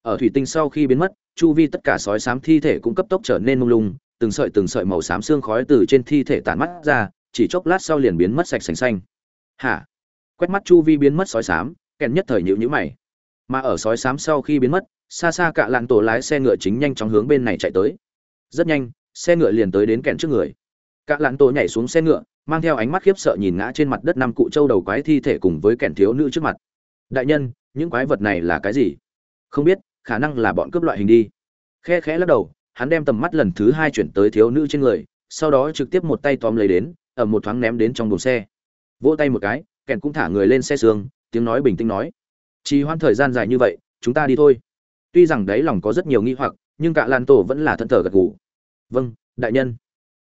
Speaker 1: Ở thủy tinh sau khi biến mất, chu vi tất cả sói xám thi thể cũng cấp tốc trở nên mông lung, từng sợi từng sợi màu xám xương khói từ trên thi thể tản mắt ra, chỉ chốc lát sau liền biến mất sạch sành xanh. Hả? Quét mắt chu vi biến mất sói xám, kèn nhất thời nhịu nhữ mày. Mà ở sói xám sau khi biến mất, xa xa cả lạn tổ lái xe ngựa chính nhanh chóng hướng bên này chạy tới. Rất nhanh, xe ngựa liền tới đến kèn trước người cả lãn tổ nhảy xuống xe ngựa, mang theo ánh mắt khiếp sợ nhìn ngã trên mặt đất năm cụ châu đầu quái thi thể cùng với kẻn thiếu nữ trước mặt. Đại nhân, những quái vật này là cái gì? Không biết, khả năng là bọn cướp loại hình đi. Khe khẽ lắc đầu, hắn đem tầm mắt lần thứ hai chuyển tới thiếu nữ trên người, sau đó trực tiếp một tay tóm lấy đến, ở một thoáng ném đến trong đồn xe. Vỗ tay một cái, kẻn cũng thả người lên xe sương tiếng nói bình tĩnh nói. Chỉ hoãn thời gian dài như vậy, chúng ta đi thôi. Tuy rằng đấy lòng có rất nhiều nghi hoặc, nhưng cả lan tổ vẫn là thân thờ gật gù. Vâng đại nhân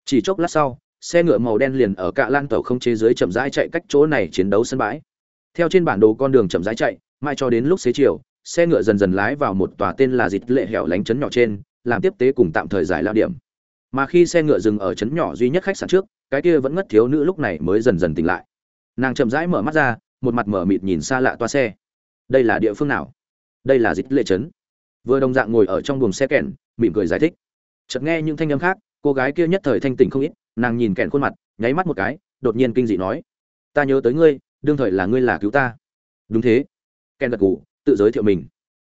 Speaker 1: chỉ chốc lát sau, xe ngựa màu đen liền ở cạ lan tàu không chế dưới chậm rãi chạy cách chỗ này chiến đấu sân bãi. Theo trên bản đồ con đường chậm rãi chạy mai cho đến lúc xế chiều, xe ngựa dần dần lái vào một tòa tên là Dịt lệ hẻo lánh trấn nhỏ trên, làm tiếp tế cùng tạm thời giải lao điểm. Mà khi xe ngựa dừng ở trấn nhỏ duy nhất khách sạn trước, cái kia vẫn ngất thiếu nữ lúc này mới dần dần tỉnh lại. Nàng chậm rãi mở mắt ra, một mặt mở mịt nhìn xa lạ toa xe. Đây là địa phương nào? Đây là dịch lệ trấn. Vừa đồng dạng ngồi ở trong buồng xe kèn mỉm cười giải thích. Chợt nghe những thanh âm khác cô gái kia nhất thời thanh tỉnh không ít, nàng nhìn kẹn khuôn mặt, nháy mắt một cái, đột nhiên kinh dị nói, ta nhớ tới ngươi, đương thời là ngươi là cứu ta. Đúng thế. Kèn gật gù, tự giới thiệu mình.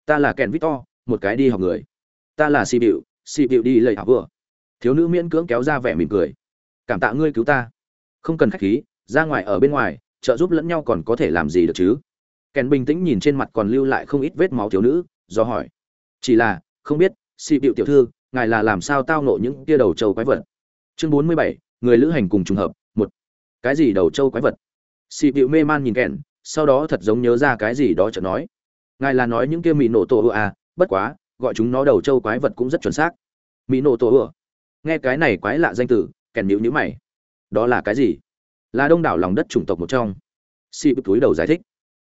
Speaker 1: Ta là kèn victor, một cái đi học người. Ta là si bịu si bịu đi lầy học vừa thiếu nữ miễn cưỡng kéo ra vẻ mỉm cười. Cảm tạ ngươi cứu ta. Không cần khách khí, ra ngoài ở bên ngoài, trợ giúp lẫn nhau còn có thể làm gì được chứ? Kèn bình tĩnh nhìn trên mặt còn lưu lại không ít vết máu thiếu nữ, do hỏi. Chỉ là, không biết si bịu tiểu thư ngài là làm sao tao nộ những tia đầu trâu quái vật? Chương bốn mươi bảy, người lữ hành cùng trùng hợp, một. Cái gì đầu trâu quái vật? Xị bịu mê man nhìn kèn sau đó thật giống nhớ ra cái gì đó chợt nói. Ngài là nói những kia mỹ nổ tổ ựa à bất quá, gọi chúng nó đầu trâu quái vật cũng rất chuẩn xác. Mỹ nổ tổ ựa. Nghe cái này quái lạ danh từ kèn nhữ nhữ mày. Đó là cái gì? Là đông đảo lòng đất chủng tộc một trong. Xị bịu túi đầu giải thích.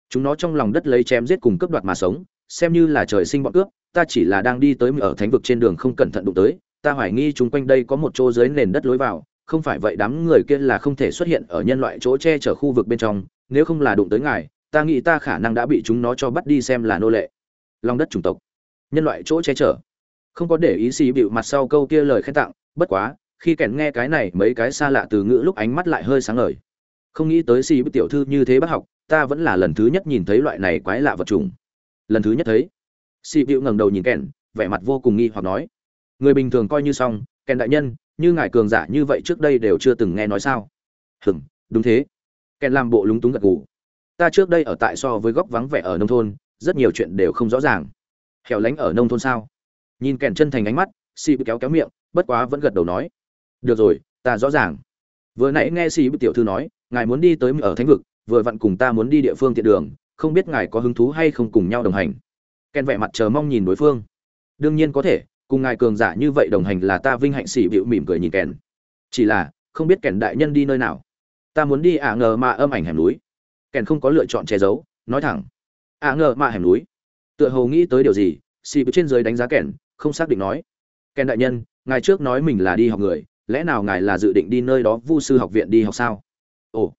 Speaker 1: Chúng nó trong lòng đất lấy chém giết cùng cướp đoạt mà sống, xem như là trời sinh bọn cướp ta chỉ là đang đi tới ở thánh vực trên đường không cẩn thận đụng tới, ta hoài nghi chúng quanh đây có một chỗ dưới nền đất lối vào, không phải vậy đám người kia là không thể xuất hiện ở nhân loại chỗ che chở khu vực bên trong, nếu không là đụng tới ngài, ta nghĩ ta khả năng đã bị chúng nó cho bắt đi xem là nô lệ. Lòng đất chủng tộc. Nhân loại chỗ che chở. Không có để ý xì bịu mặt sau câu kia lời khen tặng, bất quá, khi kèn nghe cái này mấy cái xa lạ từ ngữ lúc ánh mắt lại hơi sáng ngời. Không nghĩ tới xì bịu tiểu thư như thế bác học, ta vẫn là lần thứ nhất nhìn thấy loại này quái lạ vật trùng lần thứ nhất thấy. Sĩ Vũ ngẩng đầu nhìn kèn, vẻ mặt vô cùng nghi hoặc nói. Người bình thường coi như xong, kèn đại nhân, như ngài cường giả như vậy trước đây đều chưa từng nghe nói sao? Hừm đúng thế. Kèn làm bộ lúng túng gật gù. Ta trước đây ở tại so với góc vắng vẻ ở nông thôn, rất nhiều chuyện đều không rõ ràng. Hẻo lánh ở nông thôn sao? Nhìn kèn chân thành ánh mắt, xì kéo kéo miệng, bất quá vẫn gật đầu nói. Được rồi, ta rõ ràng. Vừa nãy nghe xì tiểu thư nói, ngài muốn đi tới ở thánh vực, vừa vặn cùng ta muốn đi địa phương tiện đường, không biết ngài có hứng thú hay không cùng nhau đồng hành kèn vẻ mặt chờ mong nhìn đối phương. Đương nhiên có thể, cùng ngài cường giả như vậy đồng hành là ta vinh hạnh xỉ bịu mỉm cười nhìn kèn. Chỉ là, không biết kèn đại nhân đi nơi nào. Ta muốn đi ả à ngờ mà âm ảnh hẻm núi. Kèn không có lựa chọn che giấu, nói thẳng. Ả à ngờ mà hẻm núi. Tựa hồ nghĩ tới điều gì, xỉ bịu trên dưới đánh giá kèn, không xác định nói. Kèn đại nhân, ngài trước nói mình là đi học người, lẽ nào ngài là dự định đi nơi đó vu sư học viện đi học sao? Ồ,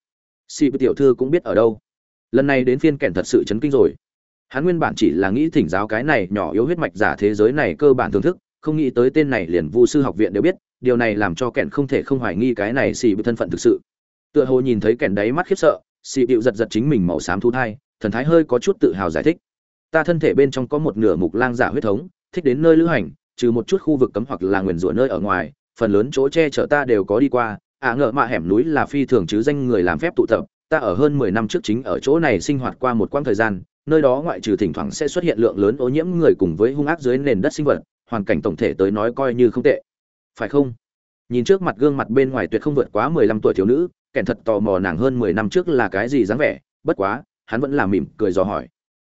Speaker 1: xỉ bịu tiểu thư cũng biết ở đâu. Lần này đến phiên kèn thật sự chấn kinh rồi hắn nguyên bản chỉ là nghĩ thỉnh giáo cái này nhỏ yếu huyết mạch giả thế giới này cơ bản thưởng thức, không nghĩ tới tên này liền vu sư học viện đều biết, điều này làm cho kẻn không thể không hoài nghi cái này xì bị thân phận thực sự. Tựa hồ nhìn thấy kẻn đáy mắt khiếp sợ, xì bịu giật giật chính mình màu xám thu thai, thần thái hơi có chút tự hào giải thích. Ta thân thể bên trong có một nửa mục lang giả huyết thống, thích đến nơi lữ hành, trừ một chút khu vực cấm hoặc là nguyền rủa nơi ở ngoài, phần lớn chỗ che chở ta đều có đi qua, ạ ngờ mạ hẻm núi là phi thường chứ danh người làm phép tụ tập, ta ở hơn mười năm trước chính ở chỗ này sinh hoạt qua một quãng thời gian nơi đó ngoại trừ thỉnh thoảng sẽ xuất hiện lượng lớn ô nhiễm người cùng với hung ác dưới nền đất sinh vật, hoàn cảnh tổng thể tới nói coi như không tệ. Phải không? Nhìn trước mặt gương mặt bên ngoài tuyệt không vượt quá mười lăm tuổi thiếu nữ kẻn thật tò mò nàng hơn mười năm trước là cái gì dáng vẻ, bất quá, hắn vẫn là mỉm cười dò hỏi.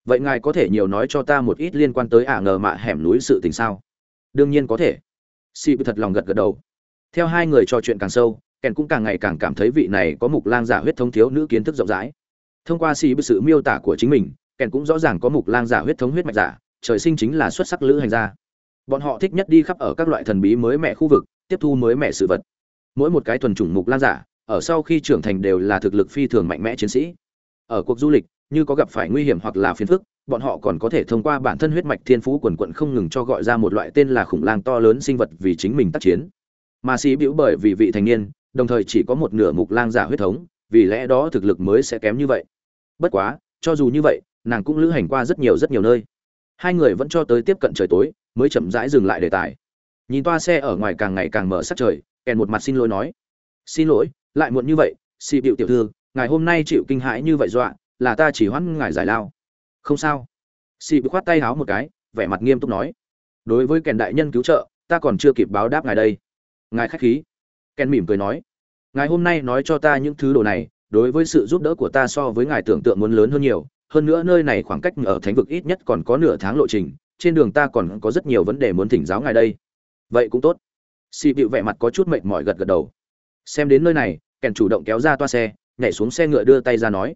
Speaker 1: Vậy ngài có thể nhiều nói cho ta một ít liên quan tới ả ngờ mạ hẻm núi sự tình sao? Đương nhiên có thể. Si thật lòng gật gật đầu. Theo hai người trò chuyện càng sâu, kèn cũng càng ngày càng cảm thấy vị này có mục lang giả huyết thống thiếu nữ kiến thức rộng rãi. Thông qua si sự miêu tả của chính mình kèn cũng rõ ràng có mục lang giả huyết thống huyết mạch giả, trời sinh chính là xuất sắc lữ hành gia. Bọn họ thích nhất đi khắp ở các loại thần bí mới mẻ khu vực, tiếp thu mới mẻ sự vật. Mỗi một cái thuần chủng mục lang giả, ở sau khi trưởng thành đều là thực lực phi thường mạnh mẽ chiến sĩ. Ở cuộc du lịch, như có gặp phải nguy hiểm hoặc là phiền phức, bọn họ còn có thể thông qua bản thân huyết mạch thiên phú quần quận không ngừng cho gọi ra một loại tên là khủng lang to lớn sinh vật vì chính mình tác chiến. Mà sĩ biểu bởi vì vị thành niên, đồng thời chỉ có một nửa mục lang giả huyết thống, vì lẽ đó thực lực mới sẽ kém như vậy. Bất quá, cho dù như vậy nàng cũng lữ hành qua rất nhiều rất nhiều nơi. Hai người vẫn cho tới tiếp cận trời tối, mới chậm rãi dừng lại đề tài. Nhìn toa xe ở ngoài càng ngày càng mở sắc trời, kèn một mặt xin lỗi nói. Xin lỗi, lại muộn như vậy, xì bịu tiểu thư ngài hôm nay chịu kinh hãi như vậy dọa, là ta chỉ hoãn ngài giải lao. Không sao. Xì bị khoát tay háo một cái, vẻ mặt nghiêm túc nói. Đối với kèn đại nhân cứu trợ, ta còn chưa kịp báo đáp ngài đây. Ngài khách khí. Kèn mỉm cười nói. Ngài hôm nay nói cho ta những thứ đồ này, đối với sự giúp đỡ của ta so với ngài tưởng tượng muốn lớn hơn nhiều hơn nữa nơi này khoảng cách ở thánh vực ít nhất còn có nửa tháng lộ trình, trên đường ta còn có rất nhiều vấn đề muốn thỉnh giáo ngài đây. Vậy cũng tốt. Xì bịu vẻ mặt có chút mệt mỏi gật gật đầu. Xem đến nơi này, kèn chủ động kéo ra toa xe, nhảy xuống xe ngựa đưa tay ra nói.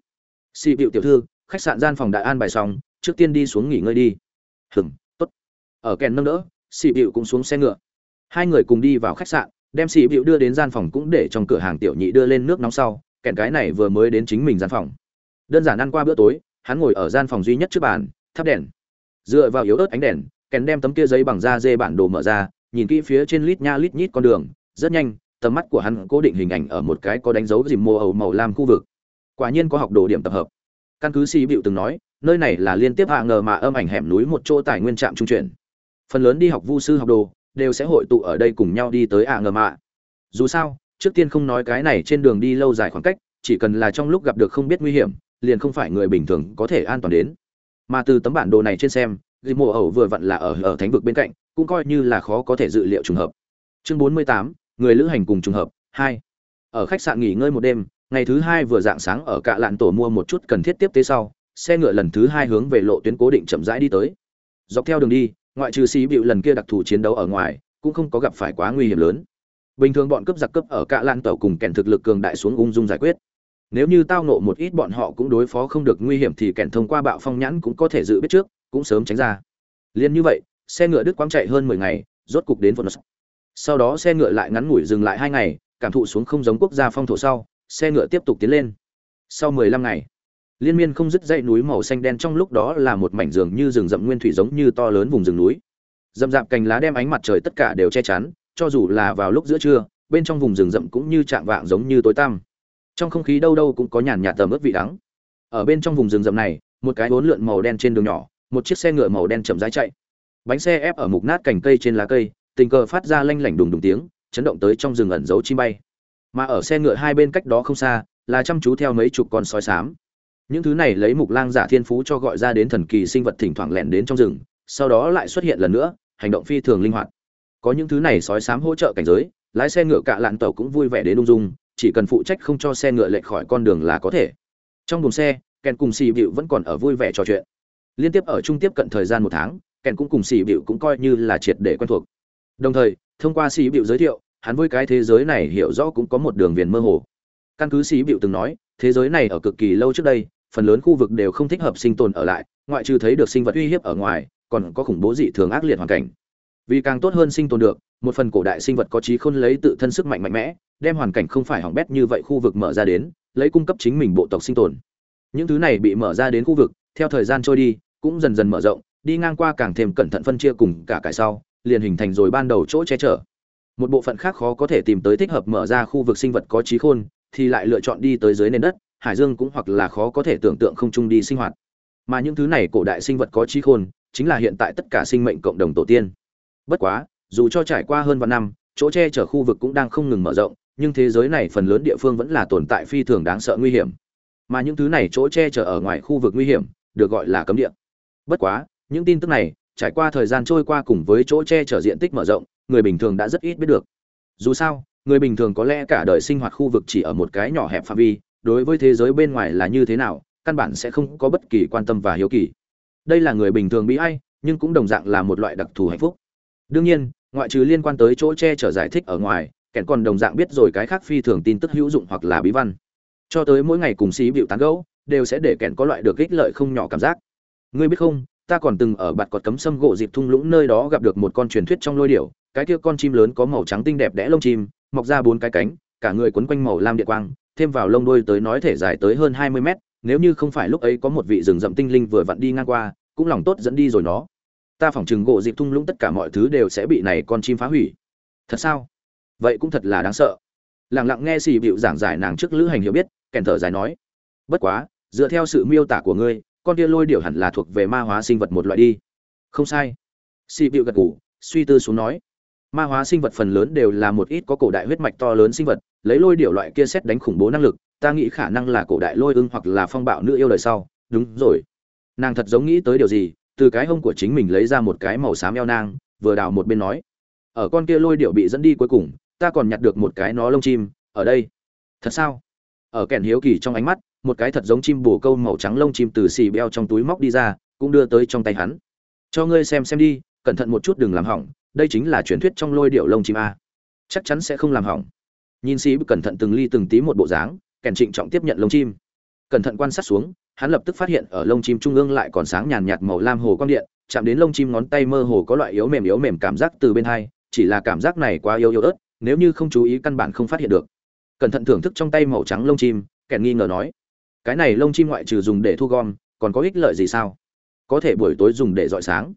Speaker 1: Xì bịu tiểu thư, khách sạn gian phòng đại an bài xong, trước tiên đi xuống nghỉ ngơi đi. Hừng tốt. Ở kèn nâng đỡ, xì bịu cũng xuống xe ngựa. Hai người cùng đi vào khách sạn, đem xì bịu đưa đến gian phòng cũng để trong cửa hàng tiểu nhị đưa lên nước nóng sau, kèn cái này vừa mới đến chính mình gian phòng. Đơn giản ăn qua bữa tối hắn ngồi ở gian phòng duy nhất trước bàn, thắp đèn. Dựa vào yếu ớt ánh đèn, kèn đem tấm kia giấy bằng da dê bản đồ mở ra, nhìn kỹ phía trên lít nha lít nhít con đường, rất nhanh, tầm mắt của hắn cố định hình ảnh ở một cái có đánh dấu dìm mô ầu màu lam khu vực. Quả nhiên có học đồ điểm tập hợp. Căn cứ si bịu từng nói, nơi này là liên tiếp hạ ngờ mà âm ảnh hẻm núi một chỗ tài nguyên trạm trung chuyển. Phần lớn đi học vu sư học đồ, đều sẽ hội tụ ở đây cùng nhau đi tới hạ ngờ mạ dù sao, trước tiên không nói cái này trên đường đi lâu dài khoảng cách, chỉ cần là trong lúc gặp được không biết nguy hiểm liền không phải người bình thường có thể an toàn đến. Mà từ tấm bản đồ này trên xem Di Mộ ẩu vừa vặn là ở ở thánh vực bên cạnh, cũng coi như là khó có thể dự liệu trùng hợp. Chương bốn mươi tám, người lữ hành cùng trùng hợp, hai. Ở khách sạn nghỉ ngơi một đêm, ngày thứ hai vừa dạng sáng ở cạ lạn tổ mua một chút cần thiết tiếp tế sau, xe ngựa lần thứ hai hướng về lộ tuyến cố định chậm rãi đi tới. Dọc theo đường đi, ngoại trừ xí bịu lần kia đặc thù chiến đấu ở ngoài, cũng không có gặp phải quá nguy hiểm lớn. Bình thường bọn cướp giặc cướp ở cạ lạn tổ cùng kèn thực lực cường đại xuống ung dung giải quyết nếu như tao nộ một ít bọn họ cũng đối phó không được nguy hiểm thì kèn thông qua bạo phong nhãn cũng có thể dự biết trước, cũng sớm tránh ra. Liền như vậy, xe ngựa đức quang chạy hơn mười ngày, rốt cục đến phần sau đó xe ngựa lại ngắn ngủi dừng lại hai ngày, cảm thụ xuống không giống quốc gia phong thổ sau, xe ngựa tiếp tục tiến lên. Sau mười lăm ngày, liên miên không dứt dãy núi màu xanh đen trong lúc đó là một mảnh rừng như rừng rậm nguyên thủy giống như to lớn vùng rừng núi. Rậm rạp cành lá đem ánh mặt trời tất cả đều che chắn, cho dù là vào lúc giữa trưa, bên trong vùng rừng rậm cũng như trạng vạng giống như tối tăm trong không khí đâu đâu cũng có nhàn nhạt tầm ướt vị đắng. Ở bên trong vùng rừng rậm này, một cái bốn lượn màu đen trên đường nhỏ, một chiếc xe ngựa màu đen chậm rãi chạy. Bánh xe ép ở mục nát cành cây trên lá cây, tình cờ phát ra lanh lảnh đùng đùng tiếng, chấn động tới trong rừng ẩn giấu chim bay. Mà ở xe ngựa hai bên cách đó không xa, là chăm chú theo mấy chục con sói xám. Những thứ này lấy mục lang giả thiên phú cho gọi ra đến thần kỳ sinh vật thỉnh thoảng lẻn đến trong rừng, sau đó lại xuất hiện lần nữa, hành động phi thường linh hoạt. Có những thứ này sói xám hỗ trợ cảnh giới, lái xe ngựa cạ lạn tàu cũng vui vẻ đến ung dung chỉ cần phụ trách không cho xe ngựa lệch khỏi con đường là có thể. Trong buồng xe kèn cùng xì bịu vẫn còn ở vui vẻ trò chuyện. Liên tiếp ở trung tiếp cận thời gian một tháng kèn cũng cùng xì bịu cũng coi như là triệt để quen thuộc. Đồng thời, thông qua xì bịu giới thiệu, hắn với cái thế giới này hiểu rõ cũng có một đường viền mơ hồ. Căn cứ xì bịu từng nói, thế giới này ở cực kỳ lâu trước đây, phần lớn khu vực đều không thích hợp sinh tồn ở lại, ngoại trừ thấy được sinh vật uy hiếp ở ngoài, còn có khủng bố dị thường ác liệt hoàn cảnh. Vì càng tốt hơn sinh tồn được một phần cổ đại sinh vật có trí khôn lấy tự thân sức mạnh mạnh mẽ, đem hoàn cảnh không phải hỏng bét như vậy khu vực mở ra đến, lấy cung cấp chính mình bộ tộc sinh tồn. Những thứ này bị mở ra đến khu vực, theo thời gian trôi đi, cũng dần dần mở rộng, đi ngang qua càng thêm cẩn thận phân chia cùng cả cải sau, liền hình thành rồi ban đầu chỗ che chở. Một bộ phận khác khó có thể tìm tới thích hợp mở ra khu vực sinh vật có trí khôn, thì lại lựa chọn đi tới dưới nền đất, hải dương cũng hoặc là khó có thể tưởng tượng không chung đi sinh hoạt. Mà những thứ này cổ đại sinh vật có trí khôn, chính là hiện tại tất cả sinh mệnh cộng đồng tổ tiên. Bất quá dù cho trải qua hơn vạn năm, chỗ che chở khu vực cũng đang không ngừng mở rộng, nhưng thế giới này phần lớn địa phương vẫn là tồn tại phi thường đáng sợ nguy hiểm. Mà những thứ này chỗ che chở ở ngoài khu vực nguy hiểm, được gọi là cấm địa. Bất quá, những tin tức này, trải qua thời gian trôi qua cùng với chỗ che chở diện tích mở rộng, người bình thường đã rất ít biết được. Dù sao, người bình thường có lẽ cả đời sinh hoạt khu vực chỉ ở một cái nhỏ hẹp phạm vi, đối với thế giới bên ngoài là như thế nào, căn bản sẽ không có bất kỳ quan tâm và hiếu kỳ. Đây là người bình thường bị ai, nhưng cũng đồng dạng là một loại đặc thù hạnh phúc. Đương nhiên ngoại trừ liên quan tới chỗ che chở giải thích ở ngoài, kẻn còn đồng dạng biết rồi cái khác phi thường tin tức hữu dụng hoặc là bí văn. Cho tới mỗi ngày cùng xí bịu tán gẫu, đều sẽ để kẻn có loại được ích lợi không nhỏ cảm giác. Ngươi biết không, ta còn từng ở bạt cọt cấm sâm gỗ dịp thung lũng nơi đó gặp được một con truyền thuyết trong lôi điểu, cái kia con chim lớn có màu trắng tinh đẹp đẽ lông chim, mọc ra bốn cái cánh, cả người quấn quanh màu lam điện quang, thêm vào lông đuôi tới nói thể dài tới hơn hai mươi mét, nếu như không phải lúc ấy có một vị rừng rậm tinh linh vừa vặn đi ngang qua, cũng lòng tốt dẫn đi rồi nó ta phỏng chừng gỗ dịp thung lũng tất cả mọi thứ đều sẽ bị này con chim phá hủy. Thật sao? Vậy cũng thật là đáng sợ. Lẳng lặng nghe xì bịu giảng giải nàng trước lữ hành hiểu biết, kèn thở dài nói. Bất quá, dựa theo sự miêu tả của ngươi, con kia lôi điểu hẳn là thuộc về ma hóa sinh vật một loại đi. Không sai. Xì bịu gật gù, suy tư xuống nói. Ma hóa sinh vật phần lớn đều là một ít có cổ đại huyết mạch to lớn sinh vật, lấy lôi điểu loại kia xét đánh khủng bố năng lực, ta nghĩ khả năng là cổ đại lôi ưng hoặc là phong bạo nữ yêu đời sau. Đúng rồi. Nàng thật giống nghĩ tới điều gì từ cái hông của chính mình lấy ra một cái màu xám eo nang, vừa đào một bên nói, ở con kia lôi điệu bị dẫn đi cuối cùng, ta còn nhặt được một cái nó lông chim, ở đây. Thật sao? Ở kèn hiếu kỳ trong ánh mắt, một cái thật giống chim bồ câu màu trắng lông chim từ xì beo trong túi móc đi ra, cũng đưa tới trong tay hắn. Cho ngươi xem xem đi, cẩn thận một chút đừng làm hỏng, đây chính là truyền thuyết trong lôi điệu lông chim a. Chắc chắn sẽ không làm hỏng. Nhìn xì cẩn thận từng ly từng tí một bộ dáng, kèn trịnh trọng tiếp nhận lông chim. Cẩn thận quan sát xuống hắn lập tức phát hiện ở lông chim trung ương lại còn sáng nhàn nhạt màu lam hồ quang điện, chạm đến lông chim ngón tay mơ hồ có loại yếu mềm yếu mềm cảm giác từ bên hai, chỉ là cảm giác này quá yếu yếu ớt, nếu như không chú ý căn bản không phát hiện được. Cẩn thận thưởng thức trong tay màu trắng lông chim, kẻ nghi ngờ nói, cái này lông chim ngoại trừ dùng để thu gom, còn có ích lợi gì sao? Có thể buổi tối dùng để dọi sáng.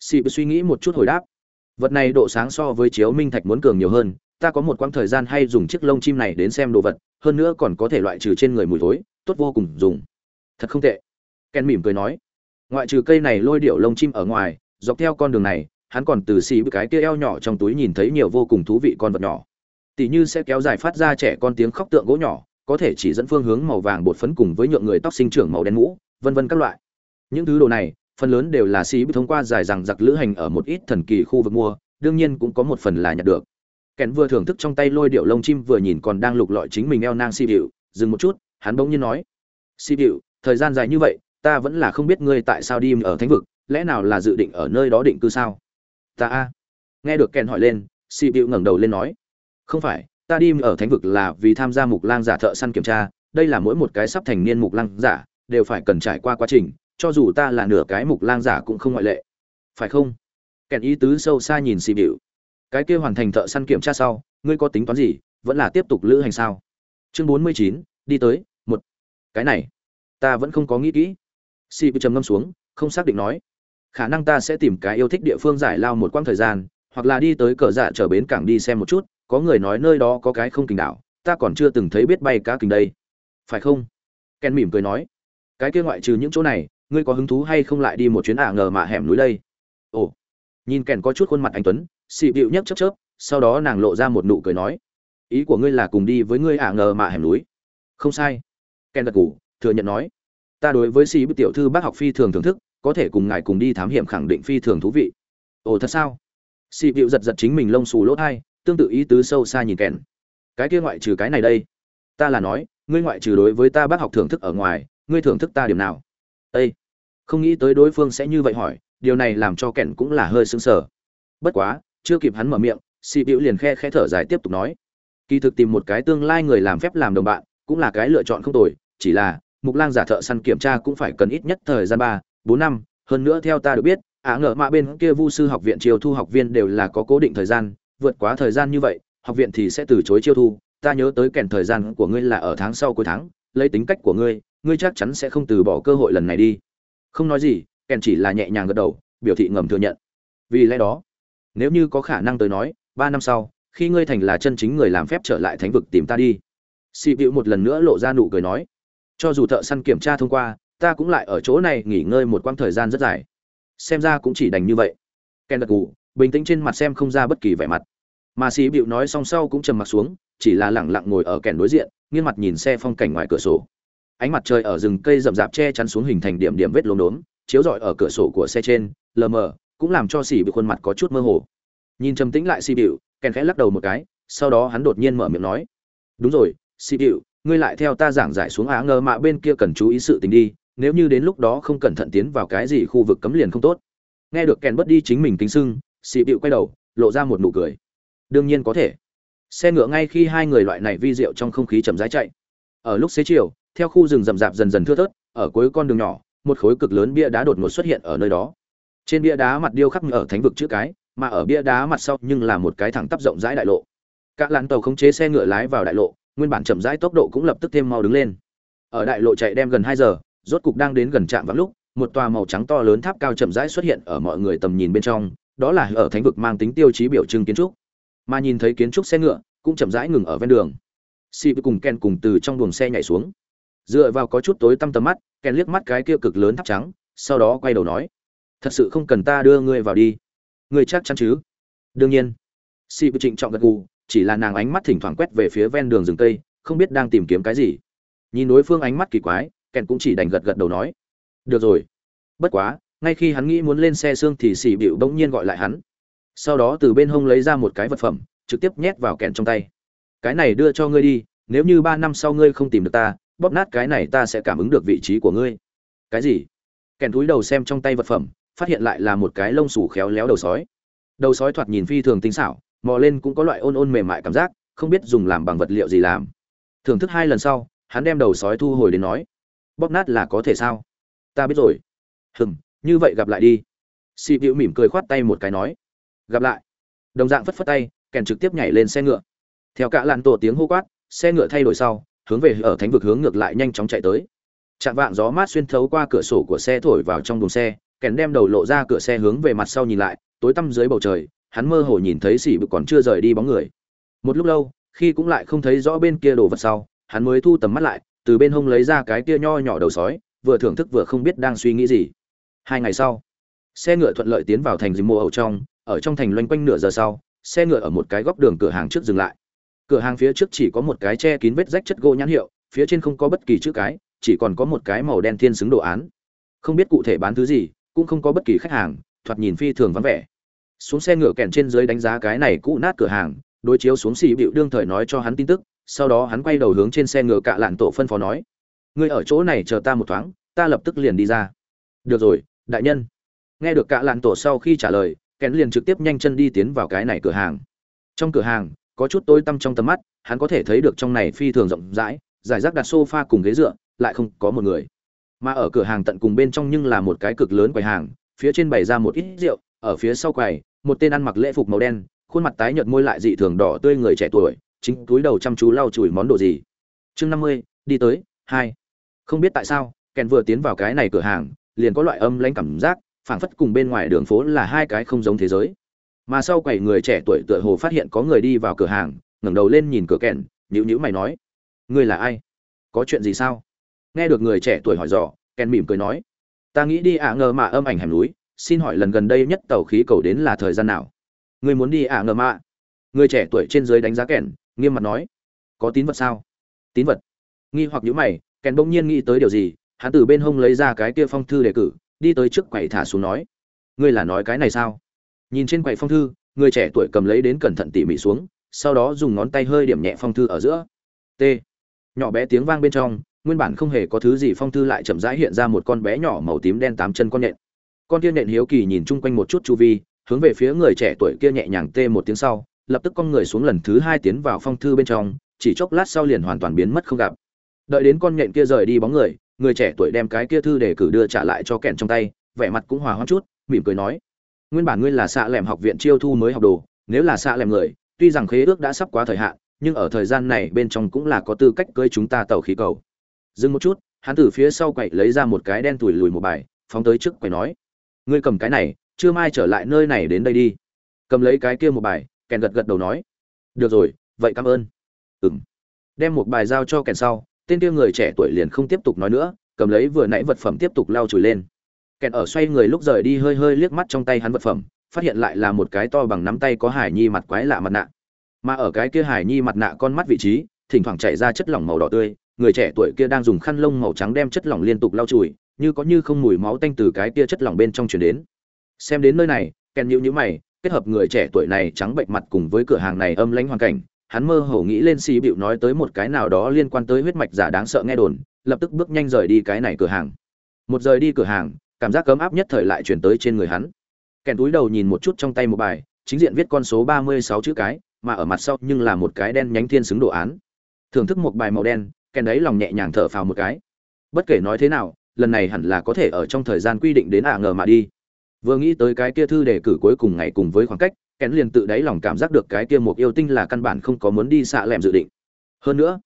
Speaker 1: Sĩ suy nghĩ một chút hồi đáp, vật này độ sáng so với chiếu minh thạch muốn cường nhiều hơn, ta có một quãng thời gian hay dùng chiếc lông chim này đến xem đồ vật, hơn nữa còn có thể loại trừ trên người mùi thối, tốt vô cùng dùng thật không tệ. Ken mỉm cười nói ngoại trừ cây này lôi điệu lông chim ở ngoài dọc theo con đường này hắn còn từ xì bức cái kia eo nhỏ trong túi nhìn thấy nhiều vô cùng thú vị con vật nhỏ. Tỷ như sẽ kéo dài phát ra trẻ con tiếng khóc tượng gỗ nhỏ có thể chỉ dẫn phương hướng màu vàng bột phấn cùng với nhượng người tóc sinh trưởng màu đen mũ vân vân các loại. Những thứ đồ này phần lớn đều là xì bức thông qua dài rằng giặc lữ hành ở một ít thần kỳ khu vực mua đương nhiên cũng có một phần là nhặt được. Kèn vừa thưởng thức trong tay lôi điệu lông chim vừa nhìn còn đang lục lọi chính mình eo nang xì điệu, dừng một chút hắn bỗng nhiên nói xì điệu thời gian dài như vậy, ta vẫn là không biết ngươi tại sao đi ở thánh vực, lẽ nào là dự định ở nơi đó định cư sao? Ta a. Nghe được kèn hỏi lên xì bịu ngẩng đầu lên nói, không phải, ta đi ở thánh vực là vì tham gia mục lang giả thợ săn kiểm tra, đây là mỗi một cái sắp thành niên mục lang giả, đều phải cần trải qua quá trình, cho dù ta là nửa cái mục lang giả cũng không ngoại lệ. Phải không? Kèn ý tứ sâu xa nhìn xì bịu cái kia hoàn thành thợ săn kiểm tra sau, ngươi có tính toán gì, vẫn là tiếp tục lữ hành sao? Chương bốn mươi chín, đi tới, một. Cái này ta vẫn không có nghĩ kỹ. Si trầm ngâm xuống, không xác định nói, khả năng ta sẽ tìm cái yêu thích địa phương giải lao một quãng thời gian, hoặc là đi tới cờ dạ chở bến cảng đi xem một chút, có người nói nơi đó có cái không kình đảo, ta còn chưa từng thấy biết bay cá kình đây. Phải không? Ken mỉm cười nói, cái kia ngoại trừ những chỗ này, ngươi có hứng thú hay không lại đi một chuyến ả ngờ mạ hẻm núi đây? Ồ, nhìn kèn có chút khuôn mặt anh tuấn xị bịu nhấc chớp chớp, sau đó nàng lộ ra một nụ cười nói, ý của ngươi là cùng đi với ngươi ả ngờ mạ hẻm núi? Không sai. Ken gật củ thừa nhận nói, ta đối với sĩ tiểu thư bác học phi thường thưởng thức, có thể cùng ngài cùng đi thám hiểm khẳng định phi thường thú vị. Ồ, thật sao? Sĩ bịu giật giật chính mình lông xù lỗ thai, tương tự ý tứ sâu xa nhìn kèn cái kia ngoại trừ cái này đây, ta là nói, ngươi ngoại trừ đối với ta bác học thưởng thức ở ngoài, ngươi thưởng thức ta điểm nào? Ây không nghĩ tới đối phương sẽ như vậy hỏi, điều này làm cho kèn cũng là hơi sững sờ. Bất quá, chưa kịp hắn mở miệng sĩ bịu liền khe khẽ thở dài tiếp tục nói, kỳ thực tìm một cái tương lai người làm phép làm đồng bạn, cũng là cái lựa chọn không tồi, chỉ là mục lang giả thợ săn kiểm tra cũng phải cần ít nhất thời gian ba, bốn năm, hơn nữa theo ta được biết ả ngờ mạ bên kia vu sư học viện chiêu thu học viên đều là có cố định thời gian, vượt quá thời gian như vậy, học viện thì sẽ từ chối chiêu thu. Ta nhớ tới kèn thời gian của ngươi là ở tháng sau cuối tháng, lấy tính cách của ngươi ngươi chắc chắn sẽ không từ bỏ cơ hội lần này đi. Không nói gì, kèn chỉ là nhẹ nhàng gật đầu, biểu thị ngầm thừa nhận. Vì lẽ đó, nếu như có khả năng tới nói, ba năm sau, khi ngươi thành là chân chính người làm phép trở lại thánh vực tìm ta đi. Xị bịu một lần nữa lộ ra nụ cười nói cho dù thợ săn kiểm tra thông qua, ta cũng lại ở chỗ này nghỉ ngơi một quãng thời gian rất dài. Xem ra cũng chỉ đành như vậy. Ken đặc gù, bình tĩnh trên mặt xem không ra bất kỳ vẻ mặt. Mà xì bịu nói xong sau cũng trầm mặt xuống, chỉ là lẳng lặng ngồi ở kèn đối diện, nghiêng mặt nhìn xe phong cảnh ngoài cửa sổ. Ánh mặt trời ở rừng cây rậm rạp che chắn xuống hình thành điểm điểm vết lốm đốm, chiếu rọi ở cửa sổ của xe trên, lờ mờ, cũng làm cho xì bịu khuôn mặt có chút mơ hồ. Nhìn trầm tĩnh lại xì bịu, kèn khẽ lắc đầu một cái, sau đó hắn đột nhiên mở miệng nói, đúng rồi xì bịu ngươi lại theo ta giảng giải xuống á ngờ mạ bên kia cần chú ý sự tình đi, nếu như đến lúc đó không cẩn thận tiến vào cái gì khu vực cấm liền không tốt. Nghe được kèn bớt đi chính mình kính sưng xị bịu quay đầu, lộ ra một nụ cười. Đương nhiên có thể. Xe ngựa ngay khi hai người loại này vi rượu trong không khí chậm rãi chạy. Ở lúc xế chiều, theo khu rừng rậm rạp dần dần thưa thớt, ở cuối con đường nhỏ, một khối cực lớn bia đá đột ngột xuất hiện ở nơi đó. Trên bia đá mặt điêu khắc ở thánh vực chữ cái, mà ở bia đá mặt sau nhưng là một cái thẳng tắp rộng rãi đại lộ. Các làn tàu khống chế xe ngựa lái vào đại lộ nguyên bản chậm rãi tốc độ cũng lập tức thêm mau đứng lên. Ở đại lộ chạy đem gần hai giờ, rốt cục đang đến gần trạm vắng lúc, một tòa màu trắng to lớn tháp cao chậm rãi xuất hiện ở mọi người tầm nhìn bên trong, đó là ở thánh vực mang tính tiêu chí biểu trưng kiến trúc. Mà nhìn thấy kiến trúc xe ngựa, cũng chậm rãi ngừng ở ven đường. Si cùng ken cùng từ trong buồng xe nhảy xuống. Dựa vào có chút tối tăm tầm mắt, ken liếc mắt cái kia cực lớn tháp trắng, sau đó quay đầu nói, thật sự không cần ta đưa ngươi vào đi. Ngươi chắc chắn chứ? Đương nhiên. Si trịnh trọng gật gù chỉ là nàng ánh mắt thỉnh thoảng quét về phía ven đường rừng cây, không biết đang tìm kiếm cái gì. Nhìn đối phương ánh mắt kỳ quái kèn cũng chỉ đành gật gật đầu nói được rồi. Bất quá ngay khi hắn nghĩ muốn lên xe xương thì xì bịu bỗng nhiên gọi lại hắn. Sau đó từ bên hông lấy ra một cái vật phẩm trực tiếp nhét vào kẹn trong tay. Cái này đưa cho ngươi đi nếu như ba năm sau ngươi không tìm được ta bóp nát cái này ta sẽ cảm ứng được vị trí của ngươi. Cái gì? Kèn túi đầu xem trong tay vật phẩm phát hiện lại là một cái lông sủ khéo léo đầu sói. Đầu sói thoạt nhìn phi thường tinh xảo mò lên cũng có loại ôn ôn mềm mại cảm giác, không biết dùng làm bằng vật liệu gì làm. Thưởng thức hai lần sau, hắn đem đầu sói thu hồi đến nói, bóp nát là có thể sao? Ta biết rồi. Hừm, như vậy gặp lại đi. Xị bịu mỉm cười khoát tay một cái nói, gặp lại. Đồng dạng phất phất tay, kèn trực tiếp nhảy lên xe ngựa. Theo cả làn tổ tiếng hô quát, xe ngựa thay đổi sau, hướng về ở thánh vực hướng ngược lại nhanh chóng chạy tới. Chạm vạng gió mát xuyên thấu qua cửa sổ của xe thổi vào trong đồn xe, kèn đem đầu lộ ra cửa xe hướng về mặt sau nhìn lại, tối tăm dưới bầu trời hắn mơ hồ nhìn thấy xỉ bực còn chưa rời đi bóng người. Một lúc lâu, khi cũng lại không thấy rõ bên kia đồ vật sau, hắn mới thu tầm mắt lại, từ bên hông lấy ra cái kia nho nhỏ đầu sói, vừa thưởng thức vừa không biết đang suy nghĩ gì. Hai ngày sau, xe ngựa thuận lợi tiến vào thành dìm mô ẩu trong, ở trong thành loanh quanh nửa giờ sau, xe ngựa ở một cái góc đường cửa hàng trước dừng lại. Cửa hàng phía trước chỉ có một cái che kín vết rách chất gỗ nhãn hiệu, phía trên không có bất kỳ chữ cái, chỉ còn có một cái màu đen thiên xứng đồ án. Không biết cụ thể bán thứ gì, cũng không có bất kỳ khách hàng, thoạt nhìn phi thường vắng vẻ xuống xe ngựa kèn trên dưới đánh giá cái này cũ nát cửa hàng, đối chiếu xuống xì bịu đương thời nói cho hắn tin tức, sau đó hắn quay đầu hướng trên xe ngựa cạ lạn tổ phân phó nói, ngươi ở chỗ này chờ ta một thoáng, ta lập tức liền đi ra. Được rồi, đại nhân. Nghe được cạ lạn tổ sau khi trả lời, kèn liền trực tiếp nhanh chân đi tiến vào cái này cửa hàng. Trong cửa hàng, có chút tối tăm trong tầm mắt, hắn có thể thấy được trong này phi thường rộng rãi giải rác đặt sofa cùng ghế dựa, lại không có một người. Mà ở cửa hàng tận cùng bên trong nhưng là một cái cực lớn quầy hàng, phía trên bày ra một ít rượu ở phía sau quầy, một tên ăn mặc lễ phục màu đen, khuôn mặt tái nhợt môi lại dị thường đỏ tươi người trẻ tuổi, chính túi đầu chăm chú lau chùi món đồ gì. Chương năm mươi, đi tới, hai. Không biết tại sao, kèn vừa tiến vào cái này cửa hàng, liền có loại âm lãnh cảm giác, phảng phất cùng bên ngoài đường phố là hai cái không giống thế giới. Mà sau quầy người trẻ tuổi tựa hồ phát hiện có người đi vào cửa hàng, ngẩng đầu lên nhìn cửa kèn nhữ nhữ mày nói, ngươi là ai? Có chuyện gì sao? Nghe được người trẻ tuổi hỏi dò, kèn mỉm cười nói, ta nghĩ đi ạ, ngờ mà âm ảnh hẻm núi xin hỏi lần gần đây nhất tàu khí cầu đến là thời gian nào? Người muốn đi ạ, ngờ mạ. Người trẻ tuổi trên dưới đánh giá kèn, nghiêm mặt nói. Có tín vật sao? Tín vật. Nghi hoặc nhữ mày, kèn bỗng nhiên nghĩ tới điều gì, hắn từ bên hông lấy ra cái kia phong thư đề cử, đi tới trước quầy thả xuống nói. Ngươi là nói cái này sao? Nhìn trên quầy phong thư, người trẻ tuổi cầm lấy đến cẩn thận tỉ mỉ xuống, sau đó dùng ngón tay hơi điểm nhẹ phong thư ở giữa. T. Nhỏ bé tiếng vang bên trong, nguyên bản không hề có thứ gì phong thư lại chậm rãi hiện ra một con bé nhỏ màu tím đen tám chân con nhện con kia nện hiếu kỳ nhìn chung quanh một chút chu vi, hướng về phía người trẻ tuổi kia nhẹ nhàng tê một tiếng sau, lập tức con người xuống lần thứ hai tiến vào phong thư bên trong, chỉ chốc lát sau liền hoàn toàn biến mất không gặp. Đợi đến con nhện kia rời đi bóng người người trẻ tuổi đem cái kia thư để cử đưa trả lại cho kẹn trong tay, vẻ mặt cũng hòa hoãn chút, mỉm cười nói, nguyên bản ngươi là xạ lẻm học viện chiêu thu mới học đồ, nếu là xạ lẻm người, tuy rằng khế ước đã sắp quá thời hạn, nhưng ở thời gian này bên trong cũng là có tư cách cưới chúng ta tàu khí cầu. Dừng một chút, hắn từ phía sau quậy lấy ra một cái đen tủi lùi một bài, phóng tới trước quầy nói ngươi cầm cái này chưa mai trở lại nơi này đến đây đi. Cầm lấy cái kia một bài, kèn gật gật đầu nói. Được rồi, vậy cảm ơn. Ừng đem một bài giao cho kèn sau, tên kia người trẻ tuổi liền không tiếp tục nói nữa, cầm lấy vừa nãy vật phẩm tiếp tục lau chùi lên. Kẹn ở xoay người lúc rời đi hơi hơi liếc mắt trong tay hắn vật phẩm, phát hiện lại là một cái to bằng nắm tay có hải nhi mặt quái lạ mặt nạ. Mà ở cái kia hải nhi mặt nạ con mắt vị trí, thỉnh thoảng chảy ra chất lỏng màu đỏ tươi, người trẻ tuổi kia đang dùng khăn lông màu trắng đem chất lỏng liên tục lau chùi như có như không mùi máu tanh từ cái kia chất lỏng bên trong chuyển đến. Xem đến nơi này, kèn nhữ nhữ mày, kết hợp người trẻ tuổi này trắng bệnh mặt cùng với cửa hàng này âm lãnh hoàn cảnh, hắn mơ hồ nghĩ lên xì bịu nói tới một cái nào đó liên quan tới huyết mạch giả đáng sợ nghe đồn, lập tức bước nhanh rời đi cái này cửa hàng. Một rời đi cửa hàng, cảm giác cấm áp nhất thời lại chuyển tới trên người hắn. Kèn túi đầu nhìn một chút trong tay một bài, chính diện viết con số ba mươi sáu chữ cái, mà ở mặt sau nhưng là một cái đen nhánh thiên xứng đồ án. Thưởng thức một bài màu đen, kèn đấy lòng nhẹ nhàng thở phào một cái. Bất kể nói thế nào lần này hẳn là có thể ở trong thời gian quy định đến ả ngờ mà đi. Vừa nghĩ tới cái kia thư đề cử cuối cùng ngày cùng với khoảng cách, kén liền tự đáy lòng cảm giác được cái kia một yêu tinh là căn bản không có muốn đi xạ lẹm dự định. Hơn nữa,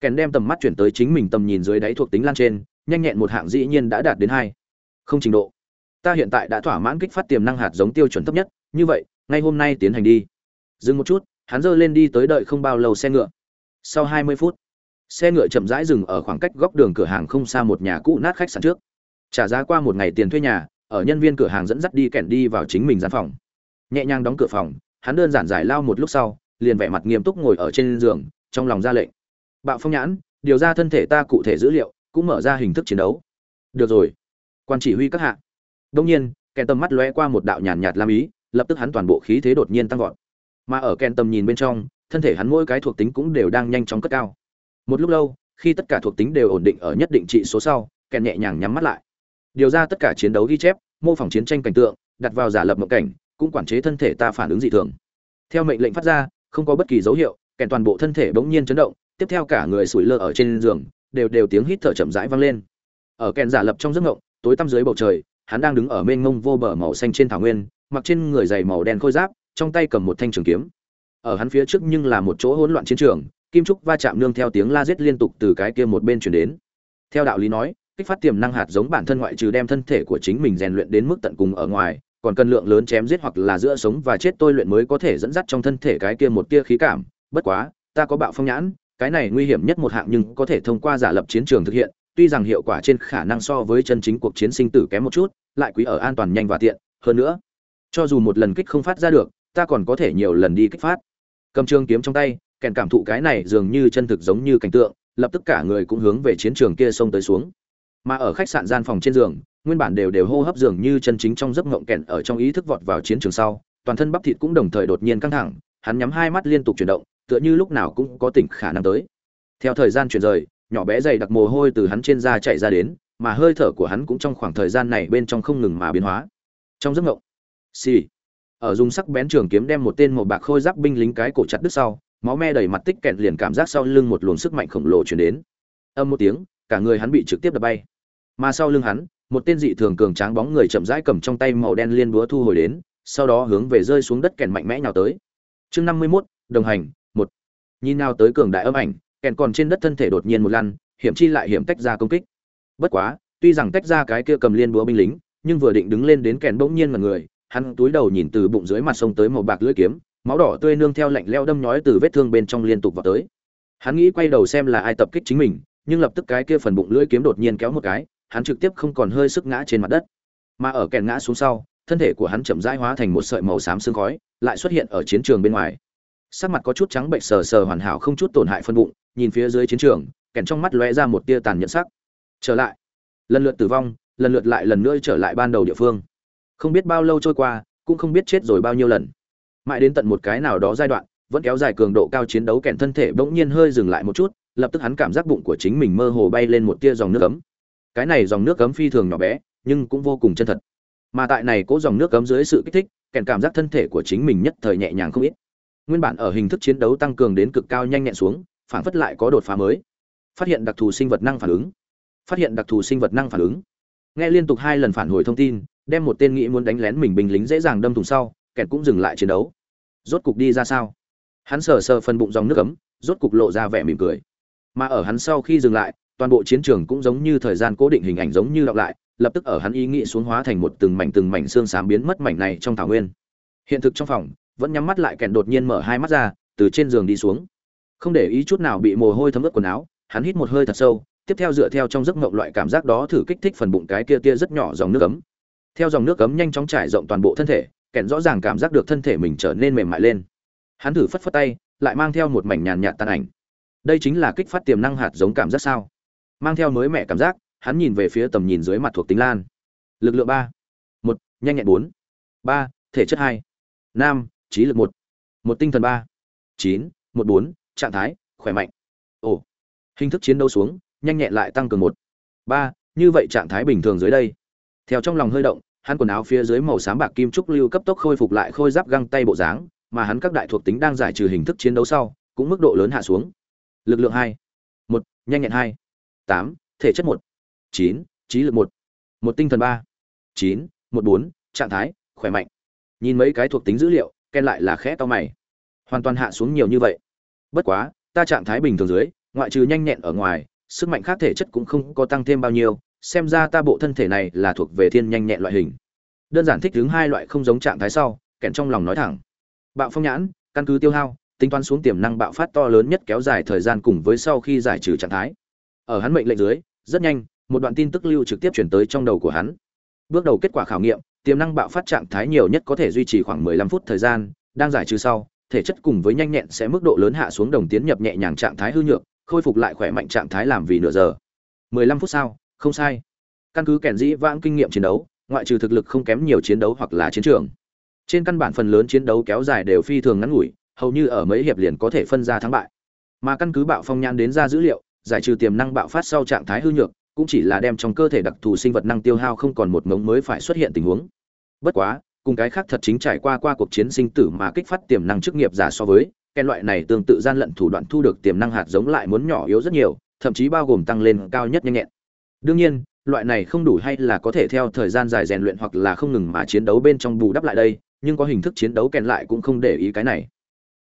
Speaker 1: kén đem tầm mắt chuyển tới chính mình tầm nhìn dưới đáy thuộc tính lan trên, nhanh nhẹn một hạng dĩ nhiên đã đạt đến hai. Không trình độ. Ta hiện tại đã thỏa mãn kích phát tiềm năng hạt giống tiêu chuẩn thấp nhất, như vậy, ngay hôm nay tiến hành đi. Dừng một chút, hắn giơ lên đi tới đợi không bao lâu xe ngựa. Sau hai mươi phút xe ngựa chậm rãi dừng ở khoảng cách góc đường cửa hàng không xa một nhà cũ nát khách sạn trước. Trả giá qua một ngày tiền thuê nhà, ở nhân viên cửa hàng dẫn dắt đi kẹn đi vào chính mình gian phòng. Nhẹ nhàng đóng cửa phòng, hắn đơn giản giải lao một lúc sau, liền vẻ mặt nghiêm túc ngồi ở trên giường, trong lòng ra lệnh. Bạo phong nhãn, điều ra thân thể ta cụ thể dữ liệu, cũng mở ra hình thức chiến đấu. Được rồi. Quan chỉ huy các hạ. Đông nhiên kèn tầm mắt lóe qua một đạo nhàn nhạt lam ý, lập tức hắn toàn bộ khí thế đột nhiên tăng vọt. Mà ở kèn tầm nhìn bên trong, thân thể hắn mỗi cái thuộc tính cũng đều đang nhanh chóng cất cao một lúc lâu, khi tất cả thuộc tính đều ổn định ở nhất định trị số sau kèn nhẹ nhàng nhắm mắt lại. Điều ra tất cả chiến đấu ghi chép, mô phỏng chiến tranh cảnh tượng, đặt vào giả lập mộng cảnh, cũng quản chế thân thể ta phản ứng dị thường. Theo mệnh lệnh phát ra, không có bất kỳ dấu hiệu kèn toàn bộ thân thể bỗng nhiên chấn động, tiếp theo cả người sủi lơ ở trên giường, đều đều tiếng hít thở chậm rãi vang lên. Ở kèn giả lập trong giấc ngộng tối tăm dưới bầu trời, hắn đang đứng ở mênh ngông vô bờ màu xanh trên thảo nguyên, mặc trên người giày màu đen khôi giáp, trong tay cầm một thanh trường kiếm. Ở hắn phía trước nhưng là một chỗ hỗn loạn chiến trường kim trúc va chạm nương theo tiếng la giết liên tục từ cái kia một bên chuyển đến. Theo đạo lý nói, kích phát tiềm năng hạt giống bản thân ngoại trừ đem thân thể của chính mình rèn luyện đến mức tận cùng ở ngoài, còn cần lượng lớn chém giết hoặc là giữa sống và chết tôi luyện mới có thể dẫn dắt trong thân thể cái kia một tia khí cảm. Bất quá, ta có bạo phong nhãn, cái này nguy hiểm nhất một hạng nhưng có thể thông qua giả lập chiến trường thực hiện, tuy rằng hiệu quả trên khả năng so với chân chính cuộc chiến sinh tử kém một chút, lại quý ở an toàn nhanh và tiện. Hơn nữa, cho dù một lần kích không phát ra được, ta còn có thể nhiều lần đi kích phát. Cầm trường kiếm trong tay kèn cảm thụ cái này dường như chân thực giống như cảnh tượng, lập tức cả người cũng hướng về chiến trường kia xông tới xuống mà ở khách sạn gian phòng trên giường, nguyên bản đều đều hô hấp dường như chân chính trong giấc ngộng kèn ở trong ý thức vọt vào chiến trường sau, toàn thân bắp thịt cũng đồng thời đột nhiên căng thẳng, hắn nhắm hai mắt liên tục chuyển động, tựa như lúc nào cũng có tỉnh khả năng tới theo thời gian chuyển rời, nhỏ bé dày đặc mồ hôi từ hắn trên da chạy ra đến, mà hơi thở của hắn cũng trong khoảng thời gian này bên trong không ngừng mà biến hóa trong giấc ngộng xì、sì. ở dùng sắc bén trường kiếm đem một tên màu bạc khôi giáp binh lính cái cổ chặt đứt sau máu me đầy mặt tích kẹt liền cảm giác sau lưng một luồng sức mạnh khổng lồ chuyển đến. Âm một tiếng, cả người hắn bị trực tiếp đập bay. Mà sau lưng hắn, một tên dị thường cường tráng bóng người chậm rãi cầm trong tay màu đen liên búa thu hồi đến, sau đó hướng về rơi xuống đất kèn mạnh mẽ nhào tới. Chương năm mươi mốt, đồng hành, một. Nhìn nào tới cường đại âm ảnh kèn còn trên đất thân thể đột nhiên một lăn, hiểm chi lại hiểm tách ra công kích. Bất quá, tuy rằng tách ra cái kia cầm liên búa binh lính, nhưng vừa định đứng lên đến kèn bỗng nhiên mà người, hắn túi đầu nhìn từ bụng dưới mặt sông tới màu bạc lưỡi kiếm máu đỏ tươi nương theo lạnh leo đâm nhói từ vết thương bên trong liên tục vào tới. Hắn nghĩ quay đầu xem là ai tập kích chính mình, nhưng lập tức cái kia phần bụng lưỡi kiếm đột nhiên kéo một cái, hắn trực tiếp không còn hơi sức ngã trên mặt đất. Mà ở kèn ngã xuống sau, thân thể của hắn chậm rãi hóa thành một sợi màu xám sương khói, lại xuất hiện ở chiến trường bên ngoài. Sắc mặt có chút trắng bệnh sờ sờ hoàn hảo không chút tổn hại phân bụng, nhìn phía dưới chiến trường, kèn trong mắt lóe ra một tia tàn nhẫn sắc. Trở lại. Lần lượt tử vong, lần lượt lại lần nữa trở lại ban đầu địa phương. Không biết bao lâu trôi qua, cũng không biết chết rồi bao nhiêu lần mãi đến tận một cái nào đó giai đoạn, vẫn kéo dài cường độ cao chiến đấu kèn thân thể bỗng nhiên hơi dừng lại một chút, lập tức hắn cảm giác bụng của chính mình mơ hồ bay lên một tia dòng nước cấm. cái này dòng nước cấm phi thường nhỏ bé, nhưng cũng vô cùng chân thật. Mà tại này cố dòng nước cấm dưới sự kích thích, kèn cảm giác thân thể của chính mình nhất thời nhẹ nhàng không ít. Nguyên bản ở hình thức chiến đấu tăng cường đến cực cao nhanh nhẹn xuống phản phất lại có đột phá mới. Phát hiện đặc thù sinh vật năng phản ứng. Phát hiện đặc thù sinh vật năng phản ứng. Nghe liên tục hai lần phản hồi thông tin, đem một tên nghĩ muốn đánh lén mình binh lính dễ dàng đâm thùng sau Kẹt cũng dừng lại chiến đấu. Rốt cục đi ra sao? Hắn sờ sờ phần bụng dòng nước ấm, rốt cục lộ ra vẻ mỉm cười. Mà ở hắn sau khi dừng lại, toàn bộ chiến trường cũng giống như thời gian cố định hình ảnh giống như đọc lại, lập tức ở hắn ý nghĩ xuống hóa thành một từng mảnh từng mảnh xương xám biến mất mảnh này trong thảo nguyên. Hiện thực trong phòng, vẫn nhắm mắt lại kèn đột nhiên mở hai mắt ra, từ trên giường đi xuống. Không để ý chút nào bị mồ hôi thấm ướt quần áo, hắn hít một hơi thật sâu, tiếp theo dựa theo trong giấc mộng loại cảm giác đó thử kích thích phần bụng cái kia tia rất nhỏ dòng nước cấm theo dòng nước cấm nhanh chóng trải rộng toàn bộ thân thể kẻn rõ ràng cảm giác được thân thể mình trở nên mềm mại lên. Hắn thử phất phất tay, lại mang theo một mảnh nhàn nhạt tàn ảnh. Đây chính là kích phát tiềm năng hạt giống cảm giác sao? Mang theo mới mẻ cảm giác, hắn nhìn về phía tầm nhìn dưới mặt thuộc tính lan. Lực lượng ba. Một, nhanh nhẹn bốn. Ba, thể chất hai. Năm trí lực một. Một tinh thần ba. Chín, một bốn, trạng thái, khỏe mạnh. Ồ. Hình thức chiến đấu xuống, nhanh nhẹn lại tăng cường một. Ba, như vậy trạng thái bình thường dưới đây. Theo trong lòng hơi động hắn quần áo phía dưới màu xám bạc kim trúc lưu cấp tốc khôi phục lại khôi giáp găng tay bộ dáng, mà hắn các đại thuộc tính đang giải trừ hình thức chiến đấu sau, cũng mức độ lớn hạ xuống. Lực lượng hai, một, nhanh nhẹn hai, tám, thể chất một, chín, trí lực một một tinh thần ba, chín, một bốn, trạng thái, khỏe mạnh. Nhìn mấy cái thuộc tính dữ liệu, ken lại là khẽ to mày. Hoàn toàn hạ xuống nhiều như vậy. Bất quá, ta trạng thái bình thường dưới, ngoại trừ nhanh nhẹn ở ngoài, sức mạnh khác thể chất cũng không có tăng thêm bao nhiêu xem ra ta bộ thân thể này là thuộc về thiên nhanh nhẹn loại hình. Đơn giản thích đứng hai loại không giống trạng thái sau kẹn trong lòng nói thẳng. Bạo phong nhãn, căn cứ tiêu hao, tính toán xuống tiềm năng bạo phát to lớn nhất kéo dài thời gian cùng với sau khi giải trừ trạng thái. Ở hắn mệnh lệnh dưới, rất nhanh, một đoạn tin tức lưu trực tiếp chuyển tới trong đầu của hắn. Bước đầu kết quả khảo nghiệm, tiềm năng bạo phát trạng thái nhiều nhất có thể duy trì khoảng 15 phút thời gian, đang giải trừ sau, thể chất cùng với nhanh nhẹn sẽ mức độ lớn hạ xuống đồng tiến nhập nhẹ nhàng trạng thái hư nhược, khôi phục lại khỏe mạnh trạng thái làm vì nửa giờ. 15 phút sau không sai. Căn cứ kèn dĩ vãng kinh nghiệm chiến đấu, ngoại trừ thực lực không kém nhiều chiến đấu hoặc là chiến trường. Trên căn bản phần lớn chiến đấu kéo dài đều phi thường ngắn ngủi, hầu như ở mấy hiệp liền có thể phân ra thắng bại. Mà căn cứ bạo phong nhan đến ra dữ liệu, giải trừ tiềm năng bạo phát sau trạng thái hư nhược, cũng chỉ là đem trong cơ thể đặc thù sinh vật năng tiêu hao không còn một mống mới phải xuất hiện tình huống. Bất quá, cùng cái khác thật chính trải qua qua cuộc chiến sinh tử mà kích phát tiềm năng chức nghiệp giả so với cái loại này tương tự gian lận thủ đoạn thu được tiềm năng hạt giống lại muốn nhỏ yếu rất nhiều, thậm chí bao gồm tăng lên cao nhất nhanh nhẹn đương nhiên, loại này không đủ hay là có thể theo thời gian dài rèn luyện hoặc là không ngừng mà chiến đấu bên trong bù đắp lại đây, nhưng có hình thức chiến đấu kèn lại cũng không để ý cái này.